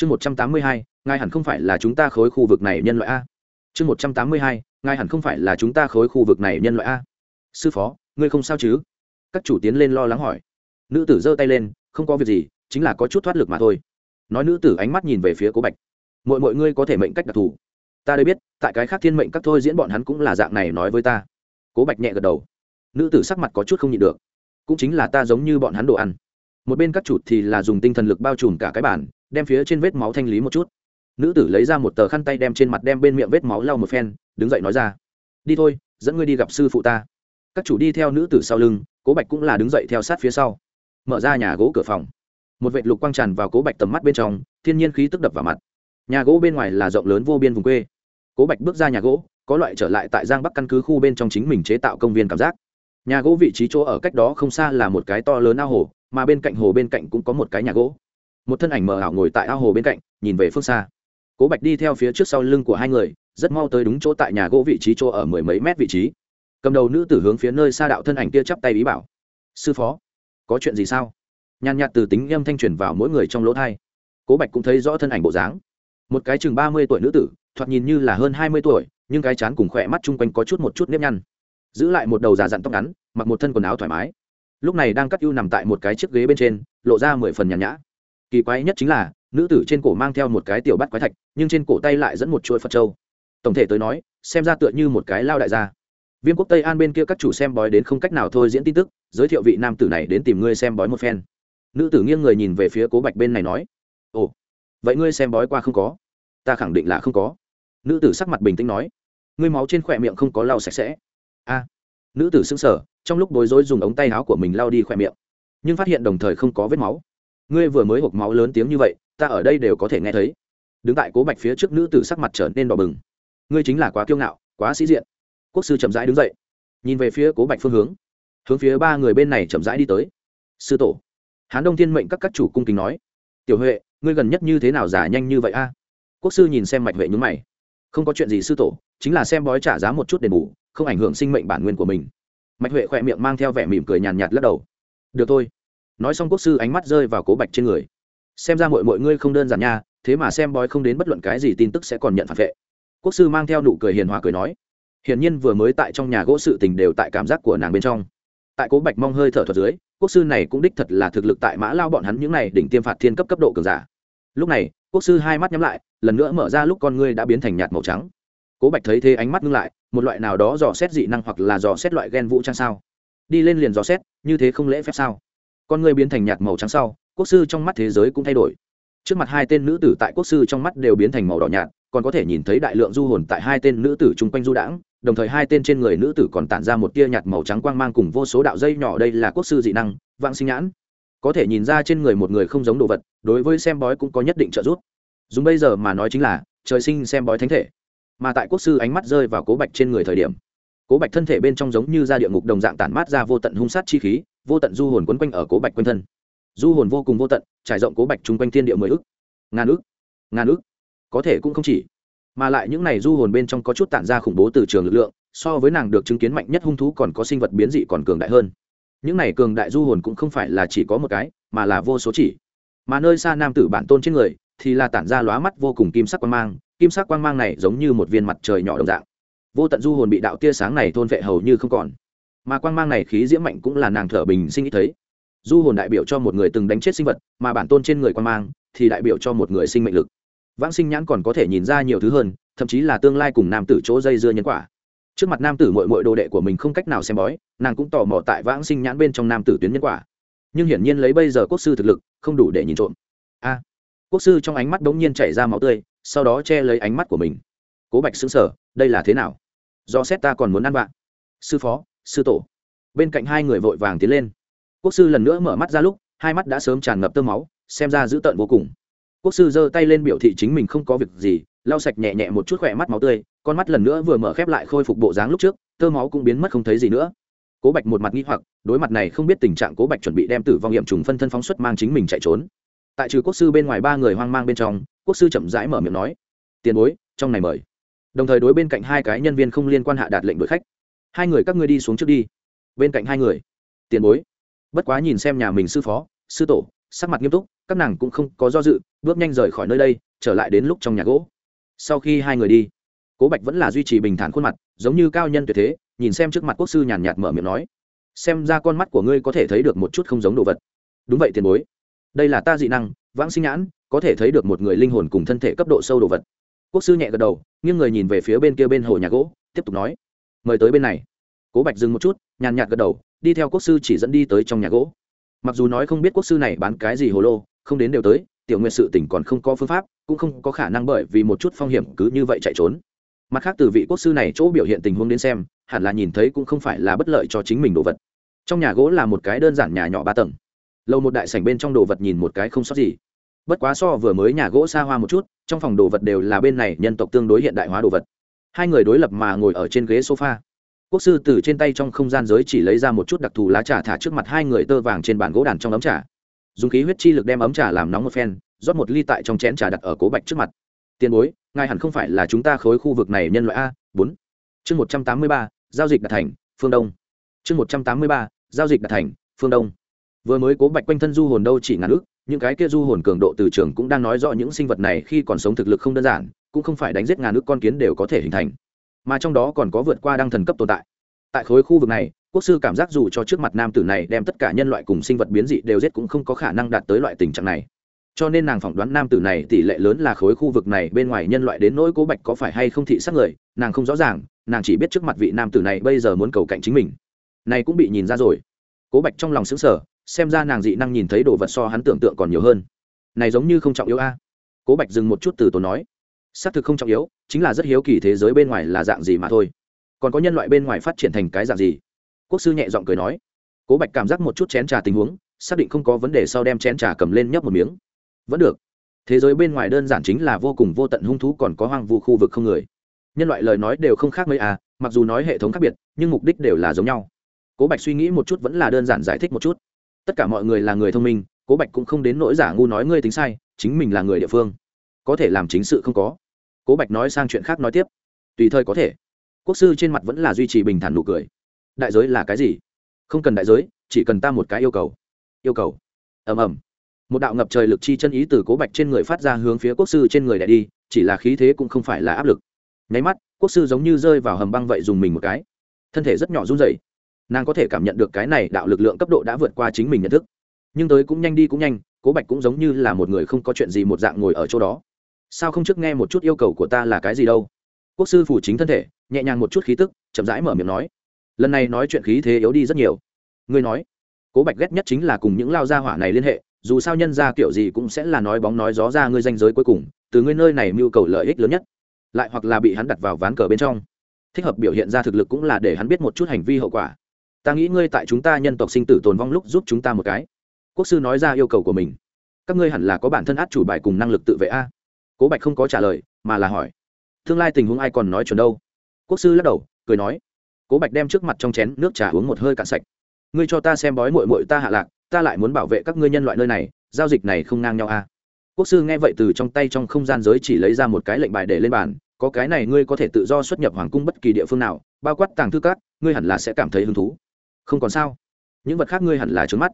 chương một trăm tám mươi hai, ngài hẳn không phải là chúng ta khối khu vực này nhân loại a. Chương một trăm tám mươi hai, ngài hẳn không phải là chúng ta khối khu vực này nhân loại a. Sư phó, ngươi không sao chứ? Các chủ tiến lên lo lắng hỏi. Nữ tử giơ tay lên, không có việc gì, chính là có chút thoát lực mà thôi. Nói nữ tử ánh mắt nhìn về phía cố bạch. Mọi mọi ngươi có thể mệnh cách đặc thù. Ta đây biết, tại cái khác thiên mệnh các thôi diễn bọn hắn cũng là dạng này nói với ta. Cố bạch nhẹ gật đầu. Nữ tử sắc mặt có chút không nhịn được. Cũng chính là ta giống như bọn hắn đồ ăn. Một bên các chủ thì là dùng tinh thần lực bao trùm cả cái bản đem phía trên vết máu thanh lý một chút. Nữ tử lấy ra một tờ khăn tay đem trên mặt đem bên miệng vết máu lau một phen, đứng dậy nói ra. Đi thôi, dẫn ngươi đi gặp sư phụ ta. Các chủ đi theo nữ tử sau lưng, cố bạch cũng là đứng dậy theo sát phía sau. Mở ra nhà gỗ cửa phòng. Một vệt lục quang tràn vào cố bạch tầm mắt bên trong, thiên nhiên khí tức đập vào mặt. Nhà gỗ bên ngoài là rộng lớn vô biên vùng quê. Cố bạch bước ra nhà gỗ, có loại trở lại tại giang bắc căn cứ khu bên trong chính mình chế tạo công viên cảm giác. Nhà gỗ vị trí chỗ ở cách đó không xa là một cái to lớn ao hồ, mà bên cạnh hồ bên cạnh cũng có một cái nhà gỗ một thân ảnh mờ ảo ngồi tại ao hồ bên cạnh, nhìn về phương xa. Cố bạch đi theo phía trước sau lưng của hai người, rất mau tới đúng chỗ tại nhà gỗ vị trí chỗ ở mười mấy mét vị trí. Cầm đầu nữ tử hướng phía nơi xa đạo thân ảnh kia chắp tay ý bảo. Sư phó, có chuyện gì sao? Nhàn nhạt từ tính âm thanh truyền vào mỗi người trong lỗ thai cố bạch cũng thấy rõ thân ảnh bộ dáng. Một cái chừng ba mươi tuổi nữ tử, thoạt nhìn như là hơn hai mươi tuổi, nhưng cái chán cùng khỏe mắt chung quanh có chút một chút nếp nhăn. Giữ lại một đầu già dặn tóc ngắn, mặc một thân quần áo thoải mái. Lúc này đang cắt ưu nằm tại một cái chiếc ghế bên trên, lộ ra mười phần nhàn nhã kỳ quái nhất chính là, nữ tử trên cổ mang theo một cái tiểu bắt quái thạch, nhưng trên cổ tay lại dẫn một chuỗi phật trâu tổng thể tới nói, xem ra tựa như một cái lao đại gia. Viêm quốc tây an bên kia các chủ xem bói đến không cách nào thôi diễn tin tức, giới thiệu vị nam tử này đến tìm ngươi xem bói một phen. Nữ tử nghiêng người nhìn về phía cố bạch bên này nói, ồ, vậy ngươi xem bói qua không có? Ta khẳng định là không có. Nữ tử sắc mặt bình tĩnh nói, ngươi máu trên khỏe miệng không có lau sạch sẽ. A. Nữ tử xứng sở trong lúc bối rối dùng ống tay áo của mình lau đi khỏe miệng, nhưng phát hiện đồng thời không có vết máu ngươi vừa mới hộp máu lớn tiếng như vậy, ta ở đây đều có thể nghe thấy. Đứng tại cố bạch phía trước nữ tử sắc mặt trở nên đỏ bừng. Ngươi chính là quá kiêu ngạo, quá sĩ diện. Quốc sư chậm rãi đứng dậy, nhìn về phía cố bạch phương hướng. Hướng phía ba người bên này chậm rãi đi tới. Sư tổ, hán đông thiên mệnh các các chủ cung kính nói. Tiểu huệ, ngươi gần nhất như thế nào giả nhanh như vậy a? Quốc sư nhìn xem mạch huệ nhúng mày. Không có chuyện gì sư tổ, chính là xem bói trả giá một chút đền bù, không ảnh hưởng sinh mệnh bản nguyên của mình. Mạch huệ khỏe miệng mang theo vẻ mỉm cười nhàn nhạt lắc đầu. Được thôi nói xong quốc sư ánh mắt rơi vào cố bạch trên người. Xem ra mọi mọi ngươi không đơn giản nha, thế mà xem bói không đến bất luận cái gì tin tức sẽ còn nhận phản vệ. Quốc sư mang theo nụ cười hiền hòa cười nói, hiển nhiên vừa mới tại trong nhà gỗ sự tình đều tại cảm giác của nàng bên trong. Tại cố bạch mong hơi thở thuật dưới, quốc sư này cũng đích thật là thực lực tại mã lao bọn hắn những này đỉnh tiêm phạt thiên cấp cấp độ cường giả. Lúc này, quốc sư hai mắt nhắm lại, lần nữa mở ra lúc con ngươi đã biến thành nhạt màu trắng. Cố bạch thấy thế ánh mắt ngưng lại, một loại nào đó dò xét dị năng hoặc là dò xét loại ghen vũ trang sao? Đi lên liền dò xét, như thế không lễ phép sao? Con ngươi biến thành nhạt màu trắng sau, quốc sư trong mắt thế giới cũng thay đổi. Trước mặt hai tên nữ tử tại quốc sư trong mắt đều biến thành màu đỏ nhạt, còn có thể nhìn thấy đại lượng du hồn tại hai tên nữ tử chung quanh du đãng, đồng thời hai tên trên người nữ tử còn tản ra một tia nhạt màu trắng quang mang cùng vô số đạo dây nhỏ đây là quốc sư dị năng vạn sinh nhãn. Có thể nhìn ra trên người một người không giống đồ vật, đối với xem bói cũng có nhất định trợ giúp. Dùng bây giờ mà nói chính là, trời sinh xem bói thánh thể. Mà tại quốc sư ánh mắt rơi vào cố bạch trên người thời điểm, cố bạch thân thể bên trong giống như ra địa ngục đồng dạng tản mát ra vô tận hung sát chi khí vô tận du hồn quấn quanh ở cố bạch quanh thân. Du hồn vô cùng vô tận, trải rộng cố bạch chung quanh thiên địa mười ức ngàn ức ngàn ức có thể cũng không chỉ, mà lại những này du hồn bên trong có chút tản ra khủng bố từ trường lực lượng, so với nàng được chứng kiến mạnh nhất hung thú còn có sinh vật biến dị còn cường đại hơn. Những này cường đại du hồn cũng không phải là chỉ có một cái, mà là vô số chỉ. Mà nơi xa nam tử bản tôn trên người thì là tản ra lóa mắt vô cùng kim sắc quang mang, kim sắc quang mang này giống như một viên mặt trời nhỏ đồng dạng. Vô tận du hồn bị đạo tia sáng này thôn vệ hầu như không còn mà quang mang này khí diễm mạnh cũng là nàng thở bình sinh ít thấy. Du hồn đại biểu cho một người từng đánh chết sinh vật, mà bản tôn trên người quang mang thì đại biểu cho một người sinh mệnh lực. Vãng sinh nhãn còn có thể nhìn ra nhiều thứ hơn, thậm chí là tương lai cùng nam tử chỗ dây dưa nhân quả. Trước mặt nam tử mội mội đồ đệ của mình không cách nào xem bói, nàng cũng tò mò tại vãng sinh nhãn bên trong nam tử tuyến nhân quả. Nhưng hiển nhiên lấy bây giờ quốc sư thực lực, không đủ để nhìn trộm. A, quốc sư trong ánh mắt đ ố n g nhiên chảy ra máu tươi, sau đó che lấy ánh mắt của mình. Cố bạch xứng sở đây là thế nào? Do xét ta còn muốn ăn bạn sư phó sư tổ. Bên cạnh hai người vội vàng tiến lên. Quốc sư lần nữa mở mắt ra lúc, hai mắt đã sớm tràn ngập tơ máu, xem ra dữ tợn vô cùng. Quốc sư giơ tay lên biểu thị chính mình không có việc gì, lau sạch nhẹ nhẹ một chút khỏe mắt máu tươi, con mắt lần nữa vừa mở khép lại khôi phục bộ dáng lúc trước, tơ máu cũng biến mất không thấy gì nữa. Cố bạch một mặt nghi hoặc, đối mặt này không biết tình trạng cố bạch chuẩn bị đem tử vong nghiệm trùng phân thân phóng xuất mang chính mình chạy trốn. Tại trừ quốc sư bên ngoài ba người hoang mang bên trong, quốc sư chậm rãi mở miệng nói, tiền bối, trong này mời. Đồng thời đối bên cạnh hai cái nhân viên không liên quan hạ đạt lệnh đuổi khách hai người các ngươi đi xuống trước đi. Bên cạnh hai người, tiền bối. Bất quá nhìn xem nhà mình sư phó, sư tổ, sắc mặt nghiêm túc, các nàng cũng không có do dự, bước nhanh rời khỏi nơi đây, trở lại đến lúc trong nhà gỗ. Sau khi hai người đi, cố bạch vẫn là duy trì bình thản khuôn mặt, giống như cao nhân tuyệt thế, nhìn xem trước mặt quốc sư nhàn nhạt mở miệng nói, xem ra con mắt của ngươi có thể thấy được một chút không giống đồ vật. Đúng vậy, tiền bối. Đây là ta dị năng, vãng sinh nhãn, có thể thấy được một người linh hồn cùng thân thể cấp độ sâu đồ vật. Quốc sư nhẹ gật đầu, nghiêng người nhìn về phía bên kia bên hồ nhà gỗ, tiếp tục nói mời tới bên này. Cố bạch dừng một chút, nhàn nhạt gật đầu, đi theo quốc sư chỉ dẫn đi tới trong nhà gỗ. Mặc dù nói không biết quốc sư này bán cái gì hồ lô, không đến đều tới, tiểu nguyện sự tỉnh còn không có phương pháp, cũng không có khả năng bởi vì một chút phong hiểm cứ như vậy chạy trốn. Mặt khác, từ vị quốc sư này chỗ biểu hiện tình huống đến xem, hẳn là nhìn thấy cũng không phải là bất lợi cho chính mình đồ vật. Trong nhà gỗ là một cái đơn giản nhà nhỏ ba tầng. Lâu một đại sảnh bên trong đồ vật nhìn một cái không sót gì. Bất quá so vừa mới nhà gỗ xa hoa một chút, trong phòng đồ vật đều là bên này nhân tộc tương đối hiện đại hóa đồ vật hai người đối lập mà ngồi ở trên ghế sofa. Quốc sư từ trên tay trong không gian giới chỉ lấy ra một chút đặc thù lá trà thả trước mặt hai người tơ vàng trên bàn gỗ đàn trong ấm trà. Dùng khí huyết chi lực đem ấm trà làm nóng một phen, rót một ly tại trong chén trà đặt ở cố bạch trước mặt. Tiền bối, ngài hẳn không phải là chúng ta khối khu vực này nhân loại a, bốn. Chương một trăm tám mươi ba, giao dịch đạt thành, phương đông. Chương một trăm tám mươi ba, giao dịch đạt thành, phương đông. Vừa mới cố bạch quanh thân du hồn đâu chỉ ngàn ước, những cái kia du hồn cường độ từ trường cũng đang nói rõ những sinh vật này khi còn sống thực lực không đơn giản cũng không phải đánh giết ngàn nước con kiến đều có thể hình thành. Mà trong đó còn có vượt qua đăng thần cấp tồn tại. Tại khối khu vực này, quốc sư cảm giác dù cho trước mặt nam tử này đem tất cả nhân loại cùng sinh vật biến dị đều giết cũng không có khả năng đạt tới loại tình trạng này. Cho nên nàng phỏng đoán nam tử này tỷ lệ lớn là khối khu vực này bên ngoài nhân loại đến nỗi cố bạch có phải hay không thị sát người, nàng không rõ ràng, nàng chỉ biết trước mặt vị nam tử này bây giờ muốn cầu cạnh chính mình. Này cũng bị nhìn ra rồi. Cố bạch trong lòng xứng sở xem ra nàng dị năng nhìn thấy đồ vật so hắn tưởng tượng còn nhiều hơn. Này giống như không trọng yếu a. Cố bạch dừng một chút từ tốn nói xác thực không trọng yếu, chính là rất hiếu kỳ thế giới bên ngoài là dạng gì mà thôi. Còn có nhân loại bên ngoài phát triển thành cái dạng gì? Quốc sư nhẹ giọng cười nói. Cố bạch cảm giác một chút chén trà tình huống, xác định không có vấn đề sau đem chén trà cầm lên nhấp một miếng. Vẫn được. Thế giới bên ngoài đơn giản chính là vô cùng vô tận hung thú còn có hoang vu khu vực không người. Nhân loại lời nói đều không khác mấy à mặc dù nói hệ thống khác biệt, nhưng mục đích đều là giống nhau. Cố bạch suy nghĩ một chút vẫn là đơn giản giải thích một chút. Tất cả mọi người là người thông minh, cố bạch cũng không đến nỗi giả ngu nói ngươi tính sai, chính mình là người địa phương. Có thể làm chính sự không có cố bạch nói sang chuyện khác nói tiếp. Tùy thời có thể. Quốc sư trên mặt vẫn là duy trì bình thản nụ cười. Đại giới là cái gì? Không cần đại giới, chỉ cần ta một cái yêu cầu. Yêu cầu. Ầm ầm. Một đạo ngập trời lực chi chân ý từ cố bạch trên người phát ra hướng phía quốc sư trên người đẻ đi, chỉ là khí thế cũng không phải là áp lực. Nháy mắt, quốc sư giống như rơi vào hầm băng vậy dùng mình một cái. Thân thể rất nhỏ run rẩy. Nàng có thể cảm nhận được cái này đạo lực lượng cấp độ đã vượt qua chính mình nhận thức. Nhưng tới cũng nhanh đi cũng nhanh, cố bạch cũng giống như là một người không có chuyện gì một dạng ngồi ở chỗ đó sao không trước nghe một chút yêu cầu của ta là cái gì đâu? Quốc sư phủ chính thân thể, nhẹ nhàng một chút khí tức, chậm rãi mở miệng nói. Lần này nói chuyện khí thế yếu đi rất nhiều. Ngươi nói, cố bạch ghét nhất chính là cùng những lao gia hỏa này liên hệ, dù sao nhân ra kiểu gì cũng sẽ là nói bóng nói gió ra ngươi danh giới cuối cùng, từ ngươi nơi này mưu cầu lợi ích lớn nhất. Lại hoặc là bị hắn đặt vào ván cờ bên trong. Thích hợp biểu hiện ra thực lực cũng là để hắn biết một chút hành vi hậu quả. Ta nghĩ ngươi tại chúng ta nhân tộc sinh tử tồn vong lúc giúp chúng ta một cái. Quốc sư nói ra yêu cầu của mình. Các ngươi hẳn là có bản thân át chủ bài cùng năng lực tự vệ a cố bạch không có trả lời, mà là hỏi, tương lai tình huống ai còn nói chuẩn đâu? Quốc sư lắc đầu, cười nói, cố bạch đem trước mặt trong chén nước trà uống một hơi cạn sạch. Ngươi cho ta xem bói mội mội ta hạ lạc, ta lại muốn bảo vệ các ngươi nhân loại nơi này, giao dịch này không ngang nhau à? quốc sư nghe vậy từ trong tay trong không gian giới chỉ lấy ra một cái lệnh bài để lên bàn, có cái này ngươi có thể tự do xuất nhập hoàng cung bất kỳ địa phương nào, bao quát tàng thư cát ngươi hẳn là sẽ cảm thấy hứng thú. Không còn sao. Những vật khác ngươi hẳn là trướng mắt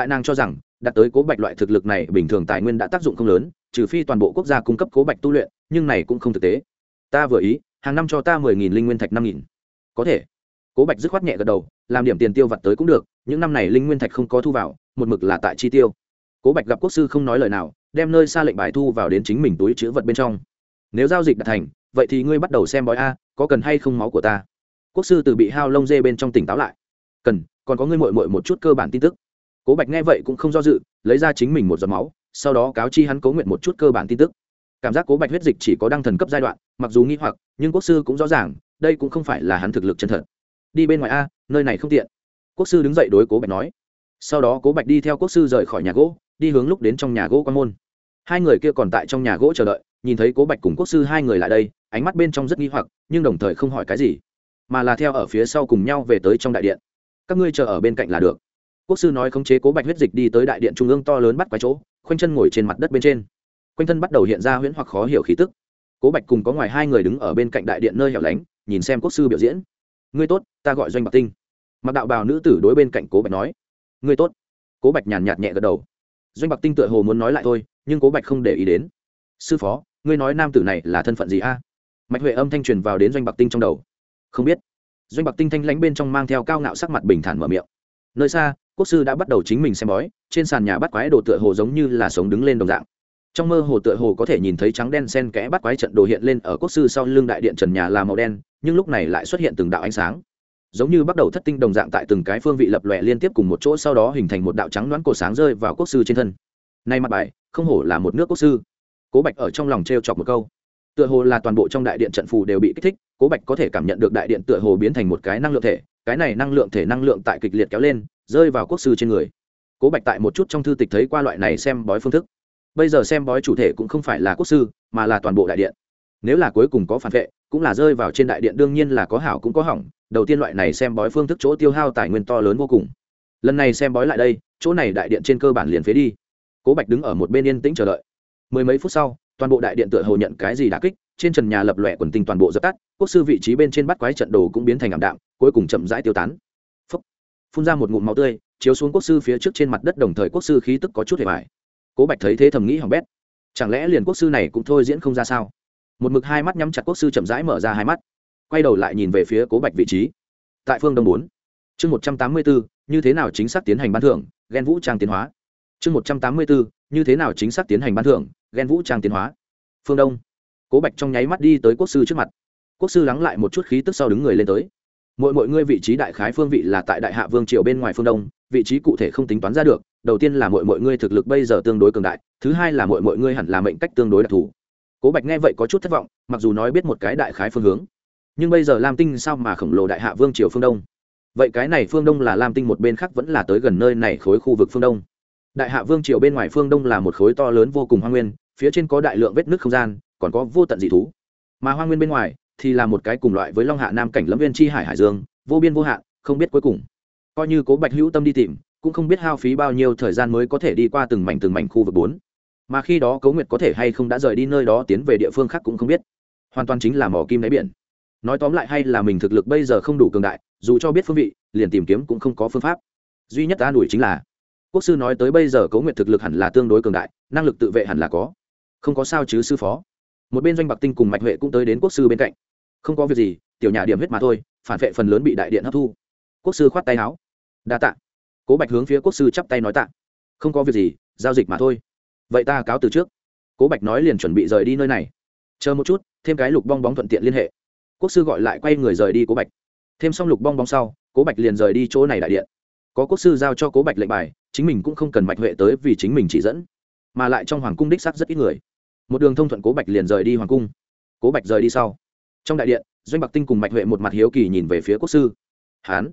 tại nàng cho rằng, đạt tới cố bạch loại thực lực này bình thường tài nguyên đã tác dụng không lớn, trừ phi toàn bộ quốc gia cung cấp cố bạch tu luyện, nhưng này cũng không thực tế. Ta vừa ý, hàng năm cho ta mười nghìn linh nguyên thạch năm nghìn. Có thể. Cố bạch dứt khoát nhẹ gật đầu, làm điểm tiền tiêu vặt tới cũng được, những năm này linh nguyên thạch không có thu vào, một mực là tại chi tiêu. Cố bạch gặp quốc sư không nói lời nào, đem nơi xa lệnh bài thu vào đến chính mình túi chữ vật bên trong. Nếu giao dịch đã thành, vậy thì ngươi bắt đầu xem bói a, có cần hay không máu của ta? Quốc sư từ bị hao lông dê bên trong tỉnh táo lại. Cần, còn có ngươi mội mội một chút cơ bản tin tức cố bạch nghe vậy cũng không do dự, lấy ra chính mình một giọt máu, sau đó cáo chi hắn cố nguyện một chút cơ bản tin tức. Cảm giác cố bạch huyết dịch chỉ có đăng thần cấp giai đoạn, mặc dù nghi hoặc, nhưng quốc sư cũng rõ ràng, đây cũng không phải là hắn thực lực chân thật. Đi bên ngoài a, nơi này không tiện. Quốc sư đứng dậy đối cố bạch nói. Sau đó cố bạch đi theo quốc sư rời khỏi nhà gỗ, đi hướng lúc đến trong nhà gỗ quan môn. Hai người kia còn tại trong nhà gỗ chờ đợi, nhìn thấy cố bạch cùng quốc sư hai người lại đây, ánh mắt bên trong rất nghi hoặc, nhưng đồng thời không hỏi cái gì, mà là theo ở phía sau cùng nhau về tới trong đại điện. Các ngươi chờ ở bên cạnh là được quốc sư nói khống chế cố bạch huyết dịch đi tới đại điện trung ương to lớn bắt quái chỗ, khoanh chân ngồi trên mặt đất bên trên. Quanh thân bắt đầu hiện ra huyễn hoặc khó hiểu khí tức. Cố bạch cùng có ngoài hai người đứng ở bên cạnh đại điện nơi hẻo lánh, nhìn xem quốc sư biểu diễn. Ngươi tốt, ta gọi doanh bạc tinh. Mặc đạo bào nữ tử đối bên cạnh cố bạch nói. Ngươi tốt. Cố bạch nhàn nhạt nhẹ gật đầu. Doanh bạc tinh tựa hồ muốn nói lại thôi, nhưng cố bạch không để ý đến. Sư phó, ngươi nói nam tử này là thân phận gì a? Mạch huệ âm thanh truyền vào đến doanh bạc tinh trong đầu. Không biết. Doanh bạc tinh thanh lãnh bên trong mang theo cao ngạo sắc mặt bình thản mở miệng. Nơi xa quốc sư đã bắt đầu chính mình xem bói, trên sàn nhà bắt quái đồ tựa hồ giống như là sống đứng lên đồng dạng. Trong mơ hồ tựa hồ có thể nhìn thấy trắng đen sen kẽ bắt quái trận đồ hiện lên ở quốc sư sau lưng đại điện trần nhà là màu đen, nhưng lúc này lại xuất hiện từng đạo ánh sáng. Giống như bắt đầu thất tinh đồng dạng tại từng cái phương vị lập lòe liên tiếp cùng một chỗ sau đó hình thành một đạo trắng đoán cổ sáng rơi vào quốc sư trên thân. Nay mặt bài, không hổ là một nước quốc sư. Cố bạch ở trong lòng t r e o chọc một câu. Tựa hồ là toàn bộ trong đại điện trận phù đều bị kích thích, cố bạch có thể cảm nhận được đại điện tựa hồ biến thành một cái năng lượng thể cái này năng lượng thể năng lượng tại kịch liệt kéo lên, rơi vào quốc sư trên người. Cố bạch tại một chút trong thư tịch thấy qua loại này xem bói phương thức. Bây giờ xem bói chủ thể cũng không phải là quốc sư, mà là toàn bộ đại điện. Nếu là cuối cùng có phản vệ, cũng là rơi vào trên đại điện, đương nhiên là có hảo cũng có hỏng. Đầu tiên loại này xem bói phương thức chỗ tiêu hao tài nguyên to lớn vô cùng. Lần này xem bói lại đây, chỗ này đại điện trên cơ bản liền phế đi. Cố bạch đứng ở một bên yên tĩnh chờ đợi. Mười mấy phút sau, toàn bộ đại điện tựa hồ nhận cái gì đã kích trên trần nhà lập lòe quần tinh toàn bộ dập tắt, quốc sư vị trí bên trên bắt quái trận đồ cũng biến thành ảm đạm, cuối cùng chậm rãi tiêu tán. Phúc. phun ra một ngụm máu tươi, chiếu xuống quốc sư phía trước trên mặt đất đồng thời quốc sư khí tức có chút hề vải cố bạch thấy thế thầm nghĩ hỏng bét. Chẳng lẽ liền quốc sư này cũng thôi diễn không ra sao? Một mực hai mắt nhắm chặt quốc sư chậm rãi mở ra hai mắt, quay đầu lại nhìn về phía cố bạch vị trí. Tại phương đông bốn. Chương một trăm tám mươi bốn, như thế nào chính xác tiến hành ban thưởng ghen vũ trang tiến hóa? Chương một trăm tám mươi bốn, như thế nào chính xác tiến hành ban thưởng ghen vũ trang tiến hóa? Phương đông cố bạch trong nháy mắt đi tới quốc sư trước mặt. Quốc sư lắng lại một chút khí tức sau đứng người lên tới. Mỗi mỗi ngươi vị trí đại khái phương vị là tại đại hạ vương triều bên ngoài phương đông, vị trí cụ thể không tính toán ra được, đầu tiên là mỗi mỗi ngươi thực lực bây giờ tương đối cường đại, thứ hai là mỗi mỗi ngươi hẳn là mệnh cách tương đối đặc thù. Cố bạch nghe vậy có chút thất vọng, mặc dù nói biết một cái đại khái phương hướng, nhưng bây giờ lam tinh sao mà khổng lồ đại hạ vương triều phương đông? Vậy cái này phương đông là lam tinh một bên khác vẫn là tới gần nơi này khối khu vực phương đông? Đại hạ vương triều bên ngoài phương đông là một khối to lớn vô cùng hoa nguyên, phía trên có đại lượng vết nước không gian còn có vô tận dị thú. Mà hoa nguyên bên ngoài thì là một cái cùng loại với long hạ nam cảnh lâm viên Chi hải hải dương, vô biên vô hạn, không biết cuối cùng. Coi như cố bạch hữu tâm đi tìm, cũng không biết hao phí bao nhiêu thời gian mới có thể đi qua từng mảnh từng mảnh khu vực bốn. Mà khi đó cấu nguyệt có thể hay không đã rời đi nơi đó tiến về địa phương khác cũng không biết. Hoàn toàn chính là mỏ kim đáy biển. Nói tóm lại hay là mình thực lực bây giờ không đủ cường đại, dù cho biết phương vị, liền tìm kiếm cũng không có phương pháp. Duy nhất an ủi chính là, quốc sư nói tới bây giờ cấu nguyệt thực lực hẳn là tương đối cường đại, năng lực tự vệ hẳn là có. Không có sao chứ sư phó một bên doanh bạc tinh cùng mạch huệ cũng tới đến quốc sư bên cạnh. Không có việc gì, tiểu nhà điểm huyết mà thôi, phản vệ phần lớn bị đại điện hấp thu. Quốc sư khoát tay áo. Đa tạ. Cố bạch hướng phía quốc sư chắp tay nói tạ. Không có việc gì, giao dịch mà thôi. Vậy ta cáo từ trước. Cố bạch nói liền chuẩn bị rời đi nơi này. Chờ một chút, thêm cái lục bong bóng thuận tiện liên hệ. Quốc sư gọi lại quay người rời đi cố bạch. Thêm xong lục bong bóng sau, cố bạch liền rời đi chỗ này đại điện. Có quốc sư giao cho cố bạch lệnh bài, chính mình cũng không cần mạch huệ tới vì chính mình chỉ dẫn. Mà lại trong hoàng cung đích sắc rất ít người một đường thông thuận cố bạch liền rời đi hoàng cung. Cố bạch rời đi sau, trong đại điện, doanh bạc tinh cùng mạch huệ một mặt hiếu kỳ nhìn về phía quốc sư. Hán,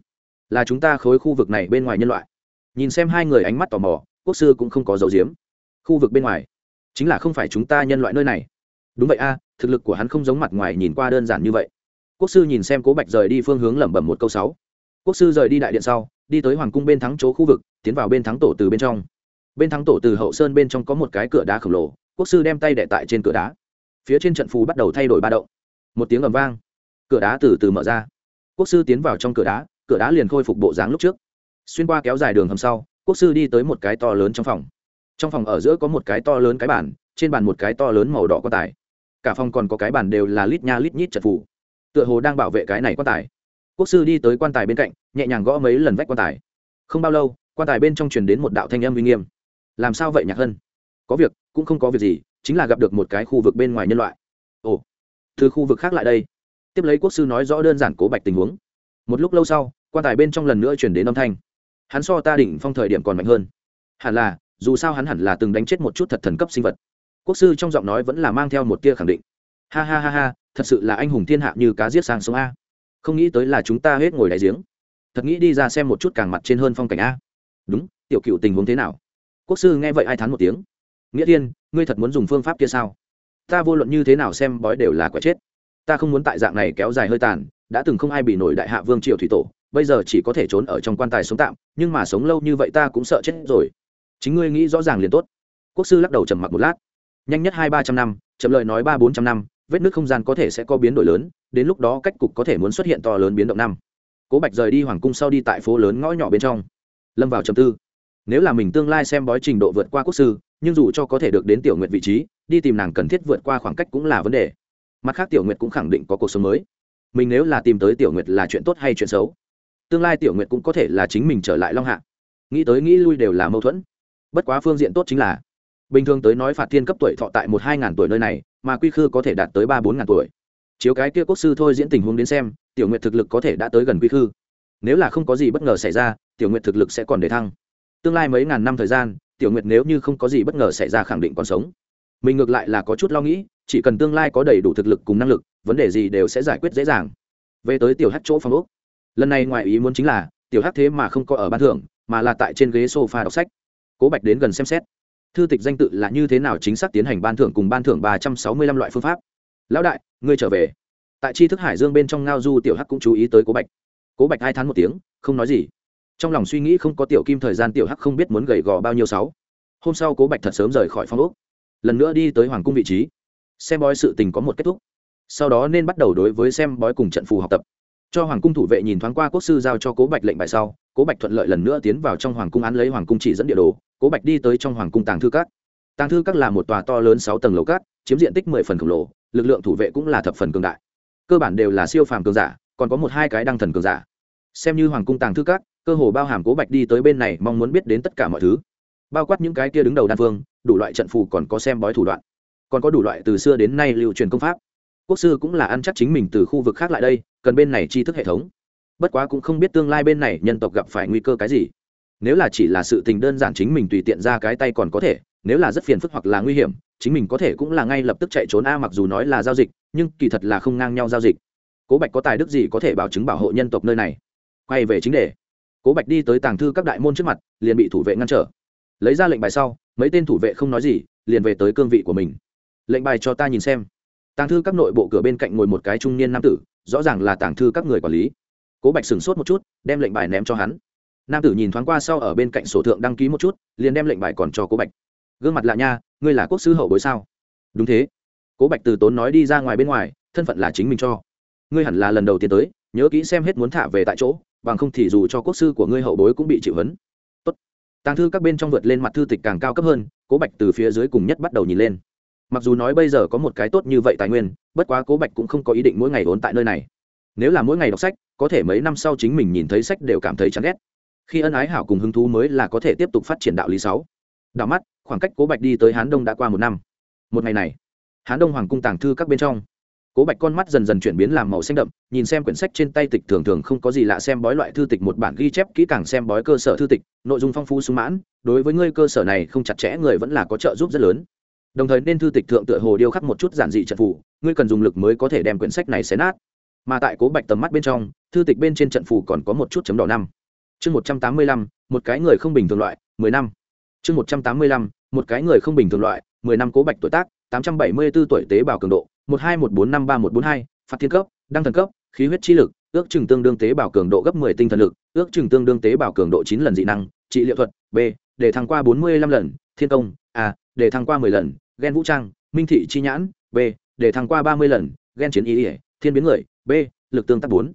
là chúng ta khối khu vực này bên ngoài nhân loại. Nhìn xem hai người ánh mắt tò mò, quốc sư cũng không có dấu diếm khu vực bên ngoài, chính là không phải chúng ta nhân loại nơi này. Đúng vậy a, thực lực của hắn không giống mặt ngoài nhìn qua đơn giản như vậy. Quốc sư nhìn xem cố bạch rời đi phương hướng lẩm bẩm một câu sáu. Quốc sư rời đi đại điện sau, đi tới hoàng cung bên thắng chỗ khu vực, tiến vào bên thắng tổ từ bên trong. Bên thắng tổ từ hậu sơn bên trong có một cái cửa đá khổng lồ quốc sư đem tay đệ tại trên cửa đá. Phía trên trận phù bắt đầu thay đổi ba động. Một tiếng ầm vang. Cửa đá từ từ mở ra. Quốc sư tiến vào trong cửa đá cửa đá liền khôi phục bộ dáng lúc trước. Xuyên qua kéo dài đường hầm sau, quốc sư đi tới một cái to lớn trong phòng. Trong phòng ở giữa có một cái to lớn cái bàn, trên bàn một cái to lớn màu đỏ quan tài. Cả phòng còn có cái bàn đều là lít nha lít nhít trận phủ tựa hồ đang bảo vệ cái này quan tài. Quốc sư đi tới quan tài bên cạnh, nhẹ nhàng gõ mấy lần vách quan tài. Không bao lâu, quan tài bên trong truyền đến một đạo thanh âm uy nghiêm. Làm sao vậy, nhạc hân? Có việc, cũng không có việc gì, chính là gặp được một cái khu vực bên ngoài nhân loại. Ồ, từ khu vực khác lại đây. Tiếp lấy quốc sư nói rõ đơn giản cố bạch tình huống. Một lúc lâu sau, quan tài bên trong lần nữa chuyển đến âm thanh. Hắn so ta đỉnh phong thời điểm còn mạnh hơn. Hẳn là, dù sao hắn hẳn là từng đánh chết một chút thật thần cấp sinh vật. Quốc sư trong giọng nói vẫn là mang theo một tia khẳng định. Ha ha ha ha, thật sự là anh hùng thiên hạ như cá giết sang sông a. Không nghĩ tới là chúng ta hết ngồi đại giếng. Thật nghĩ đi ra xem một chút càng mặt trên hơn phong cảnh a. Đúng, tiểu cựu tình huống thế nào? Quốc sư nghe vậy ai thán một tiếng nghĩa Thiên, ngươi thật muốn dùng phương pháp kia sao? Ta vô luận như thế nào xem bói đều là quả chết. Ta không muốn tại dạng này kéo dài hơi tàn đã từng không ai bị nổi đại hạ vương triều thủy tổ bây giờ chỉ có thể trốn ở trong quan tài sống tạm nhưng mà sống lâu như vậy ta cũng sợ chết rồi. Chính ngươi nghĩ rõ ràng liền tốt. Quốc sư lắc đầu trầm mặc một lát. Nhanh nhất hai ba trăm năm chậm lời nói ba bốn trăm năm vết nước không gian có thể sẽ có biến đổi lớn đến lúc đó cách cục có thể muốn xuất hiện to lớn biến động năm. Cố bạch rời đi hoàng cung sau đi tại phố lớn ngõ nhỏ bên trong. Lâm vào trầm tư. Nếu là mình tương lai xem bói trình độ vượt qua quốc sư nhưng dù cho có thể được đến tiểu nguyệt vị trí, đi tìm nàng cần thiết vượt qua khoảng cách cũng là vấn đề. Mặt khác tiểu nguyệt cũng khẳng định có cuộc sống mới. Mình nếu là tìm tới tiểu nguyệt là chuyện tốt hay chuyện xấu? Tương lai tiểu nguyệt cũng có thể là chính mình trở lại long hạ. Nghĩ tới nghĩ lui đều là mâu thuẫn. Bất quá phương diện tốt chính là, bình thường tới nói phạt thiên cấp tuổi thọ tại một hai ngàn tuổi nơi này, mà quy khư có thể đạt tới ba bốn ngàn tuổi. Chiếu cái kia quốc sư thôi diễn tình huống đến xem, tiểu nguyệt thực lực có thể đã tới gần quy khư. Nếu là không có gì bất ngờ xảy ra, tiểu nguyệt thực lực sẽ còn để thăng. Tương lai mấy ngàn năm thời gian tiểu nguyệt nếu như không có gì bất ngờ xảy ra khẳng định còn sống. Mình ngược lại là có chút lo nghĩ, chỉ cần tương lai có đầy đủ thực lực cùng năng lực, vấn đề gì đều sẽ giải quyết dễ dàng. Về tới tiểu hát chỗ phòng úc lần này ngoài ý muốn chính là, tiểu hát thế mà không có ở ban thưởng, mà là tại trên ghế sofa đọc sách. Cố bạch đến gần xem xét. Thư tịch danh tự là như thế nào chính xác tiến hành ban thưởng cùng ban thưởng ba trăm sáu mươi lăm loại phương pháp. Lão đại, ngươi trở về. Tại tri thức hải dương bên trong ngao du, tiểu hắc cũng chú ý tới cố bạch. Cố bạch hai tháng một tiếng, không nói gì trong lòng suy nghĩ không có tiểu kim thời gian tiểu hắc không biết muốn gầy gò bao nhiêu sáu. Hôm sau cố bạch thật sớm rời khỏi phong úc lần nữa đi tới hoàng cung vị trí. Xem bói sự tình có một kết thúc. Sau đó nên bắt đầu đối với xem bói cùng trận phù học tập. Cho hoàng cung thủ vệ nhìn thoáng qua quốc sư giao cho cố bạch lệnh bài sau, cố bạch thuận lợi lần nữa tiến vào trong hoàng cung án lấy hoàng cung chỉ dẫn địa đồ. Cố bạch đi tới trong hoàng cung tàng thư các. Tàng thư các là một tòa to lớn sáu tầng lầu các, chiếm diện tích mười phần khổng lồ, lực lượng thủ vệ cũng là thập phần cường đại. Cơ bản đều là siêu phàm cường giả, còn có một hai cái đăng thần cường giả. Xem như hoàng cung tàng thư các cơ hồ bao hàm cố bạch đi tới bên này mong muốn biết đến tất cả mọi thứ. Bao quát những cái kia đứng đầu đan phương, đủ loại trận phù còn có xem bói thủ đoạn. Còn có đủ loại từ xưa đến nay lưu truyền công pháp. Quốc sư cũng là ăn chắc chính mình từ khu vực khác lại đây, cần bên này tri thức hệ thống. Bất quá cũng không biết tương lai bên này nhân tộc gặp phải nguy cơ cái gì. Nếu là chỉ là sự tình đơn giản chính mình tùy tiện ra cái tay còn có thể, nếu là rất phiền phức hoặc là nguy hiểm, chính mình có thể cũng là ngay lập tức chạy trốn a mặc dù nói là giao dịch, nhưng kỳ thật là không ngang nhau giao dịch. Cố bạch có tài đức gì có thể bảo chứng bảo hộ nhân tộc nơi này? Quay về chính đề cố bạch đi tới tàng thư các đại môn trước mặt, liền bị thủ vệ ngăn trở. Lấy ra lệnh bài sau, mấy tên thủ vệ không nói gì, liền về tới cương vị của mình. Lệnh bài cho ta nhìn xem. Tàng thư các nội bộ cửa bên cạnh ngồi một cái trung niên nam tử, rõ ràng là tàng thư các người quản lý. Cố bạch sửng sốt một chút, đem lệnh bài ném cho hắn. Nam tử nhìn thoáng qua sau ở bên cạnh sổ thượng đăng ký một chút, liền đem lệnh bài còn cho cố bạch. Gương mặt lạ nha, ngươi là quốc sư hậu bối sao? Đúng thế. Cố bạch từ tốn nói đi ra ngoài bên ngoài, thân phận là chính mình cho. Ngươi hẳn là lần đầu tiên tới, nhớ kỹ xem hết muốn thả về tại chỗ bằng không thì dù cho quốc sư của ngươi hậu bối cũng bị chịu hấn tốt. Tàng thư các bên trong vượt lên mặt thư tịch càng cao cấp hơn, cố bạch từ phía dưới cùng nhất bắt đầu nhìn lên. Mặc dù nói bây giờ có một cái tốt như vậy tài nguyên, bất quá cố bạch cũng không có ý định mỗi ngày ốn tại nơi này. Nếu là mỗi ngày đọc sách, có thể mấy năm sau chính mình nhìn thấy sách đều cảm thấy chán ghét. Khi ân ái hảo cùng hứng thú mới là có thể tiếp tục phát triển đạo lý sáu. Đạo mắt, khoảng cách cố bạch đi tới hán đông đã qua một năm. Một ngày này, hán đông hoàng cung tàng thư các bên trong cố bạch con mắt dần dần chuyển biến làm màu xanh đậm, nhìn xem quyển sách trên tay tịch thường thường không có gì lạ xem bói loại thư tịch một bản ghi chép kỹ càng xem bói cơ sở thư tịch, nội dung phong phú sung mãn, đối với ngươi cơ sở này không chặt chẽ, người vẫn là có trợ giúp rất lớn. Đồng thời nên thư tịch thượng tựa hồ điêu khắc một chút giản dị trận phủ ngươi cần dùng lực mới có thể đem quyển sách này xé nát. Mà tại cố bạch tầm mắt bên trong, thư tịch bên trên trận phủ còn có một chút chấm đỏ năm. Chương một trăm tám mươi lăm, một cái người không bình thường loại, mười năm. Chương một trăm tám mươi lăm, một cái người không bình thường loại, mười năm cố bạch tuổi tác, tám trăm bảy mươi b ố tuổi tế bào cường độ một hai một bốn năm ba một bốn hai, phạt thiên cấp, đăng thần cấp, khí huyết chi lực, ước chừng tương đương tế bào cường độ gấp mười tinh thần lực, ước chừng tương đương tế bào cường độ chín lần dị năng, trị liệu thuật, b, để thăng qua bốn mươi lăm lần, thiên công, a, để thăng qua mười lần ghen vũ trang, minh thị chi nhãn, b, để thăng qua ba mươi lần ghen chiến ý ỉa thiên biến người, b, lực tương tác bốn.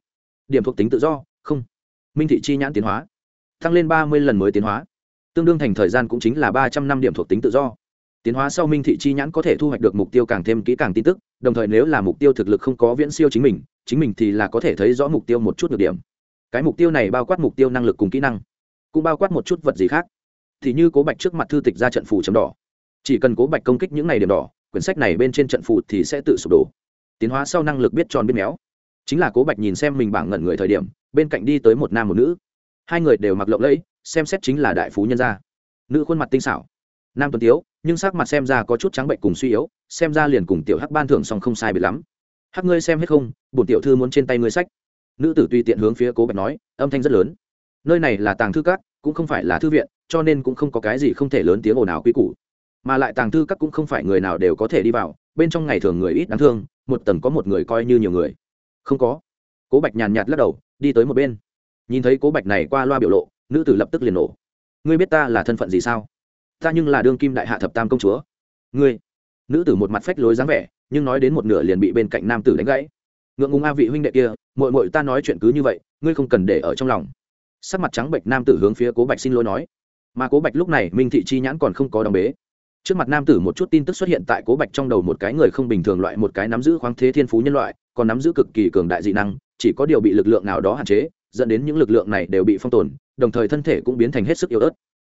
Điểm thuộc tính tự do, không. Minh thị chi nhãn tiến hóa. Tăng lên ba mươi lần mới tiến hóa. Tương đương thành thời gian cũng chính là ba trăm năm điểm thuộc tính tự do tiến hóa sau minh thị chi nhãn có thể thu hoạch được mục tiêu càng thêm kỹ càng tin tức, đồng thời nếu là mục tiêu thực lực không có viễn siêu chính mình chính mình thì là có thể thấy rõ mục tiêu một chút được điểm. Cái mục tiêu này bao quát mục tiêu năng lực cùng kỹ năng, cũng bao quát một chút vật gì khác. Thì như cố bạch trước mặt thư tịch ra trận phù chấm đỏ. Chỉ cần cố bạch công kích những n à y điểm đỏ, quyển sách này bên trên trận phù thì sẽ tự sụp đổ. Tiến hóa sau năng lực biết tròn biết méo. Chính là cố bạch nhìn xem mình bảng ngẩn người thời điểm, bên cạnh đi tới một nam một nữ. Hai người đều mặc lộng lẫy, xem xét chính là đại phú nhân gia. Nữ khuôn mặt tinh xảo. Nam tuấn tiếu nhưng sắc mặt xem ra có chút trắng bệnh cùng suy yếu, xem ra liền cùng tiểu hắc ban thưởng xong không sai bị lắm. Hắc ngươi xem hết không, bổn tiểu thư muốn trên tay ngươi sách. Nữ tử tùy tiện hướng phía cố bạch nói, âm thanh rất lớn. Nơi này là tàng thư các, cũng không phải là thư viện, cho nên cũng không có cái gì không thể lớn tiếng ồn ào quy củ. Mà lại tàng thư các cũng không phải người nào đều có thể đi vào, bên trong ngày thường người ít đáng thương, một tầng có một người coi như nhiều người. Không có. Cố bạch nhàn nhạt lắc đầu, đi tới một bên. Nhìn thấy cố bạch này qua loa biểu lộ, nữ tử lập tức liền nổ. Ngươi biết ta là thân phận gì sao? Ta nhưng là đương kim đại hạ thập tam công chúa. Ngươi, nữ tử một mặt phách lối dáng vẻ, nhưng nói đến một nửa liền bị bên cạnh nam tử đánh gãy. Ngượng ngùng a vị huynh đệ kia mội mội ta nói chuyện cứ như vậy, ngươi không cần để ở trong lòng. Sắc mặt trắng bệnh nam tử hướng phía cố bạch xin lỗi nói. Mà cố bạch lúc này, minh thị chi nhãn còn không có đóng bế. Trước mặt nam tử một chút tin tức xuất hiện tại cố bạch trong đầu một cái người không bình thường loại, một cái nắm giữ khoáng thế thiên phú nhân loại, còn nắm giữ cực kỳ cường đại dị năng, chỉ có điều bị lực lượng nào đó hạn chế, dẫn đến những lực lượng này đều bị phong tồn, đồng thời thân thể cũng biến thành hết sức yếu ớt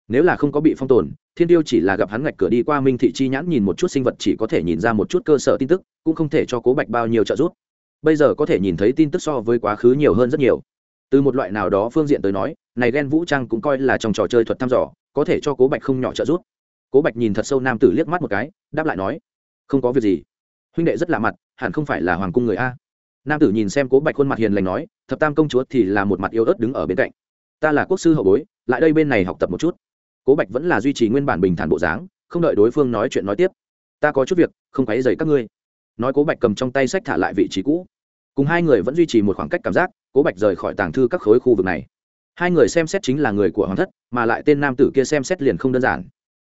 nếu là không có bị phong tồn, thiên tiêu chỉ là gặp hắn ngạch cửa đi qua minh thị chi nhãn nhìn một chút sinh vật chỉ có thể nhìn ra một chút cơ sở tin tức, cũng không thể cho cố bạch bao nhiêu trợ giúp. Bây giờ có thể nhìn thấy tin tức so với quá khứ nhiều hơn rất nhiều. Từ một loại nào đó phương diện tới nói, này ghen vũ trang cũng coi là trong trò chơi thuật thăm dò, có thể cho cố bạch không nhỏ trợ giúp. Cố bạch nhìn thật sâu nam tử liếc mắt một cái, đáp lại nói, không có việc gì. Huynh đệ rất lạ mặt, hẳn không phải là hoàng cung người a. Nam tử nhìn xem cố bạch khuôn mặt hiền lành nói, thập tam công chúa thì là một mặt yêu ớt đứng ở bên cạnh. Ta là quốc sư hậu bối, lại đây bên này học tập một chút cố bạch vẫn là duy trì nguyên bản bình thản bộ dáng, không đợi đối phương nói chuyện nói tiếp. Ta có chút việc, không quấy dày các ngươi. Nói cố bạch cầm trong tay sách thả lại vị trí cũ. Cùng hai người vẫn duy trì một khoảng cách cảm giác, cố bạch rời khỏi tàng thư các khối khu vực này. Hai người xem xét chính là người của hoàng thất, mà lại tên nam tử kia xem xét liền không đơn giản.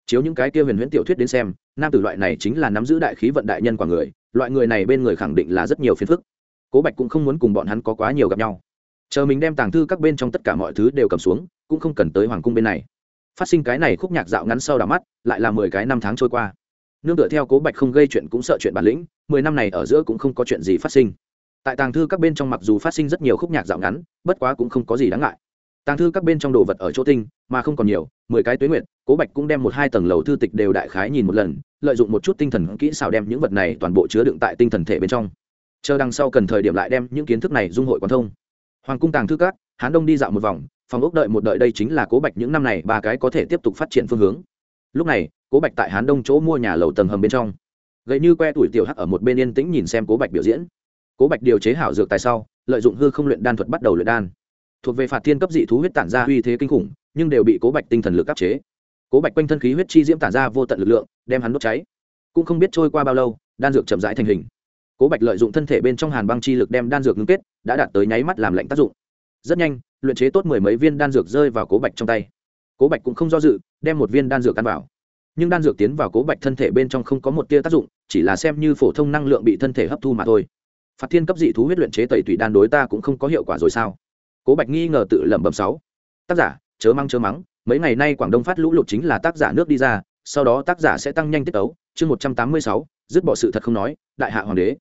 Chiếu những cái kia huyền huyễn tiểu thuyết đến xem, nam tử loại này chính là nắm giữ đại khí vận đại nhân quả người, loại người này bên người khẳng định là rất nhiều phiền phức. Cố bạch cũng không muốn cùng bọn hắn có quá nhiều gặp nhau. Chờ mình đem tàng thư các bên trong tất cả mọi thứ đều cầm xuống, cũng không cần tới hoàng cung bên này phát sinh cái này khúc nhạc dạo ngắn sau đ mắt, lại là mười cái năm tháng trôi qua. Nương tựa theo cố bạch không gây chuyện cũng sợ chuyện bản lĩnh, mười năm này ở giữa cũng không có chuyện gì phát sinh. Tại tàng thư các bên trong mặc dù phát sinh rất nhiều khúc nhạc dạo ngắn, bất quá cũng không có gì đáng ngại. Tàng thư các bên trong đồ vật ở chỗ tinh, mà không còn nhiều, mười cái tuế nguyện cố bạch cũng đem một hai tầng lầu thư tịch đều đại khái nhìn một lần, lợi dụng một chút tinh thần kỹ xảo đem những vật này toàn bộ chứa đựng tại tinh thần thể bên trong. Chờ đằng sau cần thời điểm lại đem những kiến thức này dung hội quan thông. Hoàng cung tàng thư các, hán đông đi dạo một vòng phòng ốc đợi một đợi đây chính là cố bạch những năm này ba cái có thể tiếp tục phát triển phương hướng. Lúc này, cố bạch tại hán đông chỗ mua nhà lầu tầng hầm bên trong. Gậy như que tuổi tiểu hắc ở một bên yên tĩnh nhìn xem cố bạch biểu diễn. Cố bạch điều chế hảo dược tài sau, lợi dụng hư không luyện đan thuật bắt đầu luyện đan. Thuộc về phạt thiên cấp dị thú huyết tản ra uy thế kinh khủng, nhưng đều bị cố bạch tinh thần lực áp chế. Cố bạch quanh thân khí huyết chi diễm tản ra vô tận lực lượng, đem hắn đốt cháy. Cũng không biết trôi qua bao lâu, đan dược chậm rãi thành hình. Cố bạch lợi dụng thân thể bên trong hàn băng chi lực đem đan dược ngưng kết, đã đạt tới nháy mắt làm lạnh tác dụng rất nhanh, luyện chế tốt mười mấy viên đan dược rơi vào cố bạch trong tay. Cố bạch cũng không do dự, đem một viên đan dược ăn vào. Nhưng đan dược tiến vào cố bạch thân thể bên trong không có một tia tác dụng, chỉ là xem như phổ thông năng lượng bị thân thể hấp thu mà thôi. Phạt thiên cấp dị thú huyết luyện chế tẩy tủy đan đối ta cũng không có hiệu quả rồi sao? Cố bạch nghi ngờ tự lẩm bẩm sáu. Tác giả, chớ măng chớ mắng, mấy ngày nay quảng đông phát lũ lụt chính là tác giả nước đi ra, sau đó tác giả sẽ tăng nhanh tiết ấu. Chương một trăm tám mươi sáu, dứt bỏ sự thật không nói, đại hạ hoàng đế.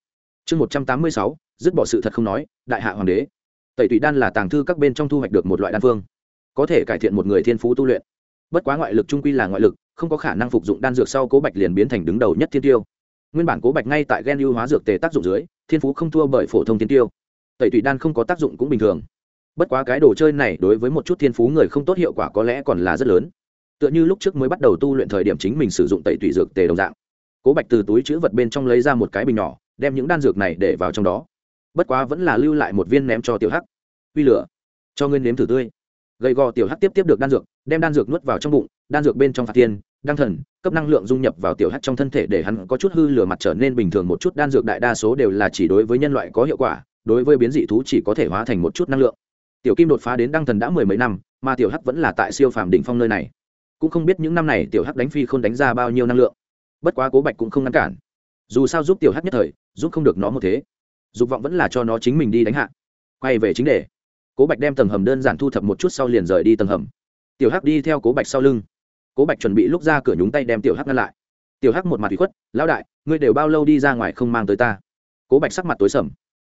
Chương một trăm tám mươi sáu, dứt bỏ sự thật không nói, đại hạ hoàng đế tẩy tủy đan là tàng thư các bên trong thu hoạch được một loại đan phương, có thể cải thiện một người thiên phú tu luyện. Bất quá ngoại lực trung quy là ngoại lực, không có khả năng phục dụng đan dược sau cố bạch liền biến thành đứng đầu nhất thiên tiêu. Nguyên bản cố bạch ngay tại gen ưu hóa dược tề tác dụng dưới, thiên phú không thua bởi phổ thông thiên tiêu. Tẩy tủy đan không có tác dụng cũng bình thường. Bất quá cái đồ chơi này đối với một chút thiên phú người không tốt hiệu quả có lẽ còn là rất lớn. Tựa như lúc trước mới bắt đầu tu luyện thời điểm chính mình sử dụng tẩy tủy dược tề đồng dạng. Cố bạch từ túi chữ vật bên trong lấy ra một cái bình nhỏ, đem những đan dược này để vào trong đó bất quá vẫn là lưu lại một viên ném cho tiểu hắc. Uy lửa, cho ngươi nếm thử tươi. Gầy gò tiểu hắc tiếp tiếp được đan dược, đem đan dược nuốt vào trong bụng, đan dược bên trong phạt tiên đăng thần, cấp năng lượng dung nhập vào tiểu hắc trong thân thể để hắn có chút hư lửa mặt trở nên bình thường một chút. Đan dược đại đa số đều là chỉ đối với nhân loại có hiệu quả, đối với biến dị thú chỉ có thể hóa thành một chút năng lượng. Tiểu kim đột phá đến đăng thần đã mười mấy năm, mà tiểu hắc vẫn là tại siêu phàm đỉnh phong nơi này. Cũng không biết những năm này tiểu hắc đánh phi không đánh ra bao nhiêu năng lượng. Bất quá cố bạch cũng không ngăn cản. Dù sao giúp tiểu hắc nhất thời, giúp không được nó một thế dục vọng vẫn là cho nó chính mình đi đánh hạ. Quay về chính đề. Cố bạch đem tầng hầm đơn giản thu thập một chút sau liền rời đi tầng hầm. Tiểu hắc đi theo cố bạch sau lưng. Cố bạch chuẩn bị lúc ra cửa nhúng tay đem tiểu hắc ngăn lại. Tiểu hắc một mặt bị khuất, lão đại, ngươi đều bao lâu đi ra ngoài không mang tới ta? Cố bạch sắc mặt tối sầm.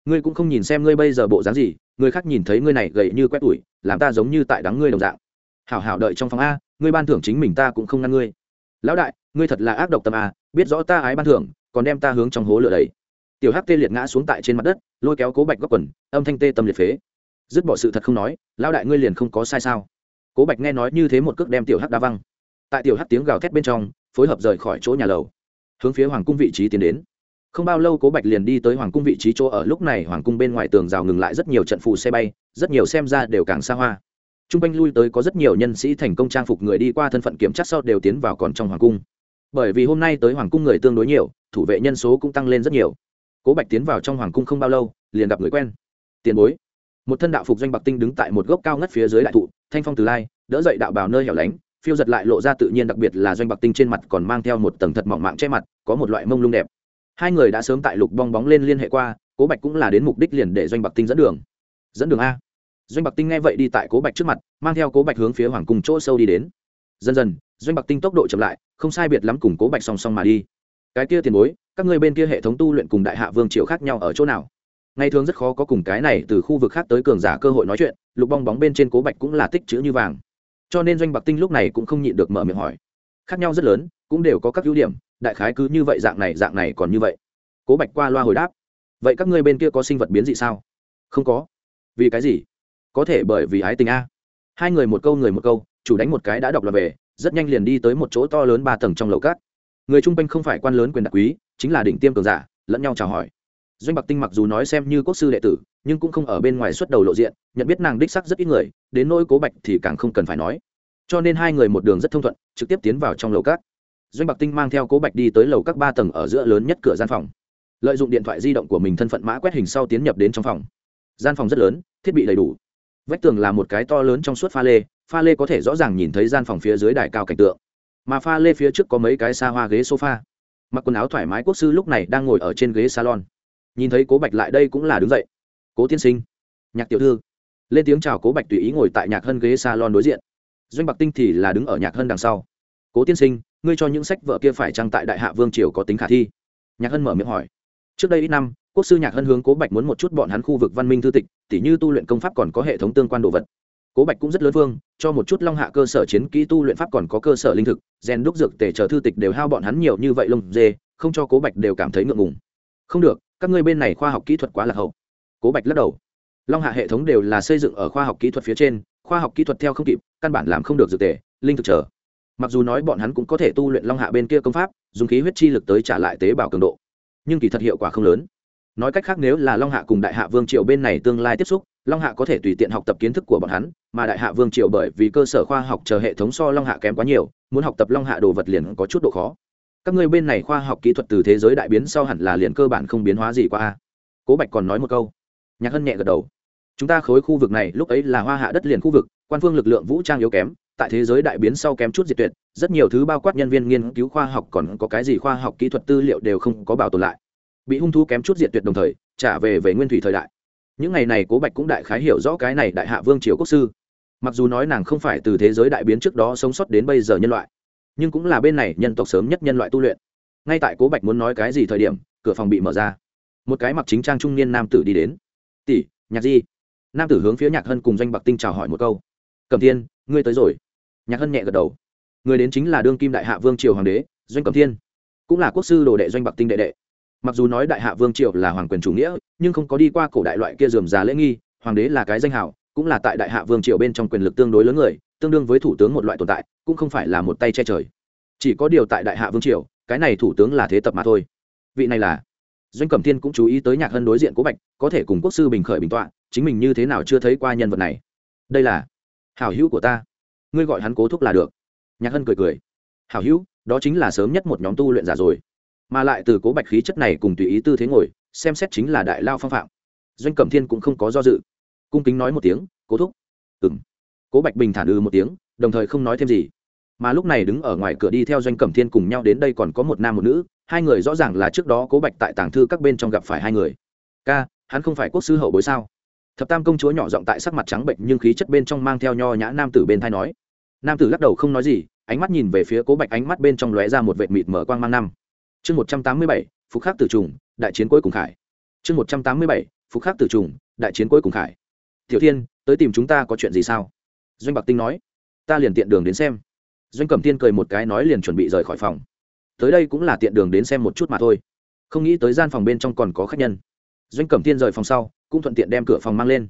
Ngươi cũng không nhìn xem ngươi bây giờ bộ dáng gì, người khác nhìn thấy ngươi này gầy như quét tủi làm ta giống như tại đắng ngươi đồng dạng. Hảo hảo đợi trong phòng a, ngươi ban thưởng chính mình ta cũng không ngăn ngươi. Lão đại, ngươi thật là ác độc tâm a, biết rõ ta ái ban thưởng, còn đem ta hướng trong hố lửa đầy tiểu hắc tê liệt ngã xuống tại trên mặt đất, lôi kéo cố bạch góc quần, âm thanh tê tâm liệt phế. Dứt bỏ sự thật không nói, lão đại ngươi liền không có sai sao? Cố bạch nghe nói như thế một cước đem tiểu hắc đá văng. Tại tiểu hắc tiếng gào thét bên trong, phối hợp rời khỏi chỗ nhà lầu, hướng phía hoàng cung vị trí tiến đến. Không bao lâu cố bạch liền đi tới hoàng cung vị trí chỗ ở, lúc này hoàng cung bên ngoài tường rào ngừng lại rất nhiều trận phù xe bay, rất nhiều xem ra đều càng xa hoa. T r u n g quanh lui tới có rất nhiều nhân sĩ thành công trang phục người đi qua thân phận kiểm tra sau đều tiến vào còn trong hoàng cung. Bởi vì hôm nay tới hoàng cung người tương đối nhiều, thủ vệ nhân số cũng tăng lên rất nhiều cố bạch tiến vào trong hoàng cung không bao lâu, liền gặp người quen. Tiền bối. Một thân đạo phục doanh bạc tinh đứng tại một gốc cao ngất phía dưới đại thụ, thanh phong từ lai, đỡ dậy đạo bào nơi hẻo lánh, phiêu giật lại lộ ra tự nhiên đặc biệt là doanh bạc tinh trên mặt còn mang theo một tầng thật mỏng mạng che mặt, có một loại mông lung đẹp. Hai người đã sớm tại lục bong bóng lên liên hệ qua, cố bạch cũng là đến mục đích liền để doanh bạc tinh dẫn đường. Dẫn đường a. Doanh bạc tinh nghe vậy đi tại cố bạch trước mặt, mang theo cố bạch hướng phía hoàng cung chỗ sâu đi đến. Dần dần, doanh bạc tinh tốc độ chậm lại, không sai biệt lắm cùng cố bạch song song mà đi. Cái kia tiền bối các ngươi bên kia hệ thống tu luyện cùng đại hạ vương triều khác nhau ở chỗ nào? Ngày thường rất khó có cùng cái này từ khu vực khác tới cường giả cơ hội nói chuyện, lục bong bóng bên trên cố bạch cũng là tích chữ như vàng. Cho nên doanh bạc tinh lúc này cũng không nhịn được mở miệng hỏi. Khác nhau rất lớn, cũng đều có các ưu điểm, đại khái cứ như vậy dạng này dạng này còn như vậy. Cố bạch qua loa hồi đáp. Vậy các ngươi bên kia có sinh vật biến dị sao? Không có. Vì cái gì? Có thể bởi vì ái tình a. Hai người một câu, người một câu, chủ đánh một cái đã đọc là về, rất nhanh liền đi tới một chỗ to lớn ba tầng trong lầu cát người trung quanh không phải quan lớn quyền đặc quý, chính là đỉnh tiêm cường giả, lẫn nhau chào hỏi. Doanh bạc tinh mặc dù nói xem như quốc sư đệ tử, nhưng cũng không ở bên ngoài xuất đầu lộ diện, nhận biết nàng đích sắc rất ít người, đến nỗi cố bạch thì càng không cần phải nói. Cho nên hai người một đường rất thông thuận, trực tiếp tiến vào trong lầu các. Doanh bạc tinh mang theo cố bạch đi tới lầu các ba tầng ở giữa lớn nhất cửa gian phòng. Lợi dụng điện thoại di động của mình thân phận mã quét hình sau tiến nhập đến trong phòng. Gian phòng rất lớn, thiết bị đầy đủ. Vách tường là một cái to lớn trong suốt pha lê pha lê có thể rõ ràng nhìn thấy gian phòng phía dưới đài cao cảnh tượng mà pha lê phía trước có mấy cái xa hoa ghế sofa. Mặc quần áo thoải mái quốc sư lúc này đang ngồi ở trên ghế salon. Nhìn thấy cố bạch lại đây cũng là đứng dậy. Cố tiên sinh. Nhạc tiểu thư. Lên tiếng chào cố bạch tùy ý ngồi tại nhạc hân ghế salon đối diện. Doanh bạc tinh thì là đứng ở nhạc hân đằng sau. Cố tiên sinh, ngươi cho những sách vợ kia phải trăng tại đại hạ vương triều có tính khả thi? Nhạc hân mở miệng hỏi. Trước đây ít năm, quốc sư nhạc hân hướng cố bạch muốn một chút bọn hắn khu vực văn minh thư tịch, tỉ như tu luyện công pháp còn có hệ thống tương quan đồ vật cố bạch cũng rất lớn vương, cho một chút long hạ cơ sở chiến kỹ tu luyện pháp còn có cơ sở linh thực, rèn đúc dược tể chờ thư tịch đều hao bọn hắn nhiều như vậy lông dê, không cho cố bạch đều cảm thấy ngượng ngùng. Không được, các ngươi bên này khoa học kỹ thuật quá là hậu. Cố bạch lắc đầu. Long hạ hệ thống đều là xây dựng ở khoa học kỹ thuật phía trên, khoa học kỹ thuật theo không kịp, căn bản làm không được dược tể linh thực chờ. Mặc dù nói bọn hắn cũng có thể tu luyện long hạ bên kia công pháp, dùng khí huyết chi lực tới trả lại tế bào cường độ. Nhưng kỳ thật hiệu quả không lớn. Nói cách khác nếu là long hạ cùng đại hạ vương triều bên này tương lai tiếp xúc long hạ có thể tùy tiện học tập kiến thức của bọn hắn, mà đại hạ vương triều bởi vì cơ sở khoa học chờ hệ thống so long hạ kém quá nhiều, muốn học tập long hạ đồ vật liền có chút độ khó. Các ngươi bên này khoa học kỹ thuật từ thế giới đại biến sau hẳn là liền cơ bản không biến hóa gì qua a. Cố bạch còn nói một câu. Nhạc hân nhẹ gật đầu. Chúng ta khối khu vực này lúc ấy là hoa hạ đất liền khu vực, quan phương lực lượng vũ trang yếu kém, tại thế giới đại biến sau kém chút diệt tuyệt, rất nhiều thứ bao quát nhân viên nghiên cứu khoa học còn có cái gì khoa học kỹ thuật tư liệu đều không có bảo tồn lại. Bị hung thú kém chút diệt tuyệt đồng thời, trả về về nguyên thủy thời đại những ngày này cố bạch cũng đại khái hiểu rõ cái này đại hạ vương triều quốc sư. Mặc dù nói nàng không phải từ thế giới đại biến trước đó sống sót đến bây giờ nhân loại, nhưng cũng là bên này nhân tộc sớm nhất nhân loại tu luyện. Ngay tại cố bạch muốn nói cái gì thời điểm, cửa phòng bị mở ra. Một cái mặc chính trang trung niên nam tử đi đến. Tỷ, nhạc di. Nam tử hướng phía nhạc hân cùng doanh bạc tinh chào hỏi một câu. Cầm thiên, ngươi tới rồi. Nhạc hân nhẹ gật đầu. Người đến chính là đương kim đại hạ vương triều hoàng đế, doanh cẩm thiên. Cũng là quốc sư đồ đệ doanh bạc tinh đệ đệ mặc dù nói đại hạ vương triều là hoàng quyền chủ nghĩa, nhưng không có đi qua cổ đại loại kia dườm già lễ nghi, hoàng đế là cái danh hào, cũng là tại đại hạ vương triều bên trong quyền lực tương đối lớn người, tương đương với thủ tướng một loại tồn tại, cũng không phải là một tay che trời. Chỉ có điều tại đại hạ vương triều, cái này thủ tướng là thế tập mà thôi. Vị này là doanh cẩm thiên cũng chú ý tới nhạc hân đối diện cố bạch, có thể cùng quốc sư bình khởi bình tọa, chính mình như thế nào chưa thấy qua nhân vật này. Đây là hảo hữu của ta. Ngươi gọi hắn cố thúc là được. Nhạc hân cười cười. Hảo hữu, đó chính là sớm nhất một nhóm tu luyện giả rồi mà lại từ cố bạch khí chất này cùng tùy ý tư thế ngồi, xem xét chính là đại lao phong phạm. Doanh cẩm thiên cũng không có do dự. Cung kính nói một tiếng, cố thúc. Ừ m cố bạch bình thản ư một tiếng, đồng thời không nói thêm gì. Mà lúc này đứng ở ngoài cửa đi theo doanh cẩm thiên cùng nhau đến đây còn có một nam một nữ, hai người rõ ràng là trước đó cố bạch tại tàng thư các bên trong gặp phải hai người. Ca, hắn không phải quốc sư hậu bối sao? Thập tam công chúa nhỏ giọng tại sắc mặt trắng bệnh nhưng khí chất bên trong mang theo nho nhã nam tử bên thai nói. Nam tử lắc đầu không nói gì, ánh mắt nhìn về phía cố bạch ánh mắt bên trong lóe ra một vệt mịt mở quang mang năm chương một trăm tám mươi bảy, phục khắc tử trùng, đại chiến cuối cùng khải. Chương một trăm tám mươi bảy, phục khắc tử trùng, đại chiến cuối cùng khải. Tiểu thiên, tới tìm chúng ta có chuyện gì sao? Doanh bạc tinh nói. Ta liền tiện đường đến xem. Doanh cẩm tiên cười một cái nói liền chuẩn bị rời khỏi phòng. Tới đây cũng là tiện đường đến xem một chút mà thôi. Không nghĩ tới gian phòng bên trong còn có khách nhân. Doanh cẩm tiên rời phòng sau, cũng thuận tiện đem cửa phòng mang lên.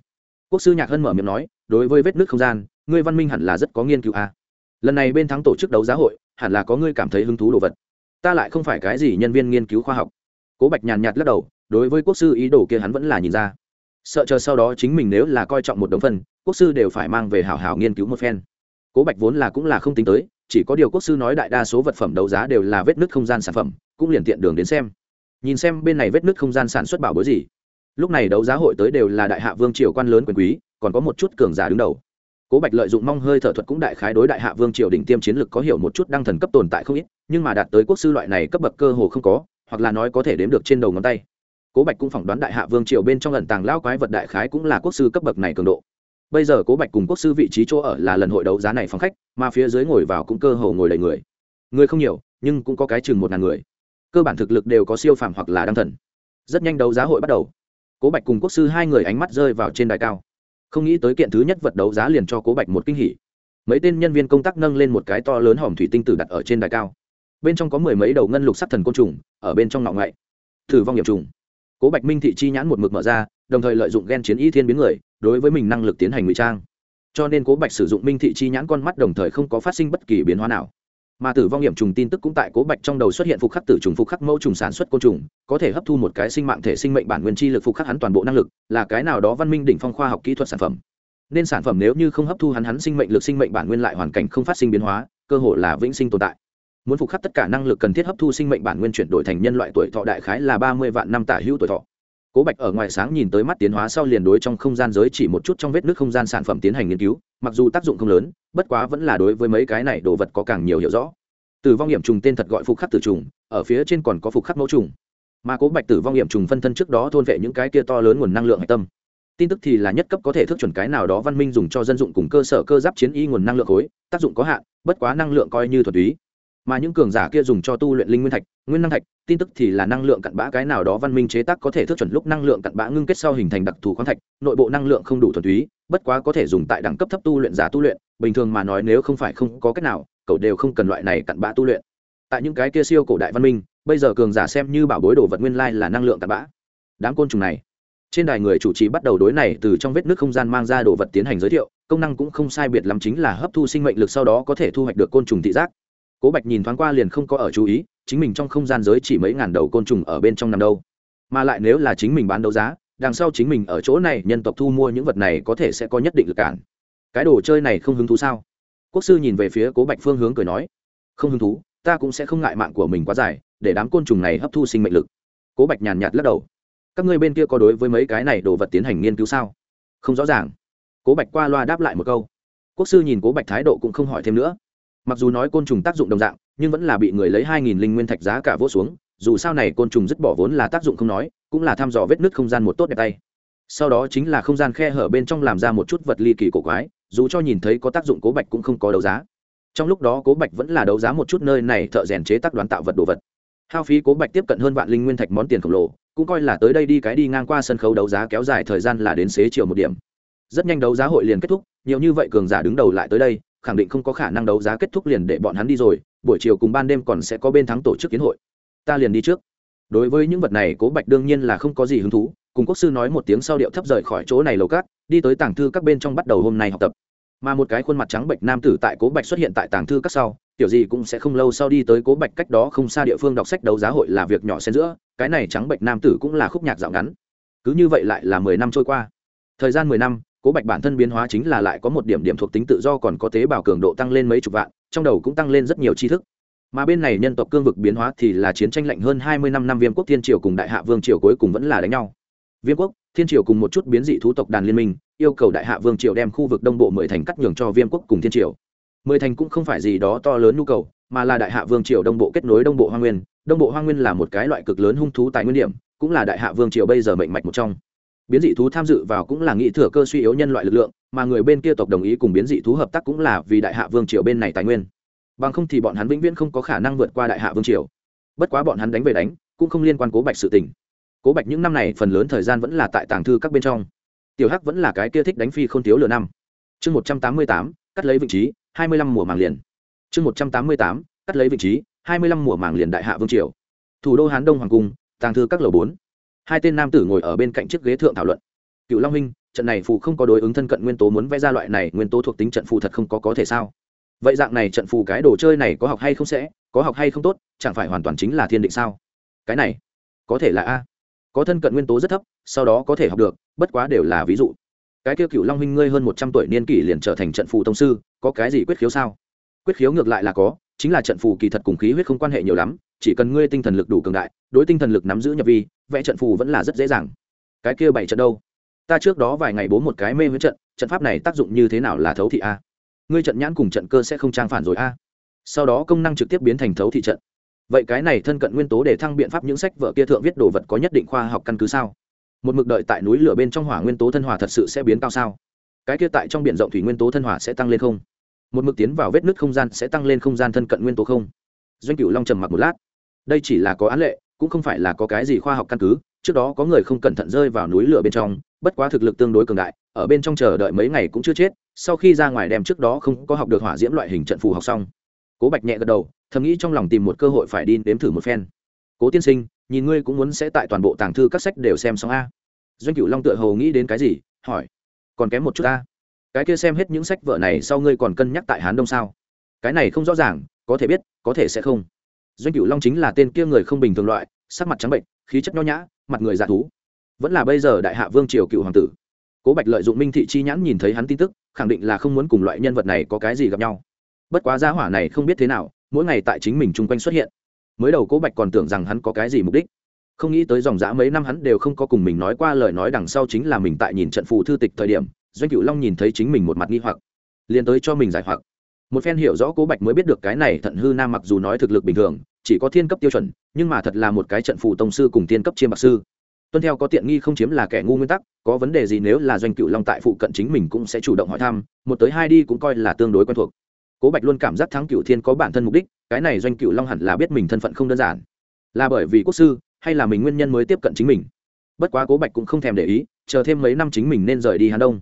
Quốc sư nhạc hân mở miệng nói, đối với vết nước không gian, ngươi văn minh hẳn là rất có nghiên cứu à. lần này bên thắng tổ chức đấu giá hội, hẳn là có ngươi cảm thấy hứng thú đồ vật ta lại không phải cái gì nhân viên nghiên cứu khoa học. Cố bạch nhàn nhạt lắc đầu, đối với quốc sư ý đồ kia hắn vẫn là nhìn ra. Sợ chờ sau đó chính mình nếu là coi trọng một đồng phân quốc sư đều phải mang về hảo hảo nghiên cứu một phen. Cố bạch vốn là cũng là không tính tới, chỉ có điều quốc sư nói đại đa số vật phẩm đấu giá đều là vết nứt không gian sản phẩm, cũng liền tiện đường đến xem. Nhìn xem bên này vết nứt không gian sản xuất bảo bối gì. Lúc này đấu giá hội tới đều là đại hạ vương triều quan lớn quyền quý, còn có một chút cường giả đứng đầu cố bạch lợi dụng mong hơi thở thuật cũng đại khái đối đại hạ vương triều đỉnh tiêm chiến lực có hiểu một chút đăng thần cấp tồn tại không ít, nhưng mà đạt tới quốc sư loại này cấp bậc cơ hồ không có, hoặc là nói có thể đếm được trên đầu ngón tay. Cố bạch cũng phỏng đoán đại hạ vương triều bên trong lần tàng lao quái vật đại khái cũng là quốc sư cấp bậc này cường độ. Bây giờ cố bạch cùng quốc sư vị trí chỗ ở là lần hội đấu giá này phóng khách, mà phía dưới ngồi vào cũng cơ hồ ngồi đầy người. Người không nhiều, nhưng cũng có cái chừng một ngàn người. Cơ bản thực lực đều có siêu phàm hoặc là đăng thần. Rất nhanh đấu giá hội bắt đầu. Cố bạch cùng quốc sư hai người ánh mắt rơi vào trên đài cao không nghĩ tới kiện thứ nhất vật đấu giá liền cho cố bạch một kinh hỉ. Mấy tên nhân viên công tác nâng lên một cái to lớn hòm thủy tinh tử đặt ở trên đài cao. Bên trong có mười mấy đầu ngân lục sắc thần côn trùng, ở bên trong ngọ ngậy thử vong hiểm trùng. Cố bạch minh thị chi nhãn một mực mở ra, đồng thời lợi dụng g e n chiến y thiên biến người, đối với mình năng lực tiến hành ngụy trang. Cho nên cố bạch sử dụng minh thị chi nhãn con mắt đồng thời không có phát sinh bất kỳ biến hóa nào mà tử vong nghiệm trùng tin tức cũng tại cố bạch trong đầu xuất hiện phục khắc tử trùng phục khắc mẫu trùng sản xuất côn trùng, có thể hấp thu một cái sinh mạng thể sinh mệnh bản nguyên chi lực phục khắc hắn toàn bộ năng lực, là cái nào đó văn minh đỉnh phong khoa học kỹ thuật sản phẩm. Nên sản phẩm nếu như không hấp thu hắn hắn sinh mệnh lực sinh mệnh bản nguyên lại hoàn cảnh không phát sinh biến hóa, cơ hội là vĩnh sinh tồn tại. Muốn phục khắc tất cả năng lực cần thiết hấp thu sinh mệnh bản nguyên chuyển đổi thành nhân loại tuổi thọ đại khái là ba mươi vạn năm tả hữu tuổi thọ cố bạch ở ngoài sáng nhìn tới mắt tiến hóa sau liền đối trong không gian giới chỉ một chút trong vết nước không gian sản phẩm tiến hành nghiên cứu, mặc dù tác dụng không lớn, bất quá vẫn là đối với mấy cái này đồ vật có càng nhiều hiểu rõ. Tử vong hiểm trùng tên thật gọi phục khắc tử trùng, ở phía trên còn có phục khắc mẫu trùng. Mà cố bạch tử vong hiểm trùng phân thân trước đó thôn vệ những cái kia to lớn nguồn năng lượng hạch tâm. Tin tức thì là nhất cấp có thể thức chuẩn cái nào đó văn minh dùng cho dân dụng cùng cơ sở cơ giáp chiến y nguồn năng lượng khối, tác dụng có hạn, bất quá năng lượng coi như thuật túy mà những cường giả kia dùng cho tu luyện linh nguyên thạch, nguyên năng thạch, tin tức thì là năng lượng cặn bã cái nào đó văn minh chế tác có thể thức chuẩn lúc năng lượng cặn bã ngưng kết sau hình thành đặc thù khoáng thạch, nội bộ năng lượng không đủ thuần túy, bất quá có thể dùng tại đẳng cấp thấp tu luyện giả tu luyện, bình thường mà nói nếu không phải không có cách nào, cậu đều không cần loại này cặn bã tu luyện. Tại những cái kia siêu cổ đại văn minh, bây giờ cường giả xem như bảo bối đồ vật nguyên lai là năng lượng cặn bã. Đám côn trùng này, trên đài người chủ trì bắt đầu đối này từ trong vết nước không gian mang ra đồ vật tiến hành giới thiệu, công năng cũng không sai biệt lắm chính là hấp thu sinh mệnh lực sau đó có thể thu hoạch được côn trùng thị giác cố bạch nhìn thoáng qua liền không có ở chú ý, chính mình trong không gian giới chỉ mấy ngàn đầu côn trùng ở bên trong nằm đâu. Mà lại nếu là chính mình bán đấu giá, đằng sau chính mình ở chỗ này nhân tộc thu mua những vật này có thể sẽ có nhất định lực cản. Cái đồ chơi này không hứng thú sao? Quốc sư nhìn về phía cố bạch phương hướng cười nói, không hứng thú, ta cũng sẽ không ngại mạng của mình quá dài, để đám côn trùng này hấp thu sinh mệnh lực. Cố bạch nhàn nhạt lắc đầu, các ngươi bên kia có đối với mấy cái này đồ vật tiến hành nghiên cứu sao? Không rõ ràng. Cố bạch qua loa đáp lại một câu. Quốc sư nhìn cố bạch thái độ cũng không hỏi thêm nữa mặc dù nói côn trùng tác dụng đồng dạng, nhưng vẫn là bị người lấy hai nghìn linh nguyên thạch giá cả vỗ xuống, dù sao này côn trùng dứt bỏ vốn là tác dụng không nói, cũng là thăm dò vết nứt không gian một tốt đẹp tay. Sau đó chính là không gian khe hở bên trong làm ra một chút vật ly kỳ cổ quái, dù cho nhìn thấy có tác dụng cố bạch cũng không có đấu giá. Trong lúc đó cố bạch vẫn là đấu giá một chút nơi này thợ rèn chế tác đoán tạo vật đồ vật. Hao phí cố bạch tiếp cận hơn vạn linh nguyên thạch món tiền khổng lồ, cũng coi là tới đây đi cái đi ngang qua sân khấu đấu giá kéo dài thời gian là đến xế chiều một điểm. Rất nhanh đấu giá hội liền kết thúc, nhiều như vậy cường giả đứng đầu lại tới đây khẳng định không có khả năng đấu giá kết thúc liền để bọn hắn đi rồi, buổi chiều cùng ban đêm còn sẽ có bên thắng tổ chức kiến hội. Ta liền đi trước. Đối với những vật này, cố bạch đương nhiên là không có gì hứng thú, cùng quốc sư nói một tiếng sau điệu thấp rời khỏi chỗ này lầu cát, đi tới tàng thư các bên trong bắt đầu hôm nay học tập. Mà một cái khuôn mặt trắng bệnh nam tử tại cố bạch xuất hiện tại tàng thư các sau kiểu gì cũng sẽ không lâu sau đi tới cố bạch cách đó không xa địa phương đọc sách đấu giá hội là việc nhỏ xen giữa, cái này trắng bệnh nam tử cũng là khúc nhạc dạo ngắn. Cứ như vậy lại là mười năm trôi qua. Thời gian mười năm cố bạch bản thân biến hóa chính là lại có một điểm điểm thuộc tính tự do còn có tế bào cường độ tăng lên mấy chục vạn, trong đầu cũng tăng lên rất nhiều tri thức. Mà bên này nhân tộc cương vực biến hóa thì là chiến tranh lạnh hơn hai mươi năm năm viêm quốc thiên triều cùng đại hạ vương triều cuối cùng vẫn là đánh nhau. Viêm quốc, thiên triều cùng một chút biến dị thú tộc đàn liên minh, yêu cầu đại hạ vương triều đem khu vực đông bộ mười thành cắt nhường cho viêm quốc cùng thiên triều. Mười thành cũng không phải gì đó to lớn nhu cầu, mà là đại hạ vương triều đông bộ kết nối đông bộ hoa nguyên. Đông bộ hoa nguyên là một cái loại cực lớn hung thú tại nguyên điểm, cũng là đại hạ vương triều bây giờ mệnh mạch một trong biến dị thú tham dự vào cũng là nghĩ thừa cơ suy yếu nhân loại lực lượng, mà người bên kia tộc đồng ý cùng biến dị thú hợp tác cũng là vì đại hạ vương triều bên này tài nguyên. Bằng không thì bọn hắn vĩnh viễn không có khả năng vượt qua đại hạ vương triều. Bất quá bọn hắn đánh về đánh, cũng không liên quan cố bạch sự tình. Cố bạch những năm này phần lớn thời gian vẫn là tại tàng thư các bên trong. Tiểu hắc vẫn là cái kia thích đánh phi không thiếu lừa năm. Chương một trăm tám mươi tám, cắt lấy vị trí, hai mươi lăm mùa màng liền. Chương một trăm tám mươi tám, cắt lấy vị trí, hai mươi lăm mùa màng liền đại hạ vương triều. Thủ đô hán đông hoàng cung, tàng thư các lầu bốn hai tên nam tử ngồi ở bên cạnh chiếc ghế thượng thảo luận. Cựu long huynh, trận này phù không có đối ứng thân cận nguyên tố muốn vẽ ra loại này nguyên tố thuộc tính trận phù thật không có có thể sao? Vậy dạng này trận phù cái đồ chơi này có học hay không sẽ, có học hay không tốt, chẳng phải hoàn toàn chính là thiên định sao? Cái này, có thể là a. Có thân cận nguyên tố rất thấp, sau đó có thể học được, bất quá đều là ví dụ. Cái kia cựu long huynh ngươi hơn một trăm tuổi niên kỷ liền trở thành trận phù thông sư, có cái gì quyết khiếu sao? Quyết khiếu ngược lại là có, chính là trận phù kỳ thật cùng khí huyết không quan hệ nhiều lắm chỉ cần ngươi tinh thần lực đủ cường đại, đối tinh thần lực nắm giữ nhập vi, vẽ trận phù vẫn là rất dễ dàng. Cái kia bảy trận đâu? Ta trước đó vài ngày bố một cái mê với trận trận pháp này tác dụng như thế nào là thấu thị a? Ngươi trận nhãn cùng trận cơ sẽ không trang phản rồi a? Sau đó công năng trực tiếp biến thành thấu thị trận. Vậy cái này thân cận nguyên tố để thăng biện pháp những sách vở kia thượng viết đồ vật có nhất định khoa học căn cứ sao? Một mực đợi tại núi lửa bên trong hỏa nguyên tố thân hòa thật sự sẽ biến cao sao? Cái kia tại trong biển rộng thủy nguyên tố thân hỏa sẽ tăng lên không? Một mực tiến vào vết nứt không gian sẽ tăng lên không gian thân cận nguyên tố không? Doanh cửu long trầm mặc một lát đây chỉ là có án lệ, cũng không phải là có cái gì khoa học căn cứ, trước đó có người không cẩn thận rơi vào núi lửa bên trong, bất quá thực lực tương đối cường đại, ở bên trong chờ đợi mấy ngày cũng chưa chết, sau khi ra ngoài đem trước đó không có học được hỏa diễm loại hình trận phù học xong. Cố bạch nhẹ gật đầu, thầm nghĩ trong lòng tìm một cơ hội phải đi đếm thử một phen. Cố tiên sinh, nhìn ngươi cũng muốn sẽ tại toàn bộ tàng thư các sách đều xem xong a. Doanh cửu long tựa hồ nghĩ đến cái gì, hỏi. Còn kém một chút a cái kia xem hết những sách vở này sau ngươi còn cân nhắc tại hán đông sao? Cái này không rõ ràng, có thể biết, có thể sẽ không doanh cửu long chính là tên kia người không bình thường loại, sắc mặt trắng bệnh, khí chất nho nhã, mặt người dạ thú. Vẫn là bây giờ đại hạ vương triều cựu hoàng tử. Cố bạch lợi dụng minh thị chi nhãn nhìn thấy hắn tin tức, khẳng định là không muốn cùng loại nhân vật này có cái gì gặp nhau. Bất quá gia hỏa này không biết thế nào, mỗi ngày tại chính mình chung quanh xuất hiện. Mới đầu cố bạch còn tưởng rằng hắn có cái gì mục đích. Không nghĩ tới dòng dã mấy năm hắn đều không có cùng mình nói qua lời nói đằng sau chính là mình tại nhìn trận phù thư tịch thời điểm, doanh cựu long nhìn thấy chính mình một mặt nghi hoặc, liền tới cho mình giải hoặc một phen hiểu rõ cố bạch mới biết được cái này thận hư nam mặc dù nói thực lực bình thường, chỉ có thiên cấp tiêu chuẩn, nhưng mà thật là một cái trận phù tông sư cùng thiên cấp chiêm bạc sư. Tuân theo có tiện nghi không chiếm là kẻ ngu nguyên tắc, có vấn đề gì nếu là doanh cựu long tại phụ cận chính mình cũng sẽ chủ động hỏi thăm, một tới hai đi cũng coi là tương đối quen thuộc. Cố bạch luôn cảm giác thắng cựu thiên có bản thân mục đích, cái này doanh cựu long hẳn là biết mình thân phận không đơn giản. Là bởi vì quốc sư, hay là mình nguyên nhân mới tiếp cận chính mình? Bất quá cố bạch cũng không thèm để ý, chờ thêm mấy năm chính mình nên rời đi hà đông.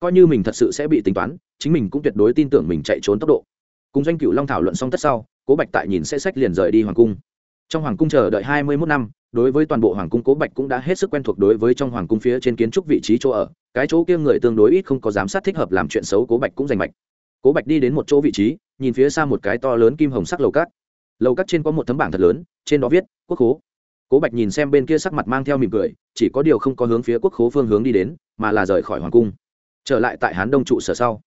Coi như mình thật sự sẽ bị tính toán chính mình cũng tuyệt đối tin tưởng mình chạy trốn tốc độ. Cùng doanh cựu long thảo luận xong tất sau, cố bạch tại nhìn sẽ sách liền rời đi hoàng cung. Trong hoàng cung chờ đợi hai mươi mốt năm, đối với toàn bộ hoàng cung cố bạch cũng đã hết sức quen thuộc đối với trong hoàng cung phía trên kiến trúc vị trí chỗ ở, cái chỗ kia người tương đối ít không có giám sát thích hợp làm chuyện xấu cố bạch cũng giành mạch. Cố bạch đi đến một chỗ vị trí, nhìn phía xa một cái to lớn kim hồng sắc lầu cát. Lầu cát trên có một tấm bảng thật lớn, trên đó viết, quốc khố. Cố bạch nhìn xem bên kia sắc mặt mang theo mỉm cười, chỉ có điều không có hướng phía quốc khố phương hướng đi đến, mà là rời khỏi hoàng cung. Trở lại tại hán đông trụ sở sau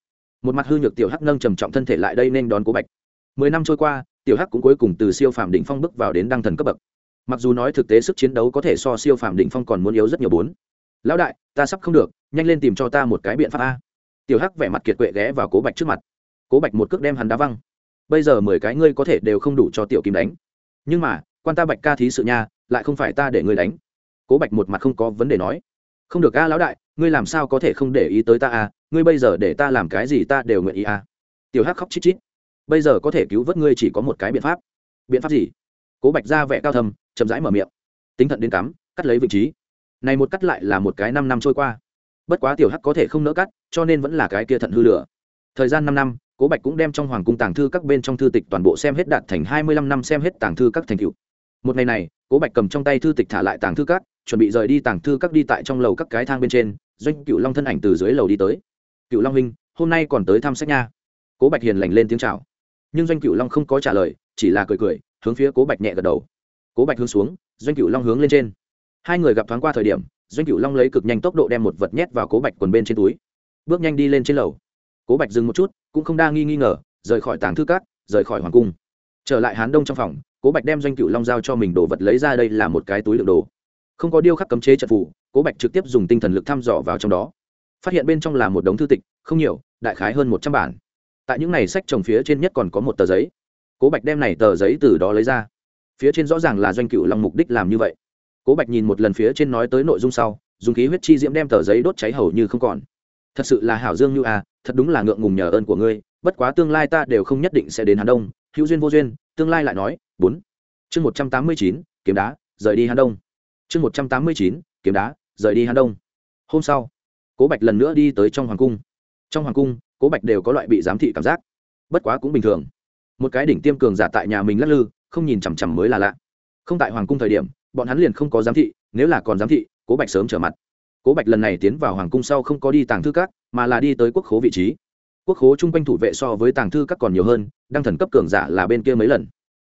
một mặt hư nhược tiểu hắc nâng trầm trọng thân thể lại đây nên đón cố bạch. Mười năm trôi qua, tiểu hắc cũng cuối cùng từ siêu phàm đỉnh phong bước vào đến đăng thần cấp bậc. Mặc dù nói thực tế sức chiến đấu có thể so siêu phàm đỉnh phong còn muốn yếu rất nhiều bốn. Lão đại, ta sắp không được, nhanh lên tìm cho ta một cái biện pháp a. Tiểu hắc vẻ mặt kiệt quệ ghé vào cố bạch trước mặt. Cố bạch một cước đem hắn đá văng. Bây giờ mười cái ngươi có thể đều không đủ cho tiểu kim đánh. Nhưng mà, quan ta bạch ca thí sự nha, lại không phải ta để ngươi đánh. Cố bạch một mặt không có vấn đề nói. Không được a lão đại, ngươi làm sao có thể không để ý tới ta a ngươi bây giờ để ta làm cái gì ta đều nguyện ý à? tiểu hắc khóc chít chít. Bây giờ có thể cứu vớt ngươi chỉ có một cái biện pháp. Biện pháp gì? Cố bạch ra vẻ cao thầm chậm rãi mở miệng. Tính thận đến cắm, cắt lấy vị trí. Này một cắt lại là một cái năm năm trôi qua. Bất quá tiểu hắc có thể không nỡ cắt, cho nên vẫn là cái kia thận hư lửa. Thời gian năm năm, cố bạch cũng đem trong hoàng cung tàng thư các bên trong thư tịch toàn bộ xem hết đạt thành hai mươi lăm năm xem hết tàng thư các thành cựu một ngày này, cố bạch cầm trong tay thư tịch thả lại tàng thư các, chuẩn bị rời đi tàng thư các đi tại trong lầu các cái thang bên trên, doanh cựu long thân ảnh từ dưới lầu đi tới cựu long huynh, hôm nay còn tới thăm sách nha. Cố bạch hiền lành lên tiếng chào. Nhưng doanh cựu long không có trả lời, chỉ là cười cười, hướng phía cố bạch nhẹ gật đầu. Cố bạch hướng xuống, doanh cựu long hướng lên trên. Hai người gặp thoáng qua thời điểm, doanh cựu long lấy cực nhanh tốc độ đem một vật nhét vào cố bạch quần bên trên túi. Bước nhanh đi lên trên lầu. Cố bạch dừng một chút, cũng không đa nghi nghi ngờ, rời khỏi tàng thư cát rời khỏi hoàng cung. Trở lại hán đông trong phòng, cố bạch đem doanh cựu long giao cho mình đồ vật lấy ra đây là một cái túi đựng đồ. Không có điêu khắc cấm chế trận phủ cố bạch trực tiếp dùng tinh thần lực thăm dò vào trong đó phát hiện bên trong là một đống thư tịch, không nhiều, đại khái hơn một trăm bản. Tại những này sách trồng phía trên nhất còn có một tờ giấy. Cố bạch đem này tờ giấy từ đó lấy ra. Phía trên rõ ràng là doanh cựu long mục đích làm như vậy. Cố bạch nhìn một lần phía trên nói tới nội dung sau, dùng khí huyết chi diễm đem tờ giấy đốt cháy hầu như không còn. Thật sự là hảo dương như à thật đúng là ngượng ngùng nhờ ơn của ngươi, bất quá tương lai ta đều không nhất định sẽ đến hà đông, hữu duyên vô duyên, tương lai lại nói, bốn. Chương một trăm tám mươi chín, kiếm đá, rời đi hà đông. Chương một trăm tám mươi chín, kiếm đá, rời đi hà đông. Hôm sau cố bạch lần nữa đi tới trong hoàng cung. Trong hoàng cung, cố bạch đều có loại bị giám thị cảm giác. Bất quá cũng bình thường. Một cái đỉnh tiêm cường giả tại nhà mình lắc lư, không nhìn chằm chằm mới là lạ. Không tại hoàng cung thời điểm, bọn hắn liền không có giám thị, nếu là còn giám thị, cố bạch sớm trở mặt. Cố bạch lần này tiến vào hoàng cung sau không có đi tàng thư các, mà là đi tới quốc khố vị trí. Quốc khố chung quanh thủ vệ so với tàng thư các còn nhiều hơn, đăng thần cấp cường giả là bên kia mấy lần.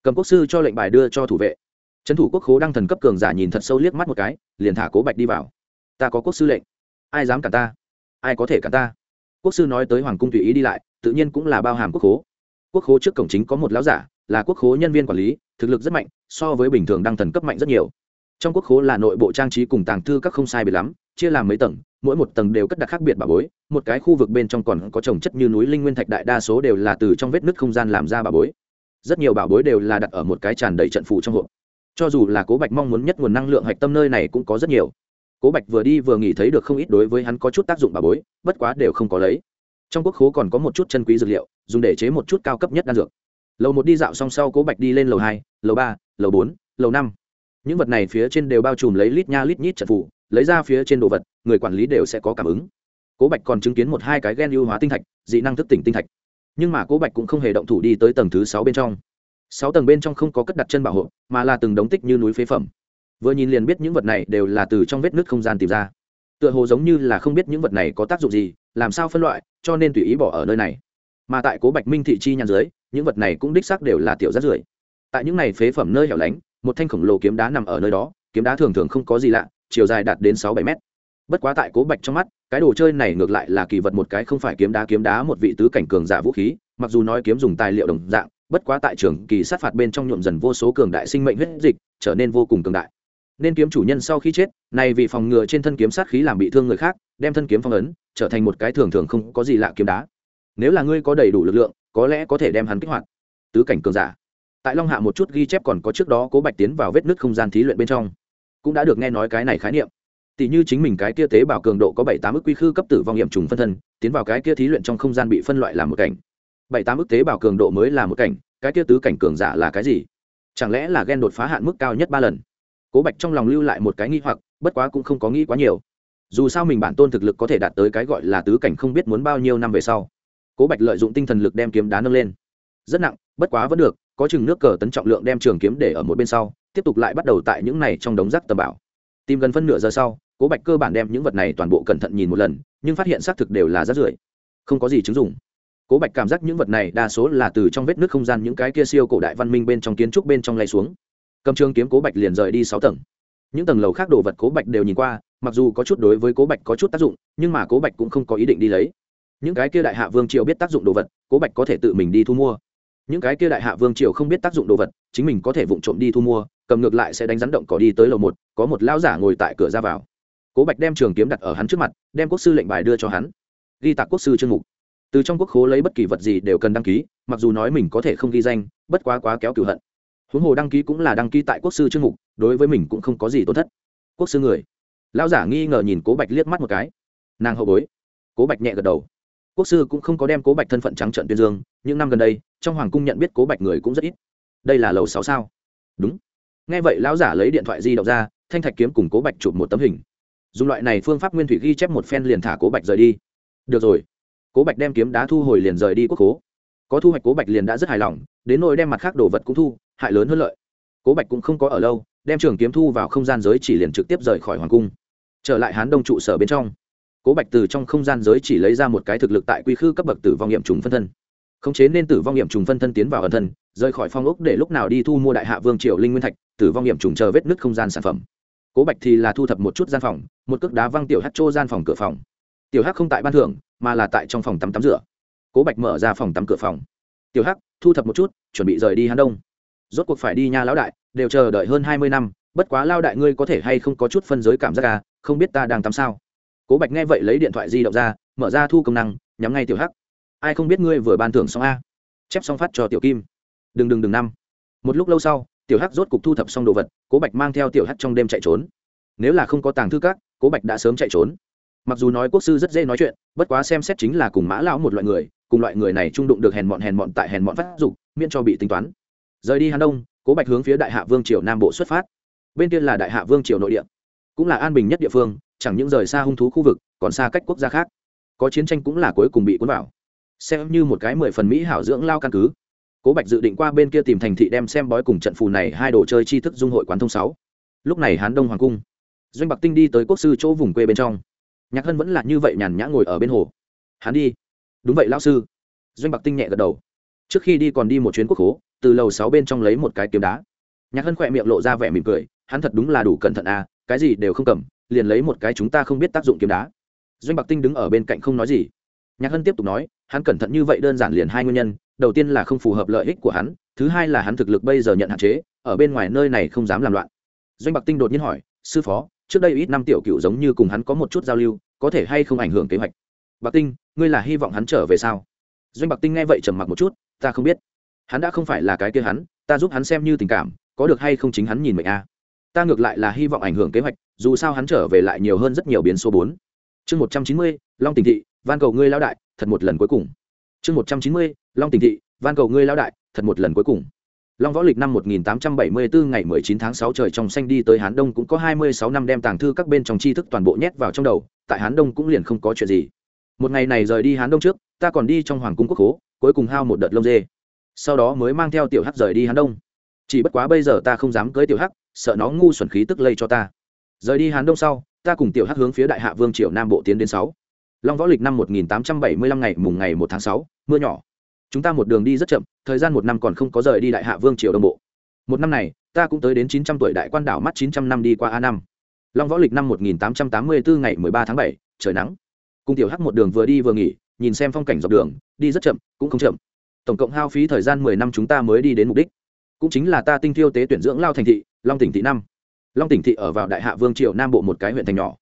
Cầm quốc sư cho lệnh bài đưa cho thủ vệ. Trấn thủ quốc khố đăng thần cấp cường giả nhìn thật sâu liếc mắt một cái, liền thả cố bạch đi vào. Ta có quốc sư lệnh ai dám cả ta? Ai có thể cả ta? Quốc sư nói tới hoàng cung tùy ý đi lại, tự nhiên cũng là bao hàm quốc khố. Quốc khố trước cổng chính có một lão giả, là quốc khố nhân viên quản lý, thực lực rất mạnh, so với bình thường đăng thần cấp mạnh rất nhiều. Trong quốc khố là nội bộ trang trí cùng tàng thư các không sai biệt lắm, chia làm mấy tầng, mỗi một tầng đều cất đặt khác biệt bà bối, một cái khu vực bên trong còn có trồng chất như núi linh nguyên thạch đại đa số đều là từ trong vết nứt không gian làm ra bà bối. Rất nhiều bảo bối đều là đặt ở một cái tràn đầy trận phù trong hộp. Cho dù là cố bạch mong muốn nhất nguồn năng lượng hạch tâm nơi này cũng có rất nhiều cố bạch vừa đi vừa nghỉ thấy được không ít đối với hắn có chút tác dụng bà bối, bất quá đều không có lấy. Trong quốc khố còn có một chút chân quý dược liệu, dùng để chế một chút cao cấp nhất đan dược. Lầu một đi dạo xong sau cố bạch đi lên lầu hai, lầu ba, lầu bốn, lầu năm. Những vật này phía trên đều bao trùm lấy lít nha lít nhít trận phủ lấy ra phía trên đồ vật, người quản lý đều sẽ có cảm ứng. Cố bạch còn chứng kiến một hai cái gen ưu hóa tinh thạch, dị năng thức tỉnh tinh thạch. Nhưng mà cố bạch cũng không hề động thủ đi tới tầng thứ sáu bên trong. Sáu tầng bên trong không có cất đặt chân bảo hộ, mà là từng đống tích như núi phế phẩm vừa nhìn liền biết những vật này đều là từ trong vết nứt không gian tìm ra. Tựa hồ giống như là không biết những vật này có tác dụng gì, làm sao phân loại, cho nên tùy ý bỏ ở nơi này. Mà tại cố bạch minh thị chi nhàn dưới, những vật này cũng đích xác đều là tiểu rát rưởi. Tại những này phế phẩm nơi hẻo lánh, một thanh khổng lồ kiếm đá nằm ở nơi đó, kiếm đá thường thường không có gì lạ, chiều dài đạt đến sáu bảy mét. Bất quá tại cố bạch trong mắt, cái đồ chơi này ngược lại là kỳ vật một cái không phải kiếm đá kiếm đá một vị tứ cảnh cường giả vũ khí, mặc dù nói kiếm dùng tài liệu đồng dạng, bất quá tại trường kỳ sát phạt bên trong nhuộm dần vô số cường đại sinh mệnh huyết dịch, trở nên vô cùng cường đại nên kiếm chủ nhân sau khi chết, này vì phòng ngừa trên thân kiếm sát khí làm bị thương người khác, đem thân kiếm phong ấn, trở thành một cái thường thường không có gì lạ kiếm đá. Nếu là ngươi có đầy đủ lực lượng, có lẽ có thể đem hắn kích hoạt. Tứ cảnh cường giả. Tại long hạ một chút ghi chép còn có trước đó cố bạch tiến vào vết nứt không gian thí luyện bên trong, cũng đã được nghe nói cái này khái niệm. Tỷ như chính mình cái kia tế bào cường độ có bảy tám ức quy khư cấp tử vong nghiệm trùng phân thân, tiến vào cái kia thí luyện trong không gian bị phân loại làm một cảnh. Bảy tám ức tế bào cường độ mới là một cảnh, cái kia tứ cảnh cường giả là cái gì? Chẳng lẽ là ghen đột phá hạn mức cao nhất ba lần? Cố bạch trong lòng lưu lại một cái nghi hoặc, bất quá cũng không có nghĩ quá nhiều. Dù sao mình bản tôn thực lực có thể đạt tới cái gọi là tứ cảnh không biết muốn bao nhiêu năm về sau. Cố bạch lợi dụng tinh thần lực đem kiếm đá nâng lên. Rất nặng, bất quá vẫn được, có chừng nước cờ tấn trọng lượng đem trường kiếm để ở một bên sau, tiếp tục lại bắt đầu tại những này trong đống rác tầm bảo. Tìm gần phân nửa giờ sau, cố bạch cơ bản đem những vật này toàn bộ cẩn thận nhìn một lần, nhưng phát hiện xác thực đều là rác rưởi. Không có gì chứng dụng. Cố bạch cảm giác những vật này đa số là từ trong vết nước không gian những cái kia siêu cổ đại văn minh bên trong kiến trúc bên trong lay xuống cầm trường kiếm cố bạch liền rời đi sáu tầng. Những tầng lầu khác đồ vật cố bạch đều nhìn qua, mặc dù có chút đối với cố bạch có chút tác dụng, nhưng mà cố bạch cũng không có ý định đi lấy. Những cái kia đại hạ vương triều biết tác dụng đồ vật, cố bạch có thể tự mình đi thu mua. Những cái kia đại hạ vương triều không biết tác dụng đồ vật, chính mình có thể vụng trộm đi thu mua, cầm ngược lại sẽ đánh rắn động cỏ đi tới lầu một, có một lão giả ngồi tại cửa ra vào. Cố bạch đem trường kiếm đặt ở hắn trước mặt, đem quốc sư lệnh bài đưa cho hắn. Ghi tạc quốc sư chương mục. Từ trong quốc khố lấy bất kỳ vật gì đều cần đăng ký, mặc dù nói mình có thể không ghi danh, bất quá quá kéo cửu hận huống hồ đăng ký cũng là đăng ký tại quốc sư chương mục, đối với mình cũng không có gì tổn thất. Quốc sư người. Lão giả nghi ngờ nhìn cố bạch liếc mắt một cái. Nàng hậu bối. Cố bạch nhẹ gật đầu. Quốc sư cũng không có đem cố bạch thân phận trắng trận tuyên dương, những năm gần đây, trong hoàng cung nhận biết cố bạch người cũng rất ít. Đây là lầu sáu sao? Đúng. Nghe vậy lão giả lấy điện thoại di động ra, thanh thạch kiếm cùng cố bạch chụp một tấm hình. Dùng loại này phương pháp nguyên thủy ghi chép một phen liền thả cố bạch rời đi. Được rồi. Cố bạch đem kiếm đá thu hồi liền rời đi quốc cố có thu hoạch cố bạch liền đã rất hài lòng, đến nỗi đem mặt khác đồ vật cũng thu hại lớn hơn lợi. Cố bạch cũng không có ở lâu, đem trường kiếm thu vào không gian giới chỉ liền trực tiếp rời khỏi hoàng cung. Trở lại hán đông trụ sở bên trong, cố bạch từ trong không gian giới chỉ lấy ra một cái thực lực tại quy khư cấp bậc tử vong nghiệm trùng phân thân. Khống chế nên tử vong nghiệm trùng phân thân tiến vào ẩn thân, rời khỏi phong ốc để lúc nào đi thu mua đại hạ vương triều linh nguyên thạch, tử vong nghiệm trùng chờ vết nứt không gian sản phẩm. Cố bạch thì là thu thập một chút gian phòng, một cước đá văng tiểu hát trô gian phòng cửa phòng. Tiểu hắc không tại ban thưởng, mà là tại trong phòng tắm tắm rửa. Cố bạch mở ra phòng tắm cửa phòng. Tiểu hắc, thu thập một chút, chuẩn bị rời đi hán đông rốt cuộc phải đi nha lão đại, đều chờ đợi hơn hai mươi năm, bất quá lao đại ngươi có thể hay không có chút phân giới cảm giác à không biết ta đang tắm sao? Cố bạch nghe vậy lấy điện thoại di động ra, mở ra thu công năng, nhắm ngay tiểu hắc. Ai không biết ngươi vừa ban thưởng xong a? Chép xong phát cho tiểu kim. Đừng đừng đừng năm. Một lúc lâu sau, tiểu hắc rốt cục thu thập xong đồ vật, cố bạch mang theo tiểu hắc trong đêm chạy trốn. Nếu là không có tàng thư các, cố bạch đã sớm chạy trốn. Mặc dù nói quốc sư rất dễ nói chuyện, bất quá xem xét chính là cùng mã lão một loại người, cùng loại người này trung đụng được hèn mọn hèn mọn tại hèn mọn phát dục, miễn cho bị tính toán rời đi Hàn đông, cố bạch hướng phía đại hạ vương triều nam bộ xuất phát. Bên kia là đại hạ vương triều nội địa, cũng là an bình nhất địa phương, chẳng những rời xa hung thú khu vực, còn xa cách quốc gia khác. Có chiến tranh cũng là cuối cùng bị cuốn vào. Xem như một cái mười phần mỹ hảo dưỡng lao căn cứ. Cố bạch dự định qua bên kia tìm thành thị đem xem bói cùng trận phù này hai đồ chơi tri thức dung hội quán thông sáu. Lúc này hán đông hoàng cung, doanh bạc tinh đi tới quốc sư chỗ vùng quê bên trong. Nhạc hân vẫn là như vậy nhàn nhã ngồi ở bên hồ. Hắn đi. Đúng vậy, lão sư. Doanh bạc tinh nhẹ gật đầu trước khi đi còn đi một chuyến quốc hố từ lầu sáu bên trong lấy một cái kiếm đá. Nhạc hân khỏe miệng lộ ra vẻ mỉm cười, hắn thật đúng là đủ cẩn thận à cái gì đều không cầm, liền lấy một cái chúng ta không biết tác dụng kiếm đá. Doanh bạc tinh đứng ở bên cạnh không nói gì. Nhạc hân tiếp tục nói, hắn cẩn thận như vậy đơn giản liền hai nguyên nhân, đầu tiên là không phù hợp lợi ích của hắn, thứ hai là hắn thực lực bây giờ nhận hạn chế, ở bên ngoài nơi này không dám làm loạn. Doanh bạc tinh đột nhiên hỏi, sư phó, trước đây ít năm tiểu cựu giống như cùng hắn có một chút giao lưu, có thể hay không ảnh hưởng kế hoạch? Bạc tinh, ngươi là hy vọng hắn trở về sao? Doanh bạc tinh nghe vậy trầm mặc một chút, ta không biết. Hắn đã không phải là cái kia hắn, ta giúp hắn xem như tình cảm, có được hay không chính hắn nhìn mệnh a. Ta ngược lại là hy vọng ảnh hưởng kế hoạch, dù sao hắn trở về lại nhiều hơn rất nhiều biến số bốn. Chương một trăm chín mươi, long tình thị, van cầu ngươi lao đại, thật một lần cuối cùng. Chương một trăm chín mươi, long tình thị, van cầu ngươi lao đại, thật một lần cuối cùng. Long võ lịch năm 1874 ngày 19 tháng 6 trời trong xanh đi tới hán đông cũng có 26 năm đem tàng thư các bên trong tri thức toàn bộ nhét vào trong đầu, tại hán đông cũng liền không có chuyện gì một ngày này rời đi hán đông trước ta còn đi trong hoàng cung quốc hố cuối cùng hao một đợt lông dê. Sau đó mới mang theo tiểu hắc rời đi hán đông. Chỉ bất quá bây giờ ta không dám cưới tiểu hắc sợ nó ngu xuẩn khí tức lây cho ta. Rời đi hán đông sau ta cùng tiểu hắc hướng phía đại hạ vương triều nam bộ tiến đến sáu. Long võ lịch năm 1875 ngày mùng ngày 1 tháng 6, mưa nhỏ. Chúng ta một đường đi rất chậm thời gian một năm còn không có rời đi đại hạ vương triều đông bộ. Một năm này ta cũng tới đến 900 tuổi đại quan đảo mắt 900 năm đi qua a năm. Long võ lịch năm 1884 ngày 13 tháng 7, trời nắng cùng tiểu hắc một đường vừa đi vừa nghỉ, nhìn xem phong cảnh dọc đường, đi rất chậm, cũng không chậm. Tổng cộng hao phí thời gian mười năm chúng ta mới đi đến mục đích. Cũng chính là ta tinh thiêu tế tuyển dưỡng lao thành thị, long tỉnh thị năm. Long tỉnh thị ở vào đại hạ vương triều nam bộ một cái huyện thành nhỏ.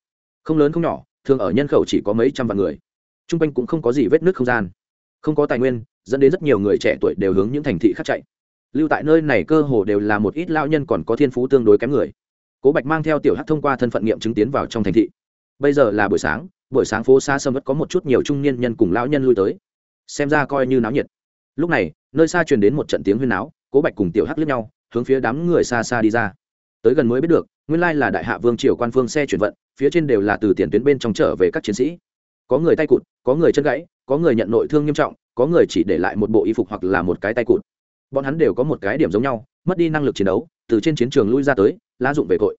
Không lớn không nhỏ, thường ở nhân khẩu chỉ có mấy trăm vạn người. T r u n g quanh cũng không có gì vết nước không gian. Không có tài nguyên, dẫn đến rất nhiều người trẻ tuổi đều hướng những thành thị khác chạy. Lưu tại nơi này cơ hồ đều là một ít lao nhân còn có thiên phú tương đối kém người. Cố bạch mang theo tiểu hát thông qua thân phận nghiệm chứng tiến vào trong thành thị. Bây giờ là buổi sáng buổi sáng phố xa sâm vẫn có một chút nhiều trung niên nhân cùng lão nhân lui tới. Xem ra coi như náo nhiệt. Lúc này, nơi xa truyền đến một trận tiếng huyên náo, cố bạch cùng tiểu hắc liếc nhau, hướng phía đám người xa xa đi ra. Tới gần mới biết được, nguyên lai là đại hạ vương triều quan phương xe chuyển vận, phía trên đều là từ tiền tuyến bên trong trở về các chiến sĩ. Có người tay cụt, có người chân gãy, có người nhận nội thương nghiêm trọng, có người chỉ để lại một bộ y phục hoặc là một cái tay cụt. Bọn hắn đều có một cái điểm giống nhau, mất đi năng lực chiến đấu, từ trên chiến trường lui ra tới, lá dụng về tội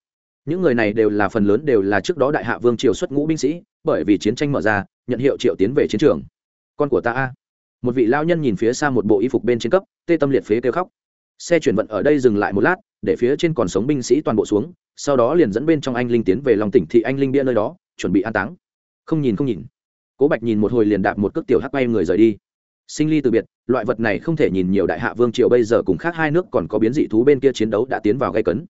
những người này đều là phần lớn đều là trước đó đại hạ vương triều xuất ngũ binh sĩ, bởi vì chiến tranh mở ra, nhận hiệu triệu tiến về chiến trường. Con của ta a. Một vị lao nhân nhìn phía xa một bộ y phục bên trên cấp, tê tâm liệt phế kêu khóc. Xe chuyển vận ở đây dừng lại một lát, để phía trên còn sống binh sĩ toàn bộ xuống, sau đó liền dẫn bên trong anh linh tiến về lòng tỉnh thị anh linh bia nơi đó, chuẩn bị an táng. Không nhìn không nhìn. Cố bạch nhìn một hồi liền đạp một cước tiểu hắc bay người rời đi. Sinh ly từ biệt, loại vật này không thể nhìn nhiều đại hạ vương triều bây giờ cùng khác hai nước còn có biến dị thú bên kia chiến đấu đã tiến vào gây cấn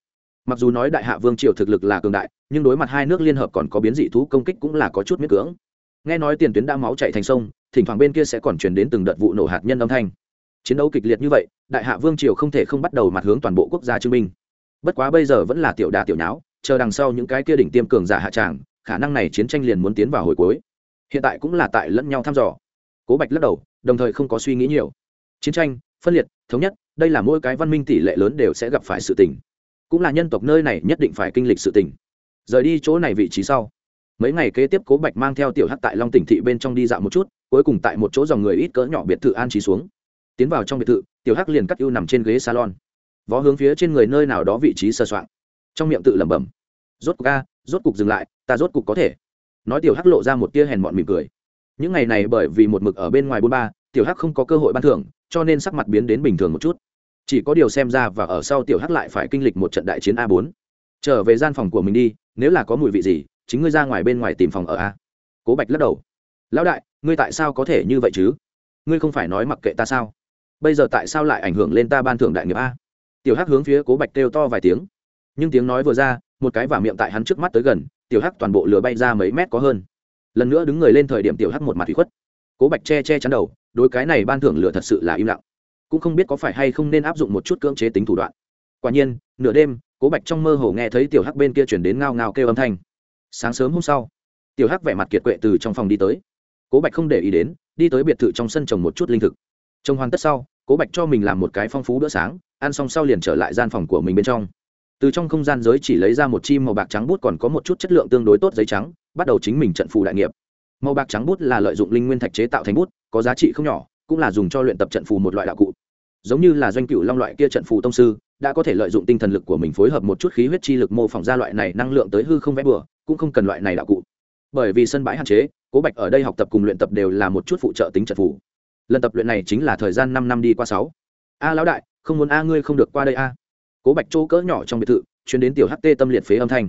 mặc dù nói đại hạ vương triều thực lực là cường đại, nhưng đối mặt hai nước liên hợp còn có biến dị thú công kích cũng là có chút miễn cưỡng. Nghe nói tiền tuyến đã máu chạy thành sông, thỉnh thoảng bên kia sẽ còn chuyển đến từng đợt vụ nổ hạt nhân âm thanh. Chiến đấu kịch liệt như vậy, đại hạ vương triều không thể không bắt đầu mặt hướng toàn bộ quốc gia chứng minh. Bất quá bây giờ vẫn là tiểu đà tiểu nháo, chờ đằng sau những cái kia đỉnh tiêm cường giả hạ tràng, khả năng này chiến tranh liền muốn tiến vào hồi cuối. Hiện tại cũng là tại lẫn nhau thăm dò. Cố bạch lắc đầu, đồng thời không có suy nghĩ nhiều. Chiến tranh, phân liệt, thống nhất, đây là mỗi cái văn minh tỷ lệ lớn đều sẽ gặp phải sự tình cũng là nhân tộc nơi này nhất định phải kinh lịch sự tình. Rời đi chỗ này vị trí sau, mấy ngày kế tiếp cố bạch mang theo tiểu hắc tại long tỉnh thị bên trong đi dạo một chút, cuối cùng tại một chỗ dòng người ít cỡ nhỏ biệt thự an trí xuống. Tiến vào trong biệt thự, tiểu hắc liền cắt ưu nằm trên ghế salon, vó hướng phía trên người nơi nào đó vị trí sơ soạn trong miệng tự lẩm bẩm, rốt cục a, rốt cục dừng lại, ta rốt cục có thể. Nói tiểu hắc lộ ra một tia hèn mọn mỉm cười. Những ngày này bởi vì một mực ở bên ngoài bôn ba, tiểu hắc không có cơ hội ban thưởng, cho nên sắc mặt biến đến bình thường một chút chỉ có điều xem ra và ở sau tiểu hắc lại phải kinh lịch một trận đại chiến a bốn. Trở về gian phòng của mình đi, nếu là có mùi vị gì, chính ngươi ra ngoài bên ngoài tìm phòng ở a. Cố bạch lắc đầu. Lão đại, ngươi tại sao có thể như vậy chứ? Ngươi không phải nói mặc kệ ta sao? Bây giờ tại sao lại ảnh hưởng lên ta ban thưởng đại nghiệp a? Tiểu hắc hướng phía cố bạch kêu to vài tiếng. Nhưng tiếng nói vừa ra, một cái vả miệng tại hắn trước mắt tới gần, tiểu hắc toàn bộ lửa bay ra mấy mét có hơn. Lần nữa đứng người lên thời điểm tiểu hắc một mặt thủy khuất. Cố bạch che che chắn đầu, đối cái này ban thưởng lửa thật sự là im lặng cũng không biết có phải hay không nên áp dụng một chút cưỡng chế tính thủ đoạn. Quả nhiên, nửa đêm, cố bạch trong mơ hồ nghe thấy tiểu hắc bên kia chuyển đến ngao ngao kêu âm thanh. Sáng sớm hôm sau, tiểu hắc vẻ mặt kiệt quệ từ trong phòng đi tới. Cố bạch không để ý đến, đi tới biệt thự trong sân trồng một chút linh thực. Trồng hoàn tất sau, cố bạch cho mình làm một cái phong phú bữa sáng, ăn xong sau liền trở lại gian phòng của mình bên trong. Từ trong không gian giới chỉ lấy ra một chim màu bạc trắng bút còn có một chút chất lượng tương đối tốt giấy trắng, bắt đầu chính mình trận phù đại nghiệp. Màu bạc trắng bút là lợi dụng linh nguyên thạch chế tạo thành bút, có giá trị không nhỏ, cũng là dùng cho luyện tập trận phù một loại đạo cụ giống như là doanh cựu long loại kia trận phù tông sư, đã có thể lợi dụng tinh thần lực của mình phối hợp một chút khí huyết chi lực mô phỏng ra loại này năng lượng tới hư không vẽ bừa, cũng không cần loại này đạo cụ. Bởi vì sân bãi hạn chế, cố bạch ở đây học tập cùng luyện tập đều là một chút phụ trợ tính trận phù. Lần tập luyện này chính là thời gian năm năm đi qua sáu. A lão đại, không muốn a ngươi không được qua đây a. Cố bạch chỗ cỡ nhỏ trong biệt thự, chuyến đến tiểu ht tâm liệt phế âm thanh.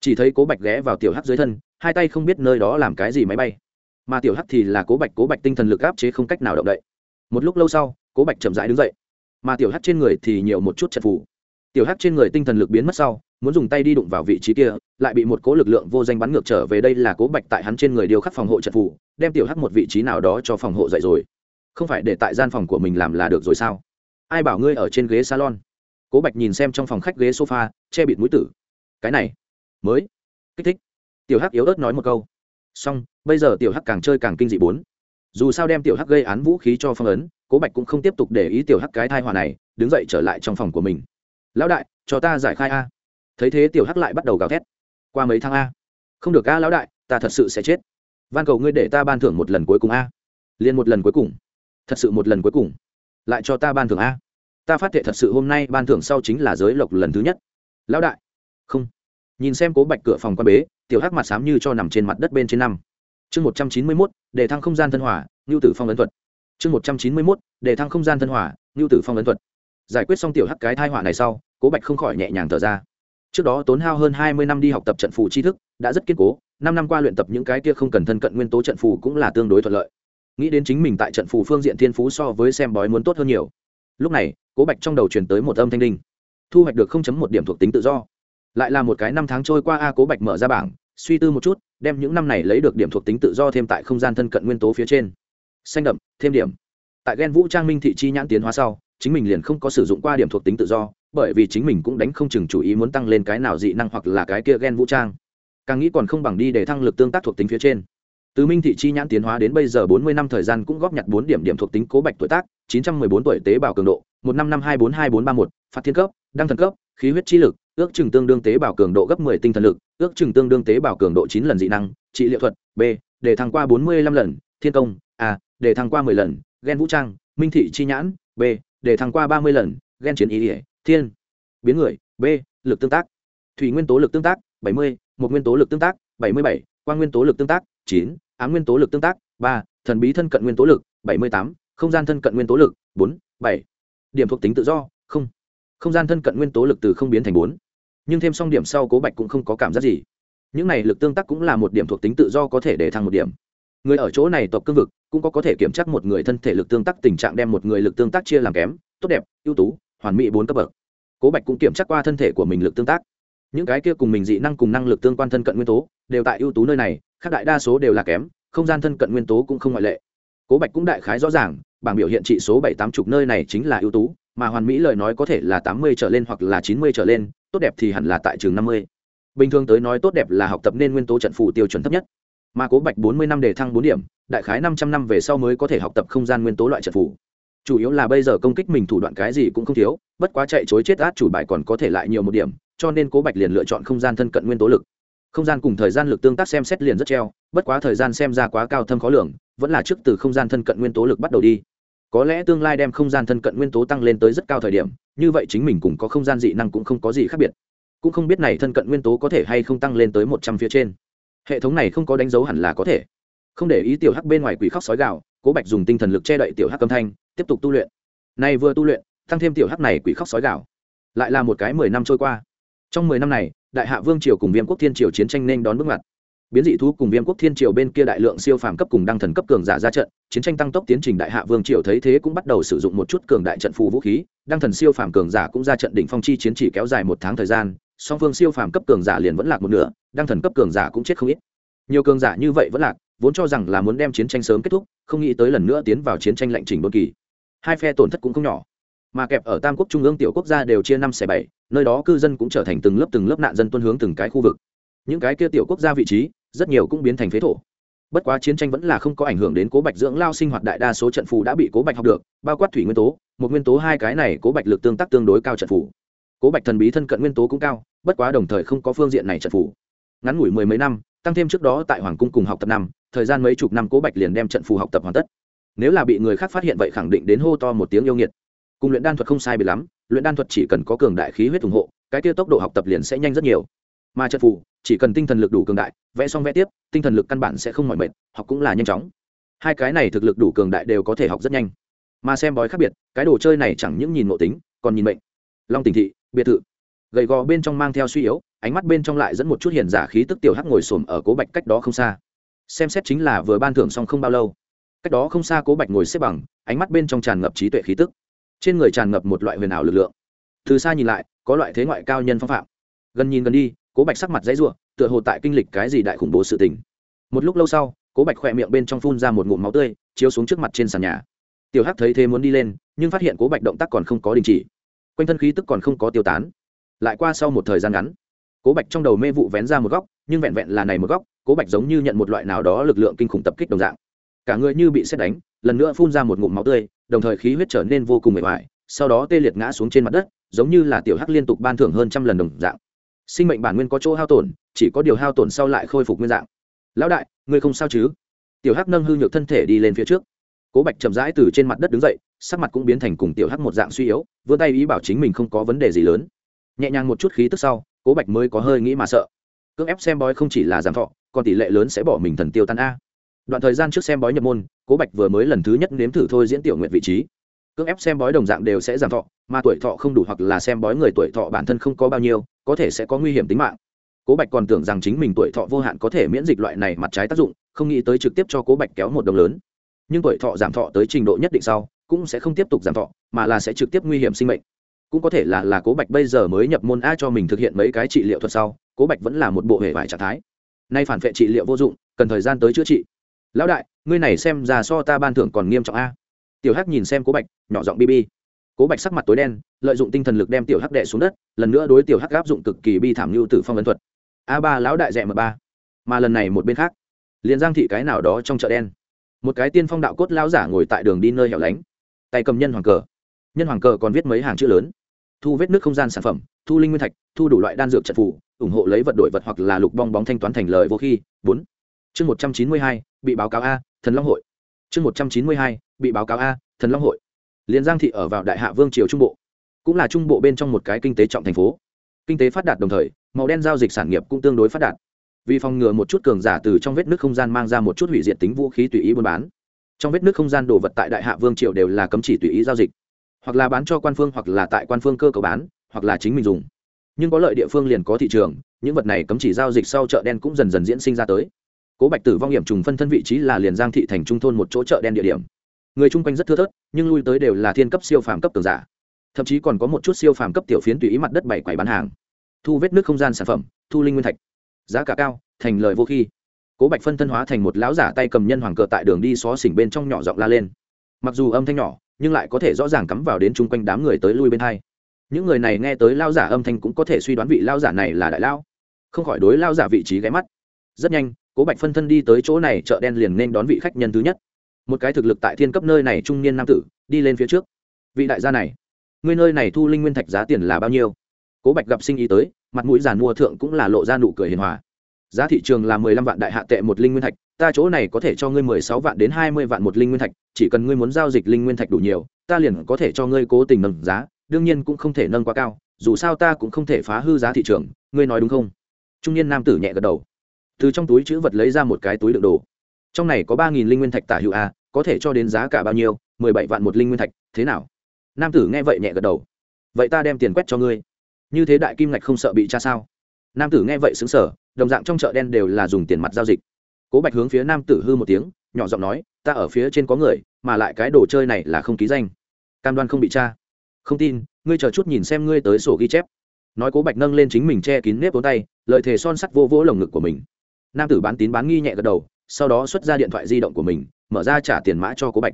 Chỉ thấy cố bạch ghé vào tiểu h dưới thân, hai tay không biết nơi đó làm cái gì máy bay. Mà tiểu h thì là cố bạch cố bạch tinh thần lực áp chế không cách nào động đậy. Một lúc lâu sau cố bạch chậm rãi đứng dậy. Mà tiểu hắc trên người thì nhiều một chút trận phủ tiểu hắc trên người tinh thần lực biến mất sau, muốn dùng tay đi đụng vào vị trí kia, lại bị một cố lực lượng vô danh bắn ngược trở về đây là cố bạch tại hắn trên người điều khắc phòng hộ trận phủ đem tiểu hắc một vị trí nào đó cho phòng hộ dậy rồi. Không phải để tại gian phòng của mình làm là được rồi sao? Ai bảo ngươi ở trên ghế salon? Cố bạch nhìn xem trong phòng khách ghế sofa, che bịt mũi tử. Cái này, mới. Kích thích. Tiểu hắc yếu ớt nói một câu. Xong, bây giờ tiểu hắc càng chơi càng kinh dị bốn dù sao đem tiểu hắc gây án vũ khí cho phong ấn, cố bạch cũng không tiếp tục để ý tiểu hắc cái thai hòa này, đứng dậy trở lại trong phòng của mình. Lão đại, cho ta giải khai a. Thấy thế tiểu hắc lại bắt đầu gào thét. Qua mấy tháng a? Không được a, lão đại, ta thật sự sẽ chết. Van cầu ngươi để ta ban thưởng một lần cuối cùng a. Liền một lần cuối cùng. Thật sự một lần cuối cùng. Lại cho ta ban thưởng a. Ta phát thệ thật sự hôm nay ban thưởng sau chính là giới lộc lần thứ nhất. Lão đại. Không. Nhìn xem cố bạch cửa phòng quan bế, tiểu hắc mặt xám như cho nằm trên mặt đất bên trên năm chương một trăm chín mươi mốt đề thăng không gian thân hỏa, ngưu tử phong ấn thuật. Chương một trăm chín mươi mốt đề thăng không gian thân hỏa, ngưu tử phong ấn thuật. Giải quyết xong tiểu hắc cái thai họa này sau, cố bạch không khỏi nhẹ nhàng thở ra. Trước đó tốn hao hơn hai mươi năm đi học tập trận phù tri thức, đã rất kiên cố, năm năm qua luyện tập những cái kia không cần thân cận nguyên tố trận phù cũng là tương đối thuận lợi. Nghĩ đến chính mình tại trận phù phương diện thiên phú so với xem bói muốn tốt hơn nhiều. Lúc này, cố bạch trong đầu truyền tới một âm thanh đinh. Thu hoạch được một điểm thuộc tính tự do. Lại là một cái năm tháng trôi qua a, cố bạch mở ra bảng suy tư một chút, đem những năm này lấy được điểm thuộc tính tự do thêm tại không gian thân cận nguyên tố phía trên. Xanh đậm, thêm điểm. Tại ghen vũ trang minh thị chi nhãn tiến hóa sau, chính mình liền không có sử dụng qua điểm thuộc tính tự do, bởi vì chính mình cũng đánh không chừng chủ ý muốn tăng lên cái nào dị năng hoặc là cái kia ghen vũ trang. Càng nghĩ còn không bằng đi để thăng lực tương tác thuộc tính phía trên. Từ minh thị chi nhãn tiến hóa đến bây giờ bốn mươi năm thời gian cũng góp nhặt bốn điểm điểm thuộc tính cố bạch tuổi tác, chín trăm mười bốn tuổi tế bào cường độ, một năm năm hai bốn hai bốn ba một, phạt thiên cấp, đăng thần cấp khí huyết chi lực, ước chừng tương đương tế bào cường độ gấp mười tinh thần lực, ước chừng tương đương tế bào cường độ chín lần dị năng, trị liệu thuật, b, để thăng qua bốn mươi lăm lần, thiên công, a, để thăng qua mười lần ghen vũ trang, minh thị chi nhãn, b, để thăng qua ba mươi lần ghen chiến ý ỉa thiên, biến người, b, lực tương tác, thủy nguyên tố lực tương tác, bảy mươi, một nguyên tố lực tương tác, bảy mươi bảy nguyên tố lực tương tác, chín, ám nguyên tố lực tương tác, ba, thần bí thân cận nguyên tố lực, bảy mươi tám, không gian thân cận nguyên tố lực, bốn, bảy. Điểm thuộc tính tự do, không không gian thân cận nguyên tố lực từ không biến thành bốn. Nhưng thêm xong điểm sau cố bạch cũng không có cảm giác gì. Những này lực tương tác cũng là một điểm thuộc tính tự do có thể để thăng một điểm. Người ở chỗ này tộc cương vực, cũng có có thể kiểm tra một người thân thể lực tương tác tình trạng đem một người lực tương tác chia làm kém, tốt đẹp, ưu tú, hoàn mỹ bốn cấp bậc. Cố bạch cũng kiểm tra qua thân thể của mình lực tương tác. Những cái kia cùng mình dị năng cùng năng lực tương quan thân cận nguyên tố, đều tại ưu tú nơi này, khác đại đa số đều là kém, không gian thân cận nguyên tố cũng không ngoại lệ. Cố bạch cũng đại khái rõ ràng, bảng biểu hiện trị số bảy tám chục nơi này chính là ưu tú mà hoàn mỹ lời nói có thể là tám mươi trở lên hoặc là chín mươi trở lên, tốt đẹp thì hẳn là tại trường năm mươi. Bình thường tới nói tốt đẹp là học tập nên nguyên tố trận phù tiêu chuẩn thấp nhất. Mà cố bạch bốn mươi năm để thăng bốn điểm, đại khái năm trăm năm về sau mới có thể học tập không gian nguyên tố loại trận phù. Chủ yếu là bây giờ công kích mình thủ đoạn cái gì cũng không thiếu, bất quá chạy chối chết át chủ bài còn có thể lại nhiều một điểm, cho nên cố bạch liền lựa chọn không gian thân cận nguyên tố lực. Không gian cùng thời gian lực tương tác xem xét liền rất treo, bất quá thời gian xem ra quá cao thâm khó lường, vẫn là trước từ không gian thân cận nguyên tố lực bắt đầu đi có lẽ tương lai đem không gian thân cận nguyên tố tăng lên tới rất cao thời điểm, như vậy chính mình cũng có không gian dị năng cũng không có gì khác biệt. Cũng không biết này thân cận nguyên tố có thể hay không tăng lên tới một trăm phía trên. Hệ thống này không có đánh dấu hẳn là có thể. Không để ý tiểu hắc bên ngoài quỷ khóc sói gạo cố bạch dùng tinh thần lực che đậy tiểu hắc âm thanh, tiếp tục tu luyện. Nay vừa tu luyện, tăng thêm tiểu hắc này quỷ khóc sói gạo lại là một cái mười năm trôi qua. Trong mười năm này, đại hạ vương triều cùng viêm quốc thiên triều chiến tranh nên đón bước ngoặt biến dị thú cùng viêm quốc thiên triều bên kia đại lượng siêu phàm cấp cùng đăng thần cấp cường giả ra trận, chiến tranh tăng tốc tiến trình đại hạ vương triều thấy thế cũng bắt đầu sử dụng một chút cường đại trận phù vũ khí, đăng thần siêu phàm cường giả cũng ra trận đỉnh phong chi chiến chỉ kéo dài một tháng thời gian, song phương siêu phàm cấp cường giả liền vẫn lạc một nửa, đăng thần cấp cường giả cũng chết không ít. Nhiều cường giả như vậy vẫn lạc, vốn cho rằng là muốn đem chiến tranh sớm kết thúc, không nghĩ tới lần nữa tiến vào chiến tranh lạnh trình đột kỳ. Hai phe tổn thất cũng không nhỏ. Mà kẹp ở tam quốc trung ương tiểu quốc gia đều chia năm xẻ bảy, nơi đó cư dân cũng trở thành từng lớp từng lớp nạn dân tuân hướng từng cái khu vực những cái kia tiểu quốc gia vị trí, rất nhiều cũng biến thành phế thổ. Bất quá chiến tranh vẫn là không có ảnh hưởng đến cố bạch dưỡng lao sinh hoạt đại đa số trận phù đã bị cố bạch học được, bao quát thủy nguyên tố, một nguyên tố hai cái này cố bạch lực tương tác tương đối cao trận phù. Cố bạch thần bí thân cận nguyên tố cũng cao, bất quá đồng thời không có phương diện này trận phù. Ngắn ngủi mười mấy năm, tăng thêm trước đó tại hoàng cung cùng học tập năm, thời gian mấy chục năm cố bạch liền đem trận phù học tập hoàn tất. Nếu là bị người khác phát hiện vậy khẳng định đến hô to một tiếng yêu nghiệt. Cùng luyện đan thuật không sai bị lắm, luyện đan thuật chỉ cần có cường đại khí huyết ủng hộ, cái tiêu tốc độ học tập liền sẽ nhanh rất nhiều mà trận phù, chỉ cần tinh thần lực đủ cường đại, vẽ xong vẽ tiếp, tinh thần lực căn bản sẽ không mỏi mệt, học cũng là nhanh chóng. Hai cái này thực lực đủ cường đại đều có thể học rất nhanh. Mà xem bói khác biệt, cái đồ chơi này chẳng những nhìn ngộ tính, còn nhìn mệnh. Long tình thị, biệt thự. Gầy gò bên trong mang theo suy yếu, ánh mắt bên trong lại dẫn một chút hiền giả khí tức tiểu hắc ngồi xổm ở cố bạch cách đó không xa. Xem xét chính là vừa ban thưởng xong không bao lâu. Cách đó không xa cố bạch ngồi xếp bằng, ánh mắt bên trong tràn ngập trí tuệ khí tức. Trên người tràn ngập một loại huyền ảo lực lượng. Từ xa nhìn lại, có loại thế ngoại cao nhân phong phạm. Gần nhìn gần đi cố bạch sắc mặt dãy r tựa hồ tại kinh lịch cái gì đại khủng bố sự tình. Một lúc lâu sau, cố bạch khỏe miệng bên trong phun ra một ngụm máu tươi, chiếu xuống trước mặt trên sàn nhà. Tiểu hắc thấy thế muốn đi lên, nhưng phát hiện cố bạch động tác còn không có đình chỉ. Quanh thân khí tức còn không có tiêu tán. Lại qua sau một thời gian ngắn, cố bạch trong đầu mê vụ vén ra một góc, nhưng vẹn vẹn là này một góc, cố bạch giống như nhận một loại nào đó lực lượng kinh khủng tập kích đồng dạng. Cả người như bị xét đánh, lần nữa phun ra một ngụm máu tươi, đồng thời khí huyết trở nên vô cùng mệt mỏi, sau đó tê liệt ngã xuống trên mặt đất, giống như là tiểu hắc liên tục ban thưởng hơn trăm lần đồng dạng sinh mệnh bản nguyên có chỗ hao tổn, chỉ có điều hao tổn sau lại khôi phục nguyên dạng. Lão đại, ngươi không sao chứ? Tiểu hắc nâng hư nhược thân thể đi lên phía trước. Cố bạch chậm rãi từ trên mặt đất đứng dậy, sắc mặt cũng biến thành cùng tiểu hắc một dạng suy yếu, vươn tay ý bảo chính mình không có vấn đề gì lớn. Nhẹ nhàng một chút khí tức sau, cố bạch mới có hơi nghĩ mà sợ. Cưỡng ép xem bói không chỉ là giảm thọ, còn tỷ lệ lớn sẽ bỏ mình thần tiêu tan a. Đoạn thời gian trước xem bói nhập môn, cố bạch vừa mới lần thứ nhất nếm thử thôi diễn tiểu nguyện vị trí cưỡng ép xem bói đồng dạng đều sẽ giảm thọ, mà tuổi thọ không đủ hoặc là xem bói người tuổi thọ bản thân không có bao nhiêu, có thể sẽ có nguy hiểm tính mạng. Cố bạch còn tưởng rằng chính mình tuổi thọ vô hạn có thể miễn dịch loại này mặt trái tác dụng, không nghĩ tới trực tiếp cho cố bạch kéo một đồng lớn. Nhưng tuổi thọ giảm thọ tới trình độ nhất định sau, cũng sẽ không tiếp tục giảm thọ, mà là sẽ trực tiếp nguy hiểm sinh mệnh. Cũng có thể là là cố bạch bây giờ mới nhập môn a cho mình thực hiện mấy cái trị liệu thuật sau, cố bạch vẫn là một bộ hệ vải trạng thái. Nay phản vệ trị liệu vô dụng, cần thời gian tới chữa trị. Lão đại, ngươi này xem ra so ta ban thưởng còn nghiêm trọng a tiểu hắc nhìn xem cố bạch, nhỏ giọng bb cố bạch sắc mặt tối đen, lợi dụng tinh thần lực đem tiểu hắc đệ xuống đất, lần nữa đối tiểu hắc áp dụng cực kỳ bi thảm lưu tử phong ấn thuật. A ba, lão đại rẽ m ba. Mà lần này một bên khác, liền giang thị cái nào đó trong chợ đen. Một cái tiên phong đạo cốt lão giả ngồi tại đường đi nơi hẻo lánh. Tay cầm nhân hoàng cờ. Nhân hoàng cờ còn viết mấy hàng chữ lớn. Thu vết nước không gian sản phẩm, thu linh nguyên thạch, thu đủ loại đan dược trận phủ ủng hộ lấy vật đổi vật hoặc là lục bong bóng thanh toán thành lời vô khi. Bốn. Chương một trăm chín mươi hai, bị báo cáo a, thần long hội chương một trăm chín mươi hai, bị báo cáo a, thần long hội. Liền giang thị ở vào đại hạ vương triều trung bộ, cũng là trung bộ bên trong một cái kinh tế trọng thành phố. Kinh tế phát đạt đồng thời, màu đen giao dịch sản nghiệp cũng tương đối phát đạt. Vì phòng ngừa một chút cường giả từ trong vết nước không gian mang ra một chút hủy diệt tính vũ khí tùy ý buôn bán. Trong vết nước không gian đồ vật tại đại hạ vương triều đều là cấm chỉ tùy ý giao dịch. Hoặc là bán cho quan phương, hoặc là tại quan phương cơ cầu bán, hoặc là chính mình dùng. Nhưng có lợi địa phương liền có thị trường, những vật này cấm chỉ giao dịch sau chợ đen cũng dần dần diễn sinh ra tới cố bạch tử vong nghiệm trùng phân thân vị trí là liền giang thị thành trung thôn một chỗ chợ đen địa điểm. Người chung quanh rất thưa thớt, nhưng lui tới đều là thiên cấp siêu phàm cấp tường giả. Thậm chí còn có một chút siêu phàm cấp tiểu phiến tùy ý mặt đất bảy quầy bán hàng. Thu vết nước không gian sản phẩm, thu linh nguyên thạch. Giá cả cao, thành lời vô khi. Cố bạch phân thân hóa thành một lão giả tay cầm nhân hoàng cờ tại đường đi xó xỉnh bên trong nhỏ giọng la lên. Mặc dù âm thanh nhỏ, nhưng lại có thể rõ ràng cắm vào đến chung quanh đám người tới lui bên hai. Những người này nghe tới lao giả âm thanh cũng có thể suy đoán vị lao giả này là đại lao không khỏi đối lao giả vị trí ghé mắt. Rất nhanh cố bạch phân thân đi tới chỗ này, chợ đen liền nên đón vị khách nhân thứ nhất. Một cái thực lực tại thiên cấp nơi này trung niên nam tử, đi lên phía trước. Vị đại gia này, ngươi nơi này thu linh nguyên thạch giá tiền là bao nhiêu? Cố bạch gặp sinh ý tới, mặt mũi giàn mua thượng cũng là lộ ra nụ cười hiền hòa. Giá thị trường là mười lăm vạn đại hạ tệ một linh nguyên thạch, ta chỗ này có thể cho ngươi mười sáu vạn đến hai mươi vạn một linh nguyên thạch, chỉ cần ngươi muốn giao dịch linh nguyên thạch đủ nhiều, ta liền có thể cho ngươi cố tình nâng giá, đương nhiên cũng không thể nâng quá cao, dù sao ta cũng không thể phá hư giá thị trường, ngươi nói đúng không? Trung niên nam tử nhẹ gật đầu từ trong túi chữ vật lấy ra một cái túi đựng đồ. Trong này có ba nghìn linh nguyên thạch tả hữu a, có thể cho đến giá cả bao nhiêu? Mười bảy vạn một linh nguyên thạch, thế nào? Nam tử nghe vậy nhẹ gật đầu. Vậy ta đem tiền quét cho ngươi. Như thế đại kim ngạch không sợ bị cha sao? Nam tử nghe vậy xứng sở đồng dạng trong chợ đen đều là dùng tiền mặt giao dịch. Cố bạch hướng phía nam tử hư một tiếng, nhỏ giọng nói, ta ở phía trên có người, mà lại cái đồ chơi này là không ký danh. Cam đoan không bị cha không tin, ngươi chờ chút nhìn xem ngươi tới sổ ghi chép. Nói cố bạch nâng lên chính mình che kín nếp vốn tay, lợi thế son sắt vô vỗ lồng ngực của mình nam tử bán tín bán nghi nhẹ gật đầu, sau đó xuất ra điện thoại di động của mình, mở ra trả tiền mã cho cố bạch.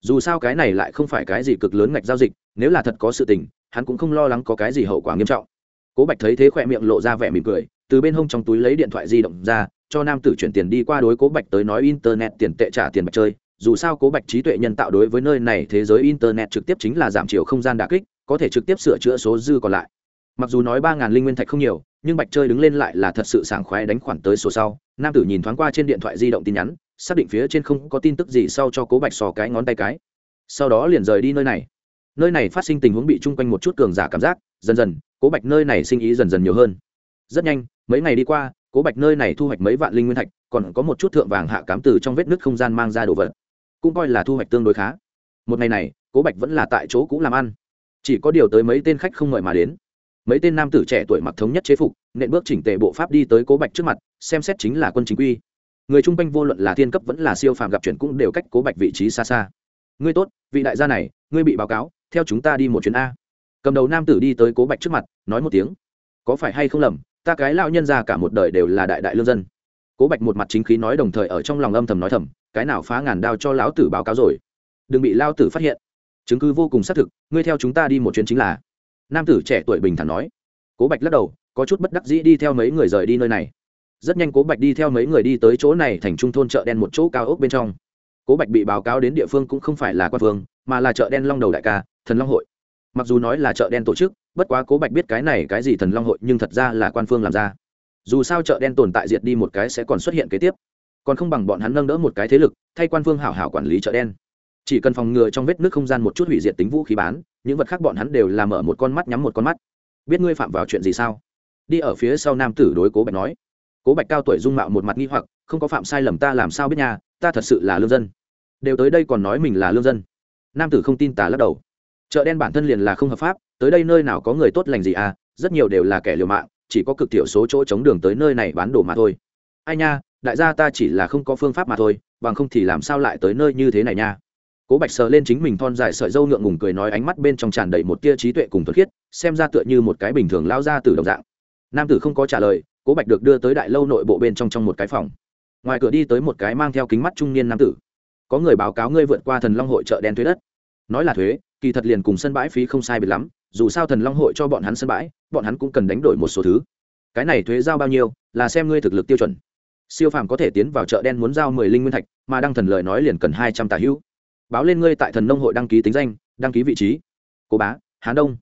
Dù sao cái này lại không phải cái gì cực lớn ngạch giao dịch, nếu là thật có sự tình, hắn cũng không lo lắng có cái gì hậu quả nghiêm trọng. Cố bạch thấy thế khỏe miệng lộ ra vẻ mỉm cười, từ bên hông trong túi lấy điện thoại di động ra, cho nam tử chuyển tiền đi qua đối cố bạch tới nói internet tiền tệ trả tiền bạch chơi. Dù sao cố bạch trí tuệ nhân tạo đối với nơi này thế giới internet trực tiếp chính là giảm chiều không gian đà kích, có thể trực tiếp sửa chữa số dư còn lại mặc dù nói ba ngàn linh nguyên thạch không nhiều, nhưng bạch chơi đứng lên lại là thật sự sảng khoái đánh khoản tới số sau. Nam tử nhìn thoáng qua trên điện thoại di động tin nhắn, xác định phía trên không có tin tức gì sau cho cố bạch sò cái ngón tay cái. Sau đó liền rời đi nơi này. Nơi này phát sinh tình huống bị chung quanh một chút cường giả cảm giác, dần dần, cố bạch nơi này sinh ý dần dần nhiều hơn. Rất nhanh, mấy ngày đi qua, cố bạch nơi này thu hoạch mấy vạn linh nguyên thạch, còn có một chút thượng vàng hạ cám từ trong vết nứt không gian mang ra đồ vật. Cũng coi là thu hoạch tương đối khá. Một ngày này, cố bạch vẫn là tại chỗ cũng làm ăn. Chỉ có điều tới mấy tên khách không mời mà đến mấy tên nam tử trẻ tuổi mặc thống nhất chế phục, nện bước chỉnh tề bộ pháp đi tới cố bạch trước mặt, xem xét chính là quân chính quy. Người chung quanh vô luận là thiên cấp vẫn là siêu phàm gặp chuyển cũng đều cách cố bạch vị trí xa xa. Ngươi tốt, vị đại gia này, ngươi bị báo cáo, theo chúng ta đi một chuyến a. Cầm đầu nam tử đi tới cố bạch trước mặt, nói một tiếng. Có phải hay không lầm, ta cái lão nhân ra cả một đời đều là đại đại lương dân. Cố bạch một mặt chính khí nói đồng thời ở trong lòng âm thầm nói thầm, cái nào phá ngàn đao cho lão tử báo cáo rồi? Đừng bị lao tử phát hiện. Chứng cứ vô cùng xác thực, ngươi theo chúng ta đi một chuyến chính là nam tử trẻ tuổi bình thản nói. Cố bạch lắc đầu, có chút bất đắc dĩ đi theo mấy người rời đi nơi này. Rất nhanh cố bạch đi theo mấy người đi tới chỗ này thành trung thôn chợ đen một chỗ cao ốc bên trong. Cố bạch bị báo cáo đến địa phương cũng không phải là quan phương mà là chợ đen long đầu đại ca, thần long hội. Mặc dù nói là chợ đen tổ chức, bất quá cố bạch biết cái này cái gì thần long hội, nhưng thật ra là quan phương làm ra. Dù sao chợ đen tồn tại diệt đi một cái sẽ còn xuất hiện kế tiếp. Còn không bằng bọn hắn nâng đỡ một cái thế lực, thay quan phương hảo hảo quản lý chợ đen chỉ cần phòng ngừa trong vết nước không gian một chút hủy diệt tính vũ khí bán, những vật khác bọn hắn đều làm mở một con mắt nhắm một con mắt. Biết ngươi phạm vào chuyện gì sao? Đi ở phía sau nam tử đối cố bạch nói. Cố bạch cao tuổi dung mạo một mặt nghi hoặc, không có phạm sai lầm ta làm sao biết nhà ta thật sự là lương dân. Đều tới đây còn nói mình là lương dân. Nam tử không tin tà lắc đầu. Chợ đen bản thân liền là không hợp pháp, tới đây nơi nào có người tốt lành gì à rất nhiều đều là kẻ liều mạng, chỉ có cực thiểu số chỗ chống đường tới nơi này bán đồ mà thôi. Ai nha, đại gia ta chỉ là không có phương pháp mà thôi, bằng không thì làm sao lại tới nơi như thế này nha? Cố bạch sờ lên chính mình thon dài sợi dâu ngượng ngùng cười nói ánh mắt bên trong tràn đầy một tia trí tuệ cùng thuật khiết, xem ra tựa như một cái bình thường lao ra từ đồng dạng. Nam tử không có trả lời, cố bạch được đưa tới đại lâu nội bộ bên trong trong một cái phòng. Ngoài cửa đi tới một cái mang theo kính mắt trung niên nam tử. Có người báo cáo ngươi vượt qua thần long hội chợ đen thuế đất. Nói là thuế, kỳ thật liền cùng sân bãi phí không sai biệt lắm, dù sao thần long hội cho bọn hắn sân bãi, bọn hắn cũng cần đánh đổi một số thứ. Cái này thuế giao bao nhiêu, là xem ngươi thực lực tiêu chuẩn. Siêu phàm có thể tiến vào chợ đen muốn giao mười linh nguyên thạch, mà đăng thần lời nói liền cần hai trăm tà hữu báo lên ngươi tại thần nông hội đăng ký tính danh, đăng ký vị trí. Cố bá hán đông.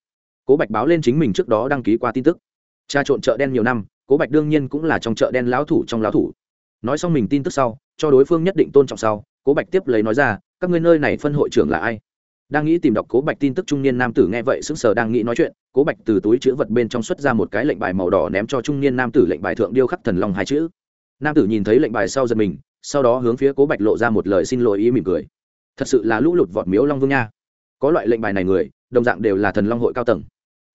Cố bạch báo lên chính mình trước đó đăng ký qua tin tức. Tra trộn chợ đen nhiều năm, cố bạch đương nhiên cũng là trong chợ đen lão thủ trong lão thủ. Nói xong mình tin tức sau, cho đối phương nhất định tôn trọng sau, cố bạch tiếp lấy nói ra, các ngươi nơi này phân hội trưởng là ai? Đang nghĩ tìm đọc cố bạch tin tức trung niên nam tử nghe vậy sững sờ đang nghĩ nói chuyện, cố bạch từ túi chữ vật bên trong xuất ra một cái lệnh bài màu đỏ ném cho trung niên nam tử lệnh bài thượng điêu khắc thần long hai chữ. Nam tử nhìn thấy lệnh bài sau giật mình, sau đó hướng phía cố bạch lộ ra một lời xin lỗi ý mỉm cười thật sự là lũ lụt vọt miếu long vương nha. Có loại lệnh bài này người, đồng dạng đều là thần long hội cao tầng.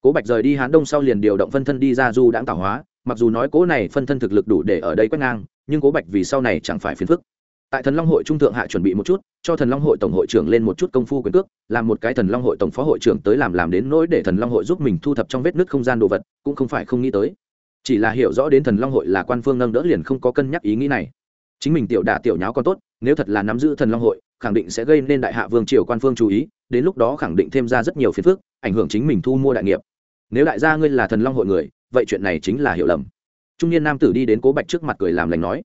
Cố bạch rời đi hán đông sau liền điều động phân thân đi ra du đãng tạo hóa, mặc dù nói cố này phân thân thực lực đủ để ở đây quét ngang, nhưng cố bạch vì sau này chẳng phải phiền phức. Tại thần long hội trung thượng hạ chuẩn bị một chút, cho thần long hội tổng hội trưởng lên một chút công phu quyền cước, làm một cái thần long hội tổng phó hội trưởng tới làm làm đến nỗi để thần long hội giúp mình thu thập trong vết nứt không gian đồ vật, cũng không phải không nghĩ tới. Chỉ là hiểu rõ đến thần long hội là quan phương nâng đỡ liền không có cân nhắc ý nghĩ này. Chính mình tiểu đả tiểu nháo còn tốt, nếu thật là nắm giữ thần long hội khẳng định sẽ gây nên đại hạ vương triều quan phương chú ý, đến lúc đó khẳng định thêm ra rất nhiều phiền phức, ảnh hưởng chính mình thu mua đại nghiệp. Nếu đại gia ngươi là thần long hội người, vậy chuyện này chính là hiểu lầm. Trung niên nam tử đi đến cố bạch trước mặt cười làm lành nói,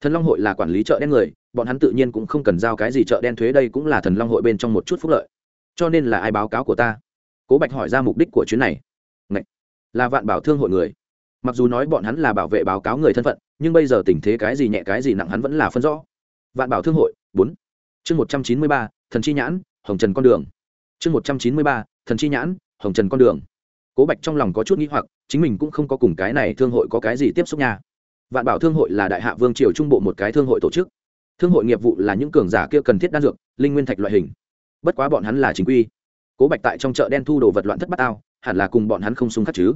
thần long hội là quản lý chợ đen người, bọn hắn tự nhiên cũng không cần giao cái gì chợ đen thuế, đây cũng là thần long hội bên trong một chút phúc lợi. Cho nên là ai báo cáo của ta? Cố bạch hỏi ra mục đích của chuyến này. Ngậy! là vạn bảo thương hội người. Mặc dù nói bọn hắn là bảo vệ báo cáo người thân phận, nhưng bây giờ tình thế cái gì nhẹ cái gì nặng hắn vẫn là phân rõ. Vạn bảo thương hội, bốn chương một trăm chín mươi ba, thần chi nhãn, hồng trần con đường. Chương một trăm chín mươi ba, thần chi nhãn, hồng trần con đường. Cố bạch trong lòng có chút nghĩ hoặc, chính mình cũng không có cùng cái này thương hội có cái gì tiếp xúc nha. Vạn bảo thương hội là đại hạ vương triều trung bộ một cái thương hội tổ chức. Thương hội nghiệp vụ là những cường giả kia cần thiết đan dược, linh nguyên thạch loại hình. Bất quá bọn hắn là chính quy. Cố bạch tại trong chợ đen thu đồ vật loạn thất bát ao, hẳn là cùng bọn hắn không xung khắc chứ.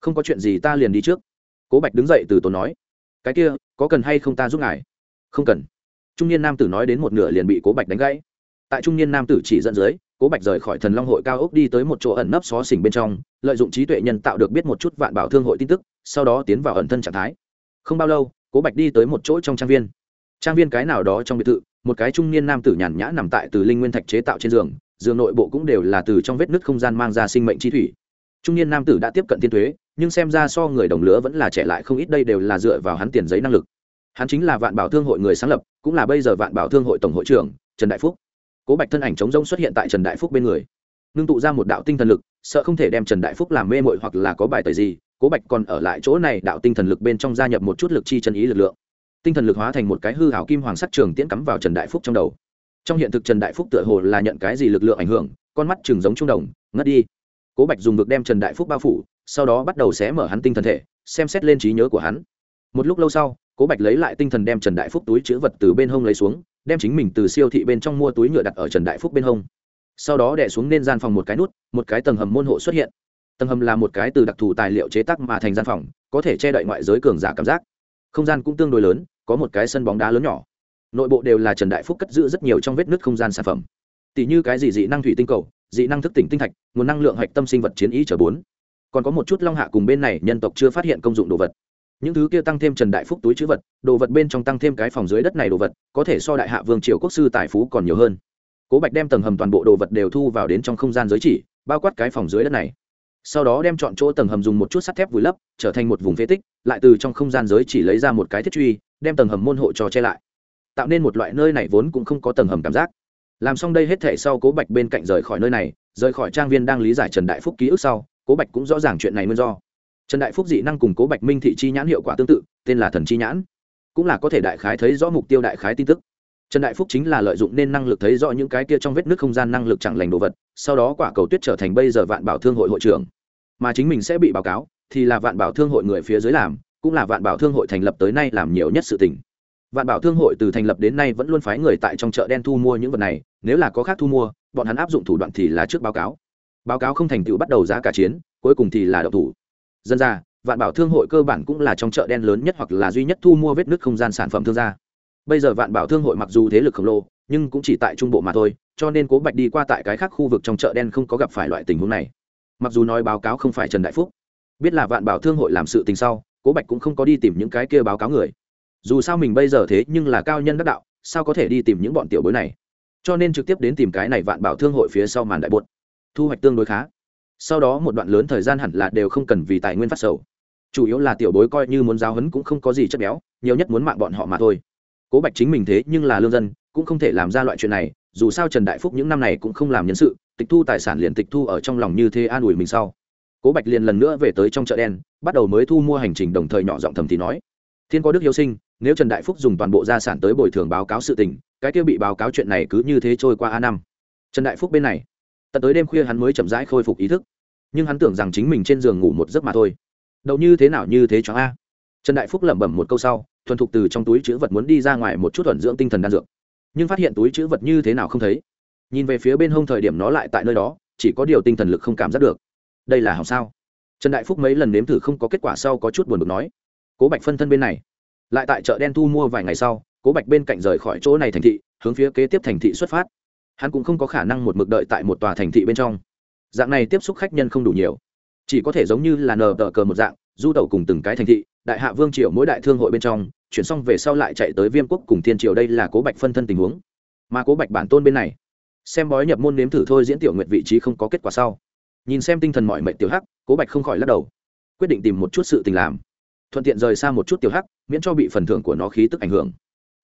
Không có chuyện gì ta liền đi trước. Cố bạch đứng dậy từ tốn nói, cái kia, có cần hay không ta giúp ngài? Không cần trung niên nam tử nói đến một nửa liền bị cố bạch đánh gãy. Tại trung niên nam tử chỉ dẫn dưới, cố bạch rời khỏi thần long hội cao ốc đi tới một chỗ ẩn nấp xó xỉnh bên trong, lợi dụng trí tuệ nhân tạo được biết một chút vạn bảo thương hội tin tức, sau đó tiến vào ẩn thân trạng thái. Không bao lâu, cố bạch đi tới một chỗ trong trang viên. Trang viên cái nào đó trong biệt thự, một cái trung niên nam tử nhàn nhã nằm tại từ linh nguyên thạch chế tạo trên giường giường nội bộ cũng đều là từ trong vết nứt không gian mang ra sinh mệnh chi thủy. Trung niên nam tử đã tiếp cận tiên thuế, nhưng xem ra so người đồng lứa vẫn là trẻ lại không ít, đây đều là dựa vào hắn tiền giấy năng lực hắn chính là vạn bảo thương hội người sáng lập, cũng là bây giờ vạn bảo thương hội tổng hội trưởng, trần đại phúc. Cố bạch thân ảnh chống rông xuất hiện tại trần đại phúc bên người. Ngưng tụ ra một đạo tinh thần lực, sợ không thể đem trần đại phúc làm mê mội hoặc là có bài tời gì, cố bạch còn ở lại chỗ này, đạo tinh thần lực bên trong gia nhập một chút lực chi chân ý lực lượng. Tinh thần lực hóa thành một cái hư hảo kim hoàng sắc trường tiễn cắm vào trần đại phúc trong đầu. Trong hiện thực trần đại phúc tựa hồ là nhận cái gì lực lượng ảnh hưởng, con mắt chừng giống trung đồng, ngất đi. Cố bạch dùng vực đem trần đại phúc bao phủ, sau đó bắt đầu xé mở hắn tinh thần thể, xem xét lên trí nhớ của hắn. Một lúc lâu sau cố bạch lấy lại tinh thần đem trần đại phúc túi chữ vật từ bên hông lấy xuống, đem chính mình từ siêu thị bên trong mua túi nhựa đặt ở trần đại phúc bên hông. Sau đó đẻ xuống nên gian phòng một cái nút, một cái tầng hầm môn hộ xuất hiện. Tầng hầm là một cái từ đặc thù tài liệu chế tác mà thành gian phòng, có thể che đậy ngoại giới cường giả cảm giác. Không gian cũng tương đối lớn, có một cái sân bóng đá lớn nhỏ. Nội bộ đều là trần đại phúc cất giữ rất nhiều trong vết nứt không gian sản phẩm. Tỷ như cái gì dị năng thủy tinh cầu, dị năng thức tỉnh tinh thạch, nguồn năng lượng hạch tâm sinh vật chiến ý trở bốn. Còn có một chút long hạ cùng bên này nhân tộc chưa phát hiện công dụng đồ vật những thứ kia tăng thêm trần đại phúc túi chữ vật, đồ vật bên trong tăng thêm cái phòng dưới đất này đồ vật, có thể so đại hạ vương triều quốc sư tài phú còn nhiều hơn. Cố bạch đem tầng hầm toàn bộ đồ vật đều thu vào đến trong không gian giới chỉ, bao quát cái phòng dưới đất này. Sau đó đem chọn chỗ tầng hầm dùng một chút sắt thép vùi lấp, trở thành một vùng phế tích, lại từ trong không gian giới chỉ lấy ra một cái thiết truy, đem tầng hầm môn hộ cho che lại. Tạo nên một loại nơi này vốn cũng không có tầng hầm cảm giác. Làm xong đây hết thể sau cố bạch bên cạnh rời khỏi nơi này, rời khỏi trang viên đang lý giải trần đại phúc ký ức sau, cố bạch cũng rõ ràng chuyện này nguyên do trần đại phúc dị năng cùng cố bạch minh thị chi nhãn hiệu quả tương tự, tên là thần chi nhãn. Cũng là có thể đại khái thấy rõ mục tiêu đại khái tin tức. Trần đại phúc chính là lợi dụng nên năng lực thấy rõ những cái kia trong vết nước không gian năng lực chẳng lành đồ vật, sau đó quả cầu tuyết trở thành bây giờ vạn bảo thương hội hội trưởng. Mà chính mình sẽ bị báo cáo, thì là vạn bảo thương hội người phía dưới làm, cũng là vạn bảo thương hội thành lập tới nay làm nhiều nhất sự tình. Vạn bảo thương hội từ thành lập đến nay vẫn luôn phái người tại trong chợ đen thu mua những vật này, nếu là có khác thu mua, bọn hắn áp dụng thủ đoạn thì là trước báo cáo. Báo cáo không thành tựu bắt đầu giá cả chiến, cuối cùng thì là độc thủ dân ra, vạn bảo thương hội cơ bản cũng là trong chợ đen lớn nhất hoặc là duy nhất thu mua vết nứt không gian sản phẩm thương gia. Bây giờ vạn bảo thương hội mặc dù thế lực khổng lồ, nhưng cũng chỉ tại trung bộ mà thôi, cho nên cố bạch đi qua tại cái khác khu vực trong chợ đen không có gặp phải loại tình huống này. Mặc dù nói báo cáo không phải trần đại phúc, biết là vạn bảo thương hội làm sự tình sau, cố bạch cũng không có đi tìm những cái kia báo cáo người. Dù sao mình bây giờ thế nhưng là cao nhân đắc đạo, sao có thể đi tìm những bọn tiểu bối này? Cho nên trực tiếp đến tìm cái này vạn bảo thương hội phía sau màn đại bột. Thu hoạch tương đối khá sau đó một đoạn lớn thời gian hẳn là đều không cần vì tài nguyên phát sầu. Chủ yếu là tiểu bối coi như muốn giáo hấn cũng không có gì chất béo, nhiều nhất muốn mạng bọn họ mà thôi. Cố bạch chính mình thế nhưng là lương dân, cũng không thể làm ra loại chuyện này, dù sao trần đại phúc những năm này cũng không làm nhân sự, tịch thu tài sản liền tịch thu ở trong lòng như thế an ủi mình sau. Cố bạch liền lần nữa về tới trong chợ đen, bắt đầu mới thu mua hành trình đồng thời nhỏ giọng thầm thì nói, thiên có đức hiếu sinh, nếu trần đại phúc dùng toàn bộ gia sản tới bồi thường báo cáo sự tình, cái kia bị báo cáo chuyện này cứ như thế trôi qua a năm. Trần đại phúc bên này tận tới đêm khuya hắn mới chậm rãi khôi phục ý thức. Nhưng hắn tưởng rằng chính mình trên giường ngủ một giấc mà thôi. Đậu như thế nào như thế cho a? Trần đại phúc lẩm bẩm một câu sau, thuần thục từ trong túi chữ vật muốn đi ra ngoài một chút thuận dưỡng tinh thần đan dược. Nhưng phát hiện túi chữ vật như thế nào không thấy. Nhìn về phía bên hông thời điểm nó lại tại nơi đó, chỉ có điều tinh thần lực không cảm giác được. Đây là hỏng sao? Trần đại phúc mấy lần nếm thử không có kết quả sau có chút buồn bực nói. Cố bạch phân thân bên này. Lại tại chợ đen thu mua vài ngày sau, cố bạch bên cạnh rời khỏi chỗ này thành thị, hướng phía kế tiếp thành thị xuất phát hắn cũng không có khả năng một mực đợi tại một tòa thành thị bên trong. Dạng này tiếp xúc khách nhân không đủ nhiều. Chỉ có thể giống như là nờ tờ cờ một dạng, du tẩu cùng từng cái thành thị, đại hạ vương triều mỗi đại thương hội bên trong, chuyển xong về sau lại chạy tới viêm quốc cùng thiên triều đây là cố bạch phân thân tình huống. Mà cố bạch bản tôn bên này, xem bói nhập môn nếm thử thôi diễn tiểu nguyện vị trí không có kết quả sau. Nhìn xem tinh thần mọi mệnh tiểu hắc, cố bạch không khỏi lắc đầu. Quyết định tìm một chút sự tình làm. Thuận tiện rời xa một chút tiểu hắc, miễn cho bị phần thưởng của nó khí tức ảnh hưởng.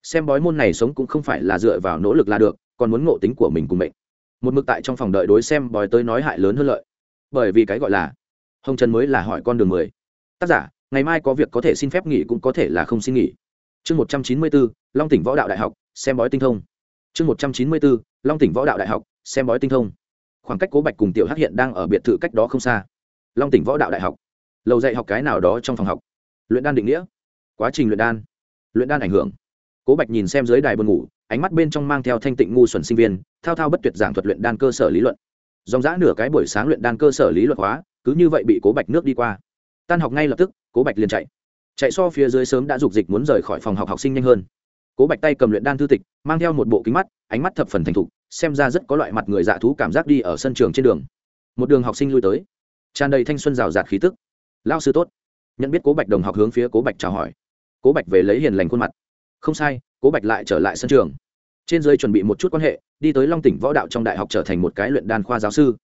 Xem bói môn này sống cũng không phải là dựa vào nỗ lực là được còn muốn ngộ tính của mình cùng mệnh. Một mực tại trong phòng đợi đối xem bói tới nói hại lớn hơn lợi. Bởi vì cái gọi là hồng trần mới là hỏi con đường mười. Tác giả, ngày mai có việc có thể xin phép nghỉ cũng có thể là không xin nghỉ. Chương một trăm chín mươi bốn, long tỉnh võ đạo đại học, xem bói tinh thông. Chương một trăm chín mươi bốn, long tỉnh võ đạo đại học, xem bói tinh thông. Khoảng cách cố bạch cùng tiểu hắc hiện đang ở biệt thự cách đó không xa. Long tỉnh võ đạo đại học. Lầu dạy học cái nào đó trong phòng học. Luyện đan định nghĩa. Quá trình luyện đan. Luyện đan ảnh hưởng. Cố bạch nhìn xem dưới đài buồn ngủ ánh mắt bên trong mang theo thanh tịnh ngu xuẩn sinh viên, thao thao bất tuyệt giảng thuật luyện đan cơ sở lý luận. Dòng g nửa cái buổi sáng luyện đan cơ sở lý luận hóa, cứ như vậy bị cố bạch nước đi qua. Tan học ngay lập tức, cố bạch liền chạy. Chạy so phía dưới sớm đã dục dịch muốn rời khỏi phòng học học sinh nhanh hơn. Cố bạch tay cầm luyện đan thư tịch, mang theo một bộ kính mắt, ánh mắt thập phần thành thục, xem ra rất có loại mặt người dạ thú cảm giác đi ở sân trường trên đường. Một đường học sinh lui tới. Tràn đầy thanh xuân rào rạt khí tức. Lao sư tốt. Nhận biết cố bạch đồng học hướng phía cố bạch chào hỏi. Cố bạch về lấy hiền lành khuôn mặt không sai, cố bạch lại trở lại sân trường. Trên dưới chuẩn bị một chút quan hệ, đi tới long tỉnh võ đạo trong đại học trở thành một cái luyện đan khoa giáo sư.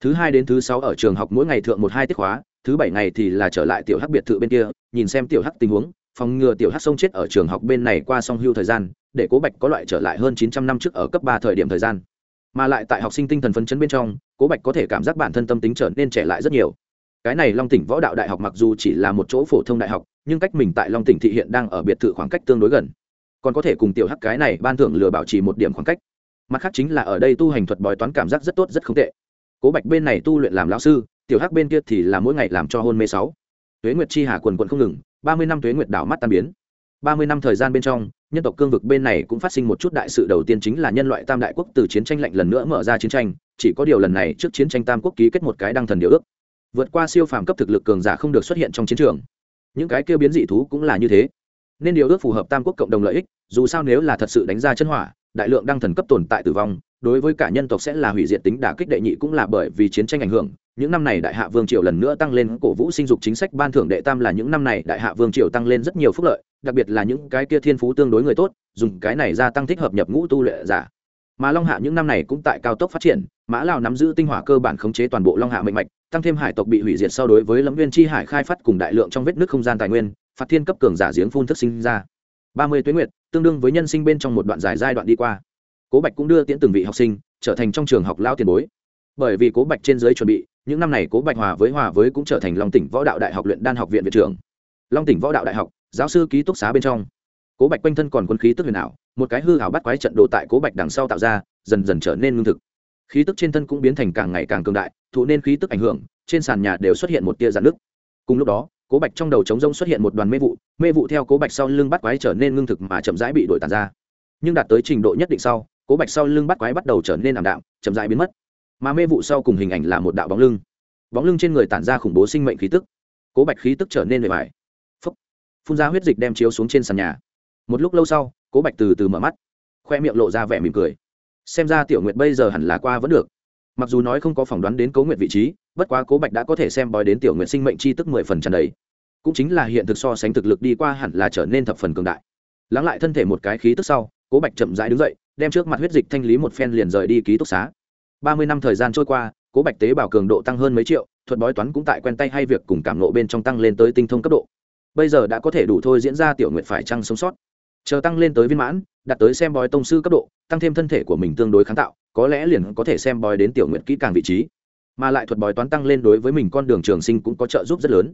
Thứ hai đến thứ sáu ở trường học mỗi ngày thượng một hai tiết khóa, thứ bảy ngày thì là trở lại tiểu hắc biệt thự bên kia, nhìn xem tiểu hắc tình huống, phòng ngừa tiểu hắc sông chết ở trường học bên này qua song hưu thời gian, để cố bạch có loại trở lại hơn chín trăm năm trước ở cấp ba thời điểm thời gian. Mà lại tại học sinh tinh thần phấn chấn bên trong, cố bạch có thể cảm giác bản thân tâm tính trở nên trẻ lại rất nhiều. Cái này long tỉnh võ đạo đại học mặc dù chỉ là một chỗ phổ thông đại học, nhưng cách mình tại long tỉnh thị hiện đang ở biệt thự khoảng cách tương đối gần còn có thể cùng tiểu hắc cái này ban thưởng lừa bảo trì một điểm khoảng cách. Mặt khác chính là ở đây tu hành thuật bói toán cảm giác rất tốt, rất không tệ. Cố bạch bên này tu luyện làm lão sư, tiểu hắc bên kia thì là mỗi ngày làm cho hôn mê sáu. Tuế nguyệt chi hà quần quận không ngừng, ba mươi năm tuế nguyệt đảo mắt tan biến. Ba mươi năm thời gian bên trong, nhân tộc cương vực bên này cũng phát sinh một chút đại sự, đầu tiên chính là nhân loại tam đại quốc từ chiến tranh lạnh lần nữa mở ra chiến tranh, chỉ có điều lần này trước chiến tranh tam quốc ký kết một cái đăng thần điều ước. Vượt qua siêu phàm cấp thực lực cường giả không được xuất hiện trong chiến trường. Những cái kêu biến dị thú cũng là như thế nên điều ước phù hợp tam quốc cộng đồng lợi ích, dù sao nếu là thật sự đánh ra chân hỏa, đại lượng đăng thần cấp tồn tại tử vong, đối với cả nhân tộc sẽ là hủy diệt tính đả kích đệ nhị cũng là bởi vì chiến tranh ảnh hưởng. Những năm này đại hạ vương triều lần nữa tăng lên, cổ vũ sinh dục chính sách ban thưởng đệ tam là những năm này đại hạ vương triều tăng lên rất nhiều phúc lợi, đặc biệt là những cái kia thiên phú tương đối người tốt, dùng cái này gia tăng thích hợp nhập ngũ tu lệ giả. Mà long hạ những năm này cũng tại cao tốc phát triển, mã lào nắm giữ tinh hỏa cơ bản khống chế toàn bộ long hạ mạnh mạch, tăng thêm hải tộc bị hủy diệt so đối với lâm viên chi hải khai phát cùng đại lượng trong vết nước không gian tài nguyên phạt thiên cấp cường giả giếng phun thức sinh ra. Ba mươi tuyến nguyệt, tương đương với nhân sinh bên trong một đoạn dài giai đoạn đi qua. Cố bạch cũng đưa tiễn từng vị học sinh, trở thành trong trường học lao tiền bối. Bởi vì cố bạch trên giới chuẩn bị, những năm này cố bạch hòa với hòa với cũng trở thành long tỉnh võ đạo đại học luyện đan học viện viện trưởng. Long tỉnh võ đạo đại học, giáo sư ký túc xá bên trong. Cố bạch quanh thân còn quân khí tức huyền ảo, một cái hư hảo bắt quái trận đồ tại cố bạch đằng sau tạo ra, dần dần trở nên lương thực. Khí tức trên thân cũng biến thành càng ngày càng cường đại, thụ nên khí tức ảnh hưởng, trên sàn nhà đều xuất hiện một tia dạn nước cùng lúc đó cố bạch trong đầu trống rông xuất hiện một đoàn mê vụ mê vụ theo cố bạch sau lưng bắt quái trở nên ngưng thực mà chậm rãi bị đổi tàn ra. Nhưng đạt tới trình độ nhất định sau cố bạch sau lưng bắt quái bắt đầu trở nên ảm đạm chậm rãi biến mất. Mà mê vụ sau cùng hình ảnh là một đạo bóng lưng. Bóng lưng trên người tản ra khủng bố sinh mệnh khí tức. Cố bạch khí tức trở nên bề mại, phun ra huyết dịch đem chiếu xuống trên sàn nhà. Một lúc lâu sau cố bạch từ từ mở mắt khoe miệng lộ ra vẻ mỉm cười. Xem ra tiểu nguyệt bây giờ hẳn là qua vẫn được mặc dù nói không có phỏng đoán đến cố nguyện vị trí, bất quá cố bạch đã có thể xem bói đến tiểu nguyện sinh mệnh chi tức mười phần trần đấy cũng chính là hiện thực so sánh thực lực đi qua hẳn là trở nên thập phần cường đại. Lắng lại thân thể một cái khí tức sau, cố bạch chậm rãi đứng dậy, đem trước mặt huyết dịch thanh lý một phen liền rời đi ký túc xá. Ba mươi năm thời gian trôi qua, cố bạch tế bào cường độ tăng hơn mấy triệu, thuật bói toán cũng tại quen tay hay việc cùng cảm nộ bên trong tăng lên tới tinh thông cấp độ. Bây giờ đã có thể đủ thôi diễn ra tiểu nguyện phải trăng sống sót. Chờ tăng lên tới viên mãn, đạt tới xem bói tông sư cấp độ, tăng thêm thân thể của mình tương đối kháng tạo có lẽ liền có thể xem bói đến tiểu nguyệt kỹ càng vị trí, mà lại thuật bói toán tăng lên đối với mình con đường trường sinh cũng có trợ giúp rất lớn.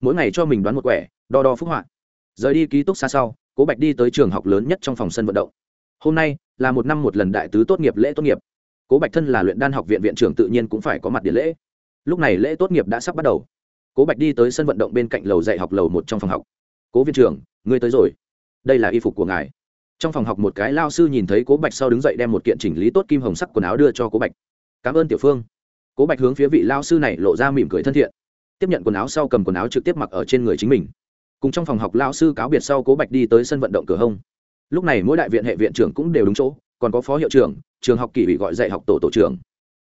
Mỗi ngày cho mình đoán một quẻ, đo đo phúc họa. Rời đi ký túc xa sau, cố bạch đi tới trường học lớn nhất trong phòng sân vận động. Hôm nay là một năm một lần đại tứ tốt nghiệp lễ tốt nghiệp. Cố bạch thân là luyện đan học viện viện trưởng tự nhiên cũng phải có mặt điện lễ. Lúc này lễ tốt nghiệp đã sắp bắt đầu. Cố bạch đi tới sân vận động bên cạnh lầu dạy học lầu một trong phòng học. Cố viên trưởng, ngươi tới rồi. Đây là y phục của ngài trong phòng học một cái lao sư nhìn thấy cố bạch sau đứng dậy đem một kiện chỉnh lý tốt kim hồng sắc quần áo đưa cho cố bạch. Cảm ơn tiểu phương. Cố bạch hướng phía vị lao sư này lộ ra mỉm cười thân thiện. Tiếp nhận quần áo sau cầm quần áo trực tiếp mặc ở trên người chính mình. Cùng trong phòng học lao sư cáo biệt sau cố bạch đi tới sân vận động cửa hông. Lúc này mỗi đại viện hệ viện trưởng cũng đều đúng chỗ, còn có phó hiệu trưởng, trường học kỳ bị gọi dạy học tổ tổ trưởng.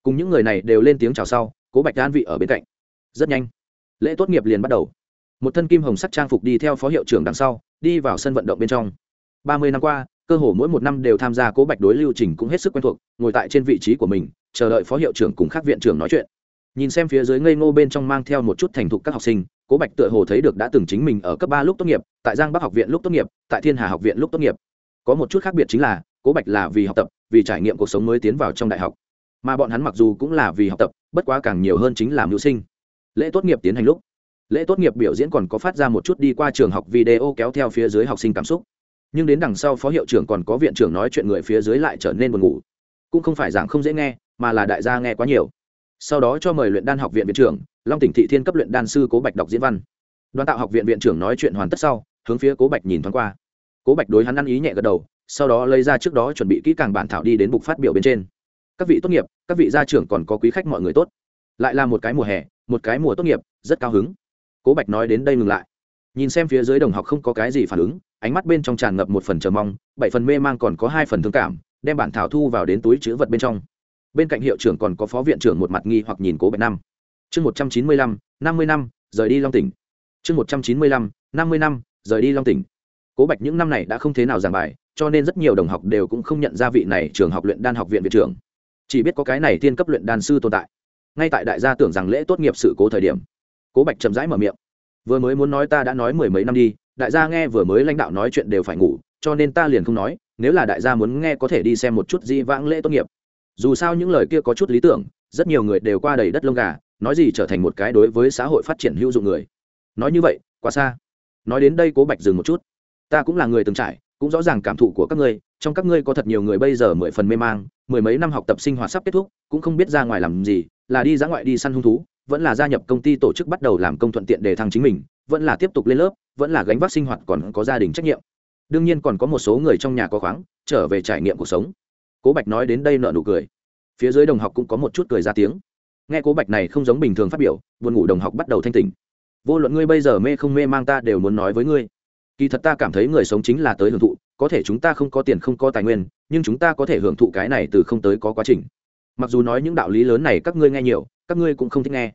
Cùng những người này đều lên tiếng chào sau, cố bạch an vị ở bên cạnh. Rất nhanh, lễ tốt nghiệp liền bắt đầu. Một thân kim hồng sắc trang phục đi theo phó hiệu trưởng đằng sau, đi vào sân vận động bên trong ba mươi năm qua, cơ hồ mỗi một năm đều tham gia cố bạch đối lưu trình cũng hết sức quen thuộc, ngồi tại trên vị trí của mình, chờ đợi phó hiệu trưởng cùng các viện trưởng nói chuyện. Nhìn xem phía dưới ngây ngô bên trong mang theo một chút thành thục các học sinh, cố bạch tựa hồ thấy được đã từng chính mình ở cấp ba lúc tốt nghiệp, tại giang bắc học viện lúc tốt nghiệp, tại thiên hà học viện lúc tốt nghiệp. Có một chút khác biệt chính là, cố bạch là vì học tập, vì trải nghiệm cuộc sống mới tiến vào trong đại học. Mà bọn hắn mặc dù cũng là vì học tập, bất quá càng nhiều hơn chính là mưu sinh. Lễ tốt nghiệp tiến hành lúc, lễ tốt nghiệp biểu diễn còn có phát ra một chút đi qua trường học video kéo theo phía dưới học sinh cảm xúc nhưng đến đằng sau phó hiệu trưởng còn có viện trưởng nói chuyện người phía dưới lại trở nên buồn ngủ. Cũng không phải giảng không dễ nghe, mà là đại gia nghe quá nhiều. Sau đó cho mời luyện đan học viện viện trưởng, long tỉnh thị thiên cấp luyện đan sư cố bạch đọc diễn văn. Đoàn tạo học viện viện trưởng nói chuyện hoàn tất sau, hướng phía cố bạch nhìn thoáng qua. Cố bạch đối hắn ăn ý nhẹ gật đầu, sau đó lấy ra trước đó chuẩn bị kỹ càng bản thảo đi đến bục phát biểu bên trên. Các vị tốt nghiệp, các vị gia trưởng còn có quý khách mọi người tốt. Lại là một cái mùa hè, một cái mùa tốt nghiệp, rất cao hứng. Cố bạch nói đến đây ngừng lại. Nhìn xem phía dưới đồng học không có cái gì phản ứng ánh mắt bên trong tràn ngập một phần chờ mong, bảy phần mê mang còn có hai phần thương cảm, đem bản thảo thu vào đến túi chữ vật bên trong. Bên cạnh hiệu trưởng còn có phó viện trưởng một mặt nghi hoặc nhìn cố bạch năm chương một trăm chín mươi lăm, năm mươi năm, rời đi long tỉnh. Chương một trăm chín mươi lăm, năm mươi năm, rời đi long tỉnh. Cố bạch những năm này đã không thế nào giảng bài, cho nên rất nhiều đồng học đều cũng không nhận ra vị này trường học luyện đan học viện viện trưởng. Chỉ biết có cái này tiên cấp luyện đan sư tồn tại. Ngay tại đại gia tưởng rằng lễ tốt nghiệp sự cố thời điểm, cố bạch chậm rãi mở miệng vừa mới muốn nói ta đã nói mười mấy năm đi, đại gia nghe vừa mới lãnh đạo nói chuyện đều phải ngủ, cho nên ta liền không nói, nếu là đại gia muốn nghe có thể đi xem một chút di vãng lễ tốt nghiệp. Dù sao những lời kia có chút lý tưởng, rất nhiều người đều qua đầy đất lông gà, nói gì trở thành một cái đối với xã hội phát triển hữu dụng người. Nói như vậy, quá xa. Nói đến đây cố bạch dừng một chút. Ta cũng là người từng trải, cũng rõ ràng cảm thụ của các ngươi, trong các ngươi có thật nhiều người bây giờ mười phần mê mang, mười mấy năm học tập sinh hoạt sắp kết thúc, cũng không biết ra ngoài làm gì, là đi ra ngoại đi săn hung thú vẫn là gia nhập công ty tổ chức bắt đầu làm công thuận tiện để thăng chính mình, vẫn là tiếp tục lên lớp, vẫn là gánh vác sinh hoạt còn có gia đình trách nhiệm. Đương nhiên còn có một số người trong nhà có khoáng, trở về trải nghiệm cuộc sống. Cố bạch nói đến đây nợ nụ cười. Phía dưới đồng học cũng có một chút cười ra tiếng. Nghe cố bạch này không giống bình thường phát biểu, buồn ngủ đồng học bắt đầu thanh tỉnh. Vô luận ngươi bây giờ mê không mê mang ta đều muốn nói với ngươi. Kỳ thật ta cảm thấy người sống chính là tới hưởng thụ, có thể chúng ta không có tiền không có tài nguyên, nhưng chúng ta có thể hưởng thụ cái này từ không tới có quá trình. Mặc dù nói những đạo lý lớn này các ngươi nghe nhiều các ngươi cũng không thích nghe.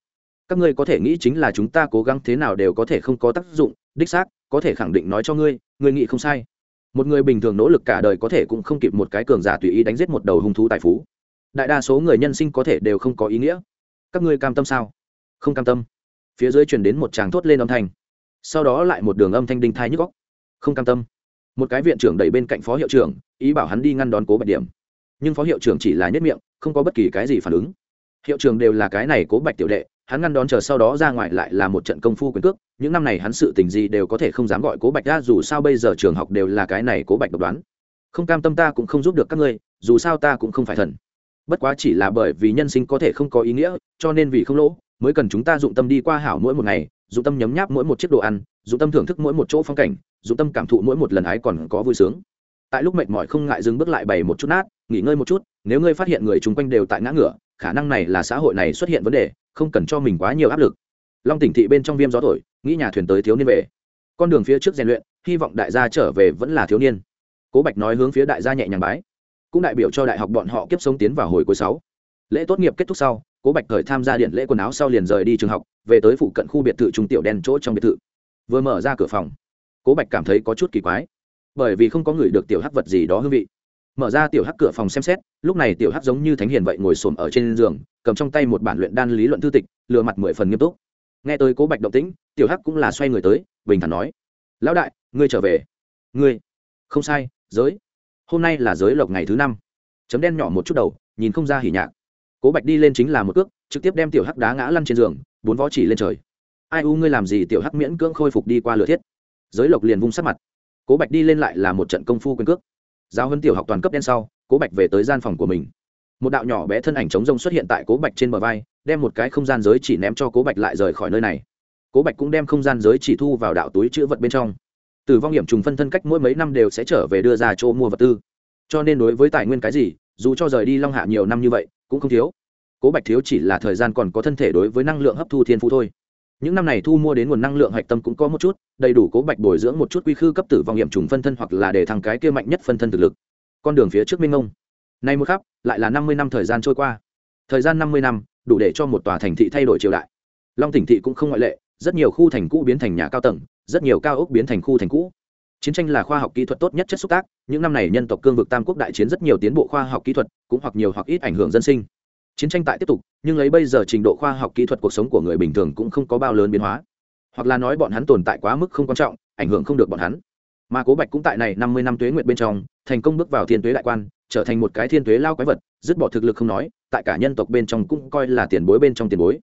Các ngươi có thể nghĩ chính là chúng ta cố gắng thế nào đều có thể không có tác dụng, đích xác, có thể khẳng định nói cho ngươi ngươi nghĩ không sai. Một người bình thường nỗ lực cả đời có thể cũng không kịp một cái cường giả tùy ý đánh giết một đầu hung thú tài phú. Đại đa số người nhân sinh có thể đều không có ý nghĩa. Các ngươi cam tâm sao? Không cam tâm. Phía dưới truyền đến một tràng thốt lên âm thanh. Sau đó lại một đường âm thanh đinh thai nhức góc không cam tâm. Một cái viện trưởng đẩy bên cạnh phó hiệu trưởng, ý bảo hắn đi ngăn đón cố bạch điểm. Nhưng phó hiệu trưởng chỉ là nhất miệng, không có bất kỳ cái gì phản ứng hiệu trường đều là cái này cố bạch tiểu đệ, hắn ngăn đón chờ sau đó ra ngoài lại là một trận công phu quyền cước, những năm này hắn sự tình gì đều có thể không dám gọi cố bạch ra, dù sao bây giờ trường học đều là cái này cố bạch độc đoán. Không cam tâm ta cũng không giúp được các ngươi, dù sao ta cũng không phải thần. Bất quá chỉ là bởi vì nhân sinh có thể không có ý nghĩa, cho nên vì không lỗ, mới cần chúng ta dụng tâm đi qua hảo mỗi một ngày, dụng tâm nhấm nháp mỗi một chiếc đồ ăn, dụng tâm thưởng thức mỗi một chỗ phong cảnh, dụng tâm cảm thụ mỗi một lần ái còn có vui sướng. Tại lúc mệt mỏi không ngại dừng bước lại bày một chút nát, nghỉ ngơi một chút, nếu ngươi phát hiện người chung quanh đều tại ngã ngửa khả năng này là xã hội này xuất hiện vấn đề, không cần cho mình quá nhiều áp lực. Long tỉnh thị bên trong viêm gió thổi, nghĩ nhà thuyền tới thiếu niên về. Con đường phía trước rèn luyện, hy vọng đại gia trở về vẫn là thiếu niên. Cố bạch nói hướng phía đại gia nhẹ nhàng bái. Cũng đại biểu cho đại học bọn họ kiếp sống tiến vào hồi cuối sáu. Lễ tốt nghiệp kết thúc sau, cố bạch thời tham gia điện lễ quần áo sau liền rời đi trường học, về tới phụ cận khu biệt thự trung tiểu đen chỗ trong biệt thự. Vừa mở ra cửa phòng, cố bạch cảm thấy có chút kỳ quái. Bởi vì không có người được tiểu hắc vật gì đó hương vị mở ra tiểu hắc cửa phòng xem xét, lúc này tiểu hắc giống như thánh hiền vậy ngồi xổm ở trên giường, cầm trong tay một bản luyện đan lý luận thư tịch, lừa mặt mười phần nghiêm túc. Nghe tới cố bạch động tĩnh, tiểu hắc cũng là xoay người tới, bình thản nói, lão đại, ngươi trở về. Ngươi? Không sai, giới. Hôm nay là giới lộc ngày thứ năm. Chấm đen nhỏ một chút đầu, nhìn không ra hỉ nhạc. Cố bạch đi lên chính là một cước, trực tiếp đem tiểu hắc đá ngã lăn trên giường, bốn vó chỉ lên trời. Ai u, ngươi làm gì? Tiểu hắc miễn cưỡng khôi phục đi qua lửa thiết. Giới lộc liền vung sát mặt. Cố bạch đi lên lại là một trận công phu quyền cước giao hơn tiểu học toàn cấp đen sau, cố bạch về tới gian phòng của mình. Một đạo nhỏ bé thân ảnh trống rông xuất hiện tại cố bạch trên bờ vai, đem một cái không gian giới chỉ ném cho cố bạch lại rời khỏi nơi này. Cố bạch cũng đem không gian giới chỉ thu vào đạo túi chữ vật bên trong. Từ vong hiểm trùng phân thân cách mỗi mấy năm đều sẽ trở về đưa ra chỗ mua vật tư. Cho nên đối với tài nguyên cái gì, dù cho rời đi long hạ nhiều năm như vậy, cũng không thiếu. Cố bạch thiếu chỉ là thời gian còn có thân thể đối với năng lượng hấp thu thiên phú thôi những năm này thu mua đến nguồn năng lượng hạch tâm cũng có một chút, đầy đủ cố bạch bồi dưỡng một chút quy khư cấp tử vong hiểm trùng phân thân hoặc là để thằng cái kia mạnh nhất phân thân thực lực. Con đường phía trước minh ông nay một khắp lại là năm mươi năm thời gian trôi qua. Thời gian năm mươi năm, đủ để cho một tòa thành thị thay đổi triều đại. Long tỉnh thị cũng không ngoại lệ, rất nhiều khu thành cũ biến thành nhà cao tầng, rất nhiều cao ốc biến thành khu thành cũ. Chiến tranh là khoa học kỹ thuật tốt nhất chất xúc tác, những năm này nhân tộc cương vực tam quốc đại chiến rất nhiều tiến bộ khoa học kỹ thuật, cũng hoặc nhiều hoặc ít ảnh hưởng dân sinh chiến tranh tại tiếp tục, nhưng lấy bây giờ trình độ khoa học kỹ thuật cuộc sống của người bình thường cũng không có bao lớn biến hóa. Hoặc là nói bọn hắn tồn tại quá mức không quan trọng, ảnh hưởng không được bọn hắn. Mà cố bạch cũng tại này năm mươi năm tuế nguyện bên trong, thành công bước vào thiên tuế đại quan, trở thành một cái thiên tuế lao quái vật, dứt bỏ thực lực không nói, tại cả nhân tộc bên trong cũng coi là tiền bối bên trong tiền bối.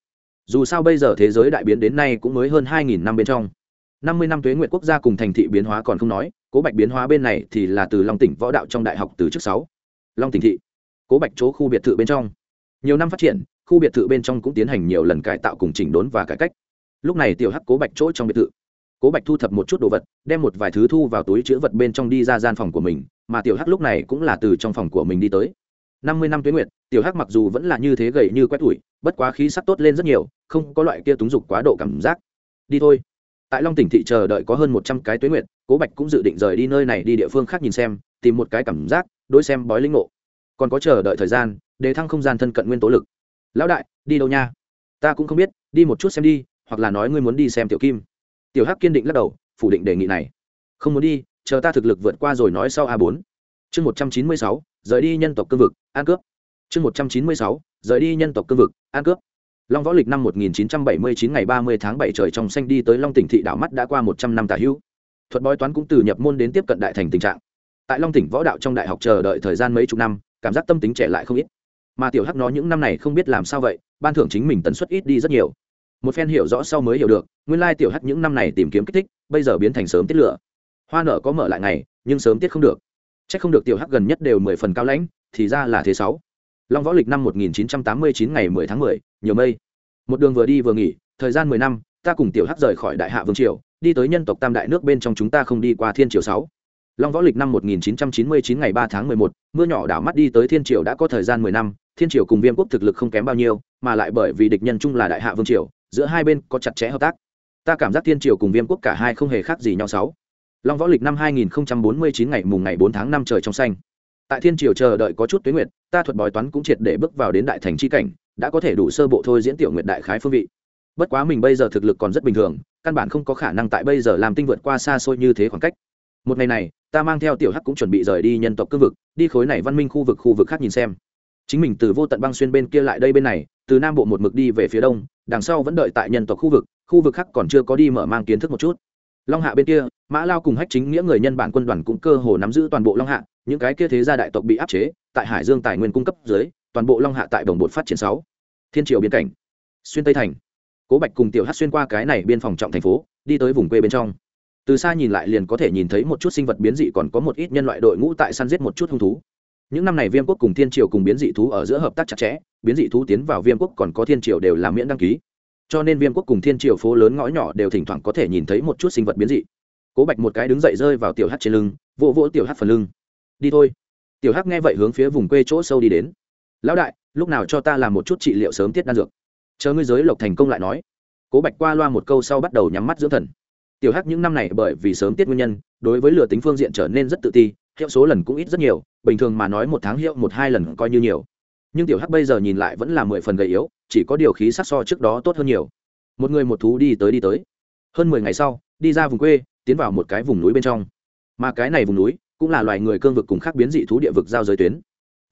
Dù sao bây giờ thế giới đại biến đến nay cũng mới hơn hai nghìn năm bên trong. năm mươi năm tuế nguyện quốc gia cùng thành thị biến hóa còn không nói, cố bạch biến hóa bên này thì là từ long tỉnh võ đạo trong đại học từ trước sáu. Long tỉnh thị. Cố bạch chỗ khu biệt thự bên trong nhiều năm phát triển, khu biệt thự bên trong cũng tiến hành nhiều lần cải tạo cùng chỉnh đốn và cải cách. Lúc này tiểu hắc cố bạch chỗ trong biệt thự. Cố bạch thu thập một chút đồ vật, đem một vài thứ thu vào túi chữ vật bên trong đi ra gian phòng của mình, mà tiểu hắc lúc này cũng là từ trong phòng của mình đi tới. Năm mươi năm tuyến nguyệt, tiểu hắc mặc dù vẫn là như thế gầy như quét tủi, bất quá khí sắc tốt lên rất nhiều, không có loại kia túng dục quá độ cảm giác. Đi thôi. Tại long tỉnh thị chờ đợi có hơn một trăm cái tuyến nguyệt, cố bạch cũng dự định rời đi nơi này đi địa phương khác nhìn xem, tìm một cái cảm giác đôi xem bói linh ngộ. Còn có chờ đợi thời gian để thăng không gian thân cận nguyên tố lực. Lão đại, đi đâu nha? Ta cũng không biết, đi một chút xem đi, hoặc là nói ngươi muốn đi xem tiểu kim. Tiểu hắc kiên định lắc đầu, phủ định đề nghị này. Không muốn đi, chờ ta thực lực vượt qua rồi nói sau a bốn. Chương một trăm chín mươi sáu, rời đi nhân tộc cương vực, an cướp. Chương một trăm chín mươi sáu, rời đi nhân tộc cương vực, an cướp. Long võ lịch năm một nghìn chín trăm bảy mươi chín ngày ba mươi tháng bảy trời trong xanh đi tới long tỉnh thị đảo mắt đã qua một trăm năm tả hữu. Thuật bói toán cũng từ nhập môn đến tiếp cận đại thành tình trạng. Tại long tỉnh võ đạo trong đại học chờ đợi thời gian mấy chục năm, cảm giác tâm tính trẻ lại không ít mà tiểu hắc nó những năm này không biết làm sao vậy, ban thưởng chính mình tần suất ít đi rất nhiều. Một phen hiểu rõ sau mới hiểu được, nguyên lai tiểu hắc những năm này tìm kiếm kích thích, bây giờ biến thành sớm tiết lửa. Hoa nở có mở lại ngày, nhưng sớm tiết không được. C h ắ c không được tiểu hắc gần nhất đều mười phần cao lãnh, thì ra là thế sáu. Long võ lịch năm một nghìn chín trăm tám mươi chín ngày mười tháng mười, nhiều mây. Một đường vừa đi vừa nghỉ, thời gian mười năm, ta cùng tiểu hắc rời khỏi đại hạ vương triều, đi tới nhân tộc tam đại nước bên trong chúng ta không đi qua thiên triều sáu long võ lịch năm một nghìn chín trăm chín mươi chín ngày ba tháng mười một, mưa nhỏ đảo mắt đi tới thiên triều đã có thời gian mười năm, thiên triều cùng viêm quốc thực lực không kém bao nhiêu, mà lại bởi vì địch nhân chung là đại hạ vương triều, giữa hai bên có chặt chẽ hợp tác. Ta cảm giác thiên triều cùng viêm quốc cả hai không hề khác gì nhau sáu. Long võ lịch năm hai nghìn bốn mươi chín ngày mùng ngày bốn tháng năm trời trong xanh. Tại thiên triều chờ đợi có chút tuyến nguyệt, ta thuật bói toán cũng triệt để bước vào đến đại thành c h i cảnh, đã có thể đủ sơ bộ thôi diễn tiểu nguyệt đại khái phương vị. Bất quá mình bây giờ thực lực còn rất bình thường, căn bản không có khả năng tại bây giờ làm tinh vượt qua xa xôi như thế khoảng cách một ngày này, ta mang theo tiểu hắc cũng chuẩn bị rời đi nhân tộc cương vực, đi khối này văn minh khu vực khu vực khác nhìn xem. Chính mình từ vô tận băng xuyên bên kia lại đây bên này, từ nam bộ một mực đi về phía đông, đằng sau vẫn đợi tại nhân tộc khu vực khu vực khác còn chưa có đi mở mang kiến thức một chút. Long hạ bên kia, mã lao cùng hách chính nghĩa người nhân bản quân đoàn cũng cơ hồ nắm giữ toàn bộ long hạ, những cái kia thế gia đại tộc bị áp chế, tại hải dương tài nguyên cung cấp dưới, toàn bộ long hạ tại đồng bột phát triển sáu. Thiên triều biên cảnh. Xuyên tây thành. Cố bạch cùng tiểu hát xuyên qua cái này biên phòng trọng thành phố, đi tới vùng quê bên trong từ xa nhìn lại liền có thể nhìn thấy một chút sinh vật biến dị, còn có một ít nhân loại đội ngũ tại săn giết một chút hung thú. Những năm này viêm quốc cùng thiên triều cùng biến dị thú ở giữa hợp tác chặt chẽ, biến dị thú tiến vào viêm quốc còn có thiên triều đều làm miễn đăng ký. Cho nên viêm quốc cùng thiên triều phố lớn ngõ nhỏ đều thỉnh thoảng có thể nhìn thấy một chút sinh vật biến dị. Cố bạch một cái đứng dậy rơi vào tiểu hát trên lưng, vỗ vỗ tiểu hát phần lưng. Đi thôi. Tiểu hát nghe vậy hướng phía vùng quê chỗ sâu đi đến. Lão đại, lúc nào cho ta làm một chút trị liệu sớm tiết đan dược? Chờ ngươi giới lộc thành công lại nói. Cố bạch qua loa một câu sau bắt đầu nhắm mắt dưỡng thần tiểu hắc những năm này bởi vì sớm tiết nguyên nhân, đối với lừa tính phương diện trở nên rất tự ti, hiệu số lần cũng ít rất nhiều, bình thường mà nói một tháng hiệu một hai lần coi như nhiều. Nhưng tiểu hắc bây giờ nhìn lại vẫn là mười phần gầy yếu, chỉ có điều khí sắc so trước đó tốt hơn nhiều. Một người một thú đi tới đi tới. Hơn mười ngày sau, đi ra vùng quê, tiến vào một cái vùng núi bên trong. Mà cái này vùng núi cũng là loài người cương vực cùng khác biến dị thú địa vực giao giới tuyến.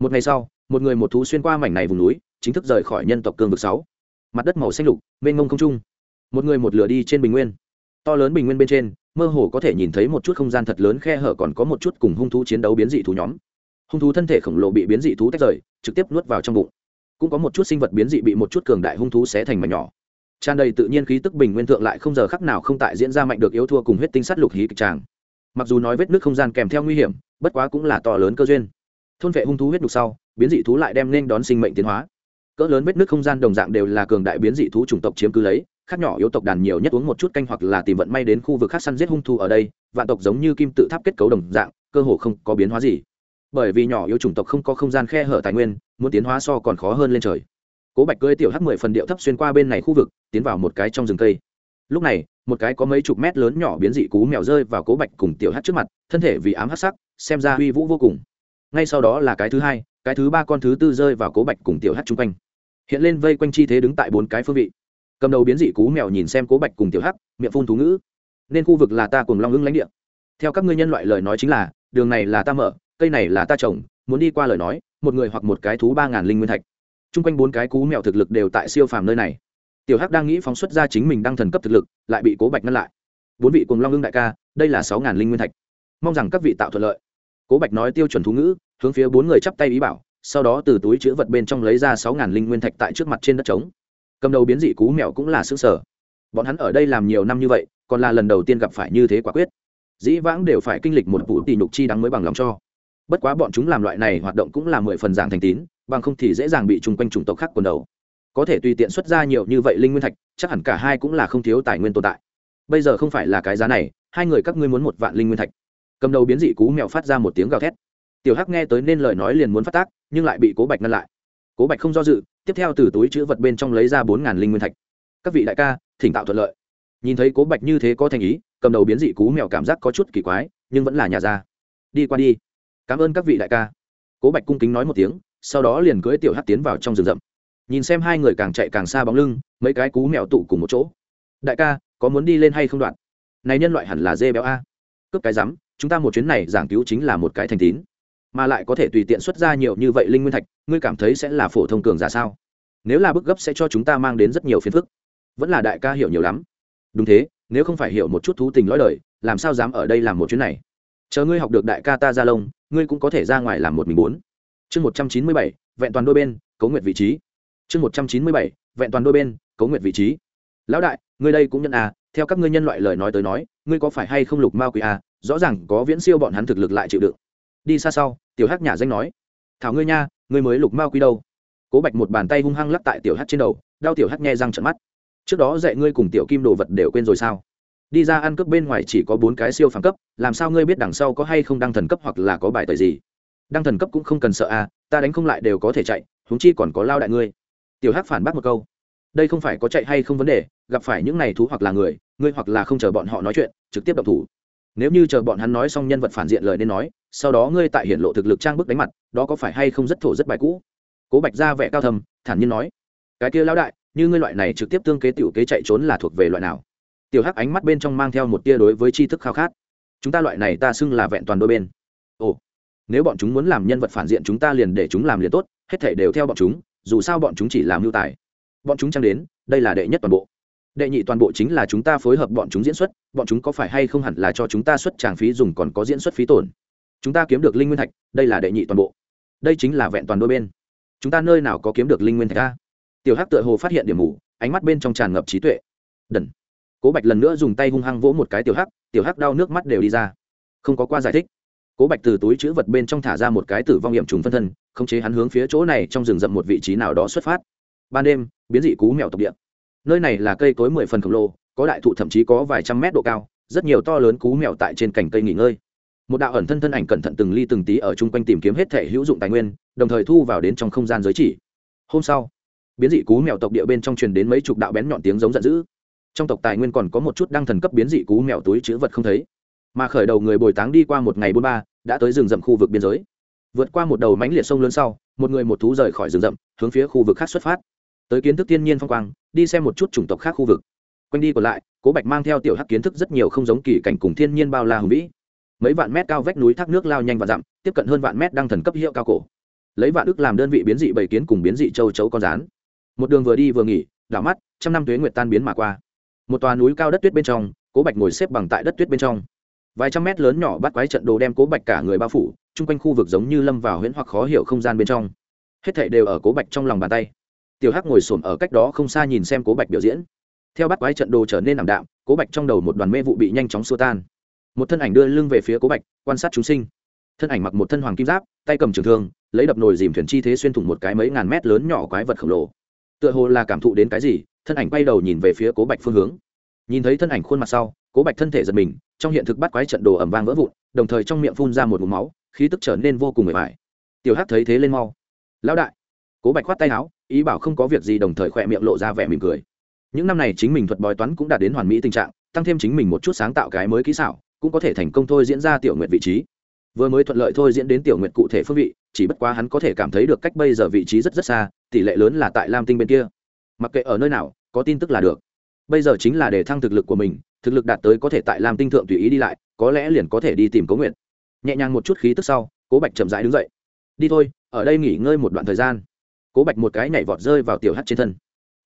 Một ngày sau, một người một thú xuyên qua mảnh này vùng núi, chính thức rời khỏi nhân tộc cương vực sáu. Mặt đất màu xanh lục, mênh ngông không trung. Một người một lửa đi trên bình nguyên to lớn bình nguyên bên trên, mơ hồ có thể nhìn thấy một chút không gian thật lớn khe hở còn có một chút cùng hung thú chiến đấu biến dị thú nhóm. Hung thú thân thể khổng lồ bị biến dị thú tách rời, trực tiếp nuốt vào trong bụng. Cũng có một chút sinh vật biến dị bị một chút cường đại hung thú xé thành mảnh nhỏ. Tràn đầy tự nhiên khí tức bình nguyên thượng lại không giờ khắc nào không tại diễn ra mạnh được yếu thua cùng huyết tinh sắt lục hí kịch tràng. Mặc dù nói vết nước không gian kèm theo nguy hiểm, bất quá cũng là to lớn cơ duyên. Thôn vệ hung thú huyết đục sau, biến dị thú lại đem nên đón sinh mệnh tiến hóa. Cỡ lớn vết nước không gian đồng dạng đều là cường đại biến dị thú chủng tộc chiếm cứ lấy khác nhỏ yếu tộc đàn nhiều nhất uống một chút canh hoặc là tìm vận may đến khu vực khác săn giết hung thu ở đây, vạn tộc giống như kim tự tháp kết cấu đồng dạng, cơ hồ không có biến hóa gì. Bởi vì nhỏ yếu chủng tộc không có không gian khe hở tài nguyên, muốn tiến hóa so còn khó hơn lên trời. Cố bạch cơi tiểu h mười phần điệu thấp xuyên qua bên này khu vực, tiến vào một cái trong rừng cây. Lúc này, một cái có mấy chục mét lớn nhỏ biến dị cú mèo rơi vào cố bạch cùng tiểu hắc trước mặt, thân thể vì ám hắc sắc, xem ra uy vũ vô cùng. Ngay sau đó là cái thứ hai, cái thứ ba con thứ tư rơi vào cố bạch cùng tiểu hắc chung quanh. Hiện lên vây quanh chi thế đứng tại bốn cái phương vị cầm đầu biến dị cú mèo nhìn xem cố bạch cùng tiểu hắc, miệng phun thú ngữ. Nên khu vực là ta cùng long hưng lãnh địa. Theo các ngươi nhân loại lời nói chính là, đường này là ta mở, cây này là ta trồng, muốn đi qua lời nói, một người hoặc một cái thú ba ngàn linh nguyên thạch. Chung quanh bốn cái cú mèo thực lực đều tại siêu phàm nơi này. Tiểu hắc đang nghĩ phóng xuất ra chính mình đang thần cấp thực lực, lại bị cố bạch ngăn lại. Bốn vị cùng long hưng đại ca, đây là sáu ngàn linh nguyên thạch. Mong rằng các vị tạo thuận lợi. Cố bạch nói tiêu chuẩn thú ngữ, hướng phía bốn người chắp tay ý bảo, sau đó từ túi chữ vật bên trong lấy ra sáu ngàn linh nguyên thạch tại trước mặt trên đất trống cầm đầu biến dị cú mèo cũng là xứ sở. Bọn hắn ở đây làm nhiều năm như vậy, còn là lần đầu tiên gặp phải như thế quả quyết. Dĩ vãng đều phải kinh lịch một vụ tỷ nhục chi đáng mới bằng lòng cho. Bất quá bọn chúng làm loại này hoạt động cũng là mười phần dạng thành tín, bằng không thì dễ dàng bị chung quanh chủng tộc khác quần đầu. Có thể tùy tiện xuất ra nhiều như vậy linh nguyên thạch, chắc hẳn cả hai cũng là không thiếu tài nguyên tồn tại. Bây giờ không phải là cái giá này, hai người các ngươi muốn một vạn linh nguyên thạch. Cầm đầu biến dị cú mèo phát ra một tiếng gào thét. Tiểu hắc nghe tới nên lời nói liền muốn phát tác, nhưng lại bị cố bạch ngăn lại cố bạch không do dự, tiếp theo từ túi chữ vật bên trong lấy ra bốn ngàn linh nguyên thạch. Các vị đại ca, thỉnh tạo thuận lợi. Nhìn thấy cố bạch như thế có thành ý, cầm đầu biến dị cú mèo cảm giác có chút kỳ quái, nhưng vẫn là nhà ra. Đi qua đi. Cảm ơn các vị đại ca. Cố bạch cung kính nói một tiếng, sau đó liền cưỡi tiểu hát tiến vào trong rừng rậm. Nhìn xem hai người càng chạy càng xa bóng lưng, mấy cái cú mèo tụ cùng một chỗ. Đại ca, có muốn đi lên hay không đoạn? Này nhân loại hẳn là dê béo a. Cướp cái rắm, chúng ta một chuyến này giảng cứu chính là một cái thành tín mà lại có thể tùy tiện xuất ra nhiều như vậy linh nguyên thạch, ngươi cảm thấy sẽ là phổ thông cường giả sao? Nếu là bức gấp sẽ cho chúng ta mang đến rất nhiều phiền phức. Vẫn là đại ca hiểu nhiều lắm. Đúng thế, nếu không phải hiểu một chút thú tình lõi đời, làm sao dám ở đây làm một chuyến này? Chờ ngươi học được đại ca ta ra lông, ngươi cũng có thể ra ngoài làm một mình bốn. Chương một trăm chín mươi bảy, vẹn toàn đôi bên, cấu nguyện vị trí. Chương một trăm chín mươi bảy, vẹn toàn đôi bên, cấu nguyện vị trí. Lão đại, ngươi đây cũng nhận à theo các ngươi nhân loại lời nói tới nói, ngươi có phải hay không lục ma quỷ à? Rõ ràng có viễn siêu bọn hắn thực lực lại chịu đựng đi xa sau, tiểu hắc nhà danh nói, thảo ngươi nha, ngươi mới lục mao quy đâu? Cố bạch một bàn tay hung hăng lắc tại tiểu hắc trên đầu, đau tiểu hắc nghe răng trận mắt. Trước đó dạy ngươi cùng tiểu kim đồ vật đều quên rồi sao? Đi ra ăn cướp bên ngoài chỉ có bốn cái siêu phàm cấp, làm sao ngươi biết đằng sau có hay không đăng thần cấp hoặc là có bài tời gì? Đăng thần cấp cũng không cần sợ à ta đánh không lại đều có thể chạy, huống chi còn có lao đại ngươi. Tiểu hắc phản bác một câu, đây không phải có chạy hay không vấn đề, gặp phải những này thú hoặc là người, ngươi hoặc là không chờ bọn họ nói chuyện, trực tiếp động thủ nếu như chờ bọn hắn nói xong nhân vật phản diện lời nên nói, sau đó ngươi tại hiện lộ thực lực trang bức đánh mặt, đó có phải hay không rất thổ rất bài cũ? Cố bạch ra vẻ cao thầm, thản nhiên nói, cái kia lão đại, như ngươi loại này trực tiếp tương kế tiểu kế chạy trốn là thuộc về loại nào? Tiểu hắc ánh mắt bên trong mang theo một tia đối với tri thức khao khát. Chúng ta loại này ta xưng là vẹn toàn đôi bên. Ồ, nếu bọn chúng muốn làm nhân vật phản diện chúng ta liền để chúng làm liền tốt, hết thể đều theo bọn chúng, dù sao bọn chúng chỉ làm lưu tài. Bọn chúng chẳng đến, đây là đệ nhất toàn bộ đệ nhị toàn bộ chính là chúng ta phối hợp bọn chúng diễn xuất, bọn chúng có phải hay không hẳn là cho chúng ta xuất tràng phí dùng còn có diễn xuất phí tổn? Chúng ta kiếm được linh nguyên thạch, đây là đệ nhị toàn bộ. Đây chính là vẹn toàn đôi bên. Chúng ta nơi nào có kiếm được linh nguyên thạch ta tiểu hắc tựa hồ phát hiện điểm mù, ánh mắt bên trong tràn ngập trí tuệ. Đần. Cố bạch lần nữa dùng tay hung hăng vỗ một cái tiểu hắc tiểu hắc đau nước mắt đều đi ra. Không có qua giải thích. Cố bạch từ túi chữ vật bên trong thả ra một cái tử vong hiểm trùng phân thân, khống chế hắn hướng phía chỗ này trong rừng rậm một vị trí nào đó xuất phát. Ban đêm, biến dị cú mèo tộc địa nơi này là cây cối mười phần khổng lồ, có đại thụ thậm chí có vài trăm mét độ cao, rất nhiều to lớn cú mèo tại trên cành cây nghỉ ngơi. Một đạo ẩn thân thân ảnh cẩn thận từng ly từng tí ở chung quanh tìm kiếm hết thể hữu dụng tài nguyên, đồng thời thu vào đến trong không gian giới chỉ. Hôm sau, biến dị cú mèo tộc địa bên trong truyền đến mấy chục đạo bén nhọn tiếng giống giận dữ. Trong tộc tài nguyên còn có một chút đang thần cấp biến dị cú mèo túi chữ vật không thấy. Mà khởi đầu người bồi táng đi qua một ngày bốn ba, đã tới rừng rậm khu vực biên giới. Vượt qua một đầu mánh liệt sông lớn sau, một người một thú rời khỏi rừng rậm, hướng phía khu vực khác xuất phát tới kiến thức thiên nhiên phong quang, đi xem một chút chủng tộc khác khu vực. Quanh đi còn lại, cố bạch mang theo tiểu hắc kiến thức rất nhiều không giống kỳ cảnh cùng thiên nhiên bao la hùng vĩ. Mấy vạn mét cao vách núi thác nước lao nhanh và dặm, tiếp cận hơn vạn mét đang thần cấp hiệu cao cổ. Lấy vạn ước làm đơn vị biến dị bảy kiến cùng biến dị châu chấu con rán. Một đường vừa đi vừa nghỉ, đảo mắt, trăm năm tuế nguyệt tan biến mà qua. Một tòa núi cao đất tuyết bên trong, cố bạch ngồi xếp bằng tại đất tuyết bên trong. Vài trăm mét lớn nhỏ bắt quái trận đồ đem cố bạch cả người bao phủ, chung quanh khu vực giống như lâm vào huyễn hoặc khó hiểu không gian bên trong. Hết thảy đều ở cố bạch trong lòng bàn tay tiểu hắc ngồi xổm ở cách đó không xa nhìn xem cố bạch biểu diễn. Theo bắt quái trận đồ trở nên ảm đạm, cố bạch trong đầu một đoàn mê vụ bị nhanh chóng xua tan. Một thân ảnh đưa lưng về phía cố bạch, quan sát chúng sinh. Thân ảnh mặc một thân hoàng kim giáp, tay cầm trường thương, lấy đập nồi dìm thuyền chi thế xuyên thủng một cái mấy ngàn mét lớn nhỏ quái vật khổng lồ. Tựa hồ là cảm thụ đến cái gì, thân ảnh quay đầu nhìn về phía cố bạch phương hướng. Nhìn thấy thân ảnh khuôn mặt sau, cố bạch thân thể giật mình, trong hiện thực bắt quái trận đồ ẩm vang vỡ vụn, đồng thời trong miệng phun ra một mụm máu, khí tức trở nên vô cùng mệt mỏi. Tiểu hắc thấy thế lên mau. Lão đại. Cố bạch khoát tay áo ý bảo không có việc gì đồng thời khỏe miệng lộ ra vẻ mỉm cười. Những năm này chính mình thuật bói toán cũng đạt đến hoàn mỹ tình trạng, tăng thêm chính mình một chút sáng tạo cái mới kỹ xảo, cũng có thể thành công thôi diễn ra tiểu nguyện vị trí. Vừa mới thuận lợi thôi diễn đến tiểu nguyện cụ thể phương vị, chỉ bất quá hắn có thể cảm thấy được cách bây giờ vị trí rất rất xa, tỷ lệ lớn là tại lam tinh bên kia. Mặc kệ ở nơi nào, có tin tức là được. Bây giờ chính là để thăng thực lực của mình, thực lực đạt tới có thể tại lam tinh thượng tùy ý đi lại, có lẽ liền có thể đi tìm cố nguyện nhẹ nhàng một chút khí tức sau, cố bạch chậm rãi đứng dậy. Đi thôi, ở đây nghỉ ngơi một đoạn thời gian cố bạch một cái nhảy vọt rơi vào tiểu hát trên thân.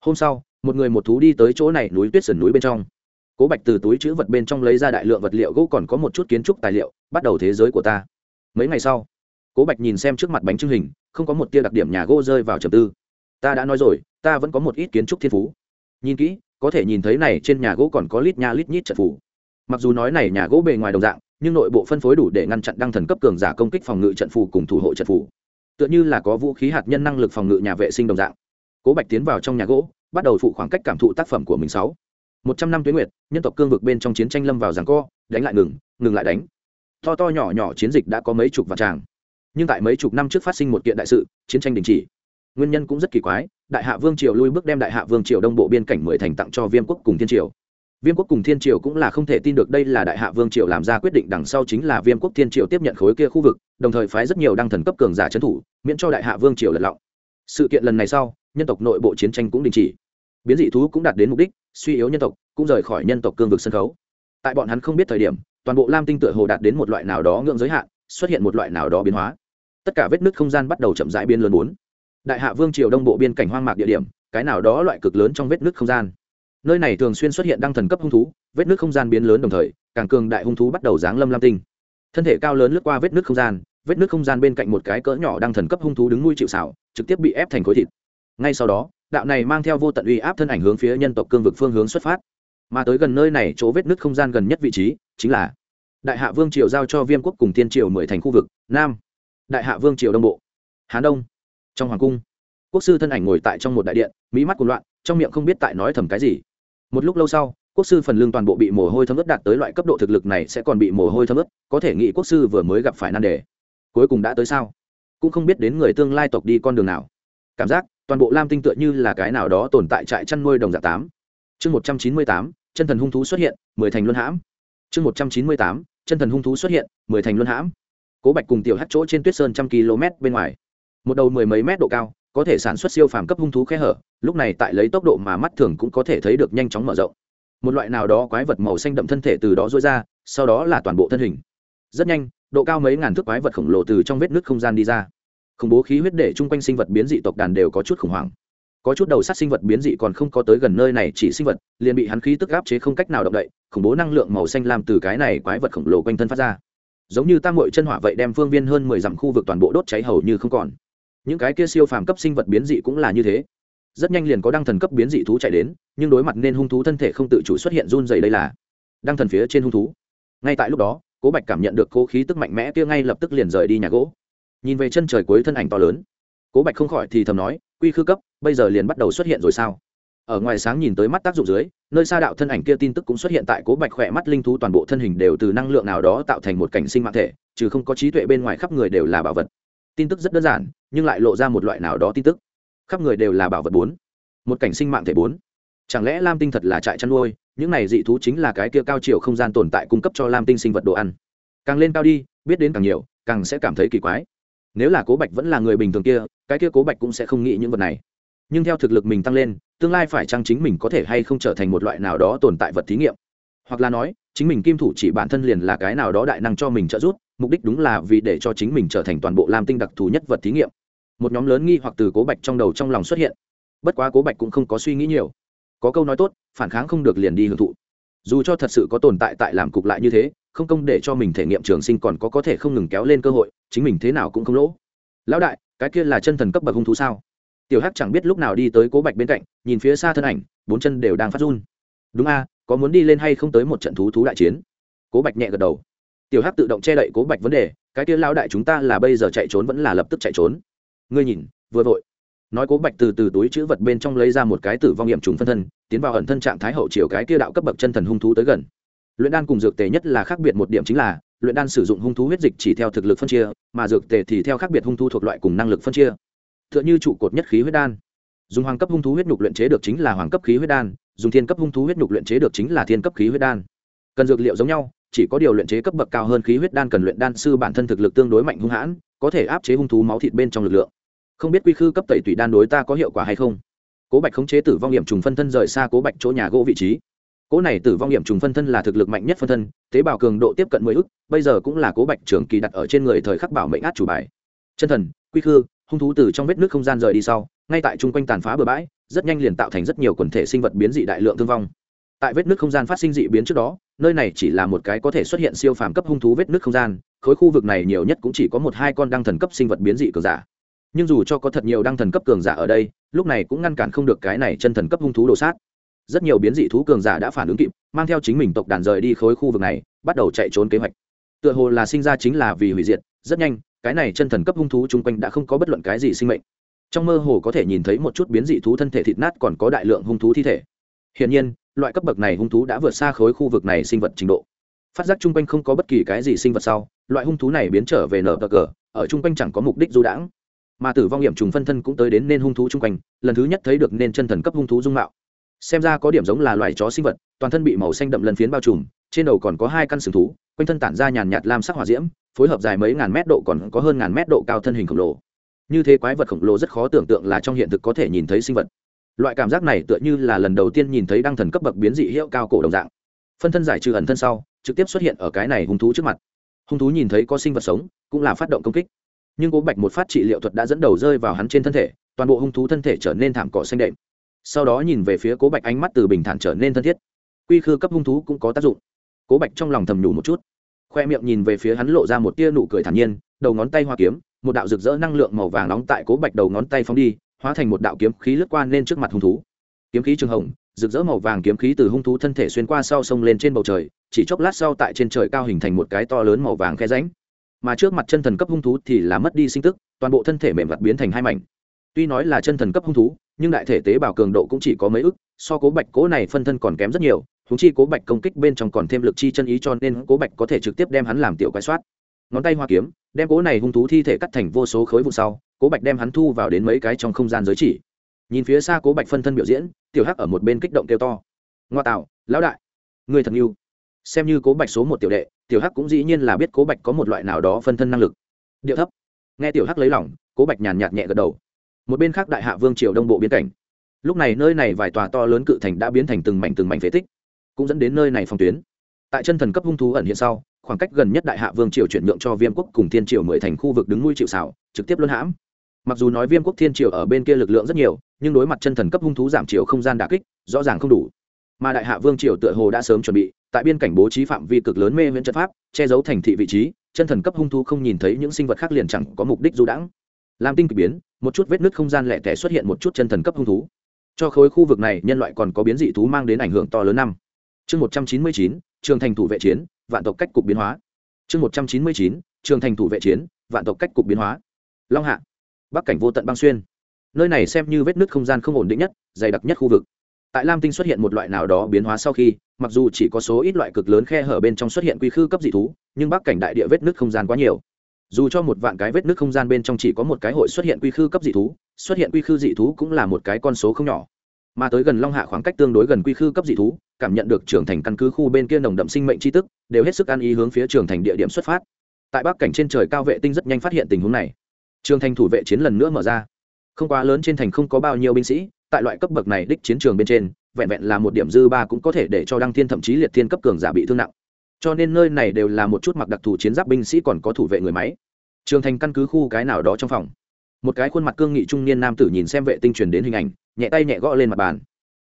Hôm sau, một người một thú đi tới chỗ này núi tuyết sườn núi bên trong. Cố bạch từ túi chữ vật bên trong lấy ra đại lượng vật liệu gỗ còn có một chút kiến trúc tài liệu, bắt đầu thế giới của ta. Mấy ngày sau, cố bạch nhìn xem trước mặt bánh trưng hình, không có một tia đặc điểm nhà gỗ rơi vào trầm tư. Ta đã nói rồi, ta vẫn có một ít kiến trúc thiên phú. Nhìn kỹ, có thể nhìn thấy này trên nhà gỗ còn có lít nha lít nhít trận phủ mặc dù nói này nhà gỗ bề ngoài đồng dạng, nhưng nội bộ phân phối đủ để ngăn chặn đăng thần cấp cường giả công kích phòng ngự trận phù cùng thủ hộ trận phù tựa như là có vũ khí hạt nhân năng lực phòng ngự nhà vệ sinh đồng dạng. Cố bạch tiến vào trong nhà gỗ, bắt đầu phụ khoảng cách cảm thụ tác phẩm của mình sáu. Một trăm năm tuyến nguyệt, nhân tộc cương vực bên trong chiến tranh lâm vào giằng co, đánh lại ngừng ngừng lại đánh. To to nhỏ nhỏ chiến dịch đã có mấy chục vạn tràng. Nhưng tại mấy chục năm trước phát sinh một kiện đại sự, chiến tranh đình chỉ. Nguyên nhân cũng rất kỳ quái, đại hạ vương triều lui bước đem đại hạ vương triều đông bộ biên cảnh mười thành tặng cho viêm quốc cùng thiên triều viêm quốc cùng thiên triều cũng là không thể tin được đây là đại hạ vương triều làm ra quyết định đằng sau chính là viêm quốc thiên triều tiếp nhận khối kia khu vực, đồng thời phái rất nhiều đăng thần cấp cường giả trấn thủ, miễn cho đại hạ vương triều lật lọng. Sự kiện lần này sau, nhân tộc nội bộ chiến tranh cũng đình chỉ. Biến dị thú cũng đạt đến mục đích, suy yếu nhân tộc, cũng rời khỏi nhân tộc cương vực sân khấu. Tại bọn hắn không biết thời điểm, toàn bộ lam tinh tựa hồ đạt đến một loại nào đó ngưỡng giới hạn, xuất hiện một loại nào đó biến hóa. Tất cả vết nứt không gian bắt đầu chậm rãi biến lớn bốn. Đại hạ vương triều đông bộ biên cảnh hoang mạc địa điểm, cái nào đó loại cực lớn trong vết nứt không gian nơi này thường xuyên xuất hiện đăng thần cấp hung thú, vết nước không gian biến lớn đồng thời, càng cường đại hung thú bắt đầu giáng lâm lam tinh. Thân thể cao lớn lướt qua vết nước không gian, vết nước không gian bên cạnh một cái cỡ nhỏ đăng thần cấp hung thú đứng nuôi chịu xảo trực tiếp bị ép thành khối thịt. Ngay sau đó, đạo này mang theo vô tận uy áp thân ảnh hướng phía nhân tộc cương vực phương hướng xuất phát. Mà tới gần nơi này, chỗ vết nước không gian gần nhất vị trí, chính là đại hạ vương triều giao cho viêm quốc cùng tiên triều mười thành khu vực, nam. Đại hạ vương triều đông bộ, hán đông. Trong hoàng cung, quốc sư thân ảnh ngồi tại trong một đại điện, mỹ mắt cuồng loạn, trong miệng không biết tại nói thầm cái gì một lúc lâu sau, quốc sư phần lương toàn bộ bị mồ hôi thấm ướt đạt tới loại cấp độ thực lực này sẽ còn bị mồ hôi thấm ướt, có thể nghĩ quốc sư vừa mới gặp phải nan đề. Cuối cùng đã tới sao? Cũng không biết đến người tương lai tộc đi con đường nào. Cảm giác, toàn bộ lam tinh tựa như là cái nào đó tồn tại trại chăn nuôi đồng dạng tám. Chương một trăm chín mươi tám, chân thần hung thú xuất hiện, mười thành luân hãm. Chương một trăm chín mươi tám, chân thần hung thú xuất hiện, mười thành luân hãm. Cố bạch cùng tiểu hát chỗ trên tuyết sơn trăm km bên ngoài. Một đầu mười mấy mét độ cao có thể sản xuất siêu phàm cấp hung thú khe hở, lúc này tại lấy tốc độ mà mắt thường cũng có thể thấy được nhanh chóng mở rộng. Một loại nào đó quái vật màu xanh đậm thân thể từ đó rối ra, sau đó là toàn bộ thân hình. Rất nhanh, độ cao mấy ngàn thước quái vật khổng lồ từ trong vết nước không gian đi ra. Khủng bố khí huyết để chung quanh sinh vật biến dị tộc đàn đều có chút khủng hoảng. Có chút đầu sát sinh vật biến dị còn không có tới gần nơi này, chỉ sinh vật, liền bị hắn khí tức áp chế không cách nào động đậy, khủng bố năng lượng màu xanh lam từ cái này quái vật khổng lồ quanh thân phát ra. Giống như tam mội chân hỏa vậy đem phương viên hơn mười dặm khu vực toàn bộ đốt cháy hầu như không còn những cái kia siêu phàm cấp sinh vật biến dị cũng là như thế. Rất nhanh liền có đăng thần cấp biến dị thú chạy đến, nhưng đối mặt nên hung thú thân thể không tự chủ xuất hiện run dày đây là đăng thần phía trên hung thú. Ngay tại lúc đó, cố bạch cảm nhận được cố khí tức mạnh mẽ kia ngay lập tức liền rời đi nhà gỗ. Nhìn về chân trời cuối thân ảnh to lớn, cố bạch không khỏi thì thầm nói, quy khư cấp, bây giờ liền bắt đầu xuất hiện rồi sao? Ở ngoài sáng nhìn tới mắt tác dụng dưới, nơi xa đạo thân ảnh kia tin tức cũng xuất hiện tại cố bạch khỏe mắt linh thú toàn bộ thân hình đều từ năng lượng nào đó tạo thành một cảnh sinh mạng thể, trừ không có trí tuệ bên ngoài khắp người đều là bảo vật. Tin tức rất đơn giản nhưng lại lộ ra một loại nào đó tin tức. Khắp người đều là bảo vật bốn. Một cảnh sinh mạng thể bốn. Chẳng lẽ lam tinh thật là trại chăn nuôi? Những này dị thú chính là cái kia cao chiều không gian tồn tại cung cấp cho lam tinh sinh vật đồ ăn. Càng lên cao đi, biết đến càng nhiều, càng sẽ cảm thấy kỳ quái. Nếu là cố bạch vẫn là người bình thường kia, cái kia cố bạch cũng sẽ không nghĩ những vật này. Nhưng theo thực lực mình tăng lên, tương lai phải chăng chính mình có thể hay không trở thành một loại nào đó tồn tại vật thí nghiệm? Hoặc là nói, chính mình kim thủ chỉ bản thân liền là cái nào đó đại năng cho mình trợ giúp, mục đích đúng là vì để cho chính mình trở thành toàn bộ lam tinh đặc thù nhất vật thí nghiệm một nhóm lớn nghi hoặc từ cố bạch trong đầu trong lòng xuất hiện. Bất quá cố bạch cũng không có suy nghĩ nhiều. Có câu nói tốt, phản kháng không được liền đi hưởng thụ. Dù cho thật sự có tồn tại tại làm cục lại như thế, không công để cho mình thể nghiệm trường sinh còn có có thể không ngừng kéo lên cơ hội, chính mình thế nào cũng không lỗ. Lão đại, cái kia là chân thần cấp bậc hung thú sao? Tiểu hắc chẳng biết lúc nào đi tới cố bạch bên cạnh, nhìn phía xa thân ảnh, bốn chân đều đang phát run. Đúng a, có muốn đi lên hay không tới một trận thú thú đại chiến? Cố bạch nhẹ gật đầu. Tiểu hắc tự động che đậy cố bạch vấn đề, cái kia lão đại chúng ta là bây giờ chạy trốn vẫn là lập tức chạy trốn ngươi nhìn, vừa vội. Nói cố bạch từ từ túi chữ vật bên trong lấy ra một cái tử vong nghiệm trùng phân thân, tiến vào ẩn thân trạng thái hậu chiều cái kia đạo cấp bậc chân thần hung thú tới gần. Luyện đan cùng dược tề nhất là khác biệt một điểm chính là, luyện đan sử dụng hung thú huyết dịch chỉ theo thực lực phân chia, mà dược tề thì theo khác biệt hung thú thuộc loại cùng năng lực phân chia. T h ư ợ n h ư trụ cột nhất khí huyết đan. Dùng hoàng cấp hung thú huyết nhục luyện chế được chính là hoàng cấp khí huyết đan, dùng thiên cấp hung thú huyết nhục luyện chế được chính là thiên cấp khí huyết đan. Cần dược liệu giống nhau, chỉ có điều luyện chế cấp bậc cao hơn khí huyết đan cần luyện đan sư bản thân thực lực tương đối mạnh hung hãn, có thể áp chế hung thú máu thịt bên trong lực lượng không biết quy khư cấp tẩy tủy đan đối ta có hiệu quả hay không? Cố bạch khống chế tử vong điểm trùng phân thân rời xa cố bạch chỗ nhà gỗ vị trí. Cố này tử vong điểm trùng phân thân là thực lực mạnh nhất phân thân, tế bào cường độ tiếp cận mười ức, bây giờ cũng là cố bạch trường kỳ đặt ở trên người thời khắc bảo mệnh át chủ bài. Chân thần, quy khư, hung thú từ trong vết nước không gian rời đi sau, ngay tại chung quanh tàn phá bừa bãi, rất nhanh liền tạo thành rất nhiều quần thể sinh vật biến dị đại lượng thương vong. Tại vết nước không gian phát sinh dị biến trước đó, nơi này chỉ là một cái có thể xuất hiện siêu phàm cấp hung thú vết nước không gian, khối khu vực này nhiều nhất cũng chỉ có một hai con đăng thần cấp sinh vật biến dị cờ giả nhưng dù cho có thật nhiều đăng thần cấp cường giả ở đây, lúc này cũng ngăn cản không được cái này chân thần cấp hung thú đồ sát. Rất nhiều biến dị thú cường giả đã phản ứng kịp, mang theo chính mình tộc đàn rời đi khối khu vực này, bắt đầu chạy trốn kế hoạch. Tựa hồ là sinh ra chính là vì hủy diệt, rất nhanh, cái này chân thần cấp hung thú chung quanh đã không có bất luận cái gì sinh mệnh. Trong mơ hồ có thể nhìn thấy một chút biến dị thú thân thể thịt nát còn có đại lượng hung thú thi thể. Hiển nhiên, loại cấp bậc này hung thú đã vượt xa khối khu vực này sinh vật trình độ. Phát giác chung quanh không có bất kỳ cái gì sinh vật sau, loại hung thú này biến trở về nở cờ, ở chung quanh chẳng có mục đích du đãng mà tử vong hiểm trùng phân thân cũng tới đến nên hung thú chung quanh, lần thứ nhất thấy được nên chân thần cấp hung thú dung mạo. Xem ra có điểm giống là loài chó sinh vật, toàn thân bị màu xanh đậm lần phiến bao trùm, trên đầu còn có hai căn sừng thú, quanh thân tản ra nhàn nhạt lam sắc hỏa diễm, phối hợp dài mấy ngàn mét độ còn có hơn ngàn mét độ cao thân hình khổng lồ. Như thế quái vật khổng lồ rất khó tưởng tượng là trong hiện thực có thể nhìn thấy sinh vật. Loại cảm giác này tựa như là lần đầu tiên nhìn thấy đăng thần cấp bậc biến dị hiệu cao cổ đồng dạng. Phân thân giải trừ ẩn thân sau, trực tiếp xuất hiện ở cái này hung thú trước mặt. Hung thú nhìn thấy có sinh vật sống, cũng là phát động công kích nhưng cố bạch một phát trị liệu thuật đã dẫn đầu rơi vào hắn trên thân thể, toàn bộ hung thú thân thể trở nên thảm cỏ xanh đệm. Sau đó nhìn về phía cố bạch ánh mắt từ bình thản trở nên thân thiết. Quy khư cấp hung thú cũng có tác dụng. Cố bạch trong lòng thầm nhủ một chút. Khoe miệng nhìn về phía hắn lộ ra một tia nụ cười thản nhiên, đầu ngón tay hoa kiếm, một đạo rực rỡ năng lượng màu vàng nóng tại cố bạch đầu ngón tay phóng đi, hóa thành một đạo kiếm khí lướt qua lên trước mặt hung thú. Kiếm khí trường hồng, rực rỡ màu vàng kiếm khí từ hung thú thân thể xuyên qua sau sông lên trên bầu trời, chỉ chốc lát sau tại trên trời cao hình thành một cái to lớn màu vàng khe ránh mà trước mặt chân thần cấp hung thú thì là mất đi sinh tức, toàn bộ thân thể mềm vặt biến thành hai mảnh. Tuy nói là chân thần cấp hung thú, nhưng đại thể tế bào cường độ cũng chỉ có mấy ức, so cố bạch cố này phân thân còn kém rất nhiều húng chi cố bạch công kích bên trong còn thêm lực chi chân ý cho nên cố bạch có thể trực tiếp đem hắn làm tiểu quái soát. Ngón tay hoa kiếm, đem cố này hung thú thi thể cắt thành vô số khối vụ sau, cố bạch đem hắn thu vào đến mấy cái trong không gian giới chỉ. Nhìn phía xa cố bạch phân thân biểu diễn, tiểu hắc ở một bên kích động kêu to. Ngoa tạo, lão đại, người thật yêu xem như cố bạch số một tiểu đệ tiểu hắc cũng dĩ nhiên là biết cố bạch có một loại nào đó phân thân năng lực. Điệu thấp. Nghe tiểu hắc lấy lỏng cố bạch nhàn nhạt nhẹ gật đầu. Một bên khác đại hạ vương triều đông bộ biên cảnh. Lúc này nơi này vài tòa to lớn cự thành đã biến thành từng mảnh từng mảnh phế tích, cũng dẫn đến nơi này phong tuyến. Tại chân thần cấp hung thú ẩn hiện sau, khoảng cách gần nhất đại hạ vương triều chuyển nhượng cho viêm quốc cùng thiên triều mười thành khu vực đứng nuôi chịu xảo, trực tiếp luân hãm. Mặc dù nói viêm quốc thiên triều ở bên kia lực lượng rất nhiều, nhưng đối mặt chân thần cấp hung thú giảm chiều không gian đà kích, rõ ràng không đủ. Mà đại hạ vương triều tựa hồ đã sớm chuẩn bị tại biên cảnh bố trí phạm vi cực lớn mê viễn trận pháp, che giấu thành thị vị trí, chân thần cấp hung thú không nhìn thấy những sinh vật khác liền chẳng có mục đích du đãng. Làm tinh k ỳ biến, một chút vết nứt không gian lẹ tẻ xuất hiện một chút chân thần cấp hung thú. Cho khối khu vực này, nhân loại còn có biến dị thú mang đến ảnh hưởng to lớn năm. Chương một trăm chín mươi chín, trường thành thủ vệ chiến, vạn tộc cách cục biến hóa. Chương một trăm chín mươi chín, trường thành thủ vệ chiến, vạn tộc cách cục biến hóa. Long hạ, bắc cảnh vô tận băng xuyên. Nơi này xem như vết nứt không gian không ổn định nhất, dày đặc nhất khu vực tại lam tinh xuất hiện một loại nào đó biến hóa sau khi, mặc dù chỉ có số ít loại cực lớn khe hở bên trong xuất hiện quy khư cấp dị thú, nhưng bắc cảnh đại địa vết nứt không gian quá nhiều. Dù cho một vạn cái vết nứt không gian bên trong chỉ có một cái hội xuất hiện quy khư cấp dị thú, xuất hiện quy khư dị thú cũng là một cái con số không nhỏ. Mà tới gần long hạ khoảng cách tương đối gần quy khư cấp dị thú, cảm nhận được trưởng thành căn cứ khu bên kia nồng đậm sinh mệnh tri tức, đều hết sức ăn ý hướng phía trường thành địa điểm xuất phát. Tại bắc cảnh trên trời cao vệ tinh rất nhanh phát hiện tình huống này. Trường thành thủ vệ chiến lần nữa mở ra. Không quá lớn trên thành không có bao nhiêu binh sĩ tại loại cấp bậc này đích chiến trường bên trên, vẹn vẹn là một điểm dư ba cũng có thể để cho đăng thiên thậm chí liệt thiên cấp cường giả bị thương nặng. Cho nên nơi này đều là một chút mặc đặc thù chiến giáp binh sĩ còn có thủ vệ người máy. Trường thành căn cứ khu cái nào đó trong phòng. Một cái khuôn mặt cương nghị trung niên nam tử nhìn xem vệ tinh truyền đến hình ảnh, nhẹ tay nhẹ gõ lên mặt bàn.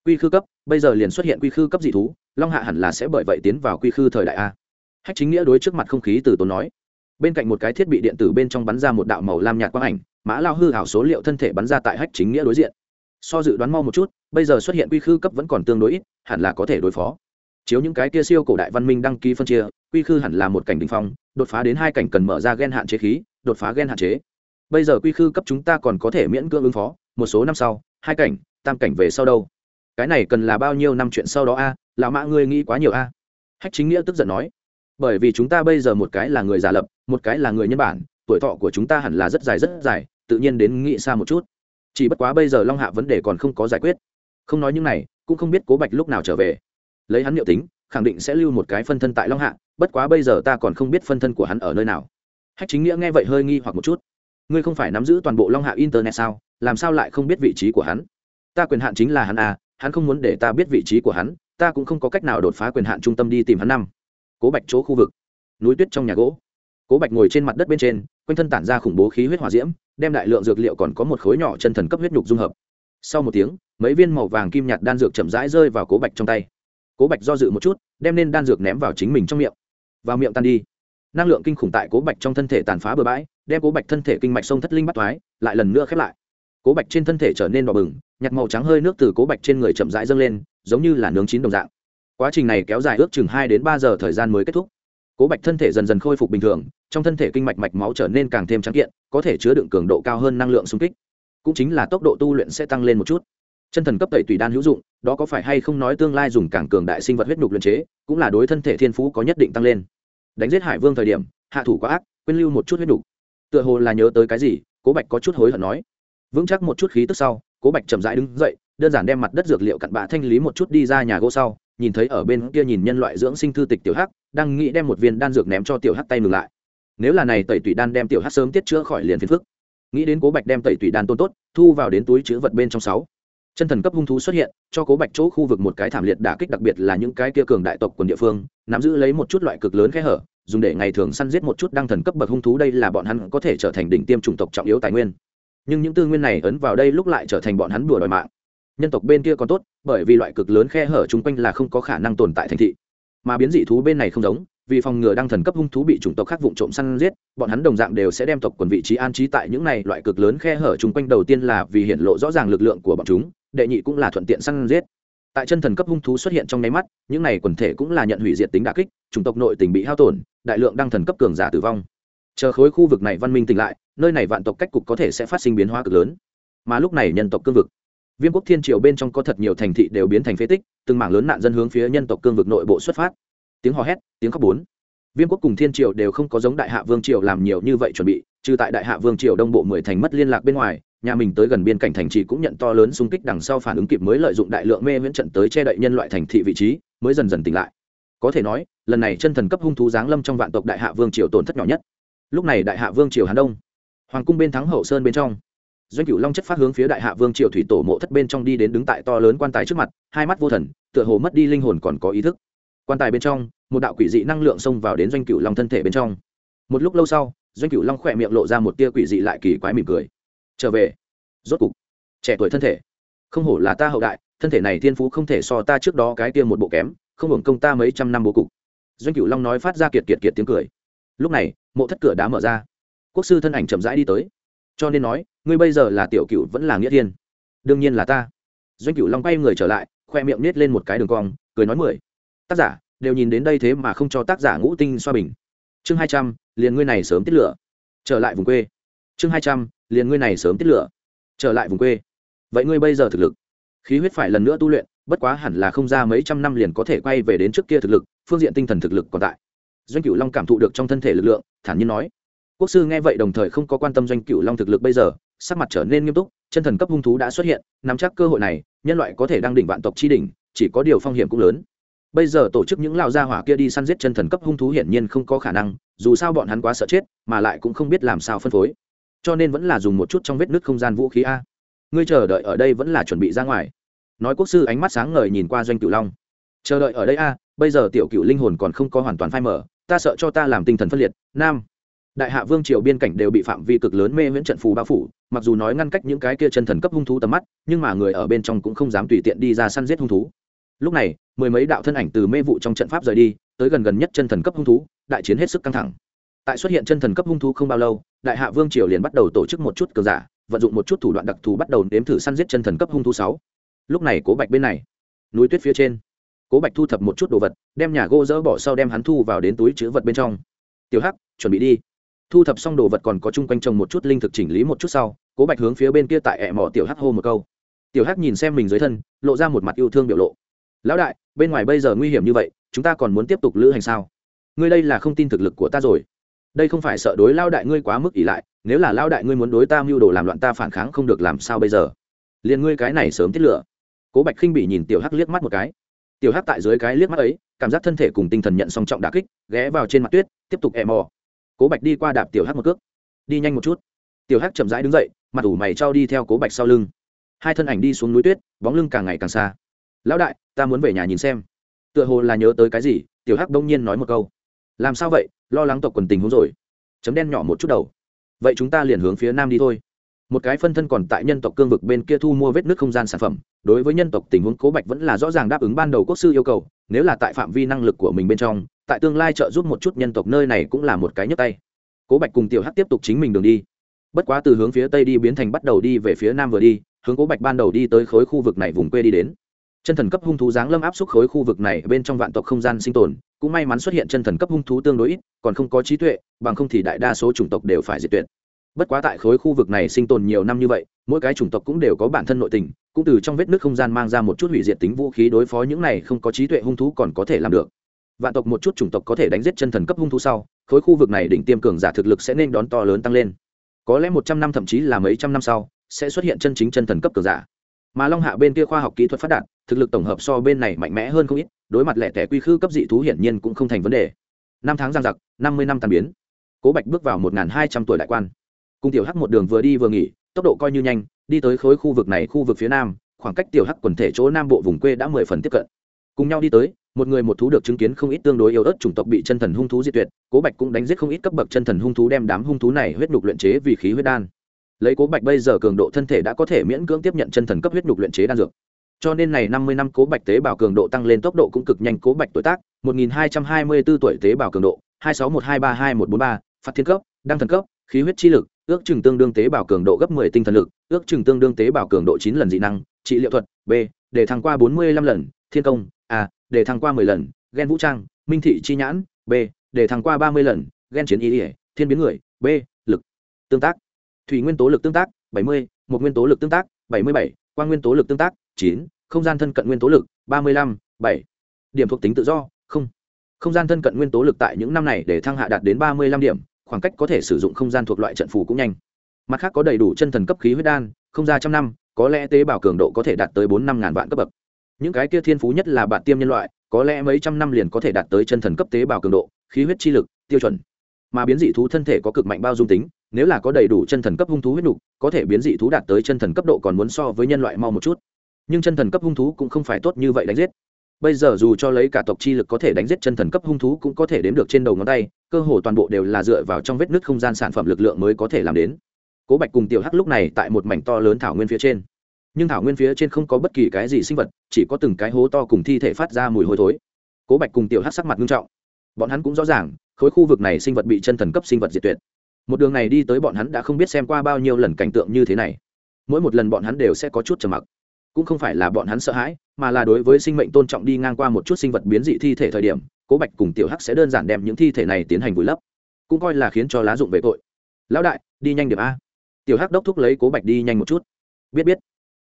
Quy khư cấp, bây giờ liền xuất hiện quy khư cấp dị thú, long hạ hẳn là sẽ bởi vậy tiến vào quy khư thời đại a. Hách chính nghĩa đối trước mặt không khí từ tốn nói. Bên cạnh một cái thiết bị điện tử bên trong bắn ra một đạo màu lam nhạt quang ảnh, mã lao hư hảo số liệu thân thể bắn ra tại hách chính nghĩa đối diện so dự đoán mau một chút bây giờ xuất hiện quy khư cấp vẫn còn tương đối ít hẳn là có thể đối phó. Chiếu những cái kia siêu cổ đại văn minh đăng ký phân chia quy khư hẳn là một cảnh đình phong đột phá đến hai cảnh cần mở ra g e n hạn chế khí đột phá g e n hạn chế. Bây giờ quy khư cấp chúng ta còn có thể miễn cưỡng ứng phó một số năm sau hai cảnh tam cảnh về sau đâu? Cái này cần là bao nhiêu năm chuyện sau đó a? À, lão mã ngươi nghĩ quá nhiều a. Hách chính nghĩa tức giận nói. Bởi vì chúng ta bây giờ một cái là người giả lập một cái là người nhân bản tuổi thọ của chúng ta hẳn là rất dài rất dài tự nhiên đến nghĩ xa một chút chỉ bất quá bây giờ long hạ vấn đề còn không có giải quyết. Không nói những này, cũng không biết cố bạch lúc nào trở về. Lấy hắn liệu tính, khẳng định sẽ lưu một cái phân thân tại long hạ, bất quá bây giờ ta còn không biết phân thân của hắn ở nơi nào. Hách chính nghĩa nghe vậy hơi nghi hoặc một chút. Ngươi không phải nắm giữ toàn bộ long hạ internet sao? Làm sao lại không biết vị trí của hắn? Ta quyền hạn chính là hắn à hắn không muốn để ta biết vị trí của hắn, ta cũng không có cách nào đột phá quyền hạn trung tâm đi tìm hắn năm. Cố bạch chỗ khu vực. Núi tuyết trong nhà gỗ. Cố bạch ngồi trên mặt đất bên trên quanh thân tản ra khủng bố khí huyết hỏa diễm, đem đại lượng dược liệu còn có một khối nhỏ chân thần cấp huyết nhục dung hợp. Sau một tiếng, mấy viên màu vàng kim nhạt đan dược chậm rãi rơi vào cố bạch trong tay. Cố bạch do dự một chút, đem nên đan dược ném vào chính mình trong miệng. Vào miệng tan đi. Năng lượng kinh khủng tại cố bạch trong thân thể tàn phá bừa bãi, đem cố bạch thân thể kinh mạch sông thất linh bắt thoái, lại lần nữa khép lại. Cố bạch trên thân thể trở nên đỏ bừng nhặt màu trắng hơi nước từ cố bạch trên người chậm rãi dâng lên, giống như là nướng chín đồng dạng. Quá trình này kéo dài ước chừng hai đến ba giờ thời gian mới kết thúc. Cố bạch thân thể dần dần khôi phục bình thường trong thân thể kinh mạch mạch máu trở nên càng thêm trắng kiện, có thể chứa đựng cường độ cao hơn năng lượng xung kích. Cũng chính là tốc độ tu luyện sẽ tăng lên một chút. Chân thần cấp tẩy tùy đan hữu dụng, đó có phải hay không nói tương lai dùng càng cường đại sinh vật huyết nhục luyện chế, cũng là đối thân thể thiên phú có nhất định tăng lên. Đánh giết hải vương thời điểm, hạ thủ quá ác, quên lưu một chút huyết nhục. Tựa hồ là nhớ tới cái gì, cố bạch có chút hối hận nói. Vững chắc một chút khí tức sau, cố bạch chậm rãi đứng dậy, đơn giản đem mặt đất dược liệu cặn bạ thanh lý một chút đi ra nhà gỗ sau, nhìn thấy ở bên kia nhìn nhân loại dưỡng sinh thư tịch tiểu hắc, đang nghĩ đem một viên đan dược ném cho tiểu hắc tay ngừng lại nếu là này tẩy tủy đan đem tiểu hắc sớm tiết chữa khỏi liền phiền phức. Nghĩ đến cố bạch đem tẩy tủy đan tôn tốt, thu vào đến túi chữ vật bên trong sáu. Chân thần cấp hung thú xuất hiện, cho cố bạch chỗ khu vực một cái thảm liệt đả kích đặc biệt là những cái kia cường đại tộc quần địa phương, nắm giữ lấy một chút loại cực lớn khe hở, dùng để ngày thường săn giết một chút đăng thần cấp bậc hung thú đây là bọn hắn có thể trở thành đỉnh tiêm chủng tộc trọng yếu tài nguyên. Nhưng những tư nguyên này ấn vào đây lúc lại trở thành bọn hắn đùa đòi mạng. Nhân tộc bên kia còn tốt, bởi vì loại cực lớn khe hở chung quanh là không có khả năng tồn tại thành thị. Mà biến dị thú bên này không giống vì phòng ngừa đăng thần cấp hung thú bị chủng tộc khác vụn trộm săn giết, bọn hắn đồng dạng đều sẽ đem tộc quần vị trí an trí tại những này loại cực lớn khe hở chung quanh. Đầu tiên là vì hiện lộ rõ ràng lực lượng của bọn chúng, đệ nhị cũng là thuận tiện săn giết. Tại chân thần cấp hung thú xuất hiện trong nháy mắt, những này quần thể cũng là nhận hủy diệt tính đà kích, chủng tộc nội tình bị hao tổn, đại lượng đăng thần cấp cường giả tử vong. Chờ khối khu vực này văn minh tỉnh lại, nơi này vạn tộc cách cục có thể sẽ phát sinh biến hóa cực lớn. Mà lúc này nhân tộc cương vực, viêm quốc thiên triều bên trong có thật nhiều thành thị đều biến thành phế tích, từng mảng lớn nạn dân hướng phía nhân tộc cương vực nội bộ xuất phát tiếng hò hét, tiếng khóc bốn. Viêm quốc cùng thiên triều đều không có giống đại hạ vương triều làm nhiều như vậy chuẩn bị, trừ tại đại hạ vương triều đông bộ mười thành mất liên lạc bên ngoài, nhà mình tới gần biên cảnh thành trì cũng nhận to lớn xung kích đằng sau phản ứng kịp mới lợi dụng đại lượng mê viễn trận tới che đậy nhân loại thành thị vị trí, mới dần dần tỉnh lại. Có thể nói, lần này chân thần cấp hung thú giáng lâm trong vạn tộc đại hạ vương triều tổn thất nhỏ nhất. Lúc này đại hạ vương triều hàn đông, hoàng cung bên thắng hậu sơn bên trong, doanh cửu long chất phát hướng phía đại hạ vương triều thủy tổ mộ thất bên trong đi đến đứng tại to lớn quan tài trước mặt, hai mắt vô thần, tựa hồ mất đi linh hồn còn có ý thức quan tài bên trong, một đạo quỷ dị năng lượng xông vào đến doanh cửu long thân thể bên trong. Một lúc lâu sau, doanh cửu long khỏe miệng lộ ra một tia quỷ dị lại kỳ quái mỉm cười. Trở về. Rốt cục, trẻ tuổi thân thể. Không hổ là ta hậu đại, thân thể này thiên phú không thể so ta trước đó cái kia một bộ kém, không hưởng công ta mấy trăm năm bố cục. Doanh cửu long nói phát ra kiệt kiệt kiệt tiếng cười. Lúc này, mộ thất cửa đá mở ra. Quốc sư thân ảnh chậm rãi đi tới. Cho nên nói, ngươi bây giờ là tiểu cựu vẫn là nghĩa thiên? Đương nhiên là ta. Doanh cửu long quay người trở lại, khoe miệng nết lên một cái đường cong, cười nói mười tác giả, đều nhìn đến đây thế mà không cho tác giả ngũ tinh xoa bình. Chương hai trăm, liền ngươi này sớm tiết lửa. Trở lại vùng quê. Chương hai trăm, liền ngươi này sớm tiết lửa. Trở lại vùng quê. Vậy ngươi bây giờ thực lực? Khí huyết phải lần nữa tu luyện, bất quá hẳn là không ra mấy trăm năm liền có thể quay về đến trước kia thực lực, phương diện tinh thần thực lực còn tại. Doanh cửu long cảm thụ được trong thân thể lực lượng, thản nhiên nói. Quốc sư nghe vậy đồng thời không có quan tâm doanh cửu long thực lực bây giờ, sắc mặt trở nên nghiêm túc, chân thần cấp hung thú đã xuất hiện, nắm chắc cơ hội này, nhân loại có thể đang đỉnh vạn tộc chi đỉnh, chỉ có điều phong hiểm cũng lớn bây giờ tổ chức những lão gia hỏa kia đi săn giết chân thần cấp hung thú hiển nhiên không có khả năng, dù sao bọn hắn quá sợ chết, mà lại cũng không biết làm sao phân phối. Cho nên vẫn là dùng một chút trong vết nứt không gian vũ khí a. Ngươi chờ đợi ở đây vẫn là chuẩn bị ra ngoài. Nói quốc sư ánh mắt sáng ngời nhìn qua doanh cửu long. Chờ đợi ở đây a, bây giờ tiểu cửu linh hồn còn không có hoàn toàn phai mở ta sợ cho ta làm tinh thần phân liệt. Nam. Đại hạ vương triều biên cảnh đều bị phạm vi cực lớn mê viễn trận phù bao phủ, mặc dù nói ngăn cách những cái kia chân thần cấp hung thú tầm mắt, nhưng mà người ở bên trong cũng không dám tùy tiện đi ra săn giết hung thú lúc này, mười mấy đạo thân ảnh từ mê vụ trong trận pháp rời đi, tới gần gần nhất chân thần cấp hung thú, đại chiến hết sức căng thẳng. Tại xuất hiện chân thần cấp hung thú không bao lâu, đại hạ vương triều liền bắt đầu tổ chức một chút cờ giả, vận dụng một chút thủ đoạn đặc thù bắt đầu nếm thử săn giết chân thần cấp hung thú sáu. Lúc này cố bạch bên này, núi tuyết phía trên, cố bạch thu thập một chút đồ vật, đem nhà gỗ dỡ bỏ sau đem hắn thu vào đến túi chữ vật bên trong. Tiểu hắc, chuẩn bị đi. Thu thập xong đồ vật còn có chung quanh trồng một chút linh thực chỉnh lý một chút sau, cố bạch hướng phía bên kia tại ẹ mỏ tiểu hắc hô một câu. Tiểu hắc nhìn xem mình dưới thân, lộ ra một mặt yêu thương biểu lộ lão đại, bên ngoài bây giờ nguy hiểm như vậy, chúng ta còn muốn tiếp tục lữ hành sao? Ngươi đây là không tin thực lực của ta rồi. Đây không phải sợ đối lao đại ngươi quá mức ỷ lại, nếu là lao đại ngươi muốn đối ta mưu đồ làm loạn ta phản kháng không được làm sao bây giờ? Liền ngươi cái này sớm tiết lựa cố bạch khinh bị nhìn tiểu hắc liếc mắt một cái. Tiểu hắc tại dưới cái liếc mắt ấy, cảm giác thân thể cùng tinh thần nhận song trọng đà kích, ghé vào trên mặt tuyết, tiếp tục ẹ mò. Cố bạch đi qua đạp tiểu hắc một cước. Đi nhanh một chút. Tiểu hắc chậm rãi đứng dậy, mặt ủ mày trao đi theo cố bạch sau lưng. Hai thân ảnh đi xuống núi tuyết, bóng lưng càng ngày càng xa. Lão đại ta muốn về nhà nhìn xem. Tựa hồ là nhớ tới cái gì, tiểu hắc đông nhiên nói một câu. Làm sao vậy? Lo lắng tộc quần tình huống rồi. Chấm đen nhỏ một chút đầu. Vậy chúng ta liền hướng phía nam đi thôi. Một cái phân thân còn tại nhân tộc cương vực bên kia thu mua vết nước không gian sản phẩm. Đối với nhân tộc tình huống, cố bạch vẫn là rõ ràng đáp ứng ban đầu quốc sư yêu cầu. Nếu là tại phạm vi năng lực của mình bên trong, tại tương lai trợ giúp một chút nhân tộc nơi này cũng là một cái nhấp tay. Cố bạch cùng tiểu hắc tiếp tục chính mình đường đi. Bất quá từ hướng phía tây đi biến thành bắt đầu đi về phía nam vừa đi, hướng cố bạch ban đầu đi tới khối khu vực này vùng quê đi đến chân thần cấp hung thú giáng lâm áp suất khối khu vực này bên trong vạn tộc không gian sinh tồn, cũng may mắn xuất hiện chân thần cấp hung thú tương đối ít, còn không có trí tuệ, bằng không thì đại đa số chủng tộc đều phải diệt tuyệt. Bất quá tại khối khu vực này sinh tồn nhiều năm như vậy, mỗi cái chủng tộc cũng đều có bản thân nội tình, cũng từ trong vết nước không gian mang ra một chút hủy diệt tính vũ khí đối phó những này không có trí tuệ hung thú còn có thể làm được. Vạn tộc một chút chủng tộc có thể đánh giết chân thần cấp hung thú sau, khối khu vực này đỉnh tiêm cường giả thực lực sẽ nên đón to lớn tăng lên. Có lẽ một trăm năm thậm chí là mấy trăm năm sau, sẽ xuất hiện chân chính chân thần cấp cường giả mà long hạ bên kia khoa học kỹ thuật phát đạt, thực lực tổng hợp so bên này mạnh mẽ hơn không ít, đối mặt lẻ tẻ quy khư cấp dị thú hiển nhiên cũng không thành vấn đề. Năm tháng giang giặc, năm mươi năm tàn biến. Cố bạch bước vào một hai trăm tuổi đại quan. Cùng tiểu hắc một đường vừa đi vừa nghỉ, tốc độ coi như nhanh, đi tới khối khu vực này khu vực phía nam, khoảng cách tiểu hắc quần thể chỗ nam bộ vùng quê đã mười phần tiếp cận. Cùng nhau đi tới, một người một thú được chứng kiến không ít tương đối yếu ớt chủng tộc bị chân thần hung thú diệt tuyệt, cố bạch cũng đánh giết không ít cấp bậc chân thần hung thú đem đám hung thú này huyết nhục luyện chế vì khí huyết đan lấy cố bạch bây giờ cường độ thân thể đã có thể miễn cưỡng tiếp nhận chân thần cấp huyết nhục luyện chế đan dược. Cho nên này năm mươi năm cố bạch tế bào cường độ tăng lên tốc độ cũng cực nhanh, cố bạch tuổi tác, một nghìn hai trăm hai mươi bốn tuổi tế bào cường độ, hai sáu một hai ba hai một bốn ba, phát thiên cấp, đăng thần cấp, khí huyết chi lực, ước chừng tương đương tế bào cường độ gấp 10 tinh thần lực, ước chừng tương đương tế bào cường độ 9 lần dị năng, trị liệu thuật, b, để thăng qua 45 lần, thiên công, a, để thăng qua 10 lần, gen vũ trang, minh thị chi nhãn, b, để thăng qua 30 lần, gen chiến ý ỉa, thiên biến người, b, lực, tương tác thủy nguyên tố lực tương tác 70, một nguyên tố lực tương tác 77, quang nguyên tố lực tương tác 9, không gian thân cận nguyên tố lực 35, 7. điểm thuộc tính tự do không. Không gian thân cận nguyên tố lực tại những năm này để thăng hạ đạt đến 35 điểm khoảng cách có thể sử dụng không gian thuộc loại trận phù cũng nhanh. Mặt khác có đầy đủ chân thần cấp khí huyết đan không ra trăm năm có lẽ tế bào cường độ có thể đạt tới bốn năm ngàn vạn cấp bậc. Những cái kia thiên phú nhất là bạn tiêm nhân loại có lẽ mấy trăm năm liền có thể đạt tới chân thần cấp tế bào cường độ khí huyết chi lực tiêu chuẩn. Mà biến dị thú thân thể có cực mạnh bao dung tính nếu là có đầy đủ chân thần cấp hung thú huyết nục, có thể biến dị thú đạt tới chân thần cấp độ còn muốn so với nhân loại mau một chút. Nhưng chân thần cấp hung thú cũng không phải tốt như vậy đánh giết. Bây giờ dù cho lấy cả tộc chi lực có thể đánh giết chân thần cấp hung thú cũng có thể đếm được trên đầu ngón tay, cơ hồ toàn bộ đều là dựa vào trong vết nứt không gian sản phẩm lực lượng mới có thể làm đến. Cố bạch cùng tiểu hắc lúc này tại một mảnh to lớn thảo nguyên phía trên. Nhưng thảo nguyên phía trên không có bất kỳ cái gì sinh vật, chỉ có từng cái hố to cùng thi thể phát ra mùi hôi thối. Cố bạch cùng tiểu hắc sắc mặt nghiêm trọng. Bọn hắn cũng rõ ràng, khối khu vực này sinh vật bị chân thần cấp sinh vật diệt tuyệt một đường này đi tới bọn hắn đã không biết xem qua bao nhiêu lần cảnh tượng như thế này. Mỗi một lần bọn hắn đều sẽ có chút trầm mặc. Cũng không phải là bọn hắn sợ hãi, mà là đối với sinh mệnh tôn trọng đi ngang qua một chút sinh vật biến dị thi thể thời điểm, cố bạch cùng tiểu hắc sẽ đơn giản đem những thi thể này tiến hành vùi lấp. Cũng coi là khiến cho lá dụng về tội. Lão đại, đi nhanh điểm a. Tiểu hắc đốc thúc lấy cố bạch đi nhanh một chút. Biết biết.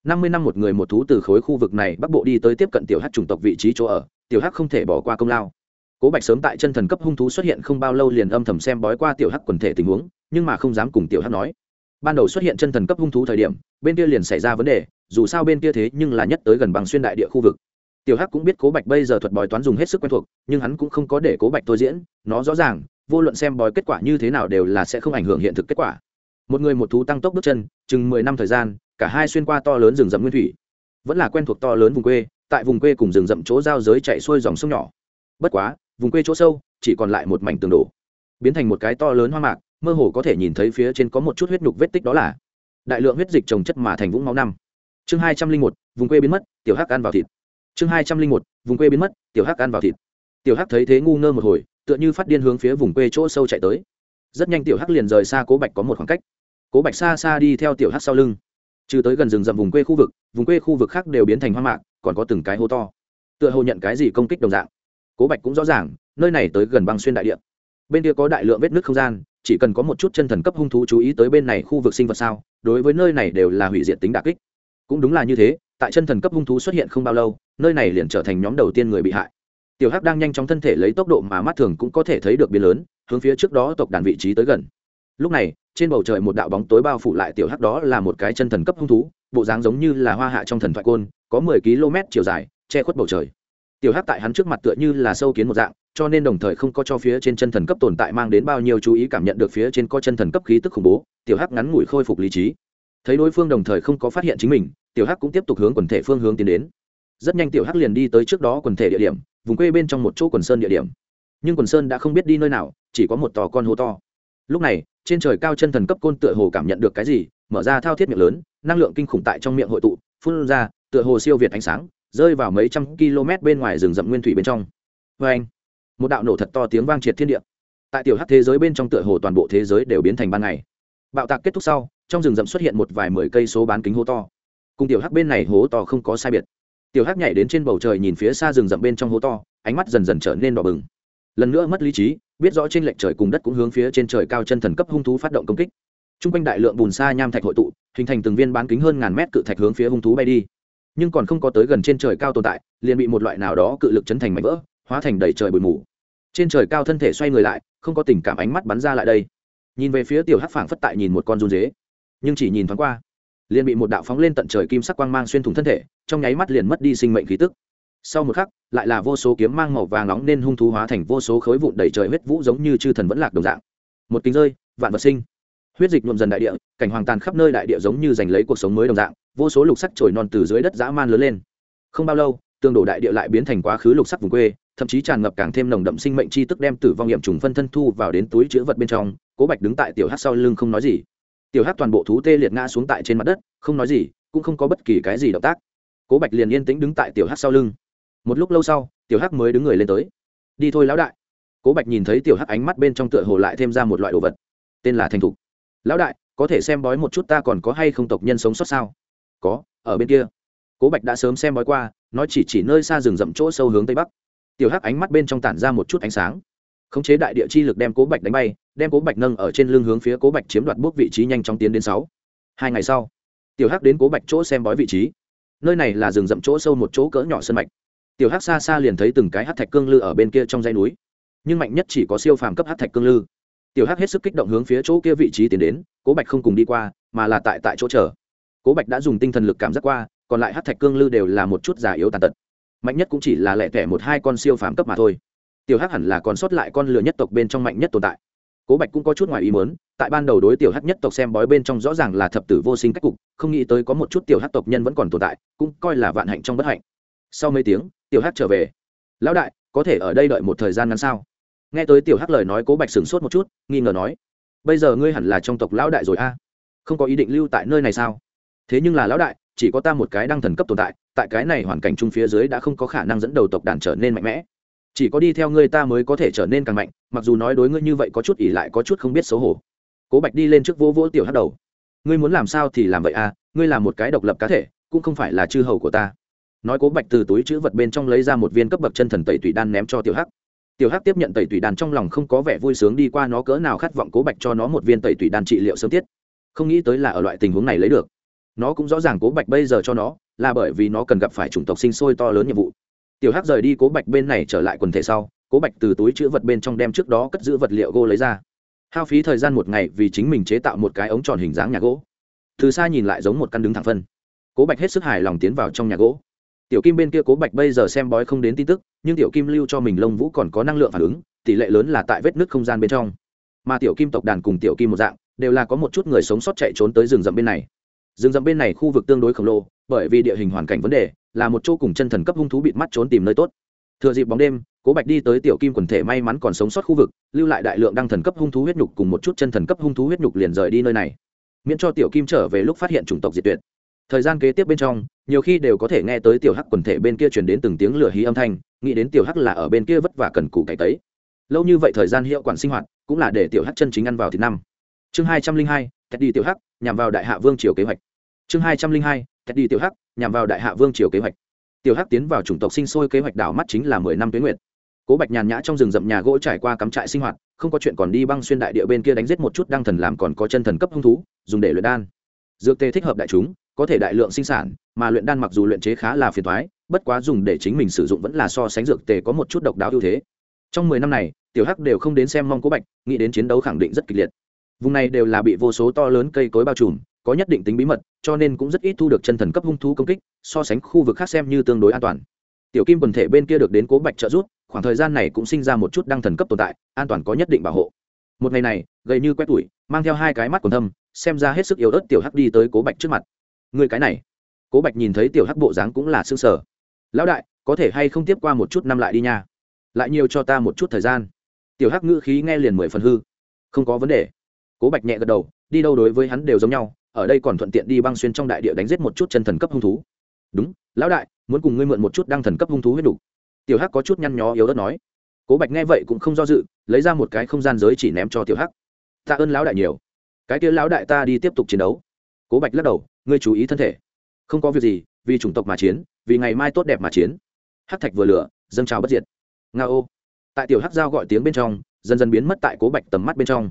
Năm mươi năm một người một thú từ khối khu vực này bắc bộ đi tới tiếp cận tiểu hắc chủng tộc vị trí chỗ ở, tiểu hắc không thể bỏ qua công lao cố bạch sớm tại chân thần cấp hung thú xuất hiện không bao lâu liền âm thầm xem bói qua tiểu hắc quần thể tình huống, nhưng mà không dám cùng tiểu hắc nói. Ban đầu xuất hiện chân thần cấp hung thú thời điểm, bên kia liền xảy ra vấn đề, dù sao bên kia thế nhưng là nhất tới gần bằng xuyên đại địa khu vực. Tiểu hắc cũng biết cố bạch bây giờ thuật bói toán dùng hết sức quen thuộc, nhưng hắn cũng không có để cố bạch thôi diễn, nó rõ ràng, vô luận xem bói kết quả như thế nào đều là sẽ không ảnh hưởng hiện thực kết quả. Một người một thú tăng tốc bước chân, chừng mười năm thời gian, cả hai xuyên qua to lớn rừng rậm nguyên thủy. Vẫn là quen thuộc to lớn vùng quê, tại vùng quê cùng rừng rậm chỗ giao giới chạy xuôi dòng sông nhỏ. Bất quá vùng quê chỗ sâu, chỉ còn lại một mảnh tường đổ. Biến thành một cái to lớn hoa mạc, mơ hồ có thể nhìn thấy phía trên có một chút huyết nhục vết tích đó là đại lượng huyết dịch trồng chất mà thành vũng máu năm. Chương hai trăm linh một, vùng quê biến mất, tiểu hắc ăn vào thịt. Chương hai trăm linh một, vùng quê biến mất, tiểu hắc ăn vào thịt. Tiểu hắc thấy thế ngu ngơ một hồi, tựa như phát điên hướng phía vùng quê chỗ sâu chạy tới. Rất nhanh tiểu hắc liền rời xa cố bạch có một khoảng cách. Cố bạch xa xa đi theo tiểu hắc sau lưng. Trừ tới gần rừng rậm vùng quê khu vực, vùng quê khu vực khác đều biến thành hoa mạc, còn có từng cái hố to. Tựa hồ nhận cái gì công kích đồng dạng cố bạch cũng rõ ràng, nơi này tới gần băng xuyên đại địa. Bên kia có đại lượng vết nước không gian, chỉ cần có một chút chân thần cấp hung thú chú ý tới bên này khu vực sinh vật sao, đối với nơi này đều là hủy diệt tính đà kích. Cũng đúng là như thế, tại chân thần cấp hung thú xuất hiện không bao lâu, nơi này liền trở thành nhóm đầu tiên người bị hại. Tiểu hắc đang nhanh chóng thân thể lấy tốc độ mà mắt thường cũng có thể thấy được biến lớn, hướng phía trước đó tộc đàn vị trí tới gần. Lúc này, trên bầu trời một đạo bóng tối bao phủ lại tiểu hắc đó là một cái chân thần cấp hung thú, bộ dáng giống như là hoa hạ trong thần thoại côn, có mười km chiều dài, che khuất bầu trời tiểu hắc tại hắn trước mặt tựa như là sâu kiến một dạng, cho nên đồng thời không có cho phía trên chân thần cấp tồn tại mang đến bao nhiêu chú ý cảm nhận được phía trên có chân thần cấp khí tức khủng bố, tiểu hắc ngắn ngủi khôi phục lý trí. Thấy đối phương đồng thời không có phát hiện chính mình, tiểu hắc cũng tiếp tục hướng quần thể phương hướng tiến đến. Rất nhanh tiểu hắc liền đi tới trước đó quần thể địa điểm, vùng quê bên trong một chỗ quần sơn địa điểm. Nhưng quần sơn đã không biết đi nơi nào, chỉ có một tò con hô to. Lúc này, trên trời cao chân thần cấp côn tựa hồ cảm nhận được cái gì, mở ra thao thiết miệng lớn, năng lượng kinh khủng tại trong miệng hội tụ, phun ra, tựa hồ siêu việt ánh sáng rơi vào mấy trăm km bên ngoài rừng rậm nguyên thủy bên trong. Vê anh, một đạo nổ thật to tiếng vang triệt thiên địa. Tại tiểu hắc thế giới bên trong tựa hồ toàn bộ thế giới đều biến thành ban ngày. Bạo tạc kết thúc sau, trong rừng rậm xuất hiện một vài mười cây số bán kính hố to. Cùng tiểu hắc bên này hố to không có sai biệt. Tiểu hắc nhảy đến trên bầu trời nhìn phía xa rừng rậm bên trong hố to, ánh mắt dần dần trở nên đỏ bừng. Lần nữa mất lý trí, biết rõ trên lệnh trời cùng đất cũng hướng phía trên trời cao chân thần cấp hung thú phát động công kích. T r u n g quanh đại lượng bùn xa nham thạch hội tụ, hình thành từng viên bán kính hơn ngàn mét cự thạch hướng phía hung thú bay đi nhưng còn không có tới gần trên trời cao tồn tại, liền bị một loại nào đó cự lực chấn thành mảnh vỡ, hóa thành đầy trời bụi mù. Trên trời cao thân thể xoay người lại, không có tình cảm ánh mắt bắn ra lại đây. Nhìn về phía tiểu hắc phảng phất tại nhìn một con run dế, nhưng chỉ nhìn thoáng qua, liền bị một đạo phóng lên tận trời kim sắc quang mang xuyên thủng thân thể, trong nháy mắt liền mất đi sinh mệnh khí tức. Sau một khắc, lại là vô số kiếm mang màu vàng nóng nên hung thú hóa thành vô số khối vụn đầy trời huyết vũ giống như chư thần vẫn lạc đồng dạng. Một kính rơi, vạn vật sinh. Huyết dịch nhuộm dần đại địa, cảnh hoàng tàn khắp nơi đại địa giống như giành lấy cuộc sống mới đồng dạng vô số lục sắc trồi non từ dưới đất dã man lớn lên. Không bao lâu tương đổ đại địa lại biến thành quá khứ lục sắc vùng quê, thậm chí tràn ngập càng thêm nồng đậm sinh mệnh chi tức đem tử vong nghiệm trùng phân thân thu vào đến túi chứa vật bên trong, cố bạch đứng tại tiểu hát sau lưng không nói gì. Tiểu hát toàn bộ thú tê liệt ngã xuống tại trên mặt đất, không nói gì, cũng không có bất kỳ cái gì động tác. Cố bạch liền yên tĩnh đứng tại tiểu hát sau lưng. Một lúc lâu sau, tiểu hắc mới đứng người lên tới. Đi thôi lão đại. Cố bạch nhìn thấy tiểu hắc ánh mắt bên trong tựa hồ lại thêm ra một loại đồ vật. Tên là thành thục. Lão đại, có thể xem bói một chút ta còn có hay không tộc nhân sống sót sao? Có, ở bên kia. Cố bạch đã sớm xem bói qua nó chỉ chỉ nơi xa rừng rậm chỗ sâu hướng tây bắc. Tiểu hắc ánh mắt bên trong tản ra một chút ánh sáng. Khống chế đại địa chi lực đem cố bạch đánh bay, đem cố bạch nâng ở trên lưng hướng phía cố bạch chiếm đoạt bốc vị trí nhanh chóng tiến đến sáu. Hai ngày sau, tiểu hắc đến cố bạch chỗ xem bói vị trí. Nơi này là rừng rậm chỗ sâu một chỗ cỡ nhỏ sân mạch. Tiểu hắc xa xa liền thấy từng cái hát thạch cương lư ở bên kia trong dãy núi. Nhưng mạnh nhất chỉ có siêu phàm cấp hát thạch cương lư. Tiểu hắc hết sức kích động hướng phía chỗ kia vị trí tiến đến, cố bạch không cùng đi qua, mà là tại tại chỗ chờ cố bạch đã dùng tinh thần lực cảm giác qua, còn lại hát thạch cương lư đều là một chút giả yếu tàn tật. Mạnh nhất cũng chỉ là lẻ tẻ một hai con siêu phàm cấp mà thôi. Tiểu hắc hẳn là còn sót lại con lừa nhất tộc bên trong mạnh nhất tồn tại. Cố bạch cũng có chút ngoài ý mớn tại ban đầu đối tiểu hắc nhất tộc xem bói bên trong rõ ràng là thập tử vô sinh cách cục, không nghĩ tới có một chút tiểu hắc tộc nhân vẫn còn tồn tại, cũng coi là vạn hạnh trong bất hạnh. Sau mấy tiếng, tiểu hắc trở về. Lão đại, có thể ở đây đợi một thời gian ngắn sao? Nghe tới tiểu hắc lời nói, cố bạch sửng sốt một chút, nghi ngờ nói, bây giờ ngươi hẳn là trong tộc lão đại rồi a? Không có ý định lưu tại nơi này sao? Thế nhưng là lão đại, chỉ có ta một cái đăng thần cấp tồn tại tại cái này hoàn cảnh chung phía dưới đã không có khả năng dẫn đầu tộc đàn trở nên mạnh mẽ. Chỉ có đi theo ngươi ta mới có thể trở nên càng mạnh, mặc dù nói đối ngươi như vậy có chút ỉ lại có chút không biết xấu hổ. Cố bạch đi lên trước vỗ vỗ tiểu hắc đầu. Ngươi muốn làm sao thì làm vậy à ngươi là một cái độc lập cá thể, cũng không phải là chư hầu của ta. Nói cố bạch từ túi chữ vật bên trong lấy ra một viên cấp bậc chân thần tẩy tủy đan ném cho tiểu hắc. Tiểu hắc tiếp nhận tẩy tủy đan trong lòng không có vẻ vui sướng đi qua nó cỡ nào khát vọng cố bạch cho nó một viên tẩy tủy đan trị liệu sớm tiết. Không nghĩ tới là ở loại tình huống này lấy được nó cũng rõ ràng cố bạch bây giờ cho nó, là bởi vì nó cần gặp phải chủng tộc sinh sôi to lớn nhiệm vụ. Tiểu hắc rời đi cố bạch bên này trở lại quần thể sau, cố bạch từ túi chữ vật bên trong đem trước đó cất giữ vật liệu gỗ lấy ra. Hao phí thời gian một ngày vì chính mình chế tạo một cái ống tròn hình dáng nhà gỗ. Từ xa nhìn lại giống một căn đứng thẳng phân. Cố bạch hết sức hài lòng tiến vào trong nhà gỗ. Tiểu kim bên kia cố bạch bây giờ xem bói không đến tin tức, nhưng tiểu kim lưu cho mình lông vũ còn có năng lượng phản ứng, tỷ lệ lớn là tại vết nứt không gian bên trong. Mà tiểu kim tộc đàn cùng tiểu kim một dạng, đều là có một chút người sống sót chạy trốn tới rừng rậm bên này rừng rậm bên này khu vực tương đối khổng lồ, bởi vì địa hình hoàn cảnh vấn đề, là một chỗ cùng chân thần cấp hung thú bịt mắt trốn tìm nơi tốt. Thừa dịp bóng đêm, cố bạch đi tới tiểu kim quần thể may mắn còn sống sót khu vực, lưu lại đại lượng đăng thần cấp hung thú huyết nhục cùng một chút chân thần cấp hung thú huyết nhục liền rời đi nơi này. Miễn cho tiểu kim trở về lúc phát hiện chủng tộc diệt tuyệt. Thời gian kế tiếp bên trong, nhiều khi đều có thể nghe tới tiểu hắc quần thể bên kia truyền đến từng tiếng lửa hí âm thanh, nghĩ đến tiểu hắc là ở bên kia vất vả cần củ cải tấy. Lâu như vậy thời gian hiệu quản sinh hoạt, cũng là để tiểu hắc chân chính ăn vào thịt năm. Chương hai trăm linh hai thét đi tiểu hắc, nhằm vào đại hạ vương triều kế hoạch chương hai trăm linh hai tét đi tiểu hắc, nhằm vào đại hạ vương triều kế hoạch. Tiểu hắc tiến vào chủng tộc sinh sôi kế hoạch đảo mắt chính là mười năm tuyến nguyệt. Cố bạch nhàn nhã trong rừng rậm nhà gỗ trải qua cắm trại sinh hoạt, không có chuyện còn đi băng xuyên đại địa bên kia đánh giết một chút đăng thần làm còn có chân thần cấp hung thú, dùng để luyện đan. Dược tê thích hợp đại chúng, có thể đại lượng sinh sản, mà luyện đan mặc dù luyện chế khá là phiền thoái bất quá dùng để chính mình sử dụng vẫn là so sánh dược tề có một chút độc đáo ưu thế. Trong mười năm này, tiểu hắc đều không đến xem mong cố bạch, nghĩ đến chiến đấu khẳng định rất kịch liệt. Vùng này đều là bị vô số to lớn cây cối bao trùm có nhất định tính bí mật, cho nên cũng rất ít thu được chân thần cấp hung thú công kích, so sánh khu vực khác xem như tương đối an toàn. Tiểu kim quần thể bên kia được đến cố bạch trợ giúp, khoảng thời gian này cũng sinh ra một chút đăng thần cấp tồn tại, an toàn có nhất định bảo hộ. Một ngày này, gầy như quét tủi mang theo hai cái mắt còn thâm, xem ra hết sức yếu ớt tiểu hắc đi tới cố bạch trước mặt. Người cái này. Cố bạch nhìn thấy tiểu hắc bộ dáng cũng là xương sở lão đại, có thể hay không tiếp qua một chút năm lại đi nha. Lại nhiều cho ta một chút thời gian. Tiểu hắc ngữ khí nghe liền mười phần hư. Không có vấn đề. Cố bạch nhẹ gật đầu, đi đâu đối với hắn đều giống nhau ở đây còn thuận tiện đi băng xuyên trong đại địa đánh giết một chút chân thần cấp hung thú. Đúng, lão đại, muốn cùng ngươi mượn một chút đăng thần cấp hung thú huyết đủ. Tiểu hắc có chút nhăn nhó yếu ớt nói. Cố bạch nghe vậy cũng không do dự, lấy ra một cái không gian giới chỉ ném cho tiểu hắc. Tạ ơn lão đại nhiều. Cái kia lão đại ta đi tiếp tục chiến đấu. Cố bạch lắc đầu, ngươi chú ý thân thể. Không có việc gì, vì chủng tộc mà chiến, vì ngày mai tốt đẹp mà chiến. Hắc thạch vừa lửa, dâng trào bất diệt. Nga ô. Tại tiểu hắc giao gọi tiếng bên trong, dần dần biến mất tại cố bạch tầm mắt bên trong.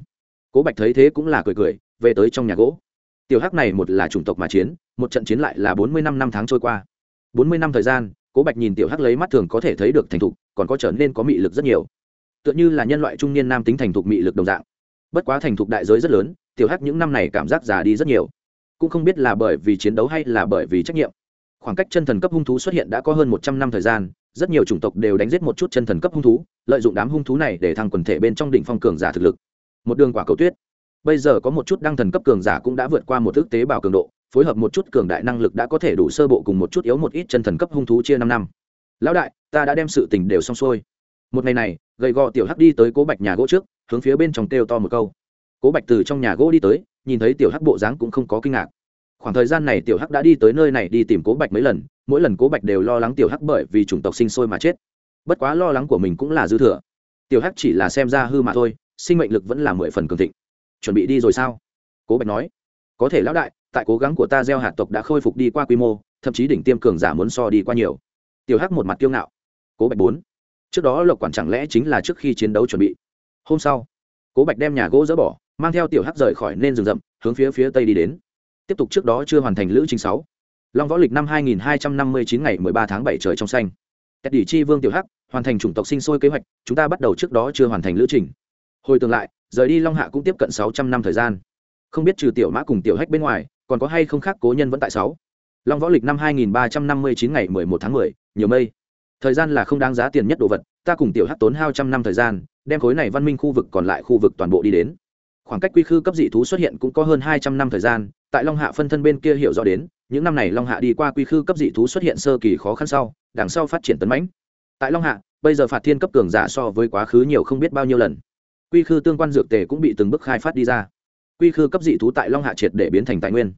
Cố bạch thấy thế cũng là cười cười, về tới trong nhà gỗ tiểu hắc này một là chủng tộc mà chiến, một trận chiến lại là bốn mươi năm năm tháng trôi qua. bốn mươi năm thời gian, cố bạch nhìn tiểu hắc lấy mắt thường có thể thấy được thành thục, còn có trở nên có mị lực rất nhiều. Tựa như là nhân loại trung niên nam tính thành thục mị lực đồng dạng. Bất quá thành thục đại giới rất lớn, tiểu hắc những năm này cảm giác già đi rất nhiều. Cũng không biết là bởi vì chiến đấu hay là bởi vì trách nhiệm. Khoảng cách chân thần cấp hung thú xuất hiện đã có hơn một trăm năm thời gian, rất nhiều chủng tộc đều đánh giết một chút chân thần cấp hung thú, lợi dụng đám hung thú này để thăng quần thể bên trong đỉnh phong cường giả thực lực. Một đường quả cầu tuyết bây giờ có một chút đăng thần cấp cường giả cũng đã vượt qua một thức tế bào cường độ, phối hợp một chút cường đại năng lực đã có thể đủ sơ bộ cùng một chút yếu một ít chân thần cấp hung thú chia năm năm. Lão đại, ta đã đem sự tình đều xong xuôi. Một ngày này, gầy gò tiểu hắc đi tới cố bạch nhà gỗ trước, hướng phía bên trong kêu to một câu. Cố bạch từ trong nhà gỗ đi tới, nhìn thấy tiểu hắc bộ dáng cũng không có kinh ngạc. Khoảng thời gian này tiểu hắc đã đi tới nơi này đi tìm cố bạch mấy lần, mỗi lần cố bạch đều lo lắng tiểu hắc bởi vì chủng tộc sinh sôi mà chết. Bất quá lo lắng của mình cũng là dư thừa. Tiểu hắc chỉ là xem ra hư mà thôi, sinh mệnh lực vẫn là mười phần cường thịnh chuẩn bị đi rồi sao? Cố bạch nói. Có thể lão đại, tại cố gắng của ta gieo hạt tộc đã khôi phục đi qua quy mô, thậm chí đỉnh tiêm cường giả muốn so đi qua nhiều. Tiểu hắc một mặt kiêu ngạo. Cố bạch bốn. Trước đó lộc quản chẳng lẽ chính là trước khi chiến đấu chuẩn bị? Hôm sau, cố bạch đem nhà gỗ dỡ bỏ, mang theo tiểu hắc rời khỏi nên rừng rậm, hướng phía phía tây đi đến. Tiếp tục trước đó chưa hoàn thành lữ trình sáu. Long võ lịch năm 2259 ngày 13 tháng 7 trời trong xanh. Tết đỉ chi vương tiểu hắc, hoàn thành chủng tộc sinh sôi kế hoạch, chúng ta bắt đầu trước đó chưa hoàn thành lữ trình hồi tương lại rời đi long hạ cũng tiếp cận 600 năm thời gian. Không biết trừ tiểu mã cùng tiểu hách bên ngoài còn có hay không khác cố nhân vẫn tại sáu. Long võ lịch năm 2359 ngày 11 tháng 10, nhiều mây. Thời gian là không đáng giá tiền nhất đồ vật ta cùng tiểu hắc tốn hao trăm năm thời gian đem khối này văn minh khu vực còn lại khu vực toàn bộ đi đến. Khoảng cách quy khư cấp dị thú xuất hiện cũng có hơn hai trăm năm thời gian tại long hạ phân thân bên kia hiểu rõ đến những năm này long hạ đi qua quy khư cấp dị thú xuất hiện sơ kỳ khó khăn sau đằng sau phát triển tấn mãnh. Tại long hạ bây giờ phạt thiên cấp cường giả so với quá khứ nhiều không biết bao nhiêu lần quy khư tương quan dược tề cũng bị từng bước khai phát đi ra. Quy khư cấp dị thú tại long hạ triệt để biến thành tài nguyên.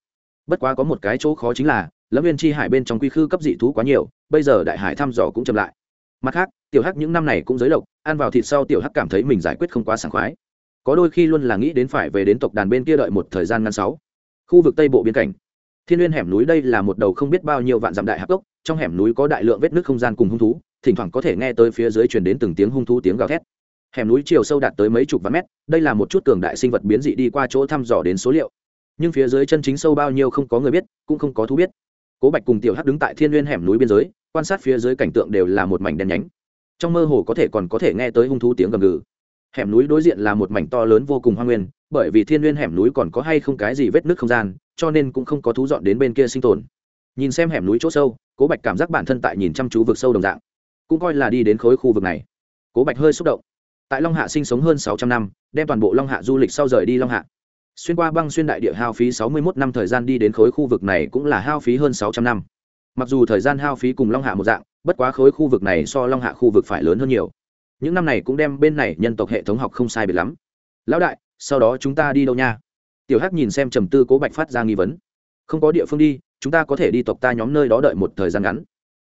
Bất quá có một cái chỗ khó chính là, lâm viên chi hải bên trong quy khư cấp dị thú quá nhiều, bây giờ đại hải thăm dò cũng chậm lại. Mặt khác, tiểu hắc những năm này cũng giới lộc ăn vào thịt sau tiểu hắc cảm thấy mình giải quyết không quá sảng khoái. Có đôi khi luôn là nghĩ đến phải về đến tộc đàn bên kia đợi một thời gian ngắn sáu. Khu vực tây bộ biên cảnh. Thiên liên hẻm núi đây là một đầu không biết bao nhiêu vạn dặm đại hạc gốc, trong hẻm núi có đại lượng vết nước không gian cùng hung thú, thỉnh thoảng có thể nghe tới phía dưới truyền đến từng tiếng hung thú tiếng gào thét hẻm núi chiều sâu đạt tới mấy chục vạn mét, đây là một chút cường đại sinh vật biến dị đi qua chỗ thăm dò đến số liệu. Nhưng phía dưới chân chính sâu bao nhiêu không có người biết, cũng không có thú biết. Cố bạch cùng tiểu hắc đứng tại thiên n hẻm núi biên giới, quan sát phía dưới cảnh tượng đều là một mảnh đen nhánh. Trong mơ hồ có thể còn có thể nghe tới hung thú tiếng gầm gừ. Hẻm núi đối diện là một mảnh to lớn vô cùng hoa nguyên, bởi vì thiên n hẻm núi còn có hay không cái gì vết nước không gian, cho nên cũng không có thú dọn đến bên kia sinh tồn. Nhìn xem hẻm núi chỗ sâu, cố bạch cảm giác bản thân tại nhìn chăm chú vực sâu đồng dạng, cũng coi là đi đến khối khu vực này. Cố bạch hơi xúc động tại long hạ sinh sống hơn sáu trăm năm, đem toàn bộ long hạ du lịch sau rời đi long hạ. Xuyên qua băng xuyên đại địa hao phí sáu mươi một năm thời gian đi đến khối khu vực này cũng là hao phí hơn sáu trăm năm. Mặc dù thời gian hao phí cùng long hạ một dạng, bất quá khối khu vực này so long hạ khu vực phải lớn hơn nhiều. Những năm này cũng đem bên này nhân tộc hệ thống học không sai biệt lắm. Lão đại, sau đó chúng ta đi đâu nha? Tiểu hắc nhìn xem trầm tư cố bạch phát ra nghi vấn. Không có địa phương đi, chúng ta có thể đi tộc ta nhóm nơi đó đợi một thời gian ngắn.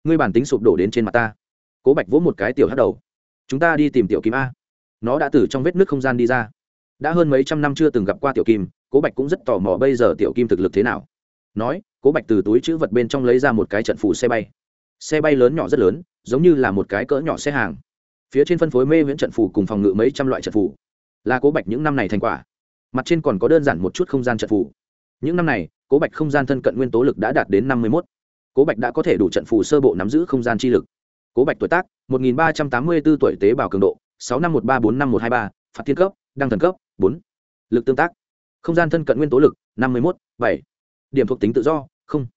Ngươi bản tính sụp đổ đến trên mặt ta. Cố bạch vỗ một cái tiểu hắc đầu. Chúng ta đi tìm tiểu kim a nó đã từ trong vết nước không gian đi ra. Đã hơn mấy trăm năm chưa từng gặp qua tiểu kim, cố bạch cũng rất tò mò bây giờ tiểu kim thực lực thế nào. Nói, cố bạch từ túi chữ vật bên trong lấy ra một cái trận phủ xe bay. Xe bay lớn nhỏ rất lớn, giống như là một cái cỡ nhỏ xe hàng. Phía trên phân phối mê viễn trận phủ cùng phòng ngự mấy trăm loại trận phủ. Là cố bạch những năm này thành quả. Mặt trên còn có đơn giản một chút không gian trận phủ. Những năm này, cố bạch không gian thân cận nguyên tố lực đã đạt đến năm mươi một cố bạch đã có thể đủ trận phủ sơ bộ nắm giữ không gian chi lực. Cố bạch tuổi tác, một nghìn ba trăm tám mươi bốn tuổi tế bào cường độ sáu năm một ba bốn năm một hai ba, phạt thiên cấp, đăng thần cấp, bốn. Lực tương tác. Không gian thân cận nguyên tố lực, năm mươi một bảy. Điểm thuộc tính tự do, không.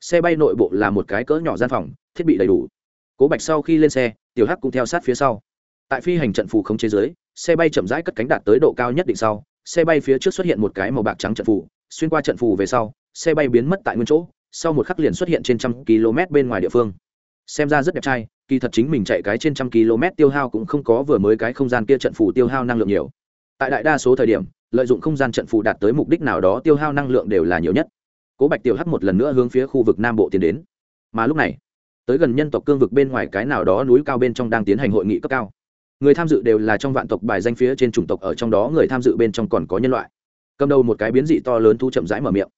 Xe bay nội bộ là một cái cỡ nhỏ gian phòng, thiết bị đầy đủ. Cố bạch sau khi lên xe, tiểu hắc cũng theo sát phía sau. Tại phi hành trận phù không chế giới xe bay chậm rãi cất cánh đạt tới độ cao nhất định sau. Xe bay phía trước xuất hiện một cái màu bạc trắng trận phù, xuyên qua trận phù về sau, xe bay biến mất tại nguyên chỗ, sau một khắc liền xuất hiện trên trăm km bên ngoài địa phương. Xem ra rất đẹp trai kỳ thật chính mình chạy cái trên trăm km tiêu hao cũng không có vừa mới cái không gian kia trận phù tiêu hao năng lượng nhiều. Tại đại đa số thời điểm, lợi dụng không gian trận phù đạt tới mục đích nào đó tiêu hao năng lượng đều là nhiều nhất. Cố bạch tiểu hắc một lần nữa hướng phía khu vực nam bộ tiến đến. Mà lúc này, tới gần nhân tộc cương vực bên ngoài cái nào đó núi cao bên trong đang tiến hành hội nghị cấp cao. Người tham dự đều là trong vạn tộc bài danh phía trên chủng tộc ở trong đó người tham dự bên trong còn có nhân loại. Cầm đầu một cái biến dị to lớn thu chậm rãi mở miệng.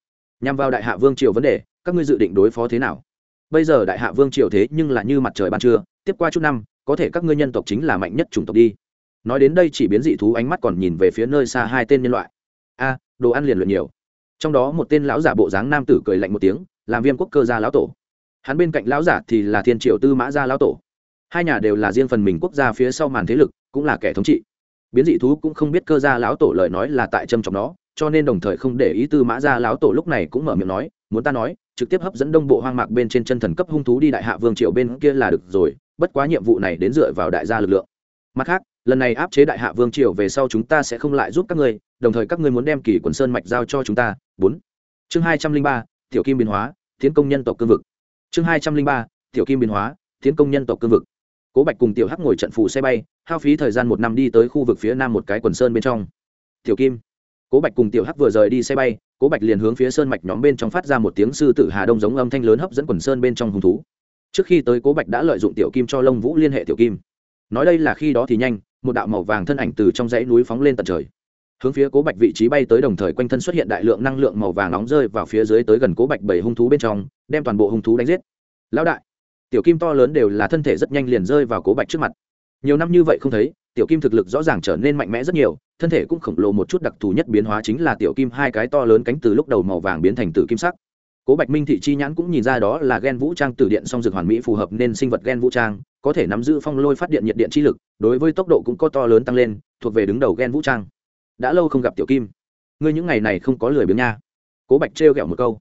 Nhằm vào đại hạ vương triều vấn đề, các ngươi dự định đối phó thế nào? Bây giờ đại hạ vương triều thế nhưng là như mặt trời ban trưa, tiếp qua chút năm, có thể các ngươi nhân tộc chính là mạnh nhất chủng tộc đi. Nói đến đây chỉ biến dị thú ánh mắt còn nhìn về phía nơi xa hai tên nhân loại. A, đồ ăn liền luyện nhiều. Trong đó một tên lão giả bộ dáng nam tử cười lạnh một tiếng, làm viêm quốc cơ gia lão tổ. Hắn bên cạnh lão giả thì là thiên triệu tư mã gia lão tổ. Hai nhà đều là riêng phần mình quốc gia phía sau màn thế lực, cũng là kẻ thống trị. Biến dị thú cũng không biết cơ gia lão tổ lời nói là tại châm trọng nó, cho nên đồng thời không để ý tư mã gia lão tổ lúc này cũng mở miệng nói muốn ta nói, trực tiếp hấp dẫn đông bộ hoang mạc bên trên chân thần cấp hung thú đi đại hạ vương triều bên kia là được rồi, bất quá nhiệm vụ này đến dựa vào đại gia lực lượng. Mặt khác, lần này áp chế đại hạ vương triều về sau chúng ta sẽ không lại giúp các ngươi, đồng thời các ngươi muốn đem kỳ quần sơn mạch giao cho chúng ta. Bốn. Chương hai trăm linh ba, tiểu kim biến hóa tiến công nhân tộc cương vực. Chương hai trăm linh ba, tiểu kim biến hóa tiến công nhân tộc cương vực. Cố bạch cùng tiểu hắc ngồi trận phủ xe bay, hao phí thời gian một năm đi tới khu vực phía nam một cái quần sơn bên trong. Tiểu kim. Cố bạch cùng tiểu hắc vừa rời đi xe bay cố bạch liền hướng phía sơn mạch nhóm bên trong phát ra một tiếng sư tử hà đông giống âm thanh lớn hấp dẫn quần sơn bên trong hung thú. Trước khi tới, cố bạch đã lợi dụng tiểu kim cho lông vũ liên hệ tiểu kim. Nói đây là khi đó thì nhanh, một đạo màu vàng thân ảnh từ trong dãy núi phóng lên tận trời. Hướng phía cố bạch vị trí bay tới đồng thời quanh thân xuất hiện đại lượng năng lượng màu vàng nóng rơi vào phía dưới tới gần cố bạch bảy hung thú bên trong, đem toàn bộ hung thú đánh giết. Lão đại, tiểu kim to lớn đều là thân thể rất nhanh liền rơi vào cố bạch trước mặt. Nhiều năm như vậy không thấy, tiểu kim thực lực rõ ràng trở nên mạnh mẽ rất nhiều thân thể cũng khổng lồ một chút đặc thù nhất biến hóa chính là tiểu kim hai cái to lớn cánh từ lúc đầu màu vàng biến thành tử kim sắc. Cố bạch minh thị chi nhãn cũng nhìn ra đó là g e n vũ trang từ điện song dược hoàn mỹ phù hợp nên sinh vật g e n vũ trang, có thể nắm giữ phong lôi phát điện nhiệt điện chi lực, đối với tốc độ cũng có to lớn tăng lên, thuộc về đứng đầu g e n vũ trang. Đã lâu không gặp tiểu kim. Ngươi những ngày này không có lười biếng nha. Cố bạch trêu ghẹo một câu.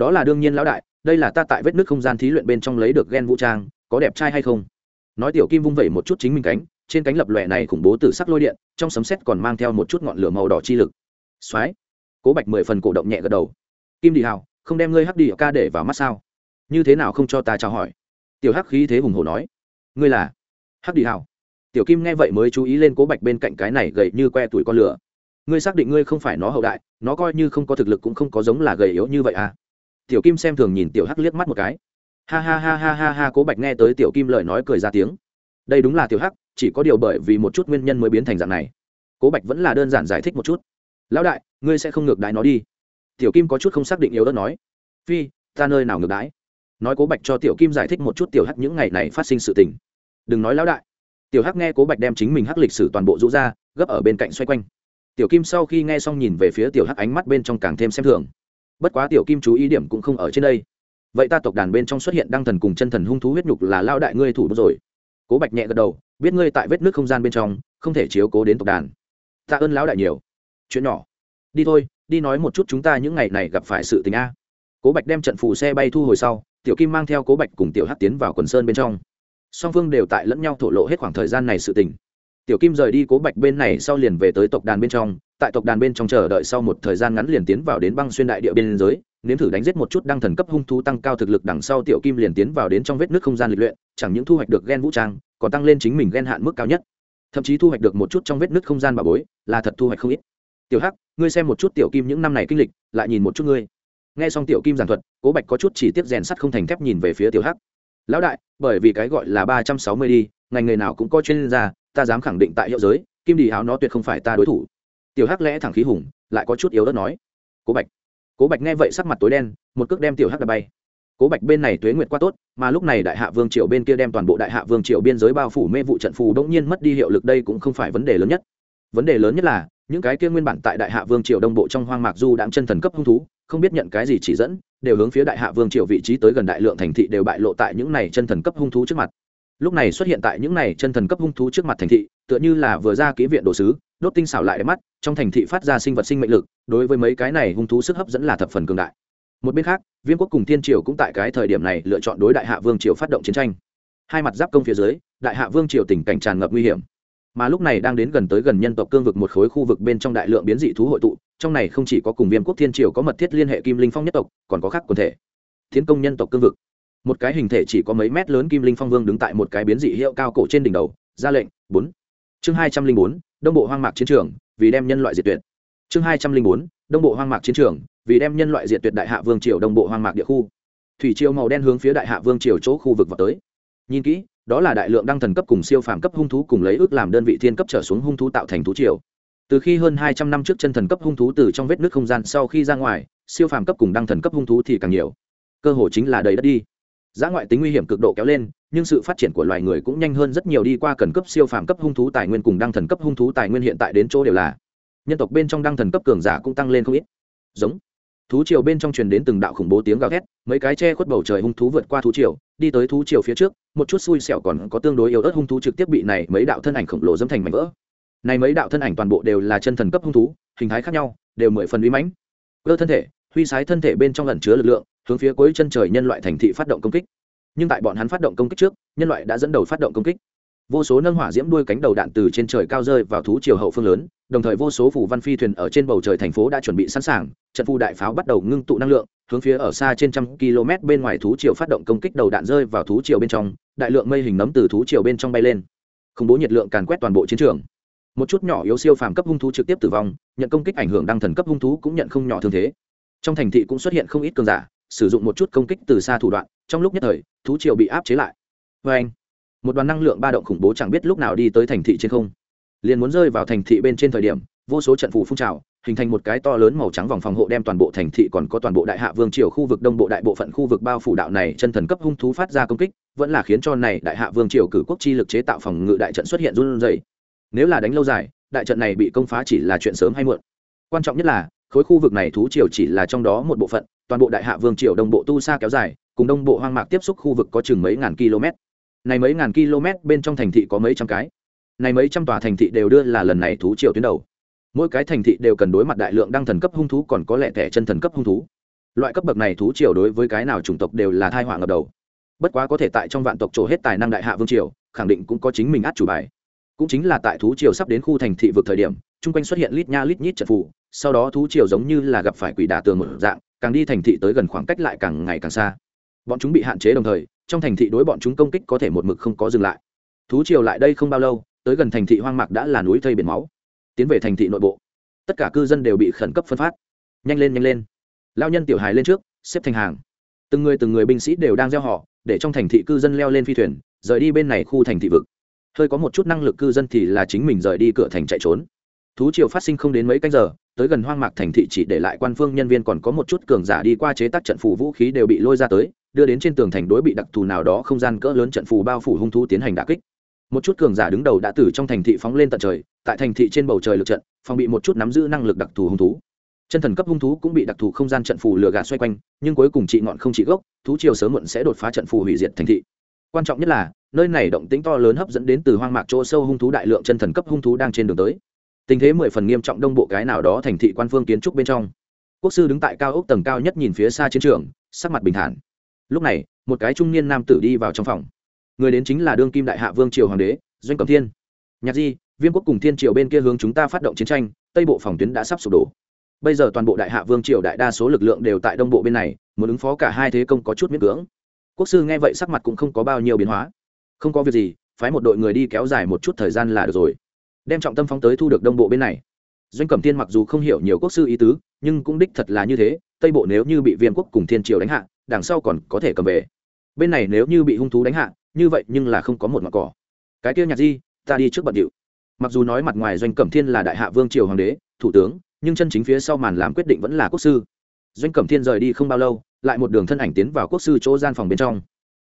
Đó là đương nhiên lão đại, đây là ta tại vết nước không gian thí luyện bên trong lấy được g e n vũ trang, có đẹp trai hay không? Nói tiểu kim vung vẩy một chút chính mình cánh trên cánh lập lòe này khủng bố từ sắc lôi điện, trong sấm sét còn mang theo một chút ngọn lửa màu đỏ chi lực. Soái cố bạch mười phần cổ động nhẹ gật đầu. Kim đi hào, không đem ngươi hắc đi ca để vào mắt sao? Như thế nào không cho ta chào hỏi? Tiểu hắc khí thế hùng hổ nói. Ngươi là? Hắc đi hảo tiểu kim nghe vậy mới chú ý lên cố bạch bên cạnh cái này gầy như que tuổi con lửa. Ngươi xác định ngươi không phải nó hậu đại, nó coi như không có thực lực cũng không có giống là gầy yếu như vậy à? Tiểu kim xem thường nhìn tiểu hắc liếc mắt một cái. Ha ha ha ha ha ha, cố bạch nghe tới tiểu kim lời nói cười ra tiếng. Đây đúng là tiểu hắc chỉ có điều bởi vì một chút nguyên nhân mới biến thành dạng này. Cố bạch vẫn là đơn giản giải thích một chút. Lão đại, ngươi sẽ không ngược đái nó đi. Tiểu kim có chút không xác định yếu đất nói. Phi, ta nơi nào ngược đái nói cố bạch cho tiểu kim giải thích một chút tiểu hắc những ngày này phát sinh sự tình. Đừng nói lão đại. Tiểu hắc nghe cố bạch đem chính mình hắc lịch sử toàn bộ rũ ra, gấp ở bên cạnh xoay quanh. Tiểu kim sau khi nghe xong nhìn về phía tiểu hắc ánh mắt bên trong càng thêm xem thường. Bất quá tiểu kim chú ý điểm cũng không ở trên đây. Vậy ta tộc đàn bên trong xuất hiện đăng thần cùng chân thần hung thú huyết nhục là lao đại ngươi thủ rồi. Cố bạch nhẹ gật đầu biết ngươi tại vết nước không gian bên trong, không thể chiếu cố đến tộc đàn. Tạ ơn lão đại nhiều. Chuyện nhỏ. Đi thôi, đi nói một chút chúng ta những ngày này gặp phải sự tình a. Cố bạch đem trận phù xe bay thu hồi sau, tiểu kim mang theo cố bạch cùng tiểu hát tiến vào quần sơn bên trong. Song phương đều tại lẫn nhau thổ lộ hết khoảng thời gian này sự tình. Tiểu kim rời đi cố bạch bên này sau liền về tới tộc đàn bên trong tại tộc đàn bên trong chờ đợi sau một thời gian ngắn liền tiến vào đến băng xuyên đại địa biên giới nếm thử đánh giết một chút đăng thần cấp hung thú tăng cao thực lực đằng sau tiểu kim liền tiến vào đến trong vết nước không gian lịch luyện, chẳng những thu hoạch được gen vũ trang, còn tăng lên chính mình gen hạn mức cao nhất. Thậm chí thu hoạch được một chút trong vết nước không gian bà bối, là thật thu hoạch không ít. Tiểu hắc, ngươi xem một chút tiểu kim những năm này kinh lịch, lại nhìn một chút ngươi. Nghe xong tiểu kim giảng thuật, cố bạch có chút chỉ tiếp rèn sắt không thành thép nhìn về phía tiểu hắc. Lão đại, bởi vì cái gọi là ba trăm sáu mươi đi, ngành nghề nào cũng có chuyên gia, ta dám khẳng định tại hiệu giới, kim đi áo nó tuyệt không phải ta đối thủ tiểu hắc lẽ thẳng khí hùng, lại có chút yếu đất nói. Cố bạch. Cố bạch nghe vậy sắc mặt tối đen, một cước đem tiểu hắc đập bay. Cố bạch bên này tuế nguyệt quá tốt, mà lúc này đại hạ vương triều bên kia đem toàn bộ đại hạ vương triều biên giới bao phủ mê vụ trận phù đống nhiên mất đi hiệu lực đây cũng không phải vấn đề lớn nhất. Vấn đề lớn nhất là, những cái kia nguyên bản tại đại hạ vương triều đông bộ trong hoang mạc du đạm chân thần cấp hung thú, không biết nhận cái gì chỉ dẫn, đều hướng phía đại hạ vương triều vị trí tới gần đại lượng thành thị đều bại lộ tại những này chân thần cấp hung thú trước mặt. Lúc này xuất hiện tại những này chân thần cấp hung thú trước mặt thành thị, tựa như là vừa ra ký viện đồ sứ đốt tinh xảo lại đẹp mắt, trong thành thị phát ra sinh vật sinh mệnh lực, đối với mấy cái này hung thú sức hấp dẫn là thập phần cường đại. Một bên khác, viêm quốc cùng thiên triều cũng tại cái thời điểm này lựa chọn đối đại hạ vương triều phát động chiến tranh. Hai mặt giáp công phía dưới, đại hạ vương triều tình cảnh tràn ngập nguy hiểm. Mà lúc này đang đến gần tới gần nhân tộc cương vực một khối khu vực bên trong đại lượng biến dị thú hội tụ, trong này không chỉ có cùng viêm quốc thiên triều có mật thiết liên hệ kim linh phong nhất tộc, còn có khác quần thể. Tiến công nhân tộc cương vực. Một cái hình thể chỉ có mấy mét lớn kim linh phong vương đứng tại một cái biến dị hiệu cao cổ trên đỉnh đầu, ra lệnh, bốn. Chương hai trăm linh bốn đông bộ hoang mạc chiến trường, vì đem nhân loại diệt tuyệt. Chương hai trăm linh bốn, đông bộ hoang mạc chiến trường, vì đem nhân loại diệt tuyệt đại hạ vương triều đông bộ hoang mạc địa khu. Thủy triều màu đen hướng phía đại hạ vương triều chỗ khu vực vào tới. Nhìn kỹ, đó là đại lượng đăng thần cấp cùng siêu phàm cấp hung thú cùng lấy ước làm đơn vị thiên cấp trở xuống hung thú tạo thành thú triều. Từ khi hơn hai trăm năm trước chân thần cấp hung thú từ trong vết nước không gian sau khi ra ngoài, siêu phàm cấp cùng đăng thần cấp hung thú thì càng nhiều. Cơ hội chính là đầy đất đi. Giá ngoại tính nguy hiểm cực độ kéo lên nhưng sự phát triển của loài người cũng nhanh hơn rất nhiều đi qua cần cấp siêu phàm cấp hung thú tài nguyên cùng đăng thần cấp hung thú tài nguyên hiện tại đến chỗ đều là. Nhân tộc bên trong đăng thần cấp cường giả cũng tăng lên không ít. Giống. Thú triều bên trong truyền đến từng đạo khủng bố tiếng gào thét, mấy cái che khuất bầu trời hung thú vượt qua thú triều, đi tới thú triều phía trước, một chút xui xẻo còn có tương đối yếu ớt hung thú trực tiếp bị này mấy đạo thân ảnh khổng lồ dâm thành mảnh vỡ. Này mấy đạo thân ảnh toàn bộ đều là chân thần cấp hung thú, hình thái khác nhau, đều mười phần uy mãnh. Cơ thân thể, huy sái thân thể bên trong ẩn chứa lực lượng, hướng phía cuối chân trời nhân loại thành thị phát động công kích nhưng tại bọn hắn phát động công kích trước, nhân loại đã dẫn đầu phát động công kích. Vô số nâng hỏa diễm đuôi cánh đầu đạn từ trên trời cao rơi vào thú triều hậu phương lớn, đồng thời vô số phủ văn phi thuyền ở trên bầu trời thành phố đã chuẩn bị sẵn sàng, trận phu đại pháo bắt đầu ngưng tụ năng lượng, hướng phía ở xa trên trăm km bên ngoài thú triều phát động công kích đầu đạn rơi vào thú triều bên trong, đại lượng mây hình nấm từ thú triều bên trong bay lên. Khủng bố nhiệt lượng càn quét toàn bộ chiến trường. Một chút nhỏ yếu siêu phàm cấp hung thú trực tiếp tử vong, nhận công kích ảnh hưởng đăng thần cấp hung thú cũng nhận không nhỏ thương thế. Trong thành thị cũng xuất hiện không ít cường giả sử dụng một chút công kích từ xa thủ đoạn, trong lúc nhất thời, thú triều bị áp chế lại. Vê anh, một đoàn năng lượng ba động khủng bố chẳng biết lúc nào đi tới thành thị trên không. Liền muốn rơi vào thành thị bên trên thời điểm, vô số trận phủ phun trào, hình thành một cái to lớn màu trắng vòng phòng hộ đem toàn bộ thành thị còn có toàn bộ đại hạ vương triều khu vực đông bộ đại bộ phận khu vực bao phủ đạo này chân thần cấp hung thú phát ra công kích, vẫn là khiến cho này đại hạ vương triều cử quốc chi lực chế tạo phòng ngự đại trận xuất hiện run rẩy. Nếu là đánh lâu dài, đại trận này bị công phá chỉ là chuyện sớm hay muộn. Quan trọng nhất là, khối khu vực này thú triều chỉ là trong đó một bộ phận toàn bộ đại hạ vương triều đông bộ tu xa kéo dài, cùng đông bộ hoang mạc tiếp xúc khu vực có chừng mấy ngàn km. Này mấy ngàn km bên trong thành thị có mấy trăm cái. Này mấy trăm tòa thành thị đều đưa là lần này thú triều tuyến đầu. Mỗi cái thành thị đều cần đối mặt đại lượng đăng thần cấp hung thú còn có lẽ thẻ chân thần cấp hung thú. Loại cấp bậc này thú triều đối với cái nào chủng tộc đều là thai họa ngập đầu. Bất quá có thể tại trong vạn tộc trổ hết tài năng đại hạ vương triều, khẳng định cũng có chính mình át chủ bài. Cũng chính là tại thú triều sắp đến khu thành thị vực thời điểm chung quanh xuất hiện lít nha lít nhít trận phù, sau đó thú triều giống như là gặp phải quỷ đả tường một dạng, càng đi thành thị tới gần khoảng cách lại càng ngày càng xa. Bọn chúng bị hạn chế đồng thời, trong thành thị đối bọn chúng công kích có thể một mực không có dừng lại. Thú triều lại đây không bao lâu, tới gần thành thị hoang mạc đã là núi thây biển máu. Tiến về thành thị nội bộ, tất cả cư dân đều bị khẩn cấp phân phát. Nhanh lên nhanh lên. Lao nhân tiểu hài lên trước, xếp thành hàng. Từng người từng người binh sĩ đều đang gieo họ, để trong thành thị cư dân leo lên phi thuyền, rời đi bên này khu thành thị vực. Hơi có một chút năng lực cư dân thì là chính mình rời đi cửa thành chạy trốn thú triều phát sinh không đến mấy canh giờ, tới gần hoang mạc thành thị chỉ để lại quan phương nhân viên còn có một chút cường giả đi qua chế tác trận phù vũ khí đều bị lôi ra tới, đưa đến trên tường thành đối bị đặc thù nào đó không gian cỡ lớn trận phù bao phủ hung thú tiến hành đả kích. Một chút cường giả đứng đầu đã từ trong thành thị phóng lên tận trời, tại thành thị trên bầu trời lực trận, phòng bị một chút nắm giữ năng lực đặc thù hung thú. Chân thần cấp hung thú cũng bị đặc thù không gian trận phù lừa gạt xoay quanh, nhưng cuối cùng trị ngọn không trị gốc, thú triều sớm muộn sẽ đột phá trận phù hủy diệt thành thị. Quan trọng nhất là, nơi này động tĩnh to lớn hấp dẫn đến từ hoang mạc chỗ sâu hung thú đại lượng chân thần cấp hung thú đang trên đường tới tình thế mười phần nghiêm trọng đông bộ cái nào đó thành thị quan phương kiến trúc bên trong. Quốc sư đứng tại cao ốc tầng cao nhất nhìn phía xa chiến trường, sắc mặt bình thản. Lúc này, một cái trung niên nam tử đi vào trong phòng. Người đến chính là đương kim đại hạ vương triều hoàng đế, doanh cẩm thiên. Nhạc di, viêm quốc cùng thiên triều bên kia hướng chúng ta phát động chiến tranh, tây bộ phòng tuyến đã sắp sụp đổ. Bây giờ toàn bộ đại hạ vương triều đại đa số lực lượng đều tại đông bộ bên này, muốn ứng phó cả hai thế công có chút miễn cưỡng. Quốc sư nghe vậy sắc mặt cũng không có bao nhiêu biến hóa. Không có việc gì, phái một đội người đi kéo dài một chút thời gian là được rồi đem trọng tâm phóng tới thu được đông bộ bên này. Doanh cẩm tiên mặc dù không hiểu nhiều quốc sư ý tứ, nhưng cũng đích thật là như thế, tây bộ nếu như bị viêm quốc cùng thiên triều đánh hạ, đằng sau còn có thể cầm về. Bên này nếu như bị hung thú đánh hạ, như vậy nhưng là không có một mặt cỏ. Cái kia nhạc di, ta đi trước bận điệu. Mặc dù nói mặt ngoài doanh cẩm thiên là đại hạ vương triều hoàng đế, thủ tướng, nhưng chân chính phía sau màn làm quyết định vẫn là quốc sư. Doanh cẩm thiên rời đi không bao lâu, lại một đường thân ảnh tiến vào quốc sư chỗ gian phòng bên trong.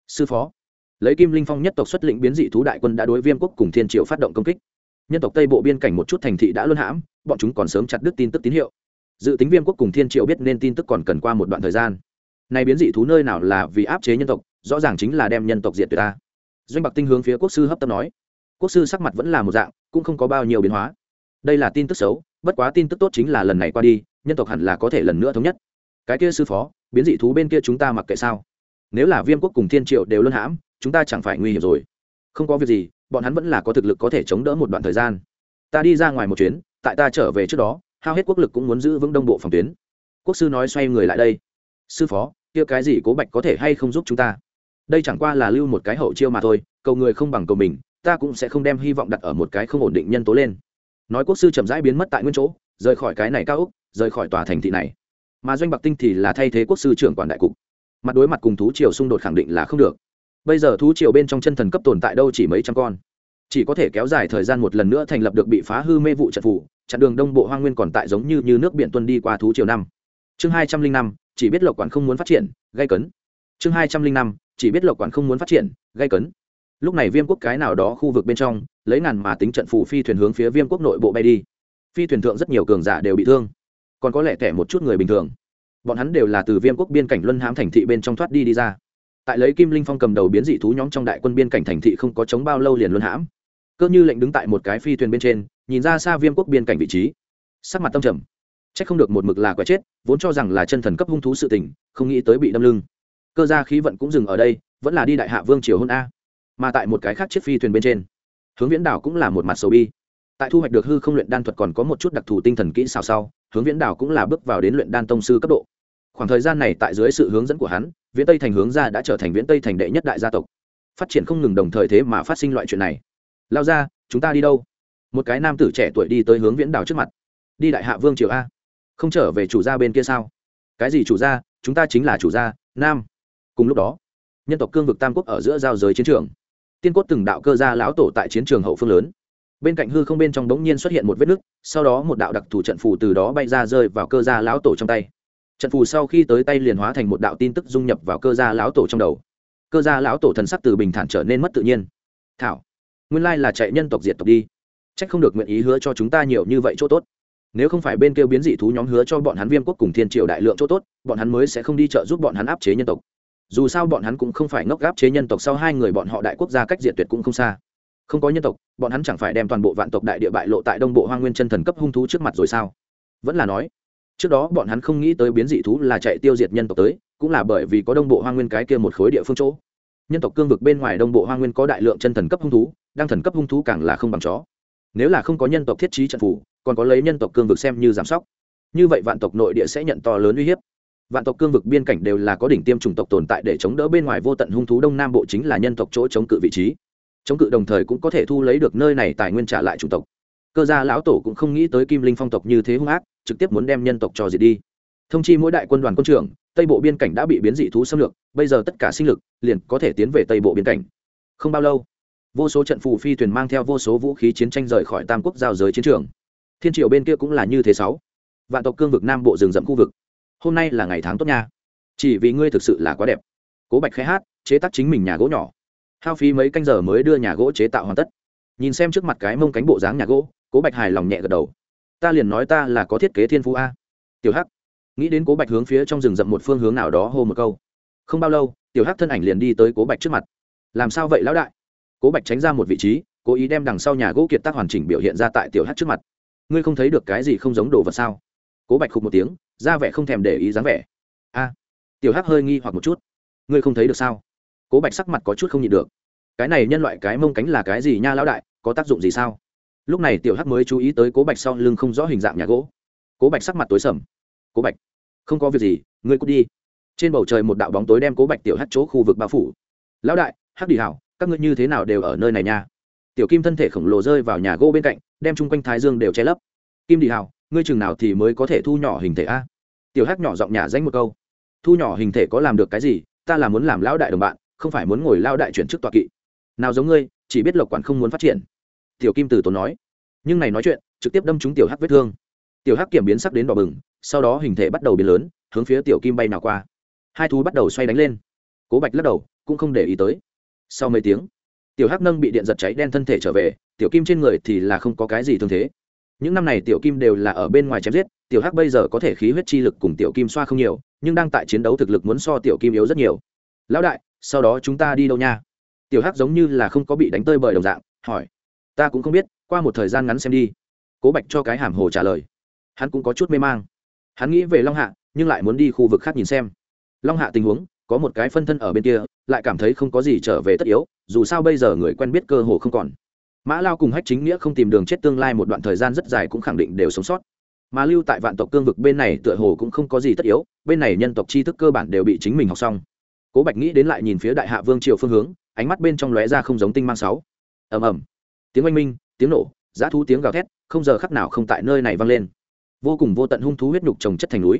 Sư phó, lấy kim linh phong nhất tộc xuất lĩnh biến dị thú đại quân đã đối viêm quốc cùng thiên Triều phát động công kích nhân tộc tây bộ biên cảnh một chút thành thị đã luân hãm, bọn chúng còn sớm chặt đứt tin tức tín hiệu. Dự tính viêm quốc cùng thiên triệu biết nên tin tức còn cần qua một đoạn thời gian. Nay biến dị thú nơi nào là vì áp chế nhân tộc, rõ ràng chính là đem nhân tộc diệt tuyệt ta. Doanh bạc tinh hướng phía quốc sư hấp tấp nói. Quốc sư sắc mặt vẫn là một dạng, cũng không có bao nhiêu biến hóa. Đây là tin tức xấu, bất quá tin tức tốt chính là lần này qua đi, nhân tộc hẳn là có thể lần nữa thống nhất. Cái kia sư phó, biến dị thú bên kia chúng ta mặc kệ sao? Nếu là viêm quốc cùng thiên triệu đều luân hãm, chúng ta chẳng phải nguy hiểm rồi không có việc gì, bọn hắn vẫn là có thực lực có thể chống đỡ một đoạn thời gian. Ta đi ra ngoài một chuyến, tại ta trở về trước đó, hao hết quốc lực cũng muốn giữ vững đông bộ phòng tuyến. Quốc sư nói xoay người lại đây. Sư phó, kia cái gì cố bạch có thể hay không giúp chúng ta? Đây chẳng qua là lưu một cái hậu chiêu mà thôi, cầu người không bằng cầu mình, ta cũng sẽ không đem hy vọng đặt ở một cái không ổn định nhân tố lên. Nói quốc sư chậm rãi biến mất tại nguyên chỗ, rời khỏi cái này cao úc rời khỏi tòa thành thị này. Mà doanh bạc tinh thì là thay thế quốc sư trưởng quản đại cục. Mặt đối mặt cùng thú triều xung đột khẳng định là không được bây giờ thú triều bên trong chân thần cấp tồn tại đâu chỉ mấy trăm con. Chỉ có thể kéo dài thời gian một lần nữa thành lập được bị phá hư mê vụ trận phủ chặn đường đông bộ hoa nguyên còn tại giống như, như nước biển tuân đi qua thú triều năm. Chương hai trăm linh năm chỉ biết lộc quản không muốn phát triển gây cấn. Chương hai trăm linh năm chỉ biết lộc quản không muốn phát triển gây cấn. Lúc này viêm quốc cái nào đó khu vực bên trong lấy ngàn mà tính trận phù phi thuyền hướng phía viêm quốc nội bộ bay đi. Phi thuyền thượng rất nhiều cường giả đều bị thương. Còn có lẽ kẻ một chút người bình thường. Bọn hắn đều là từ viêm quốc biên cảnh luân hãm thành thị bên trong thoát đi đi ra tại lấy kim linh phong cầm đầu biến dị thú nhóm trong đại quân biên cảnh thành thị không có chống bao lâu liền luân hãm. Cơ như lệnh đứng tại một cái phi thuyền bên trên, nhìn ra xa viêm quốc biên cảnh vị trí. Sắc mặt tâm trầm. C h ắ c không được một mực là quẻ chết, vốn cho rằng là chân thần cấp hung thú sự tình, không nghĩ tới bị đâm lưng. Cơ gia khí vận cũng dừng ở đây, vẫn là đi đại hạ vương triều hôn a. Mà tại một cái khác chiếc phi thuyền bên trên, hướng viễn đảo cũng là một mặt sầu bi. Tại thu hoạch được hư không luyện đan thuật còn có một chút đặc thù tinh thần kỹ xào sau, hướng viễn đảo cũng là bước vào đến luyện đan tông sư cấp độ. Khoảng thời gian này tại dưới sự hướng dẫn của hắn viễn tây thành hướng ra đã trở thành viễn tây thành đệ nhất đại gia tộc. Phát triển không ngừng đồng thời thế mà phát sinh loại chuyện này. Lao ra, chúng ta đi đâu? Một cái nam tử trẻ tuổi đi tới hướng viễn đảo trước mặt. Đi đại hạ vương triều a. Không trở về chủ gia bên kia sao? Cái gì chủ gia? Chúng ta chính là chủ gia, nam. Cùng lúc đó, nhân tộc cương vực tam quốc ở giữa giao giới chiến trường. Tiên cốt từng đạo cơ gia lão tổ tại chiến trường hậu phương lớn. Bên cạnh hư không bên trong đống nhiên xuất hiện một vết nứt, sau đó một đạo đặc thù trận phù từ đó bay ra rơi vào cơ gia lão tổ trong tay trận phù sau khi tới tay liền hóa thành một đạo tin tức dung nhập vào cơ gia lão tổ trong đầu. Cơ gia lão tổ thần sắc từ bình thản trở nên mất tự nhiên. Thảo, nguyên lai là chạy nhân tộc diệt tộc đi. Trách không được nguyện ý hứa cho chúng ta nhiều như vậy chỗ tốt. Nếu không phải bên kêu biến dị thú nhóm hứa cho bọn hắn viêm quốc cùng thiên triều đại lượng chỗ tốt, bọn hắn mới sẽ không đi trợ giúp bọn hắn áp chế nhân tộc. Dù sao bọn hắn cũng không phải ngốc gáp chế nhân tộc sau hai người bọn họ đại quốc gia cách diệt tuyệt cũng không xa. Không có nhân tộc, bọn hắn chẳng phải đem toàn bộ vạn tộc đại địa bại lộ tại đông bộ hoa nguyên chân thần cấp hung thú trước mặt rồi sao? Vẫn là nói trước đó bọn hắn không nghĩ tới biến dị thú là chạy tiêu diệt nhân tộc tới, cũng là bởi vì có đông bộ hoa nguyên cái kia một khối địa phương chỗ. Nhân tộc cương vực bên ngoài đông bộ hoa nguyên có đại lượng chân thần cấp hung thú, đang thần cấp hung thú càng là không bằng chó. Nếu là không có nhân tộc thiết trí trận phủ, còn có lấy nhân tộc cương vực xem như giám sóc. Như vậy vạn tộc nội địa sẽ nhận to lớn uy hiếp. Vạn tộc cương vực biên cảnh đều là có đỉnh tiêm chủng tộc tồn tại để chống đỡ bên ngoài vô tận hung thú đông nam bộ chính là nhân tộc chỗ chống cự vị trí. Chống cự đồng thời cũng có thể thu lấy được nơi này tài nguyên trả lại chủng tộc cơ gia lão tổ cũng không nghĩ tới kim linh phong tộc như thế hung ác, trực tiếp muốn đem nhân tộc cho diệt đi. Thông chi mỗi đại quân đoàn quân trưởng, tây bộ biên cảnh đã bị biến dị thú xâm lược, bây giờ tất cả sinh lực liền có thể tiến về tây bộ biên cảnh. Không bao lâu, vô số trận phù phi thuyền mang theo vô số vũ khí chiến tranh rời khỏi tam quốc giao giới chiến trường. Thiên triều bên kia cũng là như thế sáu. Vạn tộc cương vực nam bộ rừng rậm khu vực. Hôm nay là ngày tháng tốt nha. Chỉ vì ngươi thực sự là quá đẹp. Cố bạch khai hát, chế tác chính mình nhà gỗ nhỏ. Hao phí mấy canh giờ mới đưa nhà gỗ chế tạo hoàn tất. Nhìn xem trước mặt cái mông cánh bộ dáng nhà gỗ cố bạch hài lòng nhẹ gật đầu. Ta liền nói ta là có thiết kế thiên phú a. Tiểu hắc, nghĩ đến cố bạch hướng phía trong rừng rậm một phương hướng nào đó hô một câu. Không bao lâu, tiểu hắc thân ảnh liền đi tới cố bạch trước mặt. Làm sao vậy lão đại? Cố bạch tránh ra một vị trí, cố ý đem đằng sau nhà gỗ kiệt tác hoàn chỉnh biểu hiện ra tại tiểu hắc trước mặt. Ngươi không thấy được cái gì không giống đồ vật sao? Cố bạch khục một tiếng, ra vẻ không thèm để ý dáng vẻ. A. Tiểu hắc hơi nghi hoặc một chút. Ngươi không thấy được sao? Cố bạch sắc mặt có chút không nhịn được. Cái này nhân loại cái mông cánh là cái gì nha lão đại, có tác dụng gì sao? Lúc này tiểu hắc mới chú ý tới cố bạch sau lưng không rõ hình dạng nhà gỗ. Cố bạch sắc mặt tối sầm. Cố bạch, không có việc gì, ngươi cút đi. Trên bầu trời một đạo bóng tối đem cố bạch tiểu hắc chỗ khu vực bao phủ. Lão đại, hắc đi hảo, các ngươi như thế nào đều ở nơi này nha. Tiểu kim thân thể khổng lồ rơi vào nhà gỗ bên cạnh, đem chung quanh thái dương đều che lấp. Kim đi hảo, ngươi chừng nào thì mới có thể thu nhỏ hình thể a? Tiểu hắc nhỏ giọng nhà danh một câu. Thu nhỏ hình thể có làm được cái gì? Ta là muốn làm lão đại đồng bạn, không phải muốn ngồi lao đại chuyển chức tọa kỵ. Nào giống ngươi, chỉ biết lộc quản không muốn phát triển tiểu kim từ tốn nói. Nhưng này nói chuyện, trực tiếp đâm trúng tiểu hắc vết thương. Tiểu hắc kiểm biến sắc đến đỏ bừng, sau đó hình thể bắt đầu biến lớn, hướng phía tiểu kim bay nào qua. Hai thú bắt đầu xoay đánh lên. Cố bạch lắc đầu, cũng không để ý tới. Sau mấy tiếng, tiểu hắc nâng bị điện giật cháy đen thân thể trở về, tiểu kim trên người thì là không có cái gì thương thế. Những năm này tiểu kim đều là ở bên ngoài chém giết, tiểu hắc bây giờ có thể khí huyết chi lực cùng tiểu kim xoa không nhiều, nhưng đang tại chiến đấu thực lực muốn so tiểu kim yếu rất nhiều. Lão đại, sau đó chúng ta đi đâu nha? Tiểu hắc giống như là không có bị đánh tơi bởi đồng dạng, hỏi ta cũng không biết, qua một thời gian ngắn xem đi. Cố bạch cho cái hàm hồ trả lời. Hắn cũng có chút mê mang. Hắn nghĩ về long hạ, nhưng lại muốn đi khu vực khác nhìn xem. Long hạ tình huống, có một cái phân thân ở bên kia, lại cảm thấy không có gì trở về tất yếu, dù sao bây giờ người quen biết cơ hồ không còn. Mã lao cùng hách chính nghĩa không tìm đường chết tương lai một đoạn thời gian rất dài cũng khẳng định đều sống sót. Mà lưu tại vạn tộc cương vực bên này tựa hồ cũng không có gì tất yếu, bên này nhân tộc tri thức cơ bản đều bị chính mình học xong. Cố bạch nghĩ đến lại nhìn phía đại hạ vương triều phương hướng, ánh mắt bên trong lóe ra không giống tinh mang sáu. Ầm ầm tiếng oanh minh, tiếng nổ giá thú tiếng gào thét, không giờ khắc nào không tại nơi này vang lên. Vô cùng vô tận hung thú huyết nhục trồng chất thành núi.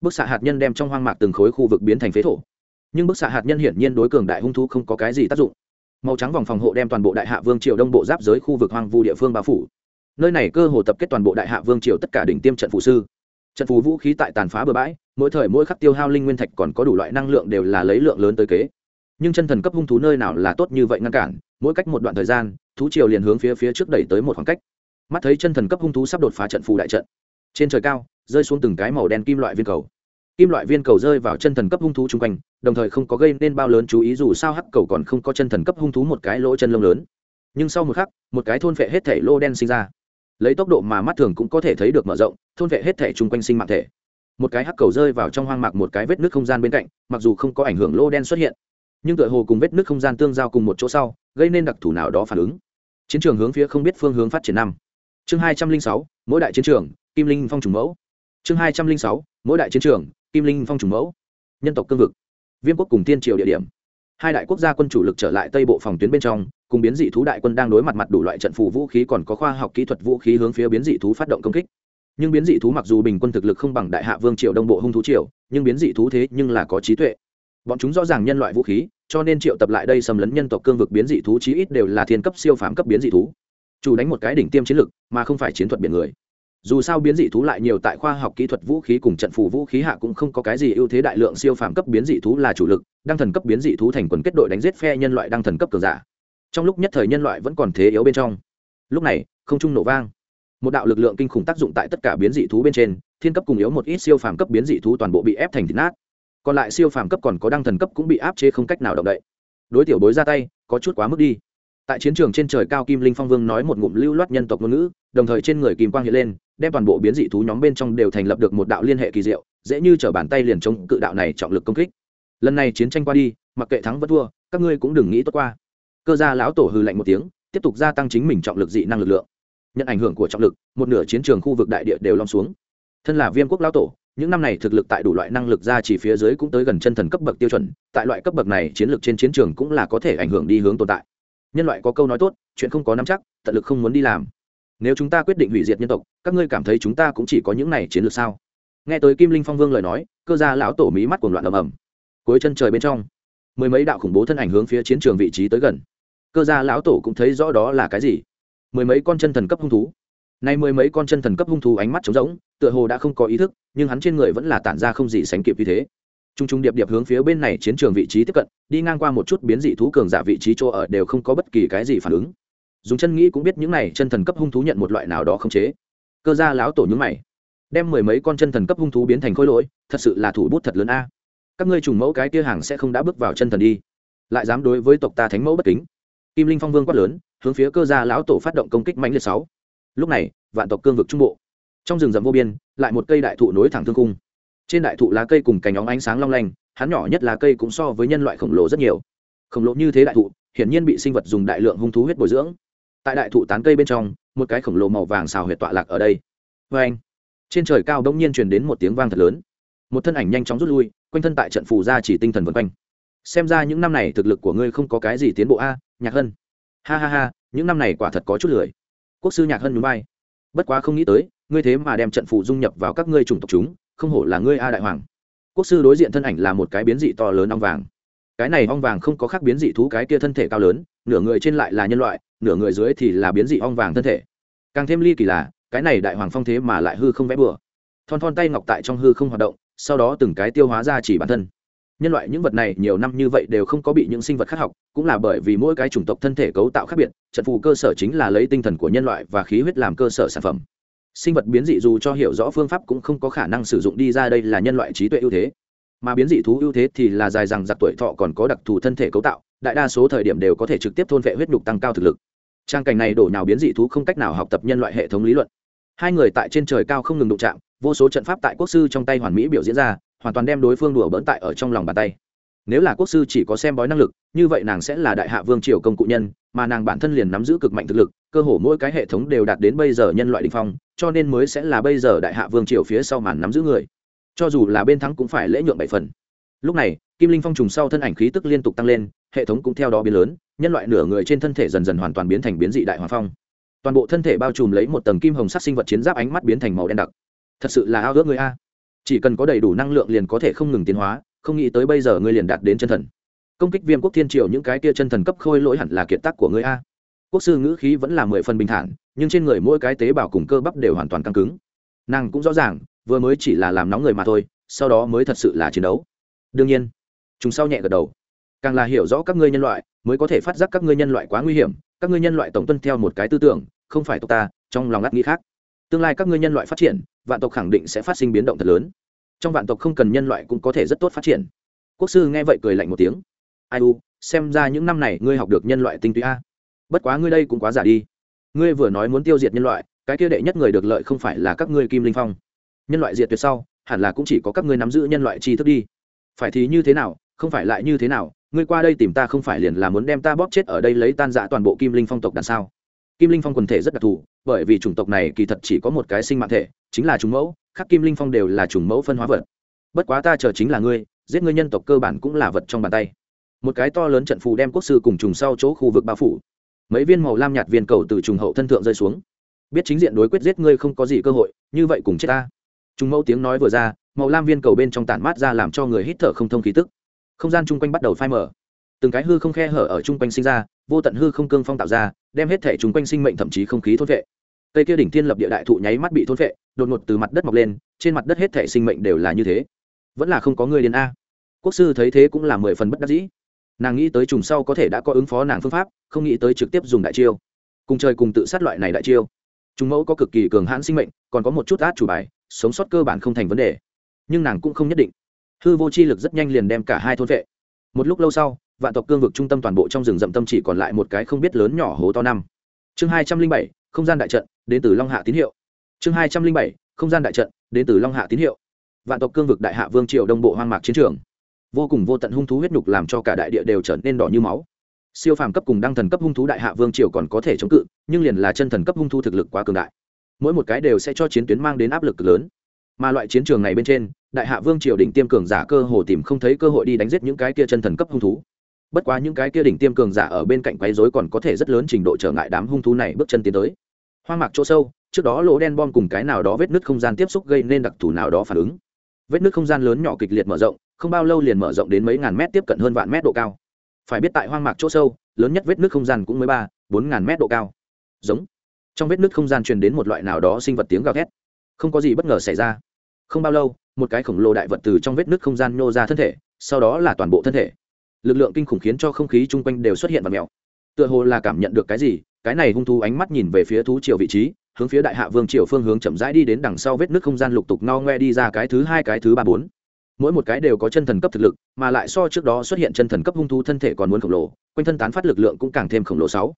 Bức xạ hạt nhân đem trong hoang mạc từng khối khu vực biến thành phế thổ. Nhưng bức xạ hạt nhân hiển nhiên đối cường đại hung thú không có cái gì tác dụng. Màu trắng vòng phòng hộ đem toàn bộ đại hạ vương triều đông bộ giáp giới khu vực hoang vu địa phương bao phủ. Nơi này cơ hồ tập kết toàn bộ đại hạ vương triều tất cả đỉnh tiêm trận phụ sư. Trận phù vũ khí tại tàn phá bừa bãi, mỗi thời mỗi khắc tiêu hao linh nguyên thạch còn có đủ loại năng lượng đều là lấy lượng lớn tới kế. Nhưng chân thần cấp hung thú nơi nào là tốt như vậy ngăn cản, mỗi cách một đoạn thời gian thú triều liền hướng phía phía trước đẩy tới một khoảng cách. Mắt thấy chân thần cấp hung thú sắp đột phá trận phù đại trận, trên trời cao, rơi xuống từng cái màu đen kim loại viên cầu. Kim loại viên cầu rơi vào chân thần cấp hung thú chung quanh, đồng thời không có gây nên bao lớn chú ý, dù sao hắc cầu còn không có chân thần cấp hung thú một cái lỗ chân lông lớn. Nhưng sau một khắc, một cái thôn phệ hết thể lô đen sinh ra. Lấy tốc độ mà mắt thường cũng có thể thấy được mở rộng, thôn vệ hết thể chung quanh sinh mạng thể. Một cái hắc cầu rơi vào trong hoang mạc một cái vết nước không gian bên cạnh, mặc dù không có ảnh hưởng lô đen xuất hiện, nhưng tựa hồ cùng vết nước không gian tương giao cùng một chỗ sau gây nên đặc thù nào đó phản ứng. Chiến trường hướng phía không biết phương hướng phát triển năm. Chương hai trăm linh sáu, mỗi đại chiến trường, kim linh phong trùng mẫu. Chương hai trăm linh sáu, mỗi đại chiến trường, kim linh phong trùng mẫu. Nhân tộc cương vực. Viêm quốc cùng tiên triều địa điểm. Hai đại quốc gia quân chủ lực trở lại tây bộ phòng tuyến bên trong, cùng biến dị thú đại quân đang đối mặt mặt đủ loại trận phù vũ khí còn có khoa học kỹ thuật vũ khí hướng phía biến dị thú phát động công kích. Nhưng biến dị thú mặc dù bình quân thực lực không bằng đại hạ vương triều đông bộ hung thú triều, nhưng biến dị thú thế nhưng là có trí tuệ. Bọn chúng rõ ràng nhân loại vũ khí cho nên triệu tập lại đây xâm lấn nhân tộc cương vực biến dị thú chí ít đều là thiên cấp siêu phám cấp biến dị thú. Chủ đánh một cái đỉnh tiêm chiến lực, mà không phải chiến thuật biển người. Dù sao biến dị thú lại nhiều tại khoa học kỹ thuật vũ khí cùng trận phù vũ khí hạ cũng không có cái gì ưu thế đại lượng siêu phàm cấp biến dị thú là chủ lực, đăng thần cấp biến dị thú thành quần kết đội đánh giết phe nhân loại đăng thần cấp cường giả. Trong lúc nhất thời nhân loại vẫn còn thế yếu bên trong. Lúc này, không trung nổ vang. Một đạo lực lượng kinh khủng tác dụng tại tất cả biến dị thú bên trên, thiên cấp cùng yếu một ít siêu phàm cấp biến dị thú toàn bộ bị ép thành thịt nát còn lại siêu phàm cấp còn có đăng thần cấp cũng bị áp chế không cách nào động đậy. Đối tiểu bối ra tay, có chút quá mức đi. Tại chiến trường trên trời cao kim linh phong vương nói một ngụm lưu loát nhân tộc ngôn ngữ, đồng thời trên người kim quang hiện lên, đem toàn bộ biến dị thú nhóm bên trong đều thành lập được một đạo liên hệ kỳ diệu, dễ như t bàn tay liền chống cự đạo này trọng lực công kích. Lần này chiến tranh qua đi, mặc kệ thắng vẫn thua, các ngươi cũng đừng nghĩ tốt qua. Cơ gia lão tổ hư lạnh một tiếng, tiếp tục gia tăng chính mình trọng lực dị năng lực lượng. Nhận ảnh hưởng của trọng lực, một nửa chiến trường khu vực đại địa đều lom xuống. Thân là viêm quốc lão tổ những năm này thực lực tại đủ loại năng lực ra chỉ phía dưới cũng tới gần chân thần cấp bậc tiêu chuẩn, tại loại cấp bậc này, chiến lược trên chiến trường cũng là có thể ảnh hưởng đi hướng tồn tại. Nhân loại có câu nói tốt, chuyện không có nắm chắc, tận lực không muốn đi làm. Nếu chúng ta quyết định hủy diệt nhân tộc, các ngươi cảm thấy chúng ta cũng chỉ có những này chiến lược sao? Nghe tới kim linh phong vương lời nói, cơ gia lão tổ mí mắt cuồng loạn ầm ầm. Cuối chân trời bên trong, mười mấy đạo khủng bố thân ảnh hướng phía chiến trường vị trí tới gần. Cơ gia lão tổ cũng thấy rõ đó là cái gì? Mười mấy con chân thần cấp hung thú nay mười mấy con chân thần cấp hung thú ánh mắt trống rỗng, tựa hồ đã không có ý thức, nhưng hắn trên người vẫn là tản ra không gì sánh kịp như thế. T r u n g t r u n g điệp điệp hướng phía bên này chiến trường vị trí tiếp cận, đi ngang qua một chút biến dị thú cường giả vị trí chỗ ở đều không có bất kỳ cái gì phản ứng. Dùng chân nghĩ cũng biết những này chân thần cấp hung thú nhận một loại nào đó không chế. Cơ gia lão tổ nhúng mày. Đem mười mấy con chân thần cấp hung thú biến thành khối lỗi, thật sự là thủ bút thật lớn a. Các ngươi trùng mẫu cái kia hàng sẽ không đã bước vào chân thần đi. Lại dám đối với tộc ta thánh mẫu bất kính. Kim linh phong vương quát lớn, hướng phía cơ gia lão tổ phát động công kích mạnh liệt sáu lúc này, vạn tộc cương vực trung bộ, trong rừng rậm vô biên, lại một cây đại thụ nối thẳng thương cung trên đại thụ lá cây cùng cành óng ánh sáng long lanh, hắn nhỏ nhất lá cây cũng so với nhân loại khổng lồ rất nhiều. Khổng lồ như thế đại thụ, hiển nhiên bị sinh vật dùng đại lượng hung thú huyết bồi dưỡng. Tại đại thụ tán cây bên trong, một cái khổng lồ màu vàng xào huyệt tọa lạc ở đây. Vê anh. Trên trời cao đông nhiên truyền đến một tiếng vang thật lớn. Một thân ảnh nhanh chóng rút lui, quanh thân tại trận phù ra chỉ tinh thần vân quanh. Xem ra những năm này thực lực của ngươi không có cái gì tiến bộ a, nhạc hân. Ha ha ha, những năm này quả thật có chút lười quốc sư nhạc hân núi bay. Bất quá không nghĩ tới, ngươi thế mà đem trận phù dung nhập vào các ngươi chủng tộc chúng, không hổ là ngươi a đại hoàng. Quốc sư đối diện thân ảnh là một cái biến dị to lớn ong vàng. Cái này ong vàng không có khác biến dị thú cái kia thân thể cao lớn, nửa người trên lại là nhân loại, nửa người dưới thì là biến dị ong vàng thân thể. Càng thêm ly kỳ là, cái này đại hoàng phong thế mà lại hư không vẽ bừa. Thon thon tay ngọc tại trong hư không hoạt động, sau đó từng cái tiêu hóa ra chỉ bản thân nhân loại những vật này nhiều năm như vậy đều không có bị những sinh vật khác học, cũng là bởi vì mỗi cái chủng tộc thân thể cấu tạo khác biệt, trận phù cơ sở chính là lấy tinh thần của nhân loại và khí huyết làm cơ sở sản phẩm. Sinh vật biến dị dù cho hiểu rõ phương pháp cũng không có khả năng sử dụng đi ra đây là nhân loại trí tuệ ưu thế. Mà biến dị thú ưu thế thì là dài rằng giặc tuổi thọ còn có đặc thù thân thể cấu tạo, đại đa số thời điểm đều có thể trực tiếp thôn vệ huyết nhục tăng cao thực lực. Trang cảnh này đổ nào biến dị thú không cách nào học tập nhân loại hệ thống lý luận. Hai người tại trên trời cao không ngừng đụng chạm, vô số trận pháp tại quốc sư trong tay hoàn mỹ biểu diễn ra hoàn toàn đem đối phương đùa bỡn tại ở trong lòng bàn tay. Nếu là quốc sư chỉ có xem bói năng lực, như vậy nàng sẽ là đại hạ vương triều công cụ nhân, mà nàng bản thân liền nắm giữ cực mạnh thực lực, cơ hồ mỗi cái hệ thống đều đạt đến bây giờ nhân loại đình phong, cho nên mới sẽ là bây giờ đại hạ vương triều phía sau màn nắm giữ người. Cho dù là bên thắng cũng phải lễ nhượng bảy phần. Lúc này, kim linh phong trùng sau thân ảnh khí tức liên tục tăng lên, hệ thống cũng theo đó biến lớn, nhân loại nửa người trên thân thể dần dần hoàn toàn biến thành biến dị đại hòa phong. Toàn bộ thân thể bao trùm lấy một tầng kim hồng sắc sinh vật chiến giáp ánh mắt biến thành màu đen đặc. Thật sự là ao ước người a chỉ cần có đầy đủ năng lượng liền có thể không ngừng tiến hóa, không nghĩ tới bây giờ ngươi liền đạt đến chân thần. Công kích viêm quốc thiên triều những cái kia chân thần cấp khôi lỗi hẳn là kiệt tác của ngươi a. Quốc sư ngữ khí vẫn là mười phần bình thản, nhưng trên người mỗi cái tế bào cùng cơ bắp đều hoàn toàn căng cứng. Nàng cũng rõ ràng, vừa mới chỉ là làm nóng người mà thôi, sau đó mới thật sự là chiến đấu. Đương nhiên chúng sau nhẹ gật đầu. Càng là hiểu rõ các ngươi nhân loại, mới có thể phát giác các ngươi nhân loại quá nguy hiểm, các ngươi nhân loại tổng tuân theo một cái tư tưởng, không phải tộc ta, trong lòng ngắt nghĩ khác. Tương lai các ngươi nhân loại phát triển vạn tộc khẳng định sẽ phát sinh biến động thật lớn. Trong vạn tộc không cần nhân loại cũng có thể rất tốt phát triển. Quốc sư nghe vậy cười lạnh một tiếng. Ai u, xem ra những năm này ngươi học được nhân loại tinh túy a. Bất quá ngươi đây cũng quá giả đi. Ngươi vừa nói muốn tiêu diệt nhân loại, cái kia đệ nhất người được lợi không phải là các ngươi kim linh phong. Nhân loại diệt tuyệt sau, hẳn là cũng chỉ có các ngươi nắm giữ nhân loại tri thức đi. Phải thì như thế nào, không phải lại như thế nào, ngươi qua đây tìm ta không phải liền là muốn đem ta bóp chết ở đây lấy tan dã toàn bộ kim linh phong tộc đằng sau kim linh phong quần thể rất đặc thù bởi vì chủng tộc này kỳ thật chỉ có một cái sinh mạng thể, chính là trùng mẫu, khắc kim linh phong đều là trùng mẫu phân hóa vật. Bất quá ta chờ chính là ngươi, giết ngươi nhân tộc cơ bản cũng là vật trong bàn tay. Một cái to lớn trận phù đem quốc sư cùng trùng sau chỗ khu vực bao phủ. Mấy viên màu lam nhạt viên cầu từ trùng hậu thân thượng rơi xuống. Biết chính diện đối quyết giết ngươi không có gì cơ hội, như vậy cùng chết ta. Trùng mẫu tiếng nói vừa ra, màu lam viên cầu bên trong tản mát ra làm cho người hít thở không thông khí tức. Không gian chung quanh bắt đầu phai mở từng cái hư không khe hở ở chung quanh sinh ra, vô tận hư không cương phong tạo ra, đem hết thể chung quanh sinh mệnh thậm chí không khí thốt vệ. Cây kia đỉnh thiên lập địa đại thụ nháy mắt bị thôn vệ, đột ngột từ mặt đất mọc lên, trên mặt đất hết thể sinh mệnh đều là như thế. Vẫn là không có người đến a. Quốc sư thấy thế cũng là mười phần bất đắc dĩ. Nàng nghĩ tới trùng sau có thể đã có ứng phó nàng phương pháp, không nghĩ tới trực tiếp dùng đại chiêu. Cùng chơi cùng tự sát loại này đại chiêu. Chúng mẫu có cực kỳ cường hãn sinh mệnh, còn có một chút át chủ bài, sống sót cơ bản không thành vấn đề. Nhưng nàng cũng không nhất định. Hư vô chi lực rất nhanh liền đem cả hai thôn vệ. Một lúc lâu sau vạn tộc cương vực trung tâm toàn bộ trong rừng rậm tâm chỉ còn lại một cái không biết lớn nhỏ hố to năm. Chương hai trăm linh bảy, không gian đại trận, đến từ long hạ tín hiệu. Chương hai trăm linh bảy, không gian đại trận, đến từ long hạ tín hiệu. Vạn tộc cương vực đại hạ vương triều đông bộ hoang mạc chiến trường. Vô cùng vô tận hung thú huyết nhục làm cho cả đại địa đều trở nên đỏ như máu. Siêu phàm cấp cùng đăng thần cấp hung thú đại hạ vương triều còn có thể chống cự, nhưng liền là chân thần cấp hung thú thực lực quá cường đại. Mỗi một cái đều sẽ cho chiến tuyến mang đến áp lực lớn. Mà loại chiến trường này bên trên, đại hạ vương triều đỉnh tiêm cường giả cơ hồ tìm không thấy cơ hội đi đánh giết những cái kia chân thần cấp hung thú bất quá những cái kia đỉnh tiêm cường giả ở bên cạnh quấy rối còn có thể rất lớn trình độ trở ngại đám hung thú này bước chân tiến tới. Hoang mạc chỗ sâu, trước đó lỗ đen bom cùng cái nào đó vết nứt không gian tiếp xúc gây nên đặc thù nào đó phản ứng. Vết nứt không gian lớn nhỏ kịch liệt mở rộng, không bao lâu liền mở rộng đến mấy ngàn mét tiếp cận hơn vạn mét độ cao. Phải biết tại hoang mạc chỗ sâu, lớn nhất vết nứt không gian cũng mới ba, bốn ngàn mét độ cao. Giống. Trong vết nứt không gian truyền đến một loại nào đó sinh vật tiếng gào thét. Không có gì bất ngờ xảy ra. Không bao lâu, một cái khổng lồ đại vật từ trong vết nứt không gian nhô ra thân thể, sau đó là toàn bộ thân thể lực lượng kinh khủng khiến cho không khí chung quanh đều xuất hiện và mèo. Tựa hồ là cảm nhận được cái gì, cái này hung thú ánh mắt nhìn về phía thú triều vị trí, hướng phía đại hạ vương triều phương hướng chậm rãi đi đến đằng sau vết nước không gian lục tục no ngoe đi ra cái thứ hai, cái thứ ba, bốn. Mỗi một cái đều có chân thần cấp thực lực, mà lại so trước đó xuất hiện chân thần cấp hung thú thân thể còn muốn khổng lồ, quanh thân tán phát lực lượng cũng càng thêm khổng lồ sáu.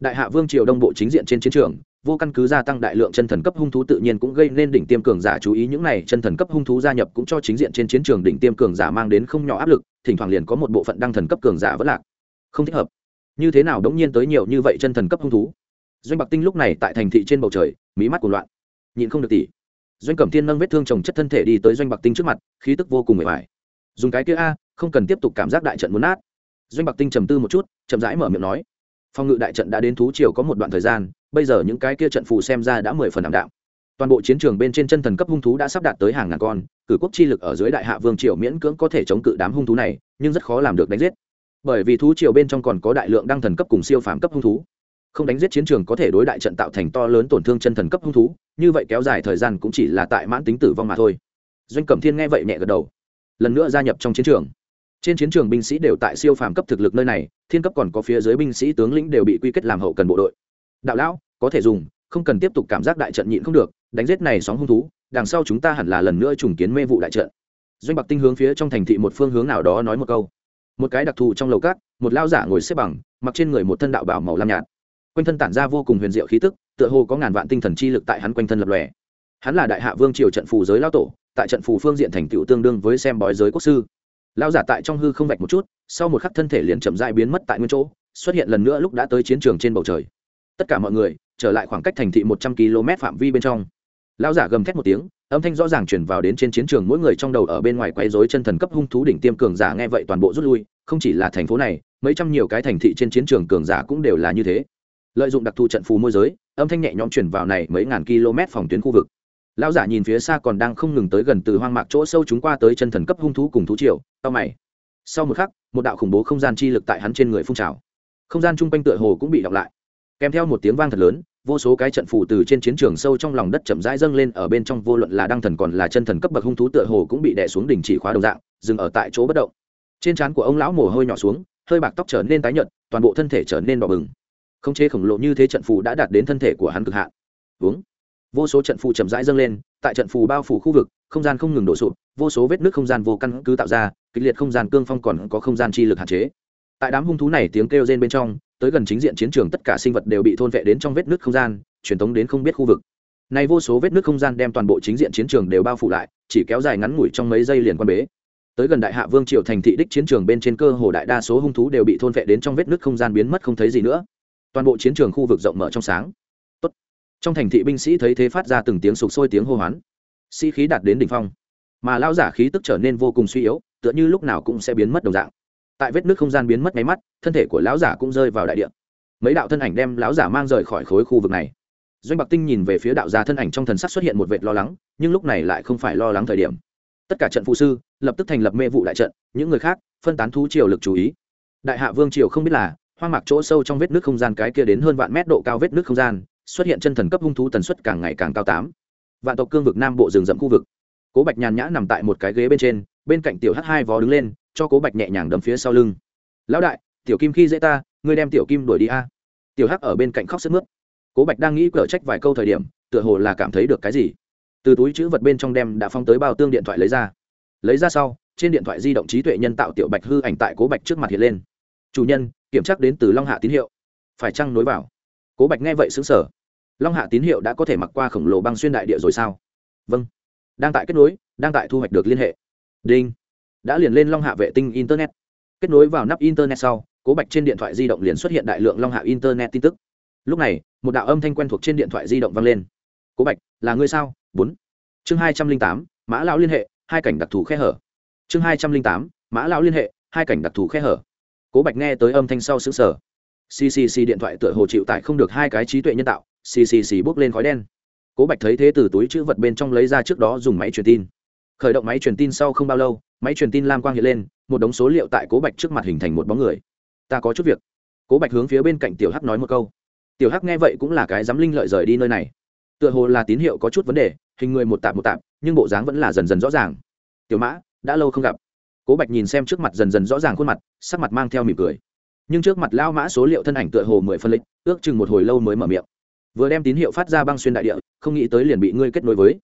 Đại hạ vương triều đông bộ chính diện trên chiến trường vô căn cứ gia tăng đại lượng chân thần cấp hung thú tự nhiên cũng gây nên đỉnh tiêm cường giả chú ý. Những này chân thần cấp hung thú gia nhập cũng cho chính diện trên chiến trường đỉnh tiêm cường giả mang đến không nhỏ áp lực, thỉnh thoảng liền có một bộ phận đăng thần cấp cường giả vẫn lạc. Không thích hợp. Như thế nào đống nhiên tới nhiều như vậy chân thần cấp hung thú? Doanh bạc tinh lúc này tại thành thị trên bầu trời, mí mắt của loạn. Nhịn không được tỉ. Doanh cẩm thiên nâng vết thương trồng chất thân thể đi tới doanh bạc tinh trước mặt, khí tức vô cùng mệt mỏi dùng cái kia a, không cần tiếp tục cảm giác đại trận muốn nát. Doanh bạc tinh trầm tư một chút, chậm rãi mở miệng nói. Phòng ngự đại trận đã đến thú triều có một đoạn thời gian bây giờ những cái kia trận phù xem ra đã mười phần ảm đạm. Toàn bộ chiến trường bên trên chân thần cấp hung thú đã sắp đạt tới hàng ngàn con, cử quốc chi lực ở dưới đại hạ vương triều miễn cưỡng có thể chống cự đám hung thú này, nhưng rất khó làm được đánh giết. Bởi vì thú triều bên trong còn có đại lượng đăng thần cấp cùng siêu phàm cấp hung thú. Không đánh giết chiến trường có thể đối đại trận tạo thành to lớn tổn thương chân thần cấp hung thú, như vậy kéo dài thời gian cũng chỉ là tại mãn tính tử vong mà thôi. Doanh cẩm thiên nghe vậy nhẹ gật đầu. Lần nữa gia nhập trong chiến trường. Trên chiến trường binh sĩ đều tại siêu phàm cấp thực lực nơi này, thiên cấp còn có phía dưới binh sĩ tướng lĩnh đều bị quy kết làm hậu cần bộ đội đạo lão, có thể dùng, không cần tiếp tục cảm giác đại trận nhịn không được, đánh giết này sóng hung thú, đằng sau chúng ta hẳn là lần nữa trùng kiến mê vụ đại trận. Doanh bạc tinh hướng phía trong thành thị một phương hướng nào đó nói một câu. Một cái đặc thù trong lầu cát, một lao giả ngồi xếp bằng, mặc trên người một thân đạo bảo màu lam nhạt. Quanh thân tản ra vô cùng huyền diệu khí tức, tựa hồ có ngàn vạn tinh thần chi lực tại hắn quanh thân lập lòe. Hắn là đại hạ vương triều trận phù giới lao tổ, tại trận phù phương diện thành tựu tương đương với xem bói giới quốc sư. Lao giả tại trong hư không vạch một chút, sau một khắc thân thể liền chậm dại biến mất tại nguyên chỗ, xuất hiện lần nữa lúc đã tới chiến trường trên bầu trời tất cả mọi người trở lại khoảng cách thành thị một trăm km phạm vi bên trong. Lão giả gầm thét một tiếng, âm thanh rõ ràng chuyển vào đến trên chiến trường mỗi người trong đầu ở bên ngoài quấy rối chân thần cấp hung thú đỉnh tiêm cường giả nghe vậy toàn bộ rút lui, không chỉ là thành phố này, mấy trăm nhiều cái thành thị trên chiến trường cường giả cũng đều là như thế. Lợi dụng đặc thù trận phù môi giới, âm thanh nhẹ nhõm chuyển vào này mấy ngàn km phòng tuyến khu vực. Lão giả nhìn phía xa còn đang không ngừng tới gần từ hoang mạc chỗ sâu chúng qua tới chân thần cấp hung thú cùng thú triều tao mày. Sau một khắc, một đạo khủng bố không gian chi lực tại hắn trên người phun trào. Không gian chung quanh tựa hồ cũng bị đọc lại kèm theo một tiếng vang thật lớn, vô số cái trận phù từ trên chiến trường sâu trong lòng đất chậm rãi dâng lên ở bên trong, vô luận là đăng thần còn là chân thần cấp bậc hung thú tựa hồ cũng bị đè xuống đỉnh chỉ khóa đồng dạng, dừng ở tại chỗ bất động. Trên trán của ông lão mồ hôi nhỏ xuống, hơi bạc tóc trở nên tái nhợt, toàn bộ thân thể trở nên đỏ bừng. Khống chế khổng lồ như thế trận phù đã đạt đến thân thể của hắn cực hạn. Uống vô số trận phù chậm rãi dâng lên, tại trận phù bao phủ khu vực, không gian không ngừng đổ sụp, vô số vết nước không gian vô căn cứ tạo ra, kịch liệt không gian cương phong còn có không gian chi lực hạn chế. Tại đám hung thú này tiếng kêu rên bên trong tới gần chính diện chiến trường tất cả sinh vật đều bị thôn vệ đến trong vết nước không gian, truyền thống đến không biết khu vực. Này vô số vết nước không gian đem toàn bộ chính diện chiến trường đều bao phủ lại, chỉ kéo dài ngắn ngủi trong mấy giây liền quan bế. Tới gần đại hạ vương triều thành thị đích chiến trường bên trên cơ hồ đại đa số hung thú đều bị thôn vệ đến trong vết nước không gian biến mất không thấy gì nữa. Toàn bộ chiến trường khu vực rộng mở trong sáng. Tốt. trong thành thị binh sĩ thấy thế phát ra từng tiếng sục sôi tiếng hô hoán. Sĩ khí đạt đến đỉnh phong. Mà lao giả khí tức trở nên vô cùng suy yếu, tựa như lúc nào cũng sẽ biến mất đồng dạng tại vết nước không gian biến mất máy mắt, thân thể của lão giả cũng rơi vào đại địa. Mấy đạo thân ảnh đem lão giả mang rời khỏi khối khu vực này. Doanh bạc tinh nhìn về phía đạo gia thân ảnh trong thần sắc xuất hiện một vệt lo lắng, nhưng lúc này lại không phải lo lắng thời điểm. Tất cả trận phụ sư lập tức thành lập mê vụ đại trận, những người khác phân tán thú triều lực chú ý. Đại hạ vương triều không biết là hoang mạc chỗ sâu trong vết nước không gian cái kia đến hơn vạn mét độ cao vết nước không gian, xuất hiện chân thần cấp hung thú tần suất càng ngày càng cao tám. Vạn tộc cương vực nam bộ rừng rậm khu vực. Cố bạch nhàn nhã nằm tại một cái ghế bên trên, bên cạnh tiểu h hai vó đứng lên cho cố bạch nhẹ nhàng đấm phía sau lưng. Lão đại, tiểu kim khi dễ ta, ngươi đem tiểu kim đuổi đi a. Tiểu hắc ở bên cạnh khóc sức mướt. Cố bạch đang nghĩ cở trách vài câu thời điểm, tựa hồ là cảm thấy được cái gì. Từ túi chữ vật bên trong đem đã phong tới bao tương điện thoại lấy ra. Lấy ra sau, trên điện thoại di động trí tuệ nhân tạo tiểu bạch hư ảnh tại cố bạch trước mặt hiện lên. Chủ nhân, kiểm tra đến từ long hạ tín hiệu. Phải chăng nối vào? Cố bạch nghe vậy xứng sở long hạ tín hiệu đã có thể mặc qua khổng lồ băng xuyên đại địa rồi sao? Vâng. Đang tại kết nối, đang tại thu hoạch được liên hệ. Đinh đã liền lên long hạ vệ tinh internet. Kết nối vào nắp internet sau, cố bạch trên điện thoại di động liền xuất hiện đại lượng long hạ internet tin tức. Lúc này, một đạo âm thanh quen thuộc trên điện thoại di động vang lên. Cố bạch, là ngươi sao? Bốn. Chương hai trăm linh tám, mã lão liên hệ, hai cảnh đặc thù khe hở. Chương hai trăm linh tám, mã lão liên hệ, hai cảnh đặc thù khe hở. Cố bạch nghe tới âm thanh sau xứng sở ccc điện thoại tựa hồ chịu tải không được hai cái trí tuệ nhân tạo. Ccc bốc lên khói đen. Cố bạch thấy thế từ túi chữ vật bên trong lấy ra trước đó dùng máy truyền tin khởi động máy truyền tin sau không bao lâu, máy truyền tin lam quang hiện lên, một đống số liệu tại cố bạch trước mặt hình thành một bóng người. Ta có chút việc. Cố bạch hướng phía bên cạnh tiểu hắc nói một câu. Tiểu hắc nghe vậy cũng là cái dám linh lợi rời đi nơi này. Tựa hồ là tín hiệu có chút vấn đề, hình người một tạp một tạp, nhưng bộ dáng vẫn là dần dần rõ ràng. Tiểu mã, đã lâu không gặp. Cố bạch nhìn xem trước mặt dần dần rõ ràng khuôn mặt, sắc mặt mang theo mỉm cười. Nhưng trước mặt lao mã số liệu thân ảnh tựa hồ mười phân lịch, ước chừng một hồi lâu mới mở miệng. Vừa đem tín hiệu phát ra băng xuyên đại địa, không nghĩ tới liền bị ngươi kết nối với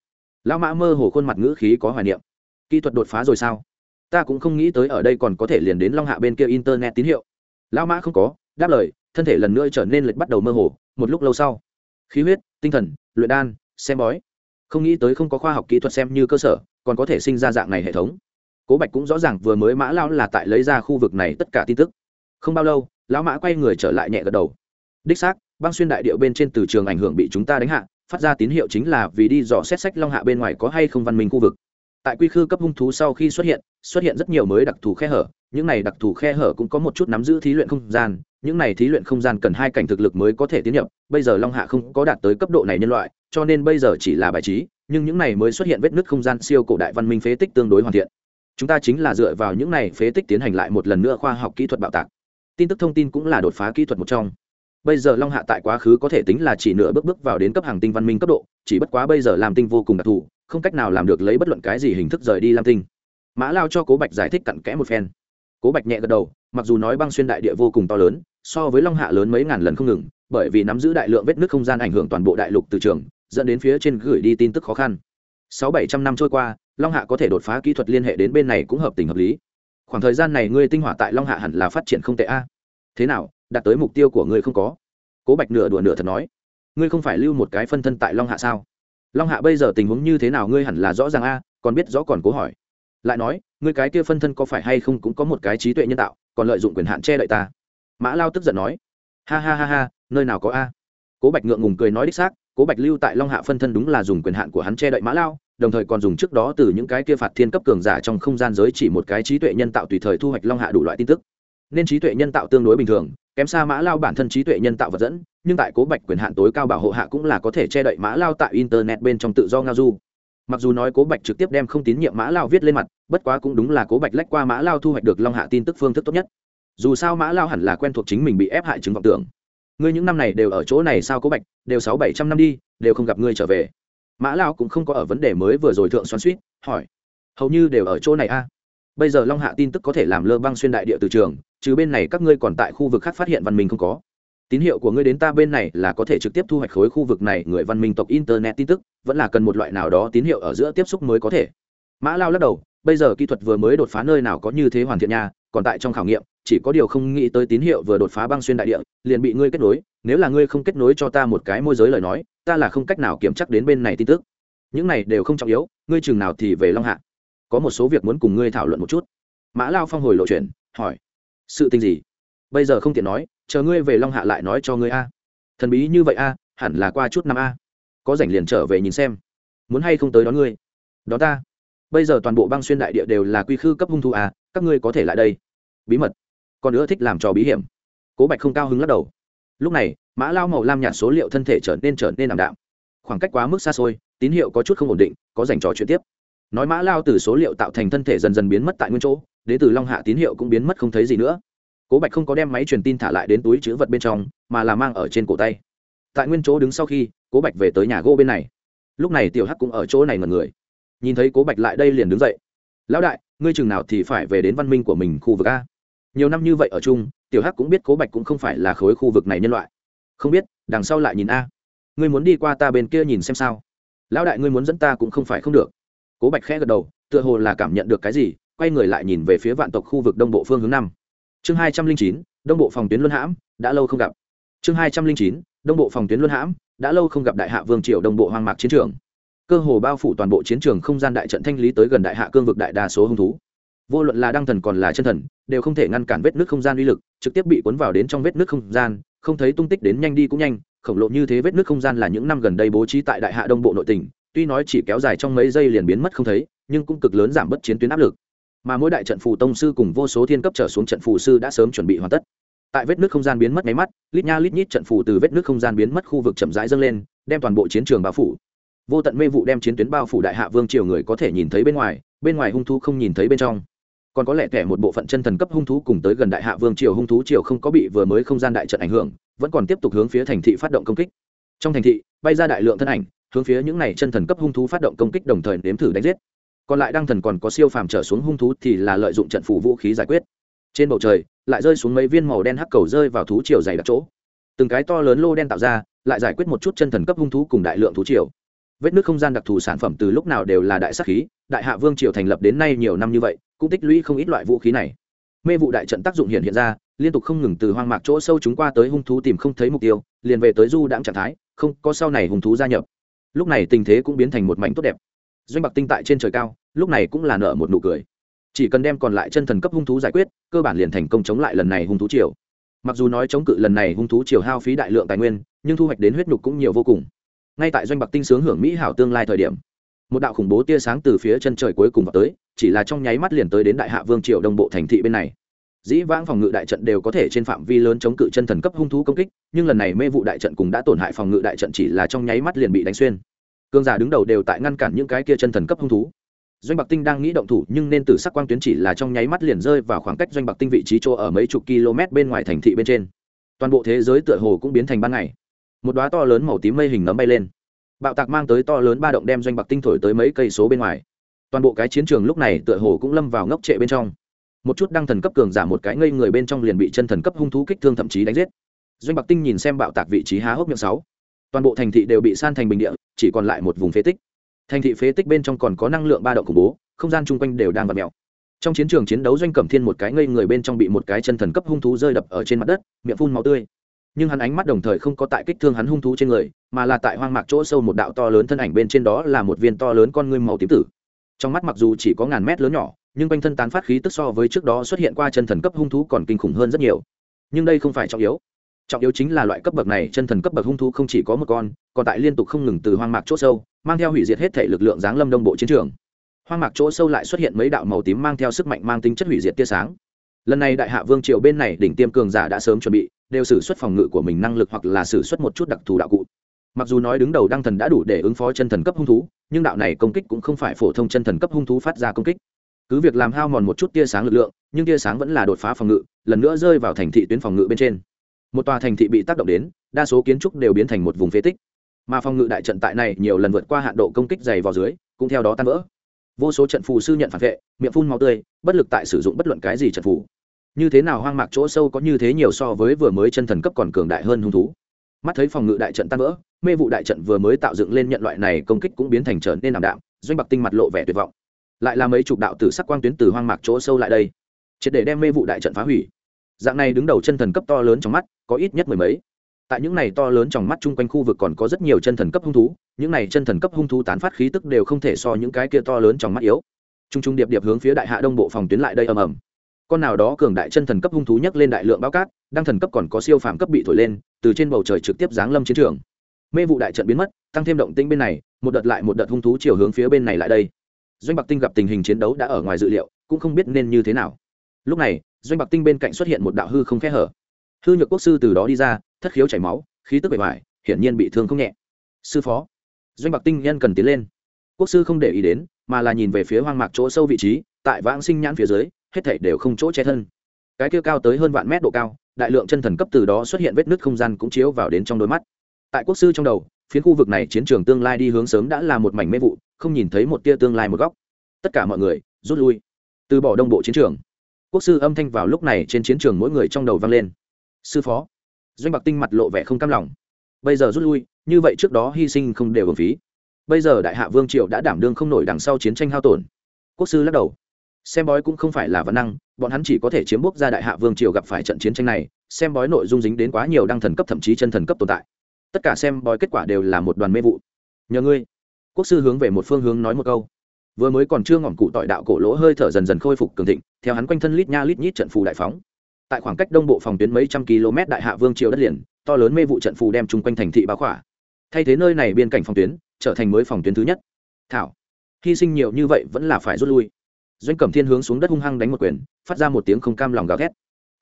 lao mã mơ hồ khuôn mặt ngữ khí có hoài niệm. Kỹ thuật đột phá rồi sao? Ta cũng không nghĩ tới ở đây còn có thể liền đến long hạ bên kia internet tín hiệu. Lao mã không có, đáp lời, thân thể lần nữa trở nên lệch bắt đầu mơ hồ, một lúc lâu sau. Khí huyết, tinh thần, luyện đan, xem bói. Không nghĩ tới không có khoa học kỹ thuật xem như cơ sở, còn có thể sinh ra dạng này hệ thống. Cố bạch cũng rõ ràng vừa mới mã lão là tại lấy ra khu vực này tất cả tin tức. Không bao lâu, lão mã quay người trở lại nhẹ gật đầu. Đích xác, băng xuyên đại điệu bên trên từ trường ảnh hưởng bị chúng ta đánh hạ phát ra tín hiệu chính là vì đi dò xét sách long hạ bên ngoài có hay không văn minh khu vực. Tại quy khư cấp hung thú sau khi xuất hiện xuất hiện rất nhiều mới đặc thù khe hở, những này đặc thù khe hở cũng có một chút nắm giữ thí luyện không gian, những này thí luyện không gian cần hai cảnh thực lực mới có thể tiến nhập, bây giờ long hạ không có đạt tới cấp độ này nhân loại, cho nên bây giờ chỉ là bài trí, nhưng những này mới xuất hiện vết nứt không gian siêu cổ đại văn minh phế tích tương đối hoàn thiện. Chúng ta chính là dựa vào những này phế tích tiến hành lại một lần nữa khoa học kỹ thuật bạo tạc. Tin tức thông tin cũng là đột phá kỹ thuật một trong bây giờ long hạ tại quá khứ có thể tính là chỉ nửa bước bước vào đến cấp hàng tinh văn minh cấp độ, chỉ bất quá bây giờ làm tinh vô cùng đặc thù, không cách nào làm được lấy bất luận cái gì hình thức rời đi lam tinh. Mã lao cho cố bạch giải thích cặn kẽ một phen. Cố bạch nhẹ gật đầu, mặc dù nói băng xuyên đại địa vô cùng to lớn, so với long hạ lớn mấy ngàn lần không ngừng, bởi vì nắm giữ đại lượng vết nước không gian ảnh hưởng toàn bộ đại lục từ trường, dẫn đến phía trên gửi đi tin tức khó khăn. Sáu bảy trăm năm trôi qua, long hạ có thể đột phá kỹ thuật liên hệ đến bên này cũng hợp tình hợp lý. Khoảng thời gian này ngươi tinh hỏa tại long hạ hẳn là phát triển không tệ a. Thế nào đạt tới mục tiêu của ngươi không có. Cố bạch nửa đùa nửa thật nói, ngươi không phải lưu một cái phân thân tại long hạ sao? Long hạ bây giờ tình huống như thế nào ngươi hẳn là rõ ràng a, còn biết rõ còn cố hỏi. Lại nói, ngươi cái kia phân thân có phải hay không cũng có một cái trí tuệ nhân tạo, còn lợi dụng quyền hạn che đậy ta? Mã lao tức giận nói, ha ha ha ha, nơi nào có a? Cố bạch ngượng ngùng cười nói đích xác, cố bạch lưu tại long hạ phân thân đúng là dùng quyền hạn của hắn che đậy mã lao, đồng thời còn dùng trước đó từ những cái kia phạt thiên cấp cường giả trong không gian giới chỉ một cái trí tuệ nhân tạo tùy thời thu hoạch long hạ đủ loại tin tức. Nên trí tuệ nhân tạo tương đối bình thường kém xa mã lao bản thân trí tuệ nhân tạo vật dẫn, nhưng tại cố bạch quyền hạn tối cao bảo hộ hạ cũng là có thể che đậy mã lao tại internet bên trong tự do ngao du. Mặc dù nói cố bạch trực tiếp đem không tín nhiệm mã lao viết lên mặt, bất quá cũng đúng là cố bạch lách qua mã lao thu hoạch được long hạ tin tức phương thức tốt nhất. Dù sao mã lao hẳn là quen thuộc chính mình bị ép hại chứng vọng tưởng. Ngươi những năm này đều ở chỗ này sao cố bạch, đều sáu bảy trăm năm đi, đều không gặp ngươi trở về. Mã lao cũng không có ở vấn đề mới vừa rồi thượng xoắn suýt hỏi. Hầu như đều ở chỗ này a. Bây giờ long hạ tin tức có thể làm lơ băng xuyên đại địa từ trường trừ bên này các ngươi còn tại khu vực khác phát hiện văn minh không có. Tín hiệu của ngươi đến ta bên này là có thể trực tiếp thu hoạch khối khu vực này, người văn minh tộc internet tin tức, vẫn là cần một loại nào đó tín hiệu ở giữa tiếp xúc mới có thể. Mã lao lắc đầu, bây giờ kỹ thuật vừa mới đột phá nơi nào có như thế hoàn thiện nha, còn tại trong khảo nghiệm, chỉ có điều không nghĩ tới tín hiệu vừa đột phá băng xuyên đại địa, liền bị ngươi kết nối, nếu là ngươi không kết nối cho ta một cái môi giới lời nói, ta là không cách nào kiểm chắc đến bên này tin tức. Những này đều không trọng yếu, ngươi chừng nào thì về long hạ. Có một số việc muốn cùng ngươi thảo luận một chút. Mã lao phong hồi lộ chuyện, hỏi sự tình gì? Bây giờ không tiện nói, chờ ngươi về long hạ lại nói cho ngươi a. Thần bí như vậy a, hẳn là qua chút năm a. Có rảnh liền trở về nhìn xem. Muốn hay không tới đón ngươi? Đó ta. Bây giờ toàn bộ băng xuyên đại địa đều là quy khư cấp hung thủ a, các ngươi có thể lại đây. Bí mật. Còn nữa thích làm trò bí hiểm. Cố bạch không cao hứng lắc đầu. Lúc này, mã lao màu lam nhạt số liệu thân thể trở nên trở nên ảm đạm. Khoảng cách quá mức xa xôi, tín hiệu có chút không ổn định, có dành trò chuyện tiếp. Nói mã lao từ số liệu tạo thành thân thể dần dần biến mất tại nguyên chỗ đến từ long hạ tín hiệu cũng biến mất không thấy gì nữa. Cố bạch không có đem máy truyền tin thả lại đến túi chữ vật bên trong, mà là mang ở trên cổ tay. Tại nguyên chỗ đứng sau khi, cố bạch về tới nhà gỗ bên này. Lúc này tiểu hắc cũng ở chỗ này mật người. Nhìn thấy cố bạch lại đây liền đứng dậy. Lão đại, ngươi chừng nào thì phải về đến văn minh của mình khu vực a? Nhiều năm như vậy ở chung, tiểu hắc cũng biết cố bạch cũng không phải là khối khu vực này nhân loại. Không biết, đằng sau lại nhìn a. Ngươi muốn đi qua ta bên kia nhìn xem sao. Lão đại, ngươi muốn dẫn ta cũng không phải không được. Cố bạch khẽ gật đầu, tựa hồ là cảm nhận được cái gì quay người lại nhìn về phía vạn tộc khu vực đông bộ phương hướng năm. Chương hai trăm linh chín, đông bộ phòng tuyến luân hãm, đã lâu không gặp. Chương hai trăm linh chín, đông bộ phòng tuyến luân hãm, đã lâu không gặp đại hạ vương triều đông bộ hoang mạc chiến trường. Cơ hồ bao phủ toàn bộ chiến trường không gian đại trận thanh lý tới gần đại hạ cương vực đại đa số hung thú. Vô luận là đăng thần còn là chân thần, đều không thể ngăn cản vết nước không gian uy lực, trực tiếp bị cuốn vào đến trong vết nước không gian, không thấy tung tích đến nhanh đi cũng nhanh, khổng lồ như thế vết nước không gian là những năm gần đây bố trí tại đại hạ đông bộ nội tỉnh tuy nói chỉ kéo dài trong mấy giây liền biến mất không thấy, nhưng cũng cực lớn giảm bớt chiến tuyến áp lực mà mỗi đại trận phù tông sư cùng vô số thiên cấp trở xuống trận phù sư đã sớm chuẩn bị hoàn tất. Tại vết nước không gian biến mất máy mắt, lít nha lít nhít trận phù từ vết nước không gian biến mất khu vực chậm rãi dâng lên, đem toàn bộ chiến trường bao phủ. Vô tận mê vụ đem chiến tuyến bao phủ đại hạ vương triều người có thể nhìn thấy bên ngoài bên ngoài hung thú không nhìn thấy bên trong. Còn có lẽ kẻ một bộ phận chân thần cấp hung thú cùng tới gần đại hạ vương triều hung thú triều không có bị vừa mới không gian đại trận ảnh hưởng, vẫn còn tiếp tục hướng phía thành thị phát động công kích. Trong thành thị, bay ra đại lượng thân ảnh, hướng phía những này chân thần cấp hung thú phát động công kích đồng thời nếm thử đánh giết còn lại đăng thần còn có siêu phàm trở xuống hung thú thì là lợi dụng trận phủ vũ khí giải quyết. Trên bầu trời, lại rơi xuống mấy viên màu đen hắc cầu rơi vào thú triều dày đặc chỗ. Từng cái to lớn lô đen tạo ra, lại giải quyết một chút chân thần cấp hung thú cùng đại lượng thú triều. Vết nước không gian đặc thù sản phẩm từ lúc nào đều là đại sắc khí, đại hạ vương triều thành lập đến nay nhiều năm như vậy, cũng tích lũy không ít loại vũ khí này. Mê vụ đại trận tác dụng hiện hiện ra, liên tục không ngừng từ hoang mạc chỗ sâu chúng qua tới hung thú tìm không thấy mục tiêu, liền về tới du đãng trạng thái, không có sau này hung thú gia nhập. Lúc này tình thế cũng biến thành một mảnh tốt đẹp doanh bạc tinh tại trên trời cao, lúc này cũng là nợ một nụ cười. Chỉ cần đem còn lại chân thần cấp hung thú giải quyết, cơ bản liền thành công chống lại lần này hung thú triều. Mặc dù nói chống cự lần này hung thú triều hao phí đại lượng tài nguyên, nhưng thu hoạch đến huyết nhục cũng nhiều vô cùng. Ngay tại doanh bạc tinh sướng hưởng mỹ hảo tương lai thời điểm, một đạo khủng bố tia sáng từ phía chân trời cuối cùng vào tới, chỉ là trong nháy mắt liền tới đến đại hạ vương triều đông bộ thành thị bên này. Dĩ vãng phòng ngự đại trận đều có thể trên phạm vi lớn chống cự chân thần cấp hung thú công kích, nhưng lần này mê vụ đại trận cũng đã tổn hại phòng ngự đại trận chỉ là trong nháy mắt liền bị đánh xuyên cương giả đứng đầu đều tại ngăn cản những cái kia chân thần cấp hung thú. Doanh bạc tinh đang nghĩ động thủ, nhưng nên từ sắc quang tuyến chỉ là trong nháy mắt liền rơi vào khoảng cách doanh bạc tinh vị trí chỗ ở mấy chục km bên ngoài thành thị bên trên. Toàn bộ thế giới tựa hồ cũng biến thành ban ngày. Một đoá to lớn màu tím mây hình nấm bay lên. Bạo tạc mang tới to lớn ba động đem doanh bạc tinh thổi tới mấy cây số bên ngoài. Toàn bộ cái chiến trường lúc này tựa hồ cũng lâm vào ngốc trệ bên trong. Một chút đăng thần cấp cường giả một cái ngây người bên trong liền bị chân thần cấp hung thú kích thương thậm chí đánh giết. Doanh bạc tinh nhìn xem bạo tạc vị trí há hốc miệng sáu. Toàn bộ thành thị đều bị san thành bình địa chỉ còn lại một vùng phế tích. Thành thị phế tích bên trong còn có năng lượng ba động khủng bố, không gian chung quanh đều đang vặt mèo. Trong chiến trường chiến đấu doanh cẩm thiên một cái ngây người bên trong bị một cái chân thần cấp hung thú rơi đập ở trên mặt đất, miệng phun máu tươi. Nhưng hắn ánh mắt đồng thời không có tại kích thương hắn hung thú trên người, mà là tại hoang mạc chỗ sâu một đạo to lớn thân ảnh bên trên đó là một viên to lớn con ngươi màu tím tử. Trong mắt mặc dù chỉ có ngàn mét lớn nhỏ, nhưng quanh thân tán phát khí tức so với trước đó xuất hiện qua chân thần cấp hung thú còn kinh khủng hơn rất nhiều. Nhưng đây không phải trọng yếu trọng yếu chính là loại cấp bậc này, chân thần cấp bậc hung thú không chỉ có một con, còn tại liên tục không ngừng từ hoang mạc chỗ sâu, mang theo hủy diệt hết thể lực lượng giáng lâm đông bộ chiến trường. Hoang mạc chỗ sâu lại xuất hiện mấy đạo màu tím mang theo sức mạnh mang tính chất hủy diệt tia sáng. Lần này đại hạ vương triều bên này đỉnh tiêm cường giả đã sớm chuẩn bị, đều xử suất phòng ngự của mình năng lực hoặc là xử suất một chút đặc thù đạo cụ. Mặc dù nói đứng đầu đăng thần đã đủ để ứng phó chân thần cấp hung thú, nhưng đạo này công kích cũng không phải phổ thông chân thần cấp hung thú phát ra công kích. Cứ việc làm hao mòn một chút tia sáng lực lượng, nhưng tia sáng vẫn là đột phá phòng ngự, lần nữa rơi vào thành thị tuyến phòng ngự bên trên một tòa thành thị bị tác động đến, đa số kiến trúc đều biến thành một vùng phế tích. Mà phòng ngự đại trận tại này nhiều lần vượt qua hạn độ công kích dày vào dưới, cũng theo đó tan vỡ. Vô số trận phù sư nhận phản vệ, miệng phun màu tươi, bất lực tại sử dụng bất luận cái gì trận phù. Như thế nào hoang mạc chỗ sâu có như thế nhiều so với vừa mới chân thần cấp còn cường đại hơn hung thú. Mắt thấy phòng ngự đại trận tan vỡ, mê vụ đại trận vừa mới tạo dựng lên nhận loại này công kích cũng biến thành trở nên ảm đạm, doanh bạc tinh mặt lộ vẻ tuyệt vọng. Lại là mấy chục đạo tử sắc quang tuyến từ hoang mạc chỗ sâu lại đây, triệt để đem mê vụ đại trận phá hủy. Dạng này đứng đầu chân thần cấp to lớn trong mắt có ít nhất mười mấy. Tại những này to lớn trong mắt chung quanh khu vực còn có rất nhiều chân thần cấp hung thú, những này chân thần cấp hung thú tán phát khí tức đều không thể so những cái kia to lớn trong mắt yếu. T r u n g t r u n g điệp điệp hướng phía đại hạ đông bộ phòng tuyến lại đây ầm ầm. Con nào đó cường đại chân thần cấp hung thú nhấc lên đại lượng bao cát đang thần cấp còn có siêu phàm cấp bị thổi lên, từ trên bầu trời trực tiếp giáng lâm chiến trường. Mê vụ đại trận biến mất, tăng thêm động tĩnh bên này, một đợt lại một đợt hung thú chiều hướng phía bên này lại đây. Doanh bạc tinh gặp tình hình chiến đấu đã ở ngoài dự liệu, cũng không biết nên như thế nào. Lúc này, doanh bạc tinh bên cạnh xuất hiện một đạo hư không khe hở hư nhược quốc sư từ đó đi ra, thất khiếu chảy máu, khí tức bề ngoài, hiển nhiên bị thương không nhẹ. Sư phó, doanh bạc tinh nhân cần tiến lên. Quốc sư không để ý đến, mà là nhìn về phía hoang mạc chỗ sâu vị trí, tại vãng sinh nhãn phía dưới, hết thảy đều không chỗ che thân. Cái kia cao tới hơn vạn mét độ cao, đại lượng chân thần cấp từ đó xuất hiện vết nứt không gian cũng chiếu vào đến trong đôi mắt. Tại quốc sư trong đầu, phiến khu vực này chiến trường tương lai đi hướng sớm đã là một mảnh mê vụ, không nhìn thấy một tia tương lai một góc. Tất cả mọi người, rút lui. Từ bỏ đông bộ chiến trường. Quốc sư âm thanh vào lúc này trên chiến trường mỗi người trong đầu vang lên sư phó. Doanh bạc tinh mặt lộ vẻ không cam lòng. Bây giờ rút lui, như vậy trước đó hy sinh không đều hưởng phí. Bây giờ đại hạ vương triều đã đảm đương không nổi đằng sau chiến tranh hao tổn. Quốc sư lắc đầu. Xem bói cũng không phải là văn năng, bọn hắn chỉ có thể chiếm bốc ra đại hạ vương triều gặp phải trận chiến tranh này, xem bói nội dung dính đến quá nhiều đăng thần cấp thậm chí chân thần cấp tồn tại. Tất cả xem bói kết quả đều là một đoàn mê vụ. Nhờ ngươi, quốc sư hướng về một phương hướng nói một câu. Vừa mới còn chưa ngỏm cụ tỏi đạo cổ lỗ hơi thở dần dần khôi phục cường thịnh, theo hắn quanh thân lít nha lít nhít trận phù đại phóng tại khoảng cách đông bộ phòng tuyến mấy trăm km đại hạ vương triều đất liền, to lớn mê vụ trận phù đem chung quanh thành thị báo khỏa. Thay thế nơi này biên cảnh phòng tuyến, trở thành mới phòng tuyến thứ nhất. Thảo, hy sinh nhiều như vậy vẫn là phải rút lui. Doanh cẩm thiên hướng xuống đất hung hăng đánh một quyền, phát ra một tiếng không cam lòng gào thét.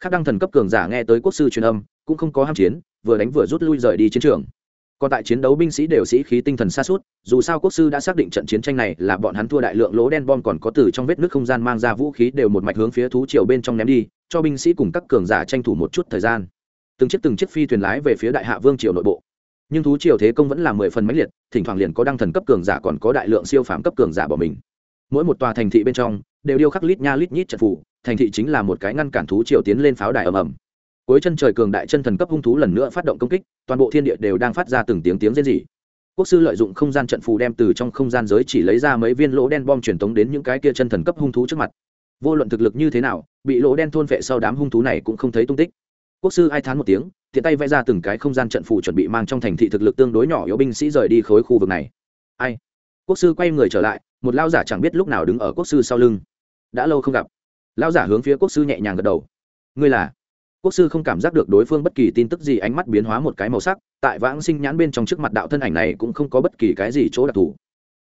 Khác đăng thần cấp cường giả nghe tới quốc sư truyền âm, cũng không có ham chiến, vừa đánh vừa rút lui rời đi chiến trường còn tại chiến đấu binh sĩ đều sĩ khí tinh thần xa suốt, dù sao quốc sư đã xác định trận chiến tranh này là bọn hắn thua đại lượng lỗ đen bom còn có từ trong vết nước không gian mang ra vũ khí đều một mạch hướng phía thú triều bên trong ném đi, cho binh sĩ cùng các cường giả tranh thủ một chút thời gian. Từng chiếc từng chiếc phi thuyền lái về phía đại hạ vương triều nội bộ. Nhưng thú triều thế công vẫn là mười phần mãnh liệt, thỉnh thoảng liền có đăng thần cấp cường giả còn có đại lượng siêu phạm cấp cường giả bỏ mình. Mỗi một tòa thành thị bên trong, đều điêu khắc lít nha lít nhít trận phủ thành thị chính là một cái ngăn cản thú triều tiến lên pháo đài ầm ầm cuối chân trời cường đại chân thần cấp hung thú lần nữa phát động công kích, toàn bộ thiên địa đều đang phát ra từng tiếng tiếng rên rỉ. Quốc sư lợi dụng không gian trận phù đem từ trong không gian giới chỉ lấy ra mấy viên lỗ đen bom truyền tống đến những cái kia chân thần cấp hung thú trước mặt. Vô luận thực lực như thế nào, bị lỗ đen thôn vệ sau đám hung thú này cũng không thấy tung tích. Quốc sư ai thán một tiếng, tiện tay vẽ ra từng cái không gian trận phù chuẩn bị mang trong thành thị thực lực tương đối nhỏ yếu binh sĩ rời đi khối khu vực này. Ai? Quốc sư quay người trở lại, một lao giả chẳng biết lúc nào đứng ở quốc sư sau lưng. Đã lâu không gặp. Lao giả hướng phía quốc sư nhẹ nhàng gật đầu. Ngươi là? Quốc sư không cảm giác được đối phương bất kỳ tin tức gì, ánh mắt biến hóa một cái màu sắc, tại vãng sinh nhãn bên trong trước mặt đạo thân ảnh này cũng không có bất kỳ cái gì chỗ đặc thù.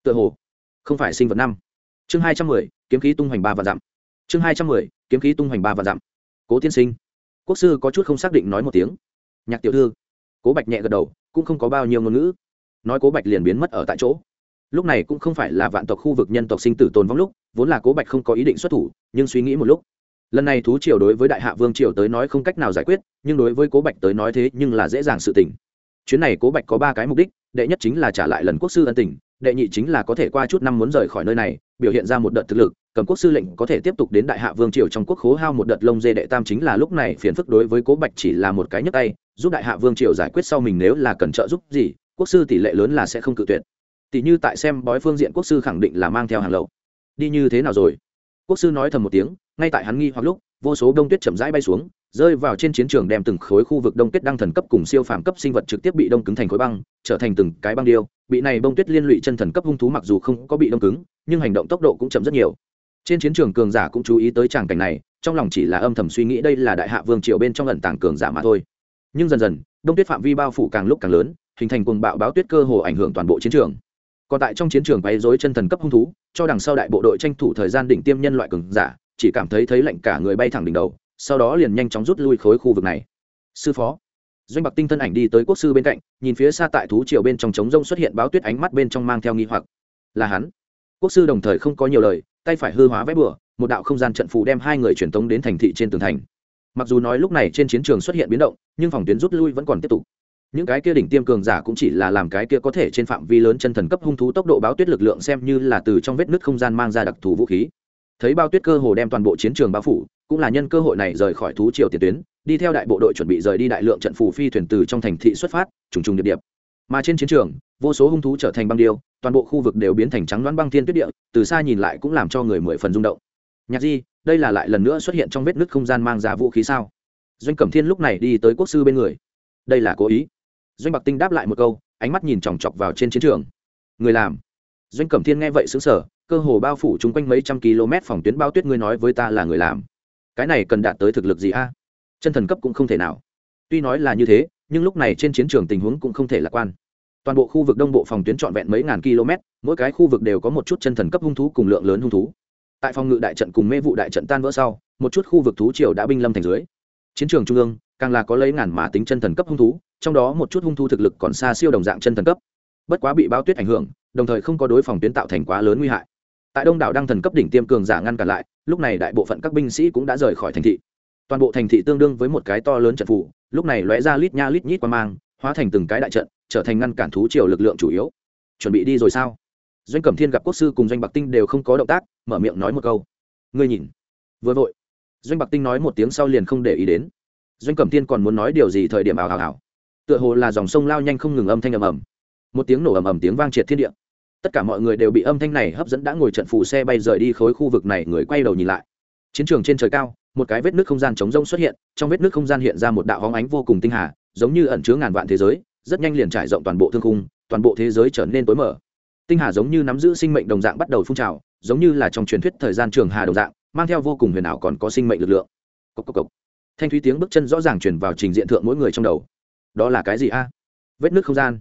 Tựa hồ, không phải sinh vật năm. Chương hai trăm mười, kiếm khí tung hoành ba và dặm. Chương hai trăm mười, kiếm khí tung hoành ba và dặm. Cố tiên sinh. Quốc sư có chút không xác định nói một tiếng. Nhạc tiểu thư. Cố bạch nhẹ gật đầu, cũng không có bao nhiêu ngôn ngữ. Nói cố bạch liền biến mất ở tại chỗ. Lúc này cũng không phải là vạn tộc khu vực nhân tộc sinh tử tồn vong lúc, vốn là cố bạch không có ý định xuất thủ, nhưng suy nghĩ một lúc lần này thú triều đối với đại hạ vương triều tới nói không cách nào giải quyết, nhưng đối với cố bạch tới nói thế nhưng là dễ dàng sự tình. Chuyến này cố bạch có ba cái mục đích, đệ nhất chính là trả lại lần quốc sư ân tình, đệ nhị chính là có thể qua chút năm muốn rời khỏi nơi này, biểu hiện ra một đợt thực lực, cầm quốc sư lệnh có thể tiếp tục đến đại hạ vương triều trong quốc khố hao một đợt lông dê đệ tam chính là lúc này phiền phức đối với cố bạch chỉ là một cái nhấp tay, giúp đại hạ vương triều giải quyết sau mình nếu là cần trợ giúp gì, quốc sư tỷ lệ lớn là sẽ không cự tuyệt. Tỷ như tại xem bói phương diện quốc sư khẳng định là mang theo hàng lậu. Đi như thế nào rồi? Quốc sư nói thầm một tiếng ngay tại hắn nghi hoặc lúc, vô số đông tuyết chậm rãi bay xuống, rơi vào trên chiến trường đem từng khối khu vực đông tuyết đăng thần cấp cùng siêu phàm cấp sinh vật trực tiếp bị đông cứng thành khối băng, trở thành từng cái băng điêu. Bị này bông tuyết liên lụy chân thần cấp hung thú mặc dù không có bị đông cứng, nhưng hành động tốc độ cũng chậm rất nhiều. Trên chiến trường cường giả cũng chú ý tới tràng cảnh này, trong lòng chỉ là âm thầm suy nghĩ đây là đại hạ vương triều bên trong ẩn tàng cường giả mà thôi. Nhưng dần dần, đông tuyết phạm vi bao phủ càng lúc càng lớn, hình thành cuồng bạo báo tuyết cơ hồ ảnh hưởng toàn bộ chiến trường. Còn tại trong chiến trường quấy rối chân thần cấp hung thú, cho đằng sau đại bộ đội tranh thủ thời gian đỉnh tiêm nhân loại cường giả chỉ cảm thấy thấy lạnh cả người bay thẳng đỉnh đầu, sau đó liền nhanh chóng rút lui khối khu vực này. Sư phó. Doanh bạc tinh thân ảnh đi tới quốc sư bên cạnh, nhìn phía xa tại thú triều bên trong trống rông xuất hiện báo tuyết ánh mắt bên trong mang theo nghi hoặc. Là hắn. Quốc sư đồng thời không có nhiều lời, tay phải hư hóa vẽ bừa, một đạo không gian trận phù đem hai người truyền tống đến thành thị trên tường thành. Mặc dù nói lúc này trên chiến trường xuất hiện biến động, nhưng phòng tuyến rút lui vẫn còn tiếp tục. Những cái kia đỉnh tiêm cường giả cũng chỉ là làm cái kia có thể trên phạm vi lớn chân thần cấp hung thú tốc độ báo tuyết lực lượng xem như là từ trong vết nứt không gian mang ra đặc thù vũ khí thấy bao tuyết cơ hồ đem toàn bộ chiến trường bao phủ, cũng là nhân cơ hội này rời khỏi thú triều tiền tuyến, đi theo đại bộ đội chuẩn bị rời đi đại lượng trận phủ phi thuyền từ trong thành thị xuất phát, trùng trùng điệp điệp. Mà trên chiến trường, vô số hung thú trở thành băng điêu, toàn bộ khu vực đều biến thành trắng đoán băng thiên tuyết địa, từ xa nhìn lại cũng làm cho người mười phần rung động. Nhạc di, đây là lại lần nữa xuất hiện trong vết nứt không gian mang ra vũ khí sao? Doanh cẩm thiên lúc này đi tới quốc sư bên người. Đây là cố ý. Doanh bạc tinh đáp lại một câu, ánh mắt nhìn chòng chọc vào trên chiến trường. Người làm. Doanh cẩm thiên nghe vậy xứng sở cơ hồ bao phủ chung quanh mấy trăm km phòng tuyến bao tuyết ngươi nói với ta là người làm. Cái này cần đạt tới thực lực gì a? Chân thần cấp cũng không thể nào. Tuy nói là như thế, nhưng lúc này trên chiến trường tình huống cũng không thể lạc quan. Toàn bộ khu vực đông bộ phòng tuyến trọn vẹn mấy ngàn km, mỗi cái khu vực đều có một chút chân thần cấp hung thú cùng lượng lớn hung thú. Tại phòng ngự đại trận cùng mê vụ đại trận tan vỡ sau, một chút khu vực thú triều đã binh lâm thành dưới. Chiến trường trung ương, càng là có lấy ngàn mã tính chân thần cấp hung thú, trong đó một chút hung thú thực lực còn xa siêu đồng dạng chân thần cấp. Bất quá bị bao tuyết ảnh hưởng, đồng thời không có đối phòng tuyến tạo thành quá lớn nguy hại tại đông đảo đăng thần cấp đỉnh tiêm cường giả ngăn cản lại lúc này đại bộ phận các binh sĩ cũng đã rời khỏi thành thị. Toàn bộ thành thị tương đương với một cái to lớn trận phủ lúc này lóe ra lít nha lít nhít qua mang hóa thành từng cái đại trận trở thành ngăn cản thú triều lực lượng chủ yếu. Chuẩn bị đi rồi sao? Doanh cẩm thiên gặp quốc sư cùng doanh bạc tinh đều không có động tác mở miệng nói một câu. Ngươi nhìn. Vừa vội. Doanh bạc tinh nói một tiếng sau liền không để ý đến. Doanh cẩm thiên còn muốn nói điều gì thời điểm ảo ảo ảo, tựa hồ là dòng sông lao nhanh không ngừng âm thanh ầm ầm. Một tiếng nổ ầm ầm tiếng vang triệt thiên địa tất cả mọi người đều bị âm thanh này hấp dẫn đã ngồi trận phủ xe bay rời đi khối khu vực này, người quay đầu nhìn lại. Chiến trường trên trời cao, một cái vết nước không gian trống rông xuất hiện, trong vết nước không gian hiện ra một đạo hóng ánh vô cùng tinh hà, giống như ẩn chứa ngàn vạn thế giới, rất nhanh liền trải rộng toàn bộ thương khung, toàn bộ thế giới trở nên tối mở tinh hà giống như nắm giữ sinh mệnh đồng dạng bắt đầu phun trào, giống như là trong truyền thuyết thời gian trường hà đồng dạng, mang theo vô cùng huyền ảo còn có sinh mệnh lực lượng. Cốc cốc cốc. thanh thúy tiếng bước chân rõ ràng truyền vào trình diện thượng mỗi người trong đầu. Đó là cái gì a? Vết nước không gian.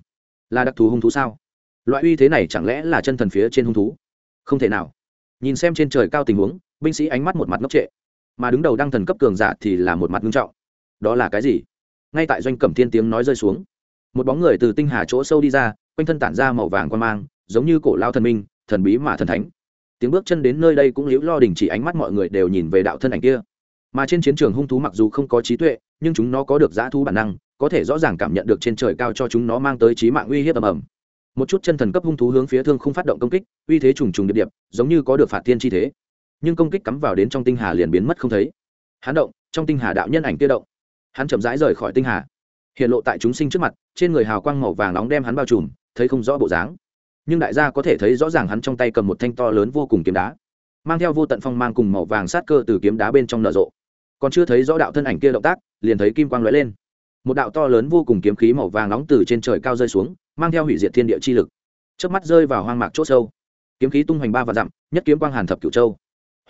Là đặc thù hung thú sao? Loại uy thế này chẳng lẽ là chân thần phía trên hung thú? Không thể nào. Nhìn xem trên trời cao tình huống, binh sĩ ánh mắt một mặt ngốc trệ. Mà đứng đầu đăng thần cấp cường giả thì là một mặt nghiêm trọng. Đó là cái gì? Ngay tại doanh cẩm thiên tiếng nói rơi xuống, một bóng người từ tinh hà chỗ sâu đi ra, quanh thân tản ra màu vàng quan mang, giống như cổ lao thần minh, thần bí mà thần thánh. Tiếng bước chân đến nơi đây cũng liễu lo đình chỉ ánh mắt mọi người đều nhìn về đạo thân ảnh kia. Mà trên chiến trường hung thú mặc dù không có trí tuệ, nhưng chúng nó có được dã thú bản năng, có thể rõ ràng cảm nhận được trên trời cao cho chúng nó mang tới trí mạng uy hiếp ầm ầm một chút chân thần cấp hung thú hướng phía thương không phát động công kích, uy thế trùng trùng điệp điệp, giống như có được phạt thiên chi thế. Nhưng công kích cắm vào đến trong tinh hà liền biến mất không thấy. Hắn động, trong tinh hà đạo nhân ảnh kia động. Hắn chậm rãi rời khỏi tinh hà. Hiện lộ tại chúng sinh trước mặt, trên người hào quang màu vàng nóng đem hắn bao trùm, thấy không rõ bộ dáng. Nhưng đại gia có thể thấy rõ ràng hắn trong tay cầm một thanh to lớn vô cùng kiếm đá, mang theo vô tận phong mang cùng màu vàng sát cơ từ kiếm đá bên trong nở rộ. Còn chưa thấy rõ đạo thân ảnh kia động tác, liền thấy kim quang lóe lên một đạo to lớn vô cùng kiếm khí màu vàng nóng từ trên trời cao rơi xuống, mang theo hủy diệt thiên địa chi lực. Trước mắt rơi vào hoang mạc chỗ sâu. Kiếm khí tung hoành ba và dặm, nhất kiếm quang hàn thập cửu châu.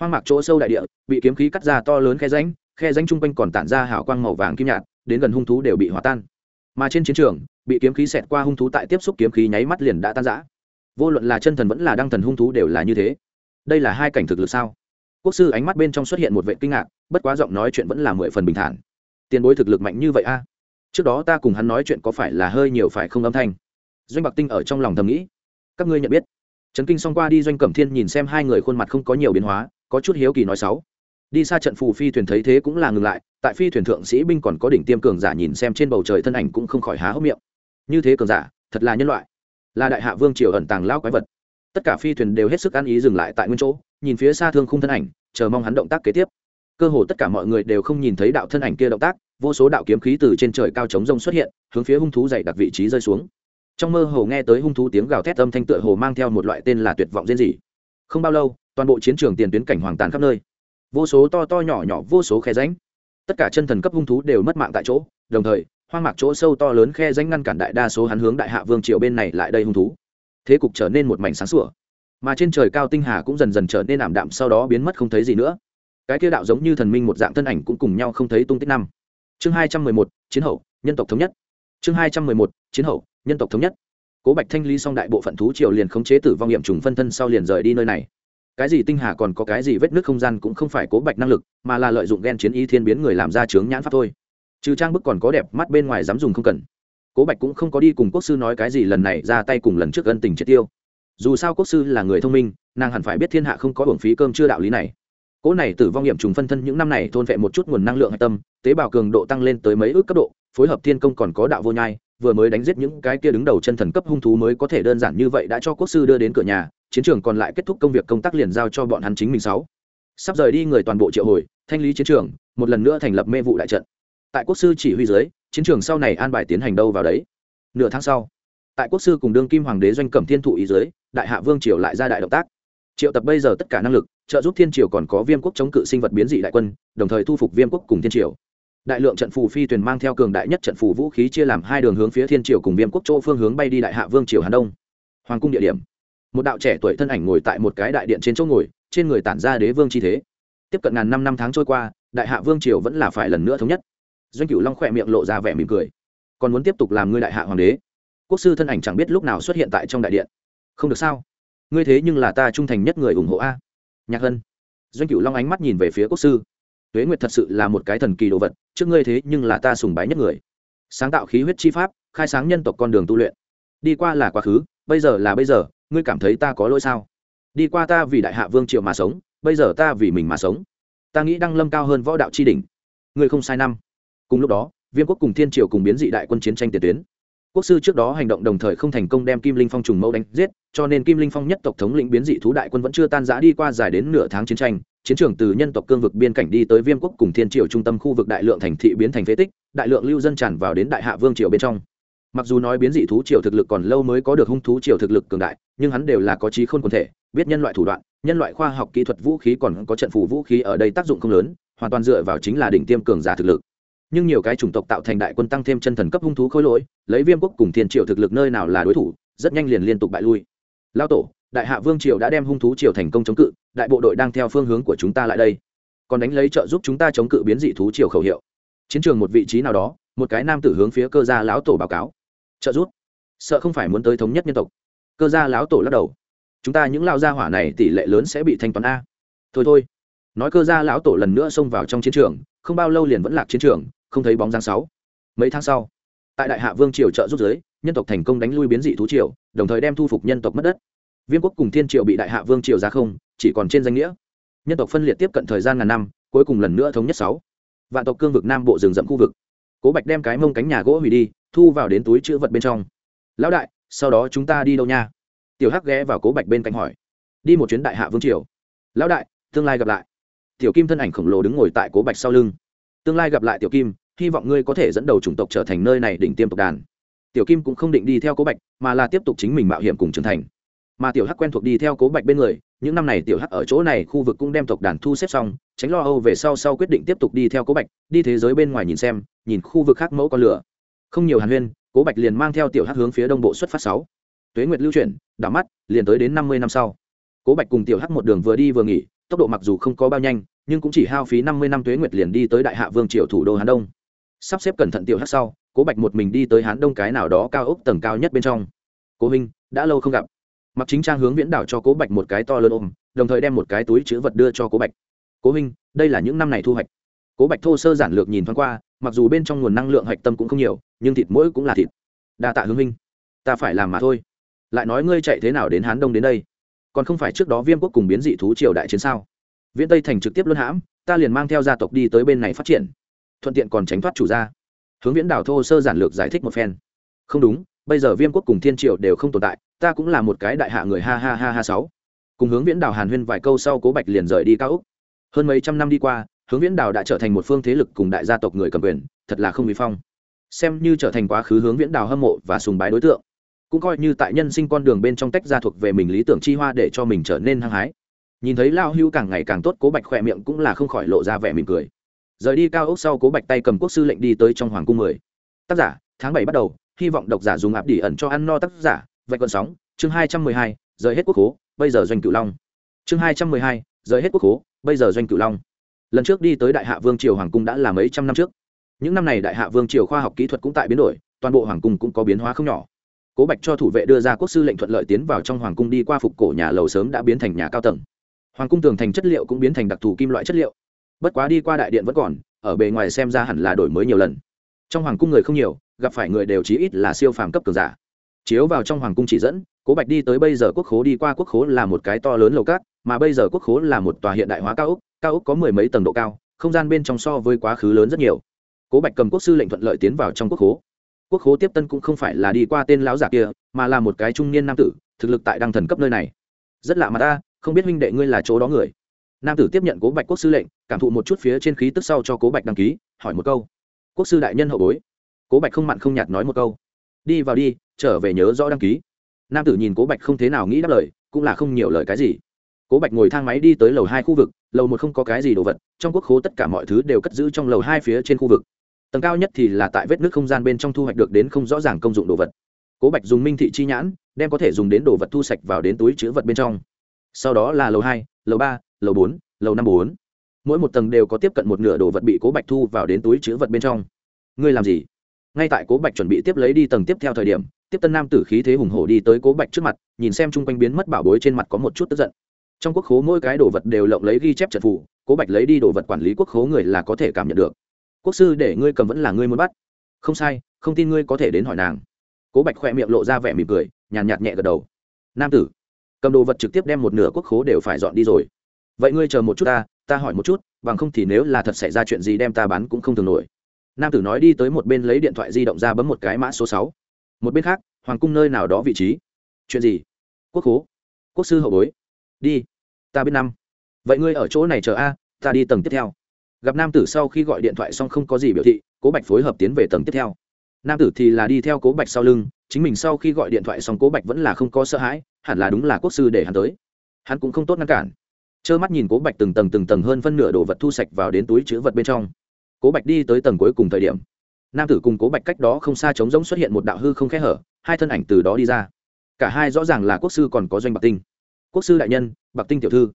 Hoang mạc chỗ sâu đại địa, bị kiếm khí cắt ra to lớn khe ránh khe ránh chung quanh còn tản ra hào quang màu vàng kim nhạt, đến gần hung thú đều bị hòa tan. Mà trên chiến trường, bị kiếm khí xẹt qua hung thú tại tiếp xúc kiếm khí nháy mắt liền đã tan rã. Vô luận là chân thần vẫn là đăng thần hung thú đều là như thế. Đây là hai cảnh thực lực sao? Quốc sư ánh mắt bên trong xuất hiện một vệ kinh ngạc, bất quá giọng nói chuyện vẫn là mười phần bình thản. Tiền bối thực lực mạnh như vậy a? Trước đó ta cùng hắn nói chuyện có phải là hơi nhiều phải không âm thanh? Doanh bạc tinh ở trong lòng thầm nghĩ. Các ngươi nhận biết. Trấn kinh xong qua đi, doanh cẩm thiên nhìn xem hai người khuôn mặt không có nhiều biến hóa, có chút hiếu kỳ nói sáu. Đi xa trận phù phi thuyền thấy thế cũng là ngừng lại, tại phi thuyền thượng sĩ binh còn có đỉnh tiêm cường giả nhìn xem trên bầu trời thân ảnh cũng không khỏi há hốc miệng. Như thế cường giả, thật là nhân loại. Là đại hạ vương triều ẩn tàng lao quái vật. Tất cả phi thuyền đều hết sức ăn ý dừng lại tại nguyên chỗ, nhìn phía xa thương khung thân ảnh, chờ mong hắn động tác kế tiếp. Cơ hồ tất cả mọi người đều không nhìn thấy đạo thân ảnh kia động tác vô số đạo kiếm khí từ trên trời cao trống rông xuất hiện, hướng phía hung thú dày đặc vị trí rơi xuống. Trong mơ hồ nghe tới hung thú tiếng gào thét âm thanh tựa hồ mang theo một loại tên là tuyệt vọng diễn dị không bao lâu, toàn bộ chiến trường tiền tuyến cảnh hoàng tàn khắp nơi. Vô số to to nhỏ nhỏ, vô số khe ránh tất cả chân thần cấp hung thú đều mất mạng tại chỗ, đồng thời, hoang mạc chỗ sâu to lớn khe ránh ngăn cản đại đa số hắn hướng đại hạ vương triều bên này lại đây hung thú. Thế cục trở nên một mảnh sáng sủa. Mà trên trời cao tinh hà cũng dần dần trở nên ảm đạm, sau đó biến mất không thấy gì nữa. Cái kia đạo giống như thần minh một dạng thân ảnh cũng cùng nhau không thấy tung tích năm chương hai trăm mười một, chiến hậu, nhân tộc thống nhất. Chương hai trăm mười một, chiến hậu, nhân tộc thống nhất. Cố bạch thanh ly xong đại bộ phận thú triều liền khống chế tử vong nghiệm trùng phân thân sau liền rời đi nơi này. Cái gì tinh hà còn có cái gì vết nước không gian cũng không phải cố bạch năng lực, mà là lợi dụng ghen chiến y thiên biến người làm ra chướng nhãn pháp thôi. Trừ trang bức còn có đẹp mắt bên ngoài dám dùng không cần. Cố bạch cũng không có đi cùng quốc sư nói cái gì lần này ra tay cùng lần trước ân tình triệt tiêu. Dù sao quốc sư là người thông minh, nàng hẳn phải biết thiên hạ không có hưởng phí cơm chưa đạo lý này cỗ này tử vong nghiệm trùng phân thân những năm này thôn vệ một chút nguồn năng lượng hạch tâm, tế bào cường độ tăng lên tới mấy ước cấp độ, phối hợp thiên công còn có đạo vô nhai, vừa mới đánh giết những cái kia đứng đầu chân thần cấp hung thú mới có thể đơn giản như vậy đã cho quốc sư đưa đến cửa nhà, chiến trường còn lại kết thúc công việc công tác liền giao cho bọn hắn chính mình sáu. Sắp rời đi người toàn bộ triệu hồi, thanh lý chiến trường, một lần nữa thành lập mê vụ đại trận. Tại quốc sư chỉ huy dưới, chiến trường sau này an bài tiến hành đâu vào đấy? Nửa tháng sau, tại quốc sư cùng đương kim hoàng đế doanh cẩm thiên thụ ý dưới, đại hạ vương triều lại ra đại động tác. Triệu tập bây giờ tất cả năng lực trợ giúp thiên triều còn có viêm quốc chống cự sinh vật biến dị đại quân, đồng thời thu phục viêm quốc cùng thiên triều. Đại lượng trận phù phi thuyền mang theo cường đại nhất trận phù vũ khí chia làm hai đường hướng phía thiên triều cùng viêm quốc chỗ phương hướng bay đi đại hạ vương triều hàn đông. Hoàng cung địa điểm. Một đạo trẻ tuổi thân ảnh ngồi tại một cái đại điện trên chỗ ngồi, trên người tản ra đế vương chi thế. Tiếp cận ngàn năm năm tháng trôi qua, đại hạ vương triều vẫn là phải lần nữa thống nhất. Doanh cửu long khỏe miệng lộ ra vẻ mỉm cười. Còn muốn tiếp tục làm ngươi đại hạ hoàng đế? Quốc sư thân ảnh chẳng biết lúc nào xuất hiện tại trong đại điện. Không được sao? Ngươi thế nhưng là ta trung thành nhất người ủng hộ a nhạc hân. Doanh cửu long ánh mắt nhìn về phía quốc sư. Tuế nguyệt thật sự là một cái thần kỳ đồ vật, trước ngươi thế nhưng là ta sùng bái nhất người. Sáng tạo khí huyết chi pháp, khai sáng nhân tộc con đường tu luyện. Đi qua là quá khứ, bây giờ là bây giờ, ngươi cảm thấy ta có lỗi sao? Đi qua ta vì đại hạ vương triệu mà sống, bây giờ ta vì mình mà sống. Ta nghĩ đăng lâm cao hơn võ đạo tri đỉnh. Ngươi không sai năm. Cùng lúc đó, viêm quốc cùng thiên triều cùng biến dị đại quân chiến tranh tiền tuyến quốc sư trước đó hành động đồng thời không thành công đem kim linh phong trùng mẫu đánh giết, cho nên kim linh phong nhất tộc thống lĩnh biến dị thú đại quân vẫn chưa tan giã đi qua dài đến nửa tháng chiến tranh. Chiến trường từ nhân tộc cương vực biên cảnh đi tới viêm quốc cùng thiên triều trung tâm khu vực đại lượng thành thị biến thành phế tích, đại lượng lưu dân tràn vào đến đại hạ vương triều bên trong. Mặc dù nói biến dị thú triều thực lực còn lâu mới có được hung thú triều thực lực cường đại, nhưng hắn đều là có trí khôn quần thể, biết nhân loại thủ đoạn, nhân loại khoa học kỹ thuật vũ khí còn có trận phủ vũ khí ở đây tác dụng không lớn, hoàn toàn dựa vào chính là đỉnh tiêm cường giả thực lực nhưng nhiều cái chủng tộc tạo thành đại quân tăng thêm chân thần cấp hung thú khối lỗi, lấy viêm quốc cùng thiên triều thực lực nơi nào là đối thủ, rất nhanh liền liên tục bại lui. Lao tổ, đại hạ vương triều đã đem hung thú triều thành công chống cự, đại bộ đội đang theo phương hướng của chúng ta lại đây. Còn đánh lấy trợ giúp chúng ta chống cự biến dị thú triều khẩu hiệu. Chiến trường một vị trí nào đó, một cái nam tử hướng phía cơ gia lão tổ báo cáo. Trợ giúp. Sợ không phải muốn tới thống nhất nhân tộc. Cơ gia lão tổ lắc đầu. Chúng ta những lao gia hỏa này tỷ lệ lớn sẽ bị thanh toán a. Thôi thôi. Nói cơ gia lão tổ lần nữa xông vào trong chiến trường, không bao lâu liền vẫn lạc chiến trường không thấy bóng dáng sáu. Mấy tháng sau, tại đại hạ vương triều trợ rút giới nhân tộc thành công đánh lui biến dị thú triều, đồng thời đem thu phục nhân tộc mất đất. Viêm quốc cùng thiên triều bị đại hạ vương triều ra không, chỉ còn trên danh nghĩa. Nhân tộc phân liệt tiếp cận thời gian ngàn năm, cuối cùng lần nữa thống nhất sáu. Vạn tộc cương vực nam bộ rừng rậm khu vực. Cố bạch đem cái mông cánh nhà gỗ hủy đi, thu vào đến túi chữ vật bên trong. Lão đại, sau đó chúng ta đi đâu nha? Tiểu hắc ghé vào cố bạch bên cạnh hỏi. Đi một chuyến đại hạ vương triều. Lão đại, tương lai gặp lại. Tiểu kim thân ảnh khổng lồ đứng ngồi tại cố bạch sau lưng tương lai gặp lại tiểu kim, hy vọng ngươi có thể dẫn đầu chủng tộc trở thành nơi này đỉnh tiêm tộc đàn. Tiểu kim cũng không định đi theo cố bạch, mà là tiếp tục chính mình mạo hiểm cùng trưởng thành. Mà tiểu hắc quen thuộc đi theo cố bạch bên người, những năm này tiểu hắc ở chỗ này khu vực cũng đem tộc đàn thu xếp xong, tránh lo âu về sau sau quyết định tiếp tục đi theo cố bạch, đi thế giới bên ngoài nhìn xem, nhìn khu vực khác mẫu con lửa. Không nhiều hàn huyên, cố bạch liền mang theo tiểu hắc hướng phía đông bộ xuất phát sáu. Tuế nguyệt lưu chuyển, đảo mắt, liền tới đến năm mươi năm sau. Cố bạch cùng tiểu hắc một đường vừa đi vừa nghỉ, tốc độ mặc dù không có bao nhanh nhưng cũng chỉ hao phí năm mươi năm tuế nguyệt liền đi tới đại hạ vương triều thủ đô hán đông. Sắp xếp cẩn thận tiểu hắc sau, cố bạch một mình đi tới hán đông cái nào đó cao ốc tầng cao nhất bên trong. Cố huynh, đã lâu không gặp. Mặc chính trang hướng viễn đảo cho cố bạch một cái to lớn ôm, đồng thời đem một cái túi chữ vật đưa cho cố bạch. Cố huynh, đây là những năm này thu hoạch. Cố bạch thô sơ giản lược nhìn thoáng qua, mặc dù bên trong nguồn năng lượng hạch tâm cũng không nhiều, nhưng thịt mỗi cũng là thịt. Đa tạ hướng huynh, ta phải làm mà thôi. Lại nói ngươi chạy thế nào đến hán đông đến đây? Còn không phải trước đó viêm quốc cùng biến dị thú triều đại chiến sao? Viễn tây thành trực tiếp luân hãm, ta liền mang theo gia tộc đi tới bên này phát triển. Thuận tiện còn tránh thoát chủ gia. Hướng viễn đảo thô sơ giản lược giải thích một phen. Không đúng, bây giờ viêm quốc cùng thiên triều đều không tồn tại, ta cũng là một cái đại hạ người ha ha ha ha sáu. Cùng hướng viễn đảo hàn huyên vài câu sau cố bạch liền rời đi cao úc. Hơn mấy trăm năm đi qua, hướng viễn đảo đã trở thành một phương thế lực cùng đại gia tộc người cầm quyền, thật là không bị phong. Xem như trở thành quá khứ hướng viễn đảo hâm mộ và sùng bái đối tượng, cũng coi như tại nhân sinh con đường bên trong tách ra thuộc về mình lý tưởng chi hoa để cho mình trở nên hăng hái nhìn thấy lao hưu càng ngày càng tốt, cố bạch khỏe miệng cũng là không khỏi lộ ra vẻ mỉm cười. Rời đi cao ốc sau, cố bạch tay cầm quốc sư lệnh đi tới trong hoàng cung mười. Tác giả, tháng bảy bắt đầu, hy vọng độc giả dùng áp đỉ ẩn cho ăn no tác giả, vạch con sóng, chương hai trăm mười hai, rời hết quốc hố, bây giờ doanh cửu long. Chương hai trăm mười hai, rời hết quốc hố, bây giờ doanh cửu long. Lần trước đi tới đại hạ vương triều hoàng cung đã là mấy trăm năm trước. Những năm này đại hạ vương triều khoa học kỹ thuật cũng tại biến đổi, toàn bộ hoàng cung cũng có biến hóa không nhỏ. Cố bạch cho thủ vệ đưa ra quốc sư lệnh thuận lợi tiến vào trong hoàng cung đi qua phục cổ nhà lầu sớm đã biến thành nhà cao tầng hoàng cung tường thành chất liệu cũng biến thành đặc thù kim loại chất liệu. Bất quá đi qua đại điện vẫn còn, ở bề ngoài xem ra hẳn là đổi mới nhiều lần. Trong hoàng cung người không nhiều, gặp phải người đều chí ít là siêu phàm cấp cường giả. Chiếu vào trong hoàng cung chỉ dẫn, cố bạch đi tới bây giờ quốc khố đi qua quốc khố là một cái to lớn lầu cát, mà bây giờ quốc khố là một tòa hiện đại hóa cao ốc cao ốc có mười mấy tầng độ cao, không gian bên trong so với quá khứ lớn rất nhiều. Cố bạch cầm quốc sư lệnh thuận lợi tiến vào trong quốc khố. Quốc khố tiếp tân cũng không phải là đi qua tên lão giả kia, mà là một cái trung niên nam tử, thực lực tại đăng thần cấp nơi này. Rất lạ mà ta không biết huynh đệ ngươi là chỗ đó người. Nam tử tiếp nhận cố bạch quốc sư lệnh, cảm thụ một chút phía trên khí tức sau cho cố bạch đăng ký, hỏi một câu. Quốc sư đại nhân hậu bối. Cố bạch không mặn không nhạt nói một câu. Đi vào đi, trở về nhớ rõ đăng ký. Nam tử nhìn cố bạch không thế nào nghĩ đáp lời, cũng là không nhiều lời cái gì. Cố bạch ngồi thang máy đi tới lầu hai khu vực, lầu một không có cái gì đồ vật, trong quốc khố tất cả mọi thứ đều cất giữ trong lầu hai phía trên khu vực. Tầng cao nhất thì là tại vết nước không gian bên trong thu hoạch được đến không rõ ràng công dụng đồ vật. Cố bạch dùng minh thị chi nhãn, đem có thể dùng đến đồ vật thu sạch vào đến túi chữ vật bên trong sau đó là lầu hai, lầu ba, lầu bốn, lầu năm bốn. Mỗi một tầng đều có tiếp cận một nửa đồ vật bị cố bạch thu vào đến túi chữ vật bên trong. Ngươi làm gì? Ngay tại cố bạch chuẩn bị tiếp lấy đi tầng tiếp theo thời điểm, tiếp tân nam tử khí thế hùng hổ đi tới cố bạch trước mặt, nhìn xem chung quanh biến mất bảo bối trên mặt có một chút tức giận. Trong quốc khố mỗi cái đồ vật đều lộng lấy ghi chép trật phủ cố bạch lấy đi đồ vật quản lý quốc khố người là có thể cảm nhận được. Quốc sư để ngươi cầm vẫn là ngươi muốn bắt. Không sai, không tin ngươi có thể đến hỏi nàng. Cố bạch khoe miệng lộ ra vẻ mỉm cười, nhàn nhạt nhẹ gật đầu. Nam tử cầm đồ vật trực tiếp đem một nửa quốc khố đều phải dọn đi rồi. Vậy ngươi chờ một chút ta ta hỏi một chút, bằng không thì nếu là thật xảy ra chuyện gì đem ta bán cũng không thường nổi. Nam tử nói đi tới một bên lấy điện thoại di động ra bấm một cái mã số sáu. Một bên khác, hoàng cung nơi nào đó vị trí? Chuyện gì? Quốc khố? Quốc sư hậu bối? Đi, ta biết năm. Vậy ngươi ở chỗ này chờ a, ta đi tầng tiếp theo. Gặp nam tử sau khi gọi điện thoại xong không có gì biểu thị, cố bạch phối hợp tiến về tầng tiếp theo nam tử thì là đi theo cố bạch sau lưng, chính mình sau khi gọi điện thoại xong cố bạch vẫn là không có sợ hãi, hẳn là đúng là quốc sư để hắn tới. Hắn cũng không tốt ngăn cản. Trơ mắt nhìn cố bạch từng tầng từng tầng hơn phân nửa đồ vật thu sạch vào đến túi chữ vật bên trong. Cố bạch đi tới tầng cuối cùng thời điểm, nam tử cùng cố bạch cách đó không xa trống rỗng xuất hiện một đạo hư không khẽ hở, hai thân ảnh từ đó đi ra. Cả hai rõ ràng là quốc sư còn có doanh bạc tinh. Quốc sư đại nhân, bạc tinh tiểu thư.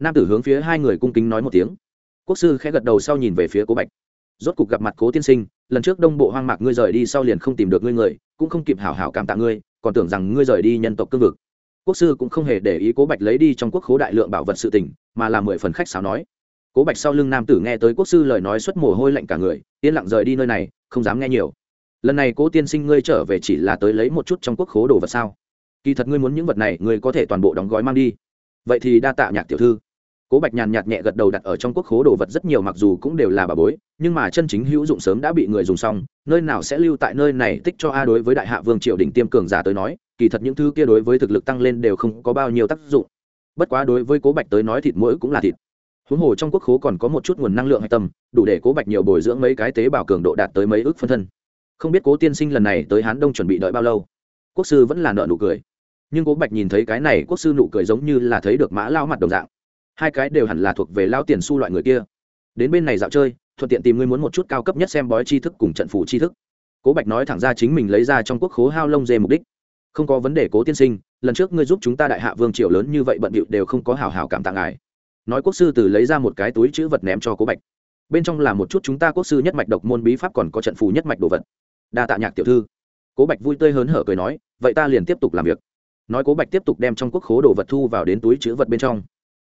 Nam tử hướng phía hai người cung kính nói một tiếng. Quốc sư khẽ gật đầu sau nhìn về phía cố bạch. Rốt cục gặp mặt cố tiên sinh lần trước đông bộ hoang mạc ngươi rời đi sau liền không tìm được ngươi người, cũng không kịp hảo hảo cảm tạ ngươi, còn tưởng rằng ngươi rời đi nhân tộc cương vực. Quốc sư cũng không hề để ý cố bạch lấy đi trong quốc khố đại lượng bảo vật sự tình, mà là mười phần khách sáo nói. Cố bạch sau lưng nam tử nghe tới quốc sư lời nói xuất mồ hôi lạnh cả người, yên lặng rời đi nơi này, không dám nghe nhiều. Lần này cố tiên sinh ngươi trở về chỉ là tới lấy một chút trong quốc khố đồ vật sao? Kỳ thật ngươi muốn những vật này, ngươi có thể toàn bộ đóng gói mang đi. Vậy thì đa tạ nhạc tiểu thư cố bạch nhàn nhạt nhẹ gật đầu đặt ở trong quốc khố đồ vật rất nhiều mặc dù cũng đều là bà bối, nhưng mà chân chính hữu dụng sớm đã bị người dùng xong, nơi nào sẽ lưu tại nơi này tích cho a đối với đại hạ vương triều đình tiêm cường giả tới nói, kỳ thật những thứ kia đối với thực lực tăng lên đều không có bao nhiêu tác dụng. Bất quá đối với cố bạch tới nói thịt mỗi cũng là thịt. Huống hồ trong quốc khố còn có một chút nguồn năng lượng hạch tâm, đủ để cố bạch nhiều bồi dưỡng mấy cái tế bào cường độ đạt tới mấy ước phân thân. Không biết cố tiên sinh lần này tới hán đông chuẩn bị đợi bao lâu? Quốc sư vẫn là nợ nụ cười. Nhưng cố bạch nhìn thấy cái này, quốc sư nụ cười giống như là thấy được mã lao mặt đồng dạng hai cái đều hẳn là thuộc về lao tiền su loại người kia. Đến bên này dạo chơi, thuận tiện tìm ngươi muốn một chút cao cấp nhất xem bói tri thức cùng trận phủ tri thức. Cố bạch nói thẳng ra chính mình lấy ra trong quốc khố hao lông dê mục đích. Không có vấn đề cố tiên sinh, lần trước ngươi giúp chúng ta đại hạ vương triều lớn như vậy bận bịu đều không có hào hào cảm tạ ngài. Nói quốc sư từ lấy ra một cái túi chữ vật ném cho cố bạch. Bên trong là một chút chúng ta quốc sư nhất mạch độc môn bí pháp còn có trận phù nhất mạch đồ vật. Đa tạ nhạc tiểu thư. Cố bạch vui tươi hớn hở cười nói, vậy ta liền tiếp tục làm việc. Nói cố bạch tiếp tục đem trong quốc khố đồ vật thu vào đến túi chữ vật bên trong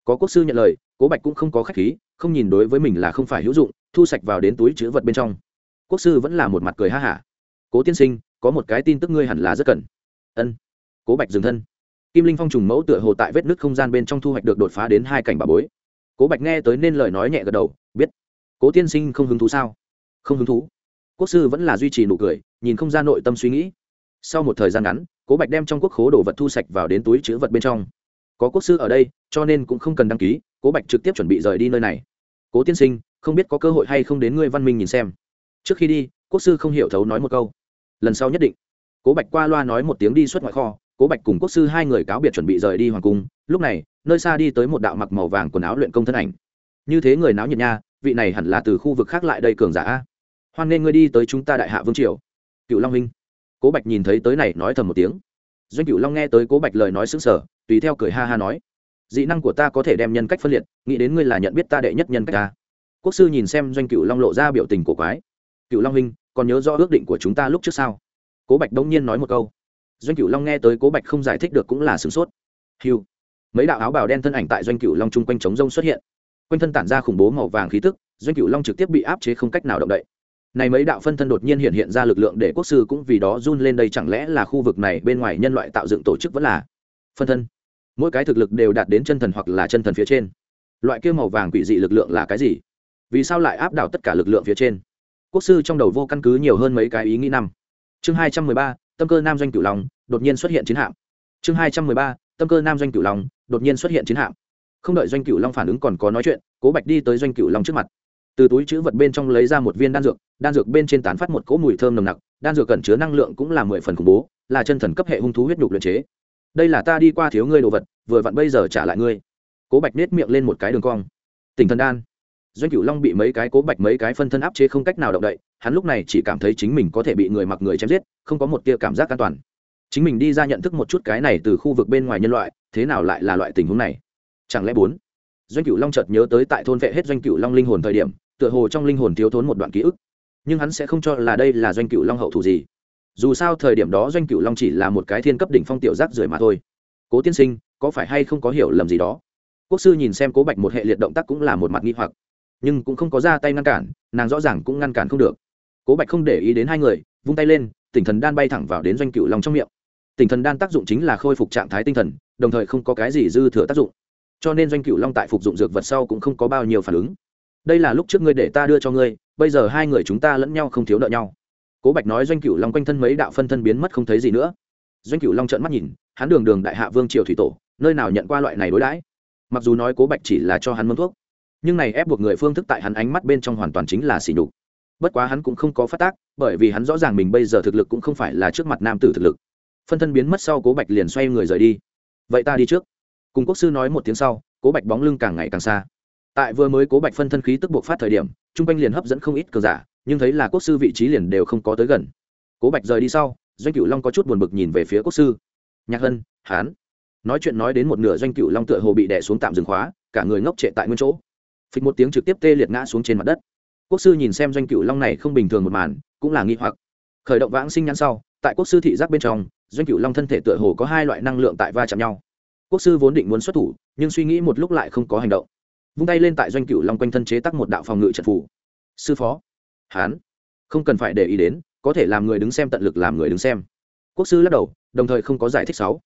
có quốc sư nhận lời, cố bạch cũng không có khách khí, không nhìn đối với mình là không phải hữu dụng, thu sạch vào đến túi chữ vật bên trong. Quốc sư vẫn là một mặt cười ha hả. Cố tiên sinh, có một cái tin tức ngươi hẳn là rất cần. Ân. Cố bạch dừng thân. Kim linh phong trùng mẫu tựa hồ tại vết nứt không gian bên trong thu hoạch được đột phá đến hai cảnh bà bối. Cố bạch nghe tới nên lời nói nhẹ gật đầu, biết. Cố tiên sinh không hứng thú sao? Không hứng thú. Quốc sư vẫn là duy trì nụ cười, nhìn không ra nội tâm suy nghĩ. Sau một thời gian ngắn, cố bạch đem trong quốc khố đồ vật thu sạch vào đến túi chữ vật bên trong có quốc sư ở đây cho nên cũng không cần đăng ký cố bạch trực tiếp chuẩn bị rời đi nơi này. Cố tiên sinh không biết có cơ hội hay không đến ngươi văn minh nhìn xem. Trước khi đi quốc sư không hiểu thấu nói một câu. Lần sau nhất định. Cố bạch qua loa nói một tiếng đi xuất ngoại kho cố bạch cùng quốc sư hai người cáo biệt chuẩn bị rời đi hoàng cung. Lúc này nơi xa đi tới một đạo mặc màu vàng quần áo luyện công thân ảnh. Như thế người náo nhiệt nha vị này hẳn là từ khu vực khác lại đây cường giả hoan nên ngươi đi tới chúng ta đại hạ vương triều. Cựu long minh, cố bạch nhìn thấy tới này nói thầm một tiếng doanh cửu long nghe tới cố bạch lời nói xứng sở tùy theo cười ha ha nói, dị năng của ta có thể đem nhân cách phân liệt, nghĩ đến ngươi là nhận biết ta đệ nhất nhân cách ta. Quốc sư nhìn xem doanh cửu long lộ ra biểu tình của quái, cửu long huynh, còn nhớ rõ ước định của chúng ta lúc trước sao? Cố bạch đống nhiên nói một câu. Doanh cửu long nghe tới cố bạch không giải thích được cũng là sửng sốt. Hiu mấy đạo áo bào đen thân ảnh tại doanh cửu long chung quanh chống rông xuất hiện. Quanh thân tản ra khủng bố màu vàng khí tức, doanh cửu long trực tiếp bị áp chế không cách nào động đậy này mấy đạo phân thân đột nhiên hiện hiện ra lực lượng để quốc sư cũng vì đó run lên đây chẳng lẽ là khu vực này bên ngoài nhân loại tạo dựng tổ chức vẫn là phân thân? Mỗi cái thực lực đều đạt đến chân thần hoặc là chân thần phía trên. Loại kia màu vàng quỷ dị lực lượng là cái gì? Vì sao lại áp đảo tất cả lực lượng phía trên? Quốc sư trong đầu vô căn cứ nhiều hơn mấy cái ý nghĩ năm. Chương hai trăm mười ba, tâm cơ nam doanh cửu long, đột nhiên xuất hiện chiến hạm. Chương hai trăm mười ba, tâm cơ nam doanh cửu long, đột nhiên xuất hiện chiến hạm. Không đợi doanh cửu long phản ứng còn có nói chuyện, cố bạch đi tới doanh cửu long trước mặt từ túi chữ vật bên trong lấy ra một viên đan dược đan dược bên trên tán phát một cỗ mùi thơm nồng nặc, đan dược cẩn chứa năng lượng cũng là mười phần khủng bố, là chân thần cấp hệ hung thú huyết nhục luyện chế. Đây là ta đi qua thiếu ngươi đồ vật, vừa vặn bây giờ trả lại ngươi. Cố bạch nết miệng lên một cái đường cong. Tình thần đan. Doanh cửu long bị mấy cái cố bạch mấy cái phân thân áp chế không cách nào động đậy, hắn lúc này chỉ cảm thấy chính mình có thể bị người mặc người chém giết, không có một tia cảm giác an toàn. Chính mình đi ra nhận thức một chút cái này từ khu vực bên ngoài nhân loại, thế nào lại là loại tình huống này? Chẳng lẽ bốn? Doanh cửu long chợt nhớ tới tại thôn vệ hết doanh cửu long linh hồn thời điểm tựa hồ trong linh hồn thiếu thốn một đoạn ký ức. Nhưng hắn sẽ không cho là đây là doanh cửu long hậu thủ gì. Dù sao thời điểm đó doanh cửu long chỉ là một cái thiên cấp đỉnh phong tiểu giác rưởi mà thôi. Cố tiên sinh, có phải hay không có hiểu lầm gì đó? Quốc sư nhìn xem cố bạch một hệ liệt động tác cũng là một mặt nghi hoặc. Nhưng cũng không có ra tay ngăn cản, nàng rõ ràng cũng ngăn cản không được. Cố bạch không để ý đến hai người, vung tay lên, tỉnh thần đan bay thẳng vào đến doanh cựu long trong miệng. Tỉnh thần đan tác dụng chính là khôi phục trạng thái tinh thần, đồng thời không có cái gì dư thừa tác dụng. Cho nên doanh cựu long tại phục dụng dược vật sau cũng không có bao nhiêu phản ứng đây là lúc trước ngươi để ta đưa cho ngươi, bây giờ hai người chúng ta lẫn nhau không thiếu nợ nhau. Cố bạch nói doanh cửu long quanh thân mấy đạo phân thân biến mất không thấy gì nữa. Doanh cửu long trợn mắt nhìn, hắn đường đường đại hạ vương triều thủy tổ, nơi nào nhận qua loại này đối đãi? Mặc dù nói cố bạch chỉ là cho hắn mâm thuốc, nhưng này ép buộc người phương thức tại hắn ánh mắt bên trong hoàn toàn chính là xỉ nhục. Bất quá hắn cũng không có phát tác, bởi vì hắn rõ ràng mình bây giờ thực lực cũng không phải là trước mặt nam tử thực lực. Phân thân biến mất sau cố bạch liền xoay người rời đi. Vậy ta đi trước. Cùng quốc sư nói một tiếng sau, cố bạch bóng lưng càng ngày càng xa tại vừa mới cố bạch phân thân khí tức buộc phát thời điểm t r u n g quanh liền hấp dẫn không ít cờ giả, nhưng thấy là quốc sư vị trí liền đều không có tới gần. Cố bạch rời đi sau, doanh cửu long có chút buồn bực nhìn về phía quốc sư. Nhạc hân, hán. Nói chuyện nói đến một nửa doanh cửu long tựa hồ bị đẻ xuống tạm dừng khóa, cả người ngốc trệ tại nguyên chỗ. Phịch một tiếng trực tiếp tê liệt ngã xuống trên mặt đất. Quốc sư nhìn xem doanh cựu long này không bình thường một màn, cũng là nghi hoặc. Khởi động vãng sinh nhãn sau, tại quốc sư thị giác bên trong, doanh cựu long thân thể tựa hồ có hai loại năng lượng tại va chạm nhau. Quốc sư vốn định muốn xuất thủ, nhưng suy nghĩ một lúc lại không có hành động vung tay lên tại doanh cựu long quanh thân chế tắc một đạo phòng ngự trận phủ sư phó. Hán. Không cần phải để ý đến, có thể làm người đứng xem tận lực làm người đứng xem. Quốc sư lắc đầu, đồng thời không có giải thích sáu.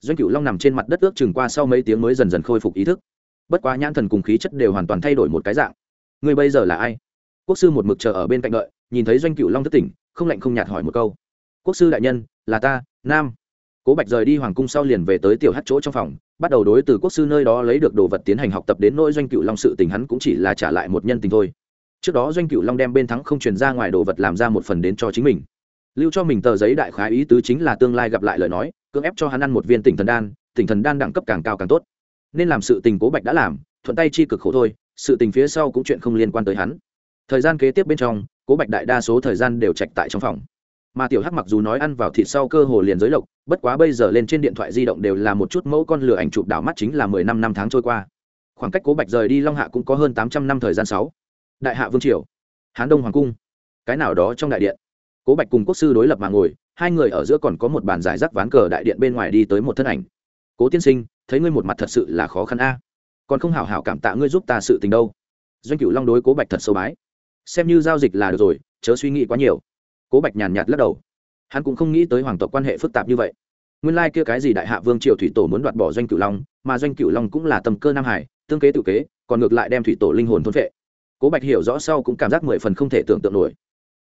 Doanh cựu long nằm trên mặt đất ước chừng qua sau mấy tiếng mới dần dần khôi phục ý thức. Bất quá nhãn thần cùng khí chất đều hoàn toàn thay đổi một cái dạng. Người bây giờ là ai? Quốc sư một mực chờ ở bên cạnh đợi, nhìn thấy doanh cựu long thất tỉnh, không lạnh không nhạt hỏi một câu. Quốc sư đại nhân, là ta, nam. Cố bạch rời đi hoàng cung sau liền về tới tiểu hát chỗ trong phòng bắt đầu đối từ quốc sư nơi đó lấy được đồ vật tiến hành học tập đến nỗi doanh cựu long sự tình hắn cũng chỉ là trả lại một nhân tình thôi. Trước đó doanh cựu long đem bên thắng không truyền ra ngoài đồ vật làm ra một phần đến cho chính mình. Lưu cho mình tờ giấy đại khái ý tứ chính là tương lai gặp lại lời nói, cưỡng ép cho hắn ăn một viên tỉnh thần đan, tỉnh thần đan đẳng cấp càng cao càng tốt. Nên làm sự tình cố bạch đã làm, thuận tay chi cực khổ thôi, sự tình phía sau cũng chuyện không liên quan tới hắn. Thời gian kế tiếp bên trong, cố bạch đại đa số thời gian đều trạch tại trong phòng mà tiểu hắc mặc dù nói ăn vào thịt sau cơ hồ liền giới lộc, bất quá bây giờ lên trên điện thoại di động đều là một chút mẫu con lửa ảnh chụp đảo mắt chính là mười năm năm tháng trôi qua. Khoảng cách cố bạch rời đi long hạ cũng có hơn tám trăm năm thời gian sáu. Đại hạ vương triều, hán đông hoàng cung, cái nào đó trong đại điện. Cố bạch cùng quốc sư đối lập mà ngồi, hai người ở giữa còn có một bàn giải rác ván cờ đại điện bên ngoài đi tới một thân ảnh. Cố tiên sinh, thấy ngươi một mặt thật sự là khó khăn a. Còn không hảo hảo cảm tạ ngươi giúp ta sự tình đâu. Doanh cửu long đối cố bạch thật sâu bái. Xem như giao dịch là được rồi, chớ suy nghĩ quá nhiều cố bạch nhàn nhạt lắc đầu. Hắn cũng không nghĩ tới hoàng tộc quan hệ phức tạp như vậy. Nguyên lai kia cái gì đại hạ vương triều thủy tổ muốn đoạt bỏ doanh cửu long, mà doanh cửu long cũng là tầm cơ nam hải, tương kế tự kế, còn ngược lại đem thủy tổ linh hồn thôn vệ cố bạch hiểu rõ sau cũng cảm giác mười phần không thể tưởng tượng nổi.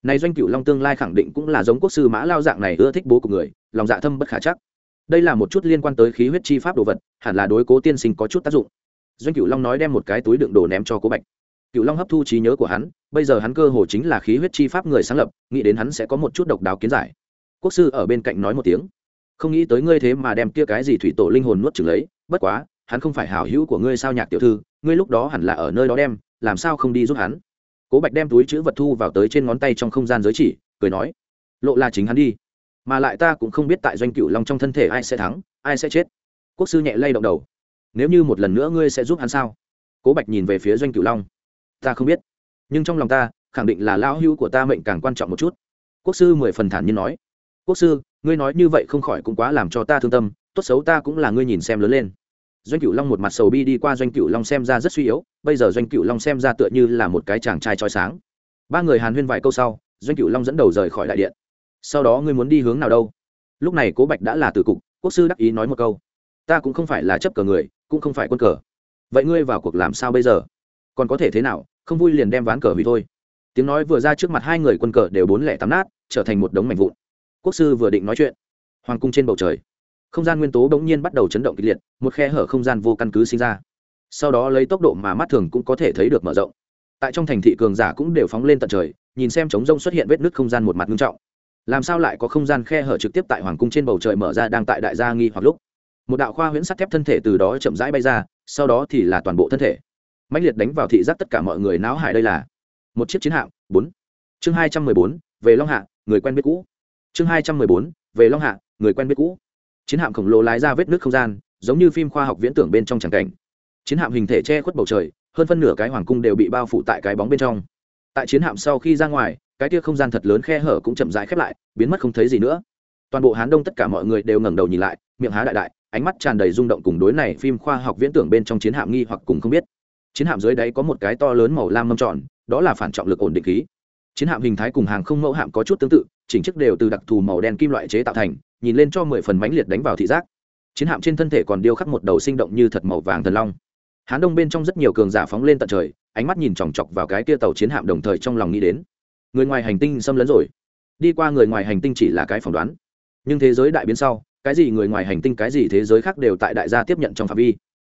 Này doanh cửu long tương lai khẳng định cũng là giống quốc sư mã lao dạng này ưa thích bố của người, lòng dạ thâm bất khả chắc. Đây là một chút liên quan tới khí huyết chi pháp đồ vật, hẳn là đối cố tiên sinh có chút tác dụng. Doanh cửu long nói đem một cái túi đựng đồ ném cho cố bạch cựu long hấp thu trí nhớ của hắn, bây giờ hắn cơ hồ chính là khí huyết chi pháp người sáng lập, nghĩ đến hắn sẽ có một chút độc đáo kiến giải. Quốc sư ở bên cạnh nói một tiếng. Không nghĩ tới ngươi thế mà đem kia cái gì thủy tổ linh hồn nuốt chừng lấy, bất quá, hắn không phải hảo hữu của ngươi sao nhạc tiểu thư, ngươi lúc đó hẳn là ở nơi đó đem, làm sao không đi giúp hắn? Cố bạch đem túi chữ vật thu vào tới trên ngón tay trong không gian giới chỉ, cười nói, lộ là chính hắn đi, mà lại ta cũng không biết tại doanh cựu long trong thân thể ai sẽ thắng, ai sẽ chết. Quốc sư nhẹ lay động đầu, nếu như một lần nữa ngươi sẽ giúp hắn sao? Cố bạch nhìn về phía doanh cựu long ta không biết. Nhưng trong lòng ta, khẳng định là lão hữu của ta mệnh càng quan trọng một chút. Quốc sư mười phần thản nhiên nói. Quốc sư, ngươi nói như vậy không khỏi cũng quá làm cho ta thương tâm, tốt xấu ta cũng là ngươi nhìn xem lớn lên. Doanh cửu long một mặt sầu bi đi qua doanh cửu long xem ra rất suy yếu, bây giờ doanh cửu long xem ra tựa như là một cái chàng trai trói sáng. Ba người hàn huyên vài câu sau, doanh cửu long dẫn đầu rời khỏi đại điện. Sau đó ngươi muốn đi hướng nào đâu? Lúc này cố bạch đã là từ cục, quốc sư đắc ý nói một câu. Ta cũng không phải là chấp cờ người, cũng không phải quân cờ. Vậy ngươi vào cuộc làm sao bây giờ? Còn có thể thế nào, không vui liền đem ván cờ hủy thôi. Tiếng nói vừa ra trước mặt hai người quân cờ đều bốn lẻ tám nát, trở thành một đống mảnh vụn. Quốc sư vừa định nói chuyện, hoàng cung trên bầu trời, không gian nguyên tố bỗng nhiên bắt đầu chấn động kịch liệt, một khe hở không gian vô căn cứ sinh ra. Sau đó lấy tốc độ mà mắt thường cũng có thể thấy được mở rộng. Tại trong thành thị cường giả cũng đều phóng lên tận trời, nhìn xem trống rông xuất hiện vết nứt không gian một mặt nghiêm trọng. Làm sao lại có không gian khe hở trực tiếp tại hoàng cung trên bầu trời mở ra đang tại đại gia nghi hoặc lúc? Một đạo khoa huyễn sắt thép thân thể từ đó chậm rãi bay ra, sau đó thì là toàn bộ thân thể mãnh liệt đánh vào thị giác tất cả mọi người náo hải đây là một chiếc chiến hạm, bốn. Chương hai trăm mười bốn, về long hạ, người quen biết cũ. Chương hai trăm mười bốn, về long hạ, người quen biết cũ. Chiến hạm khổng lồ lái ra vết nước không gian, giống như phim khoa học viễn tưởng bên trong tràng cảnh. Chiến hạm hình thể che khuất bầu trời, hơn phân nửa cái hoàng cung đều bị bao phủ tại cái bóng bên trong. Tại chiến hạm sau khi ra ngoài, cái tia không gian thật lớn khe hở cũng chậm rãi khép lại, biến mất không thấy gì nữa. Toàn bộ hán đông tất cả mọi người đều ngẩng đầu nhìn lại, miệng há đại đại, ánh mắt tràn đầy rung động cùng đối này phim khoa học viễn tưởng bên trong chiến hạm nghi hoặc cùng không biết chiến hạm dưới đáy có một cái to lớn màu lam mâm tròn, đó là phản trọng lực ổn định khí. Chiến hạm hình thái cùng hàng không mẫu hạm có chút tương tự, chỉnh chức đều từ đặc thù màu đen kim loại chế tạo thành, nhìn lên cho mười phần mánh liệt đánh vào thị giác. Chiến hạm trên thân thể còn điêu khắc một đầu sinh động như thật màu vàng thần long. Hán đông bên trong rất nhiều cường giả phóng lên tận trời, ánh mắt nhìn chòng chọc vào cái kia tàu chiến hạm đồng thời trong lòng nghĩ đến. Người ngoài hành tinh xâm lấn rồi. Đi qua người ngoài hành tinh chỉ là cái phỏng đoán. Nhưng thế giới đại biến sau, cái gì người ngoài hành tinh, cái gì thế giới khác đều tại đại gia tiếp nhận trong phạm vi.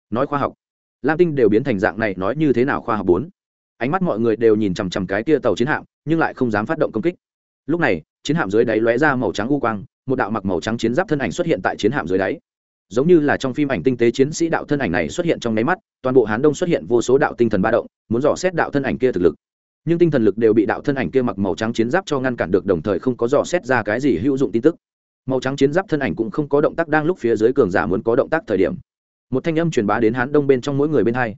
Nói khoa học lam tinh đều biến thành dạng này nói như thế nào khoa học bốn. Ánh mắt mọi người đều nhìn chằm chằm cái kia tàu chiến hạm, nhưng lại không dám phát động công kích. Lúc này, chiến hạm dưới đáy lóe ra màu trắng u quang, một đạo mặc màu trắng chiến giáp thân ảnh xuất hiện tại chiến hạm dưới đáy. Giống như là trong phim ảnh tinh tế chiến sĩ đạo thân ảnh này xuất hiện trong nháy mắt, toàn bộ hán đông xuất hiện vô số đạo tinh thần ba động, muốn dò xét đạo thân ảnh kia thực lực. Nhưng tinh thần lực đều bị đạo thân ảnh kia mặc màu trắng chiến giáp cho ngăn cản được đồng thời không có dò xét ra cái gì hữu dụng tin tức. Màu trắng chiến giáp thân ảnh cũng không có động tác đang lúc phía dưới cường giả muốn có động tác thời điểm một thanh âm truyền bá đến hán đông bên trong mỗi người bên hai.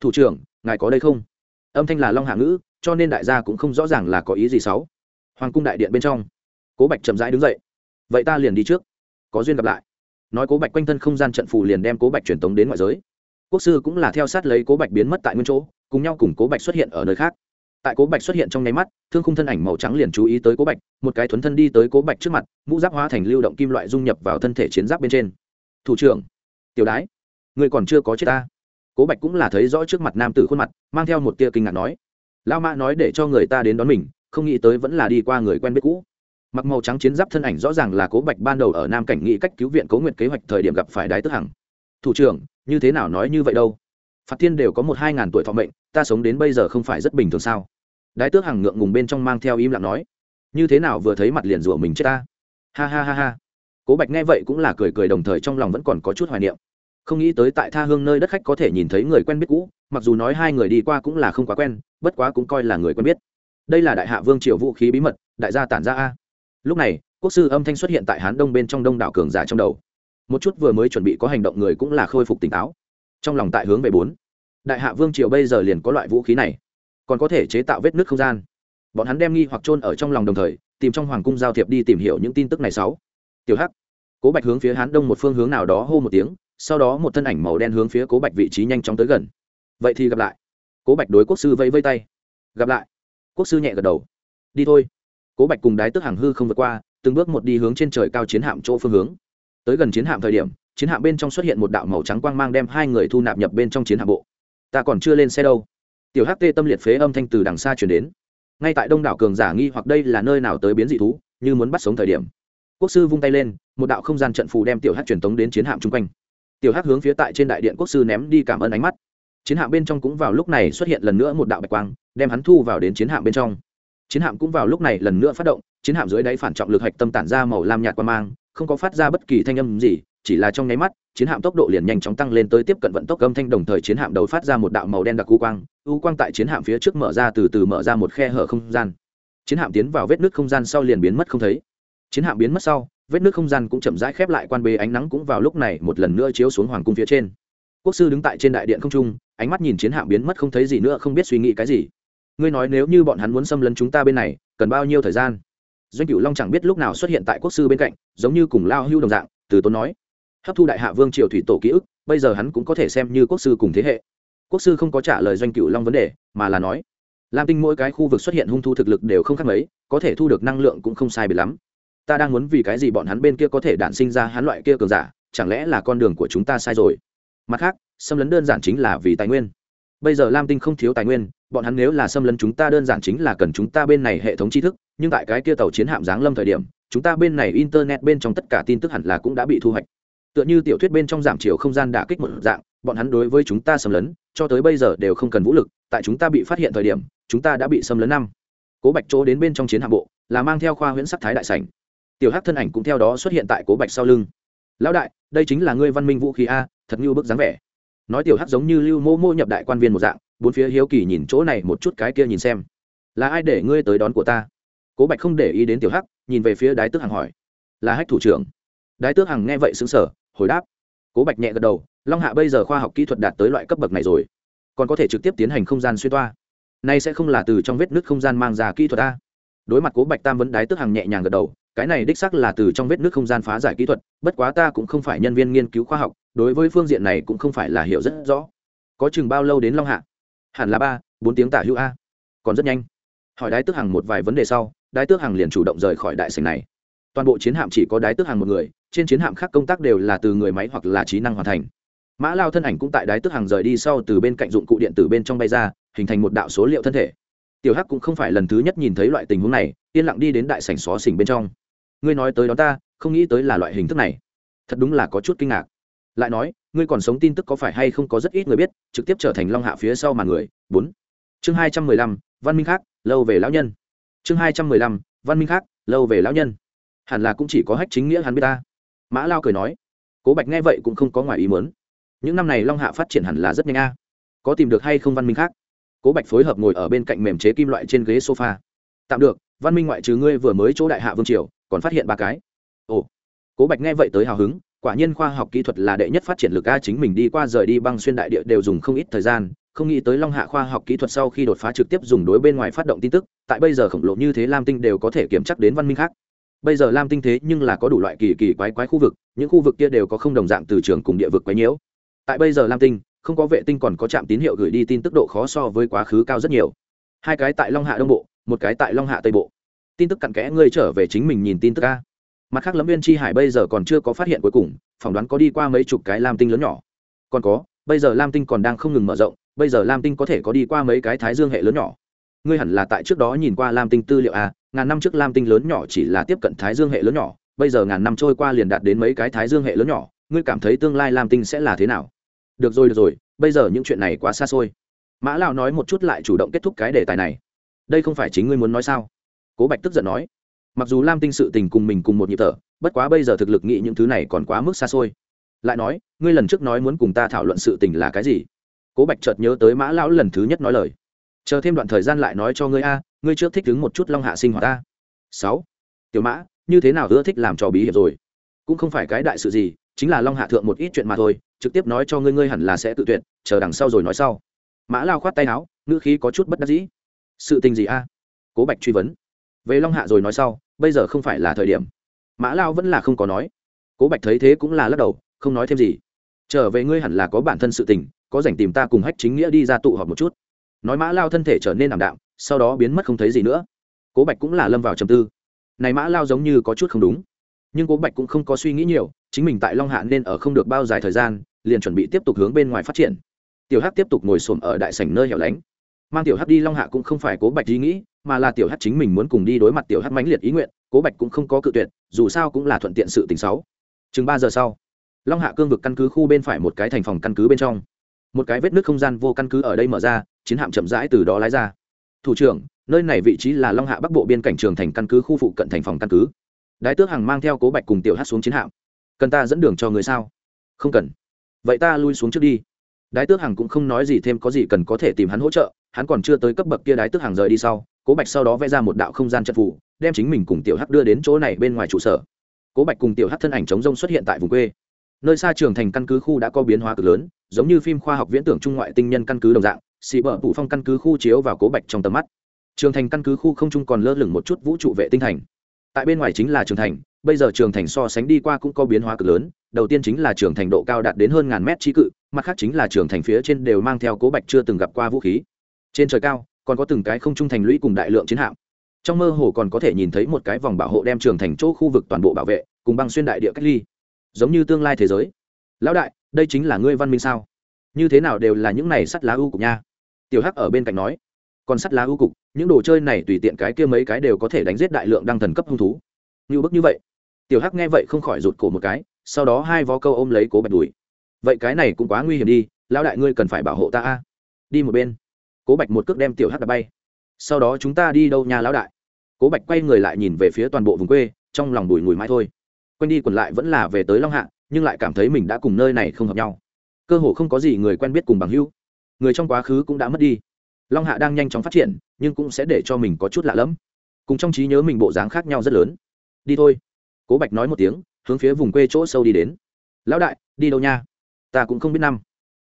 Thủ trưởng, ngài có đây không? Âm thanh là long hạ ngữ, cho nên đại gia cũng không rõ ràng là có ý gì xấu. Hoàng cung đại điện bên trong. Cố bạch chậm rãi đứng dậy. Vậy ta liền đi trước. Có duyên gặp lại. Nói cố bạch quanh thân không gian trận phù liền đem cố bạch truyền tống đến ngoại giới. Quốc sư cũng là theo sát lấy cố bạch biến mất tại nguyên chỗ, cùng nhau cùng cố bạch xuất hiện ở nơi khác. Tại cố bạch xuất hiện trong nháy mắt, thương khung thân ảnh màu trắng liền chú ý tới cố bạch, một cái thuấn thân đi tới cố bạch trước mặt, mũ giáp hóa thành lưu động kim loại dung nhập vào thân thể chiến giáp bên trên. Thủ trưởng, tiểu đái người còn chưa có chết ta. Cố bạch cũng là thấy rõ trước mặt nam tử khuôn mặt, mang theo một tia kinh ngạc nói lao mã nói để cho người ta đến đón mình, không nghĩ tới vẫn là đi qua người quen biết cũ. Mặc màu trắng chiến giáp thân ảnh rõ ràng là cố bạch ban đầu ở nam cảnh nghĩ cách cứu viện cố nguyện kế hoạch thời điểm gặp phải đái tức hằng. Thủ trưởng, như thế nào nói như vậy đâu? Phạt thiên đều có một hai ngàn tuổi thọ mệnh, ta sống đến bây giờ không phải rất bình thường sao? Đái tước hằng ngượng ngùng bên trong mang theo im lặng nói, như thế nào vừa thấy mặt liền rủa mình chết ta? Ha ha ha ha. Cố bạch nghe vậy cũng là cười cười đồng thời trong lòng vẫn còn có chút hoài niệm không nghĩ tới tại tha hương nơi đất khách có thể nhìn thấy người quen biết cũ, mặc dù nói hai người đi qua cũng là không quá quen, bất quá cũng coi là người quen biết. Đây là đại hạ vương triều vũ khí bí mật, đại gia tản ra a. Lúc này, quốc sư âm thanh xuất hiện tại hán đông bên trong đông đảo cường giả trong đầu. Một chút vừa mới chuẩn bị có hành động người cũng là khôi phục tỉnh táo. Trong lòng tại hướng về bốn. Đại hạ vương triều bây giờ liền có loại vũ khí này, còn có thể chế tạo vết nước không gian. Bọn hắn đem nghi hoặc trôn ở trong lòng đồng thời, tìm trong hoàng cung giao thiệp đi tìm hiểu những tin tức này sáu. Tiểu hắc cố bạch hướng phía hán đông một phương hướng nào đó hô một tiếng, sau đó một thân ảnh màu đen hướng phía cố bạch vị trí nhanh chóng tới gần. Vậy thì gặp lại. Cố bạch đối quốc sư vẫy vây tay. Gặp lại. Quốc sư nhẹ gật đầu. Đi thôi. Cố bạch cùng đái tức hàng hư không vượt qua, từng bước một đi hướng trên trời cao chiến hạm chỗ phương hướng. Tới gần chiến hạm thời điểm, chiến hạm bên trong xuất hiện một đạo màu trắng quang mang đem hai người thu nạp nhập bên trong chiến hạm bộ. Ta còn chưa lên xe đâu. Tiểu hắc tê tâm liệt phế âm thanh từ đằng xa chuyển đến. Ngay tại đông đảo cường giả nghi hoặc đây là nơi nào tới biến dị thú, như muốn bắt sống thời điểm quốc sư vung tay lên, một đạo không gian trận phù đem tiểu hắc truyền tống đến chiến hạm chung quanh. Tiểu hắc hướng phía tại trên đại điện quốc sư ném đi cảm ơn ánh mắt. Chiến hạm bên trong cũng vào lúc này xuất hiện lần nữa một đạo bạch quang, đem hắn thu vào đến chiến hạm bên trong. Chiến hạm cũng vào lúc này lần nữa phát động, chiến hạm dưới đáy phản trọng lực hạch tâm tản ra màu lam nhạt quan mang, không có phát ra bất kỳ thanh âm gì, chỉ là trong nháy mắt, chiến hạm tốc độ liền nhanh chóng tăng lên tới tiếp cận vận tốc âm thanh đồng thời chiến hạm đầu phát ra một đạo màu đen đặc u quang u quang tại chiến hạm phía trước mở ra từ từ mở ra một khe hở không gian. Chiến hạm tiến vào vết nước không gian sau liền biến mất không thấy chiến hạm biến mất sau, vết nước không gian cũng chậm rãi khép lại quan bê ánh nắng cũng vào lúc này một lần nữa chiếu xuống hoàng cung phía trên. Quốc sư đứng tại trên đại điện không trung, ánh mắt nhìn chiến hạm biến mất không thấy gì nữa, không biết suy nghĩ cái gì. Ngươi nói nếu như bọn hắn muốn xâm lấn chúng ta bên này, cần bao nhiêu thời gian? Doanh cửu long chẳng biết lúc nào xuất hiện tại quốc sư bên cạnh, giống như cùng lao hưu đồng dạng, từ tốn nói. Hấp thu đại hạ vương triều thủy tổ ký ức, bây giờ hắn cũng có thể xem như quốc sư cùng thế hệ. Quốc sư không có trả lời doanh cửu long vấn đề, mà là nói. Lam tinh mỗi cái khu vực xuất hiện hung thu thực lực đều không khác mấy, có thể thu được năng lượng cũng không sai biệt lắm ta đang muốn vì cái gì bọn hắn bên kia có thể đản sinh ra hắn loại kia cường giả, chẳng lẽ là con đường của chúng ta sai rồi? Mặt khác, xâm lấn đơn giản chính là vì tài nguyên. Bây giờ lam tinh không thiếu tài nguyên, bọn hắn nếu là xâm lấn chúng ta đơn giản chính là cần chúng ta bên này hệ thống tri thức, nhưng tại cái kia tàu chiến hạm giáng lâm thời điểm, chúng ta bên này internet bên trong tất cả tin tức hẳn là cũng đã bị thu hoạch. Tựa như tiểu thuyết bên trong giảm chiều không gian đả kích một dạng, bọn hắn đối với chúng ta xâm lấn, cho tới bây giờ đều không cần vũ lực, tại chúng ta bị phát hiện thời điểm, chúng ta đã bị xâm lấn năm. Cố bạch chỗ đến bên trong chiến hạm bộ, là mang theo khoa huyễn sắc thái đại sảnh tiểu hắc thân ảnh cũng theo đó xuất hiện tại cố bạch sau lưng. Lão đại, đây chính là ngươi văn minh vũ khí a, thật như bức dáng vẻ. Nói tiểu hắc giống như lưu mô mô nhập đại quan viên một dạng, bốn phía hiếu kỳ nhìn chỗ này một chút cái kia nhìn xem. Là ai để ngươi tới đón của ta? Cố bạch không để ý đến tiểu hắc, nhìn về phía đái tước hằng hỏi. Là hách thủ trưởng. Đái tước hằng nghe vậy xứng sở hồi đáp. Cố bạch nhẹ gật đầu, long hạ bây giờ khoa học kỹ thuật đạt tới loại cấp bậc này rồi, còn có thể trực tiếp tiến hành không gian xuyên toa. Nay sẽ không là từ trong vết nứt không gian mang ra kỹ thuật a. Đối mặt cố bạch tam vấn, đái tước hằng nhẹ nhàng gật đầu cái này đích sắc là từ trong vết nước không gian phá giải kỹ thuật, bất quá ta cũng không phải nhân viên nghiên cứu khoa học, đối với phương diện này cũng không phải là hiểu rất rõ. Có chừng bao lâu đến long hạ? Hẳn là ba, bốn tiếng tả hữu a. Còn rất nhanh. Hỏi đái tước hằng một vài vấn đề sau, đái tước hằng liền chủ động rời khỏi đại sành này. Toàn bộ chiến hạm chỉ có đái tước hằng một người, trên chiến hạm khác công tác đều là từ người máy hoặc là trí năng hoàn thành. Mã lao thân ảnh cũng tại đái tước hằng rời đi sau từ bên cạnh dụng cụ điện tử bên trong bay ra, hình thành một đạo số liệu thân thể. Tiểu hắc cũng không phải lần thứ nhất nhìn thấy loại tình huống này, yên lặng đi đến đại sảnh xó xỉnh bên trong ngươi nói tới đó ta, không nghĩ tới là loại hình thức này. Thật đúng là có chút kinh ngạc. Lại nói, ngươi còn sống tin tức có phải hay không có rất ít người biết, trực tiếp trở thành long hạ phía sau mà người. Bốn. Chương hai trăm mười lăm, văn minh khác, lâu về lão nhân. Chương hai trăm mười lăm, văn minh khác, lâu về lão nhân. Hẳn là cũng chỉ có hách chính nghĩa hắn biết ta. Mã lao cười nói. Cố bạch nghe vậy cũng không có ngoài ý muốn. Những năm này long hạ phát triển hẳn là rất nhanh a. Có tìm được hay không văn minh khác? Cố bạch phối hợp ngồi ở bên cạnh mềm chế kim loại trên ghế sofa. Tạm được văn minh ngoại trừ ngươi vừa mới chỗ đại hạ vương triều, còn phát hiện ba cái. Ồ, cố bạch nghe vậy tới hào hứng, quả nhiên khoa học kỹ thuật là đệ nhất phát triển lực a, chính mình đi qua rời đi băng xuyên đại địa đều dùng không ít thời gian, không nghĩ tới long hạ khoa học kỹ thuật sau khi đột phá trực tiếp dùng đối bên ngoài phát động tin tức, tại bây giờ khổng lồ như thế lam tinh đều có thể kiểm chắc đến văn minh khác. Bây giờ lam tinh thế nhưng là có đủ loại kỳ kỳ quái quái khu vực, những khu vực kia đều có không đồng dạng từ trường cùng địa vực quái nhiễu. Tại bây giờ lam tinh, không có vệ tinh còn có trạm tín hiệu gửi đi tin tức độ khó so với quá khứ cao rất nhiều. Hai cái tại long hạ đông bộ một cái tại long hạ tây bộ. Tin tức cặn kẽ, ngươi trở về chính mình nhìn tin tức ca mặt khác, lâm viên tri hải bây giờ còn chưa có phát hiện cuối cùng, phỏng đoán có đi qua mấy chục cái lam tinh lớn nhỏ. Còn có, bây giờ lam tinh còn đang không ngừng mở rộng, bây giờ lam tinh có thể có đi qua mấy cái thái dương hệ lớn nhỏ. Ngươi hẳn là tại trước đó nhìn qua lam tinh tư liệu a, ngàn năm trước lam tinh lớn nhỏ chỉ là tiếp cận thái dương hệ lớn nhỏ, bây giờ ngàn năm trôi qua liền đạt đến mấy cái thái dương hệ lớn nhỏ, ngươi cảm thấy tương lai lam tinh sẽ là thế nào? Được rồi được rồi, bây giờ những chuyện này quá xa xôi. Mã lao nói một chút lại chủ động kết thúc cái đề tài này đây không phải chính ngươi muốn nói sao? Cố bạch tức giận nói. Mặc dù lam tinh sự tình cùng mình cùng một nhịp thở, bất quá bây giờ thực lực nghĩ những thứ này còn quá mức xa xôi. Lại nói, ngươi lần trước nói muốn cùng ta thảo luận sự tình là cái gì? Cố bạch chợt nhớ tới mã lão lần thứ nhất nói lời. Chờ thêm đoạn thời gian lại nói cho ngươi a, ngươi trước thích đứng một chút long hạ sinh hoạt ta. Sáu. Tiểu mã, như thế nào ưa thích làm trò bí hiểm rồi? Cũng không phải cái đại sự gì, chính là long hạ thượng một ít chuyện mà thôi, trực tiếp nói cho ngươi ngươi hẳn là sẽ tự tuyệt, chờ đằng sau rồi nói sau. Mã lao khoát tay áo, ngữ khí có chút bất đắc dĩ sự tình gì a? Cố bạch truy vấn. Về long hạ rồi nói sau, bây giờ không phải là thời điểm. Mã lao vẫn là không có nói. Cố bạch thấy thế cũng là lắc đầu, không nói thêm gì. Trở về ngươi hẳn là có bản thân sự tình, có dành tìm ta cùng hách chính nghĩa đi ra tụ họp một chút. Nói mã lao thân thể trở nên ảm đạm, sau đó biến mất không thấy gì nữa. Cố bạch cũng là lâm vào trầm tư. Này mã lao giống như có chút không đúng. Nhưng cố bạch cũng không có suy nghĩ nhiều, chính mình tại long hạ nên ở không được bao dài thời gian, liền chuẩn bị tiếp tục hướng bên ngoài phát triển. Tiểu hắc tiếp tục ngồi xổm ở đại sảnh nơi hẻo lánh mang tiểu hắc đi long hạ cũng không phải cố bạch ý nghĩ, mà là tiểu hắc chính mình muốn cùng đi đối mặt tiểu hắc mãnh liệt ý nguyện, cố bạch cũng không có cự tuyệt, dù sao cũng là thuận tiện sự tình xấu. Chừng ba giờ sau, long hạ cương vực căn cứ khu bên phải một cái thành phòng căn cứ bên trong. Một cái vết nước không gian vô căn cứ ở đây mở ra, chiến hạm chậm rãi từ đó lái ra. Thủ trưởng, nơi này vị trí là long hạ bắc bộ biên cảnh trường thành căn cứ khu phụ cận thành phòng căn cứ. Đái tước hằng mang theo cố bạch cùng tiểu hát xuống chiến hạm. Cần ta dẫn đường cho người sao? Không cần. Vậy ta lui xuống trước đi. Đái tước hằng cũng không nói gì thêm có gì cần có thể tìm hắn hỗ trợ hắn còn chưa tới cấp bậc kia đái tước hàng rời đi sau, cố bạch sau đó vẽ ra một đạo không gian trận phủ đem chính mình cùng tiểu hắc đưa đến chỗ này bên ngoài trụ sở. Cố bạch cùng tiểu hắc thân ảnh chống rông xuất hiện tại vùng quê. Nơi xa trường thành căn cứ khu đã có biến hóa cực lớn, giống như phim khoa học viễn tưởng trung ngoại tinh nhân căn cứ đồng dạng xị bờ phủ phong căn cứ khu chiếu vào cố bạch trong tầm mắt. Trường thành căn cứ khu không trung còn lơ lửng một chút vũ trụ vệ tinh thành. Tại bên ngoài chính là trường thành, bây giờ trường thành so sánh đi qua cũng có biến hóa cực lớn, đầu tiên chính là trường thành độ cao đạt đến hơn ngàn mét trí cự, mặt khác chính là trường thành phía trên đều mang theo cố bạch chưa từng gặp qua vũ khí trên trời cao, còn có từng cái không trung thành lũy cùng đại lượng chiến hạm. Trong mơ hồ còn có thể nhìn thấy một cái vòng bảo hộ đem trường thành chỗ khu vực toàn bộ bảo vệ, cùng băng xuyên đại địa cách ly. Giống như tương lai thế giới. Lão đại, đây chính là ngươi văn minh sao? Như thế nào đều là những này sắt lá u cục nha? Tiểu hắc ở bên cạnh nói. Còn sắt lá u cục, những đồ chơi này tùy tiện cái kia mấy cái đều có thể đánh giết đại lượng đăng thần cấp hung thú. Như bức như vậy. Tiểu hắc nghe vậy không khỏi rụt cổ một cái, sau đó hai vó câu ôm lấy cố bạch đùi. Vậy cái này cũng quá nguy hiểm đi, lão đại ngươi cần phải bảo hộ ta a. Đi một bên cố bạch một cước đem tiểu hắc đã bay. Sau đó chúng ta đi đâu nhà lão đại? Cố bạch quay người lại nhìn về phía toàn bộ vùng quê, trong lòng bùi ngùi mãi thôi. Quanh đi quẩn lại vẫn là về tới long hạ, nhưng lại cảm thấy mình đã cùng nơi này không hợp nhau. Cơ hồ không có gì người quen biết cùng bằng hữu. Người trong quá khứ cũng đã mất đi. Long hạ đang nhanh chóng phát triển, nhưng cũng sẽ để cho mình có chút lạ lẫm. Cùng trong trí nhớ mình bộ dáng khác nhau rất lớn. Đi thôi. Cố bạch nói một tiếng, hướng phía vùng quê chỗ sâu đi đến. Lão đại, đi đâu nha? Ta cũng không biết năm.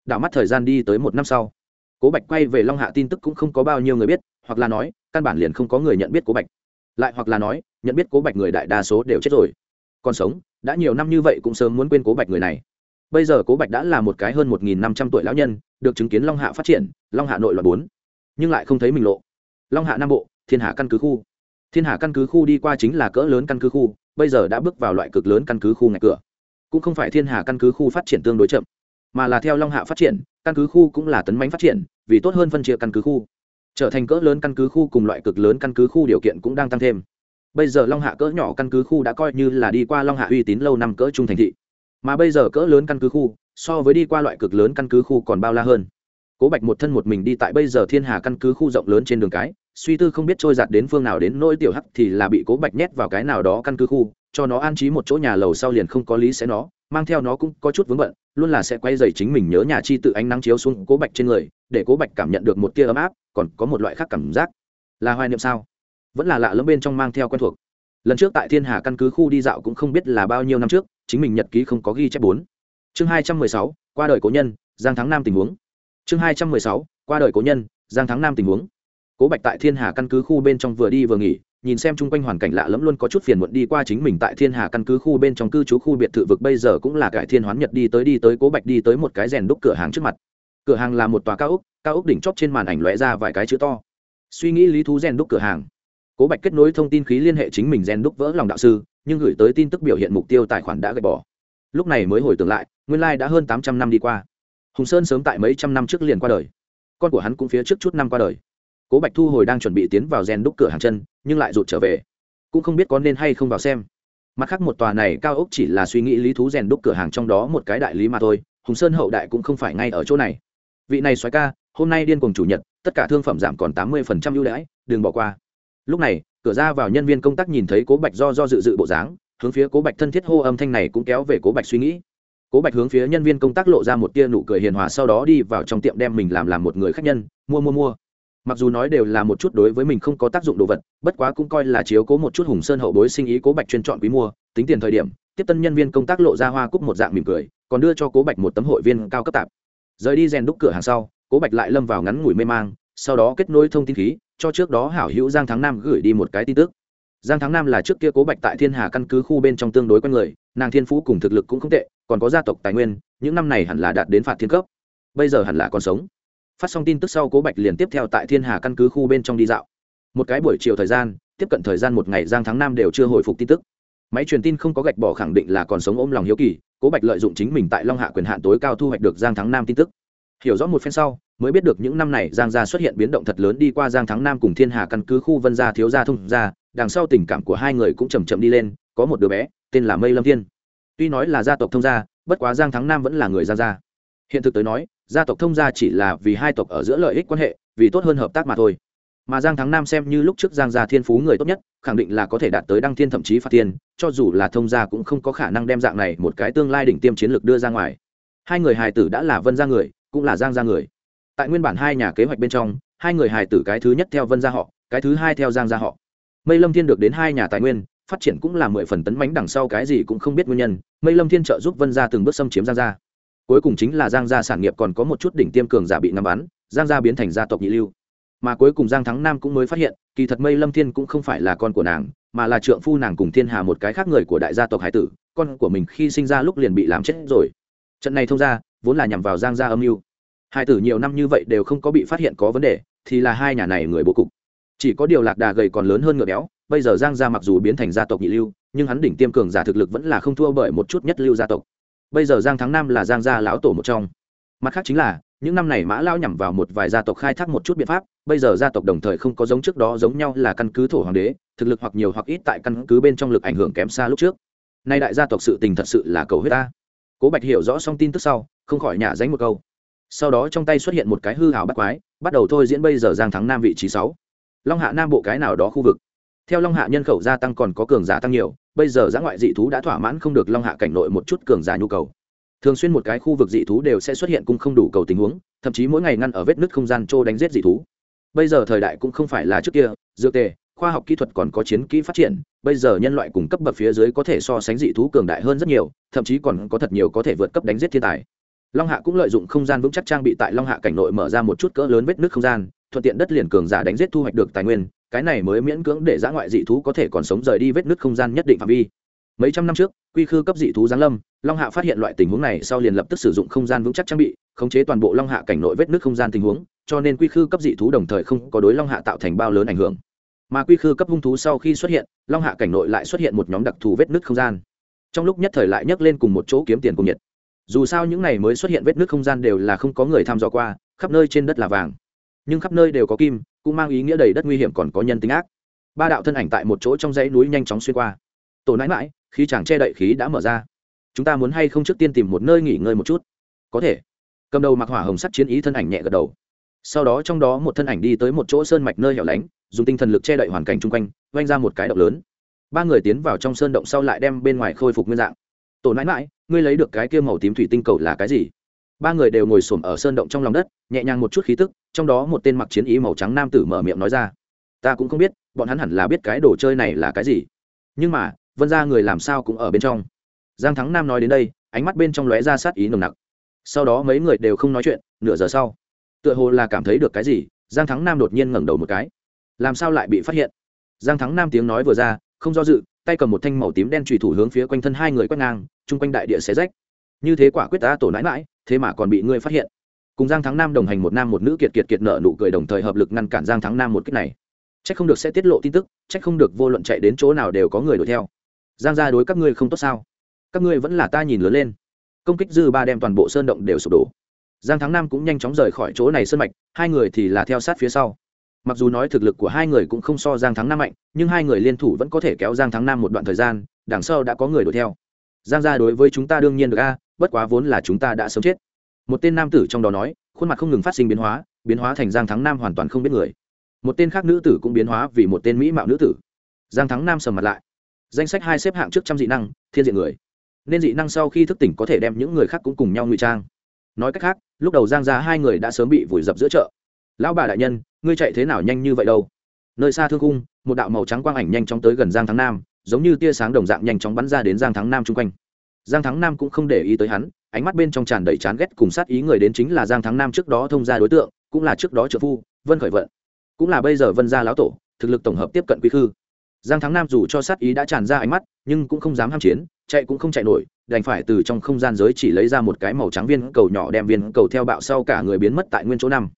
Đảo mắt thời gian đi tới một năm sau cố bạch quay về long hạ tin tức cũng không có bao nhiêu người biết, hoặc là nói, căn bản liền không có người nhận biết cố bạch. Lại hoặc là nói, nhận biết cố bạch người đại đa số đều chết rồi. Còn sống, đã nhiều năm như vậy cũng sớm muốn quên cố bạch người này. Bây giờ cố bạch đã là một cái hơn một nghìn năm trăm tuổi lão nhân, được chứng kiến long hạ phát triển, long hạ nội loại bốn. Nhưng lại không thấy mình lộ. Long hạ nam bộ, thiên hạ căn cứ khu. Thiên hạ căn cứ khu đi qua chính là cỡ lớn căn cứ khu, bây giờ đã bước vào loại cực lớn căn cứ khu ngạch cửa. Cũng không phải thiên Hạ căn cứ khu phát triển tương đối chậm, mà là theo long hạ phát triển căn cứ khu cũng là tấn bánh phát triển, vì tốt hơn phân chia căn cứ khu. Trở thành cỡ lớn căn cứ khu cùng loại cực lớn căn cứ khu điều kiện cũng đang tăng thêm. Bây giờ long hạ cỡ nhỏ căn cứ khu đã coi như là đi qua long hạ uy tín lâu năm cỡ trung thành thị. Mà bây giờ cỡ lớn căn cứ khu, so với đi qua loại cực lớn căn cứ khu còn bao la hơn. Cố bạch một thân một mình đi tại bây giờ thiên hà căn cứ khu rộng lớn trên đường cái, suy tư không biết trôi giạt đến phương nào đến nỗi tiểu hắc thì là bị cố bạch nhét vào cái nào đó căn cứ khu, cho nó an trí một chỗ nhà lầu sau liền không có lý sẽ nó mang theo nó cũng có chút vướng bận, luôn là sẽ quay dày chính mình nhớ nhà chi tự ánh nắng chiếu xuống cố bạch trên người, để cố bạch cảm nhận được một tia ấm áp, còn có một loại khác cảm giác. Là hoài niệm sao? Vẫn là lạ lẫm bên trong mang theo quen thuộc. Lần trước tại thiên hà căn cứ khu đi dạo cũng không biết là bao nhiêu năm trước, chính mình nhật ký không có ghi chép bốn. Chương hai trăm mười sáu, qua đời cố nhân, giang thắng nam tình huống. Chương hai trăm mười sáu, qua đời cố nhân, giang thắng nam tình huống. Cố bạch tại thiên hà căn cứ khu bên trong vừa đi vừa nghỉ nhìn xem chung quanh hoàn cảnh lạ lẫm luôn có chút phiền muộn đi qua chính mình tại thiên hà căn cứ khu bên trong cư trú khu biệt thự vực bây giờ cũng là cải thiên hoán nhật đi tới đi tới cố bạch đi tới một cái rèn đúc cửa hàng trước mặt. Cửa hàng là một tòa cao ốc cao ốc đỉnh chóp trên màn ảnh lóe ra vài cái chữ to. Suy nghĩ lý thú rèn đúc cửa hàng. Cố bạch kết nối thông tin khí liên hệ chính mình rèn đúc vỡ lòng đạo sư, nhưng gửi tới tin tức biểu hiện mục tiêu tài khoản đã gạch bỏ. Lúc này mới hồi tưởng lại, nguyên lai đã hơn tám trăm năm đi qua. Hùng sơn sớm tại mấy trăm năm trước liền qua đời. Con của hắn cũng phía trước chút năm qua đời cố bạch thu hồi đang chuẩn bị tiến vào rèn đúc cửa hàng chân, nhưng lại rụt trở về. Cũng không biết có nên hay không vào xem. Mặt khác một tòa này cao ốc chỉ là suy nghĩ lý thú rèn đúc cửa hàng trong đó một cái đại lý mà thôi, hùng sơn hậu đại cũng không phải ngay ở chỗ này. Vị này xoáy ca, hôm nay điên cùng chủ nhật, tất cả thương phẩm giảm còn tám mươi phần trăm ưu đãi, đừng bỏ qua. Lúc này, cửa ra vào nhân viên công tác nhìn thấy cố bạch do do dự dự bộ dáng, hướng phía cố bạch thân thiết hô âm thanh này cũng kéo về cố bạch suy nghĩ. Cố bạch hướng phía nhân viên công tác lộ ra một tia nụ cười hiền hòa sau đó đi vào trong tiệm đem mình làm làm một người khách nhân, mua mua mua mặc dù nói đều là một chút đối với mình không có tác dụng đồ vật, bất quá cũng coi là chiếu cố một chút hùng sơn hậu bối sinh ý cố bạch chuyên chọn quý mua, tính tiền thời điểm, tiếp tân nhân viên công tác lộ ra hoa cúc một dạng mỉm cười, còn đưa cho cố bạch một tấm hội viên cao cấp tạp. Rời đi rèn đúc cửa hàng sau, cố bạch lại lâm vào ngắn ngủi mê mang, sau đó kết nối thông tin khí, cho trước đó hảo hữu giang thắng nam gửi đi một cái tin tức. Giang thắng nam là trước kia cố bạch tại thiên hà căn cứ khu bên trong tương đối quen người, nàng thiên phú cùng thực lực cũng không tệ, còn có gia tộc tài nguyên, những năm này hẳn là đạt đến phạt thiên cấp. Bây giờ hẳn là còn sống phát xong tin tức sau cố bạch liền tiếp theo tại thiên hà căn cứ khu bên trong đi dạo. Một cái buổi chiều thời gian, tiếp cận thời gian một ngày, giang tháng năm đều chưa hồi phục tin tức. Máy truyền tin không có gạch bỏ khẳng định là còn sống ôm lòng hiếu kỳ, cố bạch lợi dụng chính mình tại long hạ quyền hạn tối cao thu hoạch được giang thắng nam tin tức. Hiểu rõ một phen sau, mới biết được những năm này giang gia xuất hiện biến động thật lớn đi qua giang thắng nam cùng thiên hà căn cứ khu vân gia thiếu gia thông gia, đằng sau tình cảm của hai người cũng chầm chậm đi lên, có một đứa bé, tên là mây lâm thiên. Tuy nói là gia tộc thông gia, bất quá giang thắng nam vẫn là người giang gia. Hiện thực tới nói gia tộc thông gia chỉ là vì hai tộc ở giữa lợi ích quan hệ, vì tốt hơn hợp tác mà thôi. Mà giang thắng nam xem như lúc trước giang gia thiên phú người tốt nhất, khẳng định là có thể đạt tới đăng thiên thậm chí phạt tiền, cho dù là thông gia cũng không có khả năng đem dạng này một cái tương lai đỉnh tiêm chiến lược đưa ra ngoài. Hai người hài tử đã là vân gia người, cũng là giang gia người. Tại nguyên bản hai nhà kế hoạch bên trong, hai người hài tử cái thứ nhất theo vân gia họ, cái thứ hai theo giang gia họ. Mây lâm thiên được đến hai nhà tài nguyên, phát triển cũng là mười phần tấn bánh đằng sau cái gì cũng không biết nguyên nhân, mây lâm thiên trợ giúp vân gia từng bước xâm chiếm giang gia cuối cùng chính là giang gia sản nghiệp còn có một chút đỉnh tiêm cường giả bị ngắm bắn, giang gia biến thành gia tộc nhị lưu. Mà cuối cùng giang thắng nam cũng mới phát hiện, kỳ thật mây lâm thiên cũng không phải là con của nàng, mà là trượng phu nàng cùng thiên hà một cái khác người của đại gia tộc hải tử, con của mình khi sinh ra lúc liền bị làm chết rồi. Trận này thông ra vốn là nhằm vào giang gia âm mưu. Hải tử nhiều năm như vậy đều không có bị phát hiện có vấn đề, thì là hai nhà này người bố cục. Chỉ có điều lạc đà gầy còn lớn hơn ngựa béo, bây giờ giang gia mặc dù biến thành gia tộc nhị lưu, nhưng hắn đỉnh tiêm cường giả thực lực vẫn là không thua bởi một chút nhất lưu gia tộc bây giờ giang thắng nam là giang gia lão tổ một trong. Mặt khác chính là, những năm này mã lao nhằm vào một vài gia tộc khai thác một chút biện pháp, bây giờ gia tộc đồng thời không có giống trước đó giống nhau là căn cứ thổ hoàng đế, thực lực hoặc nhiều hoặc ít tại căn cứ bên trong lực ảnh hưởng kém xa lúc trước. Nay đại gia tộc sự tình thật sự là cầu huyết ta. Cố bạch hiểu rõ xong tin tức sau, không khỏi nhả dánh một câu. Sau đó trong tay xuất hiện một cái hư hảo bắt quái, bắt đầu thôi diễn bây giờ giang thắng nam vị trí sáu. Long hạ nam bộ cái nào đó khu vực. Theo long hạ nhân khẩu gia tăng còn có cường giả tăng nhiều bây giờ giã ngoại dị thú đã thỏa mãn không được long hạ cảnh nội một chút cường giả nhu cầu. Thường xuyên một cái khu vực dị thú đều sẽ xuất hiện cung không đủ cầu tình huống, thậm chí mỗi ngày ngăn ở vết nứt không gian trô đánh giết dị thú. Bây giờ thời đại cũng không phải là trước kia, dược tề, khoa học kỹ thuật còn có chiến kỹ phát triển, bây giờ nhân loại cùng cấp bậc phía dưới có thể so sánh dị thú cường đại hơn rất nhiều, thậm chí còn có thật nhiều có thể vượt cấp đánh giết thiên tài. Long hạ cũng lợi dụng không gian vững chắc trang bị tại long hạ cảnh nội mở ra một chút cỡ lớn vết nứt không gian thuận tiện đất liền cường giả đánh giết thu hoạch được tài nguyên, cái này mới miễn cưỡng để giã ngoại dị thú có thể còn sống rời đi vết nứt không gian nhất định phạm vi. Mấy trăm năm trước, quy khư cấp dị thú giáng lâm, long hạ phát hiện loại tình huống này sau liền lập tức sử dụng không gian vững chắc trang bị, khống chế toàn bộ long hạ cảnh nội vết nứt không gian tình huống, cho nên quy khư cấp dị thú đồng thời không có đối long hạ tạo thành bao lớn ảnh hưởng. Mà quy khư cấp hung thú sau khi xuất hiện, long hạ cảnh nội lại xuất hiện một nhóm đặc thù vết nứt không gian. Trong lúc nhất thời lại nhấc lên cùng một chỗ kiếm tiền cùng nhiệt. Dù sao những này mới xuất hiện vết nứt không gian đều là không có người tham dò qua, khắp nơi trên đất là vàng nhưng khắp nơi đều có kim, cũng mang ý nghĩa đầy đất nguy hiểm còn có nhân tính ác. Ba đạo thân ảnh tại một chỗ trong dãy núi nhanh chóng xuyên qua. Tổ nãi mãi khi chàng che đậy khí đã mở ra. Chúng ta muốn hay không trước tiên tìm một nơi nghỉ ngơi một chút? Có thể. Cầm đầu mặc hỏa hồng sắt chiến ý thân ảnh nhẹ gật đầu. Sau đó trong đó một thân ảnh đi tới một chỗ sơn mạch nơi hẻo lánh, dùng tinh thần lực che đậy hoàn cảnh chung quanh oanh ra một cái động lớn. Ba người tiến vào trong sơn động sau lại đem bên ngoài khôi phục nguyên dạng. Tổ nãi mãi ngươi lấy được cái kia màu tím thủy tinh cầu là cái gì? Ba người đều ngồi xổm ở sơn động trong lòng đất, nhẹ nhàng một chút khí tức, trong đó một tên mặc chiến ý màu trắng nam tử mở miệng nói ra. Ta cũng không biết, bọn hắn hẳn là biết cái đồ chơi này là cái gì. Nhưng mà, vân ra người làm sao cũng ở bên trong. Giang thắng nam nói đến đây, ánh mắt bên trong lóe ra sát ý nồng nặc. Sau đó mấy người đều không nói chuyện, nửa giờ sau, tựa hồ là cảm thấy được cái gì, giang thắng nam đột nhiên ngẩng đầu một cái. Làm sao lại bị phát hiện? Giang thắng nam tiếng nói vừa ra, không do dự, tay cầm một thanh màu tím đen trùy thủ hướng phía quanh thân hai người quét ngang, chung quanh đại địa xé rách như thế quả quyết ta tổ nãi mãi, thế mà còn bị ngươi phát hiện. Cùng giang thắng nam đồng hành một nam một nữ kiệt kiệt kiệt nợ nụ cười đồng thời hợp lực ngăn cản giang thắng nam một cách này. C h ắ c không được sẽ tiết lộ tin tức c h ắ c không được vô luận chạy đến chỗ nào đều có người đuổi theo. Giang ra đối các ngươi không tốt sao? Các ngươi vẫn là ta nhìn lớn lên. Công kích dư ba đem toàn bộ sơn động đều sụp đổ. Giang thắng nam cũng nhanh chóng rời khỏi chỗ này sơn mạch, hai người thì là theo sát phía sau. Mặc dù nói thực lực của hai người cũng không so giang thắng nam mạnh, nhưng hai người liên thủ vẫn có thể kéo giang thắng nam một đoạn thời gian, đằng sau đã có người đuổi theo. Giang ra đối với chúng ta đương nhiên được a bất quá vốn là chúng ta đã sớm chết. Một tên nam tử trong đó nói, khuôn mặt không ngừng phát sinh biến hóa biến hóa thành giang thắng nam hoàn toàn không biết người. Một tên khác nữ tử cũng biến hóa vì một tên mỹ mạo nữ tử. Giang thắng nam sầm mặt lại. Danh sách hai xếp hạng trước trăm dị năng, thiên diện người. Nên dị năng sau khi thức tỉnh có thể đem những người khác cũng cùng nhau ngụy trang. Nói cách khác, lúc đầu giang ra hai người đã sớm bị vùi dập giữa chợ. Lão bà đại nhân, ngươi chạy thế nào nhanh như vậy đâu? Nơi xa thương cung một đạo màu trắng quang ảnh nhanh chóng tới gần giang thắng nam, giống như tia sáng đồng dạng nhanh chóng bắn ra đến giang thắng nam chung quanh giang thắng nam cũng không để ý tới hắn, ánh mắt bên trong tràn đầy chán ghét cùng sát ý người đến chính là giang thắng nam trước đó thông gia đối tượng, cũng là trước đó trợ phu, vân khởi vận. Cũng là bây giờ vân gia lão tổ, thực lực tổng hợp tiếp cận quy khư. Giang thắng nam dù cho sát ý đã tràn ra ánh mắt, nhưng cũng không dám ham chiến, chạy cũng không chạy nổi, đành phải từ trong không gian giới chỉ lấy ra một cái màu trắng viên cầu nhỏ đem viên cầu theo bạo sau cả người biến mất tại nguyên chỗ năm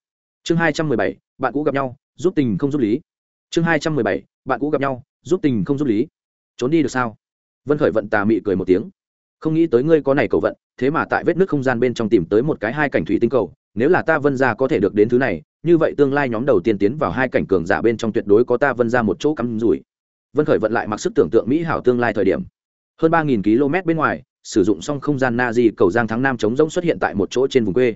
chương hai trăm mười bảy, bạn cũ gặp nhau, giúp tình không giúp lý. Chương hai trăm mười bảy, bạn cũ gặp nhau, giúp tình không giúp lý. Trốn đi được sao? Vân khởi vận tà mị cười một tiếng không nghĩ tới ngươi có này cầu vận, thế mà tại vết nước không gian bên trong tìm tới một cái hai cảnh thủy tinh cầu, nếu là ta vân ra có thể được đến thứ này, như vậy tương lai nhóm đầu tiên tiến vào hai cảnh cường giả bên trong tuyệt đối có ta vân ra một chỗ cắm rủi. Vân khởi vận lại mặc sức tưởng tượng mỹ hảo tương lai thời điểm. Hơn ba nghìn km bên ngoài, sử dụng xong không gian na di cầu giang thắng nam chống rỗng xuất hiện tại một chỗ trên vùng quê.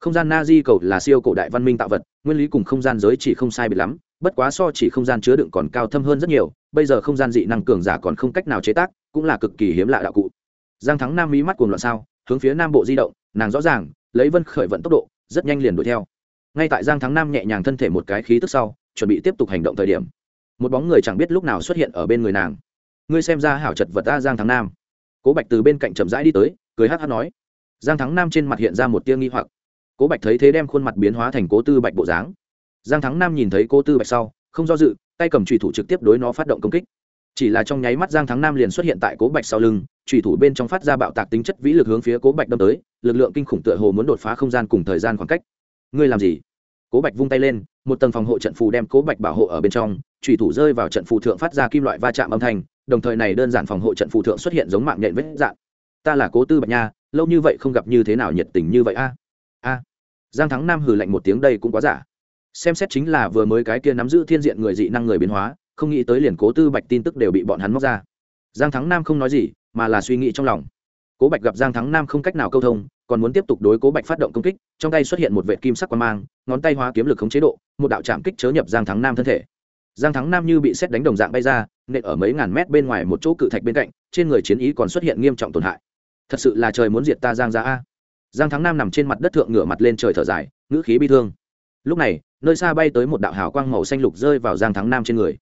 Không gian na di cầu là siêu cổ đại văn minh tạo vật, nguyên lý cùng không gian giới chỉ không sai biệt lắm, bất quá so chỉ không gian chứa đựng còn cao thâm hơn rất nhiều, bây giờ không gian dị năng cường giả còn không cách nào chế tác, cũng là cực kỳ hiếm lạ đạo cụ giang thắng nam mí mắt cuồng loạn sao, hướng phía nam bộ di động, nàng rõ ràng, lấy vân khởi vận tốc độ, rất nhanh liền đuổi theo. Ngay tại giang thắng nam nhẹ nhàng thân thể một cái khí tức sau, chuẩn bị tiếp tục hành động thời điểm, một bóng người chẳng biết lúc nào xuất hiện ở bên người nàng. Ngươi xem ra hảo chật vật ta giang thắng nam. Cố bạch từ bên cạnh chậm rãi đi tới, cười hát hát nói. Giang thắng nam trên mặt hiện ra một tia nghi hoặc. Cố bạch thấy thế đem khuôn mặt biến hóa thành cố tư bạch bộ dáng. Giang thắng nam nhìn thấy cố tư bạch sau, không do dự, tay cầm trùy thủ trực tiếp đối nó phát động công kích. Chỉ là trong nháy mắt giang thắng nam liền xuất hiện tại cố bạch sau lưng trùy thủ bên trong phát ra bạo tạc tính chất vĩ lực hướng phía cố bạch đâm tới, lực lượng kinh khủng tựa hồ muốn đột phá không gian cùng thời gian khoảng cách. Ngươi làm gì? Cố bạch vung tay lên, một tầng phòng hộ trận phù đem cố bạch bảo hộ ở bên trong, trùy thủ rơi vào trận phù thượng phát ra kim loại va chạm âm thanh, đồng thời này đơn giản phòng hộ trận phù thượng xuất hiện giống mạng nhện vết dạng. Ta là cố tư bạch nha, lâu như vậy không gặp như thế nào nhiệt tình như vậy a? A. Giang thắng nam hừ lạnh một tiếng, đây cũng quá giả. Xem xét chính là vừa mới cái kia nắm giữ thiên diện người dị năng người biến hóa, không nghĩ tới liền cố tư bạch tin tức đều bị bọn hắn móc ra. Giang thắng nam không nói gì mà là suy nghĩ trong lòng. Cố bạch gặp giang thắng nam không cách nào câu thông, còn muốn tiếp tục đối cố bạch phát động công kích, trong tay xuất hiện một vệ kim sắc quan mang, ngón tay hóa kiếm lực khống chế độ, một đạo trạm kích chớ nhập giang thắng nam thân thể. Giang thắng nam như bị xét đánh đồng dạng bay ra, nện ở mấy ngàn mét bên ngoài một chỗ cự thạch bên cạnh, trên người chiến ý còn xuất hiện nghiêm trọng tổn hại. Thật sự là trời muốn diệt ta giang ra a. Giang thắng nam nằm trên mặt đất thượng ngửa mặt lên trời thở dài, ngữ khí bi thương. Lúc này, nơi xa bay tới một đạo hào quang màu xanh lục rơi vào giang thắng nam trên người.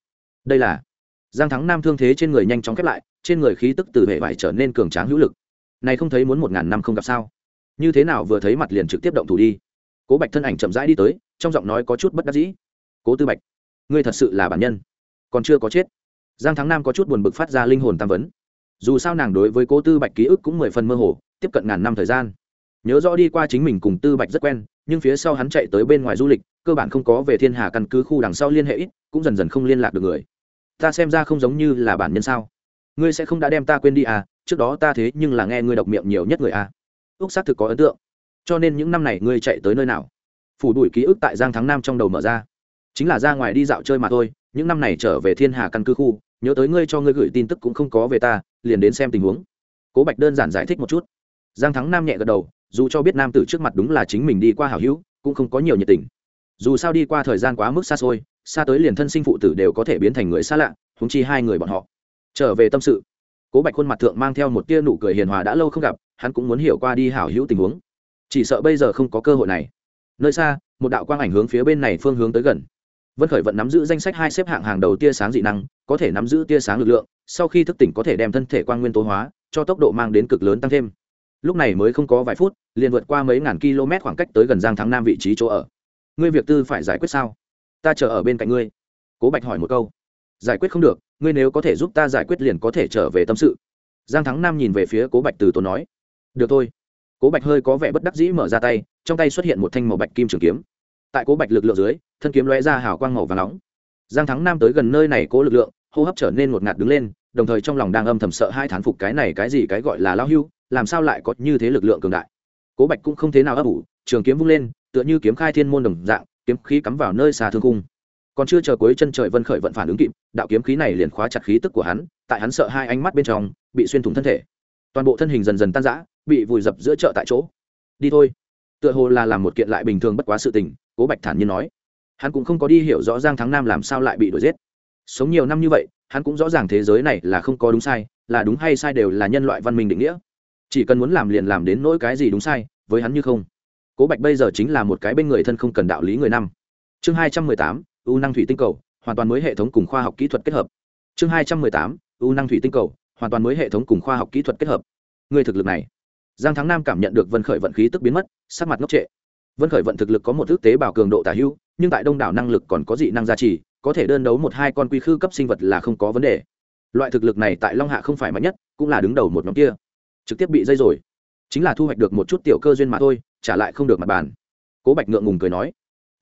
Đây là giang thắng nam thương thế trên người nhanh chóng khép lại trên người khí tức từ hệ vải trở nên cường tráng hữu lực. Này không thấy muốn một ngàn năm không gặp sao? Như thế nào vừa thấy mặt liền trực tiếp động thủ đi? Cố bạch thân ảnh chậm rãi đi tới, trong giọng nói có chút bất đắc dĩ. Cố tư bạch, ngươi thật sự là bản nhân, còn chưa có chết. Giang thắng nam có chút buồn bực phát ra linh hồn tam vấn. Dù sao nàng đối với cố tư bạch ký ức cũng mười phần mơ hồ, tiếp cận ngàn năm thời gian. Nhớ rõ đi qua chính mình cùng tư bạch rất quen, nhưng phía sau hắn chạy tới bên ngoài du lịch, cơ bản không có về thiên hà căn cứ khu đằng sau liên hệ ít, cũng dần dần không liên lạc được người. Ta xem ra không giống như là bản nhân sao? Ngươi sẽ không đã đem ta quên đi à trước đó ta thế nhưng là nghe ngươi độc miệng nhiều nhất người à. Úc xác thực có ấn tượng. Cho nên những năm này ngươi chạy tới nơi nào? Phủ đuổi ký ức tại giang thắng nam trong đầu mở ra. Chính là ra ngoài đi dạo chơi mà thôi, những năm này trở về thiên hà căn cứ khu, nhớ tới ngươi cho ngươi gửi tin tức cũng không có về ta, liền đến xem tình huống. Cố bạch đơn giản giải thích một chút. Giang thắng nam nhẹ gật đầu, dù cho biết nam tử trước mặt đúng là chính mình đi qua hảo hữu, cũng không có nhiều nhiệt tình. Dù sao đi qua thời gian quá mức xa xôi, xa tới liền thân sinh phụ tử đều có thể biến thành người xa lạ húng chi hai người bọn họ trở về tâm sự. Cố bạch khuôn mặt thượng mang theo một tia nụ cười hiền hòa đã lâu không gặp, hắn cũng muốn hiểu qua đi hảo hữu tình huống. Chỉ sợ bây giờ không có cơ hội này. Nơi xa, một đạo quang ảnh hướng phía bên này phương hướng tới gần. Vân khởi vận nắm giữ danh sách hai xếp hạng hàng đầu tia sáng dị năng, có thể nắm giữ tia sáng lực lượng, sau khi thức tỉnh có thể đem thân thể quang nguyên tố hóa, cho tốc độ mang đến cực lớn tăng thêm. Lúc này mới không có vài phút, liền vượt qua mấy ngàn km khoảng cách tới gần giang thắng nam vị trí chỗ ở. Ngươi việc tư phải giải quyết sao? Ta chờ ở bên cạnh ngươi. Cố bạch hỏi một câu. Giải quyết không được ngươi nếu có thể giúp ta giải quyết liền có thể trở về tâm sự. Giang thắng nam nhìn về phía cố bạch từ tốn nói, được thôi. Cố bạch hơi có vẻ bất đắc dĩ mở ra tay, trong tay xuất hiện một thanh màu bạch kim trường kiếm. Tại cố bạch lực lượng dưới, thân kiếm lóe ra hào quang màu và nóng. Giang thắng nam tới gần nơi này cố lực lượng, hô hấp trở nên ngột ngạt đứng lên, đồng thời trong lòng đang âm thầm sợ hai thán phục cái này cái gì cái gọi là lao hưu, làm sao lại có như thế lực lượng cường đại. Cố bạch cũng không thế nào ấp ủ, trường kiếm vung lên, tựa như kiếm khai thiên môn đồng dạng, kiếm khí cắm vào nơi xa thương cung còn chưa chờ cuối chân trời vân khởi vận phản ứng kịp, đạo kiếm khí này liền khóa chặt khí tức của hắn, tại hắn sợ hai ánh mắt bên trong, bị xuyên thủng thân thể. Toàn bộ thân hình dần dần tan rã, bị vùi dập giữa chợ tại chỗ. Đi thôi. Tựa hồ là làm một kiện lại bình thường bất quá sự tình, cố bạch thản nhiên nói. Hắn cũng không có đi hiểu rõ giang thắng nam làm sao lại bị đuổi giết. Sống nhiều năm như vậy, hắn cũng rõ ràng thế giới này là không có đúng sai, là đúng hay sai đều là nhân loại văn minh định nghĩa. Chỉ cần muốn làm liền làm đến nỗi cái gì đúng sai, với hắn như không. Cố bạch bây giờ chính là một cái bên người thân không cần đạo lý người năm. Chương hai trăm mười tám u năng thủy tinh cầu, hoàn toàn mới hệ thống cùng khoa học kỹ thuật kết hợp. Chương hai trăm mười tám, u năng thủy tinh cầu, hoàn toàn mới hệ thống cùng khoa học kỹ thuật kết hợp. Người thực lực này. Giang thắng nam cảm nhận được vân khởi vận khí tức biến mất, sắc mặt ngốc trệ. Vân khởi vận thực lực có một ước tế bào cường độ tả hữu, nhưng tại đông đảo năng lực còn có dị năng gia trì, có thể đơn đấu một hai con quy khư cấp sinh vật là không có vấn đề. Loại thực lực này tại long hạ không phải mạnh nhất, cũng là đứng đầu một nhóm kia. Trực tiếp bị dây rồi. Chính là thu hoạch được một chút tiểu cơ duyên mà thôi, trả lại không được mặt bàn. Cố bạch ngượng ngùng cười nói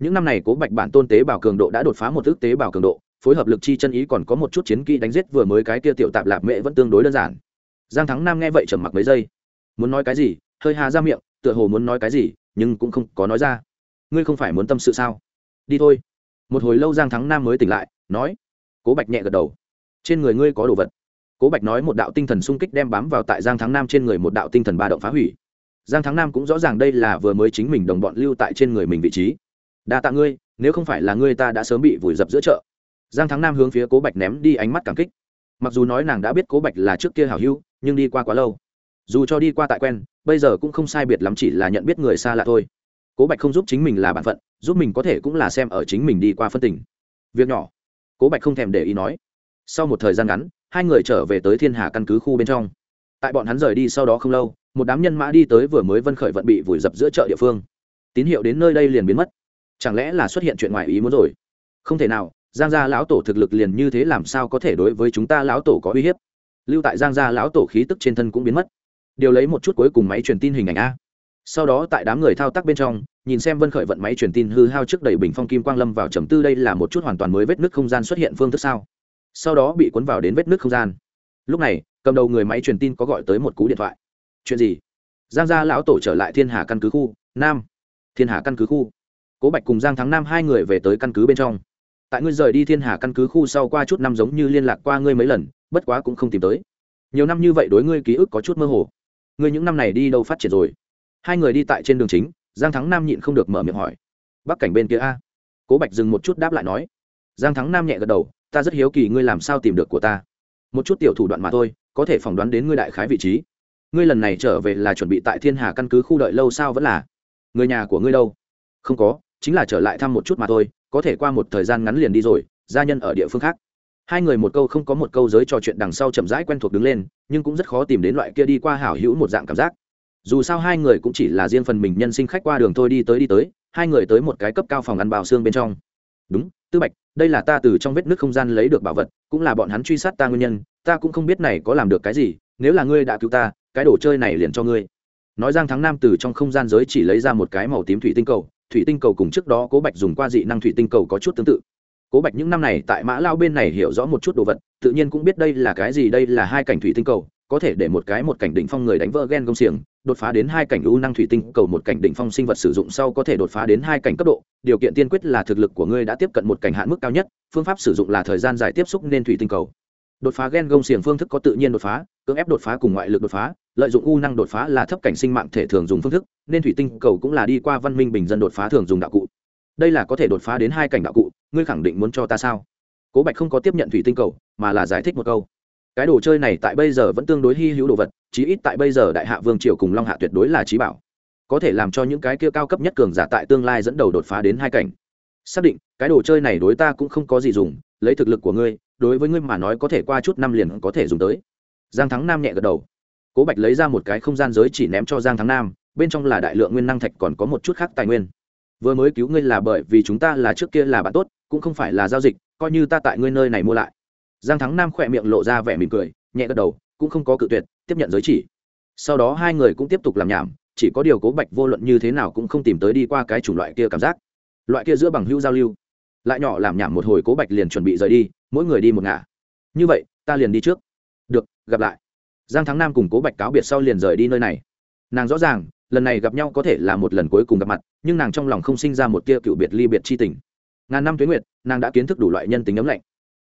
những năm này cố bạch bản tôn tế bào cường độ đã đột phá một ước tế bào cường độ, phối hợp lực chi chân ý còn có một chút chiến kỹ đánh giết vừa mới cái kia tiểu tạp lạp mẹ vẫn tương đối đơn giản. Giang thắng nam nghe vậy trầm mặc mấy giây. Muốn nói cái gì? Hơi hà ra miệng, tựa hồ muốn nói cái gì, nhưng cũng không có nói ra. Ngươi không phải muốn tâm sự sao? Đi thôi. Một hồi lâu giang thắng nam mới tỉnh lại, nói. Cố bạch nhẹ gật đầu. Trên người ngươi có đồ vật. Cố bạch nói một đạo tinh thần sung kích đem bám vào tại giang thắng nam trên người một đạo tinh thần ba động phá hủy. Giang thắng nam cũng rõ ràng đây là vừa mới chính mình đồng bọn lưu tại trên người mình vị trí đa tạ ngươi, nếu không phải là ngươi ta đã sớm bị vùi dập giữa chợ. Giang thắng nam hướng phía cố bạch ném đi ánh mắt cảm kích. Mặc dù nói nàng đã biết cố bạch là trước kia hảo hữu, nhưng đi qua quá lâu. Dù cho đi qua tại quen, bây giờ cũng không sai biệt lắm chỉ là nhận biết người xa lạ thôi. Cố bạch không giúp chính mình là b ả n phận, giúp mình có thể cũng là xem ở chính mình đi qua phân tình. Việc nhỏ. Cố bạch không thèm để ý nói. Sau một thời gian ngắn, hai người trở về tới thiên hà căn cứ khu bên trong. Tại bọn hắn rời đi sau đó không lâu, một đám nhân mã đi tới vừa mới vân khởi vận bị vùi dập giữa chợ địa phương. Tín hiệu đến nơi đây liền biến mất chẳng lẽ là xuất hiện chuyện ngoài ý muốn rồi? Không thể nào, giang gia lão tổ thực lực liền như thế làm sao có thể đối với chúng ta lão tổ có uy hiếp? Lưu tại giang gia lão tổ khí tức trên thân cũng biến mất. Điều lấy một chút cuối cùng máy truyền tin hình ảnh a. Sau đó tại đám người thao tác bên trong, nhìn xem vân khởi vận máy truyền tin hư hao trước đầy bình phong kim quang lâm vào trầm tư đây là một chút hoàn toàn mới vết nước không gian xuất hiện phương thức sao? Sau đó bị cuốn vào đến vết nước không gian. Lúc này, cầm đầu người máy truyền tin có gọi tới một cú điện thoại. Chuyện gì? Giang gia lão tổ trở lại thiên hà căn cứ khu, nam. Thiên hà căn cứ khu cố bạch cùng giang thắng nam hai người về tới căn cứ bên trong. Tại ngươi rời đi thiên hà căn cứ khu sau qua chút năm giống như liên lạc qua ngươi mấy lần, bất quá cũng không tìm tới. Nhiều năm như vậy đối ngươi ký ức có chút mơ hồ. Ngươi những năm này đi đâu phát triển rồi? Hai người đi tại trên đường chính, giang thắng nam nhịn không được mở miệng hỏi. Bắc cảnh bên kia a? Cố bạch dừng một chút đáp lại nói. Giang thắng nam nhẹ gật đầu, ta rất hiếu kỳ ngươi làm sao tìm được của ta. Một chút tiểu thủ đoạn mà thôi, có thể phỏng đoán đến ngươi đại khái vị trí. Ngươi lần này trở về là chuẩn bị tại thiên hà căn cứ khu đợi lâu sao vẫn là? Người nhà của ngươi đâu? Không có chính là trở lại thăm một chút mà thôi, có thể qua một thời gian ngắn liền đi rồi, gia nhân ở địa phương khác. Hai người một câu không có một câu giới trò chuyện đằng sau chậm rãi quen thuộc đứng lên, nhưng cũng rất khó tìm đến loại kia đi qua hảo hữu một dạng cảm giác. Dù sao hai người cũng chỉ là riêng phần mình nhân sinh khách qua đường thôi đi tới đi tới, hai người tới một cái cấp cao phòng ăn bào xương bên trong. Đúng, tư bạch, đây là ta từ trong vết nước không gian lấy được bảo vật, cũng là bọn hắn truy sát ta nguyên nhân, ta cũng không biết này có làm được cái gì, nếu là ngươi đã cứu ta, cái đồ chơi này liền cho ngươi. Nói giang thắng nam từ trong không gian giới chỉ lấy ra một cái màu tím thủy tinh cầu thủy tinh cầu cùng trước đó cố bạch dùng qua dị năng thủy tinh cầu có chút tương tự. Cố bạch những năm này tại mã lao bên này hiểu rõ một chút đồ vật, tự nhiên cũng biết đây là cái gì, đây là hai cảnh thủy tinh cầu, có thể để một cái một cảnh đỉnh phong người đánh vỡ gen công xiềng, đột phá đến hai cảnh ưu năng thủy tinh cầu một cảnh đỉnh phong sinh vật sử dụng sau có thể đột phá đến hai cảnh cấp độ. Điều kiện tiên quyết là thực lực của ngươi đã tiếp cận một cảnh hạn mức cao nhất, phương pháp sử dụng là thời gian dài tiếp xúc nên thủy tinh cầu. Đột phá gen gông xiềng phương thức có tự nhiên đột phá, cưỡng ép đột phá cùng ngoại lực đột phá lợi dụng u năng đột phá là thấp cảnh sinh mạng thể thường dùng phương thức, nên thủy tinh cầu cũng là đi qua văn minh bình dân đột phá thường dùng đạo cụ. Đây là có thể đột phá đến hai cảnh đạo cụ, ngươi khẳng định muốn cho ta sao? Cố bạch không có tiếp nhận thủy tinh cầu, mà là giải thích một câu. Cái đồ chơi này tại bây giờ vẫn tương đối hy hữu đồ vật, chí ít tại bây giờ đại hạ vương triều cùng long hạ tuyệt đối là trí bảo. Có thể làm cho những cái kia cao cấp nhất cường giả tại tương lai dẫn đầu đột phá đến hai cảnh. Xác định, cái đồ chơi này đối ta cũng không có gì dùng, lấy thực lực của ngươi, đối với ngươi mà nói có thể qua chút năm liền có thể dùng tới. Giang thắng nam nhẹ gật đầu cố bạch lấy ra một cái không gian giới chỉ ném cho giang thắng nam, bên trong là đại lượng nguyên năng thạch, còn có một chút khác tài nguyên. Vừa mới cứu ngươi là bởi vì chúng ta là trước kia là bạn tốt, cũng không phải là giao dịch, coi như ta tại ngươi nơi này mua lại. Giang thắng nam khỏe miệng lộ ra vẻ mỉm cười, nhẹ gật đầu, cũng không có cự tuyệt, tiếp nhận giới chỉ. Sau đó hai người cũng tiếp tục làm nhảm, chỉ có điều cố bạch vô luận như thế nào cũng không tìm tới đi qua cái chủng loại kia cảm giác. Loại kia giữa bằng hữu giao lưu. Lại nhỏ làm nhảm một hồi cố bạch liền chuẩn bị rời đi, mỗi người đi một ngả. Như vậy, ta liền đi trước. Được, gặp lại giang thắng nam cùng cố bạch cáo biệt sau liền rời đi nơi này. Nàng rõ ràng, lần này gặp nhau có thể là một lần cuối cùng gặp mặt, nhưng nàng trong lòng không sinh ra một tia cựu biệt ly biệt c h i tình. Ngàn năm tuyến nguyệt, nàng đã kiến thức đủ loại nhân tính ấm lạnh.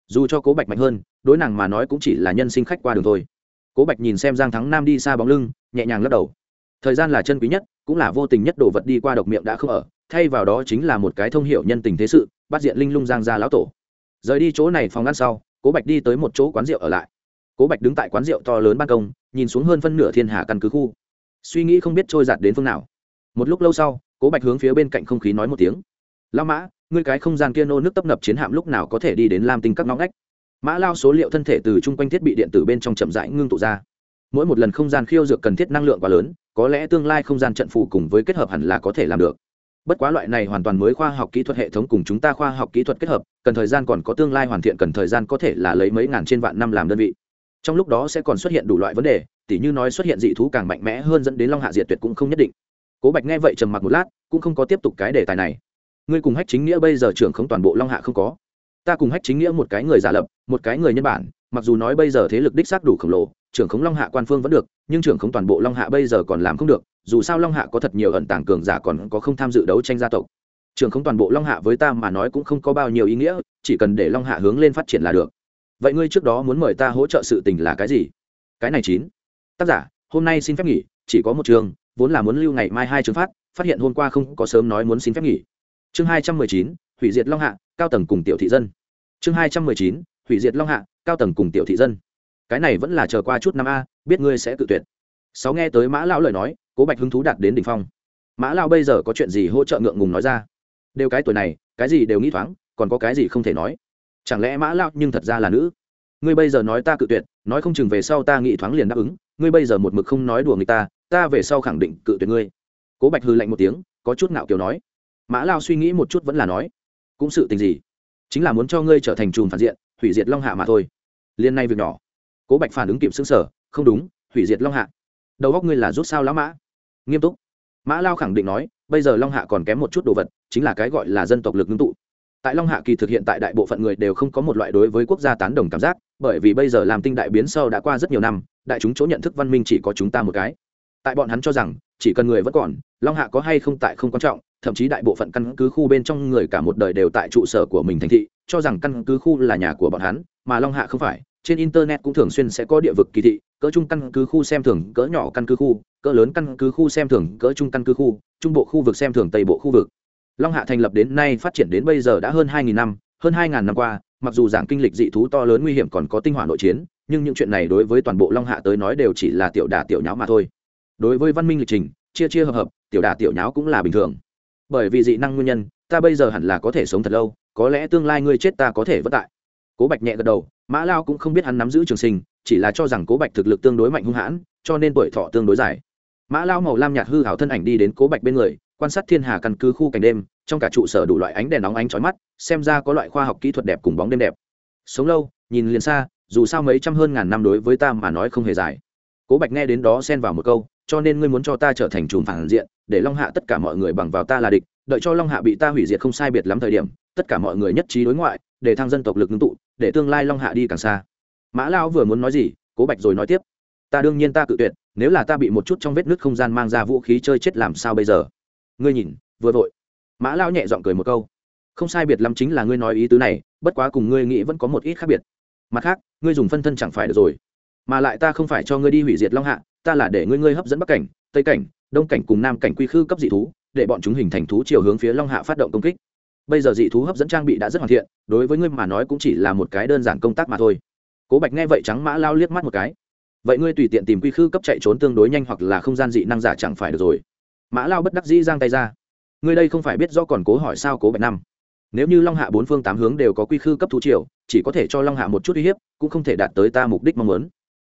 Dù cho cố bạch mạnh hơn, đối nàng mà nói cũng chỉ là nhân sinh khách qua đường thôi. Cố bạch nhìn xem giang thắng nam đi xa bóng lưng, nhẹ nhàng lắc đầu. Thời gian là chân quý nhất, cũng là vô tình nhất đồ vật đi qua độc miệng đã không ở, thay vào đó chính là một cái thông hiệu nhân tình thế sự, bắt diện linh lung giang ra lão tổ. Rời đi chỗ này phòng ngăn sau, cố bạch đi tới một chỗ quán rượu ở lại cố bạch đứng tại quán rượu to lớn ban công, nhìn xuống hơn phân nửa thiên hà căn cứ khu. Suy nghĩ không biết trôi giạt đến phương nào. Một lúc lâu sau, cố bạch hướng phía bên cạnh không khí nói một tiếng. Lao mã, ngươi cái không gian kia nô nước tấp nập chiến hạm lúc nào có thể đi đến lam tinh các ngõ ngách? Mã lao số liệu thân thể từ chung quanh thiết bị điện tử bên trong chậm rãi ngưng tụ ra. Mỗi một lần không gian khiêu dược cần thiết năng lượng quá lớn, có lẽ tương lai không gian trận phủ cùng với kết hợp hẳn là có thể làm được. Bất quá loại này hoàn toàn mới khoa học kỹ thuật hệ thống cùng chúng ta khoa học kỹ thuật kết hợp, cần thời gian còn có tương lai hoàn thiện, cần thời gian có thể là lấy mấy ngàn trên vạn năm làm đơn vị trong lúc đó sẽ còn xuất hiện đủ loại vấn đề, tỉ như nói xuất hiện dị thú càng mạnh mẽ hơn dẫn đến long hạ diệt tuyệt cũng không nhất định. Cố bạch nghe vậy trầm mặc một lát, cũng không có tiếp tục cái đề tài này. Ngươi cùng hách chính nghĩa bây giờ trưởng không toàn bộ long hạ không có. Ta cùng hách chính nghĩa một cái người giả lập, một cái người nhân bản, mặc dù nói bây giờ thế lực đích xác đủ khổng lồ, trưởng khống long hạ quan phương vẫn được, nhưng trưởng khống toàn bộ long hạ bây giờ còn làm không được, dù sao long hạ có thật nhiều ẩn tàng cường giả còn có không tham dự đấu tranh gia tộc. Trưởng khống toàn bộ long hạ với ta mà nói cũng không có bao nhiêu ý nghĩa, chỉ cần để long hạ hướng lên phát triển là được vậy ngươi trước đó muốn mời ta hỗ trợ sự tình là cái gì? Cái này chín. Tác giả, hôm nay xin phép nghỉ, chỉ có một trường, vốn là muốn lưu ngày mai hai trường phát phát hiện hôm qua không có sớm nói muốn xin phép nghỉ. Chương hai trăm mười chín, hủy diệt long hạ, cao tầng cùng tiểu thị dân. Chương hai trăm mười chín, hủy diệt long hạ, cao tầng cùng tiểu thị dân. Cái này vẫn là chờ qua chút năm a, biết ngươi sẽ tự tuyệt. Sáu nghe tới mã lão lời nói, cố bạch hứng thú đạt đến đ ỉ n h phong. Mã lão bây giờ có chuyện gì hỗ trợ ngượng ngùng nói ra? Đều cái tuổi này, cái gì đều nghĩ thoáng, còn có cái gì không thể nói chẳng lẽ mã Lao nhưng thật ra là nữ? Ngươi bây giờ nói ta cự tuyệt, nói không chừng về sau ta nghĩ thoáng liền đáp ứng. Ngươi bây giờ một mực không nói đùa người ta ta về sau khẳng định cự tuyệt ngươi. Cố bạch hư lạnh một tiếng, có chút ngạo kiều nói. Mã lao suy nghĩ một chút vẫn là nói. Cũng sự tình gì? Chính là muốn cho ngươi trở thành chùm phản diện hủy diệt long hạ mà thôi. Liên nay việc nhỏ. Cố bạch phản ứng kịp xứng sở không đúng hủy diệt long hạ. Đầu góc ngươi là rút sao lão mã? Nghiêm túc. Mã lao khẳng định nói, bây giờ long hạ còn kém một chút đồ vật, chính là cái gọi là dân tộc lực ngưng tụ tại long hạ kỳ thực hiện tại đại bộ phận người đều không có một loại đối với quốc gia tán đồng cảm giác, bởi vì bây giờ làm tinh đại biến sau đã qua rất nhiều năm, đại chúng chỗ nhận thức văn minh chỉ có chúng ta một cái. Tại bọn hắn cho rằng, chỉ cần người vẫn còn, long hạ có hay không tại không quan trọng, thậm chí đại bộ phận căn cứ khu bên trong người cả một đời đều tại trụ sở của mình thành thị, cho rằng căn cứ khu là nhà của bọn hắn, mà long hạ không phải, trên internet cũng thường xuyên sẽ có địa vực kỳ thị, cỡ trung căn cứ khu xem thường, cỡ nhỏ căn cứ khu, cỡ lớn căn cứ khu xem thường, cỡ trung căn cứ khu, trung bộ khu vực xem thường tây bộ khu vực long hạ thành lập đến nay phát triển đến bây giờ đã hơn 2.000 năm, hơn 2.000 năm qua, mặc dù giảng kinh lịch dị thú to lớn nguy hiểm còn có tinh hỏa nội chiến, nhưng những chuyện này đối với toàn bộ long hạ tới nói đều chỉ là tiểu đà tiểu nháo mà thôi. Đối với văn minh lịch trình, chia chia hợp hợp, tiểu đà tiểu nháo cũng là bình thường. Bởi vì dị năng nguyên nhân, ta bây giờ hẳn là có thể sống thật lâu, có lẽ tương lai ngươi chết ta có thể vất tại. Cố bạch nhẹ gật đầu, mã lao cũng không biết hắn nắm giữ trường sinh, chỉ là cho rằng cố bạch thực lực tương đối mạnh hung hãn, cho nên tuổi thọ tương đối dài. Mã lao màu lam nhạt hư hảo thân ảnh đi đến cố bạch bên người quan sát thiên hà căn cứ khu cảnh đêm, trong cả trụ sở đủ loại ánh đèn nóng ánh trói mắt, xem ra có loại khoa học kỹ thuật đẹp cùng bóng đêm đẹp. Sống lâu, nhìn liền xa, dù sao mấy trăm hơn ngàn năm đối với ta mà nói không hề dài. Cố bạch nghe đến đó xen vào một câu, cho nên ngươi muốn cho ta trở thành chùm phản diện, để long hạ tất cả mọi người bằng vào ta là địch, đợi cho long hạ bị ta hủy diệt không sai biệt lắm thời điểm, tất cả mọi người nhất trí đối ngoại, để thăng dân tộc lực ngưng tụ, để tương lai long hạ đi càng xa. Mã lao vừa muốn nói gì, cố bạch rồi nói tiếp. Ta đương nhiên ta cự tuyệt, nếu là ta bị một chút trong vết nứt không gian mang ra vũ khí chơi chết làm sao bây giờ? Ngươi nhìn, vừa vội. Mã lao nhẹ giọng cười một câu. Không sai biệt lắm chính là ngươi nói ý tứ này, bất quá cùng ngươi nghĩ vẫn có một ít khác biệt. Mặt khác, ngươi dùng phân thân chẳng phải được rồi. Mà lại ta không phải cho ngươi đi hủy diệt long hạ, ta là để ngươi ngươi hấp dẫn bắc cảnh, tây cảnh, đông cảnh cùng nam cảnh quy khư cấp dị thú, để bọn chúng hình thành thú chiều hướng phía long hạ phát động công kích. Bây giờ dị thú hấp dẫn trang bị đã rất hoàn thiện, đối với ngươi mà nói cũng chỉ là một cái đơn giản công tác mà thôi. Cố bạch nghe vậy trắng mã lao liếc mắt một cái. Vậy ngươi tùy tiện tìm quy khư cấp chạy trốn tương đối nhanh hoặc là không gian dị năng giả chẳng phải được rồi mã lao bất đắc dĩ giang tay ra. Ngươi đây không phải biết do còn cố hỏi sao cố bạch năm. Nếu như long hạ bốn phương tám hướng đều có quy khư cấp thú triều, chỉ có thể cho long hạ một chút uy hiếp, cũng không thể đạt tới ta mục đích mong muốn.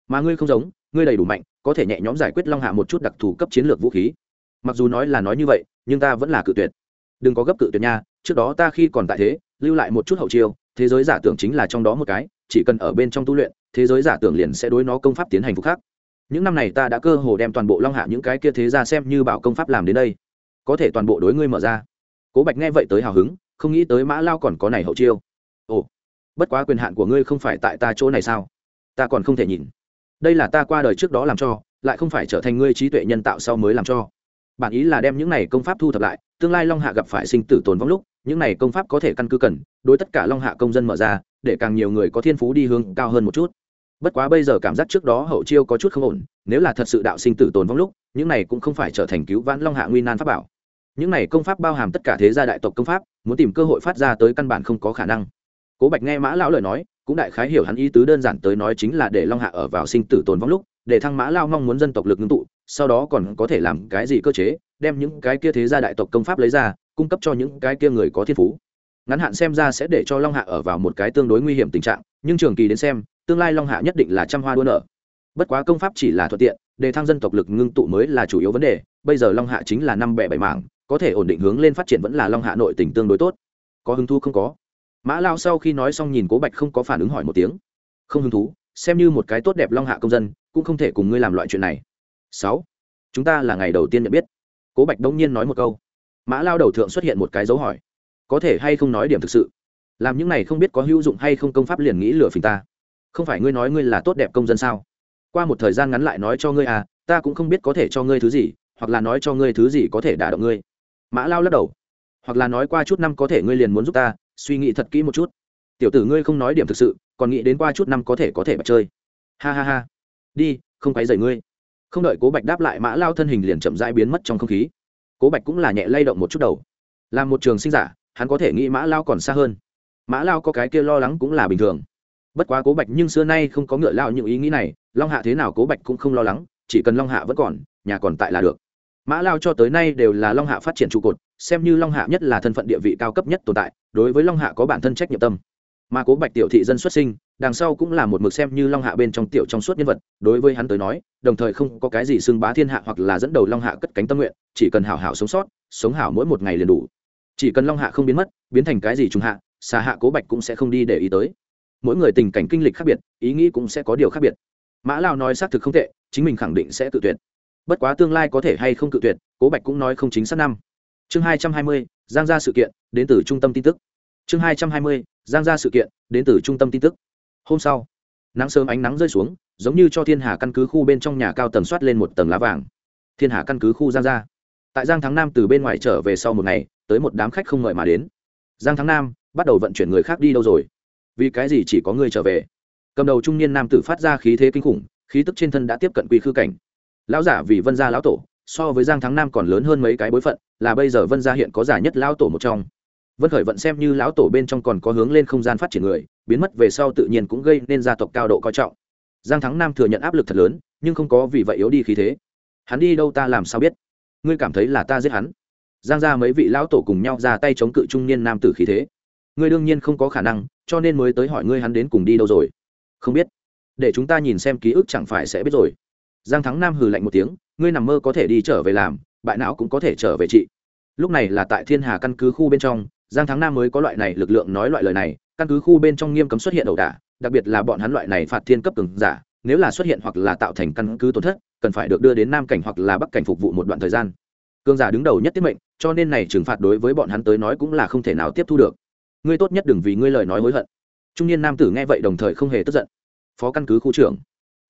Mà ngươi không giống, ngươi đầy đủ mạnh, có thể nhẹ nhõm giải quyết long hạ một chút đặc thù cấp chiến lược vũ khí. Mặc dù nói là nói như vậy, nhưng ta vẫn là cự tuyệt. Đừng có gấp cự tuyệt nha, trước đó ta khi còn tại thế, lưu lại một chút hậu chiêu, thế giới giả tưởng chính là trong đó một cái, chỉ cần ở bên trong tu luyện, thế giới giả tưởng liền sẽ đối nó công pháp tiến hành phục khắc những năm này ta đã cơ hồ đem toàn bộ long hạ những cái kia thế ra xem như bảo công pháp làm đến đây. Có thể toàn bộ đối ngươi mở ra. Cố bạch nghe vậy tới hào hứng, không nghĩ tới mã lao còn có này hậu chiêu. Ồ, bất quá quyền hạn của ngươi không phải tại ta chỗ này sao? Ta còn không thể nhìn. Đây là ta qua đời trước đó làm cho, lại không phải trở thành ngươi trí tuệ nhân tạo sau mới làm cho. Bản ý là đem những này công pháp thu thập lại, tương lai long hạ gặp phải sinh tử tồn vong lúc, những này công pháp có thể căn cứ cần, đối tất cả long hạ công dân mở ra, để càng nhiều người có thiên phú đi hướng cao hơn một chút bất quá bây giờ cảm giác trước đó hậu chiêu có chút không ổn, nếu là thật sự đạo sinh tử tồn vong lúc, những này cũng không phải trở thành cứu vãn long hạ nguy nan pháp bảo. Những này công pháp bao hàm tất cả thế gia đại tộc công pháp, muốn tìm cơ hội phát ra tới căn bản không có khả năng. Cố bạch nghe mã lão lời nói, cũng đại khái hiểu hắn ý tứ đơn giản tới nói chính là để long hạ ở vào sinh tử tồn vong lúc, để thăng mã lao mong muốn dân tộc lực ngưng tụ, sau đó còn có thể làm cái gì cơ chế, đem những cái kia thế gia đại tộc công pháp lấy ra, cung cấp cho những cái kia người có thiên phú. Ngắn hạn xem ra sẽ để cho long hạ ở vào một cái tương đối nguy hiểm tình trạng, nhưng trường kỳ đến xem tương lai long hạ nhất định là trăm hoa đua nở. Bất quá công pháp chỉ là thuận tiện, đề thăng dân tộc lực ngưng tụ mới là chủ yếu vấn đề. Bây giờ long hạ chính là năm bẻ bảy mảng, có thể ổn định hướng lên phát triển vẫn là long hạ nội tỉnh tương đối tốt. Có hứng thú không có? Mã lao sau khi nói xong nhìn cố bạch không có phản ứng hỏi một tiếng. Không hứng thú, xem như một cái tốt đẹp long hạ công dân, cũng không thể cùng ngươi làm loại chuyện này. Sáu, chúng ta là ngày đầu tiên nhận biết. Cố bạch đông nhiên nói một câu. Mã lao đầu thượng xuất hiện một cái dấu hỏi. Có thể hay không nói điểm thực sự? Làm những này không biết có hữu dụng hay không công pháp liền nghĩ lừa phình ta không phải ngươi nói ngươi là tốt đẹp công dân sao? Qua một thời gian ngắn lại nói cho ngươi à ta cũng không biết có thể cho ngươi thứ gì, hoặc là nói cho ngươi thứ gì có thể đả động ngươi. Mã lao lắc đầu. Hoặc là nói qua chút năm có thể ngươi liền muốn giúp ta, suy nghĩ thật kỹ một chút. Tiểu tử ngươi không nói điểm thực sự, còn nghĩ đến qua chút năm có thể có thể bạch chơi. Ha ha ha. Đi, không quấy dậy ngươi. Không đợi cố bạch đáp lại, mã lao thân hình liền chậm rãi biến mất trong không khí. Cố bạch cũng là nhẹ lay động một chút đầu. Làm một trường sinh giả, hắn có thể nghĩ mã lao còn xa hơn. Mã lao có cái kia lo lắng cũng là bình thường bất quá cố bạch nhưng xưa nay không có ngựa lao những ý nghĩ này, long hạ thế nào cố bạch cũng không lo lắng, chỉ cần long hạ vẫn còn, nhà còn tại là được. Mã lao cho tới nay đều là long hạ phát triển trụ cột, xem như long hạ nhất là thân phận địa vị cao cấp nhất tồn tại, đối với long hạ có bản thân trách nhiệm tâm. Mà cố bạch tiểu thị dân xuất sinh, đằng sau cũng là một mực xem như long hạ bên trong tiểu trong suốt nhân vật, đối với hắn tới nói, đồng thời không có cái gì xưng bá thiên hạ hoặc là dẫn đầu long hạ cất cánh tâm nguyện, chỉ cần hảo hảo sống sót, sống hảo mỗi một ngày liền đủ. Chỉ cần long hạ không biến mất, biến thành cái gì trung hạ xà hạ cố bạch cũng sẽ không đi để ý tới mỗi người tình cảnh kinh lịch khác biệt, ý nghĩ cũng sẽ có điều khác biệt. Mã lao nói xác thực không tệ, chính mình khẳng định sẽ tự tuyệt. Bất quá tương lai có thể hay không tự tuyệt, cố bạch cũng nói không chính xác năm. Chương hai trăm hai mươi, giang ra sự kiện, đến từ trung tâm tin tức. Chương hai trăm hai mươi, giang ra sự kiện, đến từ trung tâm tin tức. Hôm sau, nắng sớm ánh nắng rơi xuống, giống như cho thiên hà căn cứ khu bên trong nhà cao tầng soát lên một tầng lá vàng. Thiên hà căn cứ khu giang gia. Tại giang thắng nam từ bên ngoài trở về sau một ngày, tới một đám khách không ngợi mà đến. Giang thắng nam bắt đầu vận chuyển người khác đi đâu rồi? Vì cái gì chỉ có ngươi trở về? Cầm đầu trung niên nam tử phát ra khí thế kinh khủng, khí tức trên thân đã tiếp cận quy khư cảnh. Lão giả vì vân gia lão tổ, so với giang thắng nam còn lớn hơn mấy cái bối phận, là bây giờ vân gia hiện có giả nhất lão tổ một trong. Vân khởi vận xem như lão tổ bên trong còn có hướng lên không gian phát triển người, biến mất về sau tự nhiên cũng gây nên gia tộc cao độ coi trọng. Giang thắng nam thừa nhận áp lực thật lớn, nhưng không có vì vậy yếu đi khí thế. Hắn đi đâu ta làm sao biết? Ngươi cảm thấy là ta giết hắn? Giang ra mấy vị lão tổ cùng nhau ra tay chống cự trung niên nam tử khí thế ngươi đương nhiên không có khả năng, cho nên mới tới hỏi ngươi hắn đến cùng đi đâu rồi. Không biết. Để chúng ta nhìn xem ký ức chẳng phải sẽ biết rồi. Giang thắng nam hừ lạnh một tiếng, ngươi nằm mơ có thể đi trở về làm, bại não cũng có thể trở về chị lúc này là tại thiên hà căn cứ khu bên trong, giang thắng nam mới có loại này lực lượng nói loại lời này, căn cứ khu bên trong nghiêm cấm xuất hiện ẩu đả, đặc biệt là bọn hắn loại này phạt thiên cấp cường giả, nếu là xuất hiện hoặc là tạo thành căn cứ tổn thất, cần phải được đưa đến nam cảnh hoặc là bắc cảnh phục vụ một đoạn thời gian. Cường giả đứng đầu nhất tiết mệnh, cho nên này trừng phạt đối với bọn hắn tới nói cũng là không thể nào tiếp thu được ngươi tốt nhất đừng vì ngươi lời nói hối hận. Trung niên nam tử nghe vậy đồng thời không hề tức giận. Phó căn cứ khu trưởng.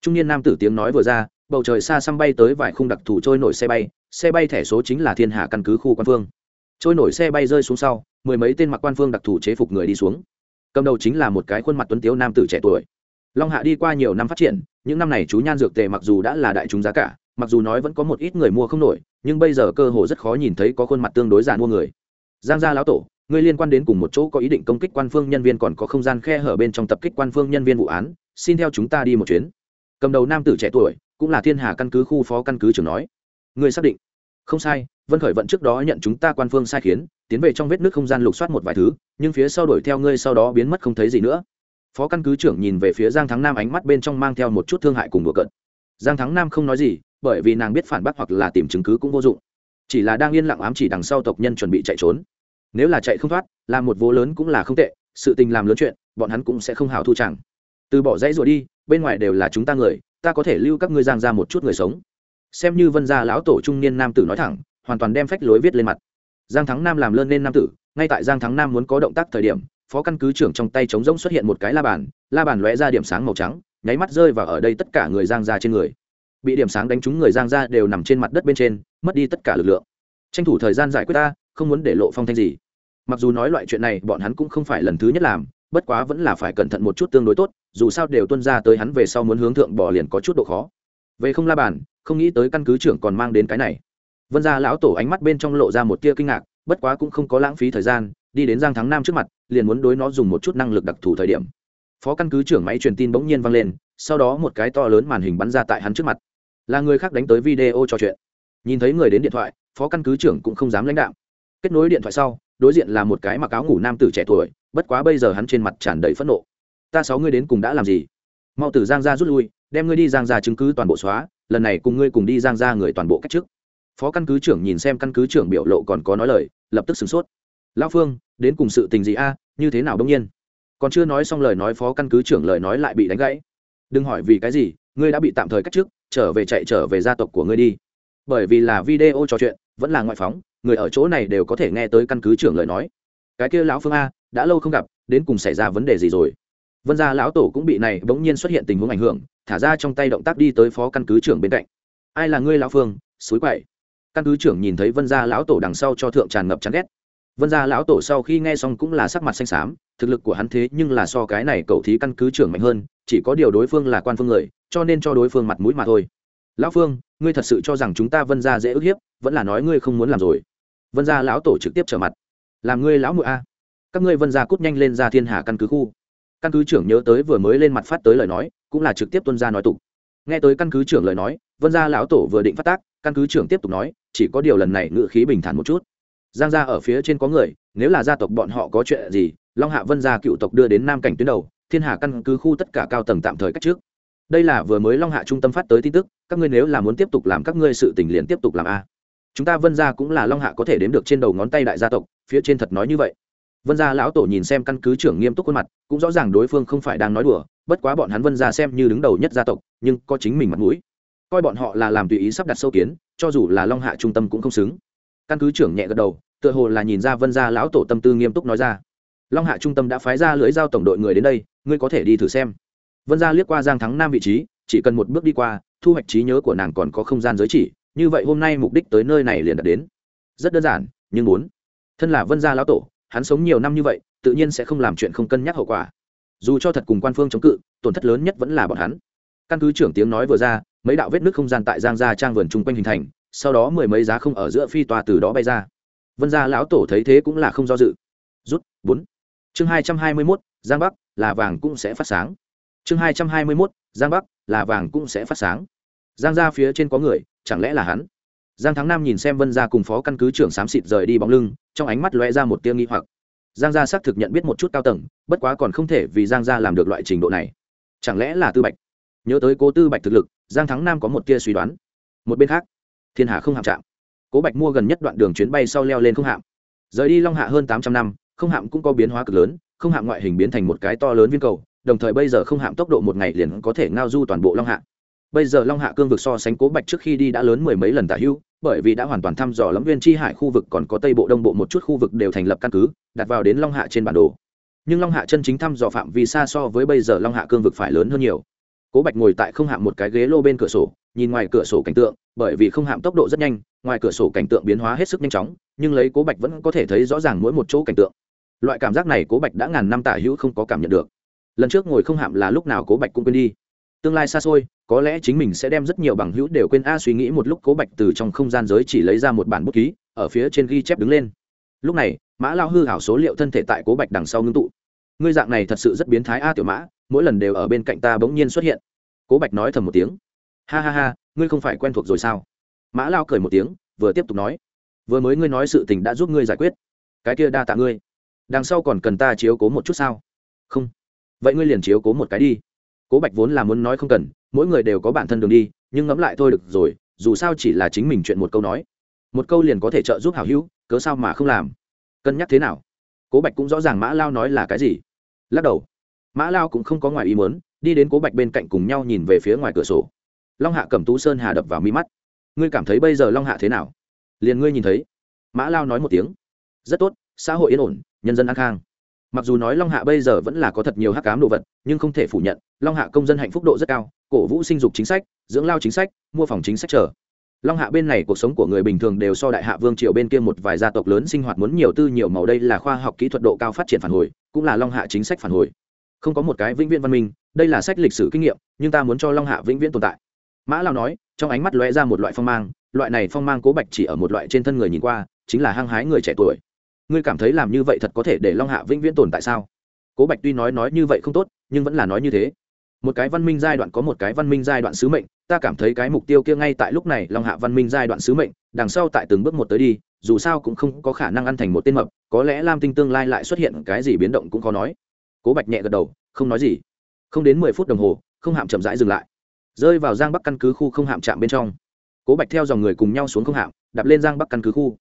Trung niên nam tử tiếng nói vừa ra, bầu trời xa xăm bay tới vài khung đặc thù trôi nổi xe bay. Xe bay thẻ số chính là thiên hạ căn cứ khu quan phương. Trôi nổi xe bay rơi xuống sau, mười mấy tên mặc quan phương đặc thù chế phục người đi xuống. Cầm đầu chính là một cái khuôn mặt tuấn tiếu nam tử trẻ tuổi. Long hạ đi qua nhiều năm phát triển, những năm này chú nhan dược tề mặc dù đã là đại chúng giá cả, mặc dù nói vẫn có một ít người mua không nổi, nhưng bây giờ cơ hồ rất khó nhìn thấy có khuôn mặt tương đối giản mua người. Giang gia lão tổ Ngươi liên quan đến cùng một chỗ có ý định công kích quan phương nhân viên còn có không gian khe hở bên trong tập kích quan phương nhân viên vụ án, xin theo chúng ta đi một chuyến. Cầm đầu nam tử trẻ tuổi, cũng là thiên hà căn cứ khu phó căn cứ trưởng nói. Ngươi xác định? Không sai, vân khởi vận trước đó nhận chúng ta quan phương sai khiến, tiến về trong vết nước không gian lục soát một vài thứ, nhưng phía sau đuổi theo ngươi sau đó biến mất không thấy gì nữa. Phó căn cứ trưởng nhìn về phía giang thắng nam ánh mắt bên trong mang theo một chút thương hại cùng đùa cận giang thắng nam không nói gì, bởi vì nàng biết phản bác hoặc là tìm chứng cứ cũng vô dụng. Chỉ là đang yên lặng ám chỉ đằng sau tộc nhân chuẩn bị chạy trốn nếu là chạy không thoát làm một vố lớn cũng là không tệ, sự tình làm lớn chuyện, bọn hắn cũng sẽ không hào thu chẳng. Từ bỏ dãy rồi đi, bên ngoài đều là chúng ta người, ta có thể lưu các ngươi giang ra một chút người sống. Xem như vân gia lão tổ trung niên nam tử nói thẳng, hoàn toàn đem phách lối viết lên mặt. Giang thắng nam làm lơn nên nam tử, ngay tại giang thắng nam muốn có động tác thời điểm, phó căn cứ trưởng trong tay trống rỗng xuất hiện một cái la bàn la bàn lóe ra điểm sáng màu trắng, nháy mắt rơi vào ở đây tất cả người giang ra trên người. Bị điểm sáng đánh trúng người giang ra đều nằm trên mặt đất bên trên, mất đi tất cả lực lượng. Tranh thủ thời gian giải quyết ta không muốn để lộ phong thanh gì. Mặc dù nói loại chuyện này bọn hắn cũng không phải lần thứ nhất làm, bất quá vẫn là phải cẩn thận một chút tương đối tốt, dù sao đều tuân ra tới hắn về sau muốn hướng thượng bỏ liền có chút độ khó. Về không la bàn, không nghĩ tới căn cứ trưởng còn mang đến cái này. Vân gia lão tổ ánh mắt bên trong lộ ra một tia kinh ngạc, bất quá cũng không có lãng phí thời gian, đi đến giang thắng nam trước mặt, liền muốn đối nó dùng một chút năng lực đặc thù thời điểm. Phó căn cứ trưởng máy truyền tin bỗng nhiên vang lên, sau đó một cái to lớn màn hình bắn ra tại hắn trước mặt. Là người khác đánh tới video trò chuyện. Nhìn thấy người đến điện thoại, phó căn cứ trưởng cũng không dám lãnh đạo kết nối điện thoại sau, đối diện là một cái mặc áo ngủ nam tử trẻ tuổi, bất quá bây giờ hắn trên mặt tràn đầy phẫn nộ. Ta sáu ngươi đến cùng đã làm gì? Mau tử giang ra rút lui, đem ngươi đi giang ra chứng cứ toàn bộ xóa, lần này cùng ngươi cùng đi giang ra người toàn bộ cách chức. Phó căn cứ trưởng nhìn xem căn cứ trưởng biểu lộ còn có nói lời, lập tức sửng sốt. Lão phương, đến cùng sự tình gì a? Như thế nào đông nhiên? Còn chưa nói xong lời nói, phó căn cứ trưởng lời nói lại bị đánh gãy. Đừng hỏi vì cái gì, ngươi đã bị tạm thời cách chức, trở về chạy trở về gia tộc của ngươi đi. Bởi vì là video trò chuyện, vẫn là ngoại phóng người ở chỗ này đều có thể nghe tới căn cứ trưởng lời nói. Cái kia lão phương a, đã lâu không gặp, đến cùng xảy ra vấn đề gì rồi? Vân gia lão tổ cũng bị này bỗng nhiên xuất hiện tình huống ảnh hưởng, thả ra trong tay động tác đi tới phó căn cứ trưởng bên cạnh. Ai là ngươi lão phương? Suối quậy. Căn cứ trưởng nhìn thấy vân gia lão tổ đằng sau cho thượng tràn ngập chán ghét. Vân gia lão tổ sau khi nghe xong cũng là sắc mặt xanh xám, thực lực của hắn thế nhưng là so cái này cậu thí căn cứ trưởng mạnh hơn, chỉ có điều đối phương là quan phương người, cho nên cho đối phương mặt mũi mà thôi. Lão phương, ngươi thật sự cho rằng chúng ta vân gia dễ ức hiếp, vẫn là nói ngươi không muốn làm rồi vân gia lão tổ trực tiếp trở mặt. Làm ngươi lão mụi a. Các ngươi vân gia cút nhanh lên ra thiên hà căn cứ khu. Căn cứ trưởng nhớ tới vừa mới lên mặt phát tới lời nói, cũng là trực tiếp tuân ra nói tục. Nghe tới căn cứ trưởng lời nói, vân gia lão tổ vừa định phát tác, căn cứ trưởng tiếp tục nói, chỉ có điều lần này ngự khí bình thản một chút. Giang gia ở phía trên có người, nếu là gia tộc bọn họ có chuyện gì, long hạ vân gia cựu tộc đưa đến nam cảnh tuyến đầu, thiên hà căn cứ khu tất cả cao tầng tạm thời cách trước. Đây là vừa mới long hạ trung tâm phát tới tin tức, các ngươi nếu là muốn tiếp tục làm các ngươi sự tình liền tiếp tục làm a chúng ta vân gia cũng là long hạ có thể đếm được trên đầu ngón tay đại gia tộc, phía trên thật nói như vậy. Vân gia lão tổ nhìn xem căn cứ trưởng nghiêm túc khuôn mặt, cũng rõ ràng đối phương không phải đang nói đùa, bất quá bọn hắn vân gia xem như đứng đầu nhất gia tộc, nhưng có chính mình mặt mũi. Coi bọn họ là làm tùy ý sắp đặt sâu kiến, cho dù là long hạ trung tâm cũng không xứng. Căn cứ trưởng nhẹ gật đầu, tựa hồ là nhìn ra vân gia lão tổ tâm tư nghiêm túc nói ra. Long hạ trung tâm đã phái ra lưới giao tổng đội người đến đây, ngươi có thể đi thử xem. Vân gia liếc qua giang thắng nam vị trí, chỉ cần một bước đi qua, thu hoạch trí nhớ của nàng còn có không gian giới chỉ như vậy hôm nay mục đích tới nơi này liền đạt đến. Rất đơn giản, nhưng muốn. Thân là vân gia lão tổ, hắn sống nhiều năm như vậy, tự nhiên sẽ không làm chuyện không cân nhắc hậu quả. Dù cho thật cùng quan phương chống cự, tổn thất lớn nhất vẫn là bọn hắn. Căn cứ trưởng tiếng nói vừa ra, mấy đạo vết nước không gian tại giang gia trang vườn chung quanh hình thành, sau đó mười mấy giá không ở giữa phi tòa từ đó bay ra. Vân gia lão tổ thấy thế cũng là không do dự. Rút, bốn. Chương hai trăm hai mươi mốt, giang bắc, là vàng cũng sẽ phát sáng. Chương hai trăm hai mươi mốt, giang bắc, là vàng cũng sẽ phát sáng. Giang gia phía trên có người chẳng lẽ là hắn? Giang thắng nam nhìn xem vân gia cùng phó căn cứ trưởng xám xịt rời đi bóng lưng, trong ánh mắt lóe ra một tia nghi hoặc. Giang gia xác thực nhận biết một chút cao tầng, bất quá còn không thể vì giang gia làm được loại trình độ này. Chẳng lẽ là tư bạch? Nhớ tới cố tư bạch thực lực, giang thắng nam có một tia suy đoán. Một bên khác, thiên hà không hạm trạm cố bạch mua gần nhất đoạn đường chuyến bay sau leo lên không hạm. Rời đi long hạ hơn tám trăm năm, không hạm cũng có biến hóa cực lớn, không hạm ngoại hình biến thành một cái to lớn viên cầu, đồng thời bây giờ không hạm tốc độ một ngày liền có thể ngao du toàn bộ long hạ bây giờ long hạ cương vực so sánh cố bạch trước khi đi đã lớn mười mấy lần tả hưu, bởi vì đã hoàn toàn thăm dò lẫm viên tri hải khu vực còn có tây bộ đông bộ một chút khu vực đều thành lập căn cứ, đặt vào đến long hạ trên bản đồ. Nhưng long hạ chân chính thăm dò phạm vi xa so với bây giờ long hạ cương vực phải lớn hơn nhiều. Cố bạch ngồi tại không hạ một cái ghế lô bên cửa sổ, nhìn ngoài cửa sổ cảnh tượng, bởi vì không hạm tốc độ rất nhanh, ngoài cửa sổ cảnh tượng biến hóa hết sức nhanh chóng, nhưng lấy cố bạch vẫn có thể thấy rõ ràng mỗi một chỗ cảnh tượng. Loại cảm giác này cố bạch đã ngàn năm tả hữu không có cảm nhận được. Lần trước ngồi không hạm là lúc nào cố bạch cũng quên đi tương lai xa xôi, có lẽ chính mình sẽ đem rất nhiều bằng hữu đều quên. A suy nghĩ một lúc, cố bạch từ trong không gian giới chỉ lấy ra một bản bút ký, ở phía trên ghi chép đứng lên. Lúc này, mã lao hư hảo số liệu thân thể tại cố bạch đằng sau ngưng tụ. Ngươi dạng này thật sự rất biến thái a tiểu mã, mỗi lần đều ở bên cạnh ta bỗng nhiên xuất hiện. Cố bạch nói thầm một tiếng. Ha ha ha, ngươi không phải quen thuộc rồi sao? Mã lao cười một tiếng, vừa tiếp tục nói. Vừa mới ngươi nói sự tình đã giúp ngươi giải quyết. Cái kia đa tạ ngươi. Đằng sau còn cần ta chiếu cố một chút sao? Không. Vậy ngươi liền chiếu cố một cái đi cố bạch vốn là muốn nói không cần, mỗi người đều có bản thân đường đi, nhưng ngẫm lại thôi được rồi, dù sao chỉ là chính mình chuyện một câu nói. Một câu liền có thể trợ giúp hảo hữu, cớ sao mà không làm? Cân nhắc thế nào? Cố bạch cũng rõ ràng mã lao nói là cái gì. Lắc đầu. Mã lao cũng không có ngoài ý muốn, đi đến cố bạch bên cạnh cùng nhau nhìn về phía ngoài cửa sổ. Long hạ cầm tú sơn hà đập vào mi mắt. Ngươi cảm thấy bây giờ long hạ thế nào? Liền ngươi nhìn thấy. Mã lao nói một tiếng. Rất tốt, xã hội yên ổn, nhân dân an khang mặc dù nói long hạ bây giờ vẫn là có thật nhiều hắc cám đồ vật, nhưng không thể phủ nhận, long hạ công dân hạnh phúc độ rất cao, cổ vũ sinh dục chính sách, dưỡng lao chính sách, mua phòng chính sách trở long hạ bên này cuộc sống của người bình thường đều so đại hạ vương triều bên kia một vài gia tộc lớn sinh hoạt muốn nhiều tư nhiều màu, đây là khoa học kỹ thuật độ cao phát triển phản hồi, cũng là long hạ chính sách phản hồi. Không có một cái vĩnh viễn văn minh, đây là sách lịch sử kinh nghiệm, nhưng ta muốn cho long hạ vĩnh viễn tồn tại. Mã lao nói, trong ánh mắt lóe ra một loại phong mang, loại này phong mang cố bạch chỉ ở một loại trên thân người nhìn qua, chính là hăng hái người trẻ tuổi ngươi cảm thấy làm như vậy thật có thể để long hạ vĩnh viễn tồn tại sao? Cố bạch tuy nói nói như vậy không tốt, nhưng vẫn là nói như thế. Một cái văn minh giai đoạn có một cái văn minh giai đoạn sứ mệnh, ta cảm thấy cái mục tiêu kia ngay tại lúc này long hạ văn minh giai đoạn sứ mệnh, đằng sau tại từng bước một tới đi, dù sao cũng không có khả năng ăn thành một tên mập, có lẽ lam tinh tương lai lại xuất hiện cái gì biến động cũng khó nói. Cố bạch nhẹ gật đầu, không nói gì. Không đến mười phút đồng hồ, không hạm chậm rãi dừng lại. Rơi vào giang bắc căn cứ khu không hạm chạm bên trong. Cố bạch theo dòng người cùng nhau xuống không hạm, đạp lên giang bắc căn cứ khu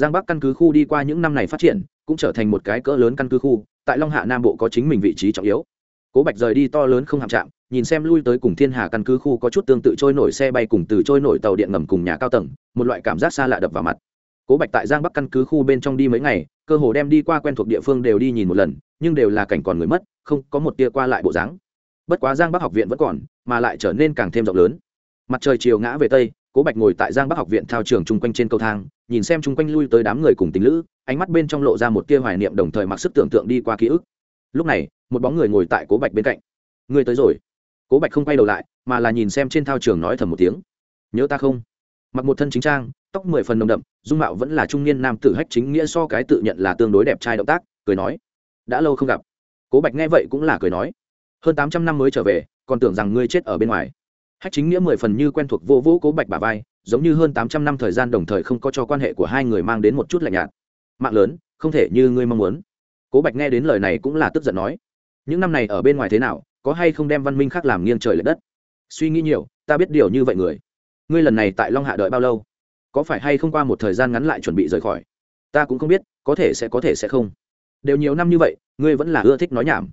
giang bắc căn cứ khu đi qua những năm này phát triển, cũng trở thành một cái cỡ lớn căn cứ khu, tại long hạ nam bộ có chính mình vị trí trọng yếu. Cố bạch rời đi to lớn không hạm chạm nhìn xem lui tới cùng thiên hà căn cứ khu có chút tương tự trôi nổi xe bay cùng từ trôi nổi tàu điện ngầm cùng nhà cao tầng, một loại cảm giác xa lạ đập vào mặt. Cố bạch tại giang bắc căn cứ khu bên trong đi mấy ngày, cơ hồ đem đi qua quen thuộc địa phương đều đi nhìn một lần, nhưng đều là cảnh còn người mất, không có một tia qua lại bộ dáng. Bất quá giang bắc học viện vẫn còn, mà lại trở nên càng thêm rộng lớn. Mặt trời chiều ngã về tây cố bạch ngồi tại giang bắc học viện thao trường chung quanh trên cầu thang, nhìn xem chung quanh lui tới đám người cùng tình lữ, ánh mắt bên trong lộ ra một tia hoài niệm đồng thời mặc sức tưởng tượng đi qua ký ức. Lúc này, một bóng người ngồi tại cố bạch bên cạnh. Người tới rồi. Cố bạch không quay đầu lại, mà là nhìn xem trên thao trường nói thầm một tiếng. Nhớ ta không? Mặc một thân chính trang, tóc mười phần nồng đậm, dung mạo vẫn là trung niên nam tử hách chính nghĩa so cái tự nhận là tương đối đẹp trai động tác, cười nói, đã lâu không gặp. Cố bạch nghe vậy cũng là cười nói, hơn tám trăm năm mới trở về, còn tưởng rằng ngươi chết ở bên ngoài hách chính nghĩa mười phần như quen thuộc vô vũ cố bạch bà vai, giống như hơn tám trăm năm thời gian đồng thời không có cho quan hệ của hai người mang đến một chút lạnh nhạt. Mạng lớn, không thể như ngươi mong muốn. Cố bạch nghe đến lời này cũng là tức giận nói, những năm này ở bên ngoài thế nào, có hay không đem văn minh khác làm nghiêng trời l ệ đất? Suy nghĩ nhiều, ta biết điều như vậy người. Ngươi lần này tại long hạ đợi bao lâu? Có phải hay không qua một thời gian ngắn lại chuẩn bị rời khỏi? Ta cũng không biết, có thể sẽ, có thể sẽ không. Đều nhiều năm như vậy, ngươi vẫn là ưa thích nói nhảm.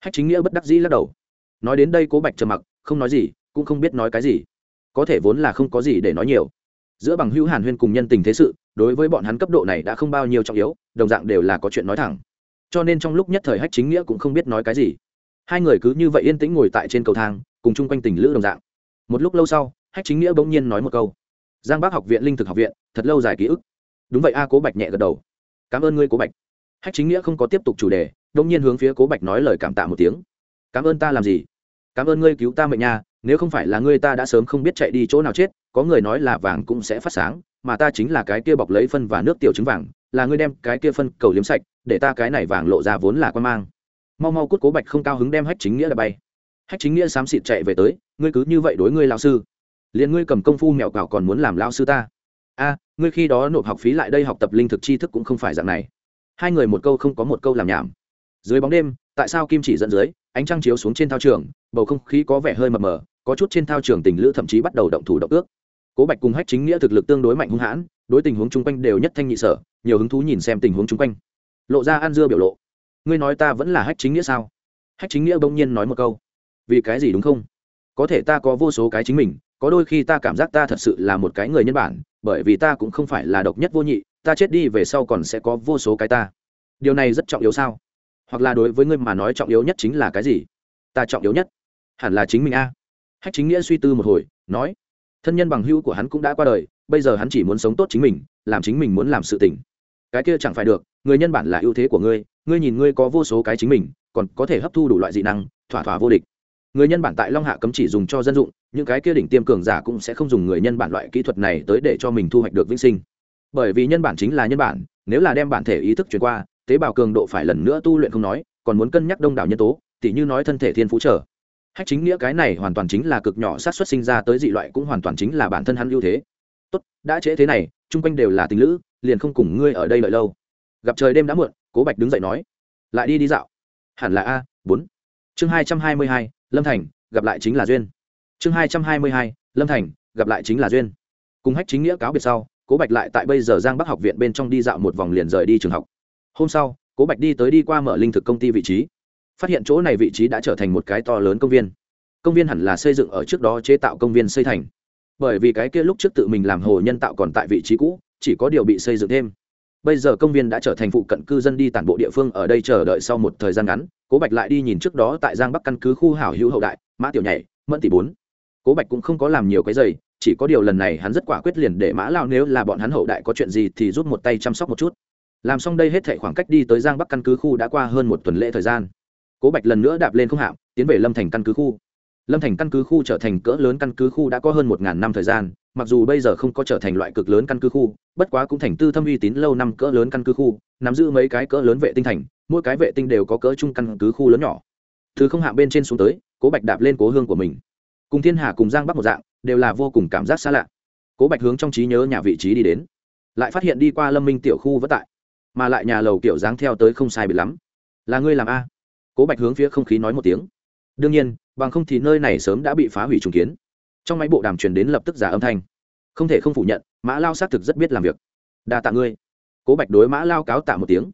Hách chính nghĩa bất đắc dĩ lắc đầu. Nói đến đây, cố bạch trầm mặc, không nói gì cũng không biết nói cái gì. Có thể vốn là không có gì để nói nhiều. Giữa bằng hữu hàn huyên cùng nhân tình thế sự, đối với bọn hắn cấp độ này đã không bao nhiêu trọng yếu, đồng dạng đều là có chuyện nói thẳng. Cho nên trong lúc nhất thời hách chính nghĩa cũng không biết nói cái gì. Hai người cứ như vậy yên tĩnh ngồi tại trên cầu thang, cùng chung quanh tình lữ đồng dạng. Một lúc lâu sau, hách chính nghĩa bỗng nhiên nói một câu. Giang bác học viện linh thực học viện, thật lâu dài ký ức. Đúng vậy a, cố bạch nhẹ gật đầu. Cảm ơn ngươi, cố bạch. Hách chính nghĩa không có tiếp tục chủ đề đông nhiên hướng phía cố bạch nói lời cảm tạ một tiếng. Cảm ơn ta làm gì? Cảm ơn ngươi cứu ta mệnh nha nếu không phải là ngươi ta đã sớm không biết chạy đi chỗ nào chết, có người nói là vàng cũng sẽ phát sáng, mà ta chính là cái kia bọc lấy phân và nước tiểu trứng vàng, là ngươi đem cái kia phân cầu liếm sạch, để ta cái này vàng lộ ra vốn là quan mang. Mau mau cút cố bạch không cao hứng đem hách chính nghĩa đã bay. Hách chính nghĩa xám xịt chạy về tới, ngươi cứ như vậy đối ngươi lao sư. Liền ngươi cầm công phu mèo cào còn muốn làm lao sư ta. A, ngươi khi đó nộp học phí lại đây học tập linh thực tri thức cũng không phải dạng này. Hai người một câu không có một câu làm nhảm. Dưới bóng đêm, tại sao kim chỉ dẫn dưới, ánh trăng chiếu xuống trên thao trường, bầu không khí có vẻ hơi mập mờ có chút trên thao trường tình lữ thậm chí bắt đầu động thủ động ước. Cố bạch cùng hách chính nghĩa thực lực tương đối mạnh hung hãn, đối tình huống chung quanh đều nhất thanh nhị sở, nhiều hứng thú nhìn xem tình huống chung quanh. Lộ ra ăn dưa biểu lộ. Ngươi nói ta vẫn là hách chính nghĩa sao? Hách chính nghĩa bỗng nhiên nói một câu. Vì cái gì đúng không? Có thể ta có vô số cái chính mình, có đôi khi ta cảm giác ta thật sự là một cái người nhân bản, bởi vì ta cũng không phải là độc nhất vô nhị, ta chết đi về sau còn sẽ có vô số cái ta. Điều này rất trọng yếu sao? Hoặc là đối với ngươi mà nói trọng yếu nhất chính là cái gì? Ta trọng yếu nhất hẳn là chính mình a hách chính nghĩa suy tư một hồi, nói, thân nhân bằng hữu của hắn cũng đã qua đời, bây giờ hắn chỉ muốn sống tốt chính mình, làm chính mình muốn làm sự tình. Cái kia chẳng phải được, người nhân bản là ưu thế của ngươi ngươi nhìn ngươi có vô số cái chính mình, còn có thể hấp thu đủ loại dị năng, thỏa thỏa vô địch. Người nhân bản tại long hạ cấm chỉ dùng cho dân dụng, những cái kia đỉnh tiêm cường giả cũng sẽ không dùng người nhân bản loại kỹ thuật này tới để cho mình thu hoạch được vĩnh sinh. Bởi vì nhân bản chính là nhân bản, nếu là đem bản thể ý thức chuyển qua, tế bào cường độ phải lần nữa tu luyện không nói, còn muốn cân nhắc đông đảo nhân tố, tỉ như nói thân thể thiên phú trở hách chính nghĩa cái này hoàn toàn chính là cực nhỏ sát xuất sinh ra tới dị loại cũng hoàn toàn chính là bản thân hắn ưu thế. Tốt, đã trễ thế này, chung quanh đều là tình lữ, liền không cùng ngươi ở đây lợi lâu. Gặp trời đêm đã muộn, cố bạch đứng dậy nói, lại đi đi dạo. Hẳn là a, bốn. Chương hai trăm hai mươi hai, lâm thành, gặp lại chính là duyên. Chương hai trăm hai mươi hai, lâm thành, gặp lại chính là duyên. Cùng hách chính nghĩa cáo biệt sau, cố bạch lại tại bây giờ giang bắc học viện bên trong đi dạo một vòng liền rời đi trường học. Hôm sau, cố bạch đi tới đi qua mở linh thực công ty vị trí phát hiện chỗ này vị trí đã trở thành một cái to lớn công viên. Công viên hẳn là xây dựng ở trước đó chế tạo công viên xây thành. Bởi vì cái kia lúc trước tự mình làm hồ nhân tạo còn tại vị trí cũ, chỉ có điều bị xây dựng thêm. Bây giờ công viên đã trở thành phụ cận cư dân đi tản bộ địa phương ở đây chờ đợi sau một thời gian ngắn, cố bạch lại đi nhìn trước đó tại giang bắc căn cứ khu hảo hữu hậu đại, mã tiểu nhảy, mẫn tỷ bốn. Cố bạch cũng không có làm nhiều cái giày, chỉ có điều lần này hắn rất quả quyết liền để mã lao nếu là bọn hắn hậu đại có chuyện gì thì rút một tay chăm sóc một chút. Làm xong đây hết thảy khoảng cách đi tới giang bắc căn cứ khu đã qua hơn một tuần lễ thời gian cố bạch lần nữa đạp lên không hạm, tiến về lâm thành căn cứ khu. Lâm thành căn cứ khu trở thành cỡ lớn căn cứ khu đã có hơn một ngàn năm thời gian, mặc dù bây giờ không có trở thành loại cực lớn căn cứ khu, bất quá cũng thành tư thâm uy tín lâu năm cỡ lớn căn cứ khu, nắm giữ mấy cái cỡ lớn vệ tinh thành, mỗi cái vệ tinh đều có cỡ chung căn cứ khu lớn nhỏ. Thứ không hạ bên trên xuống tới, cố bạch đạp lên cố hương của mình. Cùng thiên hà cùng giang bắc một dạng, đều là vô cùng cảm giác xa lạ. Cố bạch hướng trong trí nhớ nhà vị trí đi đến, lại phát hiện đi qua lâm minh tiểu khu vất tại, mà lại nhà lầu kiểu dáng theo tới không sai bị lắm. Là ngươi làm a? Cố bạch hướng phía không khí nói một tiếng. Đương nhiên, bằng không thì nơi này sớm đã bị phá hủy trùng kiến. Trong máy bộ đàm truyền đến lập tức giả âm thanh. Không thể không phủ nhận, mã lao xác thực rất biết làm việc. Đa tạ ngươi. Cố bạch đối mã lao cáo tạ một tiếng.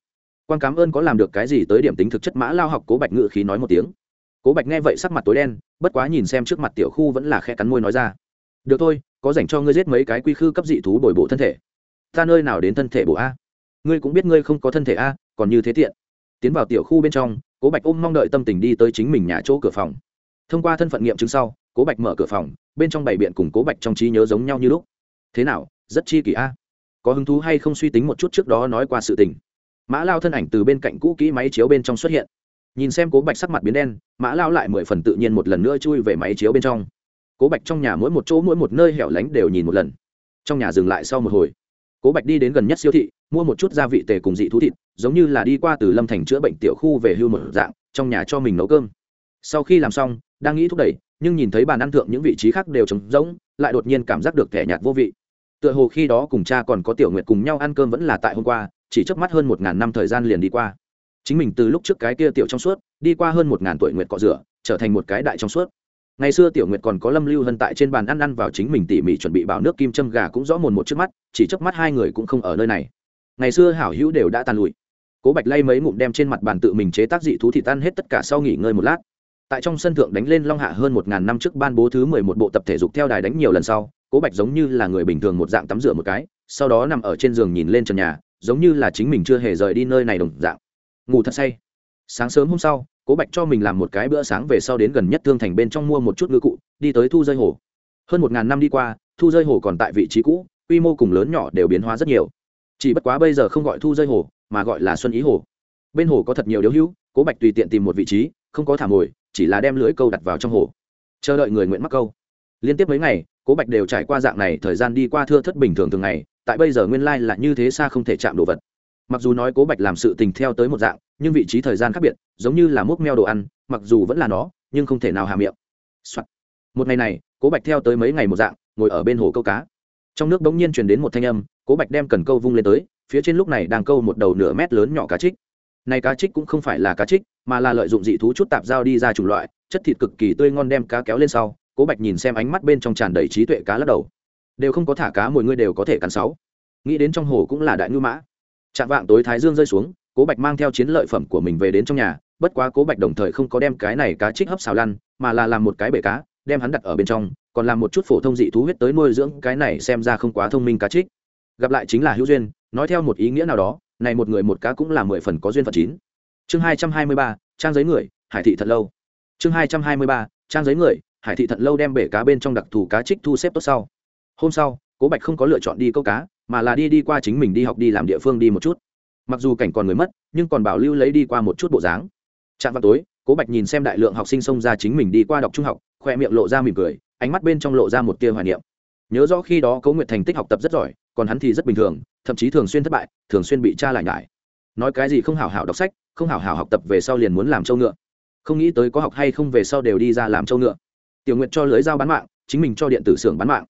Quan cảm ơn có làm được cái gì tới điểm tính thực chất mã lao học cố bạch ngự khí nói một tiếng. Cố bạch nghe vậy sắc mặt tối đen, bất quá nhìn xem trước mặt tiểu khu vẫn là khe cắn môi nói ra. Được thôi, có dành cho ngươi giết mấy cái quy khư cấp dị thú bồi bộ thân thể. Ta nơi nào đến thân thể bộ a? Ngươi cũng biết ngươi không có thân thể a, còn như thế tiện. Tiến vào tiểu khu bên trong cố bạch ôm mong đợi tâm tình đi tới chính mình nhà chỗ cửa phòng. Thông qua thân phận nghiệm chứng sau, cố bạch mở cửa phòng, bên trong bảy biện cùng cố bạch trong trí nhớ giống nhau như lúc. Thế nào, rất chi kỷ a? Có hứng thú hay không suy tính một chút trước đó nói qua sự tình? Mã lao thân ảnh từ bên cạnh cũ kỹ máy chiếu bên trong xuất hiện. Nhìn xem cố bạch sắc mặt biến đen, mã lao lại mười phần tự nhiên một lần nữa chui về máy chiếu bên trong. Cố bạch trong nhà mỗi một chỗ mỗi một nơi hẻo lánh đều nhìn một lần. Trong nhà dừng lại sau một hồi cố bạch đi đến gần nhất siêu thị, mua một chút gia vị tề cùng dị thú thịt, giống như là đi qua từ lâm thành chữa bệnh tiểu khu về hưu một dạng, trong nhà cho mình nấu cơm. Sau khi làm xong, đang nghĩ thúc đẩy, nhưng nhìn thấy bàn ăn thượng những vị trí khác đều trống rỗng, lại đột nhiên cảm giác được thẻ nhạt vô vị. Tựa hồ khi đó cùng cha còn có tiểu nguyệt cùng nhau ăn cơm vẫn là tại hôm qua, chỉ chớp mắt hơn một ngàn năm thời gian liền đi qua. Chính mình từ lúc trước cái kia tiểu trong suốt, đi qua hơn một ngàn tuổi nguyệt cọ rửa, trở thành một cái đại trong suốt ngày xưa tiểu nguyệt còn có lâm lưu hân tại trên bàn ăn ăn vào chính mình tỉ mỉ chuẩn bị bảo nước kim châm gà cũng rõ mồn một trước mắt, chỉ chớp mắt hai người cũng không ở nơi này. Ngày xưa hảo hữu đều đã tàn lụi. Cố bạch lay mấy ngụm đem trên mặt bàn tự mình chế tác dị thú thịt tan hết tất cả sau nghỉ ngơi một lát. Tại trong sân thượng đánh lên long hạ hơn một ngàn năm trước ban bố thứ mười một bộ tập thể dục theo đài đánh nhiều lần sau, cố bạch giống như là người bình thường một dạng tắm rửa một cái, sau đó nằm ở trên giường nhìn lên trần nhà, giống như là chính mình chưa hề rời đi nơi này đồng dạng. Ngủ thật say. Sáng sớm hôm sau cố bạch cho mình làm một cái bữa sáng về sau đến gần nhất thương thành bên trong mua một chút ngư cụ, đi tới thu rơi hồ. Hơn một ngàn năm đi qua, thu rơi hồ còn tại vị trí cũ, quy mô cùng lớn nhỏ đều biến hóa rất nhiều. Chỉ bất quá bây giờ không gọi thu rơi hồ, mà gọi là xuân ý hồ. Bên hồ có thật nhiều điếu hữu, cố bạch tùy tiện tìm một vị trí, không có thả mồi, chỉ là đem lưới câu đặt vào trong hồ. Chờ đợi người nguyện mắc câu. Liên tiếp mấy ngày, cố bạch đều trải qua dạng này, thời gian đi qua thưa thất bình thường thường ngày, tại bây giờ nguyên lai là như thế xa không thể chạm đồ vật mặc dù nói cố bạch làm sự tình theo tới một dạng, nhưng vị trí thời gian khác biệt, giống như là múc meo đồ ăn, mặc dù vẫn là nó, nhưng không thể nào hà miệng、Soạn. một ngày này, cố bạch theo tới mấy ngày một dạng, ngồi ở bên hồ câu cá. Trong nước bỗng nhiên truyền đến một thanh âm, cố bạch đem cần câu vung lên tới, phía trên lúc này đang câu một đầu nửa mét lớn nhỏ cá trích này cá trích cũng không phải là cá trích mà là lợi dụng dị thú chút tạp dao đi ra chủng loại, chất thịt cực kỳ tươi ngon đem cá kéo lên sau, cố bạch nhìn xem ánh mắt bên trong tràn đầy trí tuệ cá lắc đầu. Đều không có thả cá, mỗi người đều có thể cắn sáu. Nghĩ đến trong hồ cũng là đại ngư mã chạm vạng tối thái dương rơi xuống, cố bạch mang theo chiến lợi phẩm của mình về đến trong nhà, bất quá cố bạch đồng thời không có đem cái này cá trích hấp xào lăn, mà là làm một cái bể cá, đem hắn đặt ở bên trong, còn làm một chút phổ thông dị thú huyết tới nuôi dưỡng cái này xem ra không quá thông minh cá trích. Gặp lại chính là hữu duyên, nói theo một ý nghĩa nào đó, này một người một cá cũng là mười phần có duyên phận chín. Chương hai trăm hai mươi ba, trang giấy người, hải thị thật lâu. Chương hai trăm hai mươi ba, trang giấy người, hải thị thật lâu đem bể cá bên trong đặc thù cá trích thu xếp tốt sau. Hôm sau, cố bạch không có lựa chọn đi câu cá mà là đi đi qua chính mình đi học đi làm địa phương đi một chút. Mặc dù cảnh còn người mất, nhưng còn bảo lưu lấy đi qua một chút bộ dáng. Chạm vào tối, cố bạch nhìn xem đại lượng học sinh xông ra chính mình đi qua đọc trung học, khoe miệng lộ ra mỉm cười, ánh mắt bên trong lộ ra một tia hoài niệm. Nhớ rõ khi đó cố nguyệt thành tích học tập rất giỏi, còn hắn thì rất bình thường, thậm chí thường xuyên thất bại, thường xuyên bị cha lại ngại. Nói cái gì không hảo hảo đọc sách, không hảo hảo học tập về sau liền muốn làm trâu ngựa. Không nghĩ tới có học hay không về sau đều đi ra làm trâu ngựa. Tiểu nguyện cho lưới giao bán mạng, chính mình cho điện tử xưởng bán mạng.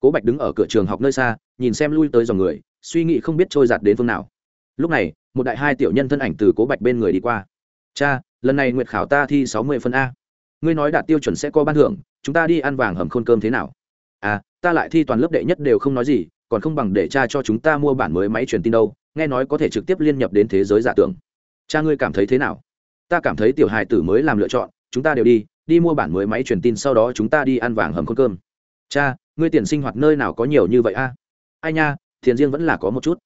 Cố bạch đứng ở cửa trường học nơi xa nhìn xem lui tới dòng người, suy nghĩ không biết trôi giạt đến phương nào. Lúc này, một đại hai tiểu nhân thân ảnh từ cố bạch bên người đi qua. Cha, lần này nguyệt khảo ta thi sáu mươi phân a. Ngươi nói đạt tiêu chuẩn sẽ có ban thưởng, chúng ta đi ăn vàng hầm khôn cơm thế nào? À ta lại thi toàn lớp đệ nhất đều không nói gì, còn không bằng để cha cho chúng ta mua bản mới máy truyền tin đâu, nghe nói có thể trực tiếp liên nhập đến thế giới giả tưởng. Cha ngươi cảm thấy thế nào? Ta cảm thấy tiểu hài tử mới làm lựa chọn, chúng ta đều đi đi mua bản mới máy truyền tin, sau đó chúng ta đi ăn vàng hầm khôn cơm. Cha, ngươi tiền sinh hoạt nơi nào có nhiều như vậy a? Ai nha, thiền riêng vẫn là có một chút.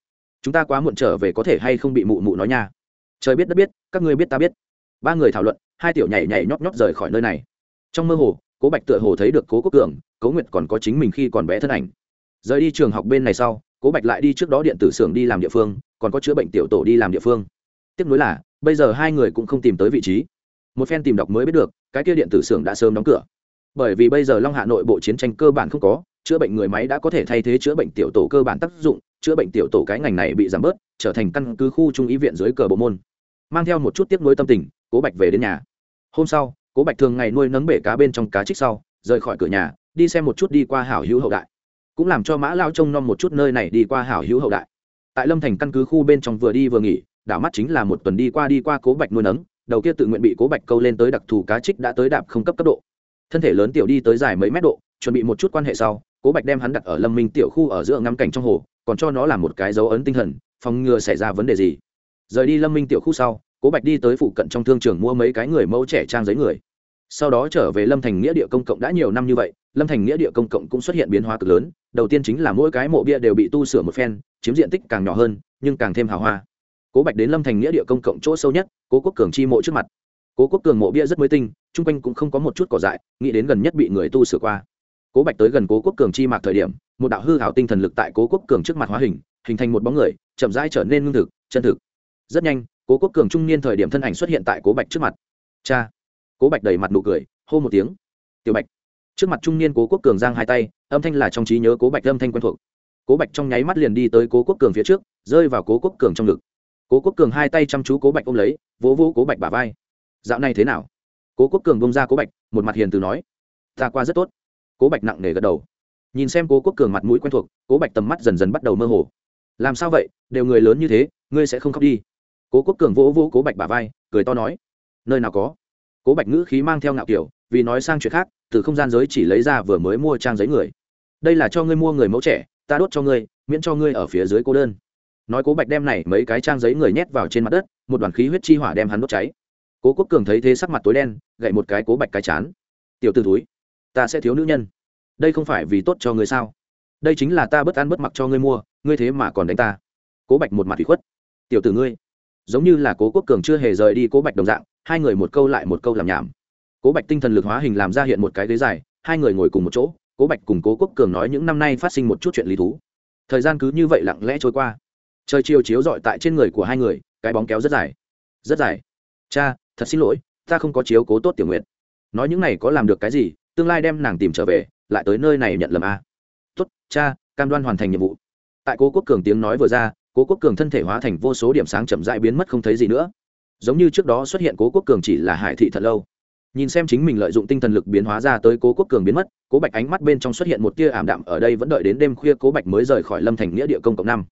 Chúng ta quá muộn trở về có thể hay không bị mụ mụ nói nha? Trời biết đất biết, các ngươi biết ta biết. Ba người thảo luận, hai tiểu nhảy nhảy nhóp nhóp rời khỏi nơi này. Trong mơ hồ, cố bạch tựa hồ thấy được cố quốc cường, cố nguyệt còn có chính mình khi còn bé thân ảnh. Rời đi trường học bên này sau, cố bạch lại đi trước đó điện tử xưởng đi làm địa phương, còn có chữa bệnh tiểu tổ đi làm địa phương. Tiếp nối là, bây giờ hai người cũng không tìm tới vị trí. Một phen tìm đọc mới biết được, cái kia điện tử xưởng đã sớm đóng cửa. Bởi vì bây giờ long hạ nội bộ chiến tranh cơ bản không có chữa bệnh người máy đã có thể thay thế chữa bệnh tiểu tổ cơ bản tác dụng, chữa bệnh tiểu tổ cái ngành này bị giảm bớt, trở thành căn cứ khu trung ý viện dưới cờ bộ môn. Mang theo một chút tiếp nuối tâm tình, cố bạch về đến nhà. Hôm sau, cố bạch thường ngày nuôi nấng bể cá bên trong cá trích sau, rời khỏi cửa nhà, đi xem một chút đi qua hảo hữu hậu đại. Cũng làm cho mã lao trông nom một chút nơi này đi qua hảo hữu hậu đại. Tại lâm thành căn cứ khu bên trong vừa đi vừa nghỉ, đảo mắt chính là một tuần đi qua đi qua cố bạch nuôi nấng, đầu kia tự nguyện bị cố bạch câu lên tới đặc thù cá trích đã tới đạp không cấp cấp độ. Thân thể lớn tiểu đi tới dài mấy mét độ, chuẩn bị một chút quan hệ sau cố bạch đem hắn đặt ở lâm minh tiểu khu ở giữa ngắm cảnh trong hồ, còn cho nó là một cái dấu ấn tinh thần, phòng ngừa xảy ra vấn đề gì. Rời đi lâm minh tiểu khu sau, cố bạch đi tới phụ cận trong thương trường mua mấy cái người mẫu trẻ trang giấy người. Sau đó trở về lâm thành nghĩa địa công cộng đã nhiều năm như vậy, lâm thành nghĩa địa công cộng cũng xuất hiện biến hóa cực lớn, đầu tiên chính là mỗi cái mộ bia đều bị tu sửa một phen, chiếm diện tích càng nhỏ hơn, nhưng càng thêm hào hoa. Cố bạch đến lâm thành nghĩa địa công cộng chỗ sâu nhất, cố quốc cường chi mộ trước mặt. Cố quốc cường mộ bia rất mới tinh, chung quanh cũng không có một chút cỏ dại, nghĩ đến gần nhất bị người tu sửa qua cố bạch tới gần cố quốc cường chi mạc thời điểm, một đạo hư hảo tinh thần lực tại cố quốc cường trước mặt hóa hình hình thành một bóng người, chậm rãi trở nên ngưng thực, chân thực. Rất nhanh, cố quốc cường trung niên thời điểm thân ảnh xuất hiện tại cố bạch trước mặt. Cha! Cố bạch đầy mặt nụ cười, hô một tiếng. Tiểu bạch. Trước mặt trung niên cố quốc cường giang hai tay, âm thanh là trong trí nhớ cố bạch âm thanh quen thuộc. Cố bạch trong nháy mắt liền đi tới cố quốc cường phía trước, rơi vào cố quốc cường trong ngực. Cố quốc cường hai tay chăm chú cố bạch ôm lấy, vỗ vỗ cố bạch bả vai. Dạo này thế nào? Cố quốc cường bông ra cố bạch, một mặt hiền từ nói. Ta qua rất tốt cố bạch nặng nề gật đầu. Nhìn xem cố quốc cường mặt mũi quen thuộc, cố bạch tầm mắt dần dần bắt đầu mơ hồ. Làm sao vậy? Đều người lớn như thế, ngươi sẽ không khóc đi? Cố quốc cường vỗ vỗ cố bạch bả vai, cười to nói. Nơi nào có? Cố bạch ngữ khí mang theo ngạo kiểu, vì nói sang chuyện khác, từ không gian giới chỉ lấy ra vừa mới mua trang giấy người. Đây là cho ngươi mua người mẫu trẻ, ta đốt cho ngươi, miễn cho ngươi ở phía dưới cô đơn. Nói cố bạch đem này mấy cái trang giấy người nhét vào trên mặt đất, một đoàn khí huyết chi hỏa đem hắn đốt cháy. Cố quốc cường thấy thế sắc mặt tối đen, gậy một cái cố bạch cái chán. Tiểu t ử túi ta sẽ thiếu nữ nhân. Đây không phải vì tốt cho ngươi sao? Đây chính là ta bất ăn bất mặc cho ngươi mua, ngươi thế mà còn đánh ta. Cố bạch một mặt bị khuất. Tiểu tử ngươi, giống như là cố quốc cường chưa hề rời đi cố bạch đồng dạng, hai người một câu lại một câu làm nhảm. Cố bạch tinh thần lực hóa hình làm ra hiện một cái ghế dài, hai người ngồi cùng một chỗ, cố bạch cùng cố quốc cường nói những năm nay phát sinh một chút chuyện lý thú. Thời gian cứ như vậy lặng lẽ trôi qua. Trời chiều chiếu rọi tại trên người của hai người, cái bóng kéo rất dài. Rất dài. Cha, thật xin lỗi, ta không có chiếu cố tốt tiểu nguyện nói những này có làm được cái gì tương lai đem nàng tìm trở về, lại tới nơi này nhận lầm a. Tốt, cha, cam đoan hoàn thành nhiệm vụ. Tại cố quốc cường tiếng nói vừa ra, cố quốc cường thân thể hóa thành vô số điểm sáng chậm rãi biến mất không thấy gì nữa. Giống như trước đó xuất hiện cố quốc cường chỉ là hải thị thật lâu. Nhìn xem chính mình lợi dụng tinh thần lực biến hóa ra tới cố quốc cường biến mất, cố bạch ánh mắt bên trong xuất hiện một tia ảm đạm, ở đây vẫn đợi đến đêm khuya cố bạch mới rời khỏi lâm thành nghĩa địa công cộng năm.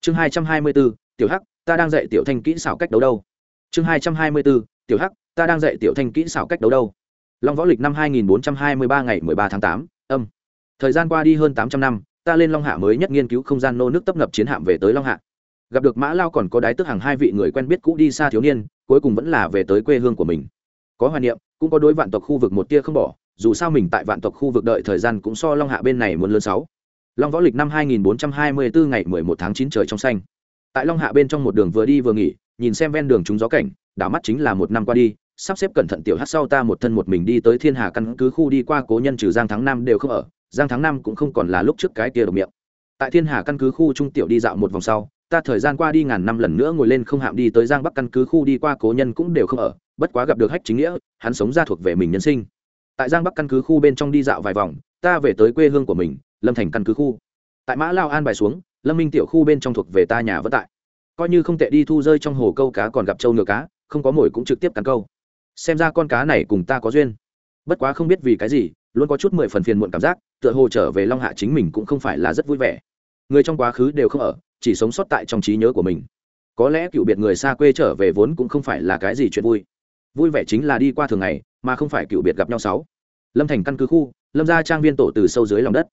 Chương hai trăm hai mươi bốn tiểu hắc, ta đang dạy tiểu thanh kỹ xảo cách đấu đâu? Chương hai trăm hai mươi bốn tiểu hắc, ta đang dạy tiểu thanh kỹ xảo cách đấu đâu? Long võ lịch năm hai nghìn bốn trăm hai mươi ba ngày mười ba tháng 8, âm. Thời gian qua đi hơn tám trăm năm ta lên long hạ mới nhất nghiên cứu không gian nô nước tấp nập chiến hạm về tới long hạ. Gặp được mã lao còn có đái tức hàng hai vị người quen biết cũ đi xa thiếu niên cuối cùng vẫn là về tới quê hương của mình. Có hoài niệm cũng có đối vạn tộc khu vực một tia không bỏ dù sao mình tại vạn tộc khu vực đợi thời gian cũng so long hạ bên này muốn lớn sáu. Long võ lịch năm 2424 ngày 11 tháng 9 trời trong xanh. Tại long hạ bên trong một đường vừa đi vừa nghỉ nhìn xem ven đường chúng gió cảnh đảo mắt chính là một năm qua đi sắp xếp cẩn thận tiểu hát sau ta một thân một mình đi tới thiên hà căn cứ khu đi qua cố nhân trừ giang thắng nam đều không ở, giang thắng nam cũng không còn là lúc trước cái kia độc miệng. Tại thiên hà căn cứ khu trung tiểu đi dạo một vòng sau, ta thời gian qua đi ngàn năm lần nữa ngồi lên không hạm đi tới giang bắc căn cứ khu đi qua cố nhân cũng đều không ở, bất quá gặp được hách chính nghĩa, hắn sống ra thuộc về mình nhân sinh. Tại giang bắc căn cứ khu bên trong đi dạo vài vòng, ta về tới quê hương của mình, lâm thành căn cứ khu. Tại mã lao an bài xuống, lâm minh tiểu khu bên trong thuộc về ta nhà vẫn tại. Coi như không tệ đi thu rơi trong hồ câu cá còn gặp trâu ngựa cá, không có mồi cũng trực tiếp cắn câu xem ra con cá này cùng ta có duyên. Bất quá không biết vì cái gì, luôn có chút mười phần phiền muộn cảm giác, tựa hồ trở về long hạ chính mình cũng không phải là rất vui vẻ. Người trong quá khứ đều không ở, chỉ sống sót tại trong trí nhớ của mình. Có lẽ cựu biệt người xa quê trở về vốn cũng không phải là cái gì chuyện vui. Vui vẻ chính là đi qua thường ngày, mà không phải cựu biệt gặp nhau sáu. Lâm thành căn cứ khu, lâm ra trang viên tổ từ sâu dưới lòng đất.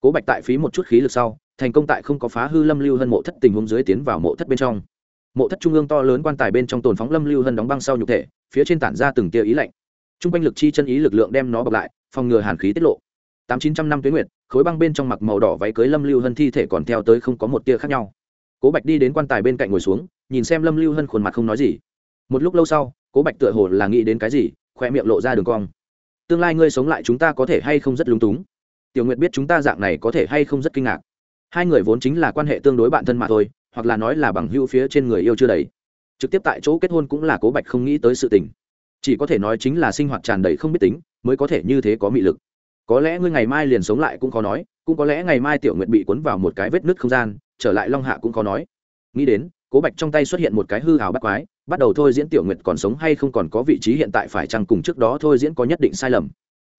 Cố bạch tại phí một chút khí lực sau, thành công tại không có phá hư lâm lưu hân mộ thất tình huống dưới tiến vào mộ thất bên trong. Mộ thất trung ương to lớn quan tài bên trong tồn phóng lâm lưu hân đóng băng sau nhục thể phía trên tản ra từng tia ý lạnh. T r u n g quanh lực chi chân ý lực lượng đem nó bọc lại, phòng ngừa hàn khí tiết lộ. Tám chín trăm năm tuyến nguyệt, khối băng bên trong mặc màu đỏ váy cưới lâm lưu hân thi thể còn theo tới không có một tia khác nhau. Cố bạch đi đến quan tài bên cạnh ngồi xuống, nhìn xem lâm lưu hân khuôn mặt không nói gì. Một lúc lâu sau, cố bạch tựa hồ là nghĩ đến cái gì, khoe miệng lộ ra đường cong. Tương lai ngươi sống lại chúng ta có thể hay không rất lúng túng? Tiểu nguyệt biết chúng ta dạng này có thể hay không rất kinh ngạc. Hai người vốn chính là quan hệ tương đối bạn thân mà thôi, hoặc là nói là bằng hữu phía trên người yêu chưa đầy trực tiếp tại chỗ kết hôn cũng là cố bạch không nghĩ tới sự tình. Chỉ có thể nói chính là sinh hoạt tràn đầy không biết tính, mới có thể như thế có mị lực. Có lẽ ngươi ngày mai liền sống lại cũng khó nói, cũng có lẽ ngày mai tiểu nguyện bị cuốn vào một cái vết nứt không gian, trở lại long hạ cũng khó nói. Nghĩ đến, cố bạch trong tay xuất hiện một cái hư hào bắt quái, bắt đầu thôi diễn tiểu nguyện còn sống hay không còn có vị trí hiện tại phải chăng cùng trước đó thôi diễn có nhất định sai lầm.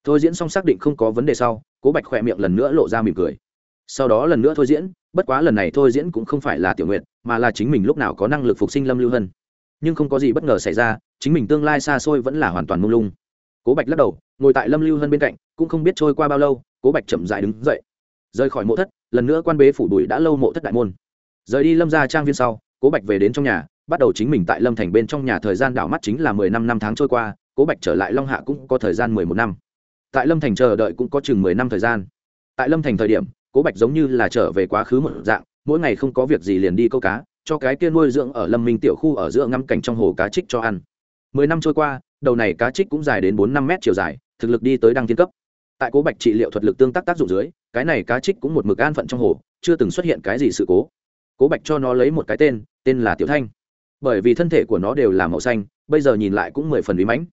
Thôi diễn xong xác định không có vấn đề sau, cố bạch khỏe miệng lần nữa lộ ra mỉm cười. Sau đó lần nữa thôi diễn bất quá lần này thôi diễn cũng không phải là tiểu nguyện, mà là chính mình lúc nào có năng lực phục sinh lâm lưu hân. Nhưng không có gì bất ngờ xảy ra, chính mình tương lai xa xôi vẫn là hoàn toàn mông lung. Cố bạch lắc đầu, ngồi tại lâm lưu hân bên cạnh, cũng không biết trôi qua bao lâu, cố bạch chậm dại đứng dậy. Rời khỏi mộ thất, lần nữa quan bế phủ đùi đã lâu mộ thất đại môn. Rời đi lâm ra trang viên sau, cố bạch về đến trong nhà, bắt đầu chính mình tại lâm thành bên trong nhà thời gian đảo mắt chính là mười năm năm tháng trôi qua, cố bạch trở lại long hạ cũng có thời gian mười một năm. Tại lâm thành chờ đợi cũng có chừng mười năm thời gian. Tại lâm thành thời điểm cố bạch giống như là trở về quá khứ một dạng, mỗi ngày không có việc gì liền đi câu cá, cho cái kia nuôi dưỡng ở lâm minh tiểu khu ở giữa ngắm cảnh trong hồ cá trích cho ăn. Mười năm trôi qua, đầu này cá trích cũng dài đến bốn năm mét chiều dài, thực lực đi tới đăng thiên cấp. Tại cố bạch trị liệu thuật lực tương tác tác dụng dưới, cái này cá trích cũng một mực an phận trong hồ, chưa từng xuất hiện cái gì sự cố. Cố bạch cho nó lấy một cái tên tên là tiểu thanh. Bởi vì thân thể của nó đều là màu xanh, bây giờ nhìn lại cũng mười phần bí mãnh.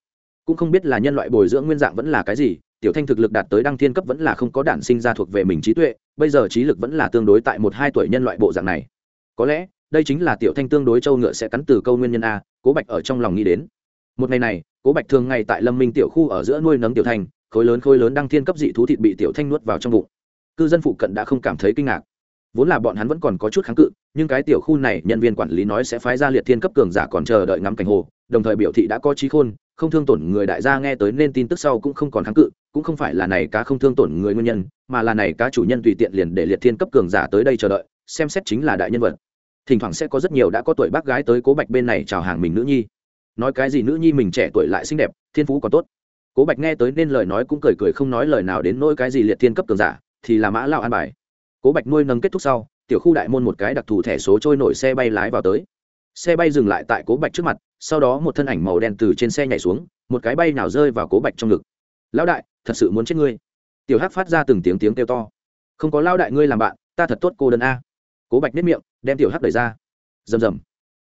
Cũng không biết là nhân loại bồi dưỡng nguyên dạng vẫn là cái gì tiểu thanh thực lực đạt tới đăng thiên cấp vẫn là không có đản sinh ra thuộc về mình trí tuệ, bây giờ trí lực vẫn là tương đối tại một hai tuổi nhân loại bộ dạng này. Có lẽ, đây chính là tiểu thanh tương đối châu ngựa sẽ cắn từ câu nguyên nhân a, cố bạch ở trong lòng nghĩ đến. Một ngày này, cố bạch thường ngày tại lâm minh tiểu khu ở giữa nuôi nấng tiểu thanh, khối lớn khối lớn đăng thiên cấp dị thú thịt bị tiểu thanh nuốt vào trong bụng. Cư dân phụ cận đã không cảm thấy kinh ngạc. Vốn là bọn hắn vẫn còn có chút kháng cự, nhưng cái tiểu khu này nhân viên quản lý nói sẽ phái ra liệt thiên cấp cường giả còn chờ đợi ngắm cảnh hồ, đồng thời biểu thị đã có trí khôn, không thương tổn người đại gia nghe tới nên tin tức sau cũng không còn kháng cự cũng không phải là này cá không thương tổn người nguyên nhân, mà là này cá chủ nhân tùy tiện liền để liệt thiên cấp cường giả tới đây chờ đợi, xem xét chính là đại nhân vật. Thỉnh thoảng sẽ có rất nhiều đã có tuổi bác gái tới cố bạch bên này chào hàng mình nữ nhi. Nói cái gì nữ nhi mình trẻ tuổi lại xinh đẹp, thiên phú còn tốt. Cố bạch nghe tới nên lời nói cũng cười cười không nói lời nào đến nỗi cái gì liệt thiên cấp cường giả, thì là mã lao an bài. Cố bạch nuôi nâng kết thúc sau, tiểu khu đại môn một cái đặc thù thẻ số trôi nổi xe bay lái vào tới. Xe bay dừng lại tại cố bạch trước mặt, sau đó một thân ảnh màu đen từ trên xe nhảy xuống, một cái bay nào rơi vào cố bạch trong ngực. Lão đại thật sự muốn chết ngươi. Tiểu hắc phát ra từng tiếng tiếng kêu to. Không có lao đại ngươi làm bạn, ta thật tốt cô đơn a. Cố bạch nếp miệng, đem tiểu hắc đẩy ra. Rầm rầm.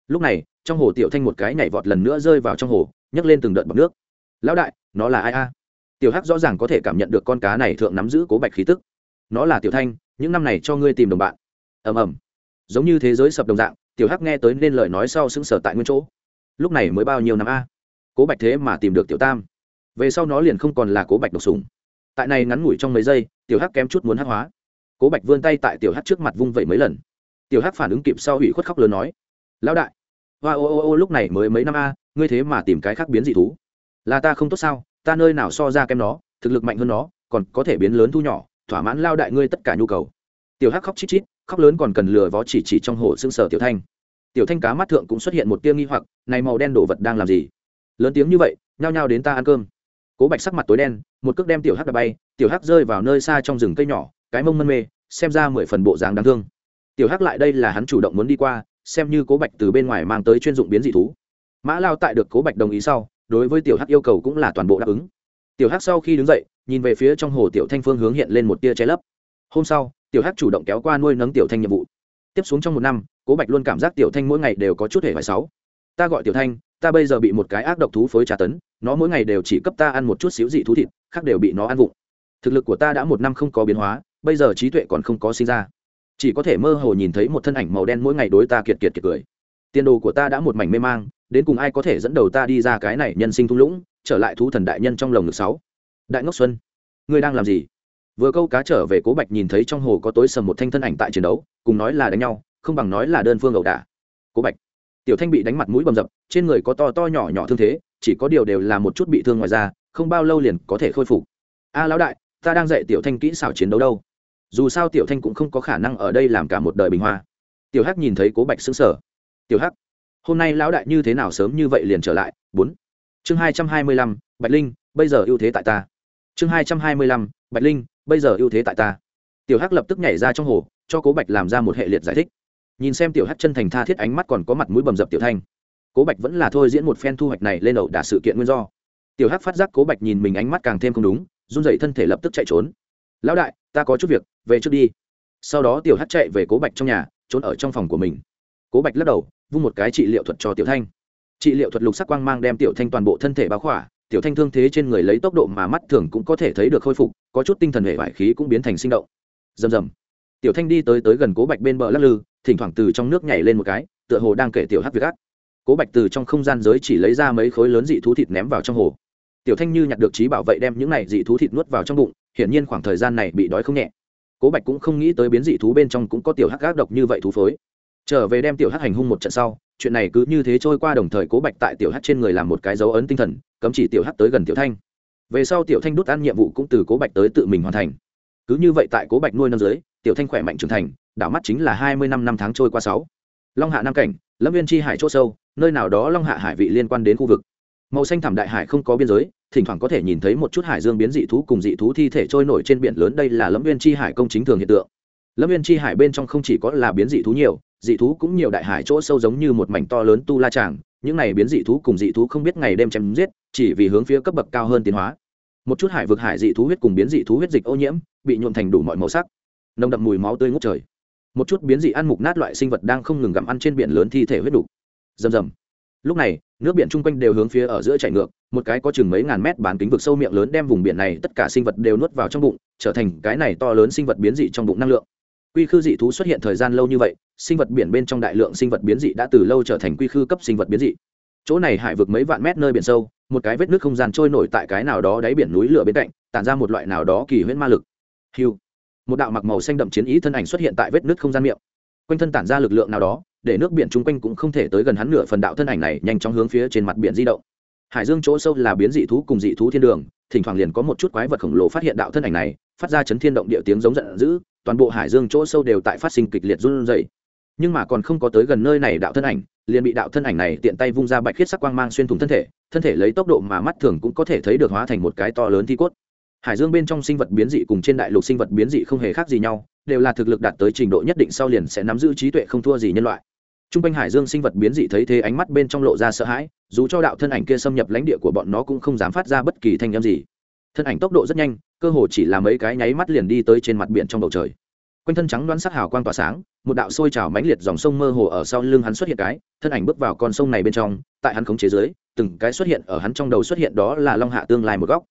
Lúc này, trong hồ tiểu thanh một cái nhảy vọt lần nữa rơi vào trong hồ, nhấc lên từng đợt bọc nước. Lão đại, nó là ai a? Tiểu hắc rõ ràng có thể cảm nhận được con cá này thượng nắm giữ cố bạch khí tức. Nó là tiểu thanh, những năm này cho ngươi tìm đồng bạn. Ầm ầm. Giống như thế giới sập đồng dạng, tiểu hắc nghe tới nên lời nói sau sững sờ tại nguyên chỗ. Lúc này mới bao nhiêu năm a? Cố bạch thế mà tìm được tiểu tam về sau nó liền không còn là cố bạch độc sùng tại này ngắn ngủi trong mấy giây, tiểu hắc kém chút muốn hắc hóa. Cố bạch vươn tay tại tiểu hắc trước mặt vung vẩy mấy lần. Tiểu hắc phản ứng kịp sau hủy khuất khóc lớn nói, lão đại, hoa ô ô ô lúc này mới mấy năm a, ngươi thế mà tìm cái khác biến dị thú. Là ta không tốt sao? Ta nơi nào so ra kém nó, thực lực mạnh hơn nó, còn có thể biến lớn thu nhỏ, thỏa mãn lao đại ngươi tất cả nhu cầu. Tiểu hắc khóc chít chít, khóc lớn còn cần lừa vó chỉ chỉ trong hồ xương sở tiểu thanh. Tiểu thanh cá mắt thượng cũng xuất hiện một tia nghi hoặc, này màu đen đồ vật đang làm gì? Lớn tiếng như vậy, nhao nhao đến ta ăn cơm cố bạch sắc mặt tối đen, một cước đem tiểu hắc đập bay, tiểu hắc rơi vào nơi xa trong rừng cây nhỏ, cái mông mân mê, xem ra mười phần bộ dáng đáng thương. Tiểu hắc lại đây là hắn chủ động muốn đi qua, xem như cố bạch từ bên ngoài mang tới chuyên dụng biến dị thú. Mã lao tại được cố bạch đồng ý sau, đối với tiểu hắc yêu cầu cũng là toàn bộ đáp ứng. Tiểu hắc sau khi đứng dậy, nhìn về phía trong hồ tiểu thanh phương hướng hiện lên một tia che lấp. Hôm sau, tiểu hắc chủ động kéo qua nuôi nấng tiểu thanh nhiệm vụ. Tiếp xuống trong một năm, cố bạch luôn cảm giác tiểu thanh mỗi ngày đều có chút hề vải sáu. Ta gọi tiểu thanh ta bây giờ bị một cái ác độc thú phối trà tấn, nó mỗi ngày đều chỉ cấp ta ăn một chút xíu dị thú thịt, khác đều bị nó ăn vụng. Thực lực của ta đã một năm không có biến hóa, bây giờ trí tuệ còn không có sinh ra. Chỉ có thể mơ hồ nhìn thấy một thân ảnh màu đen mỗi ngày đối ta kiệt kiệt kiệt cười. Tiền đồ của ta đã một mảnh mê mang, đến cùng ai có thể dẫn đầu ta đi ra cái này nhân sinh thung lũng, trở lại thú thần đại nhân trong lồng ngực sáu. Đại ngốc xuân, ngươi đang làm gì? Vừa câu cá trở về cố bạch nhìn thấy trong hồ có tối sầm một thanh thân ảnh tại chiến đấu, cùng nói là đánh nhau, không bằng nói là đơn phương ẩu đả. Cố bạch tiểu thanh bị đánh mặt mũi bầm dập, trên người có to to nhỏ nhỏ thương thế, chỉ có điều đều là một chút bị thương ngoài ra không bao lâu liền có thể khôi phục. A lão đại, ta đang dạy tiểu thanh kỹ xảo chiến đấu đâu? Dù sao tiểu thanh cũng không có khả năng ở đây làm cả một đời bình hoa. Tiểu hắc nhìn thấy cố bạch xứng sở tiểu hắc, hôm nay lão đại như thế nào sớm như vậy liền trở lại? Bốn. Chương hai trăm hai mươi lăm, bạch linh, bây giờ ưu thế tại ta. Chương hai trăm hai mươi lăm, bạch linh, bây giờ ưu thế tại ta. Tiểu hắc lập tức nhảy ra trong hồ, cho cố bạch làm ra một hệ liệt giải thích nhìn xem tiểu hắc chân thành tha thiết ánh mắt còn có mặt mũi bầm dập tiểu thanh, cố bạch vẫn là thôi diễn một phen thu hoạch này lên ẩu đả sự kiện nguyên do. Tiểu hắc phát giác cố bạch nhìn mình ánh mắt càng thêm không đúng, run dậy thân thể lập tức chạy trốn. Lão đại, ta có chút việc, về trước đi. Sau đó tiểu hắc chạy về cố bạch trong nhà, trốn ở trong phòng của mình. Cố bạch lắc đầu, vung một cái trị liệu thuật cho tiểu thanh. Trị liệu thuật lục sắc quang mang đem tiểu thanh toàn bộ thân thể báo khỏa, tiểu thanh thương thế trên người lấy tốc độ mà mắt thường cũng có thể thấy được khôi phục, có chút tinh thần hệ vải khí cũng biến thành sinh động. Rầm rầm. Tiểu thanh đi tới tới gần cố bạch bên bờ lắc lư thỉnh thoảng từ trong nước nhảy lên một cái, tựa hồ đang kể tiểu hắc việc ác. Cố bạch từ trong không gian giới chỉ lấy ra mấy khối lớn dị thú thịt ném vào trong hồ. Tiểu thanh như nhặt được trí bảo vệ đem những này dị thú thịt nuốt vào trong bụng, hiển nhiên khoảng thời gian này bị đói không nhẹ. Cố bạch cũng không nghĩ tới biến dị thú bên trong cũng có tiểu hắc gác độc như vậy thú phối. Trở về đem tiểu hắc hành hung một trận sau, chuyện này cứ như thế trôi qua đồng thời cố bạch tại tiểu hắc trên người làm một cái dấu ấn tinh thần, cấm chỉ tiểu hắc tới gần tiểu thanh. Về sau tiểu thanh đút ăn nhiệm vụ cũng từ cố bạch tới tự mình hoàn thành cứ như vậy tại cố bạch nuôi năm dưới, tiểu thanh khỏe mạnh trưởng thành, đảo mắt chính là hai mươi năm năm tháng trôi qua sáu. Long hạ nam cảnh, lâm viên tri hải c h ỗ sâu, nơi nào đó long hạ hải vị liên quan đến khu vực. Màu xanh thảm đại hải không có biên giới, thỉnh thoảng có thể nhìn thấy một chút hải dương biến dị thú cùng dị thú thi thể trôi nổi trên biển lớn, đây là lâm viên tri hải công chính thường hiện tượng. Lâm viên tri hải bên trong không chỉ có là biến dị thú nhiều, dị thú cũng nhiều đại hải chỗ sâu giống như một mảnh to lớn tu la tràng, những này biến dị thú cùng dị thú không biết ngày đêm chém giết, chỉ vì hướng phía cấp bậc cao hơn tiến hóa một chút hải vực hải dị thú huyết cùng biến dị thú huyết dịch ô nhiễm bị nhuộm thành đủ mọi màu sắc, nồng đậm mùi máu tươi ngút trời. Một chút biến dị ăn mục nát loại sinh vật đang không ngừng gặm ăn trên biển lớn thi thể huyết đục. Rầm rầm. Lúc này, nước biển chung quanh đều hướng phía ở giữa chảy ngược, một cái có chừng mấy ngàn mét bán kính vực sâu miệng lớn đem vùng biển này tất cả sinh vật đều nuốt vào trong bụng, trở thành cái này to lớn sinh vật biến dị trong bụng năng lượng. Quy khư dị thú xuất hiện thời gian lâu như vậy, sinh vật biển bên trong đại lượng sinh vật biến dị đã từ lâu trở thành quy khư cấp sinh vật biến dị. Chỗ này hải vực mấy vạn mét nơi biển sâu một cái vết nước không gian trôi nổi tại cái nào đó đáy biển núi lửa bên cạnh, tản ra một loại nào đó kỳ huyễn ma lực. Hiu. Một đạo mặc màu xanh đậm chiến ý thân ảnh xuất hiện tại vết nước không gian miệng. Quanh thân tản ra lực lượng nào đó, để nước biển chung quanh cũng không thể tới gần hắn nửa phần đạo thân ảnh này nhanh chóng hướng phía trên mặt biển di động. Hải dương chỗ sâu là biến dị thú cùng dị thú thiên đường, thỉnh thoảng liền có một chút quái vật khổng lồ phát hiện đạo thân ảnh này, phát ra chấn thiên động địa tiếng giống giận dữ, toàn bộ hải dương chỗ sâu đều tại phát sinh kịch liệt run rẩy. Nhưng mà còn không có tới gần nơi này đạo thân ảnh, liền bị đạo thân ảnh này tiện tay vung ra bạch khiết sắc quang mang xuyên thủng thân thể thân thể lấy tốc độ mà mắt thường cũng có thể thấy được hóa thành một cái to lớn thi cốt. Hải dương bên trong sinh vật biến dị cùng trên đại lục sinh vật biến dị không hề khác gì nhau, đều là thực lực đạt tới trình độ nhất định sau liền sẽ nắm giữ trí tuệ không thua gì nhân loại. T r u n g quanh hải dương sinh vật biến dị thấy thế ánh mắt bên trong lộ ra sợ hãi, dù cho đạo thân ảnh kia xâm nhập lãnh địa của bọn nó cũng không dám phát ra bất kỳ thanh â m gì. Thân ảnh tốc độ rất nhanh, cơ hồ chỉ là mấy cái nháy mắt liền đi tới trên mặt biển trong bầu trời. Quanh thân trắng đoán sắc hào quang tỏa sáng, một đạo sôi trào mãnh liệt dòng sông mơ hồ ở sau lưng hắn xuất hiện cái, thân ảnh bước vào con sông này bên trong, tại hắn khống chế dưới từng cái xuất hiện ở hắn trong đầu xuất hiện đó là long hạ tương lai một góc.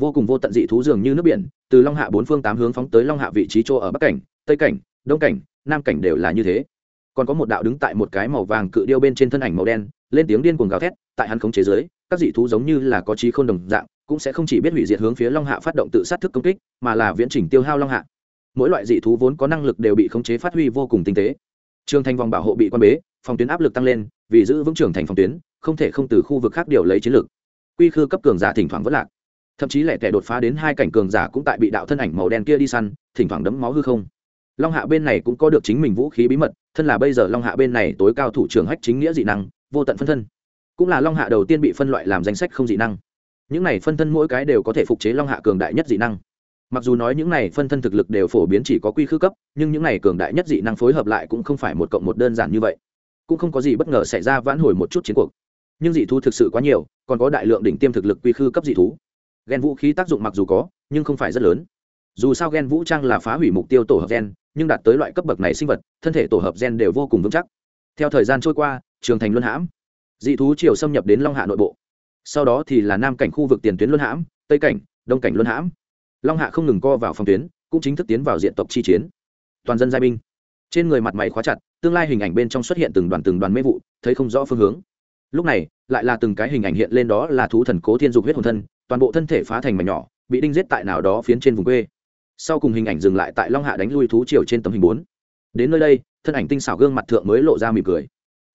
Vô cùng vô tận dị thú dường như nước biển, từ long hạ bốn phương tám hướng phóng tới long hạ vị trí chỗ ở bắc cảnh, tây cảnh, đông cảnh, nam cảnh đều là như thế. Còn có một đạo đứng tại một cái màu vàng cự điêu bên trên thân ảnh màu đen, lên tiếng điên cuồng gào thét, tại hắn khống chế giới các dị thú giống như là có trí k h ô n đồng dạng, cũng sẽ không chỉ biết hủy diệt hướng phía long hạ phát động tự sát thức công kích, mà là viễn trình tiêu hao long hạ. Mỗi loại dị thú vốn có năng lực đều bị khống chế phát huy vô cùng tinh tế. Trường thành vòng bảo hộ bị quan bế phòng tuyến áp lực tăng lên, vì giữ vững trường thành phòng tuyến, không thể không từ khu vực khác điều lấy chiến lược. Quy khư cấp cường giả thỉnh thoảng vất lạc. Thậm chí lẻ tẻ đột phá đến hai cảnh cường giả cũng tại bị đạo thân ảnh màu đen kia đi săn, thỉnh thoảng đấm máu hư không. Long hạ bên này cũng có được chính mình vũ khí bí mật, thân là bây giờ long hạ bên này tối cao thủ trưởng hách chính nghĩa dị năng, vô tận phân thân. Cũng là long hạ đầu tiên bị phân loại làm danh sách không dị năng. Những này phân thân mỗi cái đều có thể phục chế long hạ cường đại nhất dị năng. Mặc dù nói những này phân thân thực lực đều phổ biến chỉ có quy khư cấp, nhưng những này cường đại nhất dị năng phối hợp lại cũng không phải một cộng một đơn giản như vậy cũng không có gì bất ngờ xảy ra vãn hồi một chút chiến cuộc. Nhưng dị thú thực sự quá nhiều, còn có đại lượng đỉnh tiêm thực lực quy khư cấp dị thú. Ghen vũ khí tác dụng mặc dù có, nhưng không phải rất lớn. Dù sao ghen vũ trang là phá hủy mục tiêu tổ hợp gen, nhưng đạt tới loại cấp bậc này sinh vật, thân thể tổ hợp gen đều vô cùng vững chắc. Theo thời gian trôi qua, trường thành luân hãm. Dị thú chiều xâm nhập đến long hạ nội bộ. Sau đó thì là nam cảnh khu vực tiền tuyến luân hãm, tây cảnh, đông cảnh luân hãm. Long hạ không ngừng co vào phòng tuyến, cũng chính thức tiến vào diện tộc chi chiến. Toàn dân giai binh. Trên người mặt mày khóa chặt tương lai hình ảnh bên trong xuất hiện từng đoàn từng đoàn mê vụ, thấy không rõ phương hướng. Lúc này, lại là từng cái hình ảnh hiện lên đó là thú thần cố thiên dục huyết hồn thân, toàn bộ thân thể phá thành mảnh nhỏ, bị đinh giết tại nào đó phiến trên vùng quê. Sau cùng hình ảnh dừng lại tại long hạ đánh lui thú triều trên tấm hình bốn. Đến nơi đây, thân ảnh tinh xảo gương mặt thượng mới lộ ra mỉm cười.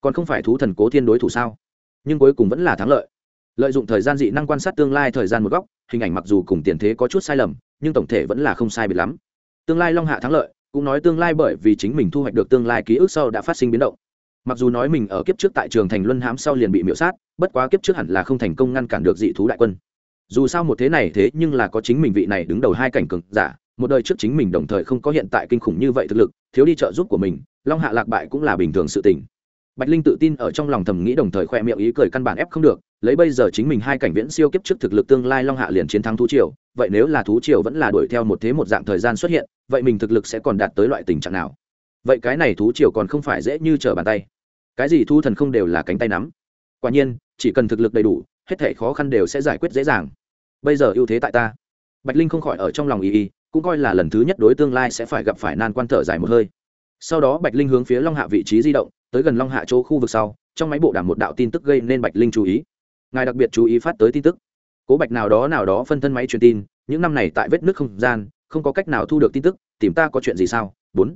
Còn không phải thú thần cố thiên đối thủ sao? Nhưng cuối cùng vẫn là thắng lợi. Lợi dụng thời gian dị năng quan sát tương lai thời gian một góc, hình ảnh mặc dù cùng tiền thế có chút sai lầm, nhưng tổng thể vẫn là không sai biệt lắm. Tương lai long hạ thắng lợi cũng nói tương lai bởi vì chính mình thu hoạch được tương lai ký ức sau đã phát sinh biến động. Mặc dù nói mình ở kiếp trước tại trường thành luân hãm sau liền bị miễu sát, bất quá kiếp trước hẳn là không thành công ngăn cản được dị thú đại quân. Dù sao một thế này thế nhưng là có chính mình vị này đứng đầu hai cảnh cường giả, một đời trước chính mình đồng thời không có hiện tại kinh khủng như vậy thực lực, thiếu đi trợ giúp của mình, long hạ lạc bại cũng là bình thường sự tình bạch linh tự tin ở trong lòng thầm nghĩ đồng thời khoe miệng ý cười căn bản ép không được, lấy bây giờ chính mình hai cảnh viễn siêu kiếp trước thực lực tương lai long hạ liền chiến thắng thú triều, vậy nếu là thú triều vẫn là đuổi theo một thế một dạng thời gian xuất hiện, vậy mình thực lực sẽ còn đạt tới loại tình trạng nào? Vậy cái này thú triều còn không phải dễ như trở bàn tay. Cái gì thu thần không đều là cánh tay nắm? Quả nhiên, chỉ cần thực lực đầy đủ, hết thể khó khăn đều sẽ giải quyết dễ dàng. Bây giờ ưu thế tại ta. Bạch linh không khỏi ở trong lòng y y cũng coi là lần thứ nhất đối tương lai sẽ phải gặp phải nan quan thở dài một hơi. Sau đó bạch linh hướng phía long hạ vị trí di động tới gần long hạ chỗ khu vực sau, trong máy bộ đàm một đạo tin tức gây nên bạch linh chú ý. Ngài đặc biệt chú ý phát tới tin tức. Cố bạch nào đó nào đó phân thân máy truyền tin, những năm này tại vết nước không gian, không có cách nào thu được tin tức, tìm ta có chuyện gì sao? Bốn.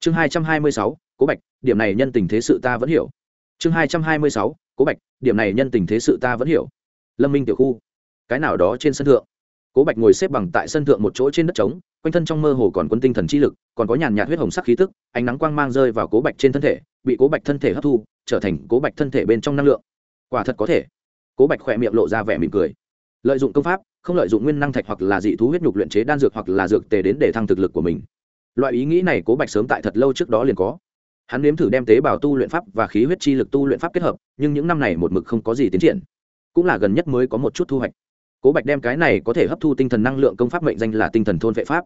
Chương hai trăm hai mươi sáu, cố bạch, điểm này nhân tình thế sự ta vẫn hiểu. Chương hai trăm hai mươi sáu, cố bạch, điểm này nhân tình thế sự ta vẫn hiểu. Lâm minh tiểu khu, cái nào đó trên sân thượng. Cố bạch ngồi xếp bằng tại sân thượng một chỗ trên đất trống quanh thân trong mơ hồ còn quân tinh thần chi lực, còn có nhàn nhạt huyết hồng sắc khí tức, ánh nắng quang mang rơi vào cố bạch trên thân thể, bị cố bạch thân thể hấp thu, trở thành cố bạch thân thể bên trong năng lượng. Quả thật có thể. Cố bạch khỏe miệng lộ ra vẻ mỉm cười. Lợi dụng công pháp, không lợi dụng nguyên năng thạch hoặc là dị thú huyết nhục luyện chế đan dược hoặc là dược tề đến để thăng thực lực của mình. Loại ý nghĩ này cố bạch sớm tại thật lâu trước đó liền có. Hắn nếm thử đem tế bào tu luyện pháp và khí huyết chi lực tu luyện pháp kết hợp, nhưng những năm này một mực không có gì tiến triển. Cũng là gần nhất mới có một chút thu hoạch cố bạch đem cái này có thể hấp thu tinh thần năng lượng công pháp mệnh danh là tinh thần thôn vệ pháp.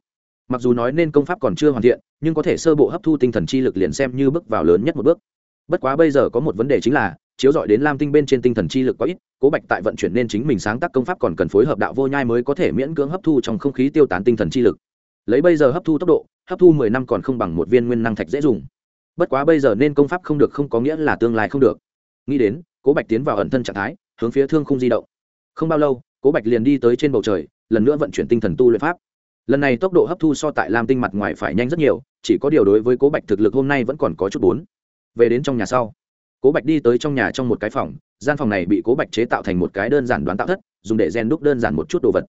Mặc dù nói nên công pháp còn chưa hoàn thiện, nhưng có thể sơ bộ hấp thu tinh thần chi lực liền xem như bước vào lớn nhất một bước. Bất quá bây giờ có một vấn đề chính là, chiếu dọi đến lam tinh bên trên tinh thần chi lực có ít, cố bạch tại vận chuyển nên chính mình sáng tác công pháp còn cần phối hợp đạo vô nhai mới có thể miễn cưỡng hấp thu trong không khí tiêu tán tinh thần chi lực. Lấy bây giờ hấp thu tốc độ, hấp thu mười năm còn không bằng một viên nguyên năng thạch dễ dùng. Bất quá bây giờ nên công pháp không được không có nghĩa là tương lai không được. Nghĩ đến, cố bạch tiến vào ẩn thân trạng thái, hướng phía thương không di động. Không bao lâu cố bạch liền đi tới trên bầu trời, lần nữa vận chuyển tinh thần tu luyện pháp. Lần này tốc độ hấp thu so tại lam tinh mặt ngoài phải nhanh rất nhiều, chỉ có điều đối với cố bạch thực lực hôm nay vẫn còn có chút bốn. Về đến trong nhà sau, cố bạch đi tới trong nhà trong một cái phòng, gian phòng này bị cố bạch chế tạo thành một cái đơn giản đoán tạo thất, dùng để rèn đúc đơn giản một chút đồ vật.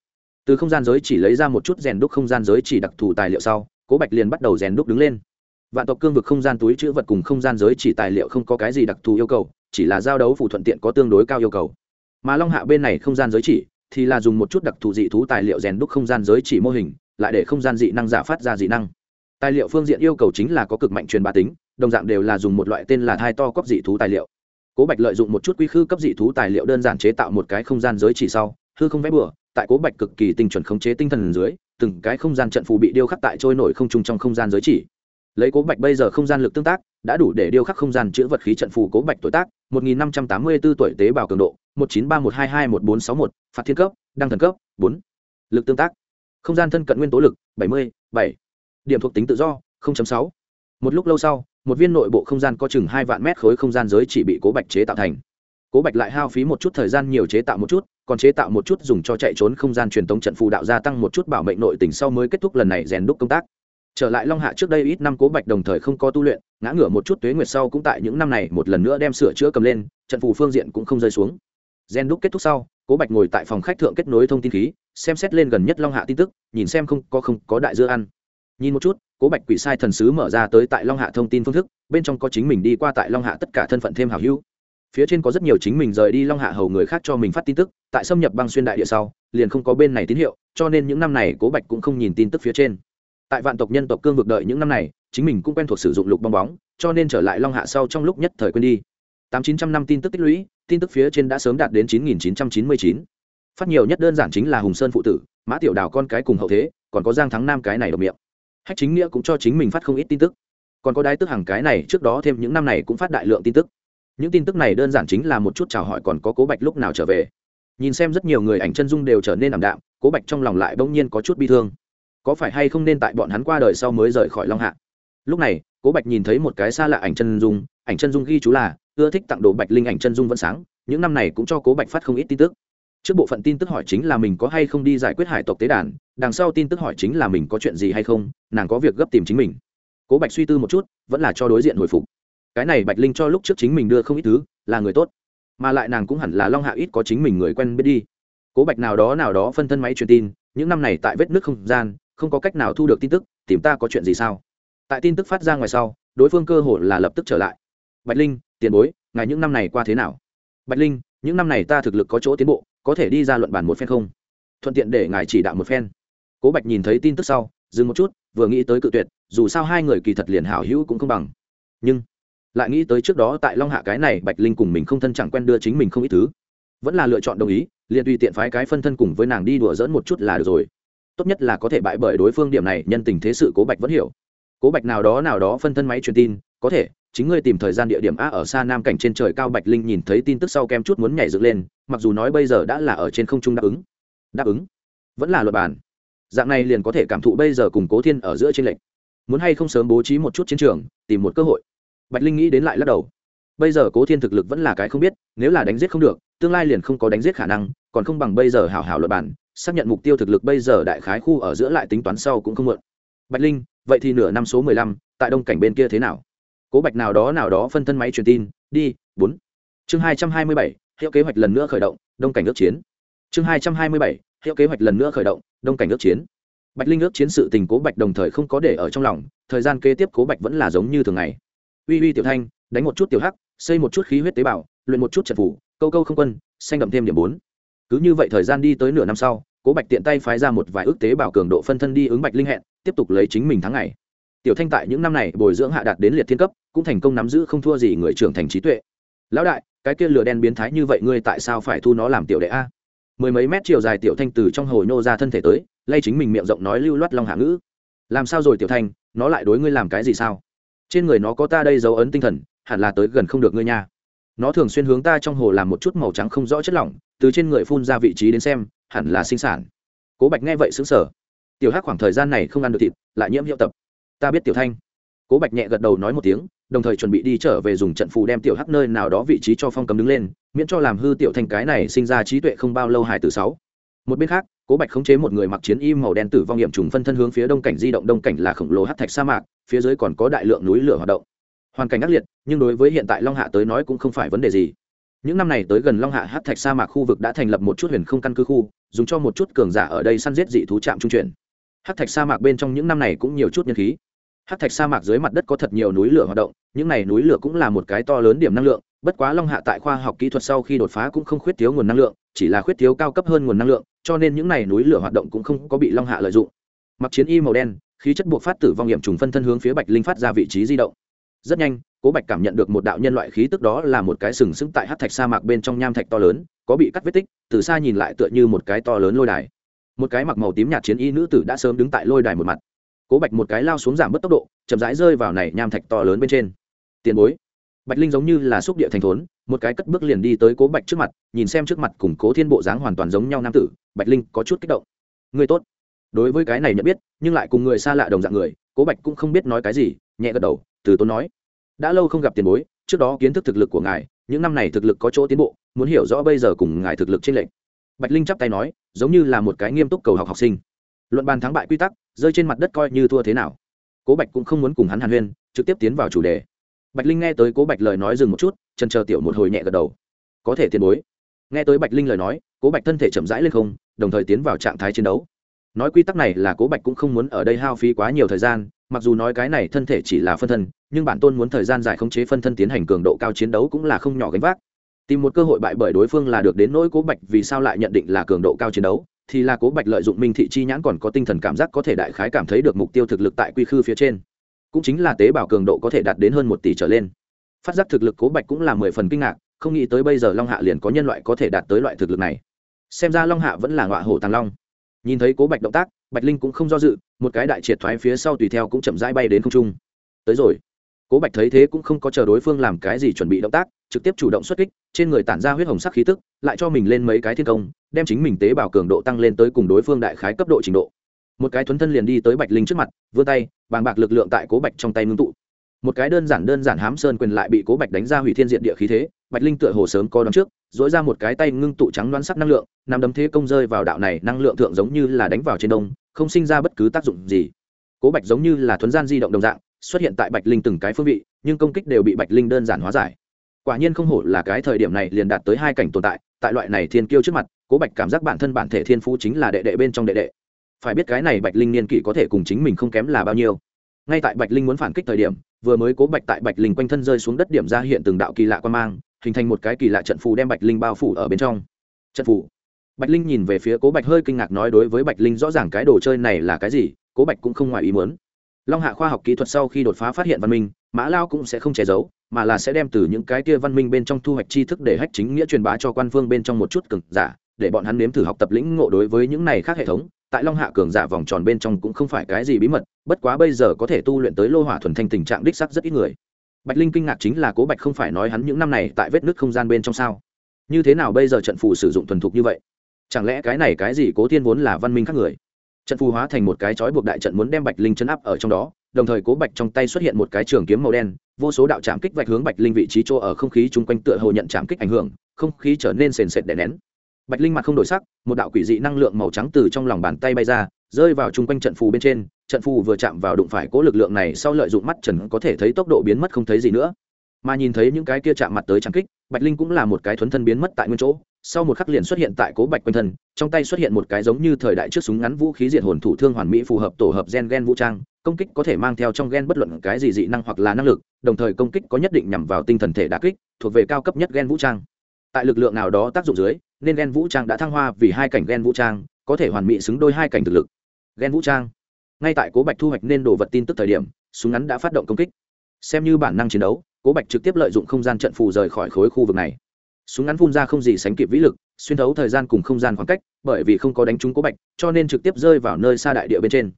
Từ không gian giới chỉ lấy ra một chút rèn đúc không gian giới chỉ đặc thù tài liệu sau, cố bạch liền bắt đầu rèn đúc đứng lên. Vạn tộc cương vực không gian túi chữ vật cùng không gian giới chỉ tài liệu không có cái gì đặc thù yêu cầu, chỉ là giao đấu phụ thuận tiện có tương đối cao yêu cầu. Mà long hạ bên này không gian giới chỉ thì là dùng một chút đặc thù dị thú tài liệu rèn đúc không gian giới chỉ mô hình, lại để không gian dị năng giả phát ra dị năng. Tài liệu phương diện yêu cầu chính là có cực mạnh truyền bá tính, đồng dạng đều là dùng một loại tên là thai to cấp dị thú tài liệu. Cố bạch lợi dụng một chút quy khư cấp dị thú tài liệu đơn giản chế tạo một cái không gian giới chỉ sau, hư không vẽ bừa, tại cố bạch cực kỳ tinh chuẩn khống chế tinh thần dưới, từng cái không gian trận phù bị điêu khắc tại trôi nổi không trung trong không gian giới chỉ. Lấy cố bạch bây giờ không gian lực tương tác, đã đủ để điêu khắc không gian chữ vật khí trận phù cố bạch tuổi tác 1584 tuổi tế bào cường độ 19312211461, phạt thiên cấp đăng thần cấp 4. lực tương tác không gian thân cận nguyên tố lực 70, 7. điểm thuộc tính tự do 0.6. một lúc lâu sau một viên nội bộ không gian có chừng hai vạn mét khối không gian giới chỉ bị cố bạch chế tạo thành cố bạch lại hao phí một chút thời gian nhiều chế tạo một chút còn chế tạo một chút dùng cho chạy trốn không gian truyền tống trận phù đạo gia tăng một chút bảo mệnh nội tình sau mới kết thúc lần này rèn đúc công tác trở lại long hạ trước đây ít năm cố bạch đồng thời không có tu luyện ngã ngửa một chút tuế nguyệt sau cũng tại những năm này một lần nữa đem sửa chữa cầm lên trận phù phương diện cũng không rơi xuống gen đúc kết thúc sau, cố bạch ngồi tại phòng khách thượng kết nối thông tin khí, xem xét lên gần nhất long hạ tin tức, nhìn xem không, có không, có đại dưa ăn. Nhìn một chút, cố bạch quỷ sai thần sứ mở ra tới tại long hạ thông tin phương thức, bên trong có chính mình đi qua tại long hạ tất cả thân phận thêm hào hữu. Phía trên có rất nhiều chính mình rời đi long hạ hầu người khác cho mình phát tin tức, tại xâm nhập băng xuyên đại địa sau, liền không có bên này tín hiệu, cho nên những năm này cố bạch cũng không nhìn tin tức phía trên. Tại vạn tộc nhân tộc cương vực đợi những năm này, chính mình cũng quen thuộc sử dụng lục bong bóng, cho nên trở lại long hạ sau trong lúc nhất thời quên đi tám chín trăm năm tin tức tích lũy, tin tức phía trên đã sớm đạt đến chín nghìn chín trăm chín mươi chín. Phát nhiều nhất đơn giản chính là hùng sơn phụ tử, mã tiểu đào con cái cùng hậu thế, còn có giang thắng nam cái này độc miệng. Hách chính nghĩa cũng cho chính mình phát không ít tin tức. Còn có đái tức hàng cái này, trước đó thêm những năm này cũng phát đại lượng tin tức. Những tin tức này đơn giản chính là một chút chào hỏi còn có cố bạch lúc nào trở về. Nhìn xem rất nhiều người ảnh chân dung đều trở nên ảm đạm, cố bạch trong lòng lại bỗng nhiên có chút bi thương. Có phải hay không nên tại bọn hắn qua đời sau mới rời khỏi long hạ? Lúc này, cố bạch nhìn thấy một cái xa lạ ảnh chân dung ảnh chân dung ghi chú là, ưa thích tặng đồ bạch linh ảnh chân dung vẫn sáng, những năm này cũng cho cố bạch phát không ít tin tức. Trước bộ phận tin tức hỏi chính là mình có hay không đi giải quyết hải tộc tế đàn, đằng sau tin tức hỏi chính là mình có chuyện gì hay không, nàng có việc gấp tìm chính mình. Cố bạch suy tư một chút, vẫn là cho đối diện hồi phục. Cái này bạch linh cho lúc trước chính mình đưa không ít thứ, là người tốt. Mà lại nàng cũng hẳn là long hạ ít có chính mình người quen biết đi. Cố bạch nào đó nào đó phân thân máy truyền tin, những năm này tại vết nước không gian, không có cách nào thu được tin tức, tìm ta có chuyện gì sao? Tại tin tức phát ra ngoài sau, đối phương cơ hội là lập tức trở lại bạch linh, tiền bối, ngài những năm này qua thế nào? Bạch linh, những năm này ta thực lực có chỗ tiến bộ, có thể đi ra luận bàn một phen không? Thuận tiện để ngài chỉ đạo một phen. Cố bạch nhìn thấy tin tức sau, dừng một chút, vừa nghĩ tới cự tuyệt, dù sao hai người kỳ thật liền hảo hữu cũng không bằng. Nhưng, lại nghĩ tới trước đó tại long hạ cái này bạch linh cùng mình không thân chẳng quen đưa chính mình không ít thứ. Vẫn là lựa chọn đồng ý, liền tùy tiện phái cái phân thân cùng với nàng đi đùa dỡn một chút là được rồi. Tốt nhất là có thể bại bởi đối phương, điểm này nhân tình thế sự cố bạch vẫn hiểu. Cố bạch nào đó nào đó phân thân máy truyền tin, có thể chính ngươi tìm thời gian địa điểm a ở xa nam cảnh trên trời cao bạch linh nhìn thấy tin tức sau kem chút muốn nhảy dựng lên, mặc dù nói bây giờ đã là ở trên không trung đáp ứng. Đáp ứng? Vẫn là luật bản. Dạng này liền có thể cảm thụ bây giờ cùng cố thiên ở giữa trên lệnh muốn hay không sớm bố trí một chút chiến trường, tìm một cơ hội? Bạch linh nghĩ đến lại lắc đầu. Bây giờ cố thiên thực lực vẫn là cái không biết, nếu là đánh giết không được, tương lai liền không có đánh giết khả năng, còn không bằng bây giờ hảo hảo luật bản, xác nhận mục tiêu thực lực bây giờ đại khái khu ở giữa lại tính toán sau cũng không mượn bạch linh, vậy thì nửa năm số mười lăm, tại đông cảnh bên kia thế nào? Cố bạch nào đó nào đó phân thân máy truyền tin, đi, bốn. Chương hai trăm hai mươi bảy, hiệu kế hoạch lần nữa khởi động, đông cảnh ước chiến. Chương hai trăm hai mươi bảy, hiệu kế hoạch lần nữa khởi động, đông cảnh ước chiến. Bạch linh ước chiến sự tình cố bạch đồng thời không có để ở trong lòng, thời gian kế tiếp cố bạch vẫn là giống như thường ngày. Uy uy tiểu thanh, đánh một chút tiểu hắc, xây một chút khí huyết tế bào, luyện một chút trận phủ, câu câu không quân, xanh đậm thêm điểm bốn. Cứ như vậy thời gian đi tới nửa năm sau, cố bạch tiện tay phái ra một vài ước tế bào cường độ phân thân đi ứng bạch linh hẹn, tiếp tục lấy chính mình tháng ngày tiểu thanh tại những năm này bồi dưỡng hạ đạt đến liệt thiên cấp, cũng thành công nắm giữ không thua gì người trưởng thành trí tuệ. Lão đại, cái kia lửa đen biến thái như vậy ngươi tại sao phải thu nó làm tiểu đệ a? Mười mấy mét chiều dài tiểu thanh từ trong hồ nhô ra thân thể tới, lay chính mình miệng rộng nói lưu loát long hạ ngữ. Làm sao rồi tiểu thanh, nó lại đối ngươi làm cái gì sao? Trên người nó có ta đây dấu ấn tinh thần, hẳn là tới gần không được ngươi nha. Nó thường xuyên hướng ta trong hồ làm một chút màu trắng không rõ chất lỏng, từ trên người phun ra vị trí đến xem, hẳn là sinh sản. Cố bạch nghe vậy xứng sở tiểu hắc khoảng thời gian này không ăn được thịt, lại nhiễm hiệu tập ta biết tiểu thanh cố bạch nhẹ gật đầu nói một tiếng đồng thời chuẩn bị đi trở về dùng trận phù đem tiểu hắc nơi nào đó vị trí cho phong cấm đứng lên miễn cho làm hư tiểu thanh cái này sinh ra trí tuệ không bao lâu hải từ sáu một bên khác cố bạch khống chế một người mặc chiến y màu đen tử vong hiểm trùng phân thân hướng phía đông cảnh di động đông cảnh là khổng lồ hát thạch sa mạc phía dưới còn có đại lượng núi lửa hoạt động hoàn cảnh ác liệt nhưng đối với hiện tại long hạ tới nói cũng không phải vấn đề gì những năm này tới gần long hạ hát thạch sa mạc khu vực đã thành lập một chút huyền không căn cứ khu dùng cho một chút cường giả ở đây săn giết dị thú trạm trung chuyển hát thạch sa mạc bên trong những năm này cũng nhiều chút nhân khí hát thạch sa mạc dưới mặt đất có thật nhiều núi lửa hoạt động, những này núi lửa cũng là một cái to lớn điểm năng lượng, bất quá long hạ tại khoa học kỹ thuật sau khi đột phá cũng không khuyết thiếu nguồn năng lượng, chỉ là khuyết thiếu cao cấp hơn nguồn năng lượng, cho nên những này núi lửa hoạt động cũng không có bị long hạ lợi dụng. Mặc chiến y màu đen, khí chất buộc phát tử vong nghiệm trùng phân thân hướng phía bạch linh phát ra vị trí di động. Rất nhanh, cố bạch cảm nhận được một đạo nhân loại khí tức đó là một cái sừng sững tại hát thạch sa mạc bên trong nham thạch to lớn, có bị cắt vết tích, từ xa nhìn lại tựa như một cái to lớn lôi đài. Một cái mặc màu tím nhạt chiến y nữ tử đã sớm đứng tại lôi đài một mặt cố bạch một cái lao xuống giảm bớt tốc độ, chậm rãi rơi vào này nham thạch to lớn bên trên. Tiền bối. Bạch linh giống như là xúc địa thành thốn, một cái cất bước liền đi tới cố bạch trước mặt, nhìn xem trước mặt cùng cố thiên bộ dáng hoàn toàn giống nhau nam tử, bạch linh có chút kích động. Người tốt. Đối với cái này nhận biết, nhưng lại cùng người xa lạ đồng dạng người, cố bạch cũng không biết nói cái gì, nhẹ gật đầu, từ tốn nói. Đã lâu không gặp tiền bối, trước đó kiến thức thực lực của ngài, những năm này thực lực có chỗ tiến bộ, muốn hiểu rõ bây giờ cùng ngài thực lực trên lệnh bạch linh chắp tay nói, giống như là một cái nghiêm túc cầu học học sinh. Luận bàn thắng bại quy tắc rơi trên mặt đất coi như thua thế nào. Cố bạch cũng không muốn cùng hắn hàn huyên, trực tiếp tiến vào chủ đề. Bạch linh nghe tới cố bạch lời nói dừng một chút trần chờ tiểu một hồi nhẹ gật đầu. Có thể tiền bối. Nghe tới bạch linh lời nói, cố bạch thân thể chậm rãi lên không, đồng thời tiến vào trạng thái chiến đấu. Nói quy tắc này là cố bạch cũng không muốn ở đây hao phí quá nhiều thời gian, mặc dù nói cái này thân thể chỉ là phân thân, nhưng bản tôn muốn thời gian dài khống chế phân thân tiến hành cường độ cao chiến đấu cũng là không nhỏ gánh vác. Tìm một cơ hội bại bởi đối phương là được đến nỗi cố bạch vì sao lại nhận định là cường độ cao chiến đấu thì là cố bạch lợi dụng minh thị chi nhãn còn có tinh thần cảm giác có thể đại khái cảm thấy được mục tiêu thực lực tại quy khư phía trên. Cũng chính là tế bào cường độ có thể đạt đến hơn một tỷ trở lên. Phát giác thực lực cố bạch cũng là mười phần kinh ngạc, không nghĩ tới bây giờ long hạ liền có nhân loại có thể đạt tới loại thực lực này. Xem ra long hạ vẫn là ngọa hổ tàng long. Nhìn thấy cố bạch động tác, bạch linh cũng không do dự, một cái đại triệt thoái phía sau tùy theo cũng chậm rãi bay đến không trung. Tới rồi. Cố bạch thấy thế cũng không có chờ đối phương làm cái gì chuẩn bị động tác, trực tiếp chủ động xuất kích trên người tản ra huyết hồng sắc khí tức, lại cho mình lên mấy cái thiên công, đem chính mình tế bào cường độ tăng lên tới cùng đối phương đại khái cấp độ trình độ. Một cái thuấn thân liền đi tới bạch linh trước mặt, vươn tay, bàng bạc lực lượng tại cố bạch trong tay ngưng tụ. Một cái đơn giản đơn giản hám sơn quyền lại bị cố bạch đánh ra hủy thiên diện địa khí thế, bạch linh tựa hồ sớm có đón trước dỗi ra một cái tay ngưng tụ trắng đoán sắc năng lượng nằm đấm thế công rơi vào đạo này năng lượng thượng giống như là đánh vào trên đông, không sinh ra bất cứ tác dụng gì. Cố bạch giống như là thuấn gian di động đồng dạng, xuất hiện tại bạch linh từng cái phương vị, nhưng công kích đều bị bạch linh đơn giản hóa giải quả nhiên không hổ là cái thời điểm này liền đạt tới hai cảnh tồn tại tại loại này thiên kiêu trước mặt, cố bạch cảm giác bản thân bản thể thiên phú chính là đệ đệ bên trong đệ đệ. Phải biết cái này bạch linh niên kỷ có thể cùng chính mình không kém là bao nhiêu. Ngay tại bạch linh muốn phản kích thời điểm, vừa mới cố bạch tại bạch linh quanh thân rơi xuống đất điểm ra hiện từng đạo kỳ lạ quan mang, hình thành một cái kỳ lạ trận phù đem bạch linh bao phủ ở bên trong. Trận phù. Bạch linh nhìn về phía cố bạch hơi kinh ngạc nói đối với bạch linh rõ ràng cái đồ chơi này là cái gì, cố bạch cũng không ngoài ý muốn. Long hạ khoa học kỹ thuật sau khi đột phá phát hiện văn minh, mã lao cũng sẽ không che giấu mà là sẽ đem từ những cái kia văn minh bên trong thu hoạch tri thức để hách chính nghĩa truyền bá cho quan phương bên trong một chút cực giả, để bọn hắn nếm thử học tập lĩnh ngộ đối với những này khác hệ thống. Tại long hạ cường giả vòng tròn bên trong cũng không phải cái gì bí mật, bất quá bây giờ có thể tu luyện tới lô hỏa thuần thanh tình trạng đích sắc rất ít người. Bạch linh kinh ngạc chính là cố bạch không phải nói hắn những năm này tại vết nứt không gian bên trong sao? Như thế nào bây giờ trận phù sử dụng thuần thục như vậy? Chẳng lẽ cái này cái gì cố thiên vốn là văn minh khác người? Trận phù hóa thành một cái trói buộc đại trận muốn đem bạch linh chấn áp ở trong đó đồng thời cố bạch trong tay xuất hiện một cái trường kiếm màu đen, vô số đạo chạm kích vạch hướng bạch linh vị trí chỗ ở không khí chung quanh tựa hồ nhận chạm kích ảnh hưởng, không khí trở nên sền sệt đè nén. Bạch linh mặt không đổi sắc, một đạo quỷ dị năng lượng màu trắng từ trong lòng bàn tay bay ra, rơi vào chung quanh trận phù bên trên, trận phù vừa chạm vào đụng phải cố lực lượng này sau lợi dụng mắt trần có thể thấy tốc độ biến mất không thấy gì nữa. Mà nhìn thấy những cái kia chạm mặt tới trạm kích, bạch linh cũng là một cái thuấn thân biến mất tại nguyên chỗ sau một khắc liền xuất hiện tại cố bạch quanh thân, trong tay xuất hiện một cái giống như thời đại trước súng ngắn vũ khí diệt hồn thủ thương hoàn mỹ phù hợp tổ hợp gen gen vũ trang, công kích có thể mang theo trong gen bất luận cái gì dị năng hoặc là năng lực, đồng thời công kích có nhất định nhằm vào tinh thần thể đà kích, thuộc về cao cấp nhất gen vũ trang. Tại lực lượng nào đó tác dụng dưới, nên gen vũ trang đã thăng hoa vì hai cảnh gen vũ trang, có thể hoàn mỹ xứng đôi hai cảnh thực lực. Gen vũ trang. Ngay tại cố bạch thu hoạch nên đồ vật tin tức thời điểm, súng ngắn đã phát động công kích. Xem như bản năng chiến đấu, cố bạch trực tiếp lợi dụng không gian trận phù rời khỏi khối khu vực này súng ngắn phun ra không gì sánh kịp vĩ lực, xuyên thấu thời gian cùng không gian khoảng cách, bởi vì không có đánh trúng cố bạch, cho nên trực tiếp rơi vào nơi xa đại địa bên trên.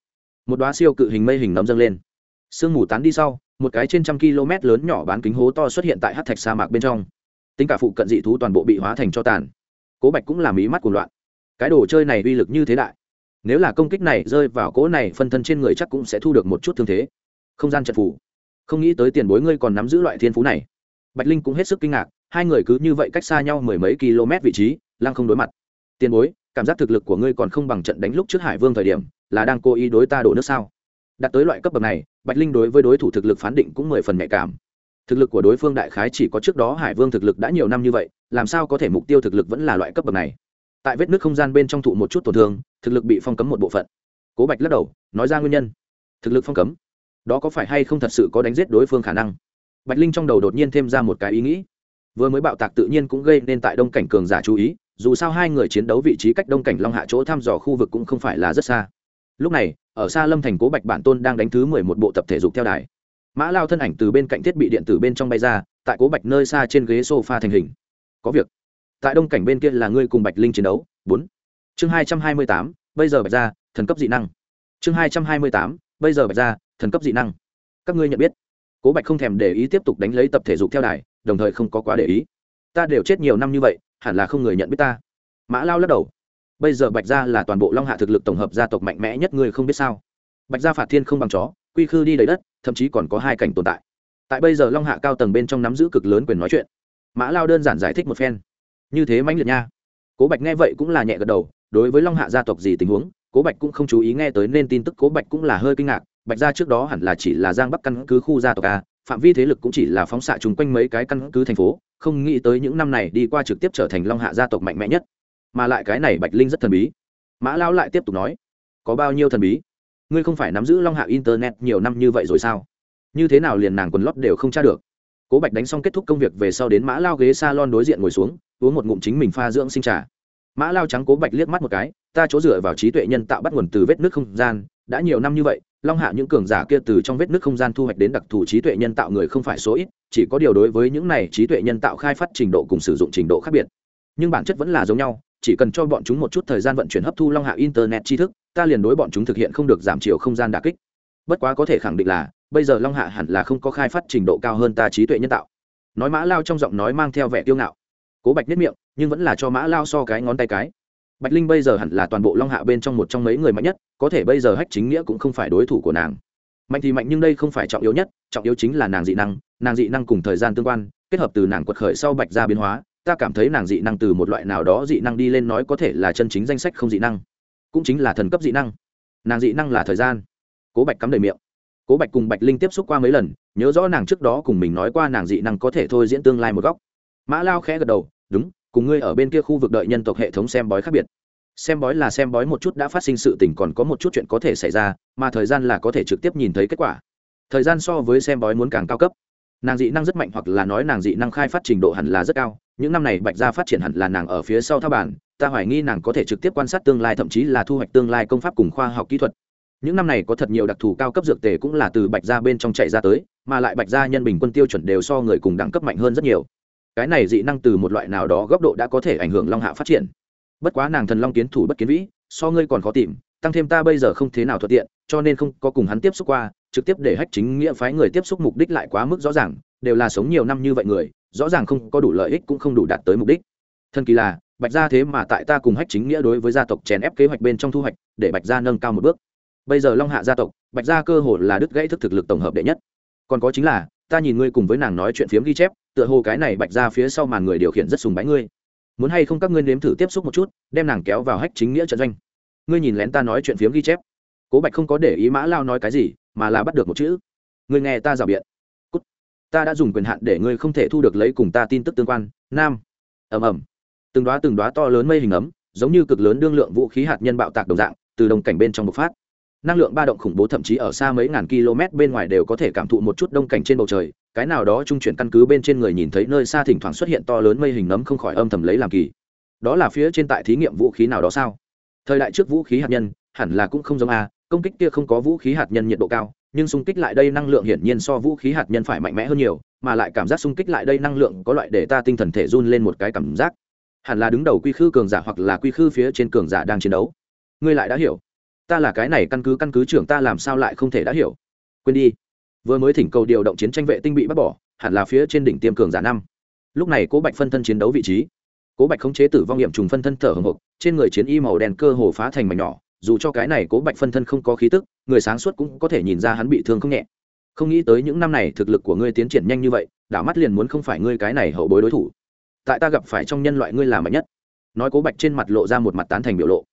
Một đoá siêu cự hình mây hình nấm dâng lên. Sương mù tán đi sau, một cái trên trăm km lớn nhỏ bán kính hố to xuất hiện tại hát thạch sa mạc bên trong. Tính cả phụ cận dị thú toàn bộ bị hóa thành cho tàn. Cố bạch cũng làm ý mắt của loạn. Cái đồ chơi này uy lực như thế đại. Nếu là công kích này rơi vào cỗ này, phân thân trên người chắc cũng sẽ thu được một chút thương thế. Không gian trận phủ không nghĩ tới tiền bối ngươi còn nắm giữ loại thiên phú này. Bạch linh cũng hết sức kinh ngạc hai người cứ như vậy cách xa nhau mười mấy km vị trí, lăng không đối mặt. Tiền bối, cảm giác thực lực của ngươi còn không bằng trận đánh lúc trước hải vương thời điểm, là đang cố ý đối ta đổ nước sao? Đạt tới loại cấp bậc này, bạch linh đối với đối thủ thực lực phán định cũng mười phần nhạy cảm. Thực lực của đối phương đại khái chỉ có trước đó hải vương thực lực đã nhiều năm như vậy, làm sao có thể mục tiêu thực lực vẫn là loại cấp bậc này? Tại vết nước không gian bên trong thụ một chút tổn thương, thực lực bị phong cấm một bộ phận. Cố bạch lắc đầu, nói ra nguyên nhân. Thực lực phong cấm? Đó có phải hay không thật sự có đánh giết đối phương khả năng? Bạch linh trong đầu đột nhiên thêm ra một cái ý nghĩ vừa mới bạo tạc tự nhiên cũng gây nên tại đông cảnh cường giả chú ý, dù sao hai người chiến đấu vị trí cách đông cảnh long hạ chỗ thăm dò khu vực cũng không phải là rất xa. Lúc này, ở xa lâm thành cố bạch bản tôn đang đánh thứ mười một bộ tập thể dục theo đài. Mã lao thân ảnh từ bên cạnh thiết bị điện tử bên trong bay ra, tại cố bạch nơi xa trên ghế s o f a thành hình. Có việc. Tại đông cảnh bên kia là ngươi cùng bạch linh chiến đấu. Bốn. Chương hai trăm hai mươi tám, bây giờ bạch ra thần cấp dị năng. Chương hai trăm hai mươi tám, bây giờ bạch ra thần cấp dị năng. Các ngươi nhận biết. Cố bạch không thèm để ý tiếp tục đánh lấy tập thể dục theo đài đồng thời không có quá để ý. Ta đều chết nhiều năm như vậy, hẳn là không người nhận biết ta. Mã lao lắc đầu. Bây giờ bạch gia là toàn bộ long hạ thực lực tổng hợp gia tộc mạnh mẽ nhất người không biết sao. Bạch gia phạt thiên không bằng chó, quy khư đi đầy đất, thậm chí còn có hai cảnh tồn tại. Tại bây giờ long hạ cao tầng bên trong nắm giữ cực lớn quyền nói chuyện. Mã lao đơn giản giải thích một phen. Như thế mãnh liệt nha. Cố bạch nghe vậy cũng là nhẹ gật đầu, đối với long hạ gia tộc gì tình huống, cố bạch cũng không chú ý nghe tới nên tin tức cố bạch cũng là hơi kinh ngạc, bạch gia trước đó hẳn là chỉ là giang bắc căn cứ khu gia tộc a phạm vi thế lực cũng chỉ là phóng xạ chung quanh mấy cái căn cứ thành phố, không nghĩ tới những năm này đi qua trực tiếp trở thành long hạ gia tộc mạnh mẽ nhất. Mà lại cái này bạch linh rất thần bí. Mã lão lại tiếp tục nói, có bao nhiêu thần bí? Ngươi không phải nắm giữ long hạ internet nhiều năm như vậy rồi sao? Như thế nào liền nàng quần lót đều không tra được? Cố bạch đánh xong kết thúc công việc về sau đến mã lao ghế s a lon đối diện ngồi xuống, uống một ngụm chính mình pha dưỡng sinh trà. Mã lao trắng cố bạch liếc mắt một cái, ta chỗ dựa vào trí tuệ nhân tạo bắt nguồn từ vết nước không gian, đã nhiều năm như vậy long hạ những cường giả kia từ trong vết nước không gian thu hoạch đến đặc thù trí tuệ nhân tạo người không phải số ít, chỉ có điều đối với những này trí tuệ nhân tạo khai phát trình độ cùng sử dụng trình độ khác biệt. Nhưng bản chất vẫn là giống nhau, chỉ cần cho bọn chúng một chút thời gian vận chuyển hấp thu long hạ internet tri thức, ta liền đối bọn chúng thực hiện không được giảm chiều không gian đà kích. Bất quá có thể khẳng định là, bây giờ long hạ hẳn là không có khai phát trình độ cao hơn ta trí tuệ nhân tạo. Nói mã lao trong giọng nói mang theo vẻ tiêu ngạo. Cố bạch nếp miệng, nhưng vẫn là cho mã lao so cái ngón tay cái bạch linh bây giờ hẳn là toàn bộ long hạ bên trong một trong mấy người mạnh nhất, có thể bây giờ hách chính nghĩa cũng không phải đối thủ của nàng. Mạnh thì mạnh nhưng đây không phải trọng yếu nhất, trọng yếu chính là nàng dị năng, nàng dị năng cùng thời gian tương quan, kết hợp từ nàng quật khởi sau bạch ra biến hóa, ta cảm thấy nàng dị năng từ một loại nào đó dị năng đi lên nói có thể là chân chính danh sách không dị năng, cũng chính là thần cấp dị năng. Nàng dị năng là thời gian. Cố bạch cắm đầy miệng. Cố bạch cùng bạch linh tiếp xúc qua mấy lần, nhớ rõ nàng trước đó cùng mình nói qua nàng dị năng có thể thôi diễn tương lai một góc. Mã lao khẽ gật đầu, đúng cùng ngươi ở bên kia khu vực đợi nhân tộc hệ thống xem bói khác biệt. Xem bói là xem bói một chút đã phát sinh sự tình còn có một chút chuyện có thể xảy ra, mà thời gian là có thể trực tiếp nhìn thấy kết quả. Thời gian so với xem bói muốn càng cao cấp. Nàng dị năng rất mạnh hoặc là nói nàng dị năng khai phát trình độ hẳn là rất cao, những năm này bạch gia phát triển hẳn là nàng ở phía sau thao bản, ta hoài nghi nàng có thể trực tiếp quan sát tương lai thậm chí là thu hoạch tương lai công pháp cùng khoa học kỹ thuật. Những năm này có thật nhiều đặc thù cao cấp dược tề cũng là từ bạch gia bên trong chạy ra tới, mà lại bạch gia nhân bình quân tiêu chuẩn đều so người cùng đẳng cấp mạnh hơn rất nhiều cái này dị năng từ một loại nào đó góc độ đã có thể ảnh hưởng long hạ phát triển. Bất quá nàng thần long kiến thủ bất kiến vĩ, so ngươi còn khó tìm, tăng thêm ta bây giờ không thế nào thuận tiện, cho nên không có cùng hắn tiếp xúc qua, trực tiếp để hách chính nghĩa phái người tiếp xúc mục đích lại quá mức rõ ràng, đều là sống nhiều năm như vậy người, rõ ràng không có đủ lợi ích cũng không đủ đạt tới mục đích. Thân kỳ là, bạch gia thế mà tại ta cùng hách chính nghĩa đối với gia tộc chèn ép kế hoạch bên trong thu hoạch, để bạch gia nâng cao một bước. Bây giờ long hạ gia tộc, bạch gia cơ hồ là đứt gãy thức thực lực tổng hợp đệ nhất. Còn có chính là, ta nhìn ngươi cùng với nàng nói chuyện phiếm ghi chép tựa hồ cái này bạch ra phía sau màn người điều khiển rất sùng bái ngươi. Muốn hay không các ngươi nếm thử tiếp xúc một chút, đem nàng kéo vào hách chính nghĩa trận doanh. Ngươi nhìn lén ta nói chuyện phiếm ghi chép. Cố bạch không có để ý mã lao nói cái gì, mà là bắt được một chữ. Ngươi nghe ta rào biện. Cút. ta đã dùng quyền hạn để ngươi không thể thu được lấy cùng ta tin tức tương quan. Nam. Ầm ầm. Từng đoá từng đoá to lớn mây hình ấm, giống như cực lớn đương lượng vũ khí hạt nhân bạo tạc đồng dạng, từ đồng cảnh bên trong bộc phát. Năng lượng ba động khủng bố thậm chí ở xa mấy ngàn km bên ngoài đều có thể cảm thụ một chút đông cảnh trên bầu trời cái nào đó trung chuyển căn cứ bên trên người nhìn thấy nơi xa thỉnh thoảng xuất hiện to lớn mây hình nấm không khỏi âm thầm lấy làm kỳ. Đó là phía trên tại thí nghiệm vũ khí nào đó sao? Thời đại trước vũ khí hạt nhân, hẳn là cũng không giống a, công kích kia không có vũ khí hạt nhân nhiệt độ cao, nhưng xung kích lại đây năng lượng hiển nhiên so vũ khí hạt nhân phải mạnh mẽ hơn nhiều, mà lại cảm giác xung kích lại đây năng lượng có loại để ta tinh thần thể run lên một cái cảm giác. Hẳn là đứng đầu quy khư cường giả hoặc là quy khư phía trên cường giả đang chiến đấu. Ngươi lại đã hiểu. Ta là cái này căn cứ căn cứ trưởng ta làm sao lại không thể đã hiểu. Quên đi vừa mới thỉnh cầu điều động chiến tranh vệ tinh bị bắt bỏ, hẳn là phía trên đỉnh tiêm cường giả năm. Lúc này cố bạch phân thân chiến đấu vị trí. Cố bạch khống chế tử vong nghiệm trùng phân thân thở hồng hộc, trên người chiến y màu đen cơ hồ phá thành mảnh nhỏ, dù cho cái này cố bạch phân thân không có khí tức, người sáng suốt cũng có thể nhìn ra hắn bị thương không nhẹ. Không nghĩ tới những năm này thực lực của ngươi tiến triển nhanh như vậy, đảo mắt liền muốn không phải ngươi cái này hậu bối đối thủ. Tại ta gặp phải trong nhân loại ngươi là mạnh nhất. Nói cố bạch trên mặt lộ ra một mặt tán thành biểu lộ.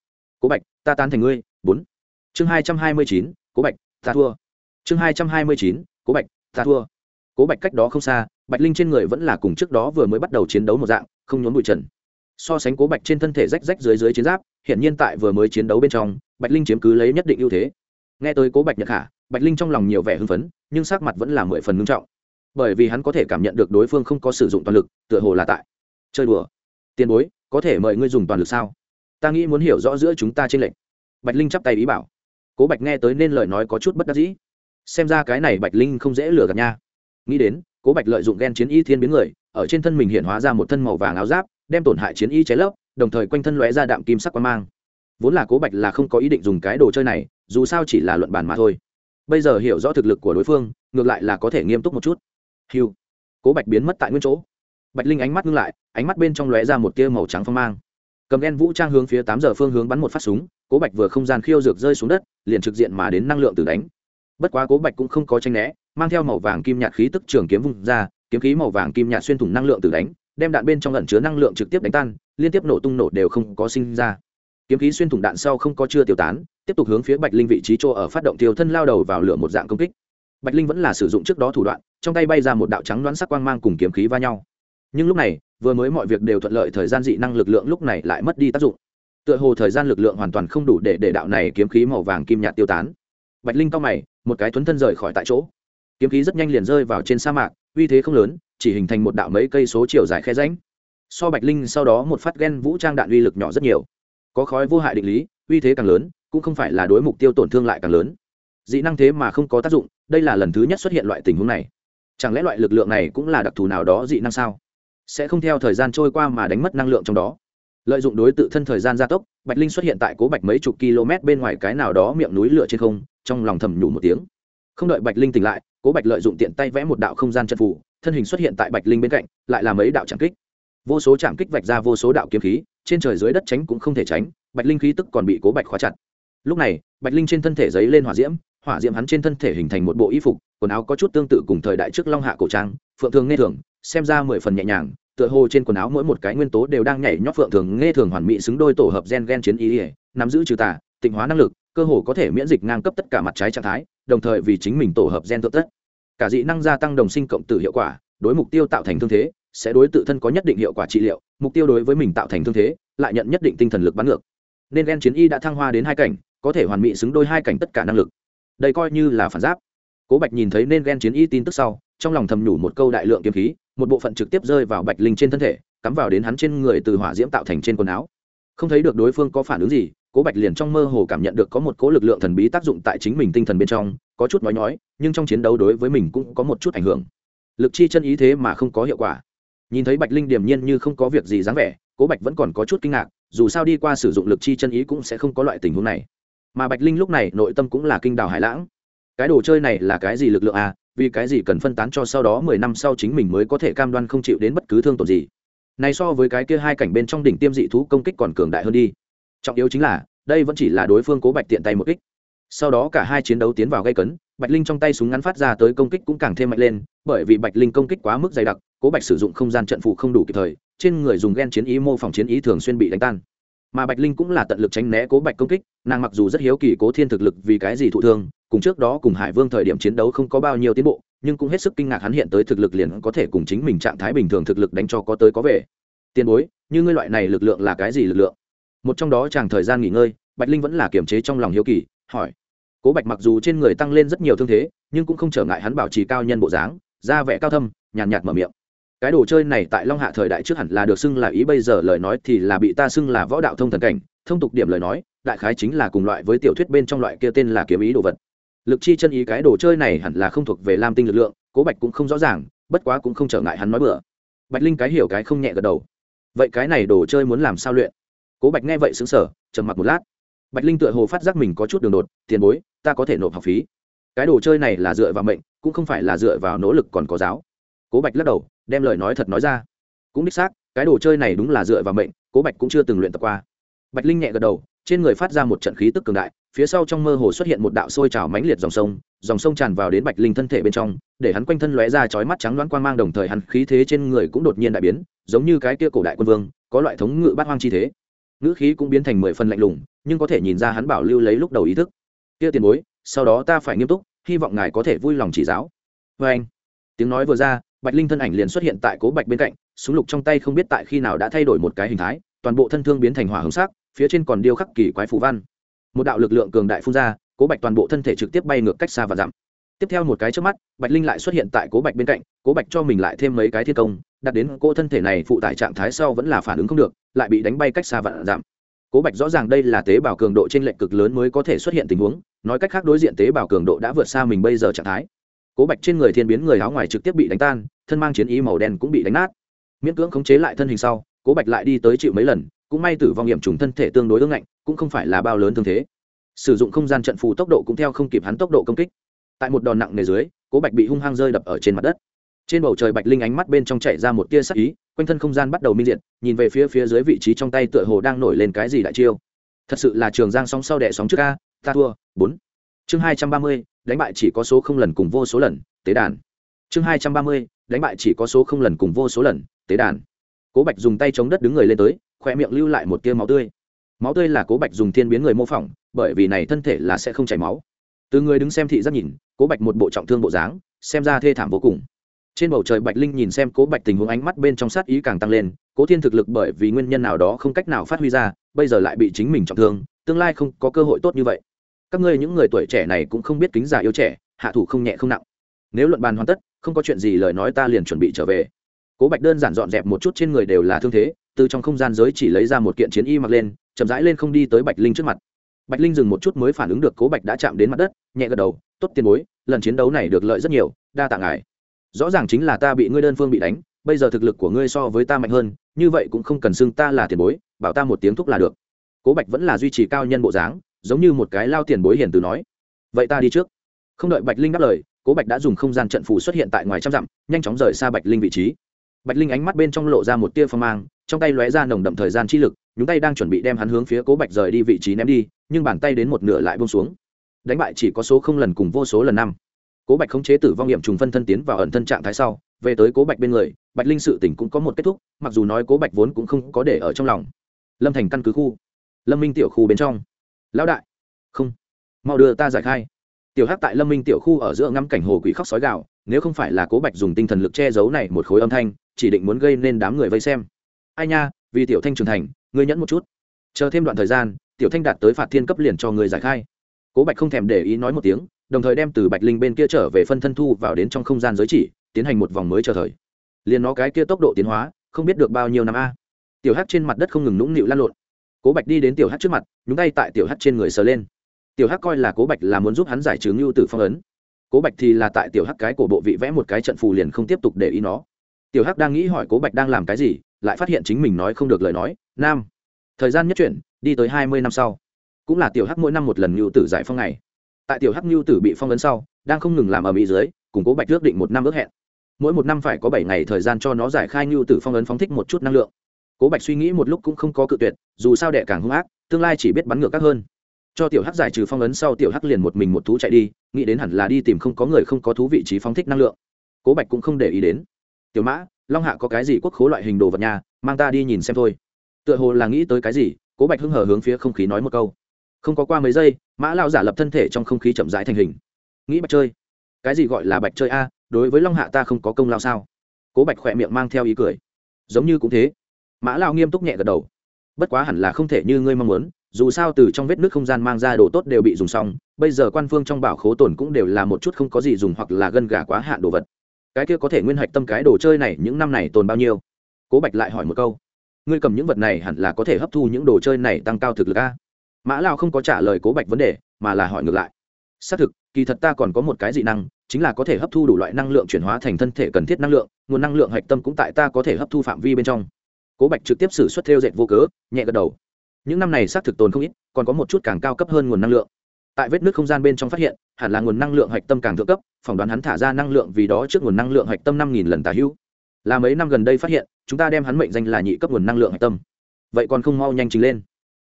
Cố bạch, ta tán thành ngươi. Bốn. Chương hai trăm hai mươi chín, cố bạch, ta thua chương hai trăm hai mươi chín, cố bạch, ta thua. Cố bạch cách đó không xa, bạch linh trên người vẫn là cùng trước đó vừa mới bắt đầu chiến đấu một dạng, không nhốn bụi trần. So sánh cố bạch trên thân thể rách rách dưới dưới chiến giáp hiện nhiên tại vừa mới chiến đấu bên trong, bạch linh chiếm cứ lấy nhất định ưu thế. Nghe tới cố bạch nhật khả, bạch linh trong lòng nhiều vẻ hưng phấn, nhưng sắc mặt vẫn là mười phần ngưng trọng. Bởi vì hắn có thể cảm nhận được đối phương không có sử dụng toàn lực, tựa hồ là tại chơi đùa. Tiền bối, có thể mời ngươi dùng toàn lực sao? Ta nghĩ muốn hiểu rõ giữa chúng ta trên lệnh bạch linh chắp tay ý bảo. Cố bạch nghe tới nên lời nói có chút bất đắc dĩ xem ra cái này bạch linh không dễ lừa gạt nha. Nghĩ đến, cố bạch lợi dụng ghen chiến y thiên biến người, ở trên thân mình hiện hóa ra một thân màu vàng áo giáp, đem tổn hại chiến y cháy lớp đồng thời quanh thân lóe ra đạm kim sắc quang mang. Vốn là cố bạch là không có ý định dùng cái đồ chơi này, dù sao chỉ là luận bàn mà thôi. Bây giờ hiểu rõ thực lực của đối phương, ngược lại là có thể nghiêm túc một chút. Hiu cố bạch biến mất tại nguyên chỗ. Bạch linh ánh mắt ngưng lại, ánh mắt bên trong lóe ra một tia màu trắng phong mang. Cầm đen vũ trang hướng phía tám giờ phương hướng bắn một phát súng, cố bạch vừa không gian khiêu dược rơi xuống đất, liền trực diện mà đến năng lượng từ đánh bất quá cố bạch cũng không có tranh né, mang theo màu vàng kim nhạt khí tức trường kiếm vung ra, kiếm khí màu vàng kim nhạt xuyên thủng năng lượng từ đánh, đem đạn bên trong lẩn chứa năng lượng trực tiếp đánh tan, liên tiếp nổ tung nổ đều không có sinh ra. Kiếm khí xuyên thủng đạn sau không có chưa tiêu tán, tiếp tục hướng phía bạch linh vị trí chỗ ở phát động tiêu thân lao đầu vào lửa một dạng công kích. Bạch linh vẫn là sử dụng trước đó thủ đoạn, trong tay bay ra một đạo trắng đoán sắc quang mang cùng kiếm khí va nhau. Nhưng lúc này, vừa mới mọi việc đều thuận lợi, thời gian dị năng lực lượng lúc này lại mất đi tác dụng. Tựa hồ thời gian lực lượng hoàn toàn không đủ để để đạo này kiếm khí màu vàng kim nhạt tiêu tán. Bạch linh cao mày một cái thuấn thân rời khỏi tại chỗ. Kiếm khí rất nhanh liền rơi vào trên sa mạc, uy thế không lớn, chỉ hình thành một đạo mấy cây số chiều dài khe ránh so bạch linh sau đó một phát ghen vũ trang đạn uy lực nhỏ rất nhiều. Có khói vô hại định lý, uy thế càng lớn, cũng không phải là đối mục tiêu tổn thương lại càng lớn. Dị năng thế mà không có tác dụng, đây là lần thứ nhất xuất hiện loại tình huống này. Chẳng lẽ loại lực lượng này cũng là đặc thù nào đó dị năng sao? Sẽ không theo thời gian trôi qua mà đánh mất năng lượng trong đó. Lợi dụng đối tự thân thời gian gia tốc, bạch linh xuất hiện tại cố bạch mấy chục km bên ngoài cái nào đó miệng núi lửa trên không trong lòng thầm nhủ một tiếng. Không đợi bạch linh tỉnh lại, cố bạch lợi dụng tiện tay vẽ một đạo không gian chân phủ thân hình xuất hiện tại bạch linh bên cạnh, lại là mấy đạo trạm kích. Vô số trạm kích vạch ra vô số đạo kiếm khí, trên trời dưới đất tránh cũng không thể tránh, bạch linh khí tức còn bị cố bạch khóa chặt. Lúc này, bạch linh trên thân thể giấy lên hỏa diễm hỏa diễm hắn trên thân thể hình thành một bộ y phục, quần áo có chút tương tự cùng thời đại trước long hạ cổ trang, phượng thường nghe thường, xem ra mười phần nhẹ nhàng, tựa hồ trên quần áo mỗi một cái nguyên tố đều đang nhảy nhót phượng thường nghe thường hoàn mỹ xứng đôi tổ hợp gen gen chiến ý ỉa nắm giữ trừ tà, tịnh hóa năng lực cơ hồ có thể miễn dịch ngang cấp tất cả mặt trái trạng thái, đồng thời vì chính mình tổ hợp gen tự tất. Cả dị năng gia tăng đồng sinh cộng tử hiệu quả, đối mục tiêu tạo thành thương thế, sẽ đối tự thân có nhất định hiệu quả trị liệu, mục tiêu đối với mình tạo thành thương thế, lại nhận nhất định tinh thần lực bắn ngược. Nên gen chiến y đã thăng hoa đến hai cảnh, có thể hoàn mỹ xứng đôi hai cảnh tất cả năng lực. Đây coi như là phản giáp. Cố bạch nhìn thấy nên gen chiến y tin tức sau, trong lòng thầm nhủ một câu đại lượng kiếm khí, một bộ phận trực tiếp rơi vào bạch linh trên thân thể, cắm vào đến hắn trên người từ hỏa diễm tạo thành trên quần áo. Không thấy được đối phương có phản ứng gì cố bạch liền trong mơ hồ cảm nhận được có một cố lực lượng thần bí tác dụng tại chính mình tinh thần bên trong, có chút nói nói nhưng trong chiến đấu đối với mình cũng có một chút ảnh hưởng. Lực chi chân ý thế mà không có hiệu quả. Nhìn thấy bạch linh điềm nhiên như không có việc gì dáng vẻ, cố bạch vẫn còn có chút kinh ngạc, dù sao đi qua sử dụng lực chi chân ý cũng sẽ không có loại tình huống này. Mà bạch linh lúc này nội tâm cũng là kinh đào hải lãng. Cái đồ chơi này là cái gì lực lượng à? Vì cái gì cần phân tán cho sau đó mười năm sau chính mình mới có thể cam đoan không chịu đến bất cứ thương tổn gì? Này so với cái kia hai cảnh bên trong đỉnh tiêm dị thú công kích còn cường đại hơn đi trọng yếu chính là, đây vẫn chỉ là đối phương cố bạch tiện tay một kích. Sau đó cả hai chiến đấu tiến vào gây cấn, bạch linh trong tay súng ngắn phát ra tới công kích cũng càng thêm mạnh lên, bởi vì bạch linh công kích quá mức dày đặc, cố bạch sử dụng không gian trận phụ không đủ kịp thời, trên người dùng ghen chiến ý mô phỏng chiến ý thường xuyên bị đánh tan. Mà bạch linh cũng là tận lực tránh né cố bạch công kích, nàng mặc dù rất hiếu kỳ cố thiên thực lực vì cái gì thụ thương, cùng trước đó cùng hải vương thời điểm chiến đấu không có bao nhiêu tiến bộ, nhưng cũng hết sức kinh ngạc hắn hiện tới thực lực liền có thể cùng chính mình trạng thái bình thường thực lực đánh cho có tới có về. Tiền bối, như ngươi loại này lực lượng là cái gì lực lượng? Một trong đó chàng thời gian nghỉ ngơi, bạch linh vẫn là kiềm chế trong lòng hiếu kỳ, hỏi. Cố bạch mặc dù trên người tăng lên rất nhiều thương thế, nhưng cũng không trở ngại hắn bảo trì cao nhân bộ dáng, da vẻ cao thâm, nhàn nhạt mở miệng. Cái đồ chơi này tại long hạ thời đại trước hẳn là được xưng là ý, bây giờ lời nói thì là bị ta xưng là võ đạo thông thần cảnh, thông tục điểm lời nói, đại khái chính là cùng loại với tiểu thuyết bên trong loại kia tên là kiếm ý đồ vật. Lực chi chân ý cái đồ chơi này hẳn là không thuộc về lam tinh lực lượng, cố bạch cũng không rõ ràng, bất quá cũng không trở ngại hắn nói bừa. Bạch linh cái hiểu cái không nhẹ gật đầu. Vậy cái này đồ chơi muốn làm sao luyện? Cố bạch nghe vậy xứng sở trầm mặc một lát. Bạch linh tựa hồ phát giác mình có chút đường đột, tiền bối, ta có thể nộp học phí. Cái đồ chơi này là dựa vào mệnh, cũng không phải là dựa vào nỗ lực còn có giáo. Cố bạch lắc đầu, đem lời nói thật nói ra. Cũng đích xác, cái đồ chơi này đúng là dựa vào mệnh, cố bạch cũng chưa từng luyện tập qua. Bạch linh nhẹ gật đầu, trên người phát ra một trận khí tức cường đại, phía sau trong mơ hồ xuất hiện một đạo sôi trào mãnh liệt dòng sông dòng sông tràn vào đến bạch linh thân thể bên trong, để hắn quanh thân lóe ra chói mắt trắng loáng quang mang, đồng thời hắn khí thế trên người cũng đột nhiên đại biến, giống như cái kia cổ đại quân vương, có loại thống ngự bát hoang chi thế ngữ khí cũng biến thành mười phần lạnh lùng, nhưng có thể nhìn ra hắn bảo lưu lấy lúc đầu ý thức. Kia tiền bối, sau đó ta phải nghiêm túc, hy vọng ngài có thể vui lòng chỉ giáo. Vê anh. Tiếng nói vừa ra, bạch linh thân ảnh liền xuất hiện tại cố bạch bên cạnh, súng lục trong tay không biết tại khi nào đã thay đổi một cái hình thái, toàn bộ thân thương biến thành hỏa hồng sắc, phía trên còn điêu khắc kỳ quái phù văn. Một đạo lực lượng cường đại phun ra, cố bạch toàn bộ thân thể trực tiếp bay ngược cách xa và dặm. Tiếp theo một cái trước mắt, bạch linh lại xuất hiện tại cố bạch bên cạnh, cố bạch cho mình lại thêm mấy cái thiên công đặt đến cô thân thể này phụ tải trạng thái sau vẫn là phản ứng không được, lại bị đánh bay cách xa vạn giảm cố bạch rõ ràng đây là tế bào cường độ trên lệnh cực lớn mới có thể xuất hiện tình huống, nói cách khác đối diện tế bào cường độ đã vượt xa mình bây giờ trạng thái. Cố bạch trên người thiên biến người áo ngoài trực tiếp bị đánh tan, thân mang chiến ý màu đen cũng bị đánh nát. Miễn cưỡng khống chế lại thân hình sau, cố bạch lại đi tới chịu mấy lần, cũng may tử vong hiểm trùng thân thể tương đối ương ngạnh, cũng không phải là bao lớn thương thế. Sử dụng không gian trận phù tốc độ cũng theo không kịp hắn tốc độ công kích. Tại một đòn nặng nề dưới, cố bạch bị hung hăng rơi đập ở trên mặt đất trên bầu trời bạch linh ánh mắt bên trong chạy ra một tia sắc ý, quanh thân không gian bắt đầu minh diện nhìn về phía phía dưới vị trí trong tay tựa hồ đang nổi lên cái gì đại chiêu. Thật sự là trường giang sóng sau đẻ sóng trước ca ta thua, bốn. Chương hai trăm ba mươi, đánh bại chỉ có số không lần cùng vô số lần, tế đàn. Chương hai trăm ba mươi, đánh bại chỉ có số không lần cùng vô số lần, tế đàn. Cố bạch dùng tay chống đất đứng người lên tới khoe miệng lưu lại một tia máu tươi. Máu tươi là cố bạch dùng thiên biến người mô phỏng, bởi vì này thân thể là sẽ không chảy máu. Từ người đứng xem thị rất nhìn, cố bạch một bộ trọng thương bộ dáng, xem ra thê thảm vô cùng trên bầu trời bạch linh nhìn xem cố bạch tình huống ánh mắt bên trong sát ý càng tăng lên, cố thiên thực lực bởi vì nguyên nhân nào đó không cách nào phát huy ra, bây giờ lại bị chính mình trọng thương, tương lai không có cơ hội tốt như vậy. Các ngươi những người tuổi trẻ này cũng không biết kính già yêu trẻ, hạ thủ không nhẹ không nặng. Nếu luận bàn hoàn tất, không có chuyện gì lời nói ta liền chuẩn bị trở về. Cố bạch đơn giản dọn dẹp một chút trên người đều là thương thế, từ trong không gian giới chỉ lấy ra một kiện chiến y mặc lên, chậm rãi lên không đi tới bạch linh trước mặt. Bạch linh dừng một chút mới phản ứng được cố bạch đã chạm đến mặt đất, nhẹ gật đầu, tốt tiền bối, lần chiến đấu này được lợi rất nhiều, đa tạ ngài rõ ràng chính là ta bị ngươi đơn phương bị đánh, bây giờ thực lực của ngươi so với ta mạnh hơn, như vậy cũng không cần xưng ta là tiền bối, bảo ta một tiếng thúc là được. Cố bạch vẫn là duy trì cao nhân bộ dáng, giống như một cái lao tiền bối hiền từ nói. Vậy ta đi trước. Không đợi bạch linh đáp lời, cố bạch đã dùng không gian trận phù xuất hiện tại ngoài trăm dặm, nhanh chóng rời xa bạch linh vị trí. Bạch linh ánh mắt bên trong lộ ra một tia phong mang, trong tay lóe ra nồng đậm thời gian chi lực, nhúng tay đang chuẩn bị đem hắn hướng phía cố bạch rời đi vị trí ném đi, nhưng bàn tay đến một nửa lại bông xuống. Đánh bại chỉ có số không lần cùng vô số lần năm cố bạch khống chế tử vong nghiệm trùng phân thân tiến vào ẩn thân trạng thái sau, về tới cố bạch bên người, bạch linh sự tỉnh cũng có một kết thúc, mặc dù nói cố bạch vốn cũng không có để ở trong lòng. Lâm thành căn cứ khu, lâm minh tiểu khu bên trong. Lão đại. Không. Mau đưa ta giải khai. Tiểu hắc tại lâm minh tiểu khu ở giữa ngắm cảnh hồ quỷ khóc sói gạo nếu không phải là cố bạch dùng tinh thần lực che giấu này một khối âm thanh, chỉ định muốn gây nên đám người vây xem. Ai nha, vì tiểu thanh trưởng thành, ngươi nhẫn một chút. Chờ thêm đoạn thời gian, tiểu thanh đạt tới phạt thiên cấp liền cho người giải khai. Cố bạch không thèm để ý nói một tiếng đồng thời đem từ bạch linh bên kia trở về phân thân thu vào đến trong không gian giới chỉ, tiến hành một vòng mới chờ thời. Liền nó cái kia tốc độ tiến hóa, không biết được bao nhiêu năm a. Tiểu hắc trên mặt đất không ngừng nũng nịu lan lộn. Cố bạch đi đến tiểu hắc trước mặt, nhúng tay tại tiểu hắc trên người sờ lên. Tiểu hắc coi là cố bạch là muốn giúp hắn giải trừ ngưu tử phong ấn. Cố bạch thì là tại tiểu hắc cái cổ bộ vị vẽ một cái trận phù liền không tiếp tục để ý nó. Tiểu hắc đang nghĩ hỏi cố bạch đang làm cái gì, lại phát hiện chính mình nói không được lời nói. Nam, thời gian nhất chuyển, đi tới hai mươi năm sau. Cũng là tiểu hắc mỗi năm một lần ngưu tử giải phong này tại tiểu hắc ngưu tử bị phong ấn sau, đang không ngừng làm ở mỹ dưới cùng cố bạch ước định một năm ước hẹn. Mỗi một năm phải có bảy ngày thời gian cho nó giải khai ngưu tử phong ấn phóng thích một chút năng lượng. Cố bạch suy nghĩ một lúc cũng không có cự tuyệt, dù sao đệ càng hung ác, tương lai chỉ biết bắn ngược các hơn. Cho tiểu hắc giải trừ phong ấn sau tiểu hắc liền một mình một thú chạy đi, nghĩ đến hẳn là đi tìm không có người không có thú vị trí phóng thích năng lượng. Cố bạch cũng không để ý đến. Tiểu mã, long hạ có cái gì quốc khố loại hình đồ vật nhà, mang ta đi nhìn xem thôi. Tựa hồ là nghĩ tới cái gì, cố bạch hưng hở hướng phía không khí nói một câu không có qua mấy giây, mã lao giả lập thân thể trong không khí chậm rãi thành hình. Nghĩ bạch chơi. Cái gì gọi là bạch chơi a, đối với long hạ ta không có công lao sao? Cố bạch khỏe miệng mang theo ý cười. Giống như cũng thế. Mã lao nghiêm túc nhẹ gật đầu. Bất quá hẳn là không thể như ngươi mong muốn, dù sao từ trong vết nước không gian mang ra đồ tốt đều bị dùng xong, bây giờ quan phương trong bảo khố tổn cũng đều là một chút không có gì dùng hoặc là gân gà quá hạn đồ vật. Cái kia có thể nguyên hạch tâm cái đồ chơi này những năm này tồn bao nhiêu? Cố bạch lại hỏi một câu. Ngươi cầm những vật này hẳn là có thể hấp thu những đồ chơi này tăng cao thực lực a? Mã lao không có trả lời cố bạch vấn đề mà là hỏi ngược lại xác thực kỳ thật ta còn có một cái dị năng chính là có thể hấp thu đủ loại năng lượng chuyển hóa thành thân thể cần thiết năng lượng nguồn năng lượng hạch tâm cũng tại ta có thể hấp thu phạm vi bên trong cố bạch trực tiếp xử suất theo dệt vô cớ nhẹ gật đầu những năm này xác thực tồn không ít còn có một chút càng cao cấp hơn nguồn năng lượng tại vết nước không gian bên trong phát hiện hẳn là nguồn năng lượng hạch tâm càng thượng cấp phỏng đoán hắn thả ra năng lượng vì đó trước nguồn năng lượng hạch tâm năm nghìn lần tà hữu là mấy năm gần đây phát hiện chúng ta đem hắn mệnh danh là nhị cấp nguồn năng lượng hạch tâm vậy còn không mau nhanh trình lên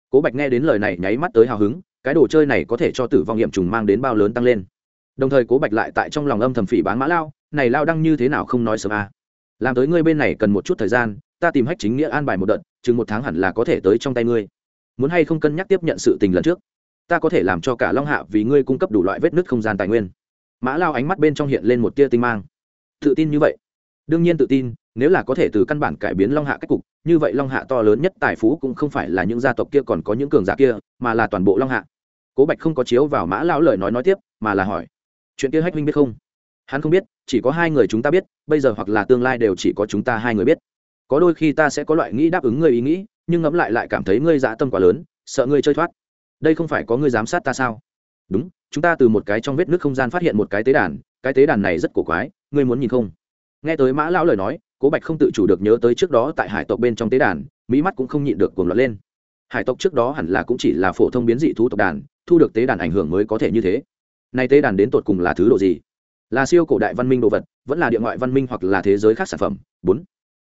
cố bạch nghe đến lời này nháy mắt tới hào hứng, cái đồ chơi này có thể cho tử vong nghiệm trùng mang đến bao lớn tăng lên. Đồng thời cố bạch lại tại trong lòng âm thầm phỉ bán mã lao, này lao đăng như thế nào không nói sớm à. làm tới ngươi bên này cần một chút thời gian, ta tìm hách chính nghĩa an bài một đợt, chừng một tháng hẳn là có thể tới trong tay ngươi. Muốn hay không cân nhắc tiếp nhận sự tình lần trước, ta có thể làm cho cả long hạ vì ngươi cung cấp đủ loại vết nứt không gian tài nguyên. Mã lao ánh mắt bên trong hiện lên một tia tinh mang. Tự tin như vậy. Đương nhiên tự tin nếu là có thể từ căn bản cải biến long hạ cách cục, như vậy long hạ to lớn nhất tài phú cũng không phải là những gia tộc kia còn có những cường giả kia, mà là toàn bộ long hạ. Cố bạch không có chiếu vào mã lão lời nói nói tiếp, mà là hỏi, chuyện kia hách minh biết không? Hắn không biết, chỉ có hai người chúng ta biết, bây giờ hoặc là tương lai đều chỉ có chúng ta hai người biết. Có đôi khi ta sẽ có loại nghĩ đáp ứng ngươi ý nghĩ, nhưng ngẫm lại lại cảm thấy ngươi dã tâm quá lớn, sợ ngươi chơi thoát. Đây không phải có ngươi giám sát ta sao? Đúng, chúng ta từ một cái trong vết nước không gian phát hiện một cái tế đàn, cái tế đàn này rất cổ quái, ngươi muốn nhìn không? Nghe tới mã lão lời nói cố bạch không tự chủ được nhớ tới trước đó tại hải tộc bên trong tế đàn mỹ mắt cũng không nhịn được cuồng loạn lên. Hải tộc trước đó hẳn là cũng chỉ là phổ thông biến dị thú tộc đàn, thu được tế đàn ảnh hưởng mới có thể như thế. Nay tế đàn đến tột cùng là thứ độ gì? Là siêu cổ đại văn minh đồ vật, vẫn là địa ngoại văn minh hoặc là thế giới khác sản phẩm? Bốn.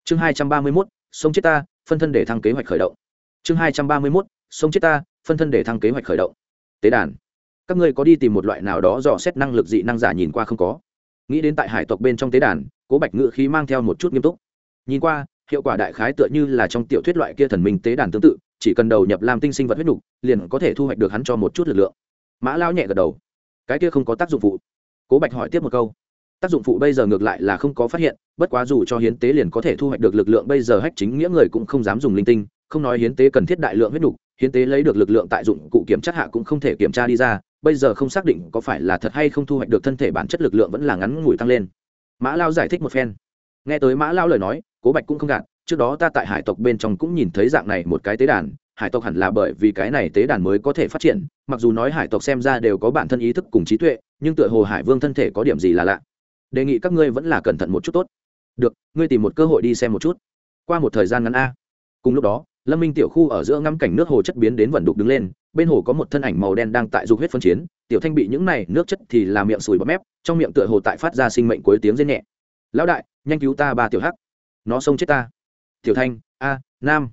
Chương hai trăm ba mươi mốt sông chết ta, phân thân để thăng kế hoạch khởi động. Chương hai trăm ba mươi mốt sông chết ta, phân thân để thăng kế hoạch khởi động. Tế đàn. Các ngươi có đi tìm một loại nào đó dò xét năng lực dị năng giả nhìn qua không có? Nghĩ đến tại hải tộc bên trong tế đàn cố bạch ngự khí mang theo một chút nghiêm túc. Nhìn qua, hiệu quả đại khái tựa như là trong tiểu thuyết loại kia thần minh tế đàn tương tự, chỉ cần đầu nhập làm tinh sinh vật huyết nục liền có thể thu hoạch được hắn cho một chút lực lượng. Mã lao nhẹ gật đầu. Cái kia không có tác dụng phụ. Cố bạch hỏi tiếp một câu. Tác dụng phụ bây giờ ngược lại là không có phát hiện, bất quá dù cho hiến tế liền có thể thu hoạch được lực lượng bây giờ hách chính nghĩa người cũng không dám dùng linh tinh, không nói hiến tế cần thiết đại lượng huyết nục hiến tế lấy được lực lượng tại dụng cụ kiểm chất hạ cũng không thể kiểm tra đi ra, bây giờ không xác định có phải là thật hay không thu hoạch được thân thể bản chất lực lượng vẫn là ngắn ngủi tăng lên mã lao giải thích một phen. Nghe tới mã lao lời nói, cố bạch cũng không gạt trước đó ta tại hải tộc bên trong cũng nhìn thấy dạng này một cái tế đàn, hải tộc hẳn là bởi vì cái này tế đàn mới có thể phát triển, mặc dù nói hải tộc xem ra đều có bản thân ý thức cùng trí tuệ, nhưng tựa hồ hải vương thân thể có điểm gì là lạ. Đề nghị các ngươi vẫn là cẩn thận một chút tốt. Được, ngươi tìm một cơ hội đi xem một chút. Qua một thời gian ngắn a. Cùng lúc đó, lâm minh tiểu khu ở giữa ngắm cảnh nước hồ chất biến đến vẩn đục đứng lên, bên hồ có một thân ảnh màu đen đang tại dục huyết phân chiến tiểu thanh bị những này nước chất thì làm miệng sùi bọt mép, trong miệng tựa hồ tại phát ra sinh mệnh cuối tiếng rên nhẹ. Lão đại, nhanh cứu ta ba tiểu hắc. Nó xông chết ta. Tiểu thanh, a, nam.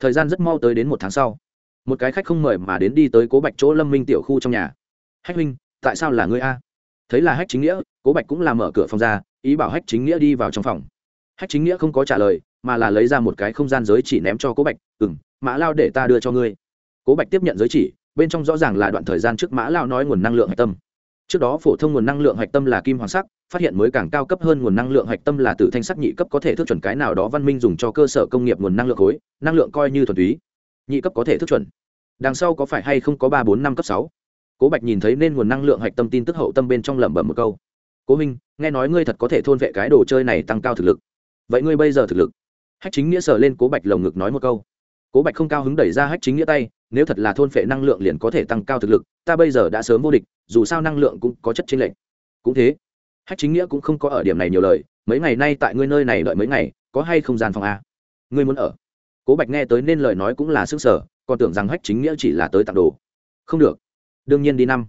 Thời gian rất mau tới đến một tháng sau. Một cái khách không mời mà đến đi tới cố bạch chỗ lâm minh tiểu khu trong nhà. Hách minh tại sao là ngươi a? Thấy là hách chính nghĩa, cố bạch cũng làm mở cửa phòng ra, ý bảo hách chính nghĩa đi vào trong phòng. Hách chính nghĩa không có trả lời, mà là lấy ra một cái không gian giới chỉ ném cho cố bạch. Ừ m mã lao để ta đưa cho ngươi. Cố bạch tiếp nhận giới chỉ bên trong rõ ràng là đoạn thời gian trước mã lao nói nguồn năng lượng hạch tâm. Trước đó phổ thông nguồn năng lượng hạch tâm là kim hoàng sắc, phát hiện mới càng cao cấp hơn nguồn năng lượng hạch tâm là từ thanh sắc nhị cấp có thể thức chuẩn cái nào đó văn minh dùng cho cơ sở công nghiệp nguồn năng lượng khối, năng lượng coi như thuần túy. Nhị cấp có thể thức chuẩn. Đằng sau có phải hay không có ba, bốn, năm cấp sáu? Cố bạch nhìn thấy nên nguồn năng lượng hạch tâm tin tức hậu tâm bên trong lẩm bẩm một câu. Cố minh nghe nói ngươi thật có thể thôn vệ cái đồ chơi này tăng cao thực lực. Vậy ngươi bây giờ thực lực? Hách chính nghĩa sờ lên cố bạch lồng ngực nói một câu. Cố bạch không cao hứng đẩy ra hách chính nghĩa tay nếu thật là thôn phệ năng lượng liền có thể tăng cao thực lực, ta bây giờ đã sớm vô địch, dù sao năng lượng cũng có chất chênh lệch. Cũng thế, hách chính nghĩa cũng không có ở điểm này nhiều lời, mấy ngày nay tại ngươi nơi này đợi mấy ngày, có hay không gian phòng a? Ngươi muốn ở? Cố bạch nghe tới nên lời nói cũng là sức sở, còn tưởng rằng hách chính nghĩa chỉ là tới tặng đồ. Không được. Đương nhiên đi năm.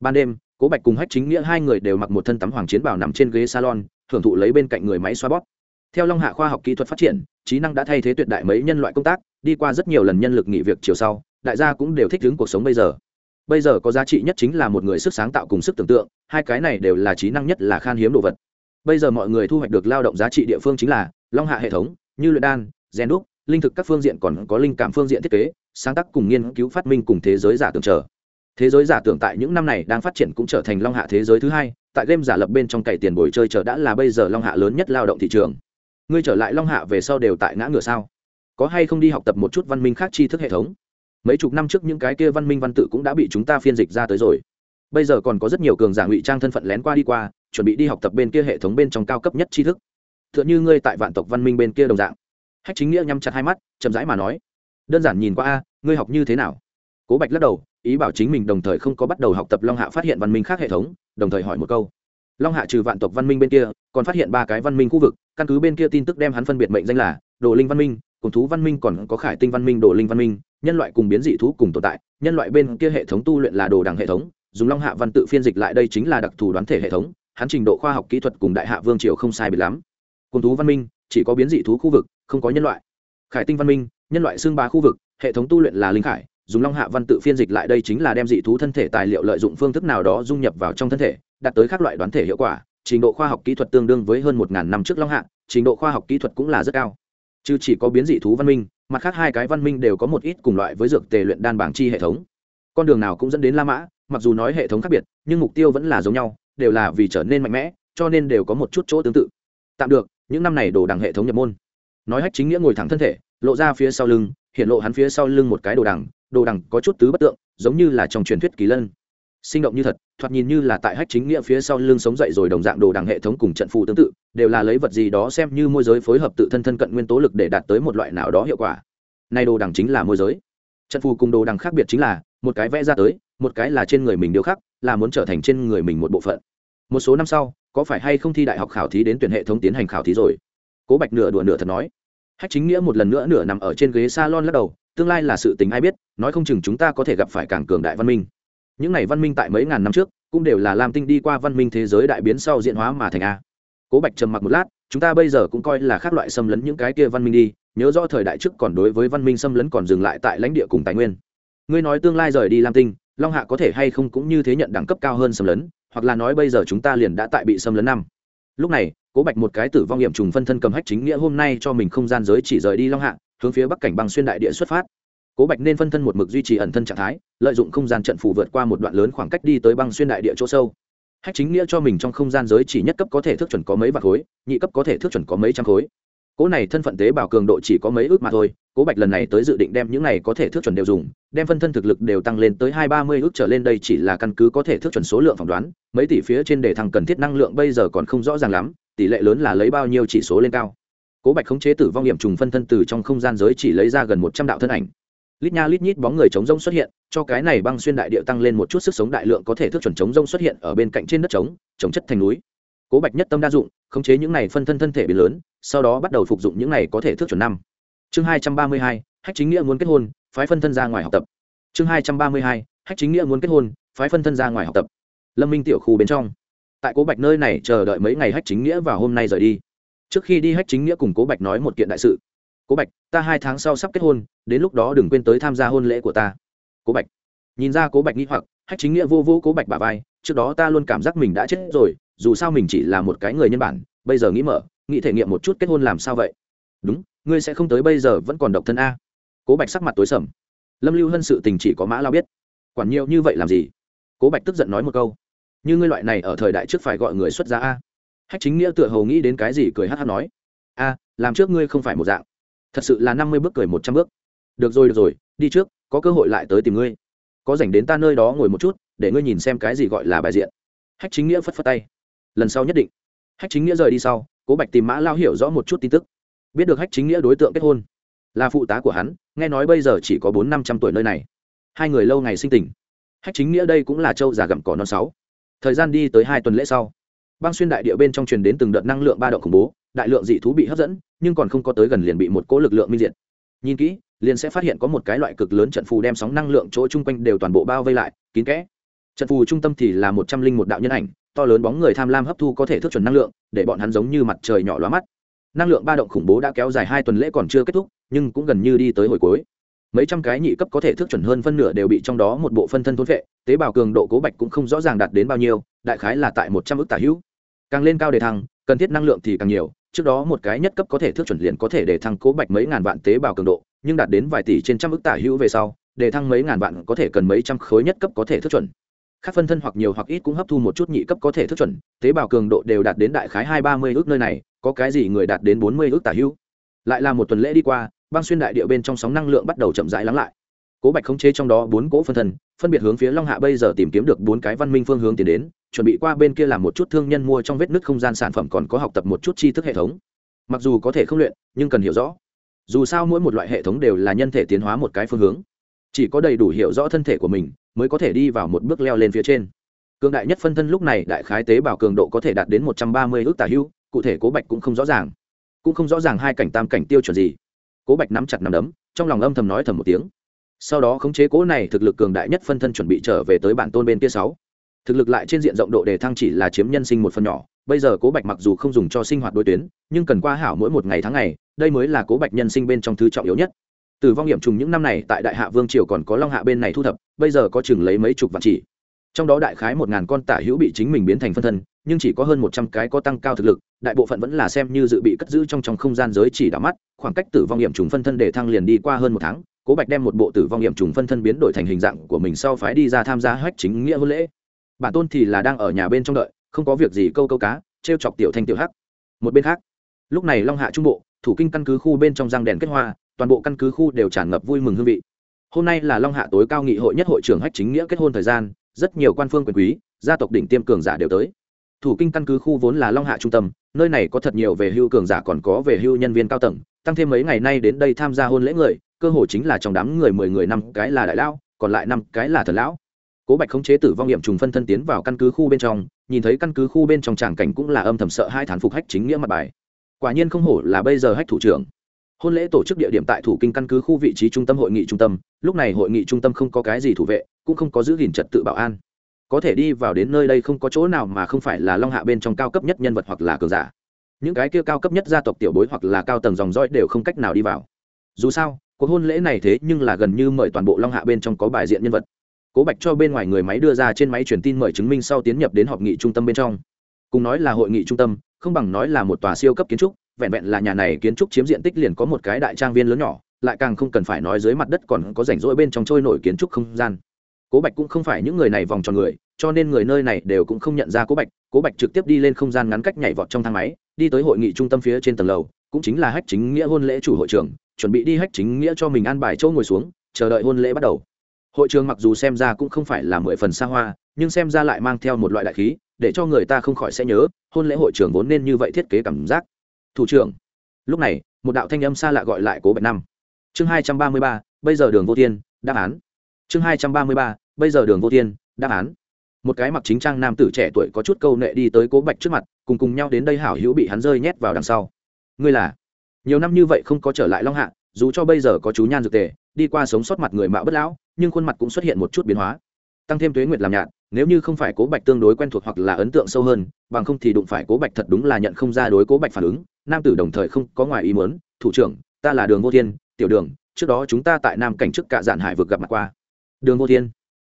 Ban đêm, cố bạch cùng hách chính nghĩa hai người đều mặc một thân tắm hoàng chiến bảo nằm trên ghế salon thưởng thụ lấy bên cạnh người máy xoa bóp. Theo long hạ khoa học kỹ thuật phát triển, trí năng đã thay thế tuyệt đại mấy nhân loại công tác, đi qua rất nhiều lần nhân lực nghỉ việc chiều sau đại gia cũng đều thích ứng cuộc sống bây giờ. Bây giờ có giá trị nhất chính là một người sức sáng tạo cùng sức tưởng tượng, hai cái này đều là trí năng nhất là khan hiếm đồ vật. Bây giờ mọi người thu hoạch được lao động giá trị địa phương chính là long hạ hệ thống, như luyện đan, gen đúc, linh thực các phương diện còn có linh cảm phương diện thiết kế, sáng tác cùng nghiên cứu phát minh cùng thế giới giả tưởng trở thế giới giả tưởng tại những năm này đang phát triển cũng trở thành long hạ thế giới thứ hai, tại game giả lập bên trong cày tiền bồi chơi chờ đã là bây giờ long hạ lớn nhất lao động thị trường. Ngươi trở lại long hạ về sau đều tại ngã ngựa sao? Có hay không đi học tập một chút văn minh khác tri thức hệ thống? Mấy chục năm trước những cái kia văn minh văn tự cũng đã bị chúng ta phiên dịch ra tới rồi. Bây giờ còn có rất nhiều cường giả ngụy trang thân phận lén qua đi qua, chuẩn bị đi học tập bên kia hệ thống bên trong cao cấp nhất tri thức. T h ư ợ n h ư ngươi tại vạn tộc văn minh bên kia đồng dạng. Hách chính nghĩa nhắm chặt hai mắt, chậm rãi mà nói, đơn giản nhìn qua a, ngươi học như thế nào? Cố bạch lắc đầu, ý bảo chính mình đồng thời không có bắt đầu học tập long hạ phát hiện văn minh khác hệ thống, đồng thời hỏi một câu. Long hạ trừ vạn tộc văn minh bên kia, còn phát hiện ba cái văn minh khu vực, căn cứ bên kia tin tức đem hắn phân biệt mệnh danh là đồ linh văn minh cùng thú văn minh còn có khải tinh văn minh, đồ linh văn minh nhân loại cùng biến dị thú cùng tồn tại, nhân loại bên kia hệ thống tu luyện là đồ đằng hệ thống, dùng long hạ văn tự phiên dịch lại đây chính là đặc thù đoán thể hệ thống, hắn trình độ khoa học kỹ thuật cùng đại hạ vương triều không sai biệt lắm. Cùng thú văn minh, chỉ có biến dị thú khu vực, không có nhân loại. Khải tinh văn minh, nhân loại xương ba khu vực, hệ thống tu luyện là linh khải, dùng long hạ văn tự phiên dịch lại đây chính là đem dị thú thân thể tài liệu lợi dụng phương thức nào đó dung nhập vào trong thân thể, đạt tới các loại đoán thể hiệu quả, trình độ khoa học kỹ thuật tương đương với hơn một ngàn năm trước long hạ, trình độ khoa học kỹ thuật cũng là rất cao. Chứ chỉ có biến dị thú văn minh mặt khác hai cái văn minh đều có một ít cùng loại với dược tề luyện đan bảng chi hệ thống. Con đường nào cũng dẫn đến la mã, mặc dù nói hệ thống khác biệt, nhưng mục tiêu vẫn là giống nhau, đều là vì trở nên mạnh mẽ, cho nên đều có một chút chỗ tương tự. Tạm được, những năm này đồ đằng hệ thống nhập môn. Nói hách chính nghĩa ngồi thẳng thân thể, lộ ra phía sau lưng, hiện lộ hắn phía sau lưng một cái đồ đằng đồ đằng có chút tứ bất tượng, giống như là trong truyền thuyết kỳ lân sinh động như thật, thoạt nhìn như là tại hách chính nghĩa phía sau lưng sống dậy rồi đồng dạng đồ đằng hệ thống cùng trận phù tương tự, đều là lấy vật gì đó xem như môi giới phối hợp tự thân thân cận nguyên tố lực để đạt tới một loại nào đó hiệu quả. Nay đồ đằng chính là môi giới. Trận phù cùng đồ đằng khác biệt chính là, một cái vẽ ra tới, một cái là trên người mình điều khắc, là muốn trở thành trên người mình một bộ phận. Một số năm sau, có phải hay không thi đại học khảo thí đến tuyển hệ thống tiến hành khảo thí rồi? Cố bạch nửa đùa nửa thật nói. Hách chính nghĩa một lần nữa nửa nằm ở trên ghế salon lắc đầu, tương lai là sự tình ai biết, nói không chừng chúng ta có thể gặp phải càng cường đại văn minh những này văn minh tại mấy ngàn năm trước, cũng đều là lam tinh đi qua văn minh thế giới đại biến sau diện hóa mà thành a. Cố bạch trầm mặc một lát, chúng ta bây giờ cũng coi là khác loại xâm lấn những cái kia văn minh đi, nhớ rõ thời đại trước còn đối với văn minh xâm lấn còn dừng lại tại lãnh địa cùng tài nguyên. Ngươi nói tương lai rời đi lam tinh, long hạ có thể hay không cũng như thế nhận đẳng cấp cao hơn xâm lấn, hoặc là nói bây giờ chúng ta liền đã tại bị xâm lấn năm. Lúc này, cố bạch một cái tử vong hiểm trùng phân thân cầm hách chính nghĩa hôm nay cho mình không gian giới chỉ rời đi long hạ, hướng phía bắc cảnh băng xuyên đại địa xuất phát cố bạch nên phân thân một mực duy trì ẩn thân trạng thái, lợi dụng không gian trận phủ vượt qua một đoạn lớn khoảng cách đi tới băng xuyên đại địa chỗ sâu. Hách chính nghĩa cho mình trong không gian giới chỉ nhất cấp có thể thước chuẩn có mấy vạn khối, nhị cấp có thể thước chuẩn có mấy trăm khối. Cố này thân phận tế bào cường độ chỉ có mấy ước mà thôi, cố bạch lần này tới dự định đem những này có thể thước chuẩn đều dùng, đem phân thân thực lực đều tăng lên tới hai ba mươi ước trở lên đây chỉ là căn cứ có thể thước chuẩn số lượng phỏng đoán, mấy tỷ phía trên đề thăng cần thiết năng lượng bây giờ còn không rõ ràng lắm, tỷ lệ lớn là lấy bao nhiêu chỉ số lên cao. Cố bạch khống chế tử vong hiểm trùng phân thân từ trong không gian giới chỉ lấy ra gần một trăm đạo thân ảnh lít nha lít nhít bóng người chống rông xuất hiện, cho cái này băng xuyên đại địa tăng lên một chút sức sống đại lượng có thể thước chuẩn chống rông xuất hiện ở bên cạnh trên đất trống chống chất thành núi. Cố bạch nhất tâm đa dụng, khống chế những này phân thân thân thể biến lớn, sau đó bắt đầu phục dụng những này có thể thước chuẩn năm. Chương hai trăm ba mươi hai, hách chính nghĩa muốn kết hôn, phái phân thân ra ngoài học tập. Chương hai trăm ba mươi hai, hách chính nghĩa muốn kết hôn, phái phân thân ra ngoài học tập. Lâm minh tiểu khu bên trong. Tại cố bạch nơi này chờ đợi mấy ngày hách chính nghĩa và hôm nay rời đi. Trước khi đi hách chính nghĩa cùng cố bạch nói một kiện đại sự cố bạch, ta hai tháng sau sắp kết hôn, đến lúc đó đừng quên tới tham gia hôn lễ của ta. Cố bạch. Nhìn ra cố bạch nghĩ hoặc, hách chính nghĩa vô vô cố bạch bà vai, trước đó ta luôn cảm giác mình đã chết rồi, dù sao mình chỉ là một cái người nhân bản, bây giờ nghĩ mở, nghĩ thể nghiệm một chút kết hôn làm sao vậy? Đúng, ngươi sẽ không tới bây giờ vẫn còn độc thân a. Cố bạch sắc mặt tối sầm. Lâm lưu hân sự tình chỉ có mã lao biết. Quản nhiều như vậy làm gì? Cố bạch tức giận nói một câu. Như ngươi loại này ở thời đại trước phải gọi người xuất gia a. Hách chính nghĩa tựa hầu nghĩ đến cái gì cười hát hát nói. A, làm trước ngươi không phải một dạng thật sự là năm mươi bước cười một trăm bước. Được rồi được rồi, đi trước, có cơ hội lại tới tìm ngươi. Có dành đến ta nơi đó ngồi một chút, để ngươi nhìn xem cái gì gọi là bài diện. Hách chính nghĩa phất phất tay. Lần sau nhất định. Hách chính nghĩa rời đi sau, cố bạch tìm mã lao hiểu rõ một chút tin tức. Biết được hách chính nghĩa đối tượng kết hôn, là phụ tá của hắn, nghe nói bây giờ chỉ có bốn năm trăm tuổi nơi này. Hai người lâu ngày sinh tình. Hách chính nghĩa đây cũng là châu già gặm cỏ non sáu. Thời gian đi tới hai tuần lễ sau băng xuyên đại địa bên trong truyền đến từng đợt năng lượng ba động khủng bố, đại lượng dị thú bị hấp dẫn, nhưng còn không có tới gần liền bị một cỗ lực lượng minh diệt. Nhìn kỹ, liền sẽ phát hiện có một cái loại cực lớn trận phù đem sóng năng lượng chỗ chung quanh đều toàn bộ bao vây lại, kín kẽ. Trận phù trung tâm thì là một trăm linh một đạo nhân ảnh, to lớn bóng người tham lam hấp thu có thể thức chuẩn năng lượng, để bọn hắn giống như mặt trời nhỏ lóa mắt. Năng lượng ba động khủng bố đã kéo dài hai tuần lễ còn chưa kết thúc, nhưng cũng gần như đi tới hồi cuối. Mấy trăm cái nhị cấp có thể thức chuẩn hơn phân nửa đều bị trong đó một bộ phân thân thốn vệ, tế bào cường độ cố bạch cũng không rõ ràng đạt đến bao nhiêu, đại khái là tại một trăm ước tả hữu càng lên cao đề thăng, cần thiết năng lượng thì càng nhiều. Trước đó một cái nhất cấp có thể thước chuẩn liền có thể để thăng cố bạch mấy ngàn vạn tế bào cường độ, nhưng đạt đến vài tỷ trên trăm ước tả hữu về sau để thăng mấy ngàn vạn có thể cần mấy trăm khối nhất cấp có thể thước chuẩn. Các phân thân hoặc nhiều hoặc ít cũng hấp thu một chút nhị cấp có thể thước chuẩn, tế bào cường độ đều đạt đến đại khái hai ba mươi ước nơi này, có cái gì người đạt đến bốn mươi ước tả hữu. Lại là một tuần lễ đi qua, băng xuyên đại địa bên trong sóng năng lượng bắt đầu chậm rãi lắng lại. Cố bạch khống chế trong đó bốn cỗ phân thân, phân biệt hướng phía long hạ bây giờ tìm kiếm được bốn cái văn minh phương hướng tiến đến chuẩn bị qua bên kia làm một chút thương nhân mua trong vết nứt không gian sản phẩm còn có học tập một chút tri thức hệ thống. Mặc dù có thể không luyện, nhưng cần hiểu rõ. Dù sao mỗi một loại hệ thống đều là nhân thể tiến hóa một cái phương hướng. Chỉ có đầy đủ hiểu rõ thân thể của mình mới có thể đi vào một bước leo lên phía trên. Cường đại nhất phân thân lúc này đại khái tế bào cường độ có thể đạt đến một trăm ba mươi ước tả hưu, cụ thể cố bạch cũng không rõ ràng. Cũng không rõ ràng hai cảnh tam cảnh tiêu chuẩn gì. Cố bạch nắm chặt nắm đấm, trong lòng âm thầm nói thầm một tiếng. Sau đó khống chế cố này thực lực cường đại nhất phân thân chuẩn bị trở về tới bản tôn bên kia sáu thực lực lại trên diện rộng độ đề thăng chỉ là chiếm nhân sinh một phần nhỏ. Bây giờ cố bạch mặc dù không dùng cho sinh hoạt đối tuyến, nhưng cần qua hảo mỗi một ngày tháng ngày, đây mới là cố bạch nhân sinh bên trong thứ trọng yếu nhất. Tử vong nghiệm trùng những năm này, tại đại hạ vương triều còn có long hạ bên này thu thập, bây giờ có chừng lấy mấy chục vạn chỉ. Trong đó đại khái một ngàn con tả hữu bị chính mình biến thành phân thân, nhưng chỉ có hơn một trăm cái có tăng cao thực lực, đại bộ phận vẫn là xem như dự bị cất giữ trong trong không gian giới chỉ đảo mắt, khoảng cách tử vong nghiệm trùng phân thân để thăng liền đi qua hơn một tháng, cố bạch đem một bộ tử vong nghiệm trùng phân thân biến đổi thành hình dạng của mình sau phái đi ra tham gia hách chính nghĩa hôn lễ bản tôn thì là đang ở nhà bên trong đợi, không có việc gì câu câu cá t r e o chọc tiểu thanh tiểu hắc. Một bên khác, lúc này long hạ trung bộ, thủ kinh căn cứ khu bên trong răng đèn kết hoa, toàn bộ căn cứ khu đều tràn ngập vui mừng hương vị. Hôm nay là long hạ tối cao nghị hội nhất hội trưởng hách chính nghĩa kết hôn thời gian, rất nhiều quan phương quyền quý, gia tộc đỉnh tiêm cường giả đều tới. Thủ kinh căn cứ khu vốn là long hạ trung tâm, nơi này có thật nhiều về hưu cường giả còn có về hưu nhân viên cao tầng, tăng thêm mấy ngày nay đến đây tham gia hôn lễ người, cơ hội chính là trong đám người mười người năm cái là đại lão, còn lại năm cái là thần lão cố bạch khống chế tử vong nghiệm trùng phân thân tiến vào căn cứ khu bên trong, nhìn thấy căn cứ khu bên trong tràng cảnh cũng là âm thầm sợ hai thán phục hách chính nghĩa mặt bài. Quả nhiên không hổ là bây giờ hách thủ trưởng. Hôn lễ tổ chức địa điểm tại thủ kinh căn cứ khu vị trí trung tâm hội nghị trung tâm, lúc này hội nghị trung tâm không có cái gì thủ vệ, cũng không có giữ gìn trật tự bảo an. Có thể đi vào đến nơi đây không có chỗ nào mà không phải là long hạ bên trong cao cấp nhất nhân vật hoặc là cường giả. Những cái kia cao cấp nhất gia tộc tiểu bối hoặc là cao tầng dòng dõi đều không cách nào đi vào. Dù sao, cuộc hôn lễ này thế nhưng là gần như mời toàn bộ long hạ bên trong có bài diện nhân vật cố bạch cho bên ngoài người máy đưa ra trên máy truyền tin mời chứng minh sau tiến nhập đến họp nghị trung tâm bên trong. Cùng nói là hội nghị trung tâm, không bằng nói là một tòa siêu cấp kiến trúc, vẹn vẹn là nhà này kiến trúc chiếm diện tích liền có một cái đại trang viên lớn nhỏ, lại càng không cần phải nói dưới mặt đất còn có rảnh rỗi bên trong trôi nổi kiến trúc không gian. Cố bạch cũng không phải những người này vòng tròn người, cho nên người nơi này đều cũng không nhận ra cố bạch. Cố bạch trực tiếp đi lên không gian ngắn cách nhảy vọt trong thang máy, đi tới hội nghị trung tâm phía trên tầng lầu, cũng chính là hách chính nghĩa hôn lễ chủ hội trưởng, chuẩn bị đi hách chính nghĩa cho mình an bài chỗ ngồi xuống, chờ đợi hôn lễ bắt đầu hội trường mặc dù xem ra cũng không phải là mười phần xa hoa, nhưng xem ra lại mang theo một loại đại khí, để cho người ta không khỏi sẽ nhớ, hôn lễ hội trường vốn nên như vậy thiết kế cảm giác. Thủ trưởng, lúc này, một đạo thanh âm xa lạ gọi lại cố bạch năm. Chương hai trăm ba mươi ba, bây giờ đường vô thiên, đáp án. Chương hai trăm ba mươi ba, bây giờ đường vô thiên, đáp án. Một cái mặc chính trang nam tử trẻ tuổi có chút câu nệ đi tới cố bạch trước mặt, cùng cùng nhau đến đây hảo hữu bị hắn rơi nhét vào đằng sau. Ngươi là? Nhiều năm như vậy không có trở lại long hạ, dù cho bây giờ có chú nhan dược tề đi qua sống sót mặt người mạo bất lão, nhưng khuôn mặt cũng xuất hiện một chút biến hóa. Tăng thêm tuế nguyệt làm nhạt, nếu như không phải cố bạch tương đối quen thuộc hoặc là ấn tượng sâu hơn, bằng không thì đụng phải cố bạch thật đúng là nhận không ra đối cố bạch phản ứng. Nam tử đồng thời không có ngoài ý muốn, thủ trưởng, ta là đường vô thiên, tiểu đường, trước đó chúng ta tại nam cảnh trước cạ dạn hải vực gặp mặt qua. Đường vô thiên.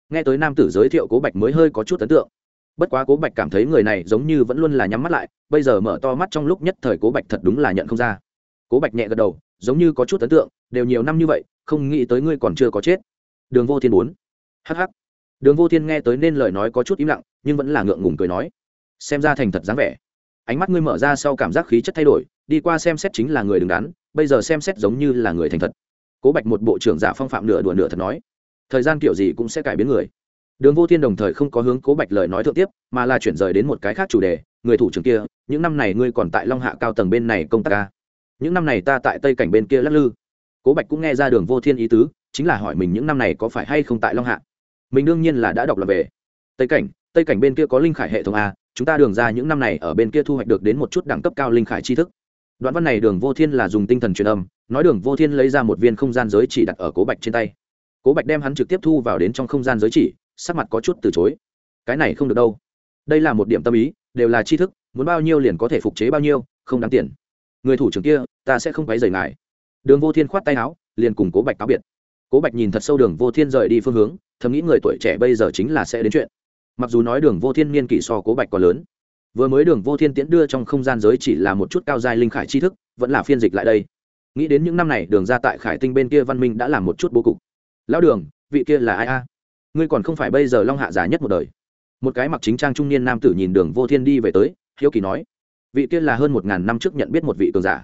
Nghe tới nam tử giới thiệu cố bạch mới hơi có chút ấn tượng. Bất quá cố bạch cảm thấy người này giống như vẫn luôn là nhắm mắt lại, bây giờ mở to mắt trong lúc nhất thời cố bạch thật đúng là nhận không ra. Cố bạch nhẹ gật đầu, giống như có chút ấn tượng, đều nhiều năm như vậy không nghĩ tới ngươi còn chưa có chết. Đường vô thiên bốn. Hh đường vô thiên nghe tới nên lời nói có chút im lặng, nhưng vẫn là ngượng ngùng cười nói. Xem ra thành thật dáng vẻ. Ánh mắt ngươi mở ra sau cảm giác khí chất thay đổi, đi qua xem xét chính là người đứng đắn, bây giờ xem xét giống như là người thành thật. Cố bạch một bộ trưởng giả phong phạm nửa đùa nửa thật nói. Thời gian kiểu gì cũng sẽ cải biến người. Đường vô thiên đồng thời không có hướng cố bạch lời nói thượng tiếp, mà là chuyển rời đến một cái khác chủ đề, người thủ trưởng kia, những năm này ngươi còn tại long hạ cao tầng bên này công tác ca những năm này ta tại tây cảnh bên kia lắc lư cố bạch cũng nghe ra đường vô thiên ý tứ, chính là hỏi mình những năm này có phải hay không tại long hạ. Mình đương nhiên là đã đọc là về. Tây cảnh tây cảnh bên kia có linh khải hệ thống a, chúng ta đường ra những năm này ở bên kia thu hoạch được đến một chút đẳng cấp cao linh khải tri thức. Đoạn văn này đường vô thiên là dùng tinh thần truyền âm, nói đường vô thiên lấy ra một viên không gian giới chỉ đặt ở cố bạch trên tay. Cố bạch đem hắn trực tiếp thu vào đến trong không gian giới chỉ, sắc mặt có chút từ chối. Cái này không được đâu. Đây là một điểm tâm ý, đều là tri thức, muốn bao nhiêu liền có thể phục chế bao nhiêu, không đáng tiền. Người thủ trưởng kia, ta sẽ không quấy rầy ngài đường vô thiên khoát tay áo, liền cùng cố bạch cáo biệt. Cố bạch nhìn thật sâu đường vô thiên rời đi phương hướng, thầm nghĩ người tuổi trẻ bây giờ chính là sẽ đến chuyện. Mặc dù nói đường vô thiên niên kỷ so cố bạch còn lớn, vừa mới đường vô thiên tiễn đưa trong không gian giới chỉ là một chút cao dài linh khải tri thức, vẫn là phiên dịch lại đây. Nghĩ đến những năm này, đường ra tại khải tinh bên kia văn minh đã làm một chút bố cục. Lão đường, vị kia là ai a? Ngươi còn không phải bây giờ long hạ giả nhất một đời. Một cái mặc chính trang trung niên nam tử nhìn đường vô thiên đi về tới, hiếu kỳ nói, vị kia là hơn một ngàn năm trước nhận biết một vị cường giả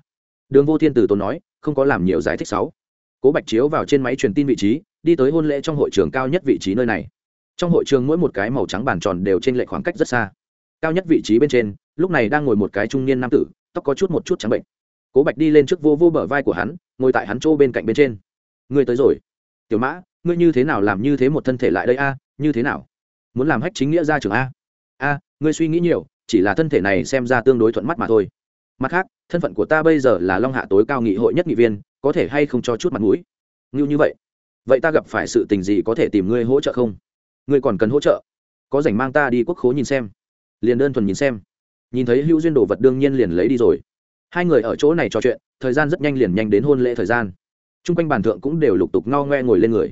đường vô thiên từ tốn nói, không có làm nhiều giải thích sáu. Cố bạch chiếu vào trên máy truyền tin vị trí, đi tới hôn lễ trong hội trường cao nhất vị trí nơi này. Trong hội trường mỗi một cái màu trắng bàn tròn đều trên lệ khoảng cách rất xa. Cao nhất vị trí bên trên, lúc này đang ngồi một cái trung niên nam tử, tóc có chút một chút trắng bệnh. Cố bạch đi lên trước vô vô bờ vai của hắn, ngồi tại hắn chỗ bên cạnh bên trên. Ngươi tới rồi. Tiểu mã, ngươi như thế nào làm như thế một thân thể lại đây a? Như thế nào? Muốn làm hách chính nghĩa ra trường a? A, ngươi suy nghĩ nhiều, chỉ là thân thể này xem ra tương đối thuận mắt mà thôi mặt khác, thân phận của ta bây giờ là long hạ tối cao nghị hội nhất nghị viên, có thể hay không cho chút mặt mũi? Như như vậy vậy ta gặp phải sự tình gì có thể tìm ngươi hỗ trợ không? Ngươi còn cần hỗ trợ? Có rảnh mang ta đi quốc khố nhìn xem. Liền đơn thuần nhìn xem. Nhìn thấy hữu duyên đồ vật đương nhiên liền lấy đi rồi. Hai người ở chỗ này trò chuyện, thời gian rất nhanh liền nhanh đến hôn lễ thời gian. T r u n g quanh bàn thượng cũng đều lục tục ngao ngoe ngồi lên người.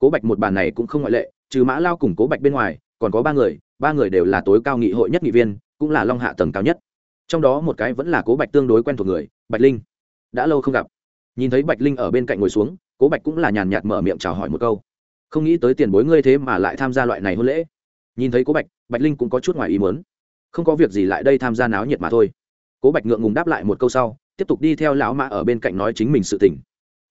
Cố bạch một bàn này cũng không ngoại lệ, trừ mã lao cùng cố bạch bên ngoài, còn có ba người ba người đều là tối cao nghị hội nhất nghị viên, cũng là long hạ tầng cao nhất trong đó một cái vẫn là cố bạch tương đối quen thuộc người, bạch linh. Đã lâu không gặp. Nhìn thấy bạch linh ở bên cạnh ngồi xuống, cố bạch cũng là nhàn nhạt mở miệng chào hỏi một câu. Không nghĩ tới tiền bối ngươi thế mà lại tham gia loại này hôn lễ. Nhìn thấy cố bạch bạch linh cũng có chút ngoài ý muốn. Không có việc gì lại đây tham gia náo nhiệt mà thôi. Cố bạch ngượng ngùng đáp lại một câu sau, tiếp tục đi theo lão mã ở bên cạnh nói chính mình sự tỉnh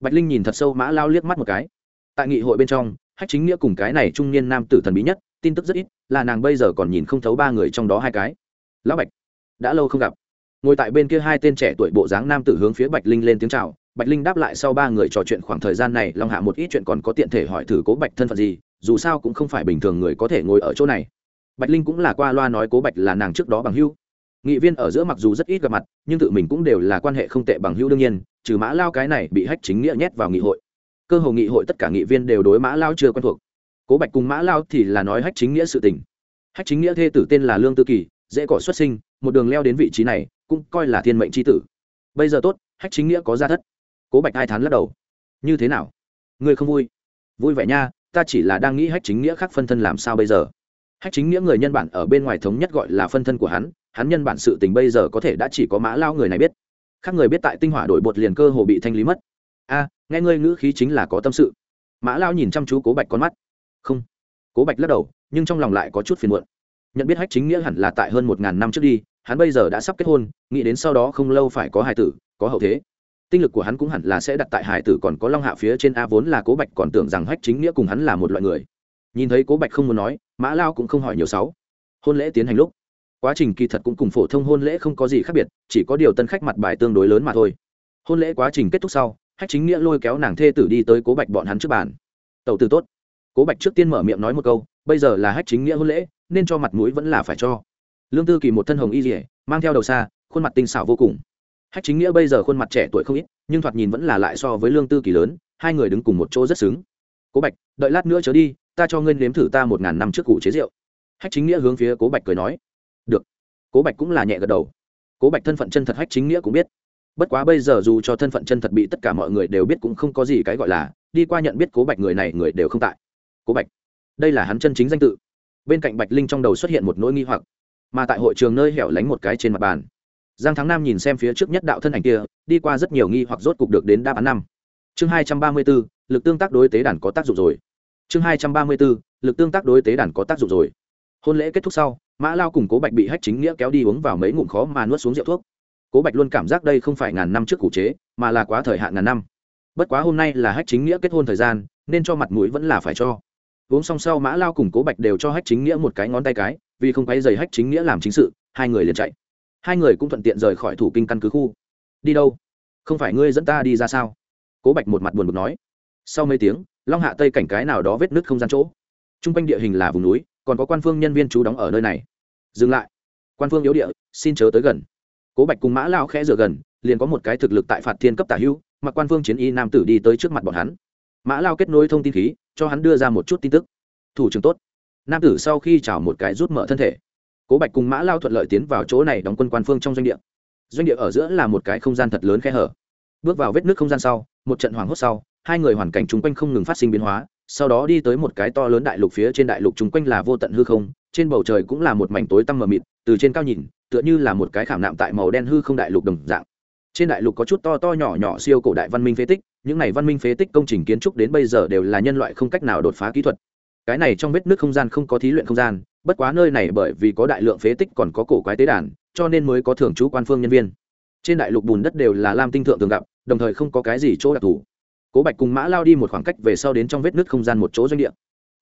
bạch linh nhìn thật sâu mã lao liếc mắt một cái. Tại nghị hội bên trong, hách chính nghĩa cùng cái này trung niên nam tử thần bí nhất, tin tức rất ít, là nàng bây giờ còn nhìn không thấu ba người trong đó hai cái. Lão bạch đã lâu không gặp. Ngồi tại bên kia hai tên trẻ tuổi bộ dáng nam tử hướng phía bạch linh lên tiếng c h à o bạch linh đáp lại sau ba người trò chuyện khoảng thời gian này, long hạ một ít chuyện còn có tiện thể hỏi thử cố bạch thân phận gì, dù sao cũng không phải bình thường người có thể ngồi ở chỗ này. Bạch linh cũng là qua loa nói cố bạch là nàng trước đó bằng hưu nghị viên ở giữa mặc dù rất ít gặp mặt, nhưng tự mình cũng đều là quan hệ không tệ bằng hưu đương nhiên, trừ mã lao cái này bị hách chính nghĩa nhét vào nghị hội. Cơ hồ nghị hội tất cả nghị viên đều đối mã lao chưa quen thuộc. Cố bạch cùng mã lao thì là nói hách chính nghĩa sự tình. Hách chính nghĩa thê tử tên là lương tư kỳ, dễ cỏ xuất sinh một đường leo đến vị trí này, cũng coi là thiên mệnh c tử. Bây giờ tốt, hách chính nghĩa có gia thất. Cố bạch hai thán lắc đầu. Như thế nào? Ngươi không vui? Vui vẻ nha, ta chỉ là đang nghĩ hách chính nghĩa khác phân thân làm sao bây giờ. Hách chính nghĩa người nhân bản ở bên ngoài thống nhất gọi là phân thân của hắn hắn nhân bản sự tình bây giờ có thể đã chỉ có mã lao người này biết. Khác người biết tại tinh hỏa đổi bột liền cơ hồ bị thanh lý mất. A, nghe ngươi ngữ khí chính là có tâm sự. Mã lao nhìn chăm chú cố bạch con mắt. Không. Cố bạch lắc đầu, nhưng trong lòng lại có chút phiền muộn. Nhận biết hách chính nghĩa hẳn là tại hơn một ngàn năm trước đi hắn bây giờ đã sắp kết hôn, nghĩ đến sau đó không lâu phải có hài tử, có hậu thế. Tinh lực của hắn cũng hẳn là sẽ đặt tại hải tử còn có long hạ phía trên a vốn là cố bạch còn tưởng rằng hách chính nghĩa cùng hắn là một loại người. Nhìn thấy cố bạch không muốn nói, mã lao cũng không hỏi nhiều sáu. Hôn lễ tiến hành lúc, quá trình kỳ thật cũng cùng phổ thông hôn lễ không có gì khác biệt, chỉ có điều tân khách mặt bài tương đối lớn mà thôi. Hôn lễ quá trình kết thúc sau, hách chính nghĩa lôi kéo nàng thê tử đi tới cố bạch bọn hắn trước bàn. Tàu tử tốt. Cố bạch trước tiên mở miệng nói một câu, bây giờ là hách chính nghĩa hôn lễ, nên cho mặt mũi vẫn là phải cho lương tư kỳ một thân hồng y dỉa mang theo đầu xa, khuôn mặt tinh xảo vô cùng. Hách chính nghĩa bây giờ khuôn mặt trẻ tuổi không ít, nhưng thoạt nhìn vẫn là lại so với lương tư kỳ lớn, hai người đứng cùng một chỗ rất xứng. Cố bạch, đợi lát nữa trở đi, ta cho ngươi nếm thử ta một ngàn năm trước cụ chế rượu. Hách chính nghĩa hướng phía cố bạch cười nói. Được. Cố bạch cũng là nhẹ gật đầu. Cố bạch thân phận chân thật hách chính nghĩa cũng biết. Bất quá bây giờ dù cho thân phận chân thật bị tất cả mọi người đều biết cũng không có gì cái gọi là, đi qua nhận biết cố bạch người này người đều không tại. Cố bạch, đây là hắn chân chính danh tự. Bên cạnh bạch linh trong đầu xuất hiện một nỗi nghi hoặc mà tại hội trường nơi hẻo lánh một cái trên mặt bàn. Giang thắng nam nhìn xem phía trước nhất đạo thân ảnh kia, đi qua rất nhiều nghi hoặc rốt cục được đến đáp án năm. Chương hai trăm ba mươi b ố lực tương tác đối tế đàn có tác dụng rồi. Chương hai trăm ba mươi b ố lực tương tác đối tế đàn có tác dụng rồi. Hôn lễ kết thúc sau, mã lao cùng cố bạch bị hách chính nghĩa kéo đi uống vào mấy ngụm khó mà nuốt xuống rượu thuốc. Cố bạch luôn cảm giác đây không phải ngàn năm trước cụ chế, mà là quá thời hạn ngàn năm. Bất quá hôm nay là hách chính nghĩa kết hôn thời gian, nên cho mặt mũi vẫn là phải cho. Uống xong sau, mã lao cùng cố bạch đều cho hách chính nghĩa một cái ngón tay cái vì không quay giày hách chính nghĩa làm chính sự, hai người liền chạy. Hai người cũng thuận tiện rời khỏi thủ kinh căn cứ khu. Đi đâu? Không phải ngươi dẫn ta đi ra sao? Cố bạch một mặt buồn bực nói. Sau mấy tiếng, long hạ tây cảnh cái nào đó vết nứt không gian chỗ. T r u n g quanh địa hình là vùng núi, còn có quan phương nhân viên trú đóng ở nơi này. Dừng lại. Quan phương yếu địa, xin chớ tới gần. Cố bạch cùng mã lao khẽ rửa gần, liền có một cái thực lực tại phạt thiên cấp tả hữu, mà quan phương chiến y nam tử đi tới trước mặt bọn hắn. Mã lao kết nối thông tin khí, cho hắn đưa ra một chút tin tức. Thủ trưởng tốt nam tử sau khi chào một cái rút mở thân thể. Cố bạch cùng mã lao thuận lợi tiến vào chỗ này đóng quân quan phương trong doanh địa. Doanh địa ở giữa là một cái không gian thật lớn khe hở. Bước vào vết nước không gian sau, một trận hoảng hốt sau, hai người hoàn cảnh chung quanh không ngừng phát sinh biến hóa, sau đó đi tới một cái to lớn đại lục phía trên đại lục chung quanh là vô tận hư không, trên bầu trời cũng là một mảnh tối tăm mờ mịt, từ trên cao nhìn, tựa như là một cái khảm nạm tại màu đen hư không đại lục đồng dạng. Trên đại lục có chút to to nhỏ nhỏ siêu cổ đại văn minh phế tích, những này văn minh phế tích công trình kiến trúc đến bây giờ đều là nhân loại không cách nào đột phá kỹ thuật cái này trong vết nước không gian không có thí luyện không gian, bất quá nơi này bởi vì có đại lượng phế tích còn có cổ quái tế đàn, cho nên mới có thường trú quan phương nhân viên. Trên đại lục bùn đất đều là lam tinh thượng thường gặp, đồng thời không có cái gì chỗ đặc thù. Cố bạch cùng mã lao đi một khoảng cách về sau đến trong vết nứt không gian một chỗ doanh địa.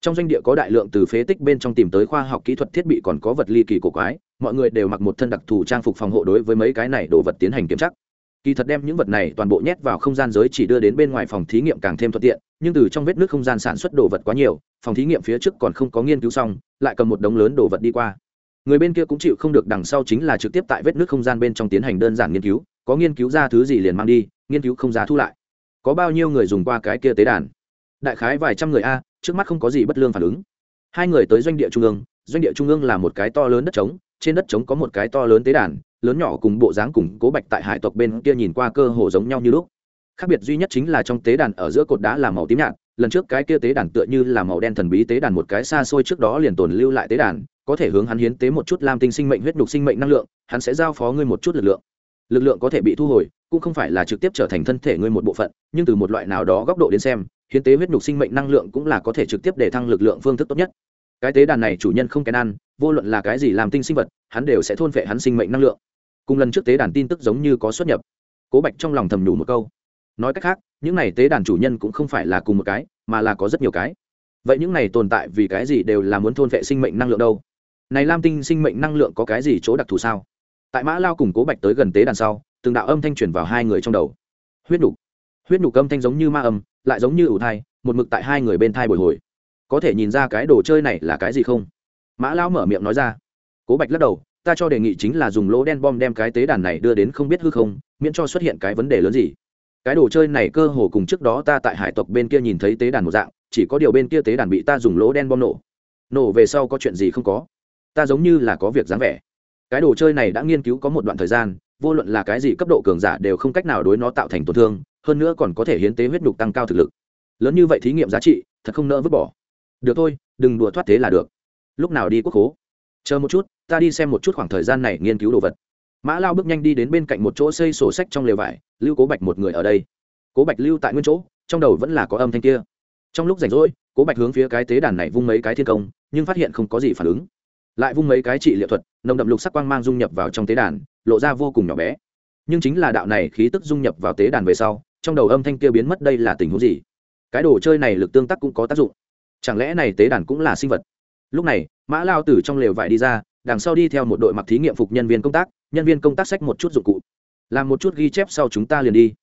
Trong doanh địa có đại lượng từ phế tích bên trong tìm tới khoa học kỹ thuật thiết bị còn có vật ly kỳ cổ quái, mọi người đều mặc một thân đặc thù trang phục phòng hộ đối với mấy cái này đồ vật tiến hành kiểm tra kỳ thật đem những vật này toàn bộ nhét vào không gian giới chỉ đưa đến bên ngoài phòng thí nghiệm càng thêm thuận tiện, nhưng từ trong vết nước không gian sản xuất đồ vật quá nhiều, phòng thí nghiệm phía trước còn không có nghiên cứu xong, lại cầm một đống lớn đồ vật đi qua. Người bên kia cũng chịu không được đằng sau chính là trực tiếp tại vết nước không gian bên trong tiến hành đơn giản nghiên cứu, có nghiên cứu ra thứ gì liền mang đi, nghiên cứu không giá thu lại. Có bao nhiêu người dùng qua cái kia tế đàn? Đại khái vài trăm người a, trước mắt không có gì bất lương phản ứng. Hai người tới doanh địa trung ương, doanh địa trung ương là một cái to lớn đất trống, trên đất trống có một cái to lớn tế đàn lớn nhỏ cùng bộ dáng cùng cố bạch tại hải tộc bên kia nhìn qua cơ hồ giống nhau như lúc. Khác biệt duy nhất chính là trong tế đàn ở giữa cột đá là màu tím nhạt, lần trước cái kia tế đàn tựa như là màu đen thần bí tế đàn một cái xa xôi trước đó liền tồn lưu lại tế đàn, có thể hướng hắn hiến tế một chút lam tinh sinh mệnh huyết nhục sinh mệnh năng lượng, hắn sẽ giao phó ngươi một chút lực lượng. Lực lượng có thể bị thu hồi, cũng không phải là trực tiếp trở thành thân thể ngươi một bộ phận, nhưng từ một loại nào đó góc độ đến xem, hiến tế huyết nhục sinh mệnh năng lượng cũng là có thể trực tiếp để thăng lực lượng phương thức tốt nhất. Cái tế đàn này chủ nhân không kèn ăn, vô luận là cái gì làm tinh sinh vật, hắn đều sẽ thôn phệ hắn sinh mệnh năng lượng cùng lần trước tế đàn tin tức giống như có xuất nhập. Cố bạch trong lòng thầm nhủ một câu. Nói cách khác, những này tế đàn chủ nhân cũng không phải là cùng một cái, mà là có rất nhiều cái. Vậy những này tồn tại vì cái gì đều là muốn thôn vệ sinh mệnh năng lượng đâu? Này lam tinh sinh mệnh năng lượng có cái gì chỗ đặc thù sao? Tại mã lao cùng cố bạch tới gần tế đàn sau, từng đạo âm thanh truyền vào hai người trong đầu. Huyết nục. Huyết nục âm thanh giống như ma âm, lại giống như ủ thai, một mực tại hai người bên thai bồi hồi. Có thể nhìn ra cái đồ chơi này là cái gì không? Mã lao mở miệng nói ra. Cố bạch lắc đầu ta cho đề nghị chính là dùng lỗ đen bom đem cái tế đàn này đưa đến không biết hư không, miễn cho xuất hiện cái vấn đề lớn gì. Cái đồ chơi này cơ hồ cùng trước đó ta tại hải tộc bên kia nhìn thấy tế đàn một dạng, chỉ có điều bên kia tế đàn bị ta dùng lỗ đen bom nổ. Nổ về sau có chuyện gì không có. Ta giống như là có việc dáng vẻ. Cái đồ chơi này đã nghiên cứu có một đoạn thời gian, vô luận là cái gì cấp độ cường giả đều không cách nào đối nó tạo thành tổn thương, hơn nữa còn có thể hiến tế huyết nhục tăng cao thực lực. Lớn như vậy thí nghiệm giá trị, thật không nỡ vứt bỏ. Được thôi, đừng đùa thoát thế là được. Lúc nào đi quốc hố chờ một chút, ta đi xem một chút khoảng thời gian này nghiên cứu đồ vật. Mã lao bước nhanh đi đến bên cạnh một chỗ xây sổ sách trong lều vải, lưu cố bạch một người ở đây. Cố bạch lưu tại nguyên chỗ, trong đầu vẫn là có âm thanh kia. Trong lúc rảnh rỗi, cố bạch hướng phía cái tế đàn này vung mấy cái thiên công, nhưng phát hiện không có gì phản ứng. Lại vung mấy cái trị liệu thuật, nồng đậm lục sắc quang mang dung nhập vào trong tế đàn, lộ ra vô cùng nhỏ bé. Nhưng chính là đạo này khí tức dung nhập vào tế đàn về sau, trong đầu âm thanh kia biến mất đây là tình huống gì? Cái đồ chơi này lực tương tác cũng có tác dụng. Chẳng lẽ này tế đàn cũng là sinh vật? Lúc này, mã lao từ trong lều vải đi ra, đằng sau đi theo một đội mặc thí nghiệm phục nhân viên công tác, nhân viên công tác xách một chút dụng cụ. Làm một chút ghi chép sau chúng ta liền đi.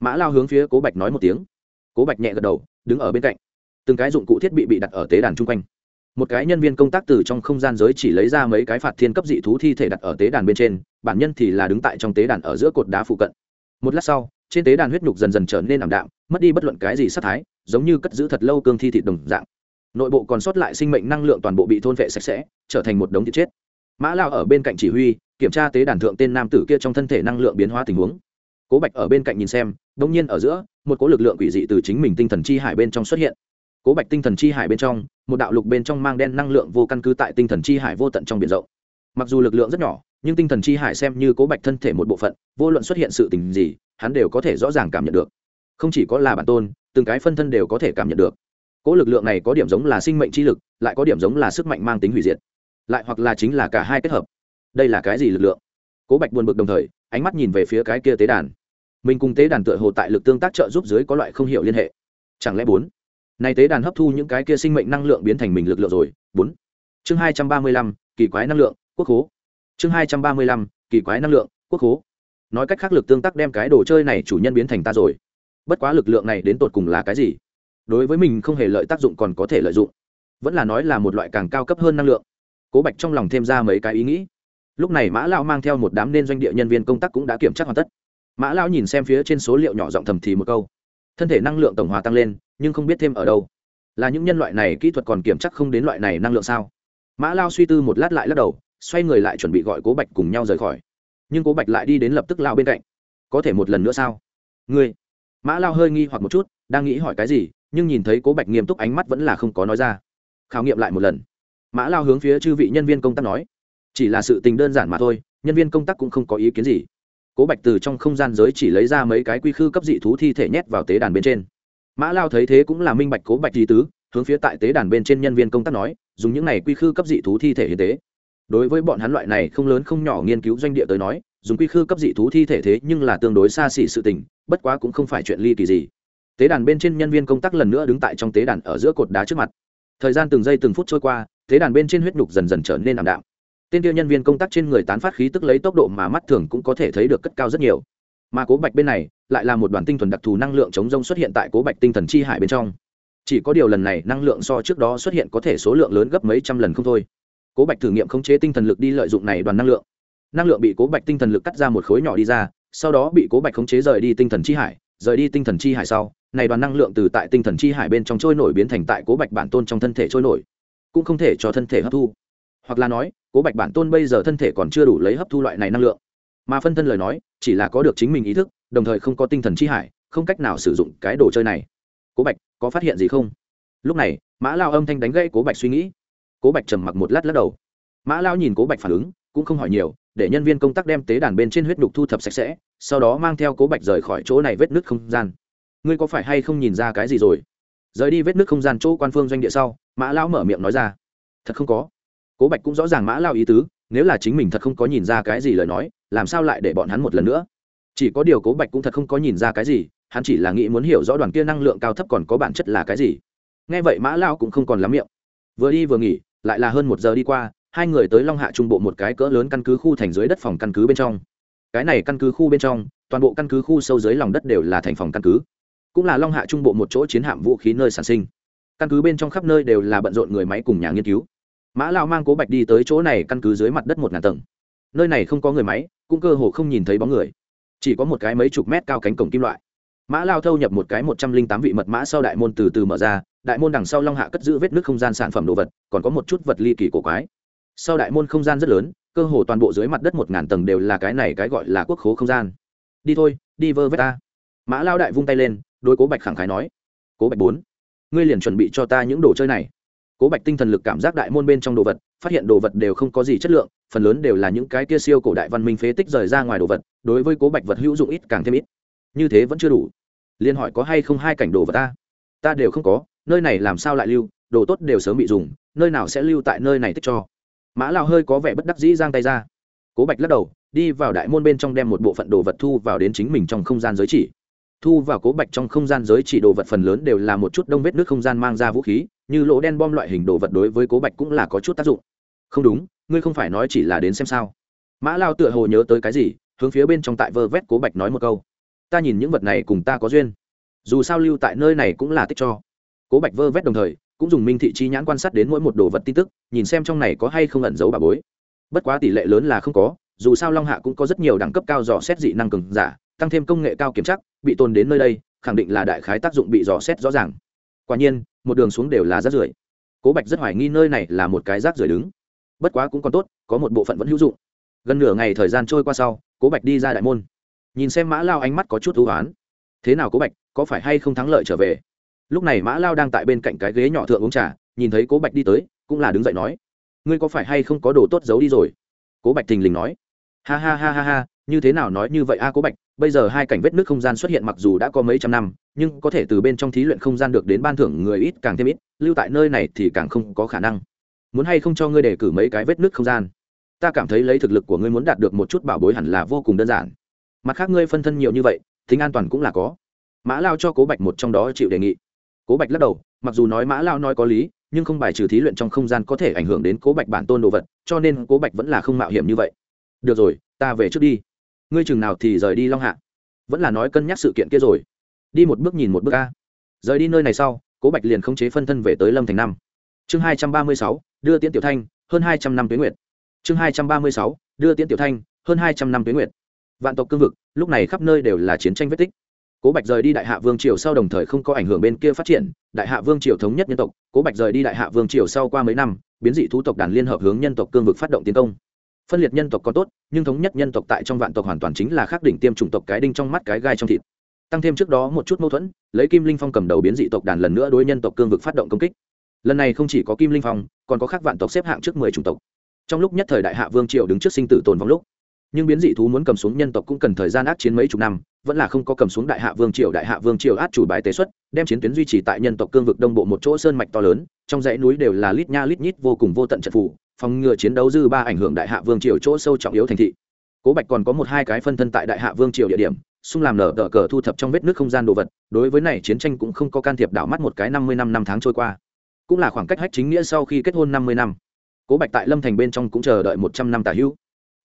Mã lao hướng phía cố bạch nói một tiếng. Cố bạch nhẹ gật đầu, đứng ở bên cạnh. Từng cái dụng cụ thiết bị bị đặt ở tế đàn chung quanh. Một cái nhân viên công tác từ trong không gian giới chỉ lấy ra mấy cái phạt thiên cấp dị thú thi thể đặt ở tế đàn bên trên, bản nhân thì là đứng tại trong tế đàn ở giữa cột đá phụ cận. Một lát sau, trên tế đàn huyết nhục dần dần trở nên ảm đạm, mất đi bất luận cái gì sát thái, giống như cất giữ thật lâu cương thi thịt đồng dạng nội bộ còn sót lại sinh mệnh năng lượng toàn bộ bị thôn vệ sạch sẽ, trở thành một đống thịt chết. Mã lao ở bên cạnh chỉ huy, kiểm tra tế đàn thượng tên nam tử kia trong thân thể năng lượng biến hóa tình huống. Cố bạch ở bên cạnh nhìn xem đông nhiên ở giữa, một cố lực lượng quỷ dị từ chính mình tinh thần chi hải bên trong xuất hiện. Cố bạch tinh thần chi hải bên trong, một đạo lục bên trong mang đen năng lượng vô căn cứ tại tinh thần chi hải vô tận trong biển rộng. Mặc dù lực lượng rất nhỏ, nhưng tinh thần chi hải xem như cố bạch thân thể một bộ phận, vô luận xuất hiện sự tình gì, hắn đều có thể rõ ràng cảm nhận được. Không chỉ có là bản tôn, từng cái phân thân đều có thể cảm nhận được cố lực lượng này có điểm giống là sinh mệnh chi lực, lại có điểm giống là sức mạnh mang tính hủy diệt. Lại hoặc là chính là cả hai kết hợp. Đây là cái gì lực lượng? Cố bạch buồn bực đồng thời, ánh mắt nhìn về phía cái kia tế đàn. Mình cùng tế đàn tựa hồ tại lực tương tác trợ giúp dưới có loại không hiểu liên hệ. Chẳng lẽ bốn? Này tế đàn hấp thu những cái kia sinh mệnh năng lượng biến thành mình lực lượng rồi, bốn. Chương hai trăm ba mươi lăm, kỳ quái năng lượng, quốc hố. Chương hai trăm ba mươi lăm, kỳ quái năng lượng, quốc hố. Nói cách khác lực tương tác đem cái đồ chơi này chủ nhân biến thành ta rồi. Bất quá lực lượng này đến tột cùng là cái gì? Đối với mình không hề lợi tác dụng còn có thể lợi dụng. Vẫn là nói là một loại càng cao cấp hơn năng lượng. Cố bạch trong lòng thêm ra mấy cái ý nghĩ. Lúc này mã lao mang theo một đám nên doanh địa nhân viên công tác cũng đã kiểm tra hoàn tất. Mã lao nhìn xem phía trên số liệu nhỏ giọng thầm thì một câu. Thân thể năng lượng tổng hòa tăng lên, nhưng không biết thêm ở đâu. Là những nhân loại này kỹ thuật còn kiểm chắc không đến loại này năng lượng sao? Mã lao suy tư một lát lại lắc đầu, xoay người lại chuẩn bị gọi cố bạch cùng nhau rời khỏi. Nhưng cố bạch lại đi đến lập tức lao bên cạnh. Có thể một lần nữa sao? Ngươi. Mã lao hơi nghi hoặc một chút, đang nghĩ hỏi cái gì nhưng nhìn thấy cố bạch nghiêm túc ánh mắt vẫn là không có nói ra. Khảo nghiệm lại một lần. Mã lao hướng phía chư vị nhân viên công tác nói, chỉ là sự tình đơn giản mà thôi, nhân viên công tác cũng không có ý kiến gì. Cố bạch từ trong không gian giới chỉ lấy ra mấy cái quy khư cấp dị thú thi thể nhét vào tế đàn bên trên. Mã lao thấy thế cũng là minh bạch cố bạch di tứ, hướng phía tại tế đàn bên trên nhân viên công tác nói, dùng những này quy khư cấp dị thú thi thể hiến tế. Đối với bọn hắn loại này không lớn không nhỏ nghiên cứu doanh địa tới nói, dùng quy khư cấp dị thú thi thể thế nhưng là tương đối xa xỉ sự tình, bất quá cũng không phải chuyện ly kỳ gì tế đàn bên trên nhân viên công tác lần nữa đứng tại trong tế đàn ở giữa cột đá trước mặt. Thời gian từng giây từng phút trôi qua, tế đàn bên trên huyết nhục dần dần trở nên ảm đạm. Tên tiêu nhân viên công tác trên người tán phát khí tức lấy tốc độ mà mắt thường cũng có thể thấy được cất cao rất nhiều. Mà cố bạch bên này lại là một đoàn tinh thuần đặc thù năng lượng chống rông xuất hiện tại cố bạch tinh thần chi hải bên trong. Chỉ có điều lần này năng lượng so trước đó xuất hiện có thể số lượng lớn gấp mấy trăm lần không thôi. Cố bạch thử nghiệm khống chế tinh thần lực đi lợi dụng này đoàn năng lượng. Năng lượng bị cố bạch tinh thần lực cắt ra một khối nhỏ đi ra, sau đó bị cố bạch khống chế rời đi tinh thần chi hải rời đi tinh thần chi hải sau, này đoàn năng lượng từ tại tinh thần chi hải bên trong trôi nổi biến thành tại cố bạch bản tôn trong thân thể trôi nổi, cũng không thể cho thân thể hấp thu. Hoặc là nói, cố bạch bản tôn bây giờ thân thể còn chưa đủ lấy hấp thu loại này năng lượng. Mà phân thân lời nói, chỉ là có được chính mình ý thức, đồng thời không có tinh thần chi hải, không cách nào sử dụng cái đồ chơi này. Cố bạch, có phát hiện gì không? Lúc này, mã lao âm thanh đánh gãy cố bạch suy nghĩ. Cố bạch trầm mặc một lát lắc đầu. Mã lao nhìn cố bạch phản ứng, cũng không hỏi nhiều, để nhân viên công tác đem tế đàn bên trên huyết đục thu thập sạch sẽ sau đó mang theo cố bạch rời khỏi chỗ này vết nứt không gian. Ngươi có phải hay không nhìn ra cái gì rồi? Rời đi vết nứt không gian chỗ quan phương doanh địa sau, mã lao mở miệng nói ra. Thật không có. Cố bạch cũng rõ ràng mã lao ý tứ, nếu là chính mình thật không có nhìn ra cái gì lời nói, làm sao lại để bọn hắn một lần nữa? Chỉ có điều cố bạch cũng thật không có nhìn ra cái gì, hắn chỉ là nghĩ muốn hiểu rõ đoàn kia năng lượng cao thấp còn có bản chất là cái gì. Nghe vậy mã lao cũng không còn lắm miệng. Vừa đi vừa nghỉ, lại là hơn một giờ đi qua, hai người tới long hạ trung bộ một cái cỡ lớn căn cứ khu thành dưới đất phòng căn cứ bên trong cái này căn cứ khu bên trong, toàn bộ căn cứ khu sâu dưới lòng đất đều là thành phòng căn cứ. Cũng là long hạ trung bộ một chỗ chiến hạm vũ khí nơi sản sinh. Căn cứ bên trong khắp nơi đều là bận rộn người máy cùng nhà nghiên cứu. Mã lao mang cố bạch đi tới chỗ này căn cứ dưới mặt đất một ngàn tầng. Nơi này không có người máy, cũng cơ hồ không nhìn thấy bóng người. Chỉ có một cái mấy chục mét cao cánh cổng kim loại. Mã lao thâu nhập một cái một trăm linh tám vị mật mã sau đại môn từ từ mở ra, đại môn đằng sau long hạ cất giữ vết nước không gian sản phẩm đồ vật, còn có một chút vật ly kỳ cổ quái. Sau đại môn không gian rất lớn cơ hồ toàn bộ dưới mặt đất một ngàn tầng đều là cái này cái gọi là quốc khố không gian. Đi thôi, đi vơ vét ta. Mã lao đại vung tay lên đôi cố bạch khẳng khái nói. Cố bạch bốn, ngươi liền chuẩn bị cho ta những đồ chơi này. Cố bạch tinh thần lực cảm giác đại môn bên trong đồ vật, phát hiện đồ vật đều không có gì chất lượng, phần lớn đều là những cái kia siêu cổ đại văn minh phế tích rời ra ngoài đồ vật, đối với cố bạch vật hữu dụng ít càng thêm ít. Như thế vẫn chưa đủ. Liên hỏi có hay không hai cảnh đồ vật ta? Ta đều không có, nơi này làm sao lại lưu, đồ tốt đều sớm bị dùng, nơi nào sẽ lưu tại nơi này tích cho? Mã lao hơi có vẻ bất đắc dĩ giang tay ra. Cố bạch lắc đầu, đi vào đại môn bên trong đem một bộ phận đồ vật thu vào đến chính mình trong không gian giới chỉ. Thu vào cố bạch trong không gian giới chỉ đồ vật phần lớn đều là một chút đông vết nước không gian mang ra vũ khí, như lỗ đen bom loại hình đồ vật đối với cố bạch cũng là có chút tác dụng. Không đúng, ngươi không phải nói chỉ là đến xem sao. Mã lao tựa hồ nhớ tới cái gì, hướng phía bên trong tại vơ vét cố bạch nói một câu. Ta nhìn những vật này cùng ta có duyên. Dù sao lưu tại nơi này cũng là tích cho. Cố bạch vơ vét đồng thời cũng dùng minh thị chi nhãn quan sát đến mỗi một đồ vật tin tức, nhìn xem trong này có hay không ẩn giấu bà bối. Bất quá tỷ lệ lớn là không có, dù sao long hạ cũng có rất nhiều đẳng cấp cao dò xét dị năng cường giả, tăng thêm công nghệ cao kiểm chắc, bị tồn đến nơi đây, khẳng định là đại khái tác dụng bị dò xét rõ ràng. Quả nhiên, một đường xuống đều là rác rưởi. Cố bạch rất hoài nghi nơi này là một cái rác rưởi đứng. Bất quá cũng còn tốt, có một bộ phận vẫn hữu dụng. Gần nửa ngày thời gian trôi qua sau, cố bạch đi ra đại môn. Nhìn xem mã lao ánh mắt có chút thú oán. Thế nào cố bạch, có phải hay không thắng lợi trở về? Lúc này mã lao đang tại bên cạnh cái ghế nhỏ thượng uống trà, nhìn thấy cố bạch đi tới, cũng là đứng dậy nói, ngươi có phải hay không có đồ tốt giấu đi rồi? Cố bạch thình lình nói, ha ha ha ha ha, như thế nào nói như vậy a cố bạch, bây giờ hai cảnh vết nước không gian xuất hiện mặc dù đã có mấy trăm năm, nhưng có thể từ bên trong thí luyện không gian được đến ban thưởng người ít càng thêm ít, lưu tại nơi này thì càng không có khả năng. Muốn hay không cho ngươi đề cử mấy cái vết nước không gian? Ta cảm thấy lấy thực lực của ngươi muốn đạt được một chút bảo bối hẳn là vô cùng đơn giản. Mặt khác ngươi phân thân nhiều như vậy, tính an toàn cũng là có. Mã lao cho cố bạch một trong đó chịu đề nghị cố bạch lắc đầu, mặc dù nói mã lao nói có lý, nhưng không bài trừ thí luyện trong không gian có thể ảnh hưởng đến cố bạch bản tôn đồ vật, cho nên cố bạch vẫn là không mạo hiểm như vậy. Được rồi, ta về trước đi. Ngươi chừng nào thì rời đi long hạ. Vẫn là nói cân nhắc sự kiện kia rồi. Đi một bước nhìn một bước a. rời đi nơi này sau, cố bạch liền khống chế phân thân về tới lâm thành năm. Chương hai trăm ba mươi sáu, đưa tiễn tiểu thanh, hơn hai trăm năm tuyến nguyệt. Chương hai trăm ba mươi sáu, đưa tiễn tiểu thanh, hơn hai trăm năm tuyến nguyệt. Vạn tộc cương vực, lúc này khắp nơi đều là chiến tranh vết tích cố bạch rời đi đại hạ vương triều sau đồng thời không có ảnh hưởng bên kia phát triển, đại hạ vương triều thống nhất nhân tộc, cố bạch rời đi đại hạ vương triều sau qua mấy năm, biến dị thú tộc đàn liên hợp hướng nhân tộc cương vực phát động tiến công. Phân liệt nhân tộc có tốt, nhưng thống nhất nhân tộc tại trong vạn tộc hoàn toàn chính là khắc đỉnh tiêm chủng tộc cái đinh trong mắt cái gai trong thịt. Tăng thêm trước đó một chút mâu thuẫn, lấy kim linh phong cầm đầu biến dị tộc đàn lần nữa đối nhân tộc cương vực phát động công kích. Lần này không chỉ có kim linh phong, còn có khác vạn tộc xếp hạng trước mười chủng tộc. Trong lúc nhất thời đại hạ vương triều đứng trước sinh tử tồn vong lúc nhưng biến dị thú muốn cầm xuống nhân tộc cũng cần thời gian át chiến mấy chục năm, vẫn là không có cầm xuống đại hạ vương triều, đại hạ vương triều át chủ bài tế xuất, đem chiến tuyến duy trì tại nhân tộc cương vực đông bộ một chỗ sơn mạch to lớn, trong dãy núi đều là lít nha lít nhít vô cùng vô tận trận phủ, phòng ngừa chiến đấu dư ba ảnh hưởng đại hạ vương triều chỗ sâu trọng yếu thành thị. Cố bạch còn có một hai cái phân thân tại đại hạ vương triều địa điểm, xung làm nở đỡ cờ thu thập trong vết nước không gian đồ vật, đối với này chiến tranh cũng không có can thiệp đảo mắt một cái năm mươi năm năm tháng trôi qua. Cũng là khoảng cách hách chính nghĩa sau khi kết hôn năm mươi năm. Cố bạch tại lâm thành bên trong cũng chờ đợi một trăm năm tả hữu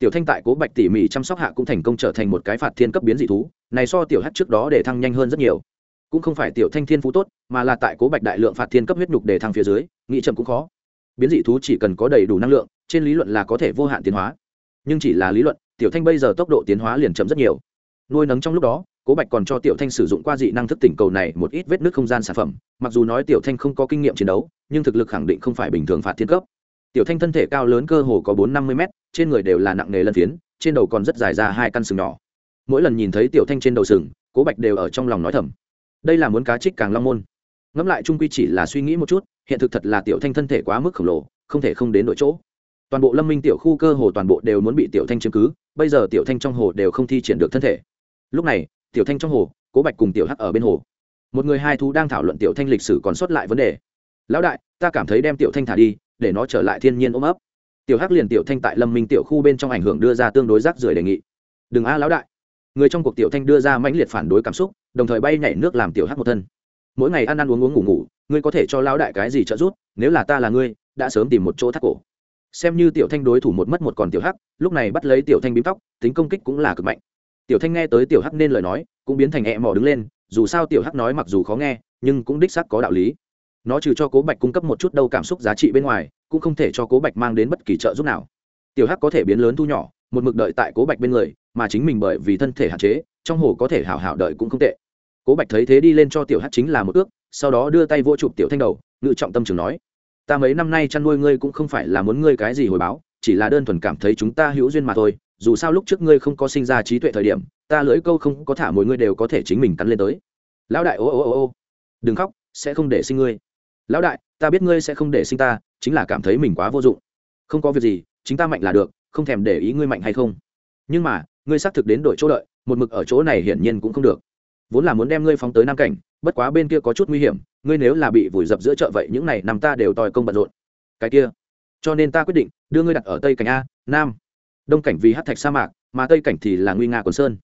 tiểu thanh tại cố bạch tỉ mỉ chăm sóc hạ cũng thành công trở thành một cái phạt thiên cấp biến dị thú, này so tiểu hắc trước đó để thăng nhanh hơn rất nhiều. Cũng không phải tiểu thanh thiên phú tốt, mà là tại cố bạch đại lượng phạt thiên cấp huyết nhục để thăng phía dưới nghị chậm cũng khó. Biến dị thú chỉ cần có đầy đủ năng lượng, trên lý luận là có thể vô hạn tiến hóa. Nhưng chỉ là lý luận, tiểu thanh bây giờ tốc độ tiến hóa liền chậm rất nhiều. Nuôi nấng trong lúc đó, cố bạch còn cho tiểu thanh sử dụng qua dị năng thức tỉnh cầu này một ít vết nước không gian sản phẩm, mặc dù nói tiểu thanh không có kinh nghiệm chiến đấu, nhưng thực lực khẳng định không phải bình thường phạt thiên cấp tiểu thanh thân thể cao lớn cơ hồ có bốn năm mươi mét, trên người đều là nặng nề lân phiến, trên đầu còn rất dài ra hai căn sừng nhỏ. Mỗi lần nhìn thấy tiểu thanh trên đầu sừng, cố bạch đều ở trong lòng nói thầm. Đây là muốn cá trích càng long môn. Ngẫm lại trung quy chỉ là suy nghĩ một chút, hiện thực thật là tiểu thanh thân thể quá mức khổng lồ, không thể không đến đội chỗ. Toàn bộ lâm minh tiểu khu cơ hồ toàn bộ đều muốn bị tiểu thanh chiếm cứ, bây giờ tiểu thanh trong hồ đều không thi triển được thân thể. Lúc này, tiểu thanh trong hồ, cố bạch cùng tiểu hắc ở bên hồ. Một người hai thú đang thảo luận tiểu thanh lịch sử còn sót lại vấn đề. Lão đại, ta cảm thấy đem tiểu thanh thả đi để nó trở lại thiên nhiên ôm ấp. Tiểu hắc liền tiểu thanh tại lâm minh tiểu khu bên trong ảnh hưởng đưa ra tương đối rác rưởi đề nghị. Đừng a lão đại. Người trong cuộc tiểu thanh đưa ra mãnh liệt phản đối cảm xúc, đồng thời bay nhảy nước làm tiểu hắc một thân. Mỗi ngày ăn ăn uống uống ngủ ngủ, ngươi có thể cho lão đại cái gì trợ giúp, nếu là ta là ngươi, đã sớm tìm một chỗ thắt cổ. Xem như tiểu thanh đối thủ một mất một còn tiểu hắc, lúc này bắt lấy tiểu thanh bím tóc, tính công kích cũng là cực mạnh. Tiểu thanh nghe tới tiểu hắc nên lời nói, cũng biến thành e mò đứng lên, dù sao tiểu hắc nói mặc dù khó nghe, nhưng cũng đích xác có đạo lý nó trừ cho cố bạch cung cấp một chút đâu cảm xúc giá trị bên ngoài, cũng không thể cho cố bạch mang đến bất kỳ trợ giúp nào. Tiểu hắc có thể biến lớn thu nhỏ, một mực đợi tại cố bạch bên người, mà chính mình bởi vì thân thể hạn chế, trong hồ có thể hảo hảo đợi cũng không tệ. Cố bạch thấy thế đi lên cho tiểu hắc chính là một ước, sau đó đưa tay vô chụp tiểu thanh đầu, ngự trọng tâm trường nói, ta mấy năm nay chăn nuôi ngươi cũng không phải là muốn ngươi cái gì hồi báo, chỉ là đơn thuần cảm thấy chúng ta hữu duyên mà thôi, dù sao lúc trước ngươi không có sinh ra trí tuệ thời điểm, ta lưỡi câu không có thả mỗi ngươi đều có thể chính mình cắn lên tới. Lão đại ô ô ô ô, đừng khóc, sẽ không để sinh ngươi lão đại, ta biết ngươi sẽ không để sinh ta, chính là cảm thấy mình quá vô dụng. Không có việc gì, chính ta mạnh là được, không thèm để ý ngươi mạnh hay không. Nhưng mà, ngươi xác thực đến đội chỗ đợi, một mực ở chỗ này hiển nhiên cũng không được. Vốn là muốn đem ngươi phóng tới nam cảnh, bất quá bên kia có chút nguy hiểm, ngươi nếu là bị vùi dập giữa chợ vậy những này nằm ta đều tòi công bận rộn. Cái kia, cho nên ta quyết định đưa ngươi đặt ở tây cảnh a, nam. Đông cảnh vì hát thạch sa mạc, mà tây cảnh thì là nguy nga quần sơn.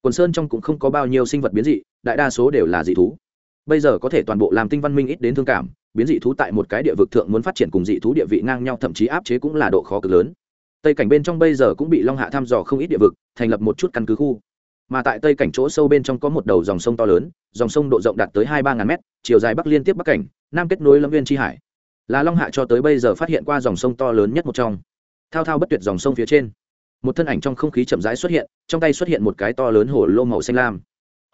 Quần sơn trong cũng không có bao nhiêu sinh vật biến dị, đại đa số đều là dị thú. Bây giờ có thể toàn bộ làm tinh văn minh ít đến thương cảm biến dị thú tại một cái địa vực thượng muốn phát triển cùng dị thú địa vị ngang nhau, thậm chí áp chế cũng là độ khó cực lớn. Tây cảnh bên trong bây giờ cũng bị long hạ thăm dò không ít địa vực, thành lập một chút căn cứ khu. Mà tại tây cảnh chỗ sâu bên trong có một đầu dòng sông to lớn, dòng sông độ rộng đạt tới hai ba ngàn mét, chiều dài bắc liên tiếp bắc cảnh, nam kết nối lâm viên tri hải. Là long hạ cho tới bây giờ phát hiện qua dòng sông to lớn nhất một trong. Thao thao bất tuyệt dòng sông phía trên. Một thân ảnh trong không khí chậm rãi xuất hiện, trong tay xuất hiện một cái to lớn hồ lô màu xanh lam.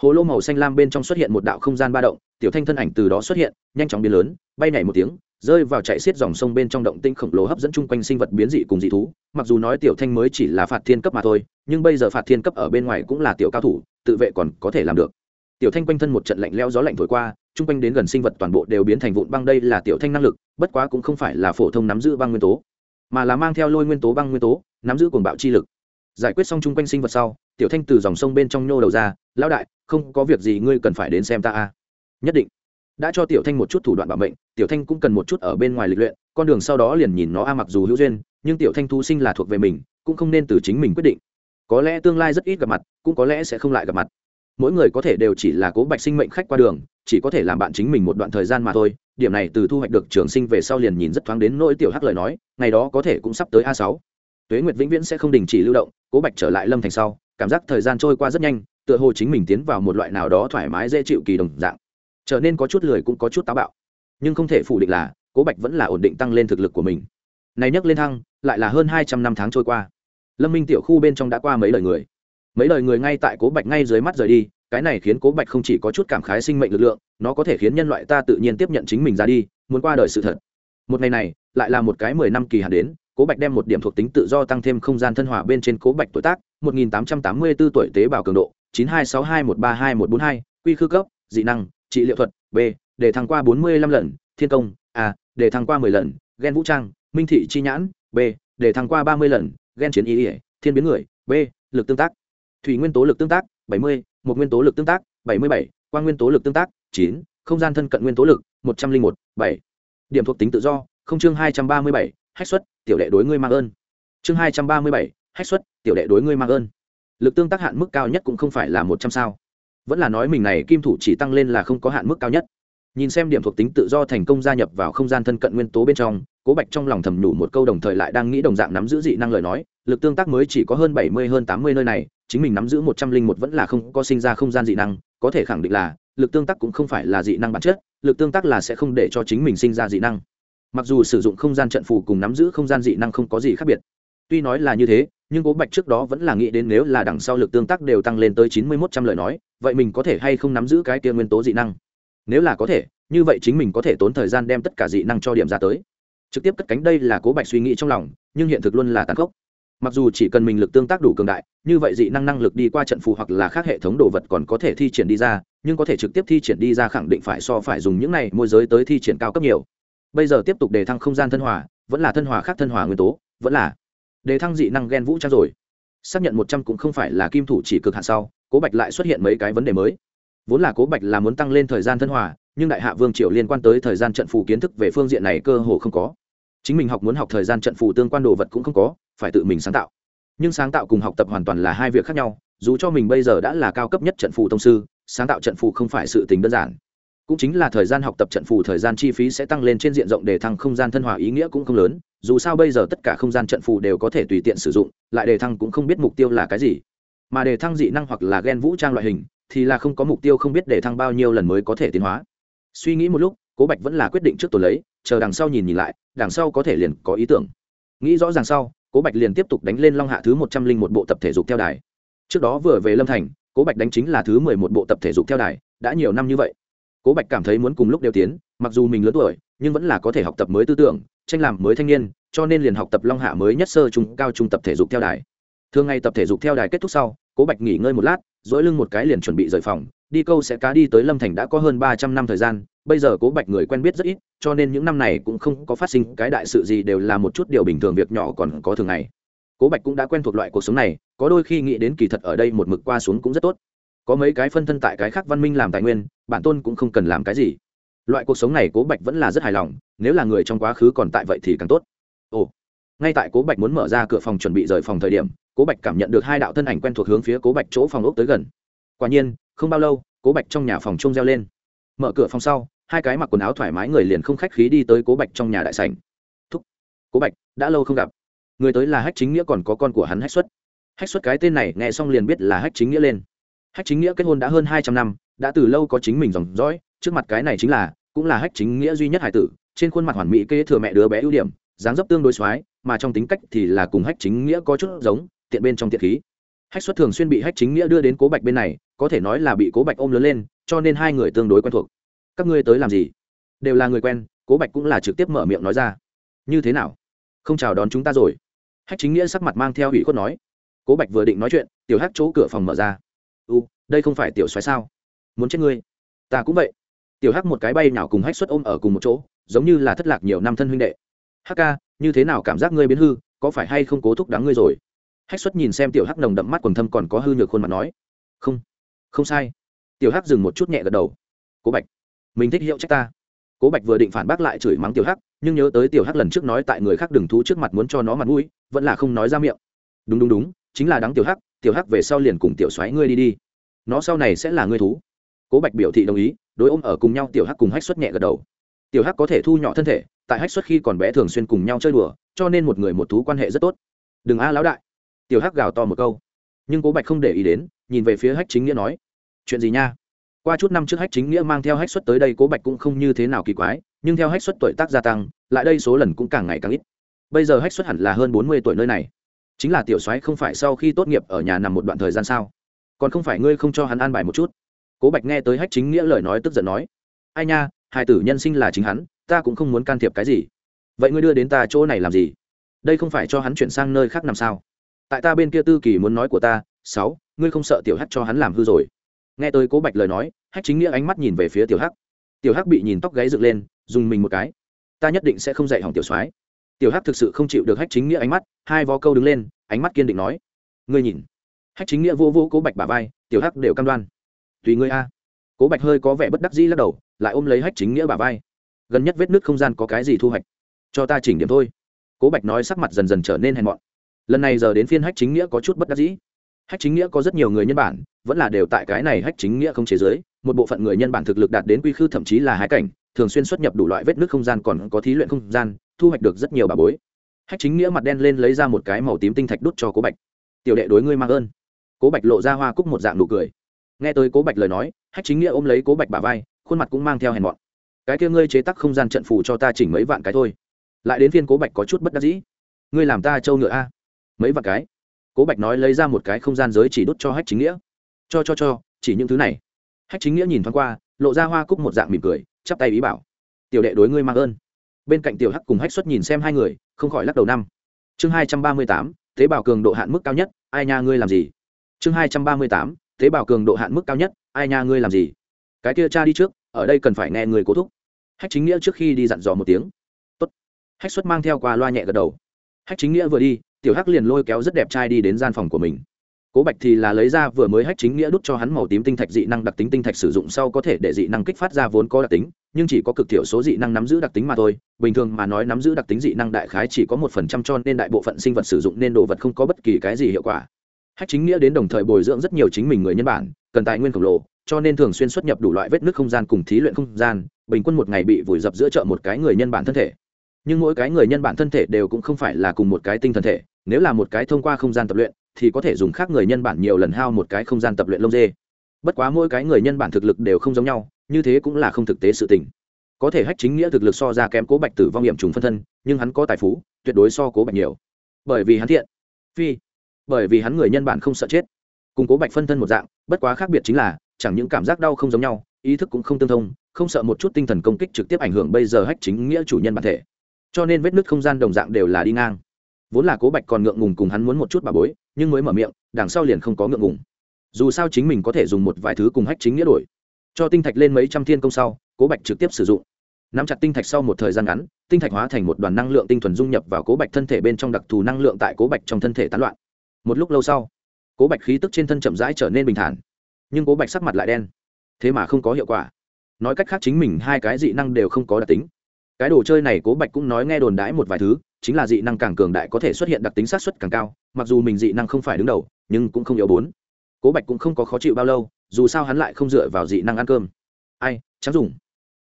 Hồ lô màu xanh lam bên trong xuất hiện một đạo không gian ba động tiểu thanh thân ảnh từ đó xuất hiện, nhanh chóng biến lớn, bay nhảy một tiếng, rơi vào chạy xiết dòng sông bên trong động tinh khổng lồ hấp dẫn chung quanh sinh vật biến dị cùng dị thú. Mặc dù nói tiểu thanh mới chỉ là phạt thiên cấp mà thôi, nhưng bây giờ phạt thiên cấp ở bên ngoài cũng là tiểu cao thủ, tự vệ còn có thể làm được. Tiểu thanh quanh thân một trận lạnh leo gió lạnh thổi qua, chung quanh đến gần sinh vật toàn bộ đều biến thành vụn băng đây là tiểu thanh năng lực, bất quá cũng không phải là phổ thông nắm giữ băng nguyên tố, mà là mang theo lôi nguyên tố băng nguyên tố, nắm giữ cuồng bạo chi lực. Giải quyết xong chung quanh sinh vật sau, tiểu thanh từ dòng sông bên trong nhô đầu ra, lão đại, không có việc gì, ngươi cần phải đến xem ta a nhất định. Đã cho tiểu thanh một chút thủ đoạn bảo mệnh, tiểu thanh cũng cần một chút ở bên ngoài lịch luyện, con đường sau đó liền nhìn nó a mặc dù hữu duyên, nhưng tiểu thanh thu sinh là thuộc về mình, cũng không nên từ chính mình quyết định. Có lẽ tương lai rất ít gặp mặt, cũng có lẽ sẽ không lại gặp mặt. Mỗi người có thể đều chỉ là cố bạch sinh mệnh khách qua đường, chỉ có thể làm bạn chính mình một đoạn thời gian mà thôi. Điểm này từ thu hoạch được trường sinh về sau liền nhìn rất thoáng đến nỗi tiểu hắc lời nói, ngày đó có thể cũng sắp tới a sáu. Tuế nguyệt vĩnh viễn sẽ không đình chỉ lưu động, cố bạch trở lại lâm thành sau, cảm giác thời gian trôi qua rất nhanh, tựa hồ chính mình tiến vào một loại nào đó thoải mái dễ chịu kỳ đồng dạng trở nên có chút lười cũng có chút táo bạo. Nhưng không thể phủ định là, cố bạch vẫn là ổn định tăng lên thực lực của mình. Này nhắc lên thăng, lại là hơn hai trăm năm tháng trôi qua. Lâm minh tiểu khu bên trong đã qua mấy lời người. Mấy lời người ngay tại cố bạch ngay dưới mắt rời đi, cái này khiến cố bạch không chỉ có chút cảm khái sinh mệnh lực lượng, nó có thể khiến nhân loại ta tự nhiên tiếp nhận chính mình ra đi, muốn qua đời sự thật. Một ngày này, lại là một cái mười năm kỳ hạn đến, cố bạch đem một điểm thuộc tính tự do tăng thêm không gian thân hòa bên trên cố bạch tuổi tác, một nghìn tám trăm tám mươi bốn tuổi tế bào cường độ, chín hai sáu hai một ba hai một bốn hai, quy khư cấp, dị năng trị liệu thuật, b, để thăng qua bốn mươi lăm lần, thiên công, a, để thăng qua mười lần ghen vũ trang, minh thị chi nhãn, b, để thăng qua ba mươi lần ghen chiến ý ỉa thiên biến người, b, lực tương tác. Thủy nguyên tố lực tương tác, bảy mươi, một nguyên tố lực tương tác, bảy mươi bảy quan nguyên tố lực tương tác, chín, không gian thân cận nguyên tố lực, một trăm linh một, bảy. Điểm thuộc tính tự do, không chương hai trăm ba mươi bảy, hách xuất, tiểu đệ đối ngươi mang ơn. Chương hai trăm ba mươi bảy, hách xuất, tiểu đệ đối ngươi mang ơn. Lực tương tác hạn mức cao nhất cũng không phải là một trăm sao vẫn là nói mình này kim thủ chỉ tăng lên là không có hạn mức cao nhất. Nhìn xem điểm thuộc tính tự do thành công gia nhập vào không gian thân cận nguyên tố bên trong, cố bạch trong lòng thầm nhủ một câu đồng thời lại đang nghĩ đồng dạng nắm giữ dị năng lời nói, lực tương tác mới chỉ có hơn bảy mươi, hơn tám mươi nơi này, chính mình nắm giữ một trăm linh một vẫn là không có sinh ra không gian dị năng, có thể khẳng định là, lực tương tác cũng không phải là dị năng bản chất, lực tương tác là sẽ không để cho chính mình sinh ra dị năng. Mặc dù sử dụng không gian trận phù cùng nắm giữ không gian dị năng không có gì khác biệt tuy nói là như thế, nhưng cố bạch trước đó vẫn là nghĩ đến nếu là đằng sau lực tương tác đều tăng lên tới chín mươi mốt trăm lời nói, vậy mình có thể hay không nắm giữ cái kia nguyên tố dị năng? Nếu là có thể, như vậy chính mình có thể tốn thời gian đem tất cả dị năng cho điểm ra tới. Trực tiếp cất cánh đây là cố bạch suy nghĩ trong lòng, nhưng hiện thực luôn là tàn khốc. Mặc dù chỉ cần mình lực tương tác đủ cường đại, như vậy dị năng năng lực đi qua trận phù hoặc là khác hệ thống đồ vật còn có thể thi triển đi ra, nhưng có thể trực tiếp thi triển đi ra khẳng định phải so phải dùng những này, môi giới tới thi triển cao cấp nhiều. Bây giờ tiếp tục đề thăng không gian thân hòa, vẫn là thân hòa khác thân hòa nguyên tố, vẫn là đề thăng dị năng ghen vũ trang rồi. Xác nhận một trăm cũng không phải là kim thủ chỉ cực hạn sau, cố bạch lại xuất hiện mấy cái vấn đề mới. Vốn là cố bạch là muốn tăng lên thời gian thân hòa, nhưng đại hạ vương triều liên quan tới thời gian trận phù kiến thức về phương diện này cơ hồ không có. Chính mình học muốn học thời gian trận phù tương quan đồ vật cũng không có, phải tự mình sáng tạo. Nhưng sáng tạo cùng học tập hoàn toàn là hai việc khác nhau, dù cho mình bây giờ đã là cao cấp nhất trận phù thông sư, sáng tạo trận phù không phải sự tính đơn giản. Cũng chính là thời gian học tập trận phù thời gian chi phí sẽ tăng lên trên diện rộng để thăng không gian thân hòa ý nghĩa cũng không lớn dù sao bây giờ tất cả không gian trận phù đều có thể tùy tiện sử dụng, lại đề thăng cũng không biết mục tiêu là cái gì. Mà đề thăng dị năng hoặc là ghen vũ trang loại hình, thì là không có mục tiêu không biết đề thăng bao nhiêu lần mới có thể tiến hóa. Suy nghĩ một lúc, cố bạch vẫn là quyết định trước tôi lấy, chờ đằng sau nhìn nhìn lại, đằng sau có thể liền có ý tưởng. Nghĩ rõ ràng sau, cố bạch liền tiếp tục đánh lên long hạ thứ một trăm linh một bộ tập thể dục theo đài. Trước đó vừa về lâm thành, cố bạch đánh chính là thứ mười một bộ tập thể dục theo đài, đã nhiều năm như vậy. Cố bạch cảm thấy muốn cùng lúc đều tiến, mặc dù mình lớn tuổi, nhưng vẫn là có thể học tập mới tư tưởng tranh làm mới thanh niên, cho nên liền học tập long hạ mới nhất sơ trung, cao trung tập thể dục theo đài. Thường ngày tập thể dục theo đài kết thúc sau, cố bạch nghỉ ngơi một lát dỗi lưng một cái liền chuẩn bị rời phòng. Đi câu sẽ cá đi tới lâm thành đã có hơn ba trăm năm thời gian, bây giờ cố bạch người quen biết rất ít, cho nên những năm này cũng không có phát sinh cái đại sự gì đều là một chút điều bình thường việc nhỏ còn có thường ngày. Cố bạch cũng đã quen thuộc loại cuộc sống này, có đôi khi nghĩ đến kỳ thật ở đây một mực qua xuống cũng rất tốt. Có mấy cái phân thân tại cái khác văn minh làm tài nguyên bản tôn cũng không cần làm cái gì loại cuộc sống này cố bạch vẫn là rất hài lòng, nếu là người trong quá khứ còn tại vậy thì càng tốt. Ồ, ngay tại cố bạch muốn mở ra cửa phòng chuẩn bị rời phòng thời điểm, cố bạch cảm nhận được hai đạo thân ảnh quen thuộc hướng phía cố bạch chỗ phòng ốc tới gần. Quả nhiên, không bao lâu, cố bạch trong nhà phòng trông reo lên. Mở cửa phòng sau, hai cái mặc quần áo thoải mái người liền không khách khí đi tới cố bạch trong nhà đại sảnh. Thúc, cố bạch, đã lâu không gặp. Người tới là hách chính nghĩa còn có con của hắn hách xuất. Hách xuất cái tên này nghe xong liền biết là hách chính nghĩa lên. Hách chính nghĩa kết hôn đã hơn hai trăm năm, đã từ lâu có chính mình dòng dõi trước mặt cái này chính là, cũng là hách chính nghĩa duy nhất hải tử, trên khuôn mặt hoàn mỹ kế thừa mẹ đứa bé ưu điểm, dáng dấp tương đối x mà trong tính cách thì là cùng hách chính nghĩa có chút giống, tiện bên trong tiện khí. Hách xuất thường xuyên bị hách chính nghĩa đưa đến cố bạch bên này, có thể nói là bị cố bạch ôm lớn lên, cho nên hai người tương đối quen thuộc. Các ngươi tới làm gì? Đều là người quen, cố bạch cũng là trực tiếp mở miệng nói ra. Như thế nào? Không chào đón chúng ta rồi. Hách chính nghĩa sắc mặt mang theo ủy khuất nói. Cố bạch vừa định nói chuyện, tiểu hách chỗ cửa phòng mở ra. U đây không phải tiểu xoáy sao? Muốn chết ngươi? Ta cũng vậy tiểu hắc một cái bay nào cùng hách xuất ôm ở cùng một chỗ, giống như là thất lạc nhiều năm thân huynh đệ. Hắc ca, như thế nào cảm giác ngươi biến hư, có phải hay không cố thúc đáng ngươi rồi? Hách xuất nhìn xem tiểu hắc nồng đậm mắt quần thâm còn có hư nhược khuôn mặt nói. Không không sai. Tiểu hắc dừng một chút nhẹ gật đầu. Cố bạch, mình thích hiệu trách ta. Cố bạch vừa định phản bác lại chửi mắng tiểu hắc, nhưng nhớ tới tiểu hắc lần trước nói tại người khác đừng thú trước mặt muốn cho nó mặt mũi, vẫn là không nói ra miệng. Đúng đúng đúng, chính là đáng tiểu hắc tiểu hắc về sau liền cùng tiểu xoáy ngươi đi đi. Nó sau này sẽ là ngươi thú. Cố bạch biểu thị đồng ý đối ôm ở cùng nhau tiểu hắc cùng hách xuất nhẹ gật đầu. Tiểu hắc có thể thu nhỏ thân thể, tại hách xuất khi còn bé thường xuyên cùng nhau chơi đùa, cho nên một người một thú quan hệ rất tốt. Đừng a lão đại. Tiểu hắc gào to một câu. Nhưng cố bạch không để ý đến, nhìn về phía hách chính nghĩa nói, chuyện gì nha? Qua chút năm trước hách chính nghĩa mang theo hách xuất tới đây, cố bạch cũng không như thế nào kỳ quái, nhưng theo hách xuất tuổi tác gia tăng, lại đây số lần cũng càng ngày càng ít. Bây giờ hách xuất hẳn là hơn bốn mươi tuổi nơi này. Chính là tiểu soái không phải sau khi tốt nghiệp ở nhà nằm một đoạn thời gian sao? Còn không phải ngươi không cho hắn an bài một chút? Cố bạch nghe tới hách chính nghĩa lời nói tức giận nói, ai nha, hai tử nhân sinh là chính hắn, ta cũng không muốn can thiệp cái gì. Vậy ngươi đưa đến ta chỗ này làm gì? Đây không phải cho hắn chuyển sang nơi khác làm sao? Tại ta bên kia tư kỳ muốn nói của ta, sáu, ngươi không sợ tiểu hắc cho hắn làm hư rồi? Nghe tới cố bạch lời nói, hách chính nghĩa ánh mắt nhìn về phía tiểu hắc. Tiểu hắc bị nhìn tóc gáy dựng lên, dùng mình một cái. Ta nhất định sẽ không dạy hỏng tiểu soái. Tiểu hắc thực sự không chịu được hách chính nghĩa ánh mắt, hai vó câu đứng lên, ánh mắt kiên định nói, ngươi nhìn. Hách chính nghĩa vô vô cố bạch bà vai, tiểu hắc đều cam đoan tùy ngươi a. Cố bạch hơi có vẻ bất đắc dĩ lắc đầu, lại ôm lấy hách chính nghĩa bà vai. Gần nhất vết nước không gian có cái gì thu hoạch? Cho ta chỉnh điểm thôi. Cố bạch nói sắc mặt dần dần trở nên hèn mọn. Lần này giờ đến phiên hách chính nghĩa có chút bất đắc dĩ. Hách chính nghĩa có rất nhiều người nhân bản, vẫn là đều tại cái này hách chính nghĩa không chế giới, một bộ phận người nhân bản thực lực đạt đến quy khư thậm chí là hai cảnh, thường xuyên xuất nhập đủ loại vết nước không gian còn có thí luyện không gian, thu hoạch được rất nhiều bà bối. Hách chính nghĩa mặt đen lên lấy ra một cái màu tím tinh thạch đút cho cố bạch. Tiểu đệ đối ngươi mang ơn. Cố bạch lộ ra hoa cúc một dạng nụ cười nghe tới cố bạch lời nói, hách chính nghĩa ôm lấy cố bạch bà vai, khuôn mặt cũng mang theo hèn mọn. Cái kia ngươi chế tắc không gian trận phù cho ta chỉnh mấy vạn cái thôi. Lại đến phiên cố bạch có chút bất đắc dĩ. Ngươi làm ta trâu ngựa a. Mấy vạn cái? Cố bạch nói lấy ra một cái không gian giới chỉ đút cho hách chính nghĩa. Cho cho cho, chỉ những thứ này. Hách chính nghĩa nhìn thoáng qua, lộ ra hoa cúc một dạng mỉm cười, chắp tay ý bảo. Tiểu đệ đối ngươi mang ơn. Bên cạnh tiểu hắc cùng hách xuất nhìn xem hai người, không khỏi lắc đầu năm. Chương hai trăm ba mươi tám, tế bào cường độ hạn mức cao nhất, ai nha ngươi làm gì? Chương hai trăm ba mươi tám tế bào cường độ hạn mức cao nhất, ai nha ngươi làm gì? Cái kia cha đi trước, ở đây cần phải nghe người cố thúc. Hách chính nghĩa trước khi đi dặn dò một tiếng. Tốt. hách xuất mang theo qua loa nhẹ gật đầu. Hách chính nghĩa vừa đi, tiểu hắc liền lôi kéo rất đẹp trai đi đến gian phòng của mình. Cố bạch thì là lấy ra vừa mới hách chính nghĩa đút cho hắn màu tím tinh thạch dị năng đặc tính tinh thạch sử dụng sau có thể để dị năng kích phát ra vốn có đặc tính, nhưng chỉ có cực thiểu số dị năng nắm giữ đặc tính mà thôi. Bình thường mà nói nắm giữ đặc tính dị năng đại khái chỉ có một phần trăm cho nên đại bộ phận sinh vật sử dụng nên đồ vật không có bất kỳ cái gì hiệu quả hách chính nghĩa đến đồng thời bồi dưỡng rất nhiều chính mình người nhân bản, cần tài nguyên khổng lồ, cho nên thường xuyên xuất nhập đủ loại vết nước không gian cùng thí luyện không gian, bình quân một ngày bị vùi dập giữa chợ một cái người nhân bản thân thể. Nhưng mỗi cái người nhân bản thân thể đều cũng không phải là cùng một cái tinh thần thể, nếu là một cái thông qua không gian tập luyện, thì có thể dùng khác người nhân bản nhiều lần hao một cái không gian tập luyện lông dê. Bất quá mỗi cái người nhân bản thực lực đều không giống nhau, như thế cũng là không thực tế sự tình. Có thể hách chính nghĩa thực lực so ra kém cố bạch tử vong hiểm trùng phân thân, nhưng hắn có tài phú, tuyệt đối so cố bạch nhiều. Bởi vì hắn thiện. Phi bởi vì hắn người nhân bản không sợ chết. Cùng cố bạch phân thân một dạng, bất quá khác biệt chính là, chẳng những cảm giác đau không giống nhau, ý thức cũng không tương thông, không sợ một chút tinh thần công kích trực tiếp ảnh hưởng bây giờ hách chính nghĩa chủ nhân bản thể. Cho nên vết nứt không gian đồng dạng đều là đi ngang. Vốn là cố bạch còn ngượng ngùng cùng hắn muốn một chút bà bối, nhưng mới mở miệng, đằng sau liền không có ngượng ngùng. Dù sao chính mình có thể dùng một vài thứ cùng hách chính nghĩa đổi. Cho tinh thạch lên mấy trăm thiên công sau, cố bạch trực tiếp sử dụng. Nắm chặt tinh thạch sau một thời gian ngắn, tinh thạch hóa thành một đoàn năng lượng tinh thuần dung nhập vào cố bạch thân thể bên trong đặc thù năng lượng tại cố bạch trong thân thể tán loạn một lúc lâu sau, cố bạch khí tức trên thân chậm rãi trở nên bình thản, nhưng cố bạch sắc mặt lại đen. Thế mà không có hiệu quả. Nói cách khác chính mình hai cái dị năng đều không có đặc tính. Cái đồ chơi này cố bạch cũng nói nghe đồn đãi một vài thứ, chính là dị năng càng cường đại có thể xuất hiện đặc tính sát xuất càng cao, mặc dù mình dị năng không phải đứng đầu, nhưng cũng không yếu bốn. Cố bạch cũng không có khó chịu bao lâu, dù sao hắn lại không dựa vào dị năng ăn cơm. Ai trắng dùng.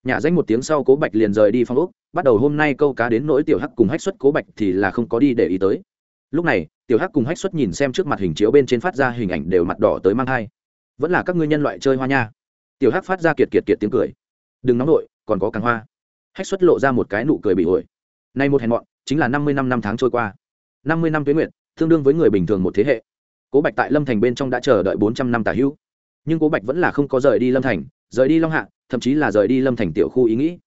Nhà danh một tiếng sau cố bạch liền rời đi phong úc bắt đầu hôm nay câu cá đến nỗi tiểu hắc cùng hách xuất cố bạch thì là không có đi để ý tới lúc này, tiểu hắc cùng hách xuất nhìn xem trước mặt hình chiếu bên trên phát ra hình ảnh đều mặt đỏ tới mang thai. Vẫn là các ngươi nhân loại chơi hoa nha. Tiểu hắc phát ra kiệt kiệt kiệt tiếng cười. Đừng nóng nổi còn có càng hoa. Hách xuất lộ ra một cái nụ cười bị ổi. Nay một hèn mọn, chính là năm mươi năm năm tháng trôi qua. năm mươi năm tuyến nguyện, tương đương với người bình thường một thế hệ. Cố bạch tại lâm thành bên trong đã chờ đợi bốn trăm năm tả hữu. Nhưng cố bạch vẫn là không có rời đi lâm thành, rời đi long hạ, thậm chí là rời đi lâm thành tiểu khu ý nghĩ.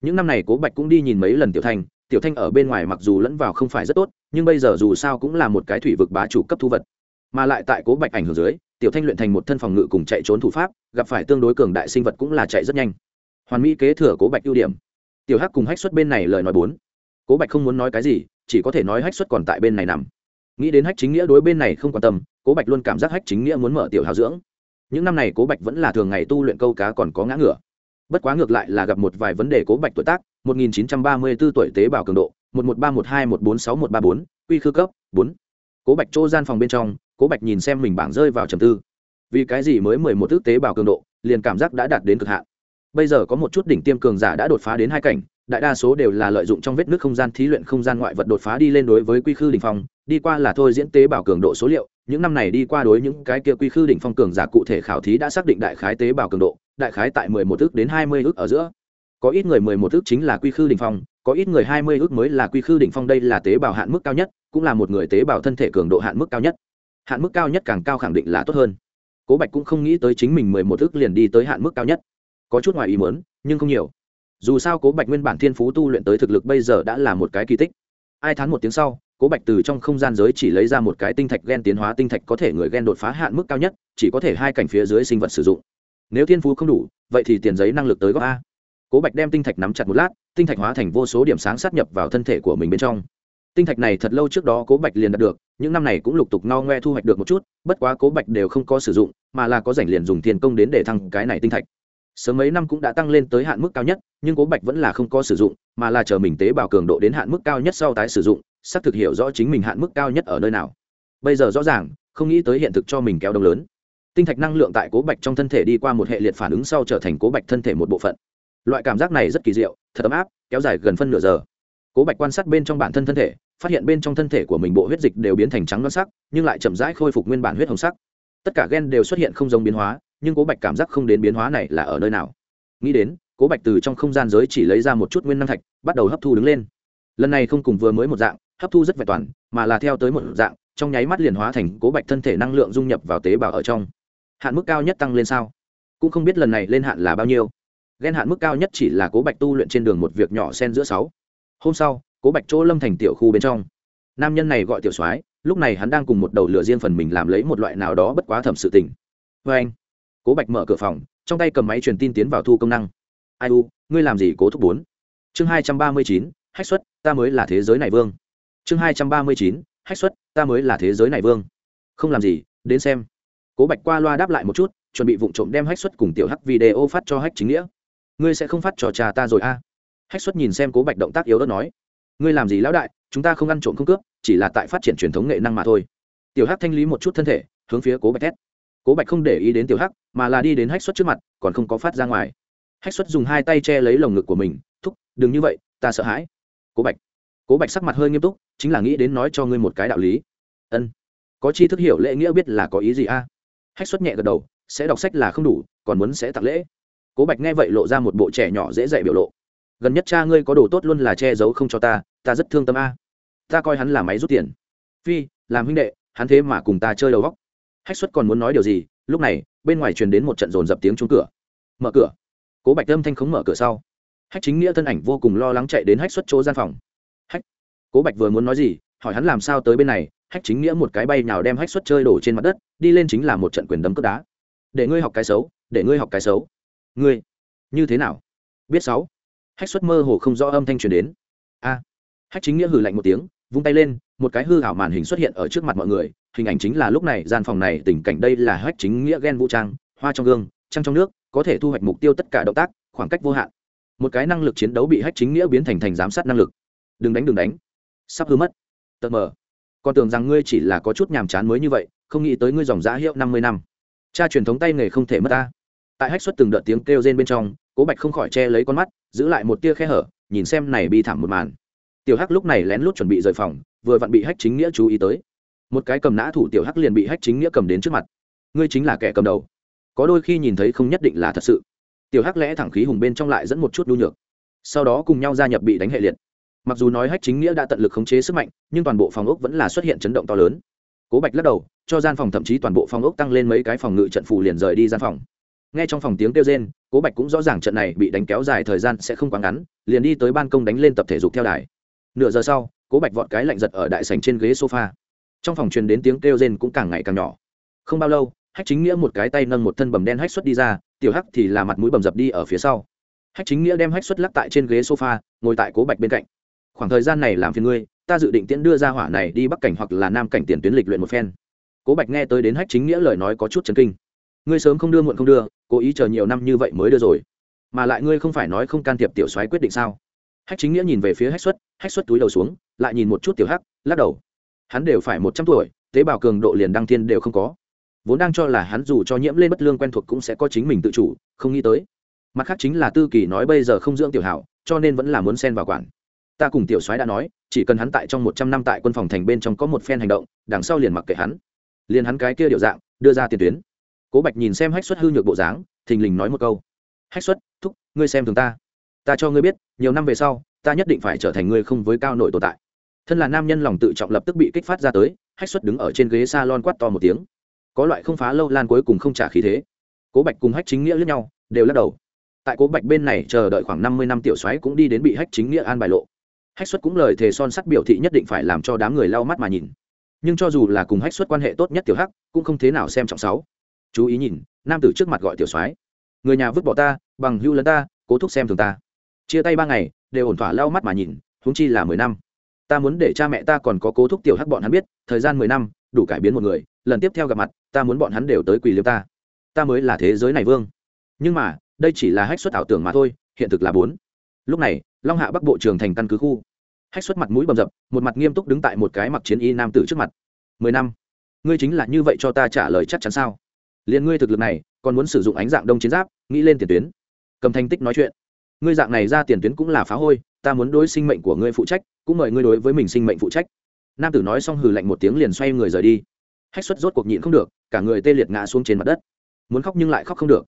Những năm này cố bạch cũng đi nhìn mấy lần tiểu thành tiểu thanh ở bên ngoài mặc dù lẫn vào không phải rất tốt, nhưng bây giờ dù sao cũng là một cái thủy vực bá chủ cấp thu vật. Mà lại tại cố bạch ảnh hưởng dưới, tiểu thanh luyện thành một thân phòng ngự cùng chạy trốn thủ pháp, gặp phải tương đối cường đại sinh vật cũng là chạy rất nhanh. Hoàn mỹ kế thừa cố bạch ưu điểm. Tiểu hắc cùng hách xuất bên này lời nói bốn. Cố bạch không muốn nói cái gì, chỉ có thể nói hách xuất còn tại bên này nằm. Nghĩ đến hách chính nghĩa đối bên này không quan tâm, cố bạch luôn cảm giác hách chính nghĩa muốn mở tiểu hào dưỡng. Những năm này cố bạch vẫn là thường ngày tu luyện câu cá còn có ngã ngửa bất quá ngược lại là gặp một vài vấn đề cố bạch tuổi tác 1934 tuổi tế bào cường độ 113121461134, quy khư cấp 4. cố bạch chỗ gian phòng bên trong cố bạch nhìn xem mình bảng rơi vào trầm tư vì cái gì mới mười một ước tế bào cường độ liền cảm giác đã đạt đến cực hạn bây giờ có một chút đỉnh tiêm cường giả đã đột phá đến hai cảnh đại đa số đều là lợi dụng trong vết nước không gian thí luyện không gian ngoại vật đột phá đi lên đối với quy khư đỉnh phong đi qua là thôi diễn tế bào cường độ số liệu, những năm này đi qua đối những cái kia quy khư đỉnh phong cường giả cụ thể khảo thí đã xác định đại khái tế bào cường độ, đại khái tại mười một ước đến hai mươi ước ở giữa. Có ít người mười một ước chính là quy khư đỉnh phong, có ít người hai mươi ước mới là quy khư đỉnh phong đây là tế bào hạn mức cao nhất, cũng là một người tế bào thân thể cường độ hạn mức cao nhất. Hạn mức cao nhất càng cao khẳng định là tốt hơn. Cố bạch cũng không nghĩ tới chính mình mười một ước liền đi tới hạn mức cao nhất. Có chút ngoài ý muốn, nhưng không nhiều. Dù sao cố bạch nguyên bản thiên phú tu luyện tới thực lực bây giờ đã là một cái kỳ tích. Ai thán một tiếng sau cố bạch từ trong không gian giới chỉ lấy ra một cái tinh thạch gen tiến hóa tinh thạch có thể người gen đột phá hạn mức cao nhất, chỉ có thể hai cảnh phía dưới sinh vật sử dụng. Nếu thiên phú không đủ, vậy thì tiền giấy năng lực tới góc a. Cố bạch đem tinh thạch nắm chặt một lát, tinh thạch hóa thành vô số điểm sáng sát nhập vào thân thể của mình bên trong. Tinh thạch này thật lâu trước đó cố bạch liền đạt được, những năm này cũng lục tục no ngoe thu hoạch được một chút, bất quá cố bạch đều không có sử dụng, mà là có rảnh liền dùng tiền công đến để thăng cái này tinh thạch. Sớm mấy năm cũng đã tăng lên tới hạn mức cao nhất, nhưng cố bạch vẫn là không có sử dụng, mà là chờ mình tế bào cường độ đến hạn mức cao nhất sau tái sử dụng xác thực hiểu rõ chính mình hạn mức cao nhất ở nơi nào. Bây giờ rõ ràng, không nghĩ tới hiện thực cho mình kéo đông lớn. Tinh thạch năng lượng tại cố bạch trong thân thể đi qua một hệ liệt phản ứng sau trở thành cố bạch thân thể một bộ phận. Loại cảm giác này rất kỳ diệu, thật ấm áp, kéo dài gần phân nửa giờ. Cố bạch quan sát bên trong bản thân thân thể, phát hiện bên trong thân thể của mình bộ huyết dịch đều biến thành trắng đoán sắc, nhưng lại chậm rãi khôi phục nguyên bản huyết hồng sắc. Tất cả gen đều xuất hiện không giống biến hóa, nhưng cố bạch cảm giác không đến biến hóa này là ở nơi nào. Nghĩ đến, cố bạch từ trong không gian giới chỉ lấy ra một chút nguyên năng thạch, bắt đầu hấp thu đứng lên. Lần này không cùng vừa mới một dạng hấp thu rất vẹn toàn, mà là theo tới một dạng, trong nháy mắt liền hóa thành cố bạch thân thể năng lượng dung nhập vào tế bào ở trong. Hạn mức cao nhất tăng lên sao? Cũng không biết lần này lên hạn là bao nhiêu. Ghen hạn mức cao nhất chỉ là cố bạch tu luyện trên đường một việc nhỏ sen giữa sáu. Hôm sau, cố bạch chỗ lâm thành tiểu khu bên trong. Nam nhân này gọi tiểu soái, lúc này hắn đang cùng một đầu lửa riêng phần mình làm lấy một loại nào đó bất quá thẩm sự tình. Vê anh, cố bạch mở cửa phòng, trong tay cầm máy truyền tin tiến vào thu công năng. Ai u, ngươi làm gì cố thúc bốn? Chương hai trăm ba mươi chín, hách xuất, ta mới là thế giới này vương chương hai trăm ba mươi chín, hách xuất, ta mới là thế giới này vương. Không làm gì, đến xem. Cố bạch qua loa đáp lại một chút, chuẩn bị vụ trộm đem hách xuất cùng tiểu hắc video phát cho hách chính nghĩa. Ngươi sẽ không phát cho trà ta rồi a? À? hách xuất nhìn xem cố bạch động tác yếu ớt nói. Ngươi làm gì lão đại, chúng ta không ăn trộm không cướp, chỉ là tại phát triển truyền thống nghệ năng mà thôi. Tiểu hắc thanh lý một chút thân thể, hướng phía cố bạch thét cố bạch không để ý đến tiểu hắc, mà là đi đến hách xuất trước mặt, còn không có phát ra ngoài. Hách xuất dùng hai tay che lấy lồng ngực của mình, thúc, đừng như vậy, ta sợ hãi. Cố bạch cố bạch sắc mặt hơi nghiêm túc, chính là nghĩ đến nói cho ngươi một cái đạo lý. Ân. Có chi thức hiểu lễ nghĩa biết là có ý gì a? Hách xuất nhẹ gật đầu, sẽ đọc sách là không đủ, còn muốn sẽ tặng lễ. Cố bạch nghe vậy lộ ra một bộ trẻ nhỏ dễ dạy biểu lộ. Gần nhất cha ngươi có đồ tốt luôn là che giấu không cho ta ta rất thương tâm a. Ta coi hắn là máy rút tiền. Phi, làm huynh đệ, hắn thế mà cùng ta chơi đầu góc hách xuất còn muốn nói điều gì, lúc này, bên ngoài truyền đến một trận dồn dập tiếng trúng cửa. Mở cửa. Cố bạch âm thanh khống mở cửa sau. Hách chính nghĩa thân ảnh vô cùng lo lắng chạy đến hách xuất chỗ gian phòng cố bạch vừa muốn nói gì, hỏi hắn làm sao tới bên này, hách chính nghĩa một cái bay nào đem hách xuất chơi đổ trên mặt đất, đi lên chính là một trận quyền đấm cướp đá. Để ngươi học cái xấu, để ngươi học cái xấu. Ngươi, như thế nào? Biết sáu. Hách xuất mơ hồ không rõ âm thanh truyền đến. A. Hách chính nghĩa hừ lạnh một tiếng, vung tay lên, một cái hư ảo màn hình xuất hiện ở trước mặt mọi người, hình ảnh chính là lúc này, gian phòng này, tình cảnh đây là hách chính nghĩa ghen vũ trang, hoa trong gương, trăng trong nước, có thể thu hoạch mục tiêu tất cả động tác, khoảng cách vô hạn. Một cái năng lực chiến đấu bị hách chính nghĩa biến thành thành giám sát năng lực. Đừng đánh đừng đánh sắp hư mất. Tờ mờ. Con tưởng rằng ngươi chỉ là có chút nhàm chán mới như vậy, không nghĩ tới ngươi dòng giã hiệu năm mươi năm. Cha truyền thống tay nghề không thể mất ta. Tại hách xuất từng đợt tiếng kêu rên bên trong, cố bạch không khỏi che lấy con mắt, giữ lại một tia khe hở, nhìn xem này bi thảm một màn. Tiểu hắc lúc này lén lút chuẩn bị rời phòng, vừa vặn bị hách chính nghĩa chú ý tới. Một cái cầm nã thủ tiểu hắc liền bị hách chính nghĩa cầm đến trước mặt. Ngươi chính là kẻ cầm đầu. Có đôi khi nhìn thấy không nhất định là thật sự. Tiểu hắc lẽ thẳng khí hùng bên trong lại dẫn một chút đu nhược. Sau đó cùng nhau gia nhập bị đánh hệ liệt mặc dù nói hách chính nghĩa đã tận lực khống chế sức mạnh, nhưng toàn bộ phòng ốc vẫn là xuất hiện chấn động to lớn. Cố bạch lắc đầu, cho gian phòng thậm chí toàn bộ phòng ốc tăng lên mấy cái phòng ngự trận phù liền rời đi gian phòng. Nghe trong phòng tiếng kêu rên, cố bạch cũng rõ ràng trận này bị đánh kéo dài thời gian sẽ không quá ngắn, liền đi tới ban công đánh lên tập thể dục theo đài. Nửa giờ sau, cố bạch vọt cái lạnh giật ở đại sành trên ghế sofa. Trong phòng truyền đến tiếng kêu rên cũng càng ngày càng nhỏ. Không bao lâu, hách chính nghĩa một cái tay nâng một thân bầm đen hách xuất đi ra, tiểu hắc thì là mặt mũi bầm dập đi ở phía sau. Hách chính nghĩa đem hách xuất lắc tại trên ghế sofa, ngồi tại cố bạch bên cạnh khoảng thời gian này làm phiền ngươi, ta dự định tiễn đưa ra hỏa này đi bắc cảnh hoặc là nam cảnh tiền tuyến lịch luyện một phen. Cố bạch nghe tới đến hách chính nghĩa lời nói có chút chấn kinh. Ngươi sớm không đưa muộn không đưa, cố ý chờ nhiều năm như vậy mới đưa rồi. Mà lại ngươi không phải nói không can thiệp tiểu soái quyết định sao? Hách chính nghĩa nhìn về phía hách xuất hách xuất túi đầu xuống, lại nhìn một chút tiểu hắc, lắc đầu. Hắn đều phải một trăm tuổi, tế bào cường độ liền đăng thiên đều không có. Vốn đang cho là hắn dù cho nhiễm lên bất lương quen thuộc cũng sẽ có chính mình tự chủ, không nghĩ tới. Mặt khác chính là tư kỳ nói bây giờ không dưỡng tiểu hảo, cho nên vẫn là muốn xen vào quản ta cùng tiểu soái đã nói, chỉ cần hắn tại trong một trăm năm tại quân phòng thành bên trong có một phen hành động, đằng sau liền mặc kệ hắn. Liền hắn cái kia điệu dạng, đưa ra tiền tuyến. Cố bạch nhìn xem hách xuất hư nhược bộ dáng, thình lình nói một câu. Hách xuất, thúc, ngươi xem thường ta. Ta cho ngươi biết, nhiều năm về sau, ta nhất định phải trở thành ngươi không với cao nội tồn tại. Thân là nam nhân lòng tự trọng lập tức bị kích phát ra tới, hách xuất đứng ở trên ghế s a lon quát to một tiếng. Có loại không phá lâu lan cuối cùng không trả khí thế. Cố bạch cùng hách chính nghĩa lẫn nhau, đều lắc đầu. Tại cố bạch bên này chờ đợi khoảng năm mươi năm tiểu xoáy cũng đi đến bị hách chính nghĩa an bài lộ hách xuất cũng lời thề son sắt biểu thị nhất định phải làm cho đám người lau mắt mà nhìn. Nhưng cho dù là cùng hách xuất quan hệ tốt nhất tiểu hắc, cũng không thế nào xem trọng sáu. Chú ý nhìn, nam tử trước mặt gọi tiểu soái. Người nhà vứt bỏ ta, bằng hưu lấn ta, cố thúc xem thường ta. Chia tay ba ngày, đều ổn thỏa lau mắt mà nhìn, huống chi là mười năm. Ta muốn để cha mẹ ta còn có cố thúc tiểu hắc bọn hắn biết, thời gian mười năm, đủ cải biến một người, lần tiếp theo gặp mặt, ta muốn bọn hắn đều tới quỳ liêm ta. Ta mới là thế giới này vương. Nhưng mà, đây chỉ là hách xuất ảo tưởng mà thôi, hiện thực là bốn. Lúc này, long hạ bắc bộ trường thành căn cứ khu hách xuất mặt mũi bầm dập, một mặt nghiêm túc đứng tại một cái mặc chiến y nam tử trước mặt. Mười năm, ngươi chính là như vậy cho ta trả lời chắc chắn sao? Liền ngươi thực lực này, còn muốn sử dụng ánh dạng đông chiến giáp, nghĩ lên tiền tuyến. Cầm thành tích nói chuyện. Ngươi dạng này ra tiền tuyến cũng là phá hôi, ta muốn đối sinh mệnh của ngươi phụ trách, cũng mời ngươi đối với mình sinh mệnh phụ trách. Nam tử nói xong hừ lạnh một tiếng liền xoay người rời đi. Hách xuất rốt cuộc nhịn không được, cả người tê liệt ngã xuống trên mặt đất. Muốn khóc nhưng lại khóc không được.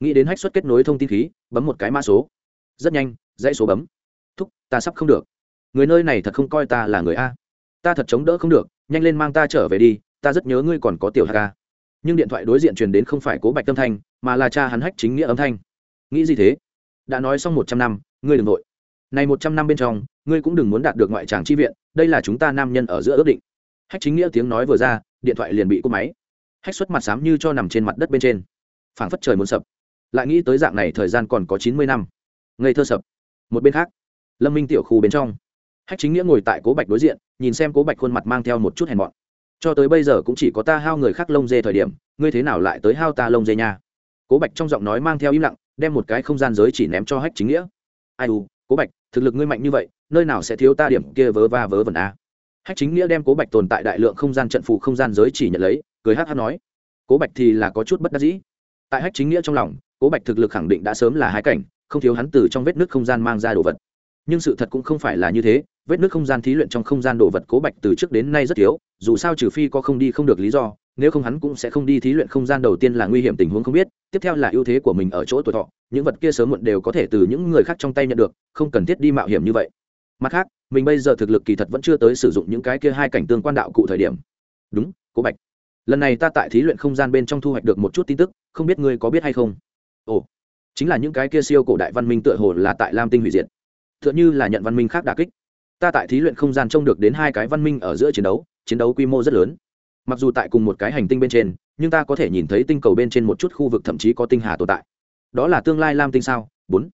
Nghĩ đến hách xuất kết nối thông tin khí, bấm một cái mã số. Rất nhanh, dãy số bấm. Thúc, ta sắp không được người nơi này thật không coi ta là người a. Ta thật chống đỡ không được, nhanh lên mang ta trở về đi, ta rất nhớ ngươi còn có tiểu ca nhưng điện thoại đối diện truyền đến không phải cố bạch tâm thanh, mà là cha hắn hách chính nghĩa âm thanh. Nghĩ gì thế? Đã nói xong một trăm năm, ngươi đừng nội này một trăm năm bên trong, ngươi cũng đừng muốn đạt được ngoại tràng tri viện, đây là chúng ta nam nhân ở giữa ước định. Hách chính nghĩa tiếng nói vừa ra, điện thoại liền bị cúp máy. Hách xuất mặt xám như cho nằm trên mặt đất bên trên. Phảng phất trời muốn sập. Lại nghĩ tới dạng này thời gian còn có chín mươi năm. Ngây thơ sập. Một bên khác, lâm minh tiểu khu bên trong hách chính nghĩa ngồi tại cố bạch đối diện, nhìn xem cố bạch khuôn mặt mang theo một chút hèn mọn. Cho tới bây giờ cũng chỉ có ta hao người khác lông dê thời điểm, ngươi thế nào lại tới hao ta lông dê nha? Cố bạch trong giọng nói mang theo im lặng, đem một cái không gian giới chỉ ném cho hách chính nghĩa. Ai u, cố bạch, thực lực ngươi mạnh như vậy, nơi nào sẽ thiếu ta điểm kia vớ va vớ vẩn a? Hách chính nghĩa đem cố bạch tồn tại đại lượng không gian trận phụ không gian giới chỉ nhận lấy, cười hát hát nói. Cố bạch thì là có chút bất đắc dĩ. Tại hách chính nghĩa trong lòng, cố bạch thực lực khẳng định đã sớm là hai cảnh, không thiếu hắn từ trong vết nước không gian mang ra đồ vật. Nhưng sự thật cũng không phải là như thế vết nước không gian thí luyện trong không gian đồ vật cố bạch từ trước đến nay rất thiếu, dù sao trừ phi có không đi không được lý do, nếu không hắn cũng sẽ không đi thí luyện không gian đầu tiên là nguy hiểm tình huống không biết, tiếp theo là ưu thế của mình ở chỗ tuổi thọ, những vật kia sớm muộn đều có thể từ những người khác trong tay nhận được, không cần thiết đi mạo hiểm như vậy. Mặt khác, mình bây giờ thực lực kỳ thật vẫn chưa tới sử dụng những cái kia hai cảnh tương quan đạo cụ thời điểm. Đúng, cố bạch. Lần này ta tại thí luyện không gian bên trong thu hoạch được một chút tin tức, không biết ngươi có biết hay không? Ồ, chính là những cái kia siêu cổ đại văn minh tựa hồ là tại lam tinh hủy diệt. Tựa như là nhận văn minh khác đà kích ta tại thí luyện không gian trông được đến hai cái văn minh ở giữa chiến đấu chiến đấu quy mô rất lớn. Mặc dù tại cùng một cái hành tinh bên trên, nhưng ta có thể nhìn thấy tinh cầu bên trên một chút khu vực thậm chí có tinh hà tồn tại. Đó là tương lai lam tinh sao? Bốn.